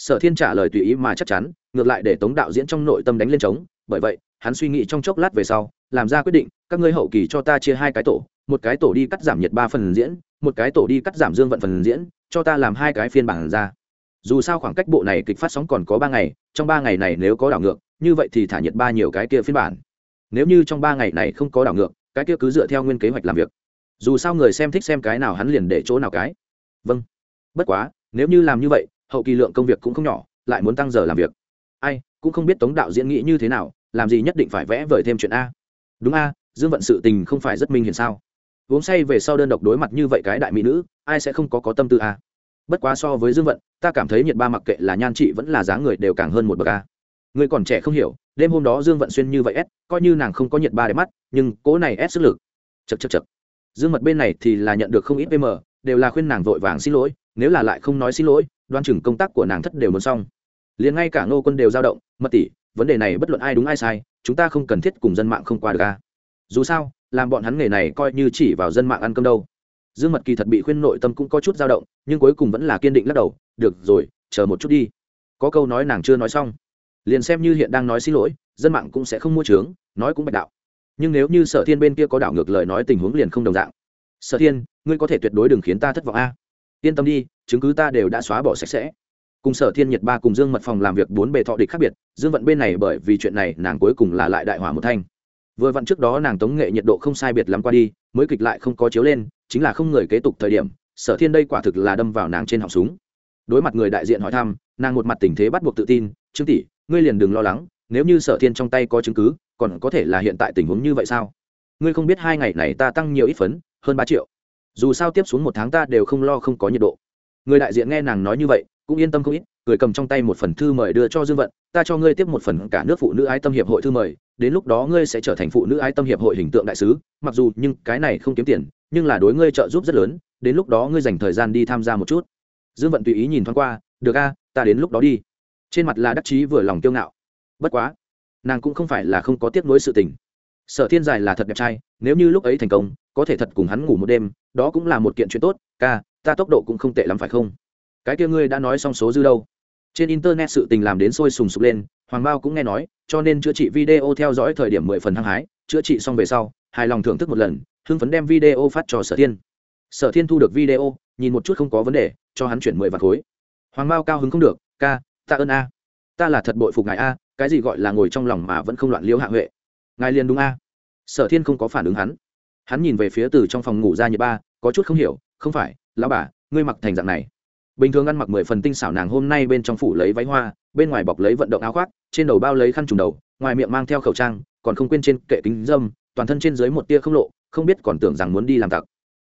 sở thiên trả lời tùy ý mà chắc chắn, ngược lại để tống đạo diễn trong nội tâm đánh lên trống, bởi vậy, hắn suy nghĩ trong chốc lát về sau, làm ra quyết định, các ngươi hậu kỳ cho ta chia hai cái tổ, một cái tổ đi cắt giảm nhiệt ba phần diễn, một cái tổ đi cắt giảm dương vận phần diễn, cho ta làm hai cái phiên bản ra. Dù sao khoảng cách bộ này kịch phát sóng còn có ba ngày, trong ba ngày này nếu có đảo ngược, như vậy thì thả nhiệt ba nhiều cái kia phiên bản. Nếu như trong ba ngày này không có đảo ngược, cái kia cứ dựa theo nguyên kế hoạch làm việc. Dù sao người xem thích xem cái nào hắn liền để chỗ nào cái. Vâng. Bất quá, nếu như làm như vậy hậu kỳ lượng công việc cũng không nhỏ, lại muốn tăng giờ làm việc. Ai, cũng không biết tống đạo diễn nghĩ như thế nào, làm gì nhất định phải vẽ vời thêm chuyện a. Đúng a, dương vận sự tình không phải rất minh hiển sao? Uống say về sau đơn độc đối mặt như vậy cái đại mỹ nữ, ai sẽ không có có tâm tư a? Bất quá so với dương vận, ta cảm thấy nhiệt ba mặc kệ là nhan chị vẫn là dáng người đều càng hơn một bậc a. Người còn trẻ không hiểu, đêm hôm đó dương vận xuyên như vậy ép coi như nàng không có nhiệt ba để mắt, nhưng cố này ép sức lực. Chật chật chật dương mật bên này thì là nhận được không ít pm, đều là khuyên nàng vội vàng xin lỗi, nếu là lại không nói xin lỗi đoan chừng công tác của nàng thất đều muốn xong. Liền ngay cả ngô quân đều dao động mất tỷ, vấn đề này bất luận ai đúng ai sai, chúng ta không cần thiết cùng dân mạng không qua được ca dù sao, làm bọn hắn nghề này coi như chỉ vào dân mạng ăn cơm đâu. Dương mật kỳ thật bị khuyên nội tâm cũng có chút dao động, nhưng cuối cùng vẫn là kiên định lắc đầu, được rồi, chờ một chút đi. Có câu nói nàng chưa nói xong. Liền xem như hiện đang nói xin lỗi, dân mạng cũng sẽ không mua trướng nói cũng bạch đạo. Nhưng nếu như sở thiên bên kia có đảo ngược lời nói tình huống liền không đồng dạng. Sở thiên, ngươi có thể tuyệt đối đừng khiến ta thất vọng a yên tâm đi, chứng cứ ta đều đã xóa bỏ sạch sẽ. Cùng sở thiên nhiệt ba cùng dương mật phòng làm việc bốn bề thọ địch khác biệt, dương vận bên này bởi vì chuyện này nàng cuối cùng là lại đại hỏa một thanh. Vừa vặn trước đó nàng tống nghệ nhiệt độ không sai biệt lắm qua đi, mới kịch lại không có chiếu lên, chính là không người kế tục thời điểm, sở thiên đây quả thực là đâm vào nàng trên họng súng. Đối mặt người đại diện hỏi thăm, nàng một mặt tình thế bắt buộc tự tin, trương tỷ, ngươi liền đừng lo lắng, nếu như sở thiên trong tay có chứng cứ, còn có thể là hiện tại tình huống như vậy sao? Ngươi không biết hai ngày này ta tăng nhiều ít phấn, hơn ba triệu dù sao tiếp xuống một tháng ta đều không lo không có nhiệt độ. Người đại diện nghe nàng nói như vậy, cũng yên tâm không ít, cười cầm trong tay một phần thư mời đưa cho dương vận, ta cho ngươi tiếp một phần cả nước phụ nữ ái tâm hiệp hội thư mời, đến lúc đó ngươi sẽ trở thành phụ nữ ái tâm hiệp hội hình tượng đại sứ, mặc dù nhưng cái này không kiếm tiền, nhưng là đối ngươi trợ giúp rất lớn, đến lúc đó ngươi dành thời gian đi tham gia một chút. Dương vận tùy ý nhìn thoáng qua, được a, ta đến lúc đó đi. Trên mặt là đắc chí vừa lòng kiêu ngạo. Bất quá, nàng cũng không phải là không có tiếc nuối sự tình sở thiên dài là thật đẹp trai, nếu như lúc ấy thành công, có thể thật cùng hắn ngủ một đêm, đó cũng là một kiện chuyện tốt, ca, ta tốc độ cũng không tệ lắm phải không? Cái kia ngươi đã nói xong số dư đâu? Trên internet sự tình làm đến sôi sùng sục lên, hoàng bao cũng nghe nói, cho nên chữa trị video theo dõi thời điểm mười phần hăng hái, chữa trị xong về sau, hài lòng thưởng thức một lần, hưng phấn đem video phát cho sở thiên. Sở thiên thu được video, nhìn một chút không có vấn đề, cho hắn chuyển mười vạt khối. Hoàng bao cao hứng không được, ca, ta ơn a. Ta là thật bội phục ngài a, cái gì gọi là ngồi trong lòng mà vẫn không loạn liễu hạ huệ ngài liền đúng a. Sở thiên không có phản ứng hắn. Hắn nhìn về phía từ trong phòng ngủ ra nhiệt ba, có chút không hiểu, không phải, lão bà, ngươi mặc thành dạng này. Bình thường ăn mặc mười phần tinh xảo nàng hôm nay bên trong phủ lấy váy hoa, bên ngoài bọc lấy vận động áo khoác, trên đầu bao lấy khăn trùng đầu, ngoài miệng mang theo khẩu trang, còn không quên trên kệ kính dâm, toàn thân trên dưới một tia không lộ, không biết còn tưởng rằng muốn đi làm tặc.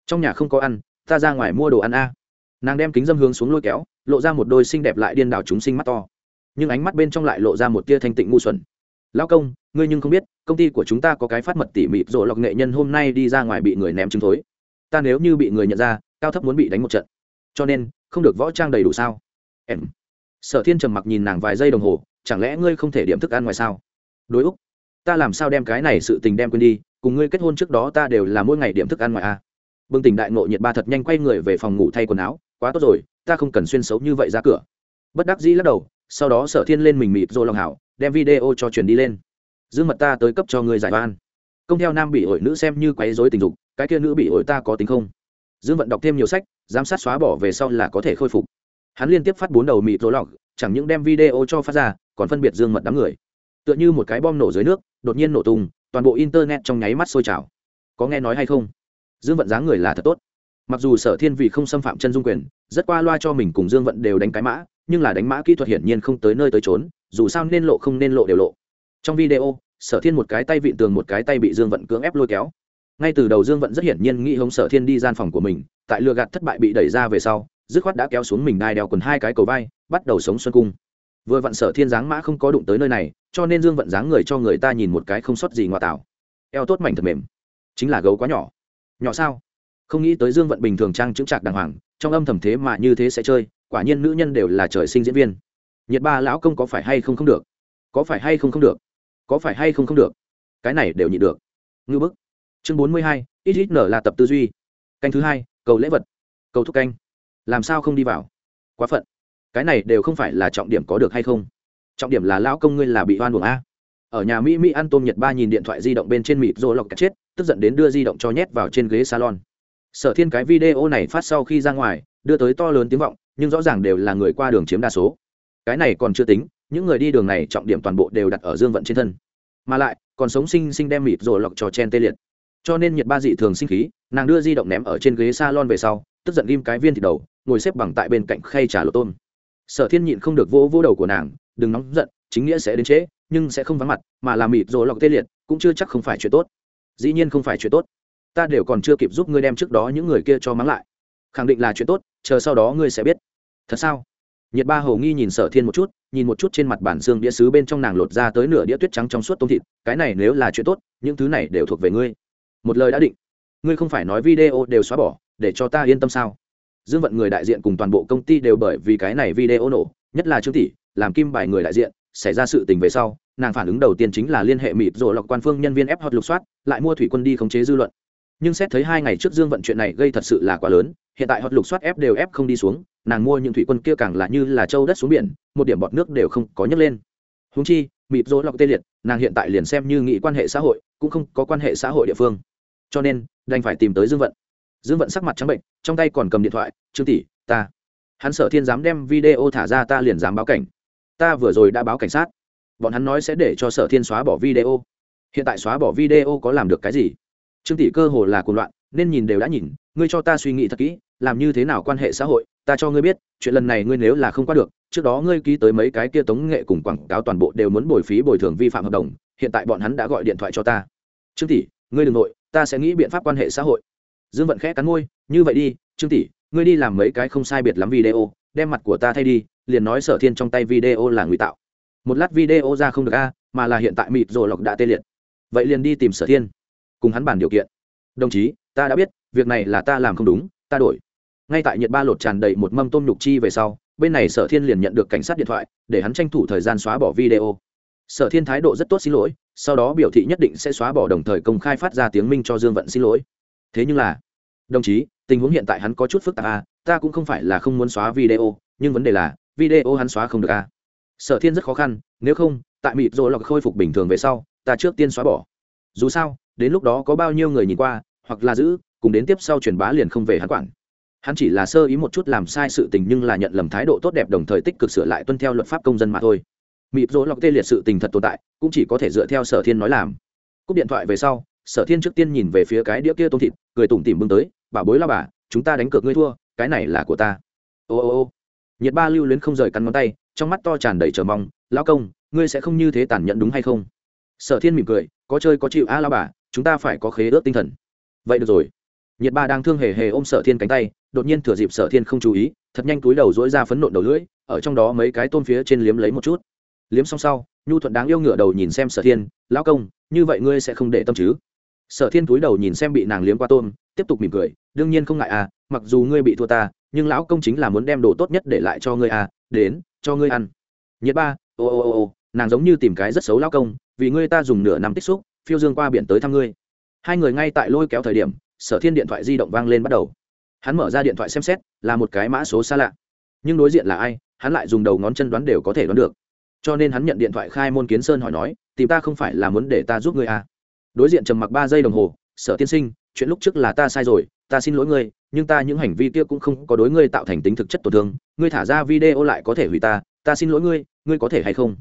Trong nhà không có ăn, ta ra ngoài mua đồ ăn a. Nàng đem kính dâm hướng xuống lôi kéo, lộ ra một đôi xinh đẹp lại điên đảo chúng sinh mắt to. Nhưng ánh mắt bên trong lại lộ ra một tia thanh tịnh ngu xuẩn. Lão công ngươi nhưng không biết, công ty của chúng ta có cái phát mật tỉ mịt rồi lọc nghệ nhân hôm nay đi ra ngoài bị người ném trứng thối. Ta nếu như bị người nhận ra, cao thấp muốn bị đánh một trận. Cho nên, không được võ trang đầy đủ sao? Em. Sở thiên trầm mặc nhìn nàng vài giây đồng hồ, chẳng lẽ ngươi không thể điểm thức ăn ngoài sao? Đối úc, ta làm sao đem cái này sự tình đem quên đi, cùng ngươi kết hôn trước đó ta đều là mỗi ngày điểm thức ăn ngoài a. À? bừng tỉnh đại ngộ nhiệt ba thật nhanh quay người về phòng ngủ thay quần áo, quá tốt rồi, ta không cần xuyên xấu như vậy ra cửa. Bất đắc dĩ lắc đầu, sau đó sở thiên lên mình mịt rồi lòng hảo, đem video cho truyền đi lên dương mật ta tới cấp cho người giải oan. Công theo nam bị ổi nữ xem như quấy dối tình dục, cái kia nữ bị ổi ta có tính không? Dương vận đọc thêm nhiều sách, giám sát xóa bỏ về sau là có thể khôi phục. Hắn liên tiếp phát bốn đầu mịt rối lọc chẳng những đem video cho phát ra, còn phân biệt dương mật đám người. Tựa như một cái bom nổ dưới nước, đột nhiên nổ tung, toàn bộ internet trong nháy mắt sôi trào. Có nghe nói hay không? Dương vận dáng người là thật tốt. Mặc dù sở thiên vì không xâm phạm chân dung quyền, rất qua loa cho mình cùng dương vận đều đánh cái mã, nhưng là đánh mã kỹ thuật hiển nhiên không tới nơi tới trốn dù sao nên lộ không nên lộ đều lộ trong video, sở thiên một cái tay vịn tường một cái tay bị dương vận cưỡng ép lôi kéo. Ngay từ đầu dương vận rất hiển nhiên nghĩ hống sở thiên đi gian phòng của mình, tại lừa gạt thất bại bị đẩy ra về sau, dứt khoát đã kéo xuống mình đai đeo quần hai cái cầu vai, bắt đầu sống xuân cung. Vừa vặn sở thiên dáng mã không có đụng tới nơi này, cho nên dương vận dáng người cho người ta nhìn một cái không sót gì ngoại tảo eo tốt mảnh thật mềm. Chính là gấu quá nhỏ. Nhỏ sao? Không nghĩ tới dương vận bình thường trang chững chạc đàng hoàng, trong âm thầm thế mà như thế sẽ chơi, quả nhiên nữ nhân đều là trời sinh diễn viên. Nhiệt ba lão công có phải hay không không được? Có phải hay không không được? Có phải hay không không được? Cái này đều nhịn được. Ngư bức. Chương bốn mươi hai ít ít nở là tập tư duy. Canh thứ hai, cầu lễ vật. Cầu thúc canh. Làm sao không đi vào? Quá phận. Cái này đều không phải là trọng điểm có được hay không? Trọng điểm là lão công ngươi là bị oan buồng a. Ở nhà mỹ mỹ ăn tôm nhật ba nhìn điện thoại di động bên trên mịt rô lọc cả chết, tức giận đến đưa di động cho nhét vào trên ghế salon. Sở thiên cái video này phát sau khi ra ngoài, đưa tới to lớn tiếng vọng, nhưng rõ ràng đều là người qua đường chiếm đa số. Cái này còn chưa tính những người đi đường này trọng điểm toàn bộ đều đặt ở dương vận trên thân. Mà lại, còn sống sinh sinh đem mịt rồi lọc trò chen tê liệt. Cho nên nhiệt ba dị thường sinh khí, nàng đưa di động ném ở trên ghế s a lon về sau, tức giận ghim cái viên thịt đầu, ngồi xếp bằng tại bên cạnh khay trà lộ tôm. Sở thiên nhịn không được vỗ vỗ đầu của nàng, đừng nóng giận, chính nghĩa sẽ đến trễ, nhưng sẽ không vắng mặt, mà làm mịt rồi lọc tê liệt, cũng chưa chắc không phải chuyện tốt. Dĩ nhiên không phải chuyện tốt. Ta đều còn chưa kịp giúp ngươi đem trước đó những người kia cho mắng lại. Khẳng định là chuyện tốt, chờ sau đó ngươi sẽ biết. Thật sao? Nhiệt ba hầu nghi nhìn sở thiên một chút, nhìn một chút trên mặt bản xương đĩa sứ bên trong nàng lột ra tới nửa đĩa tuyết trắng trong suốt tôm thịt, cái này nếu là chuyện tốt, những thứ này đều thuộc về ngươi. Một lời đã định. Ngươi không phải nói video đều xóa bỏ, để cho ta yên tâm sao? Dương vận người đại diện cùng toàn bộ công ty đều bởi vì cái này video nổ, nhất là trương tỷ, làm kim bài người đại diện, xảy ra sự tình về sau, nàng phản ứng đầu tiên chính là liên hệ mịt rồi lọc quan phương nhân viên ép hot lục soát, lại mua thủy quân đi khống chế dư luận. Nhưng xét thấy hai ngày trước dương vận chuyện này gây thật sự là quá lớn, hiện tại hot lục soát ép đều ép không đi xuống nàng mua những thủy quân kia càng là như là châu đất xuống biển, một điểm bọt nước đều không có nhấc lên. Húng chi, mịp rỗ lọc tê liệt, nàng hiện tại liền xem như nghị quan hệ xã hội, cũng không có quan hệ xã hội địa phương. Cho nên, đành phải tìm tới dương vận. Dương vận sắc mặt trắng bệnh, trong tay còn cầm điện thoại, trương tỷ, ta. Hắn sở thiên dám đem video thả ra ta liền dám báo cảnh. Ta vừa rồi đã báo cảnh sát. Bọn hắn nói sẽ để cho sở thiên xóa bỏ video. Hiện tại xóa bỏ video có làm được cái gì? Trương tỷ cơ hồ là cuồng loạn, nên nhìn đều đã nhìn, ngươi cho ta suy nghĩ thật kỹ làm như thế nào quan hệ xã hội, ta cho ngươi biết, chuyện lần này ngươi nếu là không qua được, trước đó ngươi ký tới mấy cái kia tống nghệ cùng quảng cáo toàn bộ đều muốn bồi phí bồi thường vi phạm hợp đồng, hiện tại bọn hắn đã gọi điện thoại cho ta. Trương tỷ, ngươi đ ừ n g nội, ta sẽ nghĩ biện pháp quan hệ xã hội. Dương vận khẽ cắn môi, như vậy đi, trương tỷ, ngươi đi làm mấy cái không sai biệt lắm video, đem mặt của ta thay đi, liền nói sở thiên trong tay video là ngụy tạo. Một lát video ra không được a, mà là hiện tại mịt rồi lọc đã tê liệt. Vậy liền đi tìm sở thiên, cùng hắn bàn điều kiện. Đồng chí, ta đã biết, việc này là ta làm không đúng, ta đổi ngay tại nhiệt ba lột tràn đầy một mâm tôm nhục chi về sau, bên này sở thiên liền nhận được cảnh sát điện thoại, để hắn tranh thủ thời gian xóa bỏ video. Sở thiên thái độ rất tốt xin lỗi, sau đó biểu thị nhất định sẽ xóa bỏ đồng thời công khai phát ra tiếng minh cho dương vận xin lỗi. Thế nhưng là, đồng chí, tình huống hiện tại hắn có chút phức tạp à ta cũng không phải là không muốn xóa video, nhưng vấn đề là, video hắn xóa không được à. sở thiên rất khó khăn, nếu không, tại mịp rồi lọc khôi phục bình thường về sau, ta trước tiên xóa bỏ. Dù sao, đến lúc đó có bao nhiêu người nhìn qua, hoặc là giữ, cùng đến tiếp sau truyền bá liền không về hắn quản hắn chỉ là sơ ý một chút làm sai sự tình nhưng là nhận lầm thái độ tốt đẹp đồng thời tích cực sửa lại tuân theo luật pháp công dân mà thôi. Mịp rỗ lọc tê liệt sự tình thật tồn tại, cũng chỉ có thể dựa theo sở thiên nói làm. Cúp điện thoại về sau, sở thiên trước tiên nhìn về phía cái đĩa kia tôm thịt, cười tủm tỉm bưng tới bảo bối la bà, chúng ta đánh cược ngươi thua, cái này là của ta. Ô ô ô. Nhiệt ba lưu luyến không rời cắn ngón tay, trong mắt to tràn đầy chờ mong, lão công, ngươi sẽ không như thế tàn nhẫn đúng hay không? Sở thiên mỉm cười, có chơi có chịu a à la bà, chúng ta phải có khế ước tinh thần. Vậy được rồi. Nhiệt ba đang thương hề hề ôm sở thiên cánh tay đột nhiên thừa dịp sở thiên không chú ý, thật nhanh túi đầu dỗi ra phấn nộn đầu lưỡi, ở trong đó mấy cái tôm phía trên liếm lấy một chút. Liếm xong sau, nhu thuận đáng yêu ngửa đầu nhìn xem sở thiên, lão công, như vậy ngươi sẽ không để tâm chứ? Sở thiên túi đầu nhìn xem bị nàng liếm qua tôm, tiếp tục mỉm cười, đương nhiên không ngại à mặc dù ngươi bị thua ta, nhưng lão công chính là muốn đem đồ tốt nhất để lại cho ngươi à đến, cho ngươi ăn. Nhiệt ba, ô ô ô ô, nàng giống như tìm cái rất xấu lão công, vì ngươi ta dùng nửa năm tích xúc, phiêu dương qua biển tới thăm ngươi. Hai người ngay tại lôi kéo thời điểm, sở thiên điện thoại di động vang lên bắt đầu hắn mở ra điện thoại xem xét, là một cái mã số xa lạ. Nhưng đối diện là ai, hắn lại dùng đầu ngón chân đoán đều có thể đoán được. Cho nên hắn nhận điện thoại khai môn kiến sơn hỏi nói, tìm ta không phải là muốn để ta giúp ngươi à. đối diện trầm mặc ba giây đồng hồ, sở tiên sinh, chuyện lúc trước là ta sai rồi, ta xin lỗi ngươi, nhưng ta những hành vi kia cũng không có đối ngươi tạo thành tính thực chất tổn thương, ngươi thả ra video lại có thể hủy ta ta xin lỗi ngươi ngươi có thể hay không?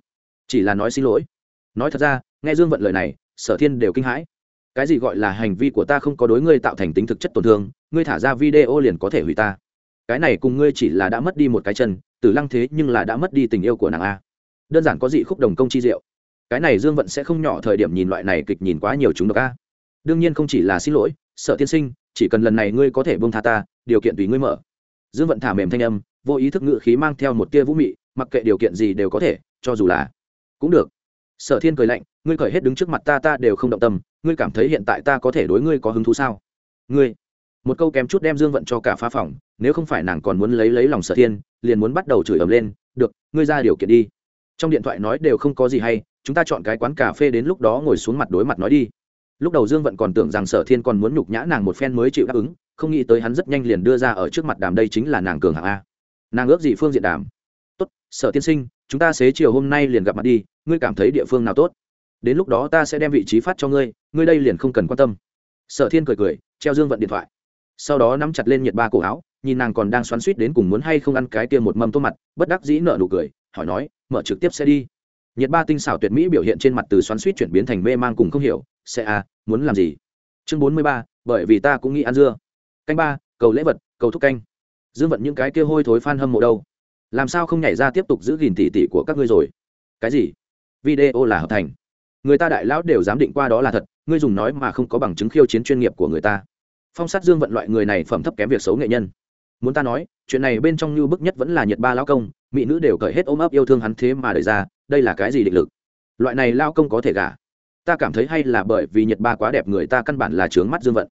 Chỉ là nói xin lỗi. Nói thật ra, nghe dương vận lời này, sở thiên đều kinh hãi cái gì gọi là hành vi của ta không có đối ngươi tạo thành tính thực chất tổn thương, ngươi thả ra video liền có thể hủy ta. Cái này cùng ngươi chỉ là đã mất đi một cái chân, tử lăng thế nhưng là đã mất đi tình yêu của nàng a. Đơn giản có dị khúc đồng công chi diệu. Cái này dương vận sẽ không nhỏ thời điểm nhìn loại này kịch nhìn quá nhiều chúng độc a. Đương nhiên không chỉ là xin lỗi, sợ tiên sinh, chỉ cần lần này ngươi có thể bông tha ta, điều kiện tùy ngươi mở. Dương vận thả mềm thanh âm, vô ý thức ngự khí mang theo một tia vũ mị, mặc kệ điều kiện gì đều có thể, cho dù là cũng được sở thiên cười lạnh, ngươi cởi hết đứng trước mặt ta ta đều không động tâm, ngươi cảm thấy hiện tại ta có thể đối ngươi có hứng thú sao? Ngươi? Một câu kém chút đem dương vận cho cả phá phòng, nếu không phải nàng còn muốn lấy lấy lòng sở thiên, liền muốn bắt đầu chửi ầm lên, được, ngươi ra điều kiện đi. Trong điện thoại nói đều không có gì hay, chúng ta chọn cái quán cà phê đến lúc đó ngồi xuống mặt đối mặt nói đi. Lúc đầu dương vận còn tưởng rằng sở thiên còn muốn nhục nhã nàng một phen mới chịu đáp ứng, không nghĩ tới hắn rất nhanh liền đưa ra ở trước mặt đàm đây chính là nàng cường hạng a. Nàng ước gì phương diện đàm. Tốt, sở tiên sinh chúng ta xế chiều hôm nay liền gặp mặt đi, ngươi cảm thấy địa phương nào tốt? Đến lúc đó ta sẽ đem vị trí phát cho ngươi ngươi đây liền không cần quan tâm. Sở thiên cười cười, treo dương vận điện thoại. Sau đó nắm chặt lên nhiệt ba cổ áo, nhìn nàng còn đang xoắn suýt đến cùng muốn hay không ăn cái tiêm một mâm tốt mặt, bất đắc dĩ nợ nụ cười, hỏi nói, mở trực tiếp sẽ đi. Nhiệt ba tinh xảo tuyệt mỹ biểu hiện trên mặt từ xoắn suýt chuyển biến thành mê man cùng không hiểu, sẽ à muốn làm gì? Chương bốn mươi ba, bởi vì ta cũng nghĩ ăn dưa. Canh ba, cầu lễ vật, cầu thúc canh. Dương vận những cái kia hôi thối f hâm mộ đâu? Làm sao không nhảy ra tiếp tục giữ gìn tỉ tỉ của các ngươi rồi? Cái gì? Video là hợp thành. Người ta đại lão đều dám định qua đó là thật, ngươi dùng nói mà không có bằng chứng khiêu chiến chuyên nghiệp của người ta. Phong sát dương vận loại người này phẩm thấp kém việc xấu nghệ nhân. Muốn ta nói, chuyện này bên trong như bức nhất vẫn là nhiệt ba lão công, mỹ nữ đều cởi hết ôm ấp yêu thương hắn thế mà đợi ra, đây là cái gì định lực? Loại này lao công có thể gả. Ta cảm thấy hay là bởi vì nhiệt ba quá đẹp người ta căn bản là trướng mắt dương vận.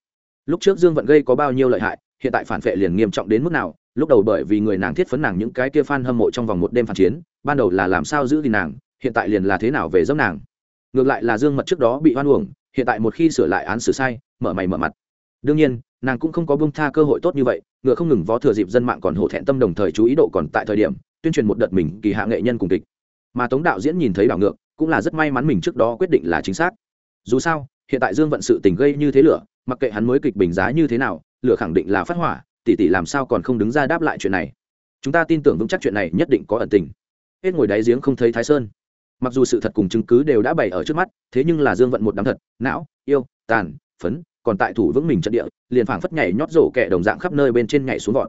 Lúc trước dương vận gây có bao nhiêu lợi hại hiện tại phản vệ liền nghiêm trọng đến mức nào, lúc đầu bởi vì người nàng thiết phấn nàng những cái kia f a n hâm mộ trong vòng một đêm phản chiến, ban đầu là làm sao giữ gìn nàng, hiện tại liền là thế nào về dốc nàng. Ngược lại là dương mật trước đó bị hoan uổng, hiện tại một khi sửa lại án xử sai, mở mày mở mặt. Đương nhiên, nàng cũng không có bông tha cơ hội tốt như vậy, ngựa không ngừng vó thừa dịp dân mạng còn hổ thẹn tâm đồng thời chú ý độ còn tại thời điểm, tuyên truyền một đợt mình kỳ hạ nghệ nhân cùng kịch. Mà tống đạo diễn nhìn thấy đảo ngược, cũng là rất may mắn mình trước đó quyết định là chính xác. Dù sao, hiện tại dương vận sự tình gây như thế lửa, mặc kệ hắn mới kịch bình giá như thế nào lửa khẳng định là phát hỏa tỷ tỷ làm sao còn không đứng ra đáp lại chuyện này? Chúng ta tin tưởng vững chắc chuyện này nhất định có ẩn tình. Hết ngồi đáy giếng không thấy thái sơn. Mặc dù sự thật cùng chứng cứ đều đã bày ở trước mắt, thế nhưng là dương vận một đám thật, não, yêu, tàn, phấn, còn tại thủ vững mình trận địa, liền phảng phất nhảy nhót rổ kẹ đồng dạng khắp nơi bên trên nhảy xuống vọt.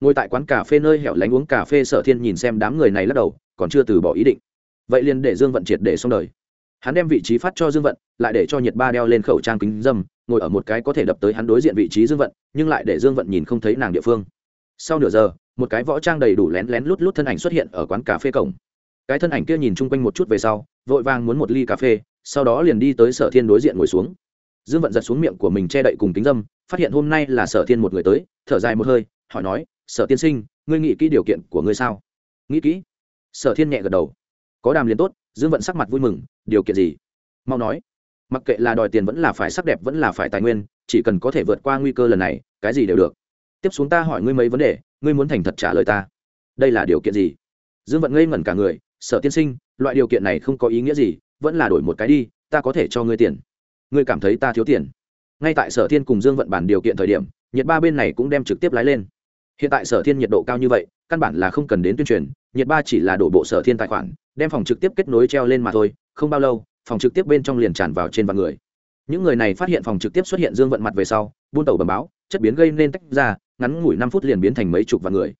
Ngồi tại quán cà phê nơi hẻo lánh uống cà phê sở thiên nhìn xem đám người này lắc đầu, còn chưa từ bỏ ý định. Vậy liền để dương vận triệt để xong đời hắn đem vị trí phát cho dương vận, lại để cho nhiệt ba đeo lên khẩu trang kính dâm, ngồi ở một cái có thể đập tới hắn đối diện vị trí dương vận, nhưng lại để dương vận nhìn không thấy nàng địa phương. Sau nửa giờ, một cái võ trang đầy đủ lén lén lút lút thân ảnh xuất hiện ở quán cà phê cổng. Cái thân ảnh kia nhìn chung quanh một chút về sau, vội vàng muốn một ly cà phê, sau đó liền đi tới sở thiên đối diện ngồi xuống. Dương vận giật xuống miệng của mình che đậy cùng kính dâm, phát hiện hôm nay là sở thiên một người tới, thở dài một hơi, hỏi nói, sở tiên sinh, ngươi nghĩ kỹ điều kiện của ngươi sao? Nghĩ kỹ? Sở thiên nhẹ gật đầu. Có đàm liền tốt dương vận sắc mặt vui mừng, điều kiện gì? Mau nói. Mặc kệ là đòi tiền vẫn là phải sắc đẹp vẫn là phải tài nguyên, chỉ cần có thể vượt qua nguy cơ lần này, cái gì đều được. Tiếp xuống ta hỏi ngươi mấy vấn đề, ngươi muốn thành thật trả lời ta. Đây là điều kiện gì? Dương vận ngây ngẩn cả người, sở tiên sinh, loại điều kiện này không có ý nghĩa gì, vẫn là đổi một cái đi, ta có thể cho ngươi tiền. Ngươi cảm thấy ta thiếu tiền? Ngay tại sở thiên cùng dương vận bản điều kiện thời điểm, nhiệt ba bên này cũng đem trực tiếp lái lên. Hiện tại sở thiên nhiệt độ cao như vậy, căn bản là không cần đến tuyên truyền, nhiệt ba chỉ là đổ bộ sở thiên tài khoản đem phòng trực tiếp kết nối treo lên mà thôi, không bao lâu, phòng trực tiếp bên trong liền tràn vào trên vạn người. Những người này phát hiện phòng trực tiếp xuất hiện dương vận mặt về sau, buôn tàu bầm báo, chất biến gây nên tách ra, ngắn ngủi năm phút liền biến thành mấy chục vạn người.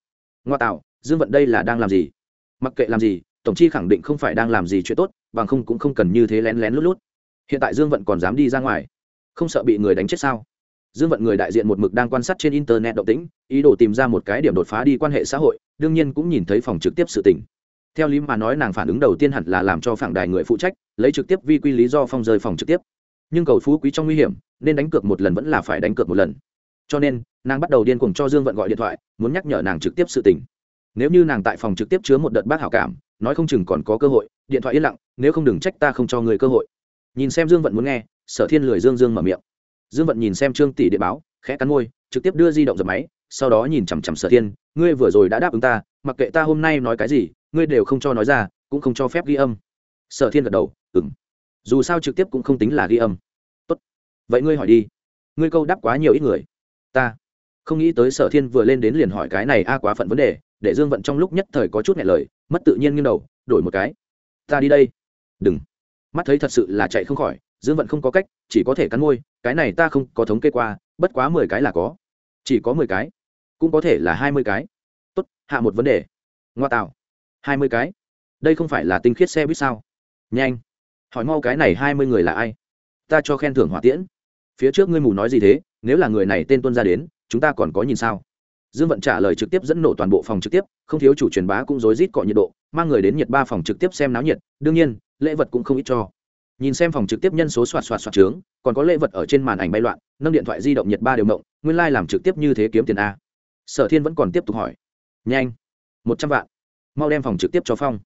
Ngoa tạo, dương vận đây là đang làm gì? Mặc kệ làm gì, tổng chi khẳng định không phải đang làm gì chuyện tốt, bằng không cũng không cần như thế lén lén lút lút. Hiện tại dương vận còn dám đi ra ngoài, không sợ bị người đánh chết sao? Dương vận người đại diện một mực đang quan sát trên internet động tĩnh, ý đồ tìm ra một cái điểm đột phá đi quan hệ xã hội, đương nhiên cũng nhìn thấy phòng trực tiếp sự tình theo lý mà nói nàng phản ứng đầu tiên hẳn là làm cho phản đài người phụ trách, lấy trực tiếp vi quy lý do phong rời phòng trực tiếp. Nhưng cầu phú quý trong nguy hiểm, nên đánh cược một lần vẫn là phải đánh cược một lần. Cho nên, nàng bắt đầu điên cuồng cho dương vận gọi điện thoại, muốn nhắc nhở nàng trực tiếp sự tình. Nếu như nàng tại phòng trực tiếp chứa một đợt bác hảo cảm, nói không chừng còn có cơ hội, điện thoại yên lặng, nếu không đừng trách ta không cho người cơ hội. Nhìn xem dương vận muốn nghe, sở thiên lười dương dương mở miệng. Dương vận nhìn xem trương tỷ điện báo, khẽ cắn môi, trực tiếp đưa di động dập máy, sau đó nhìn chằm chằm sở thiên, ngươi vừa rồi đã đáp ứng ta mặc kệ ta hôm nay nói cái gì, ngươi đều không cho nói ra, cũng không cho phép ghi âm. Sở thiên gật đầu ừng dù sao trực tiếp cũng không tính là ghi âm. Tốt. Vậy ngươi hỏi đi. Ngươi câu đáp quá nhiều ít người. Ta. Không nghĩ tới sở thiên vừa lên đến liền hỏi cái này a quá phận vấn đề, để dương vận trong lúc nhất thời có chút ngại lời, mất tự nhiên nghiêng đầu, đổi một cái. Ta đi đây. Đừng. Mắt thấy thật sự là chạy không khỏi, dương vận không có cách, chỉ có thể cắn môi, cái này ta không có thống kê qua, bất quá mười cái là có. Chỉ có mười cái? Cũng có thể là hai mươi cái? Tốt, hạ một vấn đề. Ngoa tạo. Hai mươi cái. Đây không phải là tinh khiết xe buýt sao? Nhanh. Hỏi mau cái này hai mươi người là ai? Ta cho khen thưởng hỏa tiễn. Phía trước ngươi mù nói gì thế? Nếu là người này tên tuân ra đến, chúng ta còn có nhìn sao? Dương vận trả lời trực tiếp dẫn nổ toàn bộ phòng trực tiếp, không thiếu chủ truyền bá cũng rối rít cọ nhiệt độ, mang người đến nhiệt ba phòng trực tiếp xem náo nhiệt, đương nhiên, lễ vật cũng không ít cho. Nhìn xem phòng trực tiếp nhân số soạt soạt soạt trướng, còn có lễ vật ở trên màn ảnh bay loạn, nâng điện thoại di động nhiệt ba đều mộng nguyên lai、like、làm trực tiếp như thế kiếm tiền a. Sở thiên vẫn còn tiếp tục hỏi nhanh. Một trăm vạn. Mau đem phòng trực tiếp cho phong.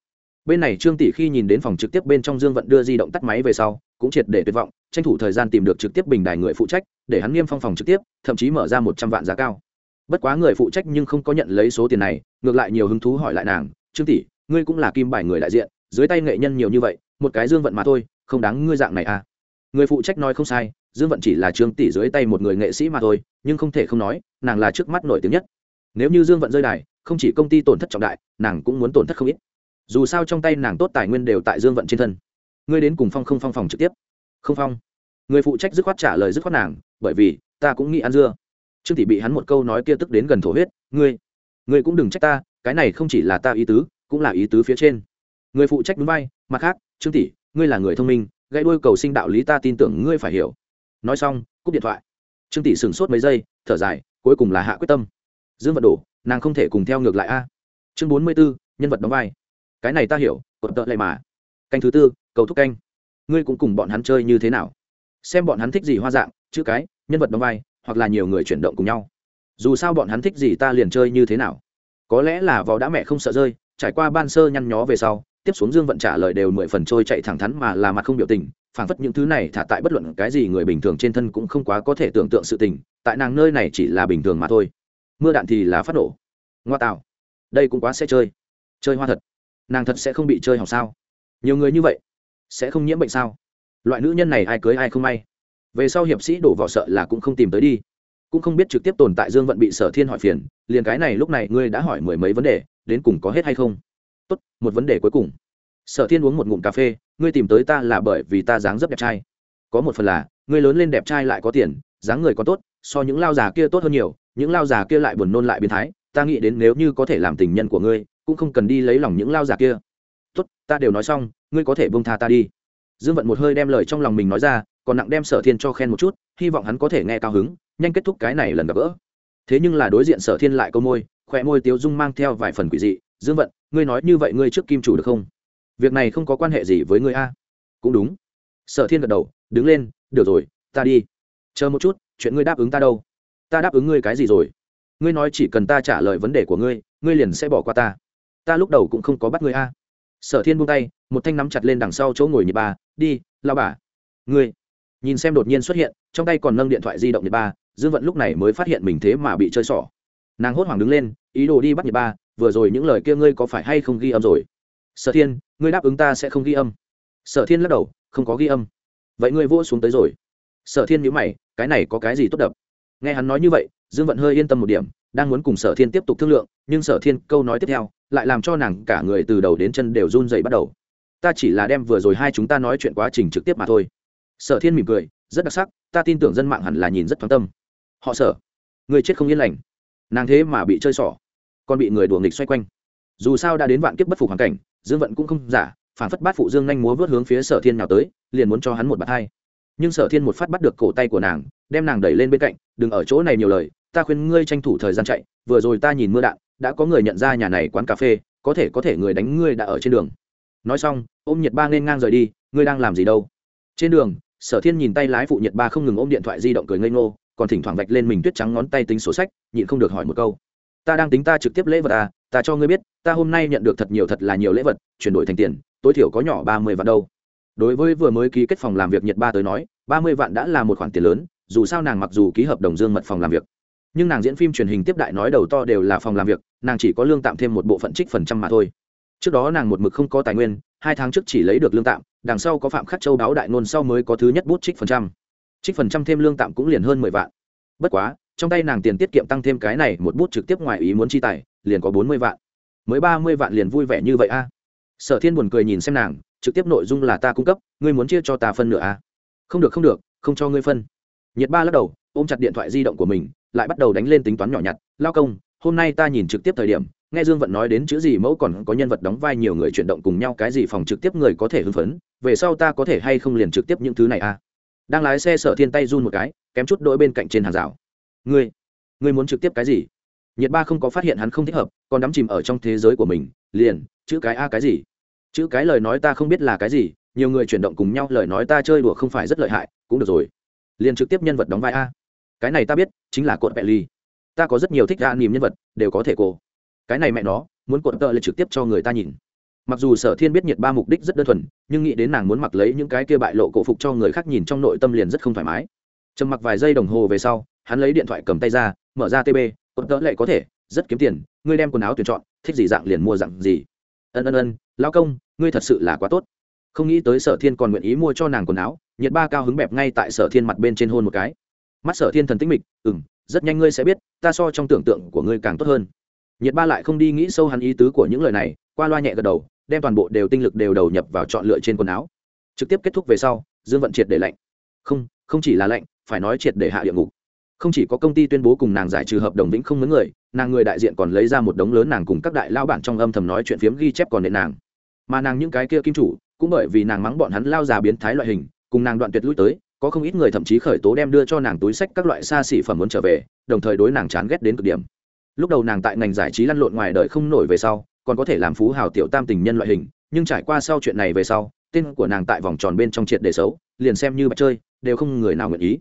Bên này trương tỷ khi nhìn đến phòng trực tiếp bên trong dương vận đưa di động tắt máy về sau, cũng triệt để tuyệt vọng, tranh thủ thời gian tìm được trực tiếp bình đài người phụ trách, để hắn nghiêm phong phòng trực tiếp, thậm chí mở ra một trăm vạn giá cao. Bất quá người phụ trách nhưng không có nhận lấy số tiền này, ngược lại nhiều hứng thú hỏi lại nàng, trương tỷ, ngươi cũng là kim bài người đại diện, dưới tay nghệ nhân nhiều như vậy, một cái dương vận mà thôi, không đáng ngươi dạng này à? Người phụ trách nói không sai, dương vận chỉ là trương tỷ dưới tay một người nghệ sĩ mà thôi, nhưng không thể không nói, nàng là trước mắt nổi tiếng nhất. Nếu như dương vận rơi đài không chỉ công ty tổn thất trọng đại, nàng cũng muốn tổn thất không ít. Dù sao trong tay nàng tốt tài nguyên đều tại dương vận trên thân. Ngươi đến cùng phong không phong phòng trực tiếp. Không phong. Người phụ trách dứt khoát trả lời dứt khoát nàng, bởi vì, ta cũng nghĩ ăn dưa. Trương tỷ bị hắn một câu nói kia tức đến gần thổ huyết, ngươi ngươi cũng đừng trách ta, cái này không chỉ là ta ý tứ, cũng là ý tứ phía trên. Người phụ trách đúng vai, mặt khác, trương tỷ ngươi là người thông minh, gãy đuôi cầu sinh đạo lý ta tin tưởng ngươi phải hiểu. Nói xong, cúp điện thoại. Trương tỷ sửng sốt mấy giây, thở dài, cuối cùng là hạ quyết tâm. Dương vật đổ nàng không thể cùng theo ngược lại a. Chương bốn mươi b ố nhân vật đóng vai. Cái này ta hiểu cột tợ lại mà. Canh thứ tư, cầu thúc canh. Ngươi cũng cùng bọn hắn chơi như thế nào? Xem bọn hắn thích gì hoa dạng, chữ cái, nhân vật đóng vai, hoặc là nhiều người chuyển động cùng nhau. Dù sao bọn hắn thích gì ta liền chơi như thế nào. Có lẽ là vò đã mẹ không sợ rơi, trải qua ban sơ nhăn nhó về sau, tiếp xuống dương vận trả lời đều mười phần trôi chạy thẳng thắn mà là mặt không biểu tình, phảng phất những thứ này thả tại bất luận cái gì người bình thường trên thân cũng không quá có thể tưởng tượng sự tình, tại nàng nơi này chỉ là bình thường mà thôi mưa đạn thì là phát nổ. Ngoa tạo. Đây cũng quá sẽ chơi. Chơi hoa thật. Nàng thật sẽ không bị chơi hỏng sao? Nhiều người như vậy, sẽ không nhiễm bệnh sao? Loại nữ nhân này ai cưới ai không may. Về sau hiệp sĩ đổ vỏ sợ là cũng không tìm tới đi. Cũng không biết trực tiếp tồn tại dương vận bị sở thiên hỏi phiền, liền cái này lúc này ngươi đã hỏi mười mấy vấn đề, đến cùng có hết hay không? Tốt, một vấn đề cuối cùng. Sở thiên uống một ngụm cà phê, ngươi tìm tới ta là bởi vì ta dáng dấp đẹp trai. Có một phần là, ngươi lớn lên đẹp trai lại có tiền, dáng người có tốt, so những lao già kia tốt hơn nhiều những lao già kia lại buồn nôn lại biến thái, ta nghĩ đến nếu như có thể làm tình nhân của ngươi, cũng không cần đi lấy lòng những lao già kia. Tốt, ta đều nói xong, ngươi có thể bông tha ta đi. Dương vận một hơi đem lời trong lòng mình nói ra, còn nặng đem sở thiên cho khen một chút, hy vọng hắn có thể nghe cao hứng, nhanh kết thúc cái này lần gặp gỡ. Thế nhưng là đối diện sở thiên lại câu môi, khỏe môi tiếu dung mang theo vài phần quỷ dị, dương vận, ngươi nói như vậy ngươi trước kim chủ được không? Việc này không có quan hệ gì với ngươi a. Cũng đúng. Sở thiên gật đầu, đứng lên, được rồi, ta đi. Chờ một chút, chuyện ngươi đáp ứng ta đâu ta đáp ứng ngươi cái gì rồi? Ngươi nói chỉ cần ta trả lời vấn đề của ngươi ngươi liền sẽ bỏ qua ta. Ta lúc đầu cũng không có bắt ngươi a. Sở thiên buông tay, một thanh nắm chặt lên đằng sau chỗ ngồi nhị ba, đi lao bà. Ngươi? Nhìn xem đột nhiên xuất hiện, trong tay còn nâng điện thoại di động nhị ba, dương vận lúc này mới phát hiện mình thế mà bị chơi xỏ. Nàng hốt hoảng đứng lên, ý đồ đi bắt nhị ba, vừa rồi những lời kia ngươi có phải hay không ghi âm rồi? Sở thiên, ngươi đáp ứng ta sẽ không ghi âm. Sở thiên lắc đầu, không có ghi âm. Vậy ngươi vỗ xuống tới rồi. Sở thiên nhữ mày, cái này có cái gì tốt đập? Nghe hắn nói như vậy, dương vận hơi yên tâm một điểm, đang muốn cùng sở thiên tiếp tục thương lượng, nhưng sở thiên câu nói tiếp theo lại làm cho nàng cả người từ đầu đến chân đều run dậy bắt đầu. Ta chỉ là đem vừa rồi hai chúng ta nói chuyện quá trình trực tiếp mà thôi. Sở thiên mỉm cười, rất đặc sắc, ta tin tưởng dân mạng hẳn là nhìn rất thoáng tâm. Họ sở, người chết không yên lành. Nàng thế mà bị chơi xỏ, còn bị người đùa nghịch xoay quanh. Dù sao đã đến vạn kiếp bất phục hoàn cảnh, dương vận cũng không giả, phản phất bát phụ dương nhanh múa vớt hướng phía sở thiên nào tới, liền muốn cho hắn một bạt hai nhưng sở thiên một phát bắt được cổ tay của nàng, đem nàng đẩy lên bên cạnh, đừng ở chỗ này nhiều lời, ta khuyên ngươi tranh thủ thời gian chạy, vừa rồi ta nhìn mưa đạn, đã có người nhận ra nhà này quán cà phê, có thể có thể người đánh ngươi đã ở trên đường. Nói xong, ôm nhiệt ba nên ngang rời đi, ngươi đang làm gì đâu? Trên đường, sở thiên nhìn tay lái phụ nhiệt ba không ngừng ôm điện thoại di động cười ngây ngô, còn thỉnh thoảng vạch lên mình tuyết trắng ngón tay tính sổ sách, nhịn không được hỏi một câu. Ta đang tính ta trực tiếp lễ vật à ta cho ngươi biết, ta hôm nay nhận được thật nhiều thật là nhiều lễ vật, chuyển đổi thành tiền, tối thiểu có nhỏ ba mươi vạn đâu đối với vừa mới ký kết phòng làm việc nhiệt ba tới nói, ba mươi vạn đã là một khoản tiền lớn, dù sao nàng mặc dù ký hợp đồng dương mật phòng làm việc. Nhưng nàng diễn phim truyền hình tiếp đại nói đầu to đều là phòng làm việc, nàng chỉ có lương tạm thêm một bộ phận trích phần trăm mà thôi. Trước đó nàng một mực không có tài nguyên, hai tháng trước chỉ lấy được lương tạm, đằng sau có phạm khắc châu đáo đại nôn sau mới có thứ nhất bút trích phần trăm. Trích phần trăm thêm lương tạm cũng liền hơn mười vạn. Bất quá, trong tay nàng tiền tiết kiệm tăng thêm cái này một bút trực tiếp ngoài ý muốn chi tài, liền có bốn mươi vạn. Mới ba mươi vạn liền vui vẻ như vậy a. Sở thiên buồn cười nhìn xem nàng trực tiếp nội dung là ta cung cấp, ngươi muốn chia cho ta phân nửa à? không được không được, không cho ngươi phân. Nhiệt ba lắc đầu, ôm chặt điện thoại di động của mình, lại bắt đầu đánh lên tính toán nhỏ nhặt. Lao công, hôm nay ta nhìn trực tiếp thời điểm, nghe dương vận nói đến chữ gì mẫu còn có nhân vật đóng vai nhiều người chuyển động cùng nhau, cái gì phòng trực tiếp người có thể hưng phấn, về sau ta có thể hay không liền trực tiếp những thứ này à? đang lái xe sở thiên tay run một cái, kém chút đỗi bên cạnh trên hàng rào. Ngươi ngươi muốn trực tiếp cái gì? Nhiệt ba không có phát hiện hắn không thích hợp, còn đắm chìm ở trong thế giới của mình, liền, chữ cái a cái gì? Chữ cái lời nói ta không biết là cái gì, nhiều người chuyển động cùng nhau lời nói ta chơi đùa không phải rất lợi hại, cũng được rồi. Liền trực tiếp nhân vật đóng vai a. Cái này ta biết, chính là cột vẹ ly ta có rất nhiều thích ra niềm nhân vật, đều có thể cô cái này mẹ nó, muốn cột tợ là trực tiếp cho người ta nhìn. Mặc dù sở thiên biết nhiệt ba mục đích rất đơn thuần, nhưng nghĩ đến nàng muốn mặc lấy những cái kia bại lộ cổ phục cho người khác nhìn trong nội tâm liền rất không thoải mái. Trầm mặc vài giây đồng hồ về sau, hắn lấy điện thoại cầm tay ra, mở ra tb cột tợ lệ có thể, rất kiếm tiền, ngươi đem quần áo tuyển chọn, thích gì dạng liền mua dạng gì. Ân ân ân, lao công ngươi thật sự là quá tốt. Không nghĩ tới sở thiên còn nguyện ý mua cho nàng quần áo, nhiệt ba cao hứng bẹp ngay tại sở thiên mặt bên trên hôn một cái. Mắt sở thiên thần tích mịch ừ m rất nhanh ngươi sẽ biết, ta so trong tưởng tượng của ngươi càng tốt hơn. Nhiệt ba lại không đi nghĩ sâu hắn ý tứ của những lời này, qua loa nhẹ gật đầu, đem toàn bộ đều tinh lực đều đầu nhập vào chọn lựa trên quần áo. Trực tiếp kết thúc về sau, dương vận triệt để lạnh. Không không chỉ là lạnh, phải nói triệt để hạ địa ngục. Không chỉ có công ty tuyên bố cùng nàng giải trừ hợp đồng vĩnh không mấy người, nàng người đại diện còn lấy ra một đống lớn nàng cùng các đại lao bản trong âm thầm nói chuyện phiếm ghi chép còn nệ nàng mà nàng những cái kia kim chủ cũng bởi vì nàng mắng bọn hắn lao già biến thái loại hình, cùng nàng đoạn tuyệt lui tới, có không ít người thậm chí khởi tố đem đưa cho nàng túi sách các loại xa xỉ phẩm muốn trở về, đồng thời đối nàng chán ghét đến cực điểm. Lúc đầu nàng tại ngành giải trí lăn lộn ngoài đời không nổi về sau, còn có thể làm phú hào tiểu tam tình nhân loại hình, nhưng trải qua sau chuyện này về sau, tên của nàng tại vòng tròn bên trong triệt để xấu, liền xem như bạch chơi, đều không người nào nguyện ý.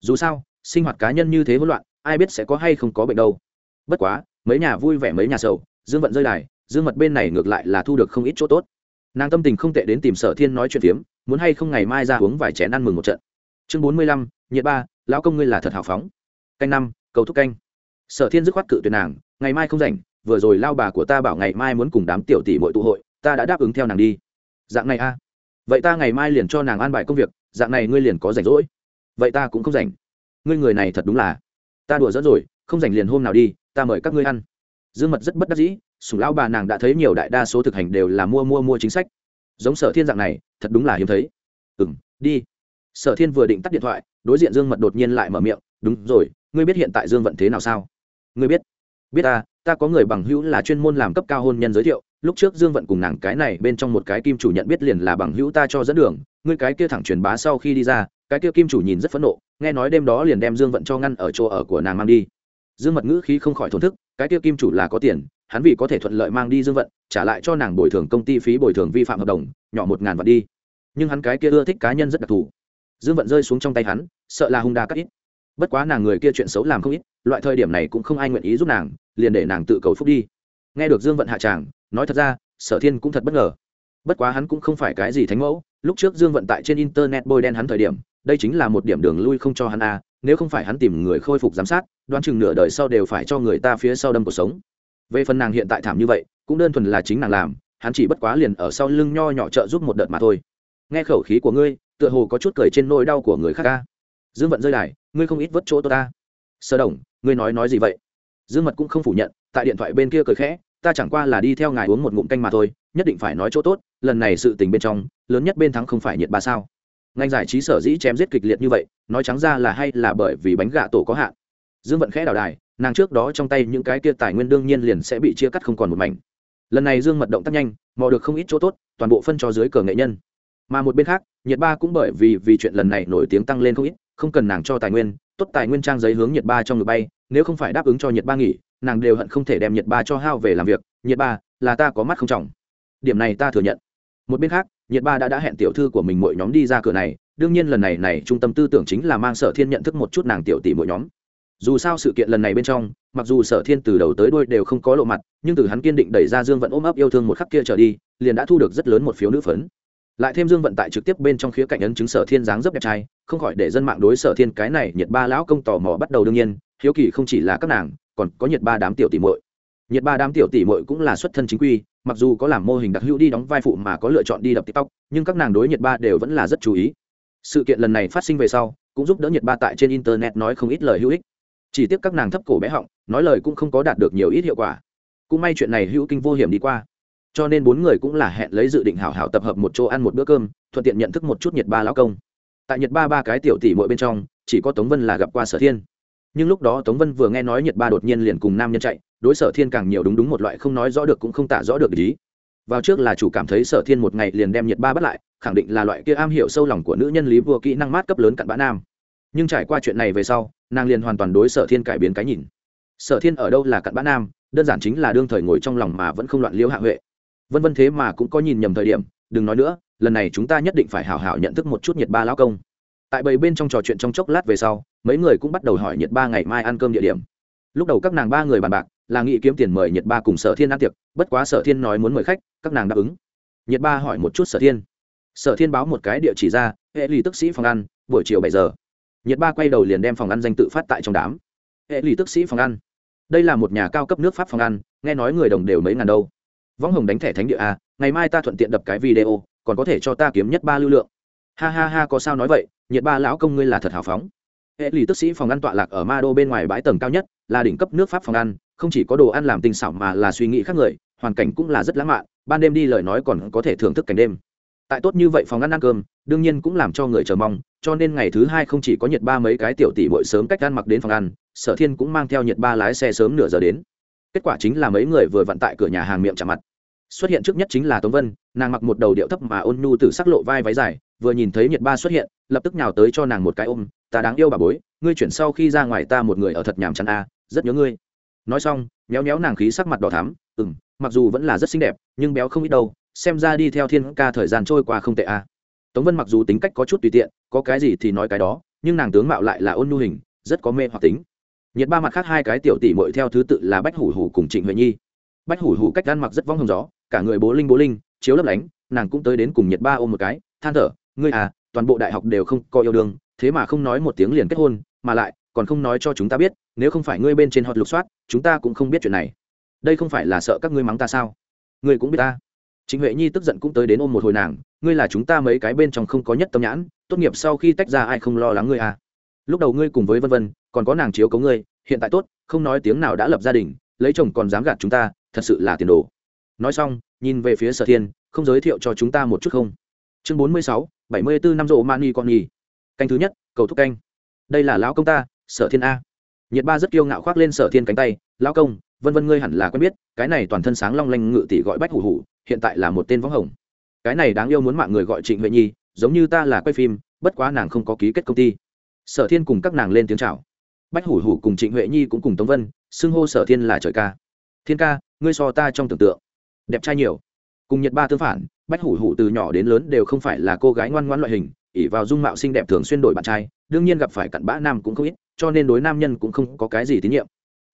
Dù sao, sinh hoạt cá nhân như thế hỗn loạn, ai biết sẽ có hay không có bệnh đâu. Bất quá, mấy nhà vui vẻ mấy nhà sầu, dương vận rơi đài dương mật bên này ngược lại là thu được không ít chỗ tốt. Nàng tâm tình không tệ đến tìm sở thiên nói chuyện phiếm, muốn hay không ngày mai ra uống vài chén ăn mừng một trận. Chương bốn mươi lăm, nhiệt ba, lão công ngươi là thật hào phóng. Canh năm, cầu thúc canh. Sở thiên dứt khoát cự tuyệt nàng, ngày mai không rảnh, vừa rồi lao bà của ta bảo ngày mai muốn cùng đám tiểu tỷ mọi tụ hội, ta đã đáp ứng theo nàng đi. Dạng này a. À? vậy ta ngày mai liền cho nàng an bài công việc, dạng này ngươi liền có rảnh rỗi. Vậy ta cũng không rảnh. Ngươi người này thật đúng là. Ta đùa dẫn rồi, không rảnh liền hôm nào đi, ta mời các ngươi ăn. Dương mật rất bất đắc dĩ sùng lão bà nàng đã thấy nhiều đại đa số thực hành đều là mua mua mua chính sách. Giống sở thiên dạng này, thật đúng là hiếm thấy. Ừ m đi. Sở thiên vừa định tắt điện thoại, đối diện dương mật đột nhiên lại mở miệng, đúng rồi, ngươi biết hiện tại dương vận thế nào sao? Ngươi biết. Biết ta ta có người bằng hữu là chuyên môn làm cấp cao hôn nhân giới thiệu, lúc trước dương vận cùng nàng cái này bên trong một cái kim chủ nhận biết liền là bằng hữu ta cho dẫn đường, ngươi cái kia thẳng truyền bá sau khi đi ra, cái kia kim chủ nhìn rất phẫn nộ, nghe nói đêm đó liền đem dương vận cho ngăn ở chỗ ở của nàng mang đi. Dương mật ngữ khí không khỏi thổn thức, cái kia kim chủ là có tiền hắn vì có thể thuận lợi mang đi dương vận, trả lại cho nàng bồi thường công ty phí bồi thường vi phạm hợp đồng, nhỏ một ngàn vật đi. Nhưng hắn cái kia ưa thích cá nhân rất đặc thù. Dương vận rơi xuống trong tay hắn, sợ là hung đa cắt ít. Bất quá nàng người kia chuyện xấu làm không ít, loại thời điểm này cũng không ai nguyện ý giúp nàng, liền để nàng tự cầu phúc đi. Nghe được dương vận hạ tràng, nói thật ra, sở thiên cũng thật bất ngờ. Bất quá hắn cũng không phải cái gì thánh mẫu, lúc trước dương vận tại trên internet bôi đen hắn thời điểm, đây chính là một điểm đường lui không cho hắn à nếu không phải hắn tìm người khôi phục giám sát, đoán chừng nửa đời sau đều phải cho người ta phía sau đâm cuộc sống về phần nàng hiện tại thảm như vậy, cũng đơn thuần là chính nàng làm, hắn chỉ bất quá liền ở sau lưng nho nhỏ trợ giúp một đợt mà thôi. Nghe khẩu khí của ngươi, tựa hồ có chút cười trên nỗi đau của người khác ca dương vận rơi đài, ngươi không ít vất chỗ tôi ta. Sơ đồng, ngươi nói nói gì vậy? Dương mật cũng không phủ nhận, tại điện thoại bên kia cười khẽ, ta chẳng qua là đi theo ngài uống một ngụm canh mà thôi, nhất định phải nói chỗ tốt, lần này sự tình bên trong, lớn nhất bên thắng không phải nhiệt ba sao. Ngành giải trí sở dĩ chém giết kịch liệt như vậy, nói trắng ra là hay là bởi vì bánh gà tổ có hạn. Dương vận khẽ đào đài nàng trước đó trong tay những cái kia tài nguyên đương nhiên liền sẽ bị chia cắt không còn một mảnh. Lần này dương mật động tác nhanh, mò được không ít chỗ tốt, toàn bộ phân cho dưới cờ nghệ nhân. Mà một bên khác nhiệt ba cũng bởi vì vì chuyện lần này nổi tiếng tăng lên không ít, không cần nàng cho tài nguyên, tốt tài nguyên trang giấy hướng nhiệt ba trong người bay, nếu không phải đáp ứng cho nhiệt ba nghỉ, nàng đều hận không thể đem nhiệt ba cho hao về làm việc. Nhiệt ba, là ta có mắt không trọng. Điểm này ta thừa nhận. Một bên khác nhiệt ba đã đã hẹn tiểu thư của mình mỗi nhóm đi ra cửa này, đương nhiên lần này này trung tâm tư tưởng chính là mang sở thiên nhận thức một chút nàng tiểu tỷ mỗi nhóm dù sao sự kiện lần này bên trong, mặc dù sở thiên từ đầu tới đuôi đều không có lộ mặt, nhưng từ hắn kiên định đẩy ra dương vận ôm ấp yêu thương một khắc kia trở đi, liền đã thu được rất lớn một phiếu nữ phấn. Lại thêm dương vận tại trực tiếp bên trong khía cạnh ấn chứng sở thiên dáng dấp đẹp trai, không khỏi để dân mạng đối sở thiên cái này nhiệt ba lão công tò mò bắt đầu đương nhiên, hiếu kỳ không chỉ là các nàng, còn có nhiệt ba đám tiểu tỷ muội. Nhiệt ba đám tiểu tỷ muội cũng là xuất thân chính quy, mặc dù có làm mô hình đặc hữu đi đóng vai phụ mà có lựa chọn đi đập tiktok, nhưng các nàng đối nhiệt ba đều vẫn là rất chú ý. Sự kiện lần này phát sinh về sau, cũng giúp đỡ nhiệt ba tại trên internet nói không ít lời hữu ích chỉ tiếc các nàng thấp cổ bé họng, nói lời cũng không có đạt được nhiều ít hiệu quả. Cũng may chuyện này hữu kinh vô hiểm đi qua. Cho nên bốn người cũng là hẹn lấy dự định hảo hảo tập hợp một chỗ ăn một bữa cơm, thuận tiện nhận thức một chút nhiệt ba lão công. Tại nhiệt ba ba cái tiểu tỷ mỗi bên trong, chỉ có tống vân là gặp qua sở thiên. Nhưng lúc đó tống vân vừa nghe nói nhiệt ba đột nhiên liền cùng nam nhân chạy, đối sở thiên càng nhiều đúng đúng một loại không nói rõ được cũng không tả rõ được ý. Vào trước là chủ cảm thấy sở thiên một ngày liền đem nhiệt ba bắt lại, khẳng định là loại kia am hiểu sâu lòng của nữ nhân lý vua kỹ năng mát cấp lớn cặn bã nam nhưng trải qua chuyện này về sau, nàng liền hoàn toàn đối sở thiên cải biến cái nhìn. Sở thiên ở đâu là cặn bã nam, đơn giản chính là đương thời ngồi trong lòng mà vẫn không loạn liễu hạ huệ. Vân vân thế mà cũng có nhìn nhầm thời điểm, đừng nói nữa, lần này chúng ta nhất định phải hào hào nhận thức một chút nhiệt ba lão công. Tại bầy bên trong trò chuyện trong chốc lát về sau, mấy người cũng bắt đầu hỏi nhiệt ba ngày mai ăn cơm địa điểm. Lúc đầu các nàng ba người bàn bạc, là nghị kiếm tiền mời nhiệt ba cùng sở thiên ăn tiệc, bất quá sở thiên nói muốn mời khách, các nàng đáp ứng. Nhiệt ba hỏi một chút sở thiên. Sở thiên báo một cái địa chỉ ra, hệ lì tức sĩ phòng ăn, buổi chiều bảy giờ nhiệt ba quay đầu liền đem phòng ăn danh tự phát tại trong đám. Hệ lì tức sĩ phòng ăn. Đây là một nhà cao cấp nước pháp phòng ăn, nghe nói người đồng đều mấy ngàn đâu. Võng hồng đánh thẻ thánh địa a ngày mai ta thuận tiện đập cái video, còn có thể cho ta kiếm nhất ba lưu lượng. Ha ha ha, có sao nói vậy, nhiệt ba lão công ngươi là thật hào phóng. Hệ lì tức sĩ phòng ăn tọa lạc ở ma đô bên ngoài bãi tầng cao nhất, là đỉnh cấp nước pháp phòng ăn, không chỉ có đồ ăn làm tinh xảo mà là suy nghĩ khác người, hoàn cảnh cũng là rất lãng mạn, ban đêm đi lời nói còn có thể thưởng thức cảnh đêm tại tốt như vậy phòng ăn ăn cơm, đương nhiên cũng làm cho người chờ mong, cho nên ngày thứ hai không chỉ có nhiệt ba mấy cái tiểu tỷ bội sớm cách ăn mặc đến phòng ăn, sở thiên cũng mang theo nhiệt ba lái xe sớm nửa giờ đến. Kết quả chính là mấy người vừa vặn tại cửa nhà hàng miệng chạm mặt. Xuất hiện trước nhất chính là tống vân, nàng mặc một đầu điệu thấp mà ôn nhu từ sắc lộ vai váy dài, vừa nhìn thấy nhiệt ba xuất hiện, lập tức nhào tới cho nàng một cái ôm, ta đáng yêu bà bối, ngươi chuyển sau khi ra ngoài ta một người ở thật nhàm chán a, rất nhớ ngươi. Nói xong, méo méo nàng khí sắc mặt đỏ thắm ừ m mặc dù vẫn là rất xinh đẹp, nhưng béo không ít đâu xem ra đi theo thiên ca thời gian trôi qua không tệ a tống vân mặc dù tính cách có chút tùy tiện, có cái gì thì nói cái đó, nhưng nàng tướng mạo lại là ôn nhu hình, rất có mê hoặc tính. Nhiệt ba mặt khác hai cái tiểu tỷ mội theo thứ tự là bách hủ hủ cùng trịnh huệ nhi. Bách hủ hủ cách ăn mặc rất vong hồng gió, cả người bố linh bố linh, chiếu lấp lánh, nàng cũng tới đến cùng nhiệt ba ôm một cái, than thở, ngươi à toàn bộ đại học đều không có yêu đương, thế mà không nói một tiếng liền kết hôn, mà lại, còn không nói cho chúng ta biết, nếu không phải ngươi bên trên hot lục soát, chúng ta cũng không biết chuyện này. Đây không phải là sợ các ngươi mắng ta sao? Ngươi cũng biết ta chính huệ nhi tức giận cũng tới đến ôm một hồi nàng, ngươi là chúng ta mấy cái bên trong không có nhất tâm nhãn, tốt nghiệp sau khi tách ra ai không lo lắng ngươi à? Lúc đầu ngươi cùng với vân vân, còn có nàng chiếu cấu ngươi, hiện tại tốt, không nói tiếng nào đã lập gia đình, lấy chồng còn dám gạt chúng ta, thật sự là tiền đồ. Nói xong, nhìn về phía sở thiên, không giới thiệu cho chúng ta một chút không? Chương bốn mươi sáu, bảy mươi bốn năm rộ mani con nhì canh thứ nhất, cầu thúc canh. Đây là lão công ta, sở thiên a. Nhiệt ba rất kiêu ngạo khoác lên sở thiên cánh tay, lão công, vân vân ngươi hẳn là quen biết, cái này toàn thân sáng long lanh ngự tỷ gọi bách hủ hủ hiện tại là một tên võng hồng. Cái này đáng yêu muốn mạng người gọi trịnh huệ nhi, giống như ta là quay phim, bất quá nàng không có ký kết công ty. Sở thiên cùng các nàng lên tiếng chào. Bách hủ hủ cùng trịnh huệ nhi cũng cùng tống vân, xưng hô sở thiên là trời ca. Thiên ca, ngươi so ta trong tưởng tượng đẹp trai nhiều. Cùng nhật ba tương phản, bách hủ hủ từ nhỏ đến lớn đều không phải là cô gái ngoan ngoan loại hình ỉ vào dung mạo xinh đẹp thường xuyên đổi bạn trai, đương nhiên gặp phải cặn bã nam cũng không ít, cho nên đối nam nhân cũng không có cái gì tín nhiệm.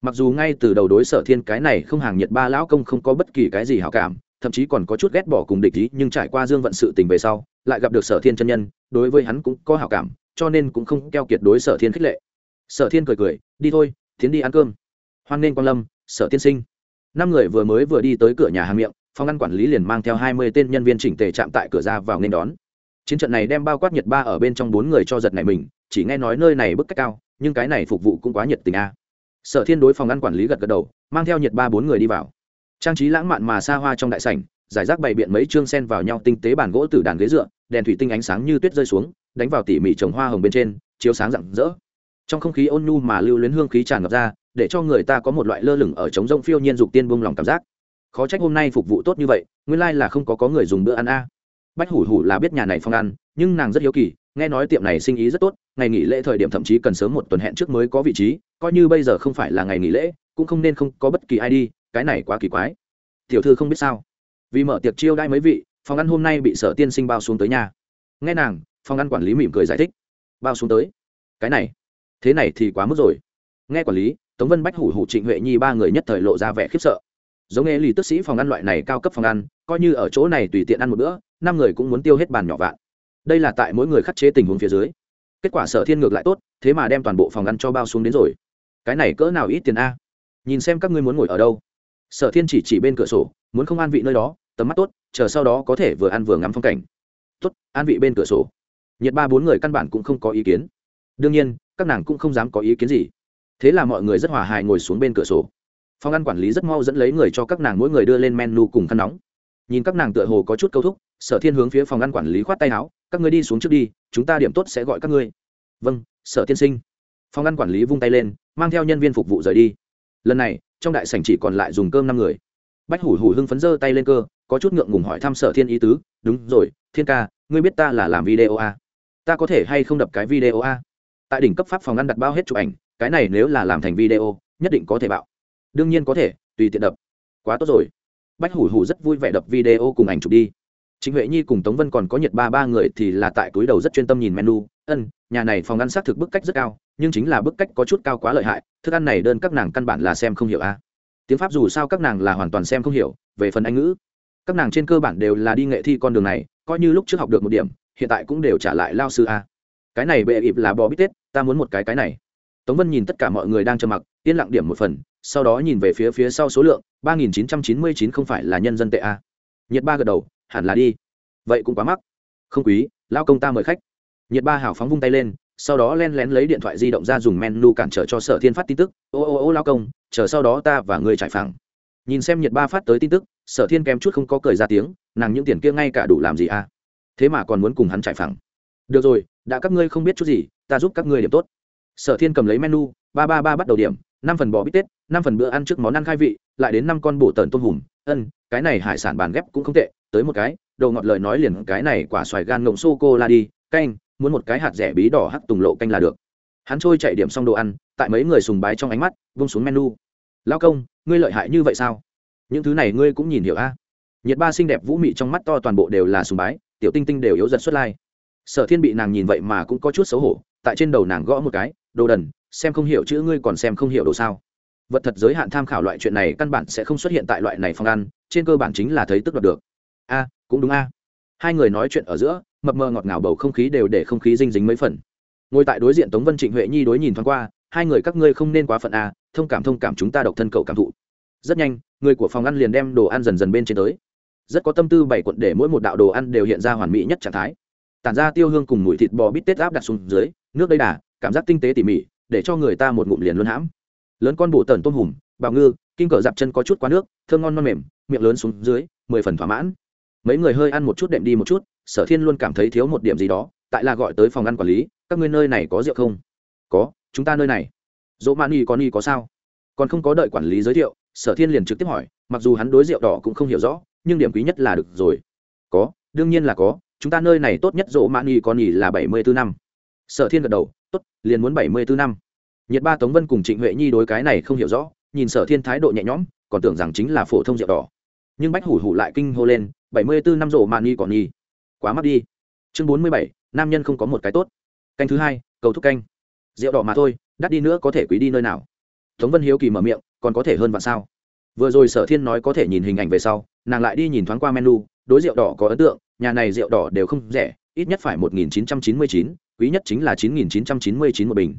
Mặc dù ngay từ đầu đối sở thiên cái này không hàng nhiệt ba lão công không có bất kỳ cái gì hảo cảm thậm chí còn có chút ghét bỏ cùng địch ý, nhưng trải qua dương vận sự tình về sau, lại gặp được sở thiên chân nhân, đối với hắn cũng có hảo cảm, cho nên cũng không keo kiệt đối sở thiên khích lệ. Sở thiên cười cười, đi thôi, tiến đi ăn cơm. Hoan nghênh quan lâm, sở tiên sinh. Năm người vừa mới vừa đi tới cửa nhà hàng miệng, phòng ăn quản lý liền mang theo hai mươi tên nhân viên chỉnh tề chạm tại cửa ra vào nên đón. Chiến trận này đem bao quát nhiệt ba ở bên trong bốn người cho giật này mình, chỉ nghe nói nơi này bức cách cao, nhưng cái này phục vụ cũng quá nhiệt tình a. Sở thiên đối phòng ăn quản lý gật gật đầu, mang theo nhiệt ba bốn người đi vào trang trí lãng mạn mà xa hoa trong đại sảnh, giải rác bày biện mấy chương sen vào nhau tinh tế bàn gỗ từ đàn ghế dựa, đèn thủy tinh ánh sáng như tuyết rơi xuống, đánh vào tỉ mỉ trồng hoa hồng bên trên, chiếu sáng rạng rỡ. Trong không khí ôn nhu mà lưu luyến hương khí tràn ngập ra, để cho người ta có một loại lơ lửng ở trống rông phiêu nhiên dục tiên buông lòng cảm giác. Khó trách hôm nay phục vụ tốt như vậy, nguyên lai là không có có người dùng bữa ăn a. Bách hủ hủ là biết nhà này phong ăn, nhưng nàng rất hiếu kỳ, nghe nói tiệm này sinh ý rất tốt, ngày nghỉ lễ thời điểm thậm chí cần sớm một tuần hẹn trước mới có vị trí, coi như bây giờ không phải là ngày nghỉ lễ, cũng không nên không có bất kỳ ai đi cái này quá kỳ quái. Tiểu thư không biết sao? Vì mở tiệc chiêu đãi mấy vị, phòng ăn hôm nay bị sở tiên sinh bao xuống tới nhà nghe nàng, phòng ăn quản lý mỉm cười giải thích. Bao xuống tới? Cái này, thế này thì quá mức rồi. Nghe quản lý, tống vân bách hủ hủ trịnh huệ nhi ba người nhất thời lộ ra vẻ khiếp sợ. Giống nghe lì tức sĩ phòng ăn loại này cao cấp phòng ăn, coi như ở chỗ này tùy tiện ăn một bữa, năm người cũng muốn tiêu hết bàn nhỏ vạn. Đây là tại mỗi người khắc chế tình huống phía dưới. Kết quả sở thiên ngược lại tốt, thế mà đem toàn bộ phòng ăn cho bao xuống đến rồi. Cái này cỡ nào ít tiền a? Nhìn xem các ngươi muốn ngồi ở đâu sở thiên chỉ chỉ bên cửa sổ, muốn không an vị nơi đó, tầm mắt tốt, chờ sau đó có thể vừa ăn vừa ngắm phong cảnh. Tốt, an vị bên cửa sổ. Nhiệt ba bốn người căn bản cũng không có ý kiến. Đương nhiên, các nàng cũng không dám có ý kiến gì. Thế là mọi người rất hòa hài ngồi xuống bên cửa sổ. Phòng ăn quản lý rất mau dẫn lấy người cho các nàng mỗi người đưa lên menu cùng khăn nóng. Nhìn các nàng tựa hồ có chút câu thúc, sở thiên hướng phía phòng ăn quản lý khoát tay áo, các ngươi đi xuống trước đi, chúng ta điểm tốt sẽ gọi các ngươi. Vâng sở tiên sinh. Phòng ăn quản lý vung tay lên, mang theo nhân viên phục vụ rời đi lần này, trong đại sảnh chỉ còn lại dùng cơm năm người. Bách hủ hủ hưng phấn giơ tay lên cơ, có chút ngượng ngùng hỏi thăm sở thiên ý tứ, đúng rồi, thiên ca, ngươi biết ta là làm video a ta có thể hay không đập cái video a tại đỉnh cấp pháp phòng ăn đặt bao hết chụp ảnh, cái này nếu là làm thành video, nhất định có thể bạo. Đương nhiên có thể, tùy tiện đập. Quá tốt rồi. Bách hủ hủ rất vui vẻ đập video cùng ảnh chụp đi chính huệ nhi cùng tống vân còn có nhiệt ba ba người thì là tại túi đầu rất chuyên tâm nhìn menu. Ân, nhà này phòng ăn xác thực bức cách rất cao, nhưng chính là bức cách có chút cao quá lợi hại, thức ăn này đơn các nàng căn bản là xem không hiểu a. Tiếng pháp dù sao các nàng là hoàn toàn xem không hiểu, về phần anh ngữ. Các nàng trên cơ bản đều là đi nghệ thi con đường này, coi như lúc trước học được một điểm, hiện tại cũng đều trả lại lao sư a. Cái này bệ ịp là bò bít tết, ta muốn một cái cái này. Tống vân nhìn tất cả mọi người đang trầm mặc, yên lặng điểm một phần, sau đó nhìn về phía phía sau số lượng, ba nghìn chín trăm chín mươi chín không phải là nhân dân tệ a. Nhiệt ba gật đầu hẳn là đi. Vậy cũng quá mắc. Không quý lao công ta mời khách. Nhiệt ba hào phóng vung tay lên, sau đó len lén lấy điện thoại di động ra dùng menu cản trở cho sở thiên phát tin tức. Ô ô ô lao công, chờ sau đó ta và người trải phẳng. Nhìn xem nhiệt ba phát tới tin tức, sở thiên kém chút không có cười ra tiếng, nàng những tiền kia ngay cả đủ làm gì à? Thế mà còn muốn cùng hắn trải phẳng. Được rồi, đã các ngươi không biết chút gì, ta giúp các ngươi điểm tốt. Sở thiên cầm lấy menu, ba ba ba bắt đầu điểm, năm phần bò bít tết, năm phần bữa ăn trước món ăn khai vị, lại đến năm con bổ tần tôm hùm. Ân, cái này hải sản bàn ghép cũng không tệ tới một cái đầu ngọt lời nói liền cái này quả xoài gan ngộng sô cô la đi, canh, muốn một cái hạt rẻ bí đỏ hắc tùng lộ canh là được. Hắn trôi chạy điểm xong đồ ăn, tại mấy người sùng bái trong ánh mắt, vung xuống menu. Lao công, ngươi lợi hại như vậy sao? Những thứ này ngươi cũng nhìn hiểu a? Nhiệt ba xinh đẹp vũ mị trong mắt to toàn bộ đều là sùng bái, tiểu tinh tinh đều yếu giật xuất lai. Sở thiên bị nàng nhìn vậy mà cũng có chút xấu hổ, tại trên đầu nàng gõ một cái, đồ đần, xem không hiểu chữ ngươi còn xem không hiểu đồ sao? Vật thật giới hạn tham khảo loại chuyện này căn bản sẽ không xuất hiện tại loại này phong ăn, trên cơ bản chính là thấy tức đoạt được a, cũng đúng a. Hai người nói chuyện ở giữa, mập mờ ngọt ngào bầu không khí đều để không khí dinh dính mấy phần. Ngồi tại đối diện tống vân trịnh huệ nhi đối nhìn thoáng qua, hai người các ngươi không nên quá phận a, thông cảm thông cảm chúng ta độc thân cầu cảm thụ. Rất nhanh, người của phòng ăn liền đem đồ ăn dần dần bên trên tới. Rất có tâm tư bảy quận để mỗi một đạo đồ ăn đều hiện ra hoàn mỹ nhất trạng thái. Tản ra tiêu hương cùng mùi thịt bò bít tết áp đặt xuống dưới, nước đây đà, cảm giác tinh tế tỉ mỉ, để cho người ta một ngụm liền luôn hãm. Lớn con bổ tần tôm hùm, bào ngư, kim cờ dạp chân có chút quá nước, thơm ngon non mềm, miệng lớn xuống dưới, mười phần thỏa mãn mấy người hơi ăn một chút đệm đi một chút, sở thiên luôn cảm thấy thiếu một điểm gì đó, tại là gọi tới phòng ăn quản lý, các ngươi nơi này có rượu không? Có, chúng ta nơi này. Dỗ mani có ni có sao? Còn không có đợi quản lý giới thiệu, sở thiên liền trực tiếp hỏi, mặc dù hắn đối rượu đỏ cũng không hiểu rõ, nhưng điểm quý nhất là được rồi. Có, đương nhiên là có, chúng ta nơi này tốt nhất dỗ mani có ni là bảy mươi bốn năm. Sở thiên gật đầu, tốt, liền muốn bảy mươi bốn năm. Nhiệt ba tống vân cùng trịnh huệ nhi đối cái này không hiểu rõ, nhìn sở thiên thái độ nhẹ nhõm, còn tưởng rằng chính là phổ thông rượu đỏ. Nhưng bách hủ hủ lại kinh hô lên bảy mươi bốn năm rổ mạn nghi còn nghi quá mắc đi. Chương bốn mươi bảy, nam nhân không có một cái tốt. Canh thứ hai, cầu thúc canh. Rượu đỏ mà thôi, đắt đi nữa có thể quý đi nơi nào. Tống vân hiếu kỳ mở miệng, còn có thể hơn vạn sao? Vừa rồi sở thiên nói có thể nhìn hình ảnh về sau, nàng lại đi nhìn thoáng qua menu, đối rượu đỏ có ấn tượng, nhà này rượu đỏ đều không rẻ, ít nhất phải một nghìn chín trăm chín mươi chín, quý nhất chính là chín nghìn chín trăm chín mươi chín một bình.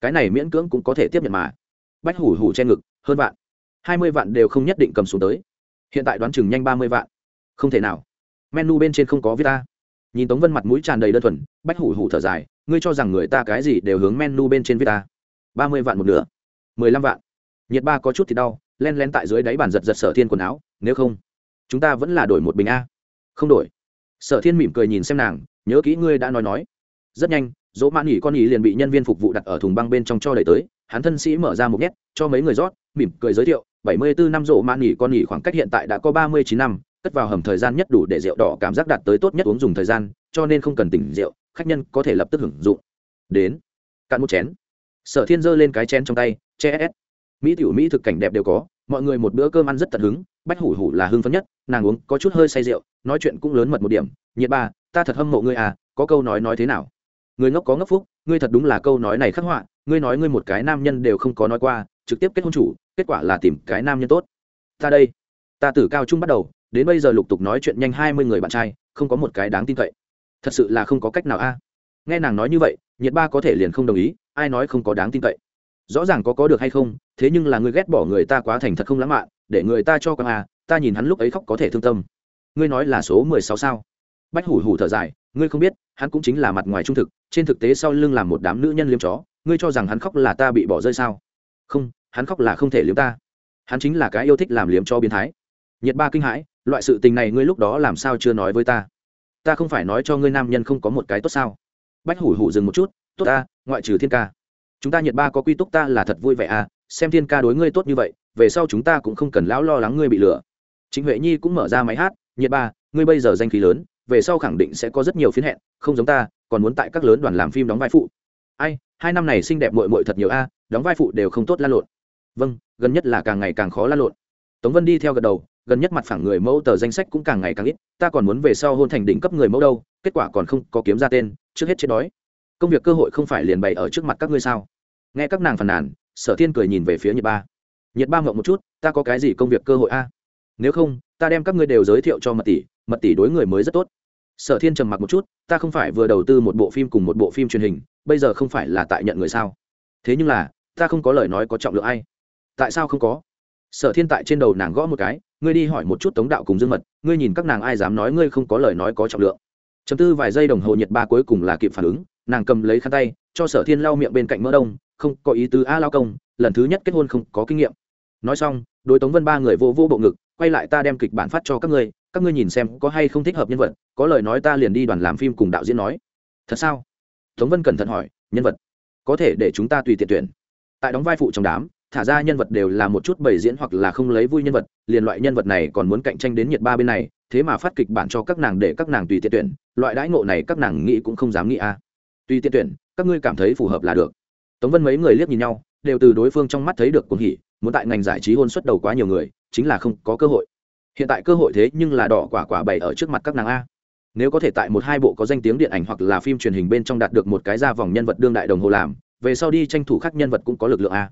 Cái này miễn cưỡng cũng có thể tiếp nhận mà. Bách hủ hủ che ngực, hơn vạn. Hai mươi vạn đều không nhất định cầm xuống tới. Hiện tại đoán chừng nhanh ba mươi vạn không thể nào. Menu bên trên không có viết ta nhìn tống vân mặt mũi tràn đầy đơn thuần, bách hủ hủ thở dài, ngươi cho rằng người ta cái gì đều hướng menu bên trên viết ta ba mươi vạn một nửa. Mười lăm vạn. Nhiệt ba có chút thì đau, len len tại dưới đáy bàn giật giật sở thiên quần áo, nếu không, chúng ta vẫn là đổi một bình a. Không đổi. Sở thiên mỉm cười nhìn xem nàng, nhớ kỹ ngươi đã nói nói. Rất nhanh, dỗ mãn nghỉ con nghỉ liền bị nhân viên phục vụ đặt ở thùng băng bên trong cho đẩy tới, hắn thân sĩ mở ra một nhét, cho mấy người rót, mỉm cười giới thiệu, bảy mươi bốn năm Dỗ mãn nghỉ con nghỉ khoảng cách hiện tại đã có ba mươi chín năm cất vào hầm thời gian nhất đủ để rượu đỏ cảm giác đạt tới tốt nhất uống dùng thời gian, cho nên không cần tỉnh rượu, khách nhân có thể lập tức hưởng dụng. Đến, cạn một chén. Sở thiên giơ lên cái chén trong tay, che ép mỹ tiểu mỹ thực cảnh đẹp đều có, mọi người một bữa cơm ăn rất tận hứng, bách hủ hủ là hưng phấn nhất, nàng uống có chút hơi say rượu, nói chuyện cũng lớn mật một điểm, nhiệt ba, ta thật hâm mộ ngươi à có câu nói nói thế nào? Người ngốc có ngốc phúc, ngươi thật đúng là câu nói này khắc họa, ngươi nói ngươi một cái nam nhân đều không có nói qua, trực tiếp kết hôn chủ, kết quả là tìm cái nam nhân tốt. Ta đây, ta từ cao trung bắt đầu đến bây giờ lục tục nói chuyện nhanh hai mươi người bạn trai, không có một cái đáng tin cậy. Thật sự là không có cách nào a. Nghe nàng nói như vậy, nhiệt ba có thể liền không đồng ý, ai nói không có đáng tin cậy. Rõ ràng có có được hay không, thế nhưng là ngươi ghét bỏ người ta quá thành thật không lãng mạn, để người ta cho con à ta nhìn hắn lúc ấy khóc có thể thương tâm. Ngươi nói là số mười sáu sao? Bách hủ hủ thở dài, ngươi không biết, hắn cũng chính là mặt ngoài trung thực, trên thực tế sau lưng làm một đám nữ nhân liếm chó, ngươi cho rằng hắn khóc là ta bị bỏ rơi sao? Không, hắn khóc là không thể liếm ta. Hắn chính là cái yêu thích làm liếm cho biến thái. Nhiệt ba kinh hãi loại sự tình này ngươi lúc đó làm sao chưa nói với ta? Ta không phải nói cho ngươi nam nhân không có một cái tốt sao? Bách hủ hủ dừng một chút, tốt ta, ngoại trừ thiên ca. Chúng ta nhiệt ba có quy túc ta là thật vui vẻ à xem thiên ca đối ngươi tốt như vậy, về sau chúng ta cũng không cần lão lo lắng ngươi bị lừa. Chính huệ nhi cũng mở ra máy hát nhiệt ba, ngươi bây giờ danh khí lớn, về sau khẳng định sẽ có rất nhiều phiến hẹn, không giống ta, còn muốn tại các lớn đoàn làm phim đóng vai phụ. Ai, hai năm này xinh đẹp mội mội thật nhiều a, đóng vai phụ đều không tốt lan lộn. Vâng gần nhất là càng ngày càng khó lan lộn. Tống vân đi theo gật đầu gần nhất mặt phẳng người mẫu tờ danh sách cũng càng ngày càng ít, ta còn muốn về sau hôn thành đỉnh cấp người mẫu đâu, kết quả còn không có kiếm ra tên, trước hết chết đói. Công việc cơ hội không phải liền bày ở trước mặt các ngươi sao? Nghe các nàng phàn nàn, sở thiên cười nhìn về phía nhiệt ba. Nhiệt ba ngộng một chút, ta có cái gì công việc cơ hội a? Nếu không, ta đem các ngươi đều giới thiệu cho mật tỷ mật tỷ đối người mới rất tốt. Sở thiên trầm mặc một chút, ta không phải vừa đầu tư một bộ phim cùng một bộ phim truyền hình, bây giờ không phải là tại nhận người sao? Thế nhưng là, ta không có lời nói có trọng lượng ai. Tại sao không có? Sở thiên tại trên đầu nàng gõ một cái, ngươi đi hỏi một chút tống đạo cùng dương mật, ngươi nhìn các nàng ai dám nói ngươi không có lời nói có trọng lượng. Chấm tư vài giây đồng hồ nhiệt ba cuối cùng là kịp phản ứng, nàng cầm lấy khăn tay, cho sở thiên lau miệng bên cạnh mỡ đông, không, có ý tứ a lao công, lần thứ nhất kết hôn không có kinh nghiệm. Nói xong, đối tống vân ba người vô vô bộ ngực, quay lại ta đem kịch bản phát cho các ngươi các ngươi nhìn xem có hay không thích hợp nhân vật, có lời nói ta liền đi đoàn làm phim cùng đạo diễn nói. Thật sao? Tống vân cẩn thận hỏi, nhân vật, có thể để chúng ta tùy tiện tuyển? Tại đóng vai phụ trong đám thả ra nhân vật đều là một chút bày diễn hoặc là không lấy vui nhân vật, liền loại nhân vật này còn muốn cạnh tranh đến nhiệt ba bên này, thế mà phát kịch bản cho các nàng để các nàng tùy tiện tuyển, loại đãi ngộ này các nàng nghĩ cũng không dám nghĩ a à. tùy tiện tuyển, các ngươi cảm thấy phù hợp là được. Tống vân mấy người liếc nhìn nhau, đều từ đối phương trong mắt thấy được cuồng hỉ, muốn tại ngành giải trí hôn xuất đầu quá nhiều người, chính là không có cơ hội. Hiện tại cơ hội thế nhưng là đỏ quả quả bày ở trước mặt các nàng a. Nếu có thể tại một hai bộ có danh tiếng điện ảnh hoặc là phim truyền hình bên trong đạt được một cái ra vòng nhân vật đương đại đồng hồ làm, về sau đi tranh thủ khác nhân vật cũng có lực lượng a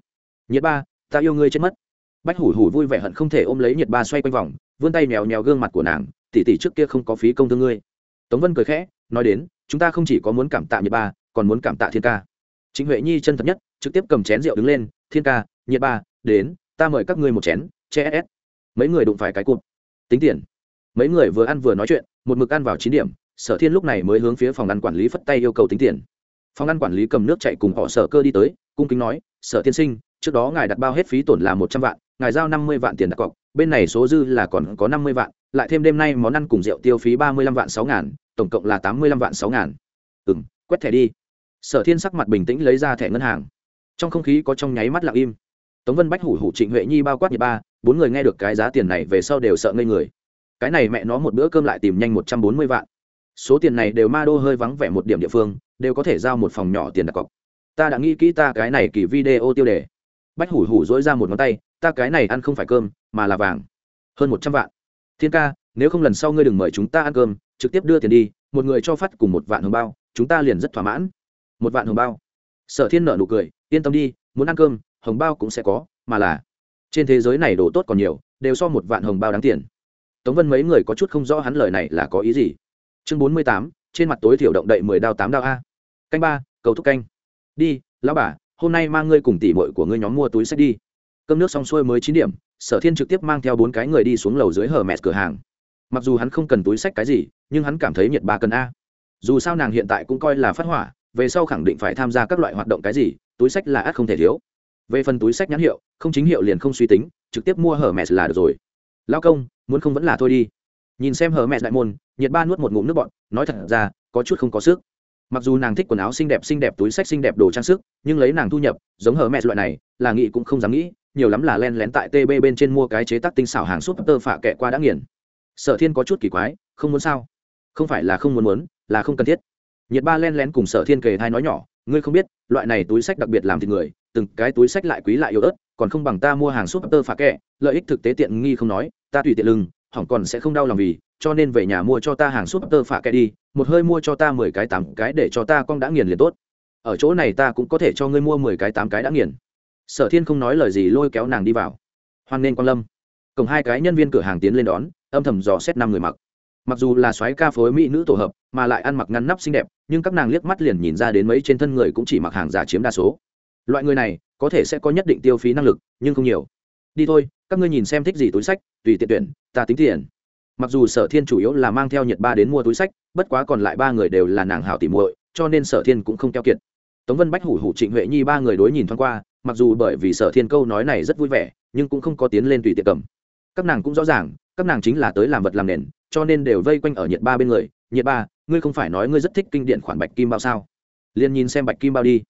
nhiệt ba, ta yêu ngươi chết mất. Bách hủ hủ vui vẻ hận không thể ôm lấy nhiệt ba xoay quanh vòng, vươn tay mèo mèo gương mặt của nàng tỉ tỉ trước kia không có phí công thương ngươi. Tống vân cười khẽ, nói đến, chúng ta không chỉ có muốn cảm tạ nhiệt ba, còn muốn cảm tạ thiên ca. Chính huệ nhi chân thật nhất, trực tiếp cầm chén rượu đứng lên, thiên ca, nhiệt ba, đến, ta mời các ngươi một chén, che ép mấy người đụng phải cái cụt. Tính tiền. Mấy người vừa ăn vừa nói chuyện, một mực ăn vào chín điểm, sở thiên lúc này mới hướng phía phòng ăn quản lý phất tay yêu cầu tính tiền. Phòng ăn quản lý cầm nước chạy cùng họ sở cơ đi tới, cung kính nói, sở tiên sinh trước đó ngài đặt bao hết phí tổn là một trăm vạn, ngài giao năm mươi vạn tiền đặt cọc, bên này số dư là còn có năm mươi vạn, lại thêm đêm nay món ăn cùng rượu tiêu phí ba mươi lăm vạn sáu ngàn, tổng cộng là tám mươi lăm vạn sáu ngàn. Ừ m quét thẻ đi. Sở thiên sắc mặt bình tĩnh lấy ra thẻ ngân hàng. Trong không khí có trong nháy mắt lặng im. Tống vân bách hủ hủ trịnh huệ nhi bao quát nhị ba, bốn người nghe được cái giá tiền này về sau đều sợ ngây người. Cái này mẹ nó một bữa cơm lại tìm nhanh một trăm bốn mươi vạn. Số tiền này đều ma đô hơi vắng vẻ một điểm địa phương, đều có thể giao một phòng nhỏ tiền đặt cọc. Ta đã nghĩ kỹ ta cái này kỳ video tiêu đề bách hủ hủ dỗi ra một ngón tay, ta cái này ăn không phải cơm, mà là vàng. Hơn một trăm vạn. Thiên ca, nếu không lần sau ngươi đừng mời chúng ta ăn cơm, trực tiếp đưa tiền đi, một người cho phát cùng một vạn hồng bao, chúng ta liền rất thỏa mãn. Một vạn hồng bao. Sở thiên nợ nụ cười, yên tâm đi, muốn ăn cơm, hồng bao cũng sẽ có, mà là trên thế giới này đồ tốt còn nhiều, đều so một vạn hồng bao đáng tiền. Tống vân mấy người có chút không rõ hắn lời này là có ý gì. Chương bốn mươi tám, trên mặt tối thiểu động đậy mười đao tám đao a. Canh ba, cầu thúc canh. Đi, lão bà hôm nay mang ngươi cùng tỷ muội của ngươi nhóm mua túi sách đi. Cơm nước xong xuôi mới chín điểm, sở thiên trực tiếp mang theo bốn cái người đi xuống lầu dưới hờ mẹt cửa hàng. Mặc dù hắn không cần túi sách cái gì, nhưng hắn cảm thấy nhiệt ba cần a. Dù sao nàng hiện tại cũng coi là phát hỏa, về sau khẳng định phải tham gia các loại hoạt động cái gì, túi sách là ắt không thể thiếu. Về phần túi sách nhãn hiệu, không chính hiệu liền không suy tính, trực tiếp mua hở mẹ là được rồi. Lao công, muốn không vẫn là thôi đi. Nhìn xem hở mẹ đại môn, nhiệt ba nuốt một ngụm nước bọn nói thật ra, có chút không có sức mặc dù nàng thích quần áo xinh đẹp xinh đẹp túi sách, xinh đẹp đồ trang sức, nhưng lấy nàng thu nhập, giống hờ mẹ loại này, là nghĩ cũng không dám nghĩ, nhiều lắm là len lén tại tb bên trên mua cái chế tác tinh xảo hàng súp tơ phạ kẹ qua đã nghiền sở thiên có chút kỳ quái, không muốn sao không phải là không muốn muốn, là không cần thiết nhiệt ba len lén cùng sở thiên kề thai nói nhỏ, ngươi không biết, loại này túi sách đặc biệt làm thịt người, từng cái túi sách lại quý lại yếu ớt, còn không bằng ta mua hàng súp tơ phạ kẹ. lợi ích thực tế tiện nghi không nói, ta tùy tiện lưng, hỏng còn sẽ không đau lòng vì, cho nên về nhà mua cho ta hàng súp tơ phạ kẹ đi một hơi mua cho ta mười cái tám cái để cho ta con đã nghiền liền tốt. Ở chỗ này ta cũng có thể cho ngươi mua mười cái tám cái đã nghiền. Sở thiên không nói lời gì lôi kéo nàng đi vào. Hoan nên quan lâm. Cùng hai cái nhân viên cửa hàng tiến lên đón, âm thầm dò xét năm người mặc. Mặc dù là soái ca phối mỹ nữ tổ hợp, mà lại ăn mặc ngăn nắp xinh đẹp, nhưng các nàng liếc mắt liền nhìn ra đến mấy trên thân người cũng chỉ mặc hàng giả chiếm đa số. Loại người này, có thể sẽ có nhất định tiêu phí năng lực, nhưng không nhiều. Đi thôi, các ngươi nhìn xem thích gì túi sách, tùy tiện tuyển, ta tính tiền. Mặc dù sở thiên chủ yếu là mang theo nhiệt ba đến mua túi sách bất quá còn lại ba người đều là nàng hảo tỉ muội, cho nên sở thiên cũng không keo kiệt. Tống vân bách hủ hủ trịnh huệ nhi ba người đối nhìn thoáng qua, mặc dù bởi vì sở thiên câu nói này rất vui vẻ, nhưng cũng không có tiến lên tùy tiện cầm. Các nàng cũng rõ ràng, các nàng chính là tới làm vật làm nền, cho nên đều vây quanh ở nhiệt ba bên người. Nhiệt ba, ngươi không phải nói ngươi rất thích kinh điện khoản bạch kim bao sao? Liền nhìn xem bạch kim bao đi.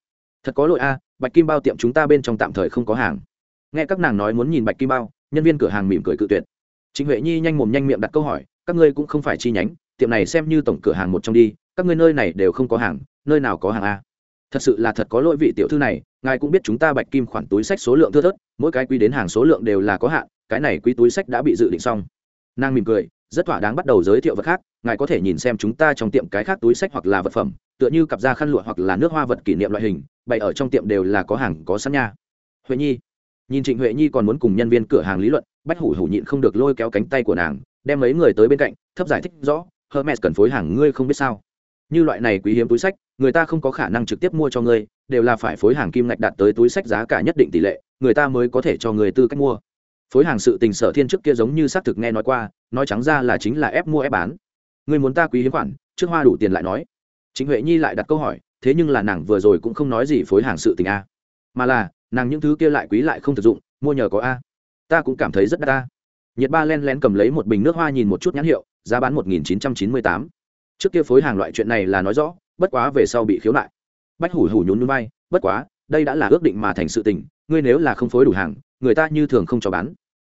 Thật có lỗi a, bạch kim bao tiệm chúng ta bên trong tạm thời không có hàng. Nghe các nàng nói muốn nhìn bạch kim bao, nhân viên cửa hàng mỉm cười cự tuyệt. Trịnh huệ nhi nhanh mồm nhanh miệng đặt câu hỏi, các ngươi cũng không phải chi nhánh tiệm này xem như tổng cửa hàng một trong đi, các ngươi nơi này đều không có hàng, nơi nào có hàng a. Thật sự là thật có lỗi vị tiểu thư này, ngài cũng biết chúng ta bạch kim khoản túi sách số lượng thưa thớt, mỗi cái quý đến hàng số lượng đều là có hạn, cái này quý túi sách đã bị dự định xong. Nàng mỉm cười, rất thỏa đáng bắt đầu giới thiệu vật khác, ngài có thể nhìn xem chúng ta trong tiệm cái khác túi sách hoặc là vật phẩm, tựa như cặp da khăn lụa hoặc là nước hoa vật kỷ niệm loại hình, bày ở trong tiệm đều là có hàng, có sẵn nha. Huệ nhi. Nhìn trịnh huệ nhi còn muốn cùng nhân viên cửa hàng lý luận, bách hủ hủ nhịn không được lôi kéo cánh tay của nàng, đem mấy người tới bên cạnh, thấp giải thích rõ hermes cần phối hàng ngươi không biết sao. Như loại này quý hiếm túi sách, người ta không có khả năng trực tiếp mua cho ngươi, đều là phải phối hàng kim ngạch đạt tới túi sách giá cả nhất định tỷ lệ, người ta mới có thể cho người tư cách mua. Phối hàng sự tình sở thiên trước kia giống như xác thực nghe nói qua, nói trắng ra là chính là ép mua ép bán. Ngươi muốn ta quý hiếm khoản, trước hoa đủ tiền lại nói. Chính huệ nhi lại đặt câu hỏi, thế nhưng là nàng vừa rồi cũng không nói gì phối hàng sự tình a. Mà là, nàng những thứ kia lại quý lại không thực dụng, mua nhờ có a. Ta cũng cảm thấy rất đắt ta nhiệt ba len lén cầm lấy một bình nước hoa nhìn một chút nhãn hiệu giá bán một nghìn chín trăm chín mươi tám. Trước kia phối hàng loại chuyện này là nói rõ, bất quá về sau bị khiếu nại. Bách hủ hủ nhún nhún bay bất quá, đây đã là ước định mà thành sự tình, ngươi nếu là không phối đủ hàng, người ta như thường không cho bán.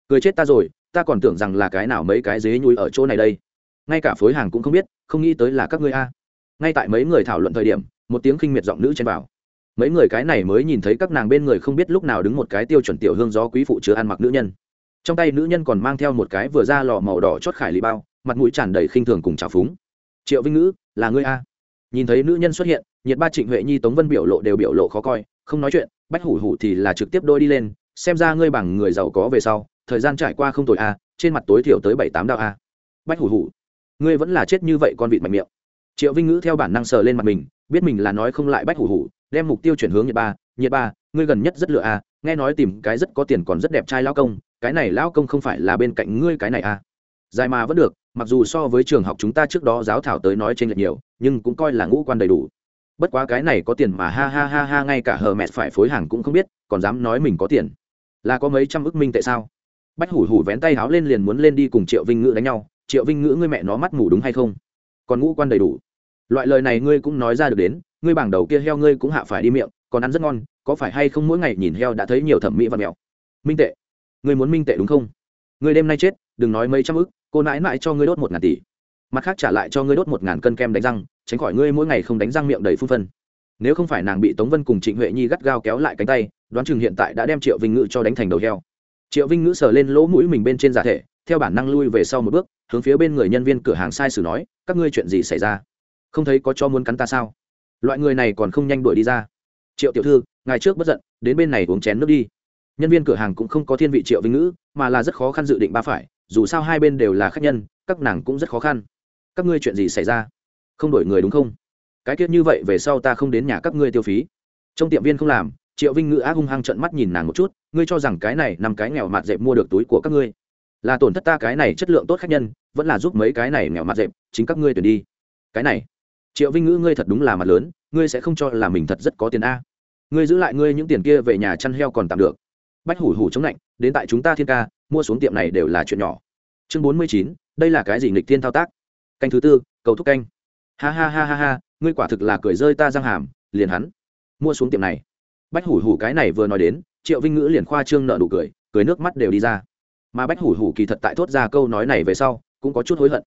Cười chết ta rồi, ta còn tưởng rằng là cái nào mấy cái dế nhui ở chỗ này đây. Ngay cả phối hàng cũng không biết, không nghĩ tới là các ngươi a. Ngay tại mấy người thảo luận thời điểm, một tiếng khinh miệt giọng nữ chen vào. Mấy người cái này mới nhìn thấy các nàng bên người không biết lúc nào đứng một cái tiêu chuẩn tiểu hương gió quý phụ chứa ăn mặc nữ nhân. Trong tay nữ nhân còn mang theo một cái vừa ra lò màu đỏ chót khải lì bao mặt mũi tràn đầy khinh thường cùng trào phúng. Triệu vinh ngữ, là ngươi a? Nhìn thấy nữ nhân xuất hiện, nhiệt ba trịnh huệ nhi, tống vân biểu lộ đều biểu lộ khó coi, không nói chuyện, bách hủ hủ thì là trực tiếp đôi đi lên, xem ra ngươi bằng người giàu có về sau, thời gian trải qua không tội a, trên mặt tối thiểu tới bảy tám đạo a. Bách hủ hủ, ngươi vẫn là chết như vậy con vịt mạnh miệng. Triệu vinh ngữ theo bản năng sờ lên mặt mình, biết mình là nói không lại bách hủ hủ, đem mục tiêu chuyển hướng nhiệt ba nhiệt ba, ngươi gần nhất rất lựa a, nghe nói tìm cái rất có tiền còn rất đẹp trai lao công, cái này lao công không phải là bên cạnh ngươi cái này a dài mà vẫn được, mặc dù so với trường học chúng ta trước đó giáo thảo tới nói trên lệch nhiều, nhưng cũng coi là ngũ quan đầy đủ. Bất quá cái này có tiền mà ha ha ha ha ngay cả hờ mẹ phải phối hàng cũng không biết, còn dám nói mình có tiền. Là có mấy trăm ức minh tại sao? Bách hủ hủ vén tay háo lên liền muốn lên đi cùng triệu vinh ngữ đánh nhau. Triệu vinh ngữ ngươi mẹ nó mắt mù đúng hay không? Còn ngũ quan đầy đủ. Loại lời này ngươi cũng nói ra được đến, ngươi bảng đầu kia heo ngươi cũng hạ phải đi miệng, còn ăn rất ngon, có phải hay không mỗi ngày nhìn heo đã thấy nhiều thẩm mỹ và mèo minh tệ. Ngươi muốn minh tệ đúng không? Ngươi đêm nay chết, đừng nói mấy trăm ức cô nãi nãi cho ngươi đốt một ngàn tỷ. Mặt khác trả lại cho ngươi đốt một ngàn cân kem đánh răng, tránh khỏi ngươi mỗi ngày không đánh răng miệng đầy phun phân. Nếu không phải nàng bị tống vân cùng trịnh huệ nhi gắt gao kéo lại cánh tay, đoán chừng hiện tại đã đem triệu vinh ngữ cho đánh thành đầu heo. Triệu vinh ngữ sờ lên lỗ mũi mình bên trên giả thể, theo bản năng lui về sau một bước, hướng phía bên người nhân viên cửa hàng sai sử nói, các ngươi chuyện gì xảy ra? Không thấy có cho muốn cắn ta sao? Loại người này còn không nhanh đuổi đi ra. Triệu tiểu thư ngày trước bất giận, đến bên này uống chén nước đi. Nhân viên cửa hàng cũng không có thiên vị triệu vinh ngữ, mà là rất khó khăn dự định ba phải dù sao hai bên đều là khách nhân, các nàng cũng rất khó khăn. Các ngươi chuyện gì xảy ra? Không đổi người đúng không? Cái tiết như vậy về sau ta không đến nhà các ngươi tiêu phí. Trong tiệm viên không làm, triệu vinh ngữ á hung hăng trận mắt nhìn nàng một chút, ngươi cho rằng cái này năm cái nghèo mặt dẹp mua được túi của các ngươi. Là tổn thất ta cái này chất lượng tốt khách nhân, vẫn là giúp mấy cái này nghèo mặt dẹp, chính các ngươi tuyển đi. Cái này, triệu vinh ngữ ngươi thật đúng là mặt lớn, ngươi sẽ không cho là mình thật rất có tiền a. Ngươi giữ lại ngươi những tiền kia về nhà chăn heo còn tạm được bách hủ hủ chống lạnh, đến tại chúng ta thiên ca, mua xuống tiệm này đều là chuyện nhỏ. Chương bốn mươi chín, đây là cái gì nghịch thiên thao tác? Canh thứ tư, cầu thúc canh. Ha ha ha ha ha, ngươi quả thực là cười rơi ta răng hàm, liền hắn mua xuống tiệm này. Bách hủ hủ cái này vừa nói đến, triệu vinh ngữ liền khoa trương nợ nụ cười cười nước mắt đều đi ra. Mà bách hủ hủ kỳ thật tại thốt ra câu nói này về sau, cũng có chút hối hận.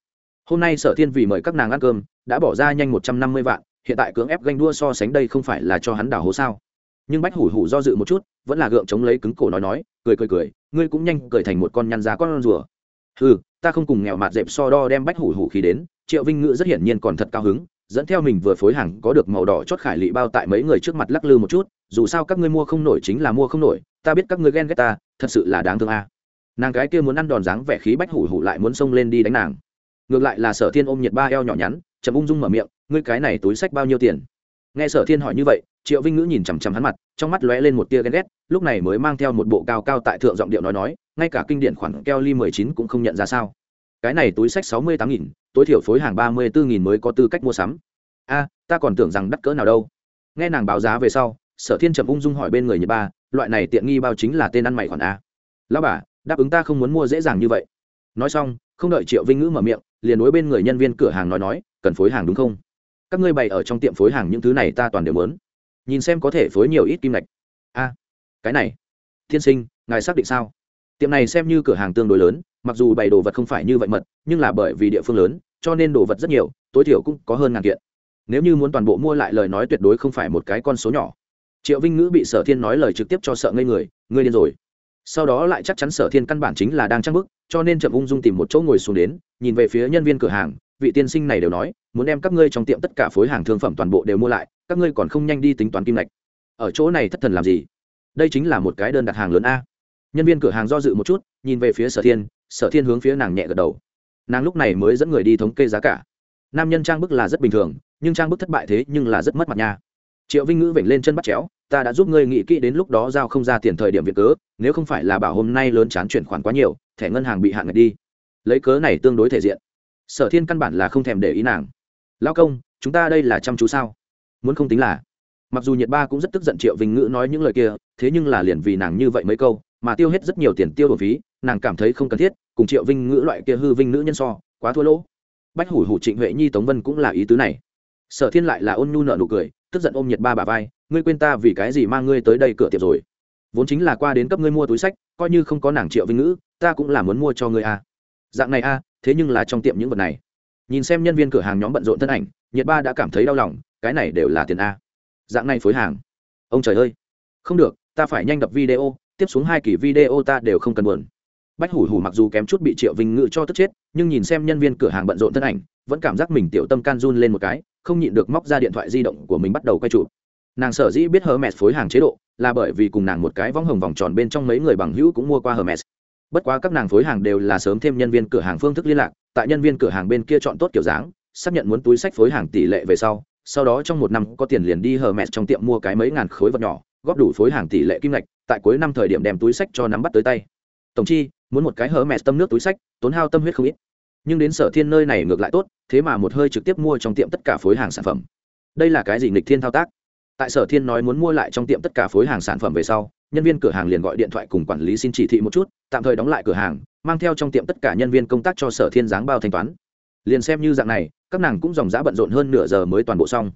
Hôm nay sở thiên vì mời các nàng ăn cơm, đã bỏ ra nhanh một trăm năm mươi vạn, hiện tại cưỡng ép ganh đua so sánh đây không phải là cho hắn đảo hố sao? Nhưng bách hủ hủ do dự một chút, vẫn là gượng chống lấy cứng cổ nói nói, cười cười cười, ngươi cũng nhanh cười thành một con nhăn giá con rùa. Ừ ta không cùng nghèo mạt dẹp so đo đem bách hủ hủ khí đến, triệu vinh ngữ rất hiển nhiên còn thật cao hứng, dẫn theo mình vừa phối hàng có được màu đỏ chót khải lị bao tại mấy người trước mặt lắc lư một chút, dù sao các ngươi mua không nổi chính là mua không nổi, ta biết các ngươi ghen ghét ta, thật sự là đáng thương a. À. nàng cái kia muốn ăn đòn dáng vẻ khí bách hủ hủ lại muốn xông lên đi đánh nàng. Ngược lại là sở thiên ôm nhiệt ba eo nhỏ nhắn chầm ung dung mở miệng, ngươi cái này túi sách bao nhiêu tiền? Nghe sở thiên hỏi như vậy triệu vinh ngữ nhìn chằm chằm hắn mặt, trong mắt lóe lên một tia ghen ghét, lúc này mới mang theo một bộ cao cao tại thượng giọng điệu nói nói, ngay cả kinh điển khoản keo ly mười chín cũng không nhận ra sao. Cái này túi sách sáu mươi tám nghìn, tối thiểu phối hàng ba mươi bốn nghìn mới có tư cách mua sắm. A, ta còn tưởng rằng đắt cỡ nào đâu. Nghe nàng báo giá về sau, sở thiên trầm ung dung hỏi bên người nhật ba, loại này tiện nghi bao chính là tên ăn mày khoản a. Lão bà, đáp ứng ta không muốn mua dễ dàng như vậy. Nói xong, không đợi triệu vinh ngữ mở miệng, liền đối bên người nhân viên cửa hàng nói nói, cần phối hàng đúng không? Các ngươi bày ở trong tiệm phối hàng những thứ này ta toàn đều muốn nhìn xem có thể phối nhiều ít kim lạch a, cái này, tiên sinh, ngài xác định sao? Tiệm này xem như cửa hàng tương đối lớn, mặc dù bày đồ vật không phải như vậy mật, nhưng là bởi vì địa phương lớn, cho nên đồ vật rất nhiều, tối thiểu cũng có hơn ngàn kiện. Nếu như muốn toàn bộ mua lại lời nói tuyệt đối không phải một cái con số nhỏ. Triệu vinh ngữ bị sở thiên nói lời trực tiếp cho sợ ngây người, ngươi điên rồi. Sau đó lại chắc chắn sở thiên căn bản chính là đang trang bức cho nên chậm ung dung tìm một chỗ ngồi xuống đến, nhìn về phía nhân viên cửa hàng vị tiên sinh này đều nói, muốn đem các ngươi trong tiệm tất cả phối hàng thương phẩm toàn bộ đều mua lại, các ngươi còn không nhanh đi tính toán kim ngạch. ở chỗ này thất thần làm gì? Đây chính là một cái đơn đặt hàng lớn a. Nhân viên cửa hàng do dự một chút, nhìn về phía sở thiên sở thiên hướng phía nàng nhẹ gật đầu. Nàng lúc này mới dẫn người đi thống kê giá cả. Nam nhân trang bức là rất bình thường, nhưng trang bức thất bại thế nhưng là rất mất mặt nha. Triệu vinh ngữ vểnh lên chân bắt chéo, ta đã giúp ngươi nghĩ kỹ đến lúc đó giao không ra tiền thời điểm việc cớ, nếu không phải là bảo hôm nay lớn chán chuyển khoản quá nhiều, thẻ ngân hàng bị hạn ngạch đi. Lấy cớ này tương đối thể diện sở thiên căn bản là không thèm để ý nàng. Lao công, chúng ta đây là chăm chú sao? Muốn không tính là. Mặc dù nhiệt ba cũng rất tức giận triệu vinh ngữ nói những lời kia, thế nhưng là liền vì nàng như vậy mấy câu, mà tiêu hết rất nhiều tiền tiêu đồ phí, nàng cảm thấy không cần thiết, cùng triệu vinh ngữ loại kia hư vinh nữ nhân so, quá thua lỗ. Bách hủ hủ trịnh huệ nhi tống vân cũng là ý tứ này. Sở thiên lại là ôn nhu nợ nụ cười, tức giận ôm nhiệt ba bà vai, ngươi quên ta vì cái gì mang ngươi tới đây cửa tiệm rồi? Vốn chính là qua đến cấp ngươi mua túi sách, coi như không có nàng triệu vinh ngữ, ta cũng là muốn mua cho ngươi à dạng này a à, thế nhưng là trong tiệm những vật này. Nhìn xem nhân viên cửa hàng nhóm bận rộn thân ảnh nhiệt ba đã cảm thấy đau lòng cái này đều là tiền a. Dạng này phối hàng. Ông trời ơi. Không được ta phải nhanh đập video tiếp xuống hai kỳ video ta đều không cần buồn. Bách hủ hủ mặc dù kém chút bị triệu vinh ngự cho tức chết nhưng nhìn xem nhân viên cửa hàng bận rộn thân ảnh vẫn cảm giác mình tiểu tâm can run lên một cái không nhịn được móc ra điện thoại di động của mình bắt đầu quay chụp. Nàng sở dĩ biết hermes phối hàng chế độ là bởi vì cùng nàng một cái vong hồng vòng tròn bên trong mấy người bằng hữu cũng mua qua hermes bất quá các nàng phối hàng đều là sớm thêm nhân viên cửa hàng phương thức liên lạc, tại nhân viên cửa hàng bên kia chọn tốt kiểu dáng, xác nhận muốn túi sách phối hàng tỷ lệ về sau sau đó trong một năm có tiền liền đi hờ mẹt trong tiệm mua cái mấy ngàn khối vật nhỏ, góp đủ phối hàng tỷ lệ kim ngạch, tại cuối năm thời điểm đem túi sách cho nắm bắt tới tay. Tổng chi, muốn một cái hờ mẹt tâm nước túi sách, tốn hao tâm huyết không ít. Nhưng đến sở thiên nơi này ngược lại tốt, thế mà một hơi trực tiếp mua trong tiệm tất cả phối hàng sản phẩm. Đây là cái gì nghịch thiên thao tác? Tại sở thiên nói muốn mua lại trong tiệm tất cả phối hàng sản phẩm về sau nhân viên cửa hàng liền gọi điện thoại cùng quản lý xin chỉ thị một chút, tạm thời đóng lại cửa hàng, mang theo trong tiệm tất cả nhân viên công tác cho sở thiên giáng bao thanh toán. Liền xem như dạng này, các nàng cũng dòng giã bận rộn hơn nửa giờ mới toàn bộ xong.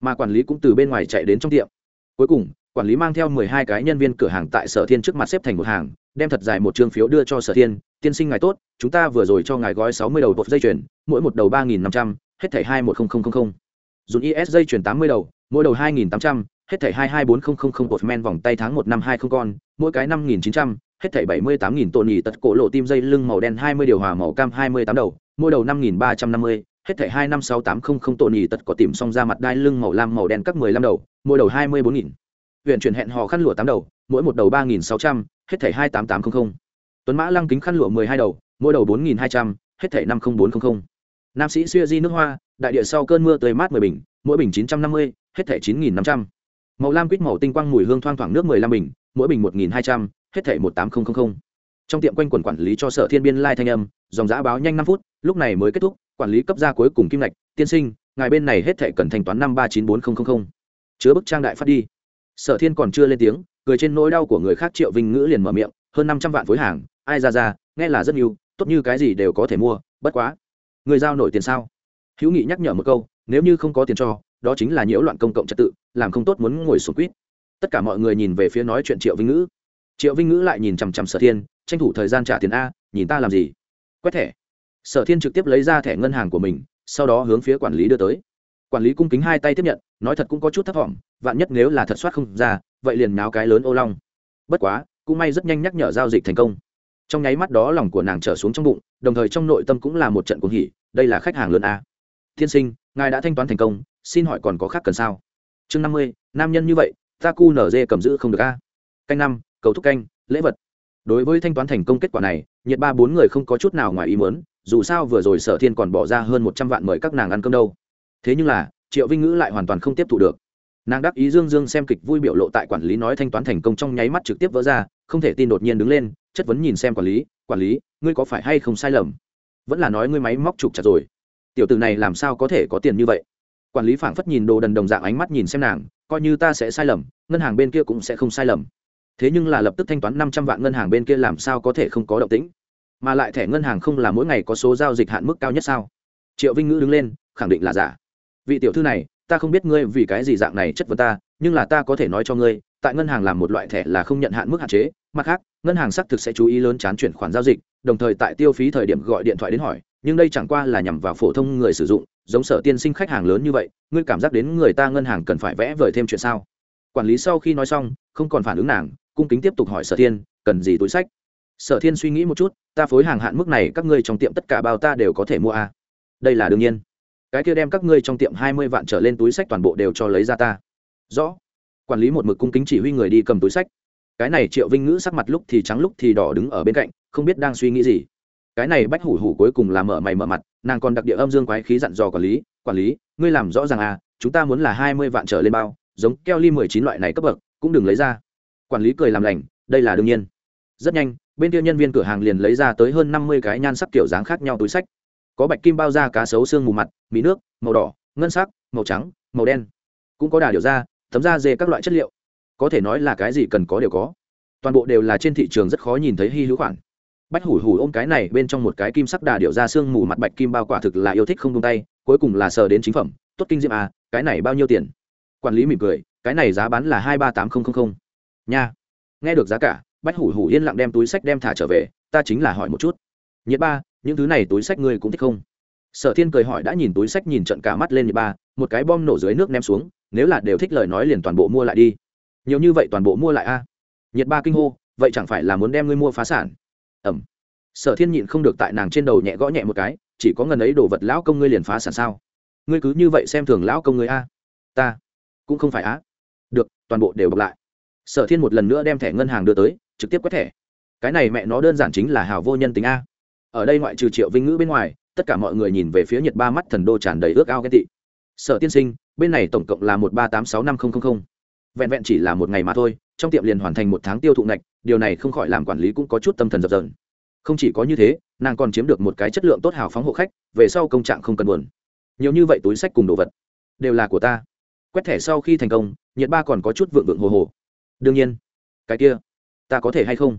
Mà quản lý cũng từ bên ngoài chạy đến trong tiệm. Cuối cùng, quản lý mang theo mười hai cái nhân viên cửa hàng tại sở thiên trước mặt xếp thành một hàng, đem thật dài một chương phiếu đưa cho sở thiên, tiên sinh ngài tốt, chúng ta vừa rồi cho ngài gói sáu mươi đầu bột dây chuyền, mỗi một đầu ba nghìn năm trăm, hết thảy hai một nghìn dùng is dây chuyền tám mươi đầu, mỗi đầu hai nghìn tám trăm hết thảy hai hai bốn không không không bột men vòng tay tháng một năm hai không con, mỗi cái năm nghìn chín trăm, hết thảy bảy mươi tám nghìn tổ nhì tật cổ lộ tim dây lưng màu đen hai mươi điều hòa màu cam hai mươi tám đầu, mỗi đầu năm nghìn ba trăm năm mươi, hết thảy hai năm sáu tám không không tổ nhì tật có tìm xong ra mặt đai lưng màu lam màu đen các mười lăm đầu, mỗi đầu hai mươi bốn nghìn. Huyện chuyển hẹn hò khăn lụa tám đầu, mỗi một đầu ba nghìn sáu trăm, hết thảy hai tám tám không không. Tuấn mã lăng kính khăn lụa mười hai đầu, mỗi đầu bốn nghìn hai trăm, hết thảy năm không bốn không không. Nam sĩ xuya di nước hoa, đại địa sau cơn mưa tươi mát mười bình, mỗi bình chín trăm năm mươi, hết thảy chín nghìn năm trăm màu lam quýt màu tinh quang mùi hương thoang thoảng nước mười lăm bình, mỗi bình một nghìn hai trăm, hết thảy một tám nghìn trong tiệm quanh quần quản lý cho sở thiên biên lai、like、thanh âm, dòng giã báo nhanh năm phút, lúc này mới kết thúc, quản lý cấp ra cuối cùng kim ngạch tiên sinh, ngài bên này hết thảy cần thanh toán năm ba chín bốn nghìn chứa bức trang đại phát đi. Sở thiên còn chưa lên tiếng, cười trên nỗi đau của người khác triệu vinh ngữ liền mở miệng, hơn năm trăm vạn phối hàng, ai ra ra, nghe là rất nhiều, tốt như cái gì đều có thể mua, bất quá. Người giao nổi tiền sao? Hữu nghị nhắc nhở một câu, nếu như không có tiền cho đó chính là nhiễu loạn công cộng trật tự, làm không tốt muốn ngồi xuống quýt. Tất cả mọi người nhìn về phía nói chuyện triệu vinh ngữ. Triệu vinh ngữ lại nhìn chằm chằm sở thiên, tranh thủ thời gian trả tiền a, nhìn ta làm gì? Quét thẻ. Sở thiên trực tiếp lấy ra thẻ ngân hàng của mình, sau đó hướng phía quản lý đưa tới. Quản lý cung kính hai tay tiếp nhận, nói thật cũng có chút thất vọng vạn nhất nếu là thật soát không ra, vậy liền náo cái lớn ô long. Bất quá, cũng may rất nhanh nhắc nhở giao dịch thành công. Trong nháy mắt đó lòng của nàng trở xuống trong bụng, đồng thời trong nội tâm cũng là một trận cuồng hỉ, đây là khách hàng lớn a. Tiên sinh ngài đã thanh toán thành công, xin hỏi còn có khác cần sao? Chương năm mươi, nam nhân như vậy, ta cu nở dê cầm giữ không được a. Canh năm, cầu thúc canh, lễ vật. Đối với thanh toán thành công kết quả này, nhiệt ba bốn người không có chút nào ngoài ý muốn, dù sao vừa rồi sở thiên còn bỏ ra hơn một trăm vạn mời các nàng ăn cơm đâu. Thế nhưng là, triệu vinh ngữ lại hoàn toàn không tiếp thu được. Nàng đáp ý dương dương xem kịch vui biểu lộ tại quản lý nói thanh toán thành công trong nháy mắt trực tiếp vỡ ra, không thể tin đột nhiên đứng lên, chất vấn nhìn xem quản lý quản lý, ngươi có phải hay không sai lầm? Vẫn là nói ngươi máy móc trục chặt rồi tiểu tử này làm sao có thể có tiền như vậy? Quản lý phảng phất nhìn đồ đần đồng dạng ánh mắt nhìn xem nàng, coi như ta sẽ sai lầm, ngân hàng bên kia cũng sẽ không sai lầm. Thế nhưng là lập tức thanh toán năm trăm vạn ngân hàng bên kia làm sao có thể không có động tĩnh? Mà lại thẻ ngân hàng không là mỗi ngày có số giao dịch hạn mức cao nhất sao? Triệu vinh ngữ đứng lên, khẳng định là giả. Vị tiểu thư này, ta không biết ngươi vì cái gì dạng này chất vấn ta, nhưng là ta có thể nói cho ngươi, tại ngân hàng làm một loại thẻ là không nhận hạn mức hạn chế, mặt khác, ngân hàng xác thực sẽ chú ý lớn chán chuyển khoản giao dịch, đồng thời tại tiêu phí thời điểm gọi điện thoại đến hỏi nhưng đây chẳng qua là nhằm vào phổ thông người sử dụng, giống sở tiên sinh khách hàng lớn như vậy, ngươi cảm giác đến người ta ngân hàng cần phải vẽ vời thêm chuyện sao? Quản lý sau khi nói xong, không còn phản ứng nàng, cung kính tiếp tục hỏi sở thiên cần gì túi sách? Sở thiên suy nghĩ một chút, ta phối hàng hạn mức này các ngươi trong tiệm tất cả bao ta đều có thể mua à. đây là đương nhiên. Cái kia đem các ngươi trong tiệm hai mươi vạn trở lên túi sách toàn bộ đều cho lấy ra ta. Rõ. Quản lý một mực cung kính chỉ huy người đi cầm túi sách. Cái này triệu vinh ngữ sắc mặt lúc thì trắng lúc thì đỏ đứng ở bên cạnh, không biết đang suy nghĩ gì cái này bách hủ hủ cuối cùng là mở mày mở mặt, nàng còn đặc địa âm dương quái khí dặn dò quản lý quản lý, ngươi làm rõ ràng à chúng ta muốn là hai mươi vạn trở lên bao, giống keo ly mười chín loại này cấp bậc, cũng đừng lấy ra. Quản lý cười làm lành, đây là đương nhiên. Rất nhanh, bên kia nhân viên cửa hàng liền lấy ra tới hơn năm mươi cái nhan sắc kiểu dáng khác nhau túi sách. Có bạch kim bao da, cá sấu xương mù mặt, mì nước, màu đỏ, ngân sắc, màu trắng, màu đen. Cũng có đà điều da, tấm da dê các loại chất liệu. Có thể nói là cái gì cần có đều có. Toàn bộ đều là trên thị trường rất khó nhìn thấy hy hữu khoản bách hủ hủ ôm cái này bên trong một cái kim sắc đà điệu ra xương mù mặt bạch kim bao quả thực là yêu thích không tung tay, cuối cùng là sờ đến chính phẩm. Tốt kinh diệm à cái này bao nhiêu tiền? Quản lý mỉm cười, cái này giá bán là hai ba tám nghìn nha. Nghe được giá cả, bách hủ hủ yên lặng đem túi sách đem thả trở về, ta chính là hỏi một chút. Nhiệt ba, những thứ này túi sách ngươi cũng thích không? Sở thiên cười hỏi đã nhìn túi sách nhìn trận cả mắt lên nhiệt ba, một cái bom nổ dưới nước ném xuống, nếu là đều thích lời nói liền toàn bộ mua lại đi. Nhiều như vậy toàn bộ mua lại à? a nhiệt ba kinh hô, vậy chẳng phải là muốn đem ngươi mua phá sản? Ẩm. Sở thiên nhịn không được tại nàng trên đầu nhẹ gõ nhẹ một cái, chỉ có ngần ấy đồ vật lão công ngươi liền phá sản sao? Ngươi cứ như vậy xem thường lão công ngươi a. Ta cũng không phải á. Được, toàn bộ đều bọc lại. Sở thiên một lần nữa đem thẻ ngân hàng đưa tới, trực tiếp quét thẻ. Cái này mẹ nó đơn giản chính là hào vô nhân tính a. Ở đây ngoại trừ triệu vinh ngữ bên ngoài, tất cả mọi người nhìn về phía Nhật ba mắt thần đô tràn đầy ước ao ghen tị. Sở tiên sinh, bên này tổng cộng là một ba tám sáu năm nghìn vẹn vẹn chỉ là một ngày mà thôi trong tiệm liền hoàn thành một tháng tiêu thụ ngạch, điều này không khỏi làm quản lý cũng có chút tâm thần dập dờn. Không chỉ có như thế, nàng còn chiếm được một cái chất lượng tốt hào phóng hộ khách, về sau công trạng không cần buồn. Nhiều như vậy túi sách cùng đồ vật, đều là của ta. Quét thẻ sau khi thành công, nhiệt ba còn có chút vượng vượng hồ hồ. Đương nhiên, cái kia, ta có thể hay không?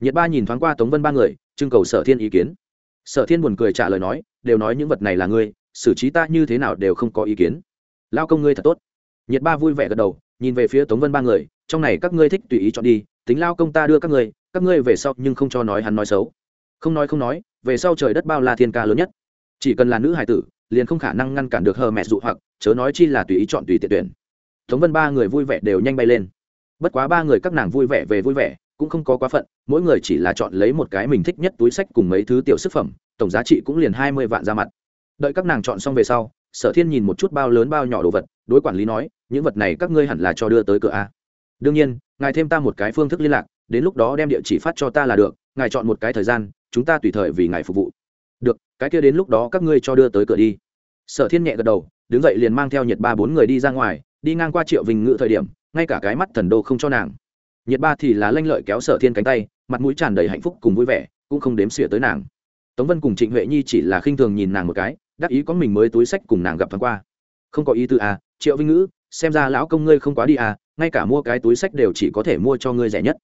Nhiệt ba nhìn thoáng qua tống vân ba người, trưng cầu sở thiên ý kiến. Sở thiên buồn cười trả lời nói, đều nói những vật này là ngươi, xử trí ta như thế nào đều không có ý kiến. Lao công ngươi thật tốt. Nhiệt ba vui vẻ gật đầu, nhìn về phía tống vân ba người trong này các ngươi thích tùy ý chọn đi, tính lao công ta đưa các ngươi các ngươi về sau nhưng không cho nói hắn nói xấu. Không nói không nói, về sau trời đất bao la thiên ca lớn nhất. Chỉ cần là nữ hải tử, liền không khả năng ngăn cản được hờ mẹ dụ hoặc, chớ nói chi là tùy ý chọn tùy tiện tuyển. Tống vân ba người vui vẻ đều nhanh bay lên. Bất quá ba người các nàng vui vẻ về vui vẻ, cũng không có quá phận, mỗi người chỉ là chọn lấy một cái mình thích nhất túi sách cùng mấy thứ tiểu sức phẩm, tổng giá trị cũng liền hai mươi vạn ra mặt. Đợi các nàng chọn xong về sau, sở thiên nhìn một chút bao lớn bao nhỏ đồ vật, đối quản lý nói, những vật này các ngươi hẳn là cho đưa tới cửa a đương nhiên, ngài thêm ta một cái phương thức liên lạc, đến lúc đó đem địa chỉ phát cho ta là được, ngài chọn một cái thời gian, chúng ta tùy thời vì ngài phục vụ. Được, cái kia đến lúc đó các ngươi cho đưa tới cửa đi. Sở thiên nhẹ gật đầu, đứng dậy liền mang theo nhiệt ba bốn người đi ra ngoài, đi ngang qua triệu vinh ngự thời điểm, ngay cả cái mắt thần đô không cho nàng. Nhiệt ba thì là lanh lợi kéo sở thiên cánh tay, mặt mũi tràn đầy hạnh phúc cùng vui vẻ, cũng không đếm xỉa tới nàng. Tống vân cùng trịnh huệ nhi chỉ là khinh thường nhìn nàng một cái, đắc ý có mình mới túi sách cùng nàng gặp thoáng qua. Không có ý tư à triệu vinh ngữ xem ra lão công ngươi không quá đi à ngay cả mua cái túi sách đều chỉ có thể mua cho ngươi rẻ nhất.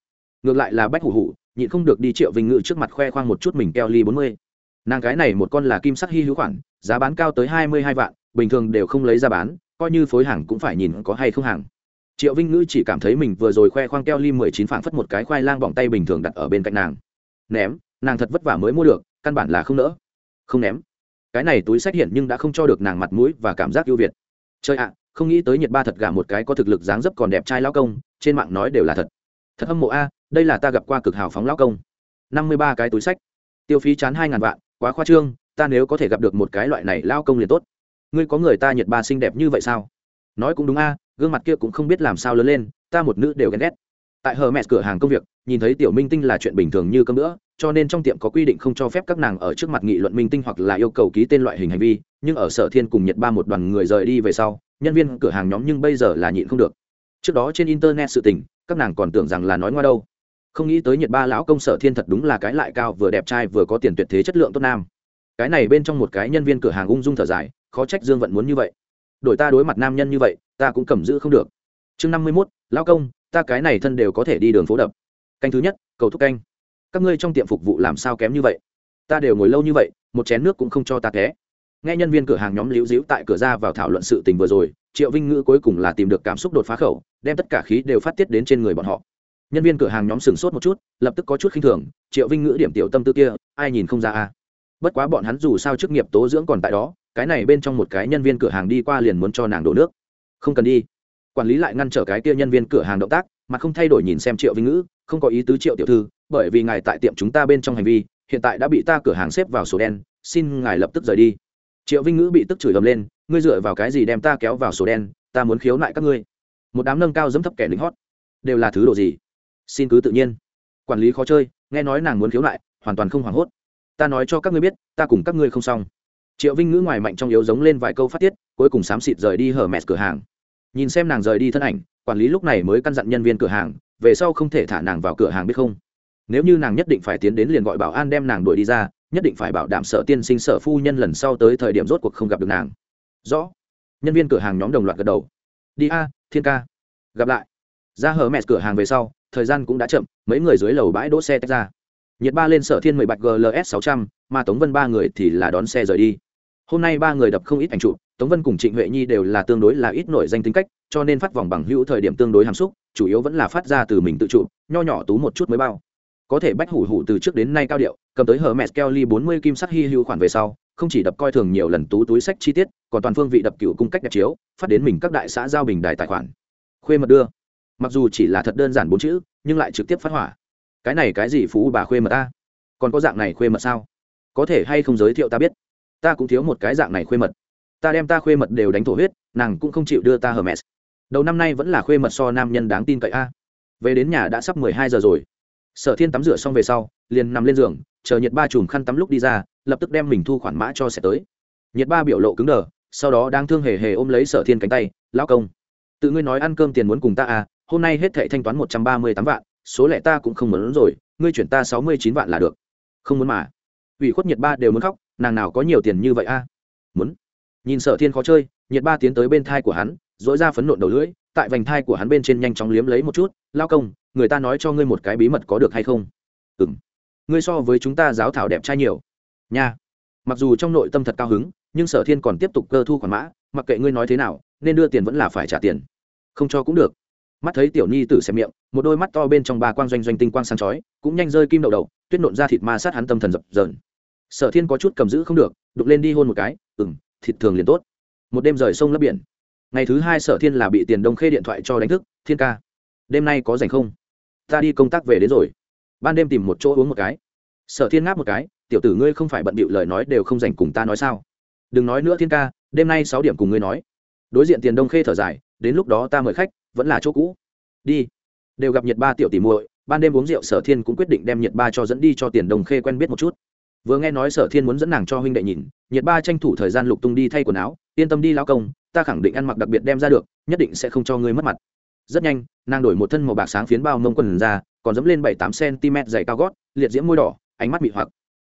Ngược lại là bách hủ hủ, nhịn không được đi triệu vinh ngự trước mặt khoe khoang một chút mình keo ly bốn mươi. Nàng cái này một con là kim sắc hy hữu khoản, giá bán cao tới hai mươi hai vạn, bình thường đều không lấy ra bán, coi như phối hàng cũng phải nhìn có hay không hàng. Triệu vinh ngữ chỉ cảm thấy mình vừa rồi khoe khoang keo ly mười chín phảng phất một cái khoai lang bỏng tay bình thường đặt ở bên cạnh nàng. Ném, nàng thật vất vả mới mua được, căn bản là không nỡ. Không ném. Cái này túi sách hiện nhưng đã không cho được nàng mặt mũi và cảm giác ưu việt. Chơi ạ không nghĩ tới nhiệt ba thật gả một cái có thực lực dáng dấp còn đẹp trai lao công, trên mạng nói đều là thật. Thật hâm mộ a, đây là ta gặp qua cực hào phóng lao công. Năm mươi ba cái túi sách. Tiêu phí chán hai ngàn vạn, quá khoa trương, ta nếu có thể gặp được một cái loại này lao công liền tốt. Ngươi có người ta nhiệt ba xinh đẹp như vậy sao? Nói cũng đúng a, gương mặt kia cũng không biết làm sao lớn lên, ta một nữ đều ghen ghét. Tại hờ mẹ cửa hàng công việc, nhìn thấy tiểu minh tinh là chuyện bình thường như cơm nữa cho nên trong tiệm có quy định không cho phép các nàng ở trước mặt nghị luận minh tinh hoặc là yêu cầu ký tên loại hình hành vi, nhưng ở sở thiên cùng nhật ba một đoàn người rời đi về sau nhân viên cửa hàng nhóm nhưng bây giờ là nhịn không được. Trước đó trên internet sự tình, các nàng còn tưởng rằng là nói ngoa đâu. Không nghĩ tới nhiệt ba lão công sở thiên thật đúng là cái lại cao vừa đẹp trai vừa có tiền tuyệt thế chất lượng tốt nam. Cái này bên trong một cái nhân viên cửa hàng ung dung thở dài, khó trách dương vận muốn như vậy. Đổi ta đối mặt nam nhân như vậy, ta cũng cầm giữ không được. Chương năm mươi mốt, lão công, ta cái này thân đều có thể đi đường phố đập. Canh thứ nhất, cầu thúc canh. Các ngươi trong tiệm phục vụ làm sao kém như vậy? Ta đều ngồi lâu như vậy, một chén nước cũng không cho ta té nghe nhân viên cửa hàng nhóm liễu díu tại cửa ra vào thảo luận sự tình vừa rồi, triệu vinh ngữ cuối cùng là tìm được cảm xúc đột phá khẩu, đem tất cả khí đều phát tiết đến trên người bọn họ. Nhân viên cửa hàng nhóm sửng sốt một chút, lập tức có chút khinh thường, triệu vinh ngữ điểm tiểu tâm tư kia, ai nhìn không ra à? bất quá bọn hắn dù sao chức nghiệp tố dưỡng còn tại đó, cái này bên trong một cái nhân viên cửa hàng đi qua liền muốn cho nàng đổ nước. Không cần đi. Quản lý lại ngăn trở cái kia nhân viên cửa hàng động tác, mà không thay đổi nhìn xem triệu vinh ngữ, không có ý tứ triệu tiểu thư, bởi vì ngài tại tiệm chúng ta bên trong hành vi, hiện tại đã bị ta cửa hàng xếp vào sổ đen, xin ngài lập tức rời đi triệu vinh ngữ bị tức chửi ầm lên, ngươi dựa vào cái gì đem ta kéo vào sổ đen? Ta muốn khiếu nại các ngươi. Một đám nâng cao dẫm thấp kẻ lính hót. Đều là thứ đồ gì? Xin cứ tự nhiên. Quản lý khó chơi, nghe nói nàng muốn khiếu nại, hoàn toàn không hoảng hốt. Ta nói cho các ngươi biết, ta cùng các ngươi không xong. Triệu vinh ngữ ngoài mạnh trong yếu giống lên vài câu phát tiết, cuối cùng xám xịt rời đi hở mẹt cửa hàng. Nhìn xem nàng rời đi thân ảnh, quản lý lúc này mới căn dặn nhân viên cửa hàng, về sau không thể thả nàng vào cửa hàng biết không? Nếu như nàng nhất định phải tiến đến liền gọi bảo an đem nàng đuổi đi ra, nhất định phải bảo đảm sợ tiên sinh sợ phu nhân lần sau tới thời điểm rốt cuộc không gặp được nàng. Rõ. Nhân viên cửa hàng nhóm đồng loạt gật đầu. Đi a, thiên ca. Gặp lại. Ra hở mẹ cửa hàng về sau, thời gian cũng đã chậm, mấy người dưới lầu bãi đỗ xe tách ra. Nhiệt ba lên sở thiên mười bạch gls sáu trăm, mà tống vân ba người thì là đón xe rời đi. Hôm nay ba người đập không ít ảnh chụp, tống vân cùng trịnh huệ nhi đều là tương đối là ít nổi danh tính cách, cho nên phát vòng bằng hữu thời điểm tương đối hàm xúc, chủ yếu vẫn là phát ra từ mình tự chụp, nho nhỏ tú một chút mới bao có thể bách hủ hủ từ trước đến nay cao điệu, cầm tới hờ mẹ kelly bốn mươi kim sắc hy hữu khoản về sau, không chỉ đập coi thường nhiều lần tú túi sách chi tiết, còn toàn phương vị đập cựu cung cách đẹp chiếu, phát đến mình các đại xã giao bình đài tài khoản. Khuê mật đưa. Mặc dù chỉ là thật đơn giản bốn chữ, nhưng lại trực tiếp phát hỏa. Cái này cái gì phú bà khuê mật ta? Còn có dạng này khuê mật sao? Có thể hay không giới thiệu ta biết? Ta cũng thiếu một cái dạng này khuê mật. Ta đem ta khuê mật đều đánh thổ huyết, nàng cũng không chịu đưa ta hermes. Đầu năm nay vẫn là khuê mật so nam nhân đáng tin cậy a. Về đến nhà đã sắp mười hai giờ rồi sở thiên tắm rửa xong về sau, liền nằm lên giường, chờ nhiệt ba chùm khăn tắm lúc đi ra, lập tức đem mình thu khoản mã cho sẽ tới. Nhiệt ba biểu lộ cứng đờ, sau đó đang thương hề hề ôm lấy sở thiên cánh tay, lão công, tự ngươi nói ăn cơm tiền muốn cùng ta à hôm nay hết thệ thanh toán một trăm ba mươi tám vạn, số lẻ ta cũng không muốn rồi, ngươi chuyển ta sáu mươi chín vạn là được. Không muốn mà. Ủy khuất nhiệt ba đều muốn khóc, nàng nào có nhiều tiền như vậy a muốn. Nhìn sở thiên khó chơi, nhiệt ba tiến tới bên thai của hắn dỗi ra phấn nộn đầu lưỡi, tại vành thai của hắn bên trên nhanh chóng liếm lấy một chút lao công người ta nói cho ngươi một cái bí mật có được hay không? Ừ m ngươi so với chúng ta giáo thảo đẹp trai nhiều. Nha. Mặc dù trong nội tâm thật cao hứng, nhưng sở thiên còn tiếp tục cơ thu khoản mã, mặc kệ ngươi nói thế nào, nên đưa tiền vẫn là phải trả tiền. Không cho cũng được. Mắt thấy tiểu nhi tử xem miệng, một đôi mắt to bên trong ba quang doanh doanh tinh quang sáng chói, cũng nhanh rơi kim đậu đậu, tuyết nộn ra thịt ma sát hắn tâm thần dập dờn. Sở thiên có chút cầm giữ không được đục lên đi hôn một cái ừng thịt thường liền tốt. Một đêm rời sông lấp biển. Ngày thứ hai sở thiên là bị tiền đông khê điện thoại cho đánh thức, thiên ca, đêm nay có rảnh không? Ta đi công tác về đến rồi. Ban đêm tìm một chỗ uống một cái. Sở thiên ngáp một cái, tiểu tử ngươi không phải bận bịu lời nói đều không dành cùng ta nói sao? Đừng nói nữa thiên ca, đêm nay sáu điểm cùng ngươi nói. Đối diện tiền đông khê thở dài, đến lúc đó ta mời khách, vẫn là chỗ cũ. Đi. Đều gặp nhiệt ba tiểu tỷ muội, ban đêm uống rượu sở thiên cũng quyết định đem nhiệt ba cho dẫn đi cho tiền đông khê quen biết một chút. Vừa nghe nói sở thiên muốn dẫn nàng cho huynh đệ nhìn nhiệt ba tranh thủ thời gian lục tung đi thay quần áo, yên tâm đi lao công, ta khẳng định ăn mặc đặc biệt đem ra được, nhất định sẽ không cho ngươi mất mặt rất nhanh, nàng đổi một thân màu bạc sáng phiến bao mông quần ra, còn dẫm lên bảy tám cm dày cao gót, liệt diễm môi đỏ, ánh mắt mị hoặc.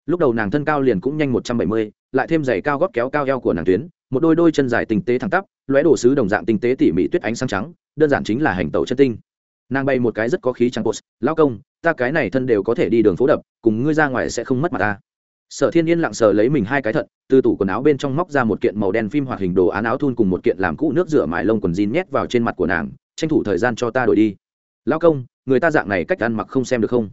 Lúc đầu nàng thân cao liền cũng nhanh một trăm bảy mươi, lại thêm giày cao gót kéo cao eo của nàng tuyến, một đôi đôi chân dài tinh tế thẳng tắp, lóe đồ sứ đồng dạng tinh tế tỉ mỉ tuyết ánh sáng trắng, đơn giản chính là hành tẩu chân tinh. Nàng bay một cái rất có khí trắng post lao công, ta cái này thân đều có thể đi đường phố đập, cùng ngươi ra ngoài sẽ không mất mặt ta. Sở thiên yên lặng sờ lấy mình hai cái thận, từ tủ quần áo bên trong móc ra một kiện màu đen phim hoạt hình đồ án áo thun cùng một kiện làm cũ nước rửa mài lông quần jean nhét vào trên mặt của nàng tranh thủ thời gian cho ta đổi đi. Lao công, người ta dạng này cách ăn mặc không xem được không?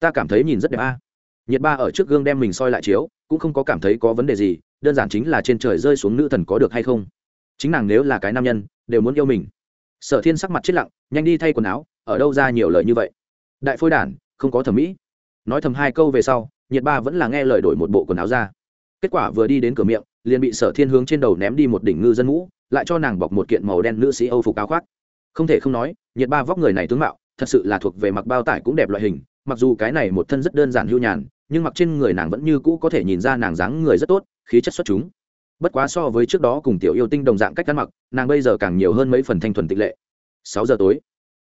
Ta cảm thấy nhìn rất đẹp a. Nhiệt ba ở trước gương đem mình soi lại chiếu, cũng không có cảm thấy có vấn đề gì, đơn giản chính là trên trời rơi xuống nữ thần có được hay không? Chính nàng nếu là cái nam nhân, đều muốn yêu mình. Sở thiên sắc mặt chết lặng, nhanh đi thay quần áo, ở đâu ra nhiều lời như vậy? Đại phôi đản, không có thẩm mỹ. Nói thầm hai câu về sau, nhiệt ba vẫn là nghe lời đổi một bộ quần áo ra. Kết quả vừa đi đến cửa miệng, liền bị sở thiên hướng trên đầu ném đi một đỉnh ngư dân ngũ lại cho nàng bọc một kiện màu đen nữ sĩ âu phục áo khoác không thể không nói, nhiệt ba vóc người này tướng mạo, thật sự là thuộc về mặc bao tải cũng đẹp loại hình, mặc dù cái này một thân rất đơn giản hưu nhàn, nhưng mặc trên người nàng vẫn như cũ có thể nhìn ra nàng dáng người rất tốt, khí chất xuất chúng. Bất quá so với trước đó cùng tiểu yêu tinh đồng dạng cách ăn mặc, nàng bây giờ càng nhiều hơn mấy phần thanh thuần tịch lệ. Sáu giờ tối,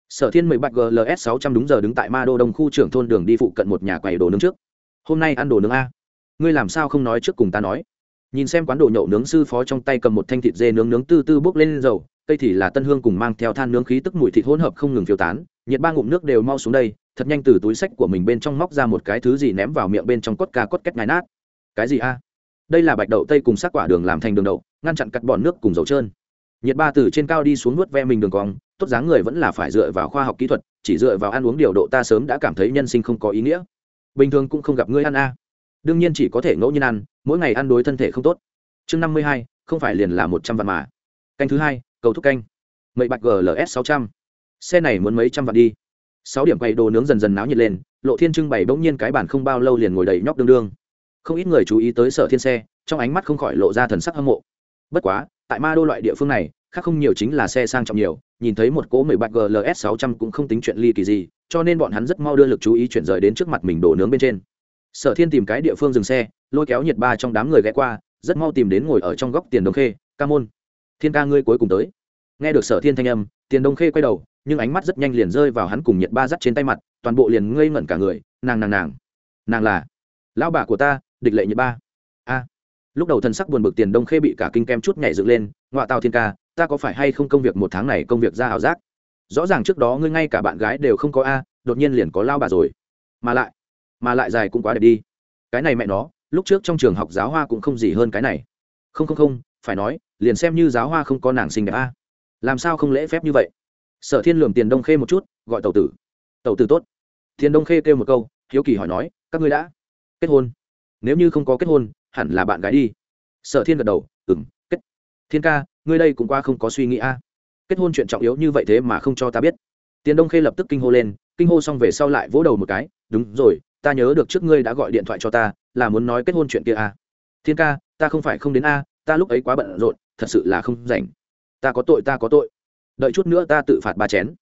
sở thiên mười bạch gls sáu trăm đúng giờ đứng tại ma đô đông khu trưởng thôn đường đi phụ cận một nhà quầy đồ nướng trước. Hôm nay ăn đồ nướng a. Ngươi làm sao không nói trước cùng ta nói? Nhìn xem quán đồ nhậu nướng sư phó trong tay cầm một thanh thịt dê nướng nướng tư tư bốc lên dầu cây thì là tân hương cùng mang theo than nướng khí tức mùi thịt hỗn hợp không ngừng phiêu tán, nhiệt ba ngụm nước đều mau xuống đây, thật nhanh từ túi sách của mình bên trong móc ra một cái thứ gì ném vào miệng bên trong cốt ca cốt két ngài nát. Cái gì a? Đây là bạch đậu tây cùng sắc quả đường làm thành đường đậu, ngăn chặn cắt bọn nước cùng dầu trơn. Nhiệt ba từ trên cao đi xuống nuốt ve mình đường cong, tốt dáng người vẫn là phải dựa vào khoa học kỹ thuật, chỉ dựa vào ăn uống điều độ ta sớm đã cảm thấy nhân sinh không có ý nghĩa. Bình thường cũng không gặp ngươi ăn a. Đương nhiên chỉ có thể ngẫu nhiên ăn, mỗi ngày ăn đối thân thể không tốt. Chương năm mươi hai, không phải liền là một trăm vạn mà. Canh thứ hai cầu thúc canh. Mậy bạch gls sáu trăm. Xe này muốn mấy trăm vạn đi? Sáu điểm quay đồ nướng dần dần náo nhiệt lên, lộ thiên trưng bày bỗng nhiên cái bản không bao lâu liền ngồi đầy nhóc đương đương. Không ít người chú ý tới sở thiên xe, trong ánh mắt không khỏi lộ ra thần sắc hâm mộ. Bất quá, tại ma đô loại địa phương này, khác không nhiều chính là xe sang trọng nhiều, nhìn thấy một cỗ mười bạch gls sáu trăm cũng không tính chuyện ly kỳ gì, cho nên bọn hắn rất mau đưa lực chú ý chuyển rời đến trước mặt mình đổ nướng bên trên. Sở thiên tìm cái địa phương dừng xe, lôi kéo nhiệt ba trong đám người ghé qua, rất mau tìm đến ngồi ở trong góc tiền đồng khê, ca môn thiên ca ngươi cuối cùng tới. Nghe được sở thiên thanh âm, tiền đông khê quay đầu, nhưng ánh mắt rất nhanh liền rơi vào hắn cùng nhiệt ba dắt trên tay mặt, toàn bộ liền ngây ngẩn cả người, nàng nàng nàng. Nàng là lão bà của ta, địch lệ nhiệt ba. A. Lúc đầu thần sắc buồn bực tiền đông khê bị cả kinh kem chút nhảy dựng lên ngoại tàu thiên ca, ta có phải hay không công việc một tháng này công việc ra ảo giác? Rõ ràng trước đó ngươi ngay cả bạn gái đều không có a, đột nhiên liền có lao bà rồi. Mà lại mà lại dài cũng quá đẹp đi. Cái này mẹ nó, lúc trước trong trường học giáo hoa cũng không gì hơn cái này. Không không không, phải nói liền xem như giáo hoa không có nàng sinh đẹp a. Làm sao không lễ phép như vậy? Sở thiên lường tiền đông khê một chút, gọi tàu tử. Tàu tử tốt. Tiền đông khê kêu một câu, hiếu kỳ hỏi nói, các ngươi đã kết hôn? Nếu như không có kết hôn, hẳn là bạn gái đi. Sở thiên gật đầu ừng kết. Thiên ca, ngươi đây cũng qua không có suy nghĩ a. Kết hôn chuyện trọng yếu như vậy thế mà không cho ta biết. Tiền đông khê lập tức kinh hô lên, kinh hô xong về sau lại vỗ đầu một cái, đúng rồi, ta nhớ được trước ngươi đã gọi điện thoại cho ta, là muốn nói kết hôn chuyện kia a. Thiên ca, ta không phải không đến a, ta lúc ấy quá bận rộn thật sự là không rảnh. Ta có tội, ta có tội. Đợi chút nữa ta tự phạt ba chén.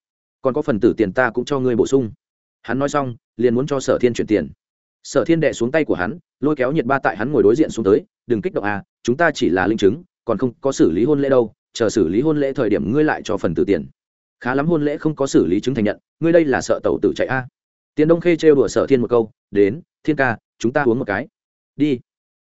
Còn có phần tử tiền ta cũng cho ngươi bổ sung. Hắn nói xong, liền muốn cho sở thiên chuyển tiền. Sở thiên đệ xuống tay của hắn, lôi kéo nhiệt ba tại hắn ngồi đối diện xuống tới, đừng kích động à chúng ta chỉ là linh chứng, còn không có xử lý hôn lễ đâu, chờ xử lý hôn lễ thời điểm ngươi lại cho phần tử tiền. Khá lắm hôn lễ không có xử lý chứng thành nhận, ngươi đây là sợ tàu tử chạy a. À. tiền đông khê trêu đùa sở thiên một câu, đến, thiên ca, chúng ta uống một cái. Đi.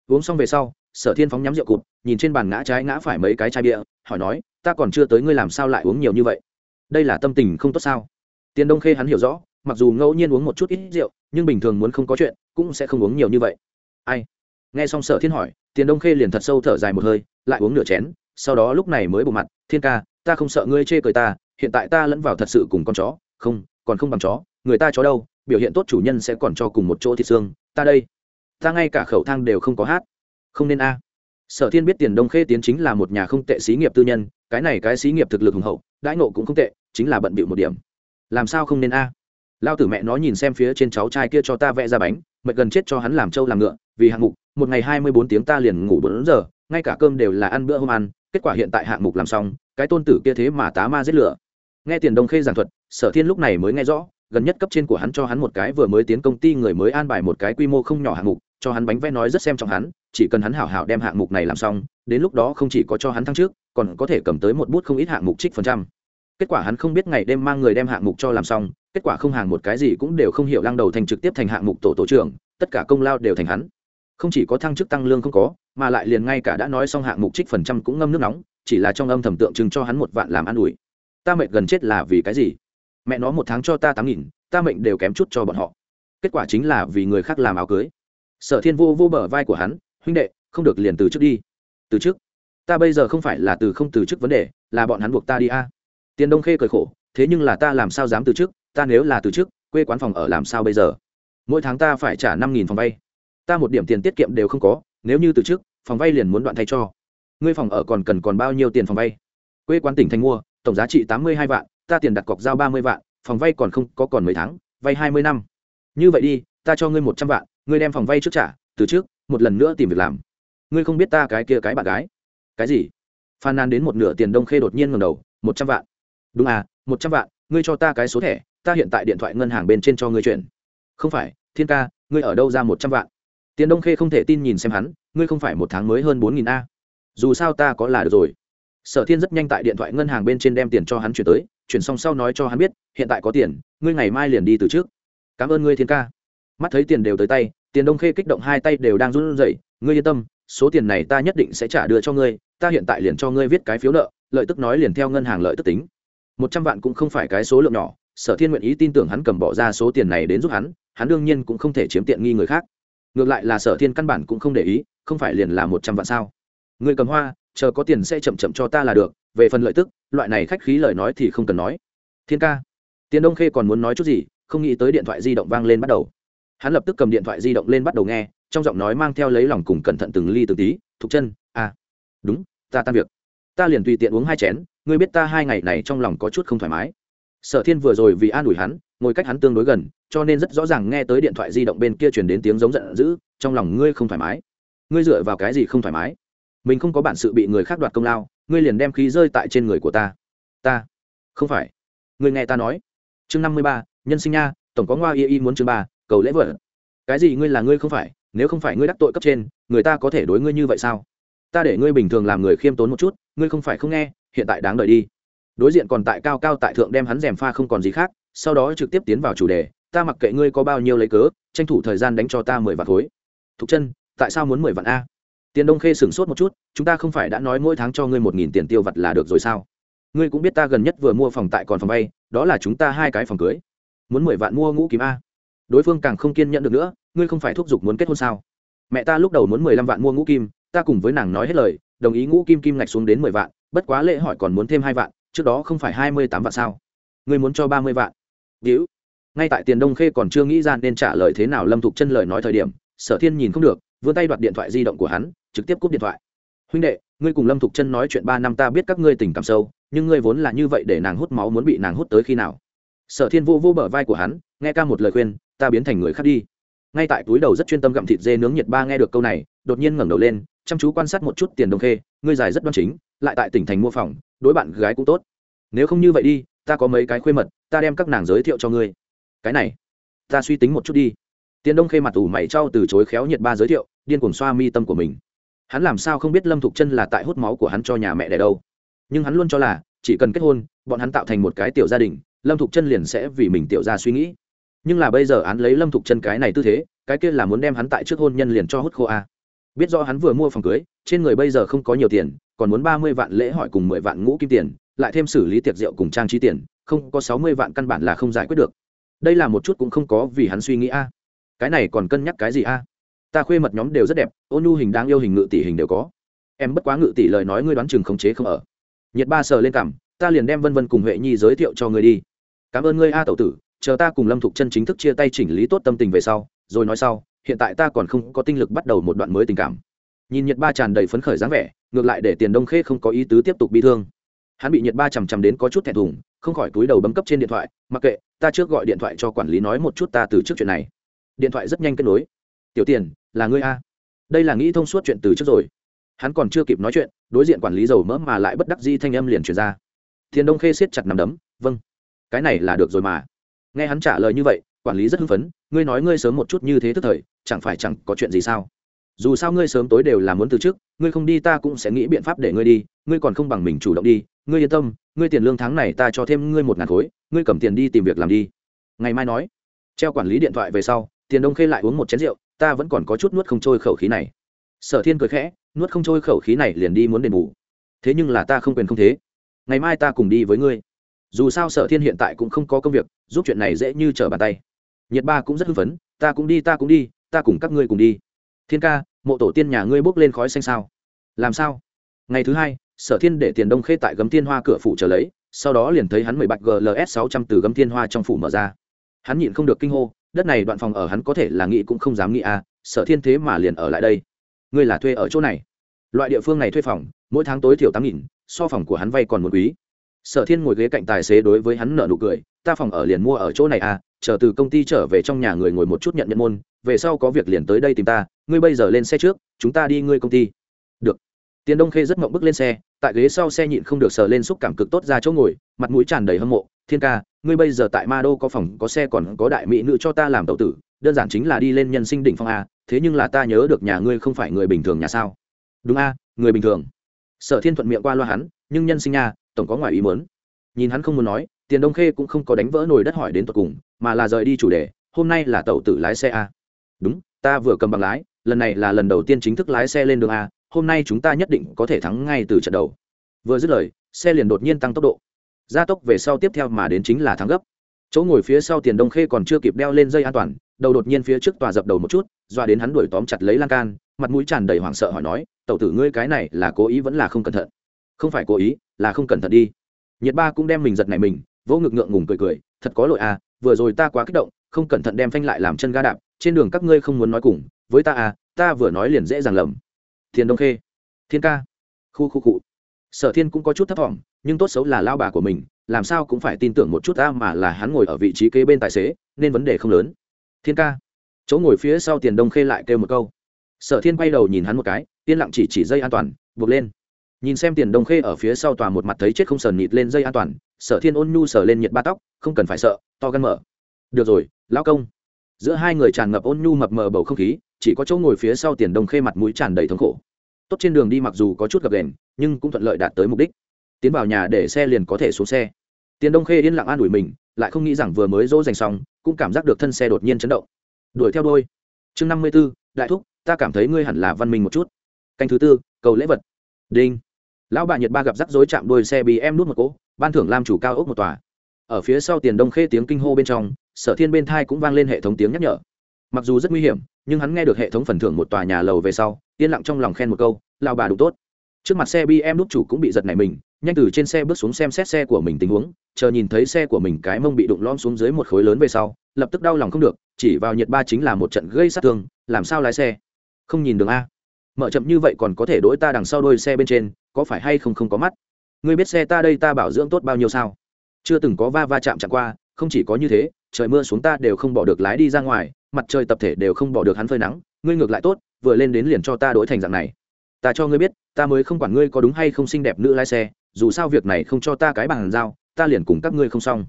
Uống xong về sau sở thiên phóng nhắm rượu cụt nhìn trên bàn ngã trái ngã phải mấy cái chai bia, hỏi nói, ta còn chưa tới ngươi làm sao lại uống nhiều như vậy? Đây là tâm tình không tốt sao? Tiền đông khê hắn hiểu rõ, mặc dù ngẫu nhiên uống một chút ít rượu, nhưng bình thường muốn không có chuyện, cũng sẽ không uống nhiều như vậy. Ai? Nghe xong sở thiên hỏi, tiền đông khê liền thật sâu thở dài một hơi, lại uống nửa chén, sau đó lúc này mới bộ mặt, thiên ca, ta không sợ ngươi chê cười ta, hiện tại ta lẫn vào thật sự cùng con chó, không, còn không bằng chó, người ta chó đâu, biểu hiện tốt chủ nhân sẽ còn cho cùng một chỗ thịt xương, ta đây. Ta ngay cả khẩu thang đều không có hát không nên a. Sở thiên biết tiền đông khê tiến chính là một nhà không tệ xí nghiệp tư nhân, cái này cái xí nghiệp thực lực hùng hậu, đãi nộ cũng không tệ, chính là bận bịu một điểm. Làm sao không nên a? Lao tử mẹ nó nhìn xem phía trên cháu trai kia cho ta vẽ ra bánh, mệt gần chết cho hắn làm trâu làm ngựa, vì hạng mục, một ngày hai mươi bốn tiếng ta liền ngủ bốn giờ, ngay cả cơm đều là ăn bữa hôm ăn, kết quả hiện tại hạng mục làm xong, cái tôn tử kia thế mà tá ma giết lửa. Nghe tiền đông khê giảng thuật, sở thiên lúc này mới nghe rõ, gần nhất cấp trên của hắn cho hắn một cái vừa mới tiến công ty người mới an bài một cái quy mô không nhỏ hạng mục cho hắn bánh vẽ nói rất xem trọng hắn, chỉ cần hắn hảo hảo đem hạng mục này làm xong, đến lúc đó không chỉ có cho hắn thăng trước, còn có thể cầm tới một bút không ít hạng mục trích phần trăm. Kết quả hắn không biết ngày đêm mang người đem hạng mục cho làm xong, kết quả không hàng một cái gì cũng đều không hiểu lăng đầu thành trực tiếp thành hạng mục tổ tổ trưởng, tất cả công lao đều thành hắn. Không chỉ có thăng chức tăng lương không có, mà lại liền ngay cả đã nói xong hạng mục trích phần trăm cũng ngâm nước nóng, chỉ là trong âm thầm tượng trưng cho hắn một vạn làm an ủi. Ta mệnh gần chết là vì cái gì? Mẹ nó một tháng cho ta tám nghìn, ta mệnh đều kém chút cho bọn họ. Kết quả chính là vì người khác làm áo cưới sở thiên vô vô bờ vai của hắn, huynh đệ, không được liền từ trước đi. Từ trước? Ta bây giờ không phải là từ không từ chức vấn đề, là bọn hắn buộc ta đi a. Tiền đông khê cười khổ, thế nhưng là ta làm sao dám từ chức ta nếu là từ chức quê quán phòng ở làm sao bây giờ? Mỗi tháng ta phải trả năm nghìn phòng vay. Ta một điểm tiền tiết kiệm đều không có, nếu như từ chức phòng vay liền muốn đoạn thay cho. Ngươi phòng ở còn cần còn bao nhiêu tiền phòng vay? Quê quán tỉnh thành mua, tổng giá trị tám mươi hai vạn, ta tiền đặt cọc giao ba mươi vạn, phòng vay còn không có còn mấy tháng, vay hai mươi năm. Như vậy đi, ta cho ngươi một trăm vạn ngươi đem phòng vay trước trả, từ trước, một lần nữa tìm việc làm. Ngươi không biết ta cái kia cái bạn gái. Cái gì? Phan nan đến một nửa tiền đông khê đột nhiên ngầm đầu, một trăm vạn. Đúng à một trăm vạn, ngươi cho ta cái số thẻ, ta hiện tại điện thoại ngân hàng bên trên cho ngươi chuyển. Không phải, thiên ca, ngươi ở đâu ra một trăm vạn? Tiền đông khê không thể tin nhìn xem hắn, ngươi không phải một tháng mới hơn bốn nghìn a? Dù sao ta có là được rồi. Sở thiên rất nhanh tại điện thoại ngân hàng bên trên đem tiền cho hắn chuyển tới, chuyển xong sau nói cho hắn biết, hiện tại có tiền, ngươi ngày mai liền đi từ trước. Cảm ơn ngươi, thiên ca mắt thấy tiền đều tới tay, tiền đông khê kích động hai tay đều đang run rẩy, ngươi yên tâm, số tiền này ta nhất định sẽ trả đưa cho ngươi, ta hiện tại liền cho ngươi viết cái phiếu nợ, lợi tức nói liền theo ngân hàng lợi tức tính. Một trăm vạn cũng không phải cái số lượng nhỏ, sở thiên nguyện ý tin tưởng hắn cầm bỏ ra số tiền này đến giúp hắn hắn đương nhiên cũng không thể chiếm tiện nghi người khác. Ngược lại là sở thiên căn bản cũng không để ý, không phải liền là một trăm vạn sao? Người cầm hoa, chờ có tiền sẽ chậm chậm cho ta là được, về phần lợi tức, loại này khách khí lời nói thì không cần nói. Thiên ca. Tiền đông khê còn muốn nói chút gì, không nghĩ tới điện thoại di động vang lên bắt đầu hắn lập tức cầm điện thoại di động lên bắt đầu nghe, trong giọng nói mang theo lấy lòng cùng cẩn thận từng ly từng tí, thục chân à đúng, ta tan việc. Ta liền tùy tiện uống hai chén, ngươi biết ta hai ngày này trong lòng có chút không thoải mái. Sở thiên vừa rồi vì an ủi hắn, ngồi cách hắn tương đối gần, cho nên rất rõ ràng nghe tới điện thoại di động bên kia truyền đến tiếng giống giận dữ, trong lòng ngươi không thoải mái. Ngươi dựa vào cái gì không thoải mái? Mình không có bản sự bị người khác đoạt công lao, ngươi liền đem khí rơi tại trên người của ta. Ta, không phải. Ngươi nghe ta nói. Chương năm mươi ba, nhân sinh nha, tổng có ngoa y y muốn chương ba cầu lễ vật. Cái gì ngươi là ngươi không phải, nếu không phải ngươi đắc tội cấp trên, người ta có thể đối ngươi như vậy sao? Ta để ngươi bình thường làm người khiêm tốn một chút, ngươi không phải không nghe, hiện tại đáng đợi đi. Đối diện còn tại cao cao tại thượng đem hắn rèm pha không còn gì khác, sau đó trực tiếp tiến vào chủ đề, ta mặc kệ ngươi có bao nhiêu lấy cớ, tranh thủ thời gian đánh cho ta mười vạn khối. Thục chân, tại sao muốn mười vạn a? Tiền đông khê sửng sốt một chút, chúng ta không phải đã nói mỗi tháng cho ngươi một nghìn tiền tiêu vặt là được rồi sao? Ngươi cũng biết ta gần nhất vừa mua phòng tại còn phòng vay đó là chúng ta hai cái phòng cưới. Muốn mười vạn mua ngũ kiếm a? Đối phương càng không kiên nhẫn được nữa, ngươi không phải thúc giục muốn kết hôn sao? Mẹ ta lúc đầu muốn mười lăm vạn mua ngũ kim, ta cùng với nàng nói hết lời, đồng ý ngũ kim kim ngạch xuống đến mười vạn, bất quá lễ hỏi còn muốn thêm hai vạn, trước đó không phải hai mươi tám vạn sao? Ngươi muốn cho ba mươi vạn. Víu ngay tại tiền đông khê còn chưa nghĩ ra nên trả lời thế nào lâm thục chân lời nói thời điểm, sở thiên nhìn không được, vươn tay đoạt điện thoại di động của hắn, trực tiếp cúp điện thoại. Huynh đệ, ngươi cùng lâm thục chân nói chuyện ba năm ta biết các ngươi tình cảm sâu, nhưng ngươi vốn là như vậy để nàng hút máu muốn bị nàng hút tới khi nào? Sở thiên vô vô bờ vai của hắn, nghe ca một lời khuyên ta biến thành người khác đi. Ngay tại túi đầu rất chuyên tâm gặm thịt dê nướng nhiệt ba nghe được câu này, đột nhiên ngẩng đầu lên, chăm chú quan sát một chút tiền đồng khê, ngươi dài rất đoan chính, lại tại tỉnh thành mua phòng, đối bạn gái cũng tốt. Nếu không như vậy đi, ta có mấy cái khuê mật, ta đem các nàng giới thiệu cho ngươi. Cái này, ta suy tính một chút đi. Tiền đông khê mặt ủ mày trao từ chối khéo nhiệt ba giới thiệu, điên cuồng xoa mi tâm của mình. Hắn làm sao không biết lâm thục chân là tại hút máu của hắn cho nhà mẹ đẻ đâu. Nhưng hắn luôn cho là, chỉ cần kết hôn, bọn hắn tạo thành một cái tiểu gia đình, lâm thục chân liền sẽ vì mình tiểu ra suy nghĩ nhưng là bây giờ án lấy lâm thục chân cái này tư thế, cái kia là muốn đem hắn tại trước hôn nhân liền cho hút khô a biết do hắn vừa mua phòng cưới, trên người bây giờ không có nhiều tiền, còn muốn ba mươi vạn lễ hỏi cùng mười vạn ngũ kim tiền, lại thêm xử lý tiệc rượu cùng trang trí tiền, không có sáu mươi vạn căn bản là không giải quyết được. Đây là một chút cũng không có vì hắn suy nghĩ a cái này còn cân nhắc cái gì a ta khuê mật nhóm đều rất đẹp, ôn nhu hình đáng yêu hình ngự tỷ hình đều có. Em bất quá ngự tỷ lời nói ngươi đoán chừng khống chế không ở. Nhiệt ba sờ lên cảm ta liền đem vân vân cùng huệ nhi giới thiệu cho ngươi đi. Cảm ơn ngươi a tẩu tử chờ ta cùng lâm thục chân chính thức chia tay chỉnh lý tốt tâm tình về sau, rồi nói sau, hiện tại ta còn không có tinh lực bắt đầu một đoạn mới tình cảm. Nhìn nhiệt ba tràn đầy phấn khởi dáng vẻ, ngược lại để tiền đông khê không có ý tứ tiếp tục bị thương. Hắn bị nhiệt ba chằm chằm đến có chút thẹn thùng, không khỏi túi đầu bấm cấp trên điện thoại, mặc kệ, ta trước gọi điện thoại cho quản lý nói một chút ta từ trước chuyện này. Điện thoại rất nhanh kết nối. Tiểu tiền, là ngươi a? Đây là nghĩ thông suốt chuyện từ trước rồi. Hắn còn chưa kịp nói chuyện, đối diện quản lý dầu mỡ mà lại bất đắc di thanh âm liền truyền ra. Tiền đông khê siết chặt nằm đấm vâng cái này là được rồi mà nghe hắn trả lời như vậy, quản lý rất hưng phấn, ngươi nói ngươi sớm một chút như thế tức thời, chẳng phải chẳng có chuyện gì sao? Dù sao ngươi sớm tối đều là muốn từ chức, ngươi không đi ta cũng sẽ nghĩ biện pháp để ngươi đi, ngươi còn không bằng mình chủ động đi, ngươi yên tâm, ngươi tiền lương tháng này ta cho thêm ngươi một ngàn khối, ngươi cầm tiền đi tìm việc làm đi. Ngày mai nói, treo quản lý điện thoại về sau, tiền đông khê lại uống một chén rượu, ta vẫn còn có chút nuốt không trôi khẩu khí này. Sở thiên cười khẽ, nuốt không trôi khẩu khí này liền đi muốn đền bù. Thế nhưng là ta không quyền không thế. Ngày mai ta cùng đi với ngươi dù sao sở thiên hiện tại cũng không có công việc, giúp chuyện này dễ như trở bàn tay. Nhiệt ba cũng rất hưng phấn, ta cũng đi, ta cũng đi, ta cùng các ngươi cùng đi. Thiên ca, mộ tổ tiên nhà ngươi bốc lên khói xanh sao? Làm sao? Ngày thứ hai, sở thiên để tiền đông khê tại gấm thiên hoa cửa phủ trở lấy, sau đó liền thấy hắn mười bạch gls sáu trăm từ gấm thiên hoa trong phủ mở ra. Hắn nhịn không được kinh hô, đất này đoạn phòng ở hắn có thể là nghĩ cũng không dám nghĩ à sở thiên thế mà liền ở lại đây. Ngươi là thuê ở chỗ này. Loại địa phương này thuê phòng, mỗi tháng tối thiểu tám nghìn, so phòng của hắn vay còn một quý sở thiên ngồi ghế cạnh tài xế đối với hắn nợ nụ cười, ta phòng ở liền mua ở chỗ này à chờ từ công ty trở về trong nhà người ngồi một chút nhận nhận môn, về sau có việc liền tới đây tìm ta, ngươi bây giờ lên xe trước, chúng ta đi ngươi công ty. Được. Tiền đông khê rất mộng bước lên xe, tại ghế sau xe nhịn không được sờ lên xúc cảm cực tốt ra chỗ ngồi, mặt mũi tràn đầy hâm mộ, thiên ca, ngươi bây giờ tại ma đô có phòng, có xe còn có đại mỹ nữ cho ta làm tậu tử, đơn giản chính là đi lên nhân sinh đỉnh phong a, thế nhưng là ta nhớ được nhà ngươi không phải người bình thường nhà sao? Đúng a, người bình thường. Sở thiên thuận miệng qua loa hắn, nhưng nhân sinh nha tổng có ngoài ý muốn. Nhìn hắn không muốn nói, tiền đông khê cũng không có đánh vỡ nồi đất hỏi đến tận cùng, mà là rời đi chủ đề, hôm nay là tàu tử lái xe a. Đúng, ta vừa cầm bằng lái, lần này là lần đầu tiên chính thức lái xe lên đường a, hôm nay chúng ta nhất định có thể thắng ngay từ trận đầu. Vừa dứt lời, xe liền đột nhiên tăng tốc độ. Gia tốc về sau tiếp theo mà đến chính là thắng gấp. Chỗ ngồi phía sau tiền đông khê còn chưa kịp đeo lên dây an toàn, đầu đột nhiên phía trước tòa dập đầu một chút doa đến hắn đuổi tóm chặt lấy lan can, mặt mũi tràn đầy hoảng sợ hỏi nói, tẩu tử ngươi cái này là cố ý vẫn là không cẩn thận? Không phải cố ý là không cẩn thận đi. Nhiệt ba cũng đem mình giật này mình, vỗ ngực ngượng ngùng cười cười, thật có lỗi à vừa rồi ta quá kích động, không cẩn thận đem phanh lại làm chân ga đạp, trên đường các ngươi không muốn nói cùng, với ta à ta vừa nói liền dễ dàng lầm. Thiên đông khê, thiên ca. Khu khu cụ sở thiên cũng có chút thấp t nhưng tốt xấu là lao bà của mình, làm sao cũng phải tin tưởng một chút ta mà là hắn ngồi ở vị trí kế bên tài xế, nên vấn đề không lớn. Thiên ca. Chỗ ngồi phía sau tiền đông khê lại kêu một câu. Sở thiên quay đầu nhìn hắn một cái, yên lặng chỉ chỉ dây an toàn, buộc lên nhìn xem tiền đông khê ở phía sau tòa một mặt thấy chết không sờn nhịt lên dây an toàn, sở thiên ôn nhu sờ lên nhiệt ba tóc, không cần phải sợ, to gan mở. Được rồi, lão công. Giữa hai người tràn ngập ôn nhu mập mờ bầu không khí, chỉ có chỗ ngồi phía sau tiền đông khê mặt mũi tràn đầy thống khổ. Tốt trên đường đi mặc dù có chút gập đèn nhưng cũng thuận lợi đạt tới mục đích. Tiến vào nhà để xe liền có thể xuống xe. Tiền đông khê yên lặng an ủi mình, lại không nghĩ rằng vừa mới dỗ dành xong, cũng cảm giác được thân xe đột nhiên chấn động. Đuổi theo đôi. Chương năm mươi b ố đại thúc, ta cảm thấy ngươi hẳn là văn minh một chút. Canh thứ tư, cầu lễ vật. Đinh lão bà nhật ba gặp rắc rối chạm đôi xe bị em nút một cỗ, ban thưởng làm chủ cao ốc một tòa. Ở phía sau tiền đông khê tiếng kinh hô bên trong, sở thiên bên thai cũng vang lên hệ thống tiếng nhắc nhở. Mặc dù rất nguy hiểm, nhưng hắn nghe được hệ thống phần thưởng một tòa nhà lầu về sau, yên lặng trong lòng khen một câu lao bà đủ tốt. Trước mặt xe bm nút chủ cũng bị giật này mình, nhanh từ trên xe bước xuống xem xét xe của mình tình huống, chờ nhìn thấy xe của mình cái mông bị đụng lom xuống dưới một khối lớn về sau, lập tức đau lòng không được, chỉ vào nhiệt ba chính là một trận gây sát thương, làm sao lái xe? Không nhìn đường a. Mở chậm như vậy còn có thể đỗi ta đằng sau đôi xe bên trên có phải hay không không có mắt? Ngươi biết xe ta đây ta bảo dưỡng tốt bao nhiêu sao? Chưa từng có va va chạm chạm qua, không chỉ có như thế, trời mưa xuống ta đều không bỏ được lái đi ra ngoài, mặt trời tập thể đều không bỏ được hắn phơi nắng, ngươi ngược lại tốt, vừa lên đến liền cho ta đổi thành dạng này. Ta cho ngươi biết, ta mới không quản ngươi có đúng hay không xinh đẹp nữ lái xe, dù sao việc này không cho ta cái bàn giao, ta liền cùng các ngươi không xong.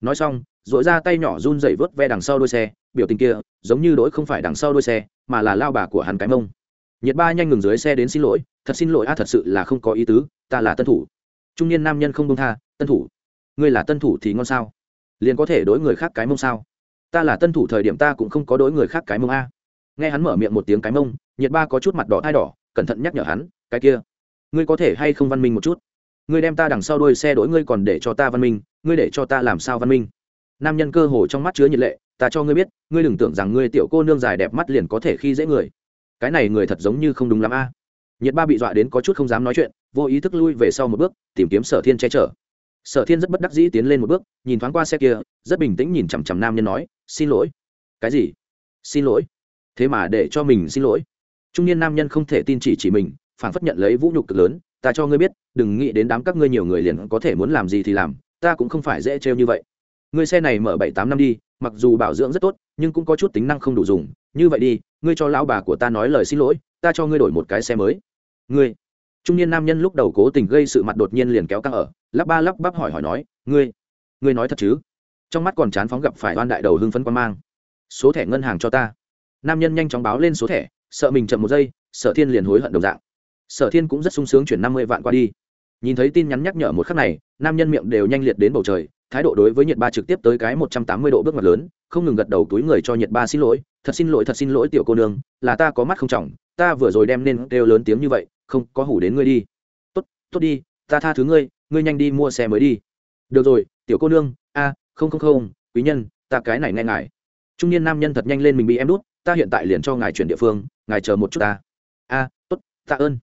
Nói xong dội ra tay nhỏ run dậy vớt ve đằng sau đuôi xe, biểu tình kia giống như đỗi không phải đằng sau đuôi xe, mà là lao bà của hắn cái mông nhiệt ba nhanh ngừng dưới xe đến xin lỗi, thật xin lỗi a, thật sự là không có ý tứ, ta là tân thủ. Trung niên nam nhân không đông tha, tân thủ, ngươi là tân thủ thì ngon sao? Liền có thể đối người khác cái mông sao? Ta là tân thủ thời điểm ta cũng không có đối người khác cái mông a. Nghe hắn mở miệng một tiếng cái mông, nhiệt ba có chút mặt đỏ thai đỏ, cẩn thận nhắc nhở hắn, cái kia, ngươi có thể hay không văn minh một chút? Ngươi đem ta đằng sau đuôi xe đổi ngươi còn để cho ta văn minh, ngươi để cho ta làm sao văn minh? Nam nhân cơ hồ trong mắt chứa nhiệt lệ, ta cho ngươi biết, ngươi đừng tưởng rằng ngươi tiểu cô nương dài đẹp mắt liền có thể khi dễ người cái này người thật giống như không đúng lắm a. Nhiệt ba bị dọa đến có chút không dám nói chuyện, vô ý thức lui về sau một bước, tìm kiếm sở thiên che chở. Sở thiên rất bất đắc dĩ tiến lên một bước, nhìn thoáng qua xe kia, rất bình tĩnh nhìn chằm chằm nam nhân nói, xin lỗi. Cái gì? Xin lỗi. Thế mà để cho mình xin lỗi. Trung niên nam nhân không thể tin chỉ chỉ mình phản phất nhận lấy vũ nhục cực lớn, ta cho ngươi biết, đừng nghĩ đến đám các ngươi nhiều người liền có thể muốn làm gì thì làm, ta cũng không phải dễ trêu như vậy. Ngươi xe này mở bảy tám năm đi, mặc dù bảo dưỡng rất tốt, nhưng cũng có chút tính năng không đủ dùng, như vậy đi ngươi cho lão bà của ta nói lời xin lỗi, ta cho ngươi đổi một cái xe mới. Ngươi. Trung niên nam nhân lúc đầu cố tình gây sự mặt đột nhiên liền kéo căng ở, lắp ba lắp bắp hỏi hỏi nói, ngươi ngươi nói thật chứ? Trong mắt còn chán phóng gặp phải oan đại đầu hưng phấn quan mang. Số thẻ ngân hàng cho ta. Nam nhân nhanh chóng báo lên số thẻ, sợ mình chậm một giây sở thiên liền hối hận đồng dạng. Sở thiên cũng rất sung sướng chuyển năm mươi vạn qua đi. Nhìn thấy tin nhắn nhắc nhở một khắc này, nam nhân miệng đều nhanh liệt đến bầu trời, thái độ đối với nhiệt ba trực tiếp tới cái một trăm tám mươi độ bước ngoặt lớn, không ngừng gật đầu túi người cho nhiệt ba xin lỗi thật xin lỗi, thật xin lỗi tiểu cô nương, là ta có mắt không trọng, ta vừa rồi đem nên kêu lớn tiếng như vậy, không có hủ đến ngươi đi. Tốt tốt đi, ta tha thứ ngươi ngươi nhanh đi mua xe mới đi. Được rồi, tiểu cô nương, a, không không không, quý nhân, ta cái này nghe ngài. Trung niên nam nhân thật nhanh lên mình bị em đút, ta hiện tại liền cho ngài chuyển địa phương, ngài chờ một chút ta. A, tốt, tạ ơn.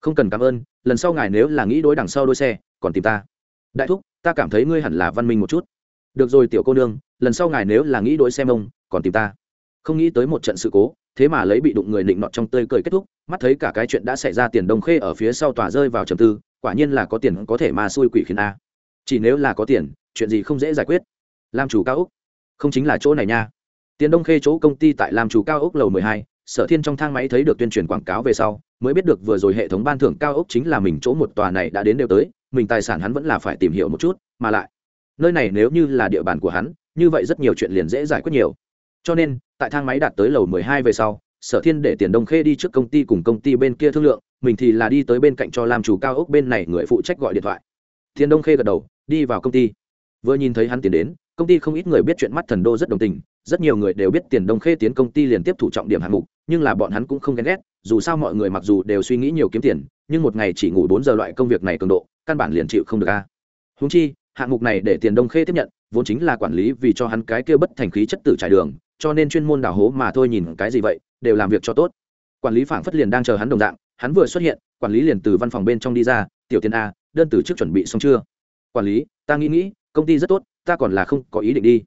Không cần cảm ơn, lần sau ngài nếu là nghĩ đối đằng sau đôi xe, còn tìm ta. Đại thúc, ta cảm thấy ngươi hẳn là văn minh một chút. Được rồi, tiểu cô nương, lần sau ngài nếu là nghĩ đối xe mông, còn tìm ta không nghĩ tới một trận sự cố, thế mà lấy bị đụng người nịnh nọt trong tơi cười kết thúc, mắt thấy cả cái chuyện đã xảy ra tiền đông khê ở phía sau tòa rơi vào trầm tư, quả nhiên là có tiền có thể mà xui quỷ khiến a. Chỉ nếu là có tiền, chuyện gì không dễ giải quyết. Làm chủ cao úc không chính là chỗ này nha. Tiền đông khê chỗ công ty tại làm chủ cao úc lầu mười hai, sở thiên trong thang máy thấy được tuyên truyền quảng cáo về sau, mới biết được vừa rồi hệ thống ban thưởng cao úc chính là mình chỗ một tòa này đã đến đều tới, mình tài sản hắn vẫn là phải tìm hiểu một chút, mà lại, nơi này nếu như là địa bàn của hắn, như vậy rất nhiều chuyện liền dễ giải quyết nhiều cho nên, tại thang máy đạt tới lầu mười hai về sau, sở thiên để tiền đông khê đi trước công ty cùng công ty bên kia thương lượng, mình thì là đi tới bên cạnh cho làm chủ cao ốc bên này người phụ trách gọi điện thoại. Thiên đông khê gật đầu, đi vào công ty. Vừa nhìn thấy hắn tiến đến, công ty không ít người biết chuyện mắt thần đô rất đồng tình, rất nhiều người đều biết tiền đông khê tiến công ty liền tiếp thủ trọng điểm hạng mục, nhưng là bọn hắn cũng không ghen ghét, dù sao mọi người mặc dù đều suy nghĩ nhiều kiếm tiền, nhưng một ngày chỉ ngủ bốn giờ loại công việc này cường độ, căn bản liền chịu không được a. Húng chi, hạng mục này để tiền đông khê tiếp nhận, vốn chính là quản lý vì cho hắn cái kia bất thành khí chất tử trải đường cho nên chuyên môn đào hố mà thôi nhìn cái gì vậy, đều làm việc cho tốt. Quản lý phảng phất liền đang chờ hắn đồng dạng, hắn vừa xuất hiện, quản lý liền từ văn phòng bên trong đi ra, tiểu tiên a, đơn từ trước chuẩn bị xong chưa? Quản lý, ta nghĩ nghĩ, công ty rất tốt, ta còn là không có ý định đi.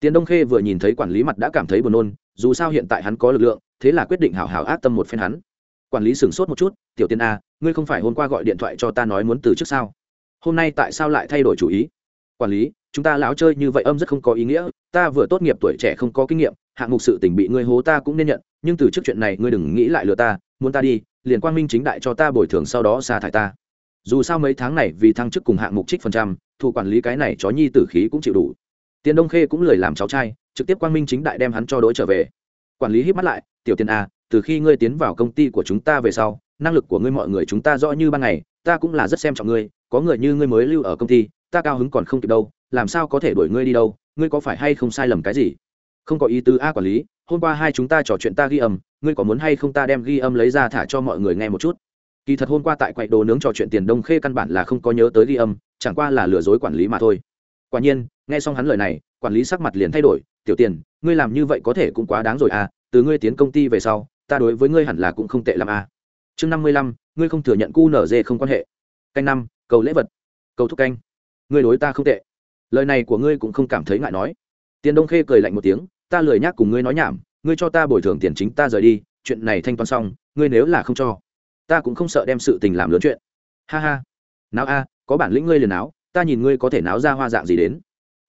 Tiền đông khê vừa nhìn thấy quản lý mặt đã cảm thấy buồn nôn, dù sao hiện tại hắn có lực lượng, thế là quyết định hảo hảo ác tâm một phen hắn. Quản lý sửng sốt một chút, tiểu tiên a, ngươi không phải hôm qua gọi điện thoại cho ta nói muốn từ trước sao? Hôm nay tại sao lại thay đổi chủ ý? Quản lý chúng ta lão chơi như vậy âm rất không có ý nghĩa, ta vừa tốt nghiệp tuổi trẻ không có kinh nghiệm, hạng mục sự tình bị ngươi hố ta cũng nên nhận, nhưng từ trước chuyện này ngươi đừng nghĩ lại lừa ta, muốn ta đi, liền quang minh chính đại cho ta bồi thường sau đó sa thải ta. Dù sao mấy tháng này vì thăng chức cùng hạng mục trích phần trăm, thu quản lý cái này chó nhi tử khí cũng chịu đủ. Tiền đông khê cũng lười làm cháu trai, trực tiếp quang minh chính đại đem hắn cho đỗi trở về. Quản lý hít mắt lại, tiểu tiền a từ khi ngươi tiến vào công ty của chúng ta về sau, năng lực của ngươi mọi người chúng ta rõ như ban ngày, ta cũng là rất xem trọng ngươi, có người như ngươi mới lưu ở công ty, ta cao hứng còn không kịp đâu làm sao có thể đuổi ngươi đi đâu, ngươi có phải hay không sai lầm cái gì? Không có ý tứ a quản lý, hôm qua hai chúng ta trò chuyện ta ghi âm, ngươi có muốn hay không ta đem ghi âm lấy ra thả cho mọi người nghe một chút? Kỳ thật hôm qua tại quậy đồ nướng trò chuyện tiền đông khê căn bản là không có nhớ tới ghi âm, chẳng qua là lừa dối quản lý mà thôi. Quả nhiên, nghe xong hắn lời này, quản lý sắc mặt liền thay đổi, tiểu tiền, ngươi làm như vậy có thể cũng quá đáng rồi à từ ngươi tiến công ty về sau, ta đối với ngươi hẳn là cũng không tệ làm à. Chương năm mươi lăm, ngươi không thừa nhận cu nở dê không quan hệ. Canh năm, cầu lễ vật. Cầu thúc canh. Ngươi đối ta không tệ lời này của ngươi cũng không cảm thấy ngại nói. Tiền đông khê cười lạnh một tiếng, ta lười nhác cùng ngươi nói nhảm, ngươi cho ta bồi thường tiền chính ta rời đi, chuyện này thanh toán xong, ngươi nếu là không cho, ta cũng không sợ đem sự tình làm lớn chuyện. Ha ha. Nào a, có bản lĩnh ngươi liền áo ta nhìn ngươi có thể náo ra hoa dạng gì đến.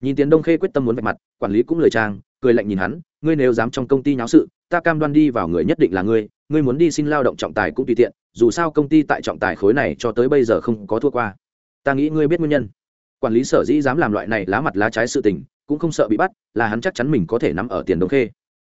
Nhìn tiến đông khê quyết tâm muốn vạch mặt, quản lý cũng lời trang, cười lạnh nhìn hắn, ngươi nếu dám trong công ty nháo sự, ta cam đoan đi vào người nhất định là ngươi ngươi muốn đi xin lao động trọng tài cũng tùy tiện, dù sao công ty tại trọng tài khối này cho tới bây giờ không có thua qua. Ta nghĩ ngươi biết nguyên nhân quản lý sở dĩ dám làm loại này lá mặt lá trái sự tình, cũng không sợ bị bắt, là hắn chắc chắn mình có thể nắm ở tiền đông khê.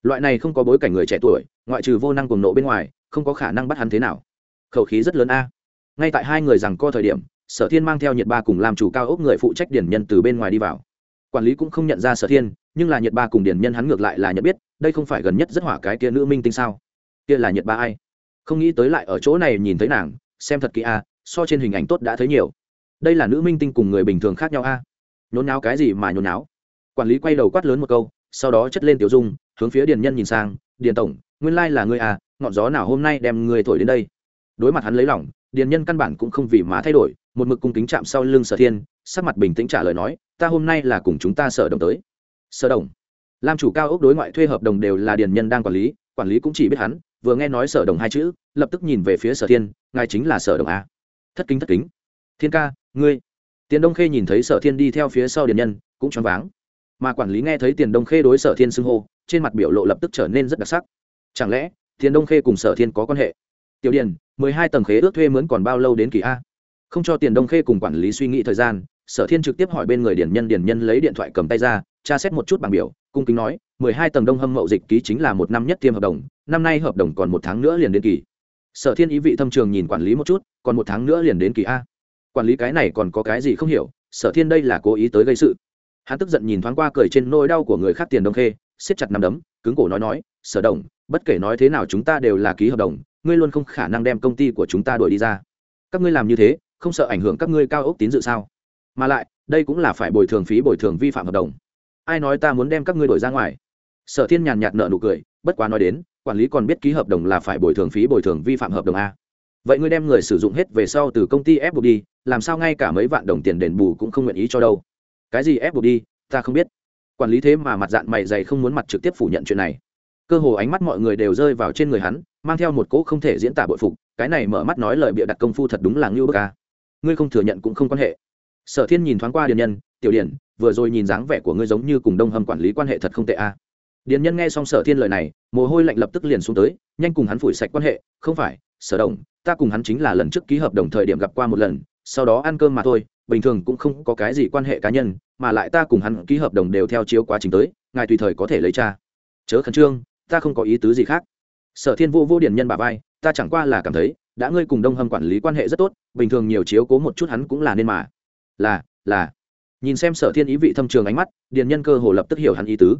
Loại này không có bối cảnh người trẻ tuổi, ngoại trừ vô năng cùng nộ bên ngoài, không có khả năng bắt hắn thế nào. Khẩu khí rất lớn a. Ngay tại hai người rằng co thời điểm, sở thiên mang theo nhiệt ba cùng làm chủ cao ốc người phụ trách điển nhân từ bên ngoài đi vào. Quản lý cũng không nhận ra sở thiên, nhưng là nhiệt ba cùng điển nhân hắn ngược lại là nhận biết, đây không phải gần nhất rất hỏa cái kia nữ minh tinh sao? Kia là nhiệt ba ai? Không nghĩ tới lại ở chỗ này nhìn thấy nàng, xem thật kỹ a, so trên hình ảnh tốt đã thấy nhiều đây là nữ minh tinh cùng người bình thường khác nhau a. Nhốn náo cái gì mà nhốn náo quản lý quay đầu quát lớn một câu, sau đó chất lên tiểu dung, hướng phía điền nhân nhìn sang, điền tổng, nguyên lai là ngươi à ngọn gió nào hôm nay đem ngươi thổi đến đây? Đối mặt hắn lấy lỏng điền nhân căn bản cũng không vì má thay đổi, một mực cung kính chạm sau lưng sở thiên, sắc mặt bình tĩnh trả lời nói, ta hôm nay là cùng chúng ta sở đồng tới. Sở đồng? Làm chủ cao ốc đối ngoại thuê hợp đồng đều là điền nhân đang quản lý quản lý cũng chỉ biết hắn, vừa nghe nói sở đồng hai chữ, lập tức nhìn về phía sở thiên, ngài chính là sở đồng a thất kính thất kính thiên ca, ngươi. Tiền đông khê nhìn thấy sở thiên đi theo phía sau điền nhân, cũng choáng váng. Mà quản lý nghe thấy tiền đông khê đối sở thiên xưng hô, trên mặt biểu lộ lập tức trở nên rất đặc sắc. Chẳng lẽ, tiền đông khê cùng sở thiên có quan hệ? Tiểu điền, mười hai tầng khế ước thuê mướn còn bao lâu đến kỳ a? Không cho tiền đông khê cùng quản lý suy nghĩ thời gian, sở thiên trực tiếp hỏi bên người điền nhân điền nhân lấy điện thoại cầm tay ra, tra xét một chút bảng biểu, cung kính nói, mười hai tầng đông hâm mậu dịch ký chính là một năm nhất tiêm hợp đồng, năm nay hợp đồng còn một tháng nữa liền đến kỳ. Sở thiên ý vị thâm trường nhìn quản lý một chút, còn một tháng nữa liền đến kỳ a quản lý cái này còn có cái gì không hiểu, sở thiên đây là cố ý tới gây sự. Hắn tức giận nhìn thoáng qua cười trên nỗi đau của người khác tiền đông khê, siết chặt nắm đấm, cứng cổ nói nói, sở đồng, bất kể nói thế nào chúng ta đều là ký hợp đồng, ngươi luôn không khả năng đem công ty của chúng ta đuổi đi ra. Các ngươi làm như thế, không sợ ảnh hưởng các ngươi cao ốc tín dự sao? Mà lại, đây cũng là phải bồi thường phí bồi thường vi phạm hợp đồng. Ai nói ta muốn đem các ngươi đổi ra ngoài? Sở thiên nhàn nhạt nợ nụ cười, bất quá nói đến, quản lý còn biết ký hợp đồng là phải bồi thường phí bồi thường vi phạm hợp đồng a vậy ngươi đem người sử dụng hết về sau từ công ty ép buộc đi, làm sao ngay cả mấy vạn đồng tiền đền bù cũng không nguyện ý cho đâu? Cái gì ép buộc đi, ta không biết. Quản lý thế mà mặt dạng mày dày không muốn mặt trực tiếp phủ nhận chuyện này. Cơ hồ ánh mắt mọi người đều rơi vào trên người hắn, mang theo một cỗ không thể diễn tả bội phục, cái này mở mắt nói lời bịa đặt công phu thật đúng là ngưu bức ca ngươi không thừa nhận cũng không quan hệ. Sở thiên nhìn thoáng qua điền nhân, tiểu điển vừa rồi nhìn dáng vẻ của ngươi giống như cùng đông hâm quản lý quan hệ thật không tệ a điền nhân nghe xong sở thiên lời này, mồ hôi lạnh lập tức liền xuống tới, nhanh cùng hắn phủi sạch quan hệ, không phải, sở đồng, ta cùng hắn chính là lần trước ký hợp đồng thời điểm gặp qua một lần, sau đó ăn cơm mà thôi, bình thường cũng không có cái gì quan hệ cá nhân, mà lại ta cùng hắn ký hợp đồng đều theo chiếu quá trình tới, ngài tùy thời có thể lấy cha. Chớ khẩn trương, ta không có ý tứ gì khác. Sở thiên vô vô điển nhân bà vai, ta chẳng qua là cảm thấy, đã ngươi cùng đông hâm quản lý quan hệ rất tốt, bình thường nhiều chiếu cố một chút hắn cũng là nên mà. Là là. Nhìn xem sở thiên ý vị thâm trường ánh mắt, điền nhân cơ hồ lập tức hiểu hắn ý tứ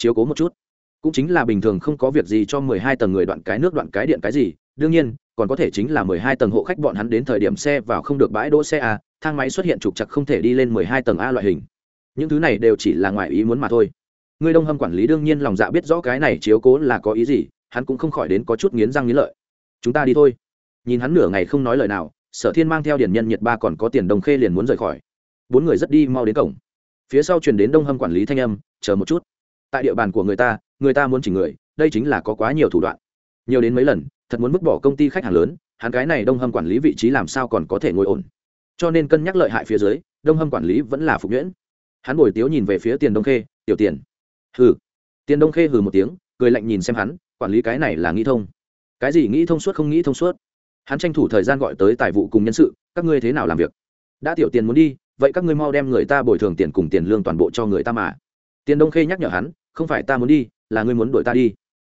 chiếu cố một chút. Cũng chính là bình thường không có việc gì cho mười hai tầng người đoạn cái nước đoạn cái điện cái gì, đương nhiên, còn có thể chính là mười hai tầng hộ khách bọn hắn đến thời điểm xe vào không được bãi đỗ xe a thang máy xuất hiện trục chặt không thể đi lên mười hai tầng a loại hình. Những thứ này đều chỉ là ngoài ý muốn mà thôi. Người đông hâm quản lý đương nhiên lòng dạ biết rõ cái này chiếu cố là có ý gì, hắn cũng không khỏi đến có chút nghiến răng nghiến lợi. Chúng ta đi thôi. Nhìn hắn nửa ngày không nói lời nào, sở thiên mang theo điển nhân nhiệt ba còn có tiền đồng khê liền muốn rời khỏi. Bốn người rất đi mau đến cổng. Phía sau truyền đến đông hâm quản lý thanh âm, chờ một chút tại địa bàn của người ta người ta muốn chỉnh người, đây chính là có quá nhiều thủ đoạn. Nhiều đến mấy lần, thật muốn vứt bỏ công ty khách hàng lớn, hắn cái này đông hâm quản lý vị trí làm sao còn có thể ngồi ổn. Cho nên cân nhắc lợi hại phía dưới, đông hâm quản lý vẫn là phục nhuyễn. Hắn bồi tiếu nhìn về phía tiền đông khê, tiểu tiền. Hừ. Tiền đông khê hừ một tiếng, cười lạnh nhìn xem hắn, quản lý cái này là nghĩ thông. Cái gì nghĩ thông suốt không nghĩ thông suốt? Hắn tranh thủ thời gian gọi tới tài vụ cùng nhân sự, các ngươi thế nào làm việc? Đã tiểu tiền muốn đi, vậy các ngươi mau đem người ta bồi thường tiền cùng tiền lương toàn bộ cho người ta mà. Tiền đông khê nhắc nhở hắn không phải ta muốn đi, là ngươi muốn đuổi ta đi.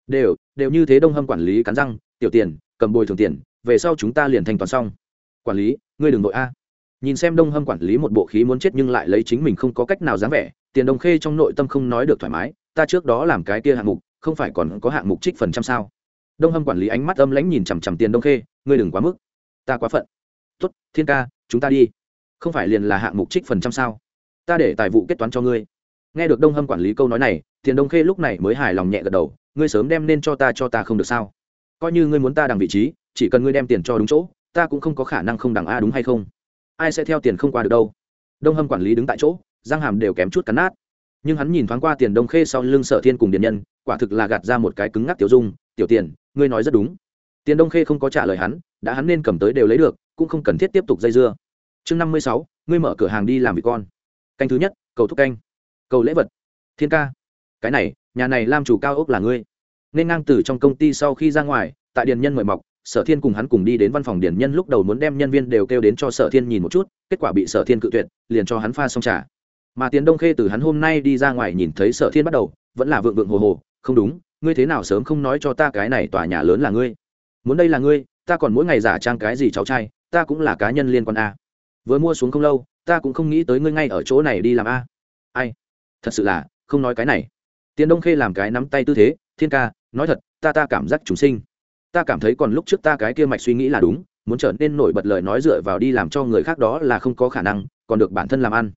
Đều đều như thế đông hâm quản lý cắn răng, tiểu tiền, cầm bồi thường tiền, về sau chúng ta liền thanh toán xong. Quản lý, ngươi đừng nội a. Nhìn xem đông hâm quản lý một bộ khí muốn chết nhưng lại lấy chính mình không có cách nào dám vẻ, tiền đông khê trong nội tâm không nói được thoải mái, ta trước đó làm cái kia hạng mục, không phải còn có hạng mục trích phần trăm sao? Đông hâm quản lý ánh mắt âm lãnh nhìn chằm chằm tiền đông khê, ngươi đừng quá mức, ta quá phận. Tuất thiên ca, chúng ta đi, không phải liền là hạng mục trích phần trăm sao? Ta để tài vụ kết toán cho ngươi nghe được đông hâm quản lý câu nói này, tiền đông khê lúc này mới hài lòng nhẹ gật đầu, ngươi sớm đem nên cho ta cho ta không được sao? Coi như ngươi muốn ta đằng vị trí, chỉ cần ngươi đem tiền cho đúng chỗ, ta cũng không có khả năng không đằng a đúng hay không? Ai sẽ theo tiền không qua được đâu? Đông hâm quản lý đứng tại chỗ, răng hàm đều kém chút cắn nát. Nhưng hắn nhìn thoáng qua tiền đông khê sau lưng sở thiên cùng điện nhân, quả thực là gạt ra một cái cứng ngắc tiểu dung, tiểu tiền, ngươi nói rất đúng. Tiền đông khê không có trả lời hắn, đã hắn nên cầm tới đều lấy được, cũng không cần thiết tiếp tục dây dưa. Chương năm mươi sáu, ngươi mở cửa hàng đi làm vị con. Canh thứ nhất, cầu thúc canh cầu lễ vật. Thiên ca. Cái này, nhà này làm chủ cao ốc là ngươi. Nên ngang từ trong công ty sau khi ra ngoài, tại điền nhân mời mọc, sở thiên cùng hắn cùng đi đến văn phòng điền nhân lúc đầu muốn đem nhân viên đều kêu đến cho sở thiên nhìn một chút, kết quả bị sở thiên cự tuyệt, liền cho hắn pha xong trả mà tiến đông khê từ hắn hôm nay đi ra ngoài nhìn thấy sở thiên bắt đầu, vẫn là vượng vượng hồ hồ, không đúng, ngươi thế nào sớm không nói cho ta cái này tòa nhà lớn là ngươi? Muốn đây là ngươi, ta còn mỗi ngày giả trang cái gì cháu trai, ta cũng là cá nhân liên quan a. Vừa mua xuống không lâu, ta cũng không nghĩ tới ngươi ngay ở chỗ này đi làm a. Ai? Thật sự là, không nói cái này. Tiền đông khê làm cái nắm tay tư thế, thiên ca, nói thật, ta ta cảm giác chúng sinh. Ta cảm thấy còn lúc trước ta cái kia mạch suy nghĩ là đúng, muốn trở nên nổi bật lời nói dựa vào đi làm cho người khác đó là không có khả năng, còn được bản thân làm ăn.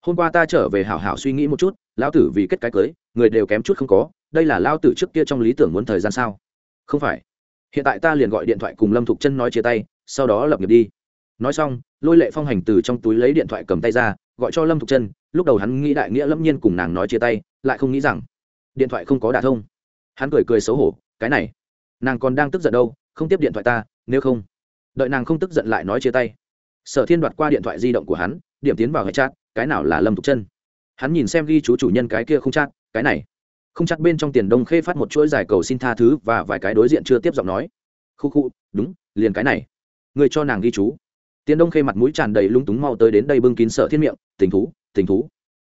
Hôm qua ta trở về hảo hảo suy nghĩ một chút, lão tử vì kết cái cưới, người đều kém chút không có, đây là lao tử trước kia trong lý tưởng muốn thời gian sao? Không phải. Hiện tại ta liền gọi điện thoại cùng lâm thục chân nói chia tay, sau đó lập nghiệp đi nói xong, lôi lệ phong hành từ trong túi lấy điện thoại cầm tay ra, gọi cho lâm thục chân. Lúc đầu hắn nghĩ đại nghĩa lâm nhiên cùng nàng nói chia tay, lại không nghĩ rằng điện thoại không có đả thông. Hắn cười cười xấu hổ, cái này, nàng còn đang tức giận đâu, không tiếp điện thoại ta, nếu không. Đợi nàng không tức giận lại nói chia tay. Sở thiên đoạt qua điện thoại di động của hắn, điểm tiến vào hệ chat, cái nào là lâm thục chân? Hắn nhìn xem ghi chú chủ nhân cái kia không chat, cái này. Không chắc bên trong tiền đông khê phát một chuỗi giải cầu xin tha thứ và vài cái đối diện chưa tiếp giọng nói. Khu khu, đúng, liền cái này. Người cho nàng ghi chú tiền đông khê mặt mũi tràn đầy lung túng mau tới đến đây bưng kín sở thiên miệng, tình thú tình thú.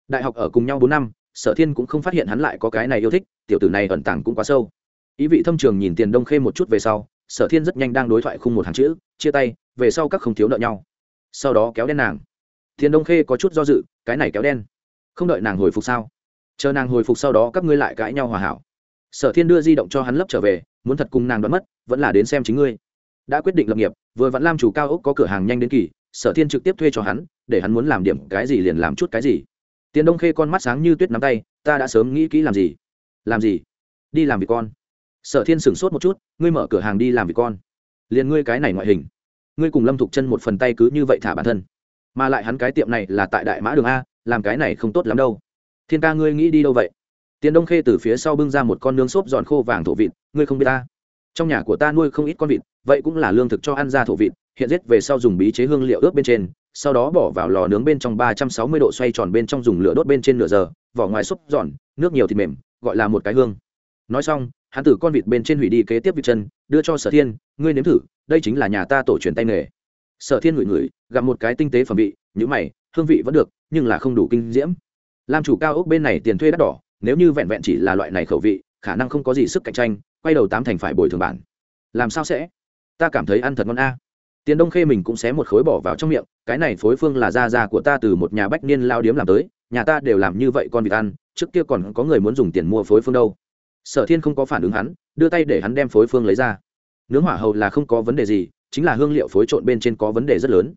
Đại học ở cùng nhau bốn năm, sở thiên cũng không phát hiện hắn lại có cái này yêu thích, tiểu tử này ẩn tàng cũng quá sâu. Ý vị thâm trường nhìn tiền đông khê một chút về sau, sở thiên rất nhanh đang đối thoại khung một hàng chữ, chia tay, về sau các không thiếu nợ nhau. Sau đó kéo đen nàng. Tiền đông khê có chút do dự, cái này kéo đen, không đợi nàng hồi phục sao? Chờ nàng hồi phục sau đó các ngươi lại cãi nhau hòa hảo. Sở thiên đưa di động cho hắn lấp trở về, muốn thật cùng nàng đoán mất, vẫn là đến xem chính ngươi. Đã quyết định lập nghiệp vừa vặn lam chủ cao ốc có cửa hàng nhanh đến kỳ, sở thiên trực tiếp thuê cho hắn, để hắn muốn làm điểm cái gì liền làm chút cái gì. Tiền đông khê con mắt sáng như tuyết nắm tay, ta đã sớm nghĩ kỹ làm gì? Làm gì? Đi làm việc con. Sở thiên sửng sốt một chút, ngươi mở cửa hàng đi làm việc con. Liền ngươi cái này ngoại hình, ngươi cùng lâm thục chân một phần tay cứ như vậy thả bản thân. Mà lại hắn cái tiệm này là tại đại mã đường a, làm cái này không tốt lắm đâu. Thiên ca ngươi nghĩ đi đâu vậy? Tiền đông khê từ phía sau bưng ra một con nướng xốp giòn khô vàng thổ vịt, ngươi không biết ta. Trong nhà của ta nuôi không ít con vịt vậy cũng là lương thực cho ăn ra thổ vịt, hiện giết về sau dùng bí chế hương liệu ướp bên trên, sau đó bỏ vào lò nướng bên trong ba trăm sáu mươi độ xoay tròn bên trong dùng lửa đốt bên trên nửa giờ, vỏ ngoài xúc giòn, nước nhiều thịt mềm, gọi là một cái hương. Nói xong, hắn tử con vịt bên trên hủy đi kế tiếp vịt chân, đưa cho sở thiên, ngươi nếm thử, đây chính là nhà ta tổ truyền tay nghề. Sở thiên ngửi ngửi, gặp một cái tinh tế phẩm vị nhữ mày, hương vị vẫn được, nhưng là không đủ kinh diễm. Làm chủ cao ốc bên này tiền thuê đắt đỏ, nếu như vẹn vẹn chỉ là loại này khẩu vị, khả năng không có gì sức cạnh tranh, quay đầu tám thành phải bồi thường bản làm sao sẽ? Ta cảm thấy ăn thật ngon a. Tiền đông khê mình cũng xé một khối bỏ vào trong miệng, cái này phối phương là da da của ta từ một nhà bách niên lao điếm làm tới, nhà ta đều làm như vậy con vịt ăn, trước kia còn có người muốn dùng tiền mua phối phương đâu. Sở thiên không có phản ứng hắn, đưa tay để hắn đem phối phương lấy ra. Nướng hỏa hầu là không có vấn đề gì, chính là hương liệu phối trộn bên trên có vấn đề rất lớn.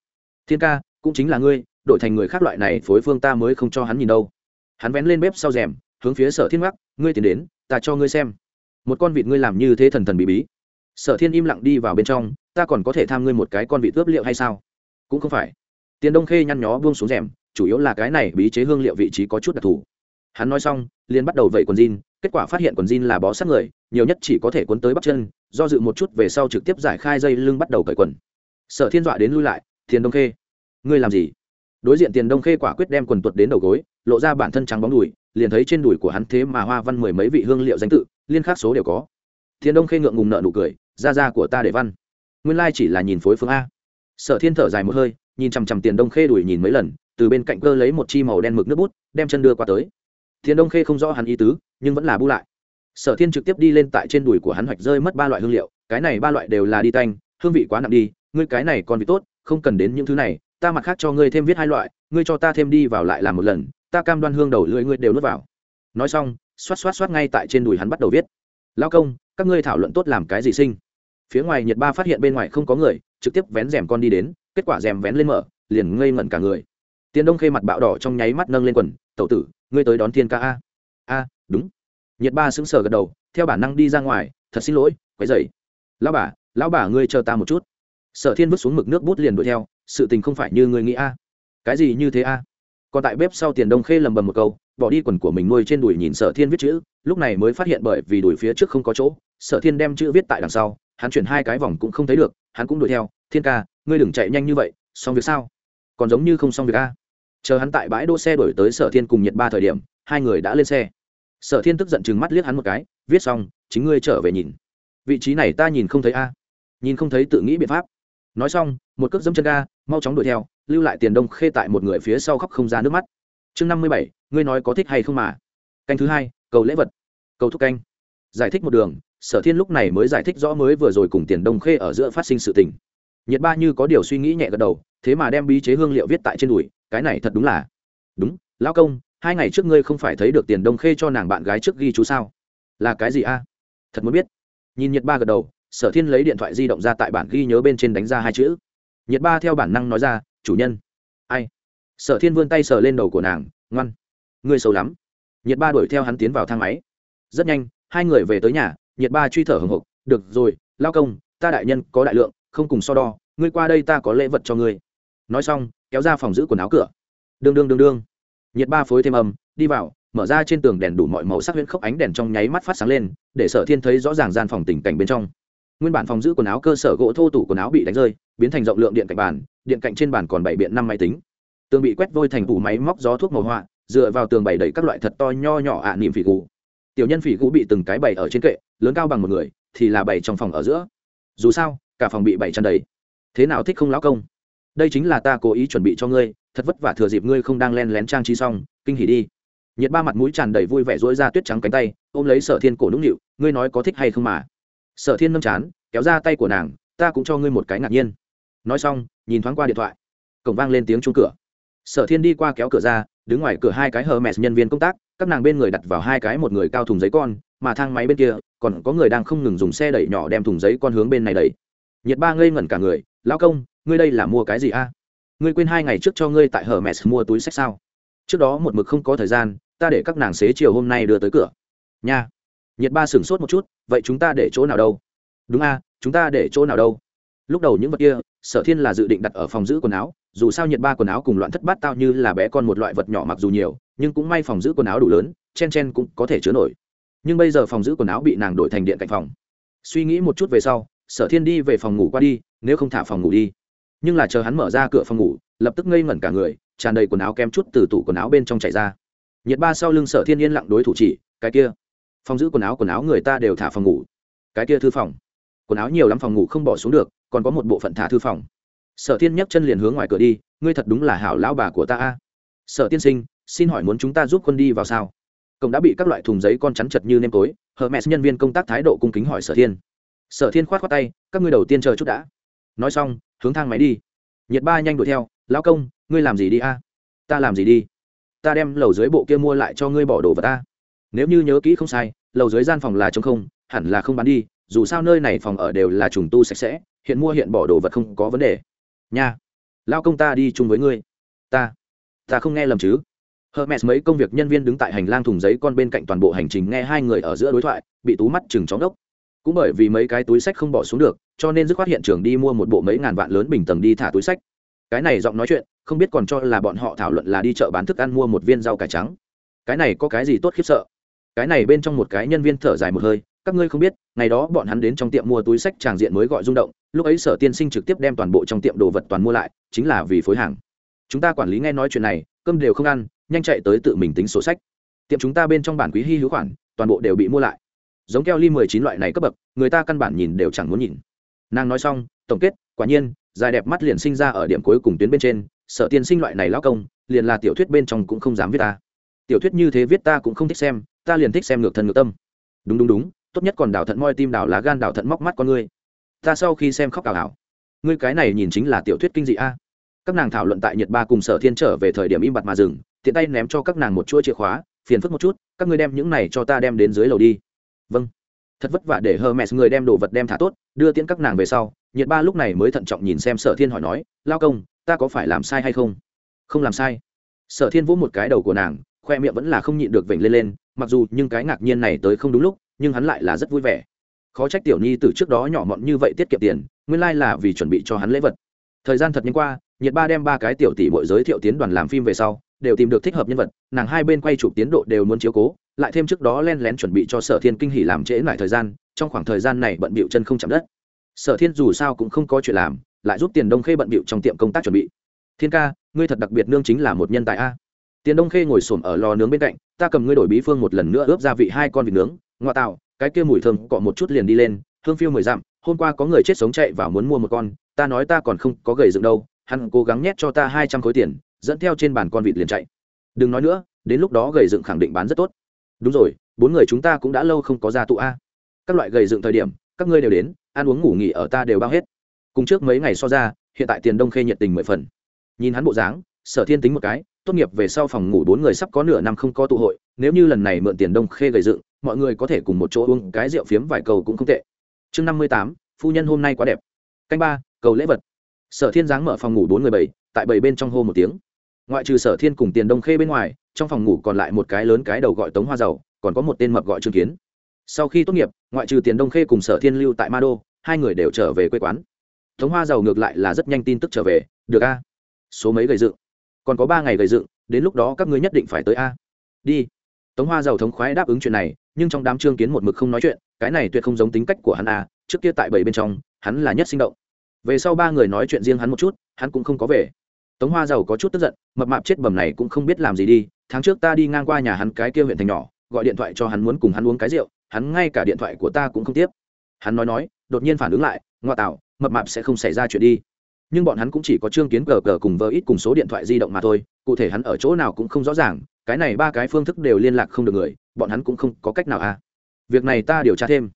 Thiên ca, cũng chính là ngươi, đổi thành người khác loại này phối phương ta mới không cho hắn nhìn đâu. Hắn vén lên bếp sau rèm, hướng phía sở thiên mắc ngươi tiến đến, ta cho ngươi xem. Một con vịt ngươi làm như thế thần thần bí bí sở thiên im lặng đi vào bên trong, ta còn có thể tham ngươi một cái con vị ướp liệu hay sao? Cũng không phải. Tiền đông khê nhăn nhó buông xuống rèm, chủ yếu là cái này bí chế hương liệu vị trí có chút đặc thù. Hắn nói xong, liền bắt đầu vẩy quần jean, kết quả phát hiện quần jean là bó sát người, nhiều nhất chỉ có thể quấn tới bắp chân, do dự một chút về sau trực tiếp giải khai dây lưng bắt đầu cởi quần. Sở thiên dọa đến lui lại, tiền đông khê, ngươi làm gì? Đối diện tiền đông khê quả quyết đem quần tuột đến đầu gối, lộ ra bản thân trắng bóng đùi, liền thấy trên đùi của hắn thế mà hoa văn mười mấy vị hương liệu danh tự, liên khác số đều có. Tiền đông khê ngượng ngùng nợ nụ cười ra ra của ta để văn. Nguyên lai chỉ là nhìn phối phương a. Sở thiên thở dài một hơi, nhìn chằm chằm tiền đông khê đuổi nhìn mấy lần, từ bên cạnh cơ lấy một chi màu đen mực nước bút, đem chân đưa qua tới. Thiên đông khê không rõ hắn ý tứ, nhưng vẫn là bu lại. Sở thiên trực tiếp đi lên tại trên đùi của hắn hoạch rơi mất ba loại hương liệu, cái này ba loại đều là đi tanh, hương vị quá nặng đi, ngươi cái này còn vị tốt, không cần đến những thứ này, ta mặt khác cho ngươi thêm viết hai loại, ngươi cho ta thêm đi vào lại làm một lần, ta cam đoan hương đầu lưỡi ngươi đều nuốt vào. Nói xong, xoát xoát xoát ngay tại trên đùi hắn bắt đầu viết. Lao công, các ngươi thảo luận tốt làm cái gì sinh? Phía ngoài nhiệt ba phát hiện bên ngoài không có người, trực tiếp vén rèm con đi đến, kết quả rèm vén lên mở, liền ngây ngẩn cả người. Tiền đông khê mặt bạo đỏ trong nháy mắt nâng lên quần, tẩu tử, ngươi tới đón thiên ca a. A, đúng. Nhiệt ba sững sờ gật đầu, theo bản năng đi ra ngoài, thật xin lỗi, quấy dậy lão bà lão bà ngươi chờ ta một chút. Sở thiên vứt xuống mực nước bút liền đuổi theo, sự tình không phải như ngươi nghĩ a. Cái gì như thế a? Còn tại bếp sau tiền đông khê lầm bầm một câu, bỏ đi quần của mình nuôi trên đùi nhìn sở thiên viết chữ, lúc này mới phát hiện bởi vì đùi phía trước không có chỗ, sở thiên đem chữ viết tại đằng sau hắn chuyển hai cái vòng cũng không thấy được, hắn cũng đuổi theo, thiên ca, ngươi đừng chạy nhanh như vậy, xong việc sao? Còn giống như không xong việc a. Chờ hắn tại bãi đỗ xe đổi tới sở thiên cùng nhiệt ba thời điểm, hai người đã lên xe. Sở thiên tức giận chừng mắt liếc hắn một cái, viết xong, chính ngươi trở về nhìn. Vị trí này ta nhìn không thấy a. Nhìn không thấy tự nghĩ biện pháp. Nói xong, một cước dẫm chân ga, mau chóng đuổi theo, lưu lại tiền đông khê tại một người phía sau khóc không ra nước mắt. Chương năm mươi bảy, ngươi nói có thích hay không mà? Canh thứ hai, cầu lễ vật. Cầu thúc canh. Giải thích một đường sở thiên lúc này mới giải thích rõ mới vừa rồi cùng tiền đông khê ở giữa phát sinh sự tình. Nhiệt ba như có điều suy nghĩ nhẹ gật đầu, thế mà đem bí chế hương liệu viết tại trên đùi, cái này thật đúng là. Đúng, lão công, hai ngày trước ngươi không phải thấy được tiền đông khê cho nàng bạn gái trước ghi chú sao? Là cái gì a? Thật muốn biết. Nhìn nhiệt ba gật đầu, sở thiên lấy điện thoại di động ra tại bản ghi nhớ bên trên đánh ra hai chữ. Nhiệt ba theo bản năng nói ra, chủ nhân. Ai? Sở thiên vươn tay sờ lên đầu của nàng, ngoan. Ngươi xấu lắm. Nhiệt ba đuổi theo hắn tiến vào thang máy. Rất nhanh, hai người về tới nhà nhiệt ba truy thở hồng hộc được rồi, lao công, ta đại nhân có đại lượng, không cùng so đo, ngươi qua đây ta có lễ vật cho ngươi. Nói xong, kéo ra phòng giữ quần áo cửa. Đương đương đương đương. Nhiệt ba phối thêm âm, đi vào, mở ra trên tường đèn đủ mọi màu sắc huyễn khốc ánh đèn trong nháy mắt phát sáng lên, để sở thiên thấy rõ ràng gian phòng tình cảnh bên trong. Nguyên bản phòng giữ quần áo cơ sở gỗ thô tủ quần áo bị đánh rơi, biến thành rộng lượng điện cạnh bàn, điện cạnh trên bàn còn bảy biện năm máy tính. Tường bị quét vôi thành tủ máy móc gió thuốc màu họa, dựa vào tường bày đầy các loại thật to nho nhỏ ạ niệm phỉ gù tiểu nhân phỉ cũ bị từng cái bày ở trên kệ, lớn cao bằng một người, thì là bày trong phòng ở giữa. Dù sao, cả phòng bị bày tràn đầy. Thế nào thích không lão công? Đây chính là ta cố ý chuẩn bị cho ngươi, thật vất vả thừa dịp ngươi không đang len lén trang trí xong, kinh hỉ đi. Nhiệt ba mặt mũi tràn đầy vui vẻ dỗi ra tuyết trắng cánh tay, ôm lấy sở thiên cổ nũng nịu, ngươi nói có thích hay không mà? Sở thiên nâm chán, kéo ra tay của nàng, ta cũng cho ngươi một cái ngạc nhiên. Nói xong, nhìn thoáng qua điện thoại. Cổng vang lên tiếng chung cửa. Sở thiên đi qua kéo cửa ra, đứng ngoài cửa hai cái hờ mẹ nhân viên công tác các nàng bên người đặt vào hai cái một người cao thùng giấy con, mà thang máy bên kia, còn có người đang không ngừng dùng xe đẩy nhỏ đem thùng giấy con hướng bên này đẩy. Nhiệt ba ngây ngẩn cả người, lão công, ngươi đây là mua cái gì a? Ngươi quên hai ngày trước cho ngươi tại hờ mẹ mua túi sách sao? Trước đó một mực không có thời gian, ta để các nàng xế chiều hôm nay đưa tới cửa. Nha. Nhiệt ba sửng sốt một chút, vậy chúng ta để chỗ nào đâu? Đúng a, chúng ta để chỗ nào đâu? Lúc đầu những vật kia, sở thiên là dự định đặt ở phòng giữ quần áo, dù sao nhiệt ba quần áo cùng loạn thất bát tao như là bé con một loại vật nhỏ mặc dù nhiều nhưng cũng may phòng giữ quần áo đủ lớn, chen chen cũng có thể chứa nổi. Nhưng bây giờ phòng giữ quần áo bị nàng đổi thành điện cạnh phòng. Suy nghĩ một chút về sau, sở thiên đi về phòng ngủ qua đi, nếu không thả phòng ngủ đi. Nhưng là chờ hắn mở ra cửa phòng ngủ, lập tức ngây ngẩn cả người, tràn đầy quần áo kem chút từ tủ quần áo bên trong chảy ra. Nhiệt ba sau lưng sở thiên yên lặng đối thủ chỉ, cái kia, phòng giữ quần áo quần áo người ta đều thả phòng ngủ. Cái kia thư phòng. Quần áo nhiều lắm, phòng ngủ không bỏ xuống được, còn có một bộ phận thả thư phòng. Sở thiên nhấc chân liền hướng ngoài cửa đi, ngươi thật đúng là hảo lão bà của ta a. Sở tiên sinh xin hỏi muốn chúng ta giúp quân đi vào sao? Cổng đã bị các loại thùng giấy con chắn chật như nêm tối hờ mẹ nhân viên công tác thái độ cung kính hỏi sở thiên. Sở thiên khoát khoát tay, các ngươi đầu tiên chờ chút đã. Nói xong, hướng thang máy đi. Nhiệt ba nhanh đuổi theo, lão công, ngươi làm gì đi a? Ta làm gì đi? Ta đem lầu dưới bộ kia mua lại cho ngươi bỏ đồ vào ta nếu như nhớ kỹ không sai, lầu dưới gian phòng là t không, hẳn là không bán đi, dù sao nơi này phòng ở đều là trùng tu sạch sẽ, hiện mua hiện bỏ đồ vật không có vấn đề. Nha lao công ta đi chung với ngươi. Ta ta không nghe lầm chứ? Hermes mấy công việc nhân viên đứng tại hành lang thùng giấy con bên cạnh toàn bộ hành trình nghe hai người ở giữa đối thoại, bị tú mắt chừng chóng đốc. Cũng bởi vì mấy cái túi sách không bỏ xuống được, cho nên dứt khoát hiện trường đi mua một bộ mấy ngàn vạn lớn bình tầng đi thả túi sách. Cái này giọng nói chuyện, không biết còn cho là bọn họ thảo luận là đi chợ bán thức ăn mua một viên rau cải trắng. Cái này có cái gì tốt khiếp sợ? Cái này bên trong một cái nhân viên thở dài một hơi, các ngươi không biết, ngày đó bọn hắn đến trong tiệm mua túi sách tràng diện mới gọi rung động, lúc ấy sở tiên sinh trực tiếp đem toàn bộ trong tiệm đồ vật toàn mua lại, chính là vì phối hàng. Chúng ta quản lý nghe nói chuyện này, cơm đều không ăn nhanh chạy tới tự mình tính sổ sách. Tiệm chúng ta bên trong bản quý hy hữu khoản, toàn bộ đều bị mua lại. Giống keo ly mười chín loại này cấp bậc, người ta căn bản nhìn đều chẳng muốn nhìn. Nàng nói xong, tổng kết, quả nhiên, dài đẹp mắt liền sinh ra ở điểm cuối cùng tuyến bên trên sở tiên sinh loại này lao công, liền là tiểu thuyết bên trong cũng không dám viết ta. Tiểu thuyết như thế viết ta cũng không thích xem, ta liền thích xem ngược thân ngược tâm. Đúng đúng đúng, tốt nhất còn đào thận moi tim đào lá gan đào thận móc mắt con ngươi. Ta sau khi xem khóc ảo ảo. Ngươi cái này nhìn chính là tiểu thuyết kinh dị a. Các nàng thảo luận tại nhật ba cùng sở thiên trở về thời điểm im bặt mà dừng tiện tay ném cho các nàng một chuỗi chìa khóa, phiền phức một chút, các ngươi đem những này cho ta đem đến dưới lầu đi. Vâng. Thật vất vả để hermes mẹ người đem đồ vật đem thả tốt, đưa tiễn các nàng về sau, nhiệt ba lúc này mới thận trọng nhìn xem sở thiên hỏi nói, lao công, ta có phải làm sai hay không? Không làm sai. Sở thiên vỗ một cái đầu của nàng, khoe miệng vẫn là không nhịn được vểnh lên lên, mặc dù nhưng cái ngạc nhiên này tới không đúng lúc, nhưng hắn lại là rất vui vẻ. Khó trách tiểu nhi từ trước đó nhỏ mọn như vậy tiết kiệm tiền, nguyên lai là vì chuẩn bị cho hắn lễ vật. Thời gian thật nhanh qua, nhiệt ba đem ba cái tiểu tỷ bội giới thiệu tiến đoàn làm phim về sau đều tìm được thích hợp nhân vật, nàng hai bên quay chụp tiến độ đều muốn chiếu cố, lại thêm trước đó len lén chuẩn bị cho sở thiên kinh hỉ làm trễ lại thời gian, trong khoảng thời gian này bận bịu chân không chạm đất. Sở thiên dù sao cũng không có chuyện làm, lại giúp tiền đông khê bận bịu trong tiệm công tác chuẩn bị. Thiên ca, ngươi thật đặc biệt nương chính là một nhân tài a. Tiền đông khê ngồi xổm ở lò nướng bên cạnh, ta cầm ngươi đổi bí phương một lần nữa ướp gia vị hai con vịt nướng, ngoa tạo, cái kia mùi thơm cọ một chút liền đi lên, hương phiêu mười dặm, hôm qua có người chết sống chạy và muốn mua một con, ta nói ta còn không có gầy dựng đâu, hắn cố gắng nhét cho ta hai trăm khối tiền dẫn theo trên bàn con vịt liền chạy. Đừng nói nữa, đến lúc đó gầy dựng khẳng định bán rất tốt. Đúng rồi, bốn người chúng ta cũng đã lâu không có ra tụ a. Các loại gầy dựng thời điểm, các ngươi đều đến, ăn uống ngủ nghỉ ở ta đều bao hết. Cùng trước mấy ngày so ra, hiện tại tiền đông khê nhiệt tình mười phần. Nhìn hắn bộ dáng, sở thiên tính một cái, tốt nghiệp về sau phòng ngủ bốn người sắp có nửa năm không có tụ hội, nếu như lần này mượn tiền đông khê gầy dựng, mọi người có thể cùng một chỗ uống cái rượu phiếm vài cầu cũng không tệ. Chương năm mươi tám, phu nhân hôm nay quá đẹp. Canh ba, cầu lễ vật. Sở thiên giáng mở phòng ngủ bốn người bảy, tại bảy bên trong hô một tiếng ngoại trừ sở thiên cùng tiền đông khê bên ngoài, trong phòng ngủ còn lại một cái lớn cái đầu gọi tống hoa dầu còn có một tên mập gọi trương kiến. Sau khi tốt nghiệp, ngoại trừ tiền đông khê cùng sở thiên lưu tại ma đô, hai người đều trở về quê quán. Tống hoa dầu ngược lại là rất nhanh tin tức trở về, được a, số mấy gầy dựng? Còn có ba ngày gầy dựng, đến lúc đó các ngươi nhất định phải tới a. Đi. Tống hoa giàu thống khoái đáp ứng chuyện này, nhưng trong đám trương kiến một mực không nói chuyện, cái này tuyệt không giống tính cách của hắn a, trước kia tại bảy bên trong, hắn là nhất sinh động. Về sau ba người nói chuyện riêng hắn một chút, hắn cũng không có về tống hoa giàu có chút tức giận, mập mạp chết bầm này cũng không biết làm gì đi. Tháng trước ta đi ngang qua nhà hắn cái kia huyện thành nhỏ, gọi điện thoại cho hắn muốn cùng hắn uống cái rượu, hắn ngay cả điện thoại của ta cũng không tiếp. Hắn nói nói, đột nhiên phản ứng lại, ngoa tạo, mập mạp sẽ không xảy ra chuyện đi. Nhưng bọn hắn cũng chỉ có trương kiến cờ cờ cùng vợ ít cùng số điện thoại di động mà thôi, cụ thể hắn ở chỗ nào cũng không rõ ràng, cái này ba cái phương thức đều liên lạc không được người, bọn hắn cũng không có cách nào à. Việc này ta điều tra thêm.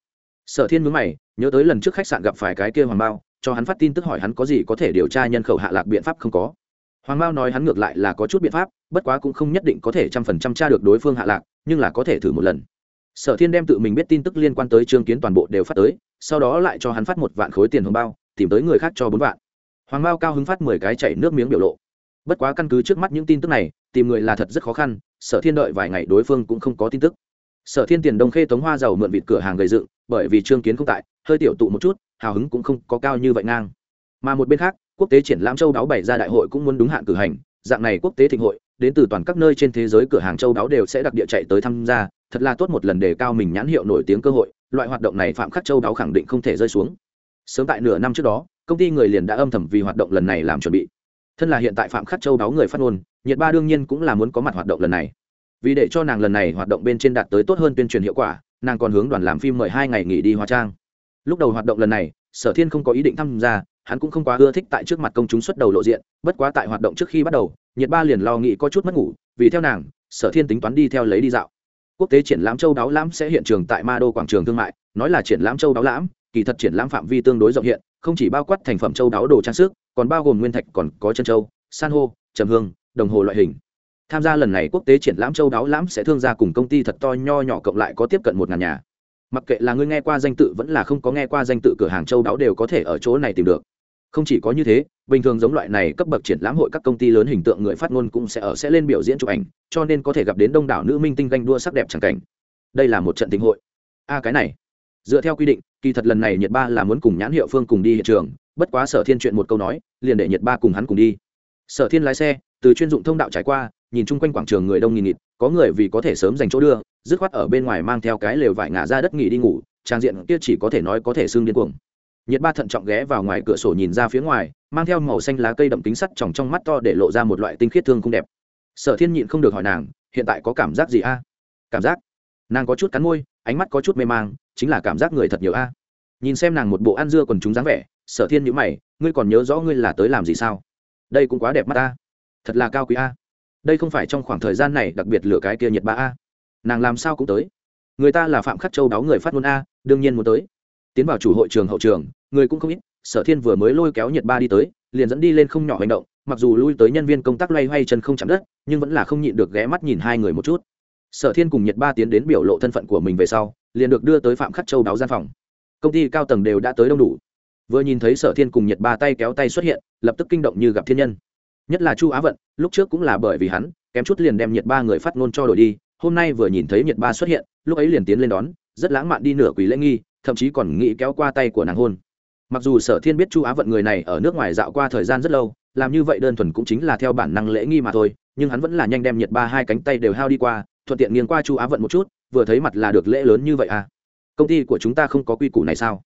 Sở thiên mướn mày, nhớ tới lần trước khách sạn gặp phải cái kia hoàng bao, cho hắn phát tin tức hỏi hắn có gì có thể điều tra nhân khẩu hạ lạc biện pháp không có hoàng mao nói hắn ngược lại là có chút biện pháp, bất quá cũng không nhất định có thể trăm phần trăm tra được đối phương hạ lạc, nhưng là có thể thử một lần. Sở thiên đem tự mình biết tin tức liên quan tới trương kiến toàn bộ đều phát tới, sau đó lại cho hắn phát một vạn khối tiền hồng bao, tìm tới người khác cho bốn vạn. Hoàng mao cao hứng phát mười cái chảy nước miếng biểu lộ. Bất quá căn cứ trước mắt những tin tức này, tìm người là thật rất khó khăn, sở thiên đợi vài ngày đối phương cũng không có tin tức. Sở thiên tiền đông khê tống hoa giàu mượn vịt cửa hàng gây dựng, bởi vì trương kiến không tại, hơi tiểu tụ một chút, hào hứng cũng không có cao như vậy ngang. Mà một bên khác quốc tế triển lãm châu đáo bày ra đại hội cũng muốn đúng hạn cử hành, dạng này quốc tế thịnh hội, đến từ toàn các nơi trên thế giới cửa hàng châu đáo đều sẽ đặc địa chạy tới tham gia, thật là tốt một lần đề cao mình nhãn hiệu nổi tiếng cơ hội, loại hoạt động này phạm khắc châu đáo khẳng định không thể rơi xuống. Sớm tại nửa năm trước đó, công ty người liền đã âm thầm vì hoạt động lần này làm chuẩn bị. Thân là hiện tại phạm khắc châu đáo người phát ngôn, nhiệt ba đương nhiên cũng là muốn có mặt hoạt động lần này. Vì để cho nàng lần này hoạt động bên trên đạt tới tốt hơn tuyên truyền hiệu quả, nàng còn hướng đoàn làm phim mời hai ngày nghỉ đi hóa trang. Lúc đầu hoạt động lần này, sở thiên không có ý định tham gia hắn cũng không quá ưa thích tại trước mặt công chúng xuất đầu lộ diện, bất quá tại hoạt động trước khi bắt đầu, nhiệt ba liền lo nghĩ có chút mất ngủ, vì theo nàng, sở thiên tính toán đi theo lấy đi dạo. Quốc tế triển lãm châu đáo lãm sẽ hiện trường tại ma đô quảng trường thương mại, nói là triển lãm châu đáo lãm, kỳ thật triển lãm phạm vi tương đối rộng hiện, không chỉ bao quát thành phẩm châu đáo đồ trang sức, còn bao gồm nguyên thạch còn có chân châu, san hô, trầm hương, đồng hồ loại hình. Tham gia lần này quốc tế triển lãm châu đáo lãm sẽ thương gia cùng công ty thật to nho nhỏ cộng lại có tiếp cận một ngàn nhà. Mặc kệ là người nghe qua danh tự vẫn là không có nghe qua danh tự cửa hàng châu đáo đều có thể ở chỗ này tìm được không chỉ có như thế, bình thường giống loại này cấp bậc triển lãm hội các công ty lớn hình tượng người phát ngôn cũng sẽ ở sẽ lên biểu diễn chụp ảnh, cho nên có thể gặp đến đông đảo nữ minh tinh ganh đua sắc đẹp chẳng cảnh. Đây là một trận tình hội. A, cái này. Dựa theo quy định, kỳ thật lần này nhật ba là muốn cùng nhãn hiệu phương cùng đi hiện trường, bất quá sở thiên chuyện một câu nói, liền để nhật ba cùng hắn cùng đi. Sở thiên lái xe, từ chuyên dụng thông đạo trải qua, nhìn chung quanh quảng trường người đông nghìn nghịt, có người vì có thể sớm dành chỗ đưa, dứt khoát ở bên ngoài mang theo cái lều vải ngả ra đất nghỉ đi ngủ, trang diện kia chỉ có thể nói có thể xương điên cuồng nhiệt ba thận trọng ghé vào ngoài cửa sổ nhìn ra phía ngoài, mang theo màu xanh lá cây đậm tính sắt tròng trong mắt to để lộ ra một loại tinh khiết thương không đẹp. Sở thiên nhịn không được hỏi nàng, hiện tại có cảm giác gì a? Cảm giác? Nàng có chút cắn môi, ánh mắt có chút mê mang, chính là cảm giác người thật nhiều a. Nhìn xem nàng một bộ ăn dưa còn chúng dáng vẻ, sở thiên nhữ mày, ngươi còn nhớ rõ ngươi là tới làm gì sao? Đây cũng quá đẹp mắt a. Thật là cao quý a. Đây không phải trong khoảng thời gian này đặc biệt lửa cái kia nhiệt ba a. Nàng làm sao cũng tới. Người ta là phạm khắc châu đáo người phát ngôn a, đương nhiên muốn tới tiến vào chủ hội trường hậu trường, người cũng không ít, sở thiên vừa mới lôi kéo nhiệt ba đi tới, liền dẫn đi lên không nhỏ hành động, mặc dù lui tới nhân viên công tác loay hoay chân không chạm đất, nhưng vẫn là không nhịn được ghé mắt nhìn hai người một chút. Sở thiên cùng nhiệt ba tiến đến biểu lộ thân phận của mình về sau, liền được đưa tới phạm khắc châu đáo gian phòng. Công ty cao tầng đều đã tới đông đủ. Vừa nhìn thấy sở thiên cùng nhiệt ba tay kéo tay xuất hiện, lập tức kinh động như gặp thiên nhân. Nhất là chu á vận, lúc trước cũng là bởi vì hắn, kém chút liền đem nhiệt ba người phát ngôn cho đổi đi, hôm nay vừa nhìn thấy nhiệt ba xuất hiện, lúc ấy liền tiến lên đón, rất lãng mạn đi nửa quỷ lễ nghi thậm chí còn nghĩ kéo qua tay của nàng hôn. Mặc dù sở thiên biết chu á vận người này ở nước ngoài dạo qua thời gian rất lâu, làm như vậy đơn thuần cũng chính là theo bản năng lễ nghi mà thôi, nhưng hắn vẫn là nhanh đem nhiệt ba hai cánh tay đều hao đi qua, thuận tiện nghiêng qua chu á vận một chút, vừa thấy mặt là được lễ lớn như vậy à. Công ty của chúng ta không có quy củ này sao?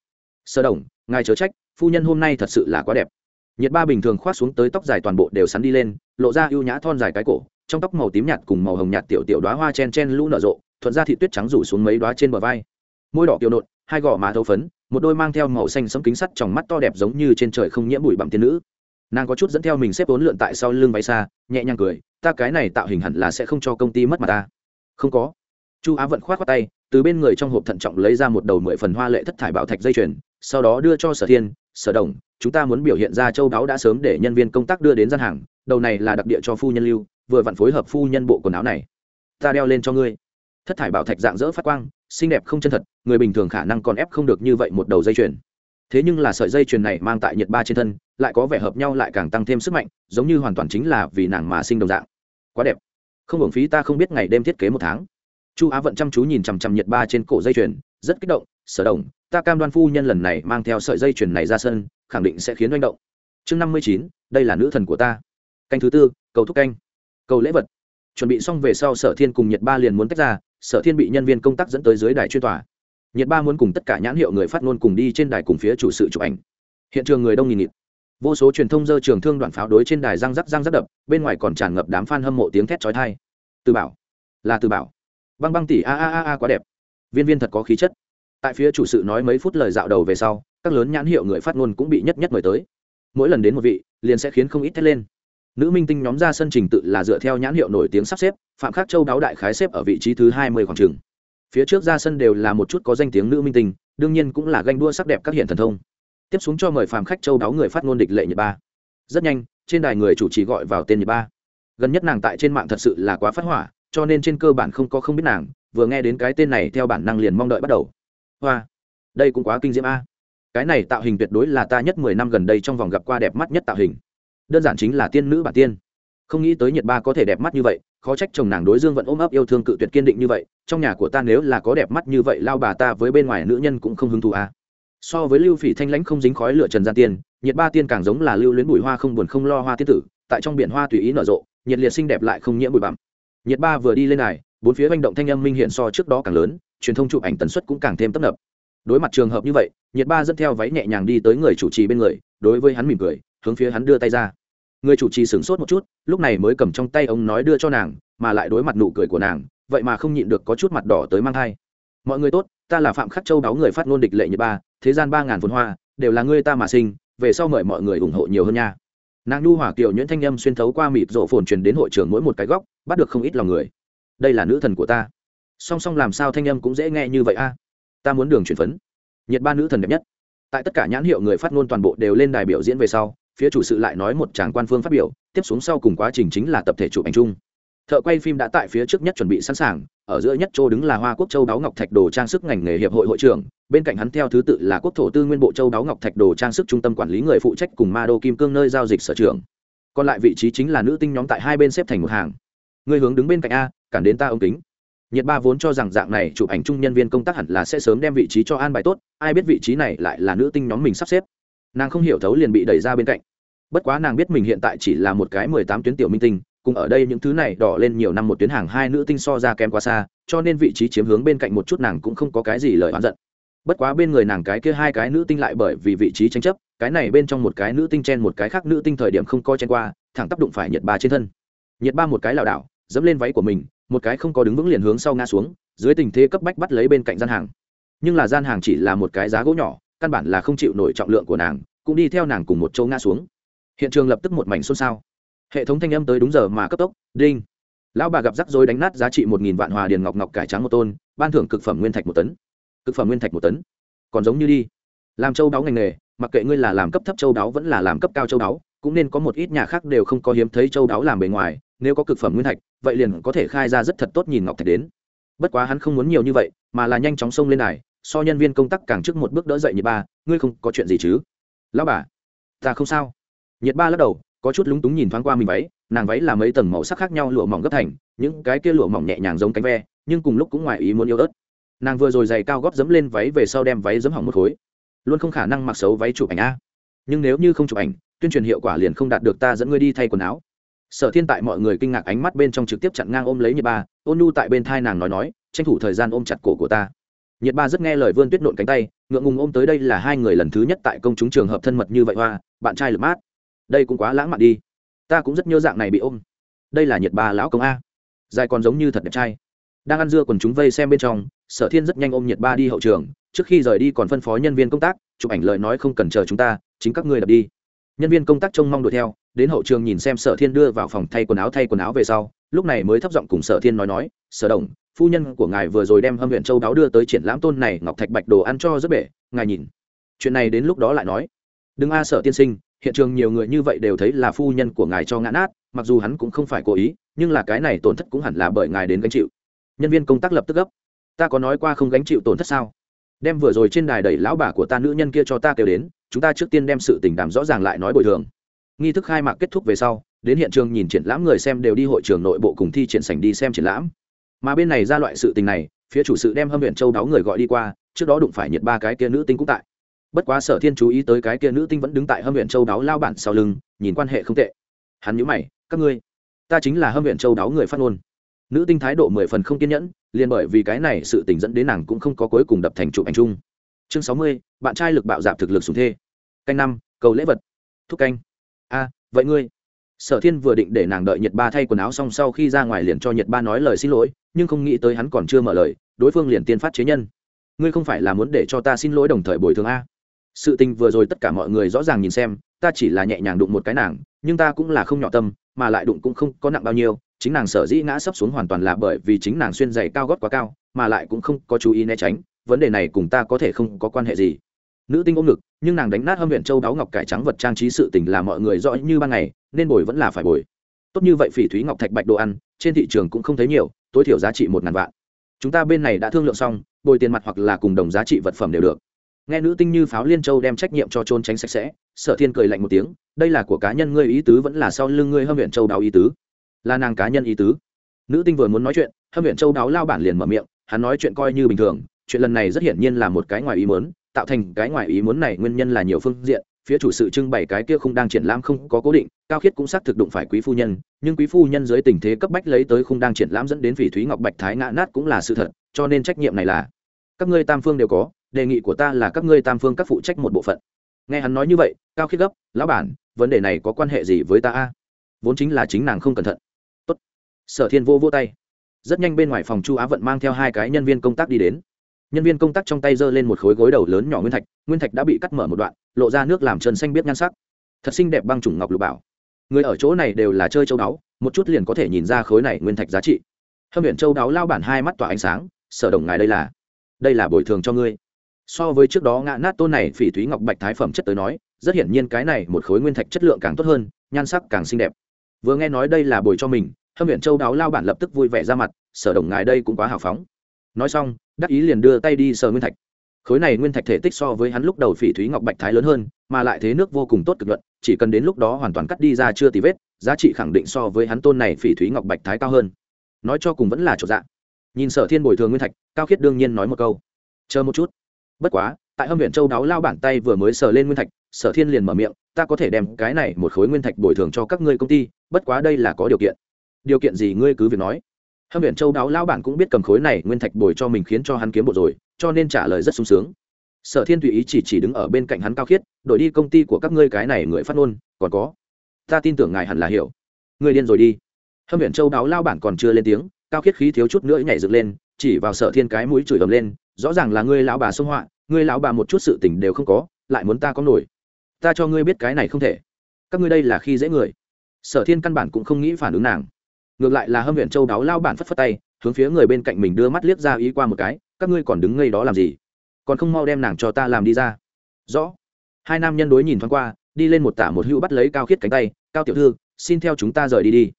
Sơ đồng, ngài chớ trách, phu nhân hôm nay thật sự là quá đẹp. Nhiệt ba bình thường khoát xuống tới tóc dài toàn bộ đều sắn đi lên, lộ ra ưu nhã thon dài cái cổ, trong tóc màu tím nhạt cùng màu hồng nhạt tiểu tiểu đoá hoa chen chen lũ nở rộ, thuận ra thị tuyết trắng rủ xuống mấy đoá trên bờ vai. Môi đỏ tiểu nộn hai gò má thấu phấn, một đôi mang theo màu xanh sẫm kính sắt trong mắt to đẹp giống như trên trời không nhiễm bụi bặm tiên nữ. Nàng có chút dẫn theo mình xếp vốn lượn tại sau lưng váy xa, nhẹ nhàng cười, ta cái này tạo hình hẳn là sẽ không cho công ty mất mặt ta. Không có. Chu á vận khoát khoát tay, từ bên người trong hộp thận trọng lấy ra một đầu mười phần hoa lệ thất thải bảo thạch dây chuyền, sau đó đưa cho sở thiên, sở đồng, chúng ta muốn biểu hiện ra châu đáo đã sớm để nhân viên công tác đưa đến gian hàng, đầu này là đặc địa cho phu nhân lưu, vừa vặn phối hợp phu nhân bộ quần áo này. Ta đeo lên cho ngươi thất thải bảo thạch dạng dỡ phát quang, xinh đẹp không chân thật, người bình thường khả năng còn ép không được như vậy một đầu dây chuyền. Thế nhưng là sợi dây chuyền này mang tại nhiệt ba trên thân, lại có vẻ hợp nhau lại càng tăng thêm sức mạnh, giống như hoàn toàn chính là vì nàng mà sinh đồng dạng. Quá đẹp. Không hưởng phí ta không biết ngày đêm thiết kế một tháng. Chu á vận chăm chú nhìn chằm chằm nhiệt ba trên cổ dây chuyền, rất kích động, sở động ta cam đoan phu nhân lần này mang theo sợi dây chuyền này ra sân, khẳng định sẽ khiến doanh động. Chương năm mươi chín, đây là nữ thần của ta. Canh thứ tư, cầu thúc canh. Cầu lễ vật. Chuẩn bị xong về sau sở thiên cùng nhiệt ba liền muốn tách ra sở thiên bị nhân viên công tác dẫn tới dưới đài chuyên tòa. Nhiệt ba muốn cùng tất cả nhãn hiệu người phát ngôn cùng đi trên đài cùng phía chủ sự chụp ảnh. Hiện trường người đông nghìn nghịt. Vô số truyền thông dơ trường thương đoạn pháo đối trên đài răng rắc răng rắc đập, bên ngoài còn tràn ngập đám f a n hâm mộ tiếng thét trói thai từ bảo. Là từ bảo. Băng băng tỷ a a a a quá đẹp. Viên viên thật có khí chất. Tại phía chủ sự nói mấy phút lời dạo đầu về sau, các lớn nhãn hiệu người phát ngôn cũng bị nhất nhất mời tới. Mỗi lần đến một vị, liền sẽ khiến không ít thét lên. Nữ minh tinh nhóm ra sân trình tự là dựa theo nhãn hiệu nổi tiếng sắp xếp phạm khắc châu đáo đại khái xếp ở vị trí thứ hai mươi khoảng trường. Phía trước ra sân đều là một chút có danh tiếng nữ minh tinh, đương nhiên cũng là ganh đua sắc đẹp các hiện thần thông. Tiếp xuống cho mời phạm khách châu đáo người phát ngôn địch lệ nhật ba. Rất nhanh, trên đài người chủ trì gọi vào tên nhật ba. Gần nhất nàng tại trên mạng thật sự là quá phát hỏa, cho nên trên cơ bản không có không biết nàng, vừa nghe đến cái tên này theo bản năng liền mong đợi bắt đầu. Hoa, đây cũng quá kinh diễm a. Cái này tạo hình tuyệt đối là ta nhất mười năm gần đây trong vòng gặp qua đẹp mắt nhất tạo hình. Đơn giản chính là tiên nữ bản tiên. Không nghĩ tới nhiệt ba có thể đẹp mắt như vậy khó trách chồng nàng đối dương vẫn ôm ấp yêu thương cự tuyệt kiên định như vậy, trong nhà của ta nếu là có đẹp mắt như vậy, lao bà ta với bên ngoài nữ nhân cũng không hứng thú à. so với lưu phỉ thanh lãnh không dính khói lửa trần gian tiên, nhiệt ba tiên càng giống là lưu luyến bụi hoa không buồn không lo hoa tiên tử, tại trong biển hoa tùy ý nở rộ, nhiệt liệt xinh đẹp lại không nhiễm bụi bặm. Nhiệt ba vừa đi lên này, bốn phía manh động thanh âm minh hiện so trước đó càng lớn, truyền thông chụp ảnh tần suất cũng càng thêm tấp nập. Đối mặt trường hợp như vậy, nhiệt ba dẫn theo váy nhẹ nhàng đi tới người chủ trì bên người, đối với hắn mỉm cười, hướng phía hắn đưa tay ra người chủ trì sửng sốt một chút, lúc này mới cầm trong tay ông nói đưa cho nàng, mà lại đối mặt nụ cười của nàng, vậy mà không nhịn được có chút mặt đỏ tới mang thai. Mọi người tốt, ta là phạm khắc châu đáo người phát ngôn địch lệ nhật ba, thế gian ba ngàn phồn hoa, đều là ngươi ta mà sinh, về sau mời mọi người ủng hộ nhiều hơn nha. Nàng nhu hỏa kiều nhuyễn thanh â m xuyên thấu qua mịt rộ phồn truyền đến hội trường mỗi một cái góc, bắt được không ít lòng người. Đây là nữ thần của ta. Song song làm sao thanh â m cũng dễ nghe như vậy a? Ta muốn đường truyền phấn. Nhiệt ba nữ thần đẹp nhất. Tại tất cả nhãn hiệu người phát ngôn toàn bộ đều lên đài biểu diễn về sau phía chủ sự lại nói một tràng quan phương phát biểu, tiếp xuống sau cùng quá trình chính là tập thể chụp ảnh chung. Thợ quay phim đã tại phía trước nhất chuẩn bị sẵn sàng, ở giữa nhất châu đứng là hoa quốc châu đáo ngọc thạch đồ trang sức ngành nghề hiệp hội hội trưởng, bên cạnh hắn theo thứ tự là quốc thổ tư nguyên bộ châu đáo ngọc thạch đồ trang sức trung tâm quản lý người phụ trách cùng ma đô kim cương nơi giao dịch sở trưởng. Còn lại vị trí chính là nữ tinh nhóm tại hai bên xếp thành một hàng. Người hướng đứng bên cạnh a, cản đến ta ống kính. Nhiệt ba vốn cho rằng dạng này chụp ảnh chung nhân viên công tác hẳn là sẽ sớm đem vị trí cho an bài tốt, ai biết vị trí này lại là nữ tinh nhóm mình sắp xếp nàng không hiểu thấu liền bị đẩy ra bên cạnh. Bất quá nàng biết mình hiện tại chỉ là một cái mười tám tuyến tiểu minh tinh, cùng ở đây những thứ này đỏ lên nhiều năm một tuyến hàng hai nữ tinh so ra kém quá xa, cho nên vị trí chiếm hướng bên cạnh một chút nàng cũng không có cái gì lời oán giận. Bất quá bên người nàng cái kia hai cái nữ tinh lại bởi vì vị trí tranh chấp, cái này bên trong một cái nữ tinh chen một cái khác nữ tinh thời điểm không coi chen qua, thẳng tác đụng phải nhiệt ba trên thân. Nhiệt ba một cái lảo đảo, dẫm lên váy của mình, một cái không có đứng vững liền hướng sau ngã xuống, dưới tình thế cấp bách bắt lấy bên cạnh gian hàng. Nhưng là gian hàng chỉ là một cái giá gỗ nhỏ căn bản là không chịu nổi trọng lượng của nàng, cũng đi theo nàng cùng một chỗ ngã xuống. Hiện trường lập tức một mảnh xôn xao. Hệ thống thanh âm tới đúng giờ mà cấp tốc, đinh. Lão bà gặp rắc rối đánh nát giá trị một nghìn vạn hòa điền ngọc ngọc cải trắng một tôn, ban thưởng cực phẩm nguyên thạch một tấn. Cực phẩm nguyên thạch một tấn. Còn giống như đi. Làm châu đáo ngành nghề, mặc kệ ngươi là làm cấp thấp châu đáo vẫn là làm cấp cao châu đáo, cũng nên có một ít nhà khác đều không có hiếm thấy châu đáo làm bề ngoài, nếu có cực phẩm nguyên thạch, vậy liền có thể khai ra rất thật tốt nhìn ngọc thạch đến. Bất quá hắn không muốn nhiều như vậy, mà là nhanh chóng xông lên này so nhân viên công tác càng trước một bước đỡ dậy nhiệt ba, ngươi không có chuyện gì chứ? Lão bà, ta không sao. Nhiệt ba lắc đầu, có chút lúng túng nhìn thoáng qua mình váy, nàng váy là mấy tầng màu sắc khác nhau lụa mỏng gấp thành, những cái kia lụa mỏng nhẹ nhàng giống cánh ve, nhưng cùng lúc cũng ngoài ý muốn yêu ớt. Nàng vừa rồi giày cao góp dẫm lên váy về sau đem váy dẫm hỏng một khối. Luôn không khả năng mặc xấu váy chụp ảnh a. Nhưng nếu như không chụp ảnh, tuyên truyền hiệu quả liền không đạt được ta dẫn ngươi đi thay quần áo. Sở thiên tại mọi người kinh ngạc ánh mắt bên trong trực tiếp chặn ngang ôm lấy nhiệt ba, ôn nu tại bên thai nàng nói nói, tranh thủ thời gian ôm chặt cổ của ta nhiệt ba rất nghe lời vươn tuyết nộn cánh tay, ngượng ngùng ôm tới đây là hai người lần thứ nhất tại công chúng trường hợp thân mật như vậy hoa, bạn trai lực mát. Đây cũng quá lãng mạn đi. Ta cũng rất nhớ dạng này bị ôm. Đây là nhiệt ba lão công a. Dài còn giống như thật đẹp trai. Đang ăn dưa còn chúng vây xem bên trong, sở thiên rất nhanh ôm nhiệt ba đi hậu trường, trước khi rời đi còn phân phó nhân viên công tác, chụp ảnh lời nói không cần chờ chúng ta, chính các ngươi đập đi. Nhân viên công tác trông mong đuổi theo, đến hậu trường nhìn xem sở thiên đưa vào phòng thay quần áo thay quần áo về sau, lúc này mới thấp giọng cùng sở thiên nói nói, sở đồng phu nhân của ngài vừa rồi đem hâm huyện châu đáo đưa tới triển lãm tôn này ngọc thạch bạch đồ ăn cho rất bể, ngài nhìn. Chuyện này đến lúc đó lại nói. Đừng a sợ tiên sinh, hiện trường nhiều người như vậy đều thấy là phu nhân của ngài cho ngã nát, mặc dù hắn cũng không phải cố ý, nhưng là cái này tổn thất cũng hẳn là bởi ngài đến gánh chịu. Nhân viên công tác lập tức gấp. Ta có nói qua không gánh chịu tổn thất sao? Đem vừa rồi trên đài đẩy lão bà của ta nữ nhân kia cho ta kêu đến, chúng ta trước tiên đem sự tình đảm rõ ràng lại nói bồi thường. Nghi thức khai mạc kết thúc về sau, đến hiện trường nhìn triển lãm người xem đều đi hội trường nội bộ cùng thi triển sảnh đi xem triển lãm mà bên này ra loại sự tình này, phía chủ sự đem hâm huyện châu đáo người gọi đi qua, trước đó đụng phải nhiệt ba cái kia nữ tinh cũng tại. Bất quá sở thiên chú ý tới cái kia nữ tinh vẫn đứng tại hâm huyện châu đáo lao bản sau lưng, nhìn quan hệ không tệ. Hắn nhữ mày, các ngươi, ta chính là hâm huyện châu đáo người phát ngôn. Nữ tinh thái độ mười phần không kiên nhẫn, liền bởi vì cái này sự tình dẫn đến nàng cũng không có cuối cùng đập thành chụp ảnh chung. Chương sáu mươi, bạn trai lực bạo dạp thực lực sùng thê. Canh năm, cầu lễ vật. Thúc canh. A, vậy ngươi? Sở thiên vừa định để nàng đợi nhật ba thay quần áo xong sau khi ra ngoài liền cho nhật ba nói lời xin lỗi nhưng không nghĩ tới hắn còn chưa mở lời, đối phương liền tiên phát chế nhân. Ngươi không phải là muốn để cho ta xin lỗi đồng thời bồi thường a? Sự tình vừa rồi tất cả mọi người rõ ràng nhìn xem, ta chỉ là nhẹ nhàng đụng một cái nàng, nhưng ta cũng là không nhỏ tâm, mà lại đụng cũng không có nặng bao nhiêu, chính nàng sở dĩ ngã sấp xuống hoàn toàn là bởi vì chính nàng xuyên giày cao gót quá cao, mà lại cũng không có chú ý né tránh, vấn đề này cùng ta có thể không có quan hệ gì. Nữ tinh ôm ngực, nhưng nàng đánh nát hâm huyện châu đáo ngọc cải trắng vật trang trí sự tình là mọi người rõ như ban ngày, nên bồi vẫn là phải bồi. Tốt như vậy phỉ thúy ngọc thạch bạch đồ ăn, trên thị trường cũng không thấy nhiều tối thiểu giá trị một ngàn vạn. Chúng ta bên này đã thương lượng xong, bồi tiền mặt hoặc là cùng đồng giá trị vật phẩm đều được. Nghe nữ tinh như pháo liên châu đem trách nhiệm cho trôn tránh sạch sẽ, sở thiên cười lạnh một tiếng, đây là của cá nhân ngươi ý tứ vẫn là sau lưng ngươi hâm huyện châu đáo ý tứ. Là nàng cá nhân ý tứ. Nữ tinh vừa muốn nói chuyện, hâm huyện châu đáo lao bản liền mở miệng, hắn nói chuyện coi như bình thường, chuyện lần này rất hiển nhiên là một cái ngoài ý muốn, tạo thành cái ngoài ý muốn này nguyên nhân là nhiều phương diện phía chủ sự trưng bày cái kia không đang triển lãm không có cố định, cao khiết cũng xác thực đụng phải quý phu nhân, nhưng quý phu nhân dưới tình thế cấp bách lấy tới không đang triển lãm dẫn đến phỉ thúy ngọc bạch thái ngã nát cũng là sự thật, cho nên trách nhiệm này là, các ngươi tam phương đều có, đề nghị của ta là các ngươi tam phương các phụ trách một bộ phận. Nghe hắn nói như vậy, cao khiết gấp, lão bản, vấn đề này có quan hệ gì với ta a? Vốn chính là chính nàng không cẩn thận. Tốt. sở thiên vô vô tay. Rất nhanh bên ngoài phòng chu á vận mang theo hai cái nhân viên công tác đi đến nhân viên công tác trong tay giơ lên một khối gối đầu lớn nhỏ nguyên thạch nguyên thạch đã bị cắt mở một đoạn, lộ ra nước làm trần xanh biết nhan sắc. Thật xinh đẹp băng chủng ngọc lục bảo. Người ở chỗ này đều là chơi châu đáo, một chút liền có thể nhìn ra khối này nguyên thạch giá trị. Hâm huyện châu đáo lao bản hai mắt tỏa ánh sáng, sở đồng ngài đây là đây là bồi thường cho ngươi. So với trước đó ngã nát tôn này phỉ thúy ngọc bạch thái phẩm chất tới nói, rất hiển nhiên cái này một khối nguyên thạch chất lượng càng tốt hơn, nhan sắc càng xinh đẹp. Vừa nghe nói đây là bồi cho mình, hâm huyện châu đáo lao bản lập tức vui vẻ ra mặt, sở đồng ngài đây cũng quá hào phóng. Nói xong đắc ý liền đưa tay đi sờ nguyên thạch. Khối này nguyên thạch thể tích so với hắn lúc đầu phỉ thúy ngọc bạch thái lớn hơn, mà lại thế nước vô cùng tốt cực luận chỉ cần đến lúc đó hoàn toàn cắt đi ra chưa tì vết, giá trị khẳng định so với hắn tôn này phỉ thúy ngọc bạch thái cao hơn. Nói cho cùng vẫn là chỗ dạ. Nhìn sở thiên bồi thường nguyên thạch, cao khiết đương nhiên nói một câu. Chờ một chút. Bất quá, tại hâm huyện châu đáo lao bản tay vừa mới sờ lên nguyên thạch, sở thiên liền mở miệng, ta có thể đem cái này một khối nguyên thạch bồi thường cho các ngươi công ty, bất quá đây là có điều kiện. Điều kiện gì ngươi cứ việc nói hâm huyện châu đáo lao bản cũng biết cầm khối này nguyên thạch bồi cho mình khiến cho hắn kiếm bộ rồi, cho nên trả lời rất sung sướng. Sở thiên tùy ý chỉ chỉ đứng ở bên cạnh hắn cao khiết, đổi đi công ty của các ngươi cái này người phát ngôn, còn có, ta tin tưởng ngài hẳn là hiểu. Người điên rồi đi. Hâm huyện châu đáo lao bản còn chưa lên tiếng, cao khiết khí thiếu chút nữa nhảy dựng lên, chỉ vào sở thiên cái mũi chửi ầm lên, rõ ràng là ngươi lão bà xông họa, ngươi lão bà một chút sự tình đều không có, lại muốn ta có nổi. Ta cho ngươi biết cái này không thể. Các ngươi đây là khi dễ người. Sở thiên căn bản cũng không nghĩ phản ứng nàng ngược lại là hâm huyện châu đáo lao bản phất phất tay, hướng phía người bên cạnh mình đưa mắt liếc ra ý qua một cái, các ngươi còn đứng ngây đó làm gì? Còn không mau đem nàng cho ta làm đi ra. Rõ. Hai nam nhân đối nhìn thoáng qua, đi lên một tả một hữu bắt lấy cao khiết cánh tay, cao tiểu thư, xin theo chúng ta rời đi đi.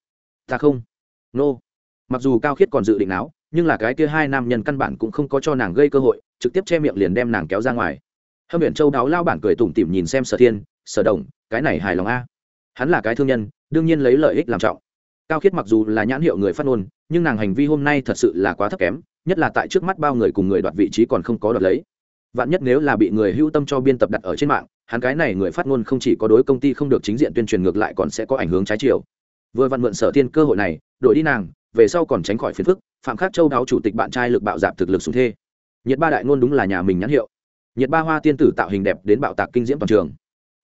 Ta không. Nô、no. mặc dù cao khiết còn dự định não nhưng là cái kia hai nam nhân căn bản cũng không có cho nàng gây cơ hội, trực tiếp che miệng liền đem nàng kéo ra ngoài. Hâm huyện châu đáo lao bản cười tủm tỉm nhìn xem sở thiên, sở đồng, cái này hài lòng a. Hắn là cái thương nhân, đương nhiên lấy lợi ích làm trọng cao khiết mặc dù là nhãn hiệu người phát ngôn, nhưng nàng hành vi hôm nay thật sự là quá thấp kém, nhất là tại trước mắt bao người cùng người đoạt vị trí còn không có đoạt lấy. Vạn nhất nếu là bị người hưu tâm cho biên tập đặt ở trên mạng, hắn cái này người phát ngôn không chỉ có đối công ty không được chính diện tuyên truyền ngược lại còn sẽ có ảnh hưởng trái chiều. Vừa vặn mượn sở thiên cơ hội này, đổi đi nàng, về sau còn tránh khỏi phiền phức, phạm khắc châu đáo chủ tịch bạn trai lực bạo dạp thực lực xuống thê. Nhiệt ba đại ngôn đúng là nhà mình nhãn hiệu. Nhiệt ba hoa tiên tử tạo hình đẹp đến bạo tạc kinh diễm toàn trường.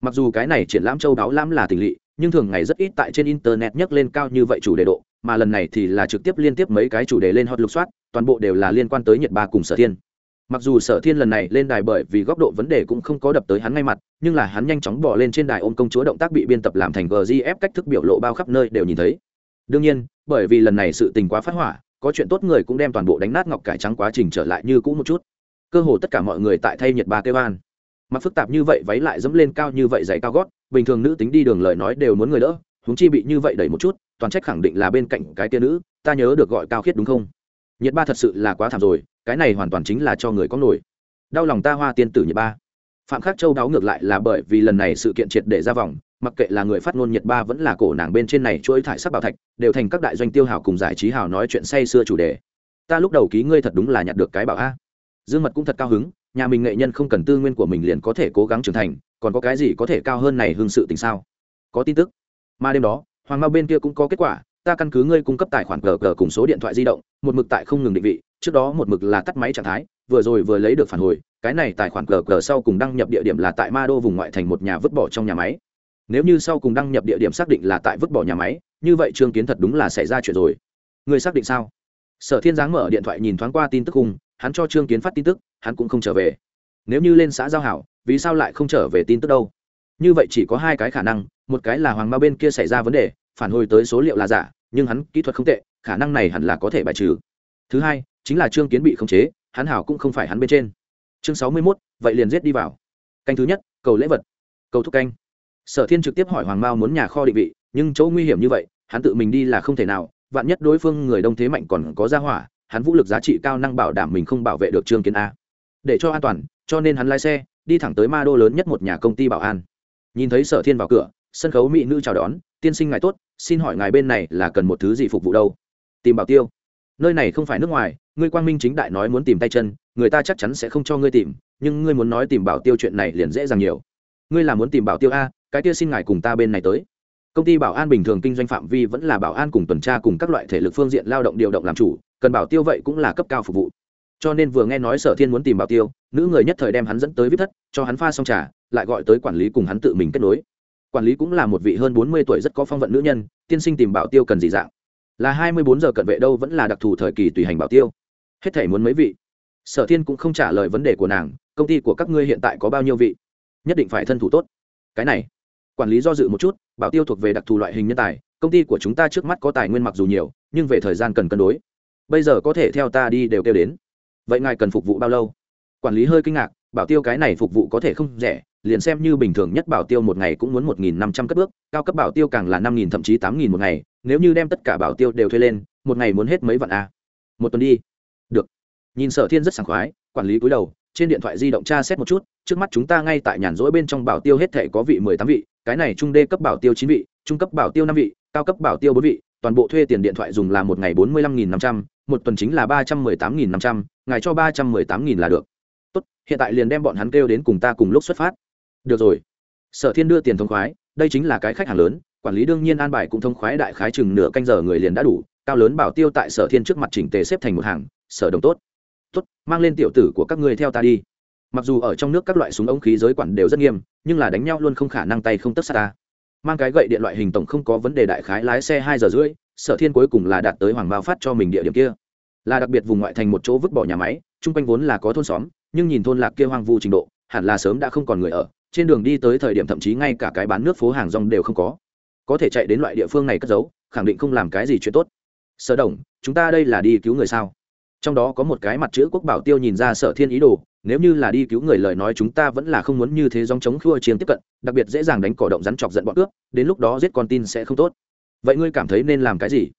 Mặc dù cái này triển lãm châu đáo lãm là tình lỵ nhưng thường ngày rất ít tại trên internet nhắc lên cao như vậy chủ đề độ, mà lần này thì là trực tiếp liên tiếp mấy cái chủ đề lên hot lục soát, toàn bộ đều là liên quan tới nhiệt ba cùng sở thiên. Mặc dù sở thiên lần này lên đài bởi vì góc độ vấn đề cũng không có đập tới hắn ngay mặt, nhưng là hắn nhanh chóng bỏ lên trên đài ôm công chúa động tác bị biên tập làm thành gif cách thức biểu lộ bao khắp nơi đều nhìn thấy. Đương nhiên, bởi vì lần này sự tình quá phát hỏa, có chuyện tốt người cũng đem toàn bộ đánh nát ngọc cải trắng quá trình trở lại như cũ một chút. Cơ hồ tất cả mọi người tại thay nhiệt ba kêu an. Mặc phức tạp như vậy váy lại dẫm lên cao như vậy giày cao gót bình thường nữ tính đi đường lời nói đều muốn người đỡ, huống chi bị như vậy đẩy một chút, toàn trách khẳng định là bên cạnh cái tia nữ, ta nhớ được gọi cao khiết đúng không? Nhiệt ba thật sự là quá thảm rồi, cái này hoàn toàn chính là cho người có nổi. Đau lòng ta hoa tiên tử nhiệt ba. Phạm khắc châu đáo ngược lại là bởi vì lần này sự kiện triệt để ra vòng, mặc kệ là người phát ngôn nhiệt ba vẫn là cổ nàng bên trên này chuỗi thải sắc bảo thạch, đều thành các đại doanh tiêu hào cùng giải trí hào nói chuyện say xưa chủ đề. Ta lúc đầu ký ngươi thật đúng là nhặt được cái bảo a. Dương mật cũng thật cao hứng, nhà mình nghệ nhân không cần tư nguyên của mình liền có thể cố gắng trưởng thành còn có cái gì có thể cao hơn này hương sự tình sao? Có tin tức. Mà đêm đó, hoàng mao bên kia cũng có kết quả, ta căn cứ ngươi cung cấp tài khoản cờ cờ cùng số điện thoại di động, một mực tại không ngừng định vị, trước đó một mực là tắt máy trạng thái, vừa rồi vừa lấy được phản hồi, cái này tài khoản cờ cờ sau cùng đăng nhập địa điểm là tại ma đô vùng ngoại thành một nhà vứt bỏ trong nhà máy. Nếu như sau cùng đăng nhập địa điểm xác định là tại vứt bỏ nhà máy, như vậy trương kiến thật đúng là xảy ra chuyện rồi. Ngươi xác định sao? Sở thiên giáng mở điện thoại nhìn thoáng qua tin tức cùng hắn cho trương kiến phát tin tức, hắn cũng không trở về. Nếu như lên xã giao hảo vì sao lại không trở về tin tức đâu? Như vậy chỉ có hai cái khả năng, một cái là hoàng ma bên kia xảy ra vấn đề, phản hồi tới số liệu là giả, nhưng hắn kỹ thuật không tệ, khả năng này hẳn là có thể bài trừ. Thứ hai, chính là trương kiến bị khống chế, hắn hảo cũng không phải hắn bên trên. Chương sáu mươi mốt, vậy liền giết đi vào. Canh thứ nhất, cầu lễ vật. Cầu thúc canh. Sở thiên trực tiếp hỏi hoàng mao muốn nhà kho định vị, nhưng chỗ nguy hiểm như vậy, hắn tự mình đi là không thể nào, vạn nhất đối phương người đông thế mạnh còn có gia hỏa, hắn vũ lực giá trị cao năng bảo đảm mình không bảo vệ được trương kiến a. Để cho an toàn, cho nên hắn lái xe đi thẳng tới ma đô lớn nhất một nhà công ty bảo an. Nhìn thấy sở thiên vào cửa, sân khấu mỹ nữ chào đón, tiên sinh ngài tốt, xin hỏi ngài bên này là cần một thứ gì phục vụ đâu? Tìm bảo tiêu. Nơi này không phải nước ngoài, ngươi quang minh chính đại nói muốn tìm tay chân, người ta chắc chắn sẽ không cho ngươi tìm, nhưng ngươi muốn nói tìm bảo tiêu chuyện này liền dễ dàng nhiều. Ngươi là muốn tìm bảo tiêu a, cái kia xin ngài cùng ta bên này tới. Công ty bảo an bình thường kinh doanh phạm vi vẫn là bảo an cùng tuần tra cùng các loại thể lực phương diện lao động điều động làm chủ, cần bảo tiêu vậy cũng là cấp cao phục vụ cho nên vừa nghe nói sở thiên muốn tìm bảo tiêu, nữ người nhất thời đem hắn dẫn tới viết thất, cho hắn pha xong trà, lại gọi tới quản lý cùng hắn tự mình kết nối. Quản lý cũng là một vị hơn bốn mươi tuổi rất có phong vận nữ nhân, tiên sinh tìm bảo tiêu cần gì dạng? Là hai mươi bốn giờ cận vệ đâu vẫn là đặc thù thời kỳ tùy hành bảo tiêu? Hết thể muốn mấy vị? Sở thiên cũng không trả lời vấn đề của nàng, công ty của các ngươi hiện tại có bao nhiêu vị? Nhất định phải thân thủ tốt. Cái này, quản lý do dự một chút, bảo tiêu thuộc về đặc thù loại hình nhân tài, công ty của chúng ta trước mắt có tài nguyên mặc dù nhiều, nhưng về thời gian cần cân đối. Bây giờ có thể theo ta đi đều kêu đến vậy ngài cần phục vụ bao lâu? Quản lý hơi kinh ngạc, bảo tiêu cái này phục vụ có thể không rẻ, liền xem như bình thường nhất bảo tiêu một ngày cũng muốn một nghìn năm trăm cất bước, cao cấp bảo tiêu càng là năm nghìn, thậm chí tám nghìn một ngày, nếu như đem tất cả bảo tiêu đều thuê lên, một ngày muốn hết mấy vạn a? Một tuần đi. Được. Nhìn sở thiên rất sảng khoái, quản lý cúi đầu, trên điện thoại di động tra xét một chút, trước mắt chúng ta ngay tại nhàn rỗi bên trong bảo tiêu hết thể có vị mười tám vị, cái này trung đê cấp bảo tiêu chín vị, trung cấp bảo tiêu năm vị, cao cấp bảo tiêu bốn vị, toàn bộ thuê tiền điện thoại dùng là một ngày bốn mươi lăm nghìn năm trăm một tuần chính là ba trăm mười tám nghìn năm trăm, ngài cho ba trăm mười tám nghìn là được. Tốt, hiện tại liền đem bọn hắn kêu đến cùng ta cùng lúc xuất phát. Được rồi. Sở thiên đưa tiền thông khoái, đây chính là cái khách hàng lớn, quản lý đương nhiên an bài cũng thông khoái đại khái chừng nửa canh giờ người liền đã đủ, cao lớn bảo tiêu tại sở thiên trước mặt chỉnh tề xếp thành một hàng, sở đồng tốt. Tốt, mang lên tiểu tử của các ngươi theo ta đi. Mặc dù ở trong nước các loại súng ống khí giới quản đều rất nghiêm, nhưng là đánh nhau luôn không khả năng tay không tất xa ta. Mang cái gậy điện loại hình tổng không có vấn đề đại khái lái xe hai giờ rưỡi sở thiên cuối cùng là đạt tới hoàng bao phát cho mình địa điểm kia. Là đặc biệt vùng ngoại thành một chỗ vứt bỏ nhà máy, chung quanh vốn là có thôn xóm, nhưng nhìn thôn lạc kia hoang vu trình độ, hẳn là sớm đã không còn người ở. Trên đường đi tới thời điểm thậm chí ngay cả cái bán nước phố hàng rong đều không có. Có thể chạy đến loại địa phương này cất giấu, khẳng định không làm cái gì chuyện tốt. Sở đồng, chúng ta đây là đi cứu người sao? Trong đó có một cái mặt chữ quốc bảo tiêu nhìn ra sở thiên ý đồ, nếu như là đi cứu người lời nói chúng ta vẫn là không muốn như thế dòng chống khua chiến tiếp cận, đặc biệt dễ dàng đánh cỏ động rắn chọc giận bọn cướp, đến lúc đó giết con tin sẽ không tốt vậy ngươi cảm thấy nên làm cái gì?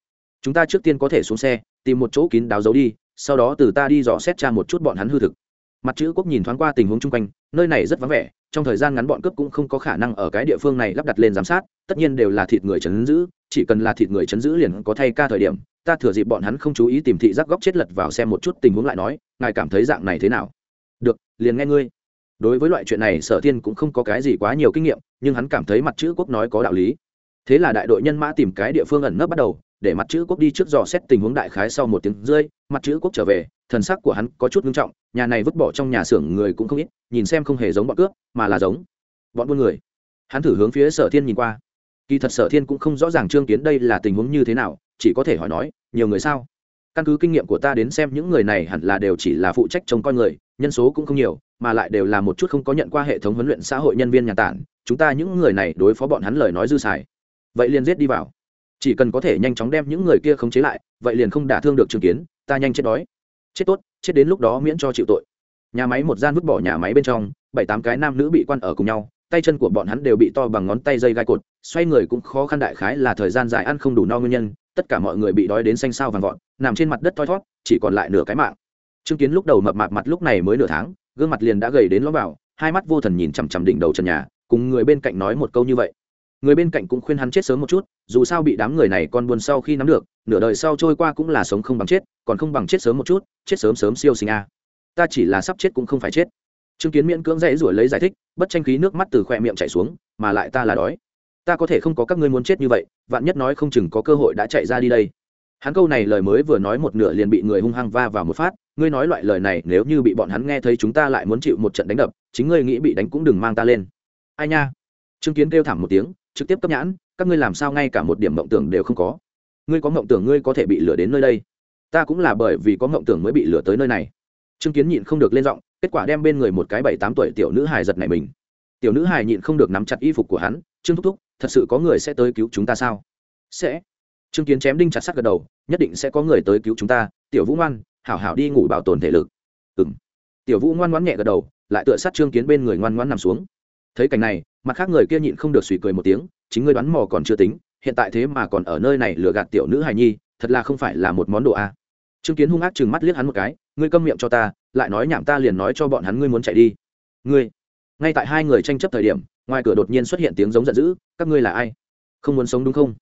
Chúng ta trước tiên có thể xuống xe, tìm một chỗ kín đáo giấu đi, sau đó từ ta đi dò xét tra một chút bọn hắn hư thực. Mặt chữ quốc nhìn thoáng qua tình huống chung quanh, nơi này rất vắng vẻ, trong thời gian ngắn bọn cướp cũng không có khả năng ở cái địa phương này lắp đặt lên giám sát, tất nhiên đều là thịt người chấn giữ, chỉ cần là thịt người chấn giữ liền có thay ca thời điểm, ta thừa dịp bọn hắn không chú ý tìm thị giác góc chết lật vào xem một chút tình huống lại nói, ngài cảm thấy dạng này thế nào? Được, liền nghe ngươi. Đối với loại chuyện này, sở thiên cũng không có cái gì quá nhiều kinh nghiệm, nhưng hắn cảm thấy mặt chữ quốc nói có đạo lý thế là đại đội nhân mã tìm cái địa phương ẩn nấp bắt đầu, để mặt chữ quốc đi trước dò xét tình huống đại khái sau một tiếng rơi, mặt chữ quốc trở về, thần sắc của hắn có chút nghiêm trọng, nhà này vứt bỏ trong nhà xưởng người cũng không ít, nhìn xem không hề giống bọn cướp, mà là giống bọn buôn người. Hắn thử hướng phía sở thiên nhìn qua. Kỳ thật sở thiên cũng không rõ ràng trương kiến đây là tình huống như thế nào, chỉ có thể hỏi nói, nhiều người sao? Căn cứ kinh nghiệm của ta đến xem, những người này hẳn là đều chỉ là phụ trách trông coi người, nhân số cũng không nhiều, mà lại đều là một chút không có nhận qua hệ thống huấn luyện xã hội nhân viên nhà tản. Chúng ta những người này đối phó bọn hắn lời nói dư xài vậy liền giết đi vào. Chỉ cần có thể nhanh chóng đem những người kia khống chế lại, vậy liền không đả thương được chứng kiến, ta nhanh chết đói. Chết tốt, chết đến lúc đó miễn cho chịu tội. Nhà máy một gian vứt bỏ nhà máy bên trong, bảy tám cái nam nữ bị quan ở cùng nhau, tay chân của bọn hắn đều bị to bằng ngón tay dây gai cột, xoay người cũng khó khăn đại khái là thời gian dài ăn không đủ no nguyên nhân, tất cả mọi người bị đói đến xanh xao vàng vọt, nằm trên mặt đất thoi thót chỉ còn lại nửa cái mạng. Chứng kiến lúc đầu mập mạp mặt lúc này mới nửa tháng, gương mặt liền đã gầy đến lõm vào, hai mắt vô thần nhìn chằm chằm đỉnh đầu trần nhà, cùng người bên cạnh nói một câu như vậy người bên cạnh cũng khuyên hắn chết sớm một chút, dù sao bị đám người này con buồn sau khi nắm được, nửa đời sau trôi qua cũng là sống không bằng chết, còn không bằng chết sớm một chút, chết sớm sớm siêu sinh a. Ta chỉ là sắp chết cũng không phải chết. Chứng kiến miễn cưỡng dãy rủi lấy giải thích, bất tranh khí nước mắt từ khoe miệng chảy xuống, mà lại ta là đói. Ta có thể không có các ngươi muốn chết như vậy, vạn nhất nói không chừng có cơ hội đã chạy ra đi đây. Hắn câu này lời mới vừa nói một nửa liền bị người hung hăng va vào một phát, ngươi nói loại lời này nếu như bị bọn hắn nghe thấy chúng ta lại muốn chịu một trận đánh đập, chính ngươi nghĩ bị đánh cũng đừng mang ta lên. Ai nha? Chứng kiến kêu thảm một tiếng trực tiếp cấp nhãn, các ngươi làm sao ngay cả một điểm mộng tưởng đều không có? Ngươi có mộng tưởng ngươi có thể bị lừa đến nơi đây? Ta cũng là bởi vì có mộng tưởng mới bị lừa tới nơi này. Chứng kiến nhịn không được lên giọng, kết quả đem bên người một cái bảy tám tuổi tiểu nữ hài giật này mình. Tiểu nữ hài nhịn không được nắm chặt y phục của hắn, trương thúc thúc, thật sự có người sẽ tới cứu chúng ta sao? Sẽ. Trương kiến chém đinh chặt sắt gật đầu, nhất định sẽ có người tới cứu chúng ta, tiểu vũ ngoan, hảo hảo đi ngủ bảo tồn thể lực. Ừ m tiểu vũ ngoan ngoãn nhẹ gật đầu, lại tựa sát trương kiến bên người ngoan ngoãn nằm xuống. Thấy cảnh này mặt khác người kia nhịn không được suy cười một tiếng, chính ngươi đoán mò còn chưa tính, hiện tại thế mà còn ở nơi này lừa gạt tiểu nữ hài nhi, thật là không phải là một món đồ a. Trương kiến hung ác chừng mắt liếc hắn một cái, ngươi câm miệng cho ta, lại nói nhảm ta liền nói cho bọn hắn ngươi muốn chạy đi. Ngươi, ngay tại hai người tranh chấp thời điểm, ngoài cửa đột nhiên xuất hiện tiếng giống giận dữ, các ngươi là ai? Không muốn sống đúng không?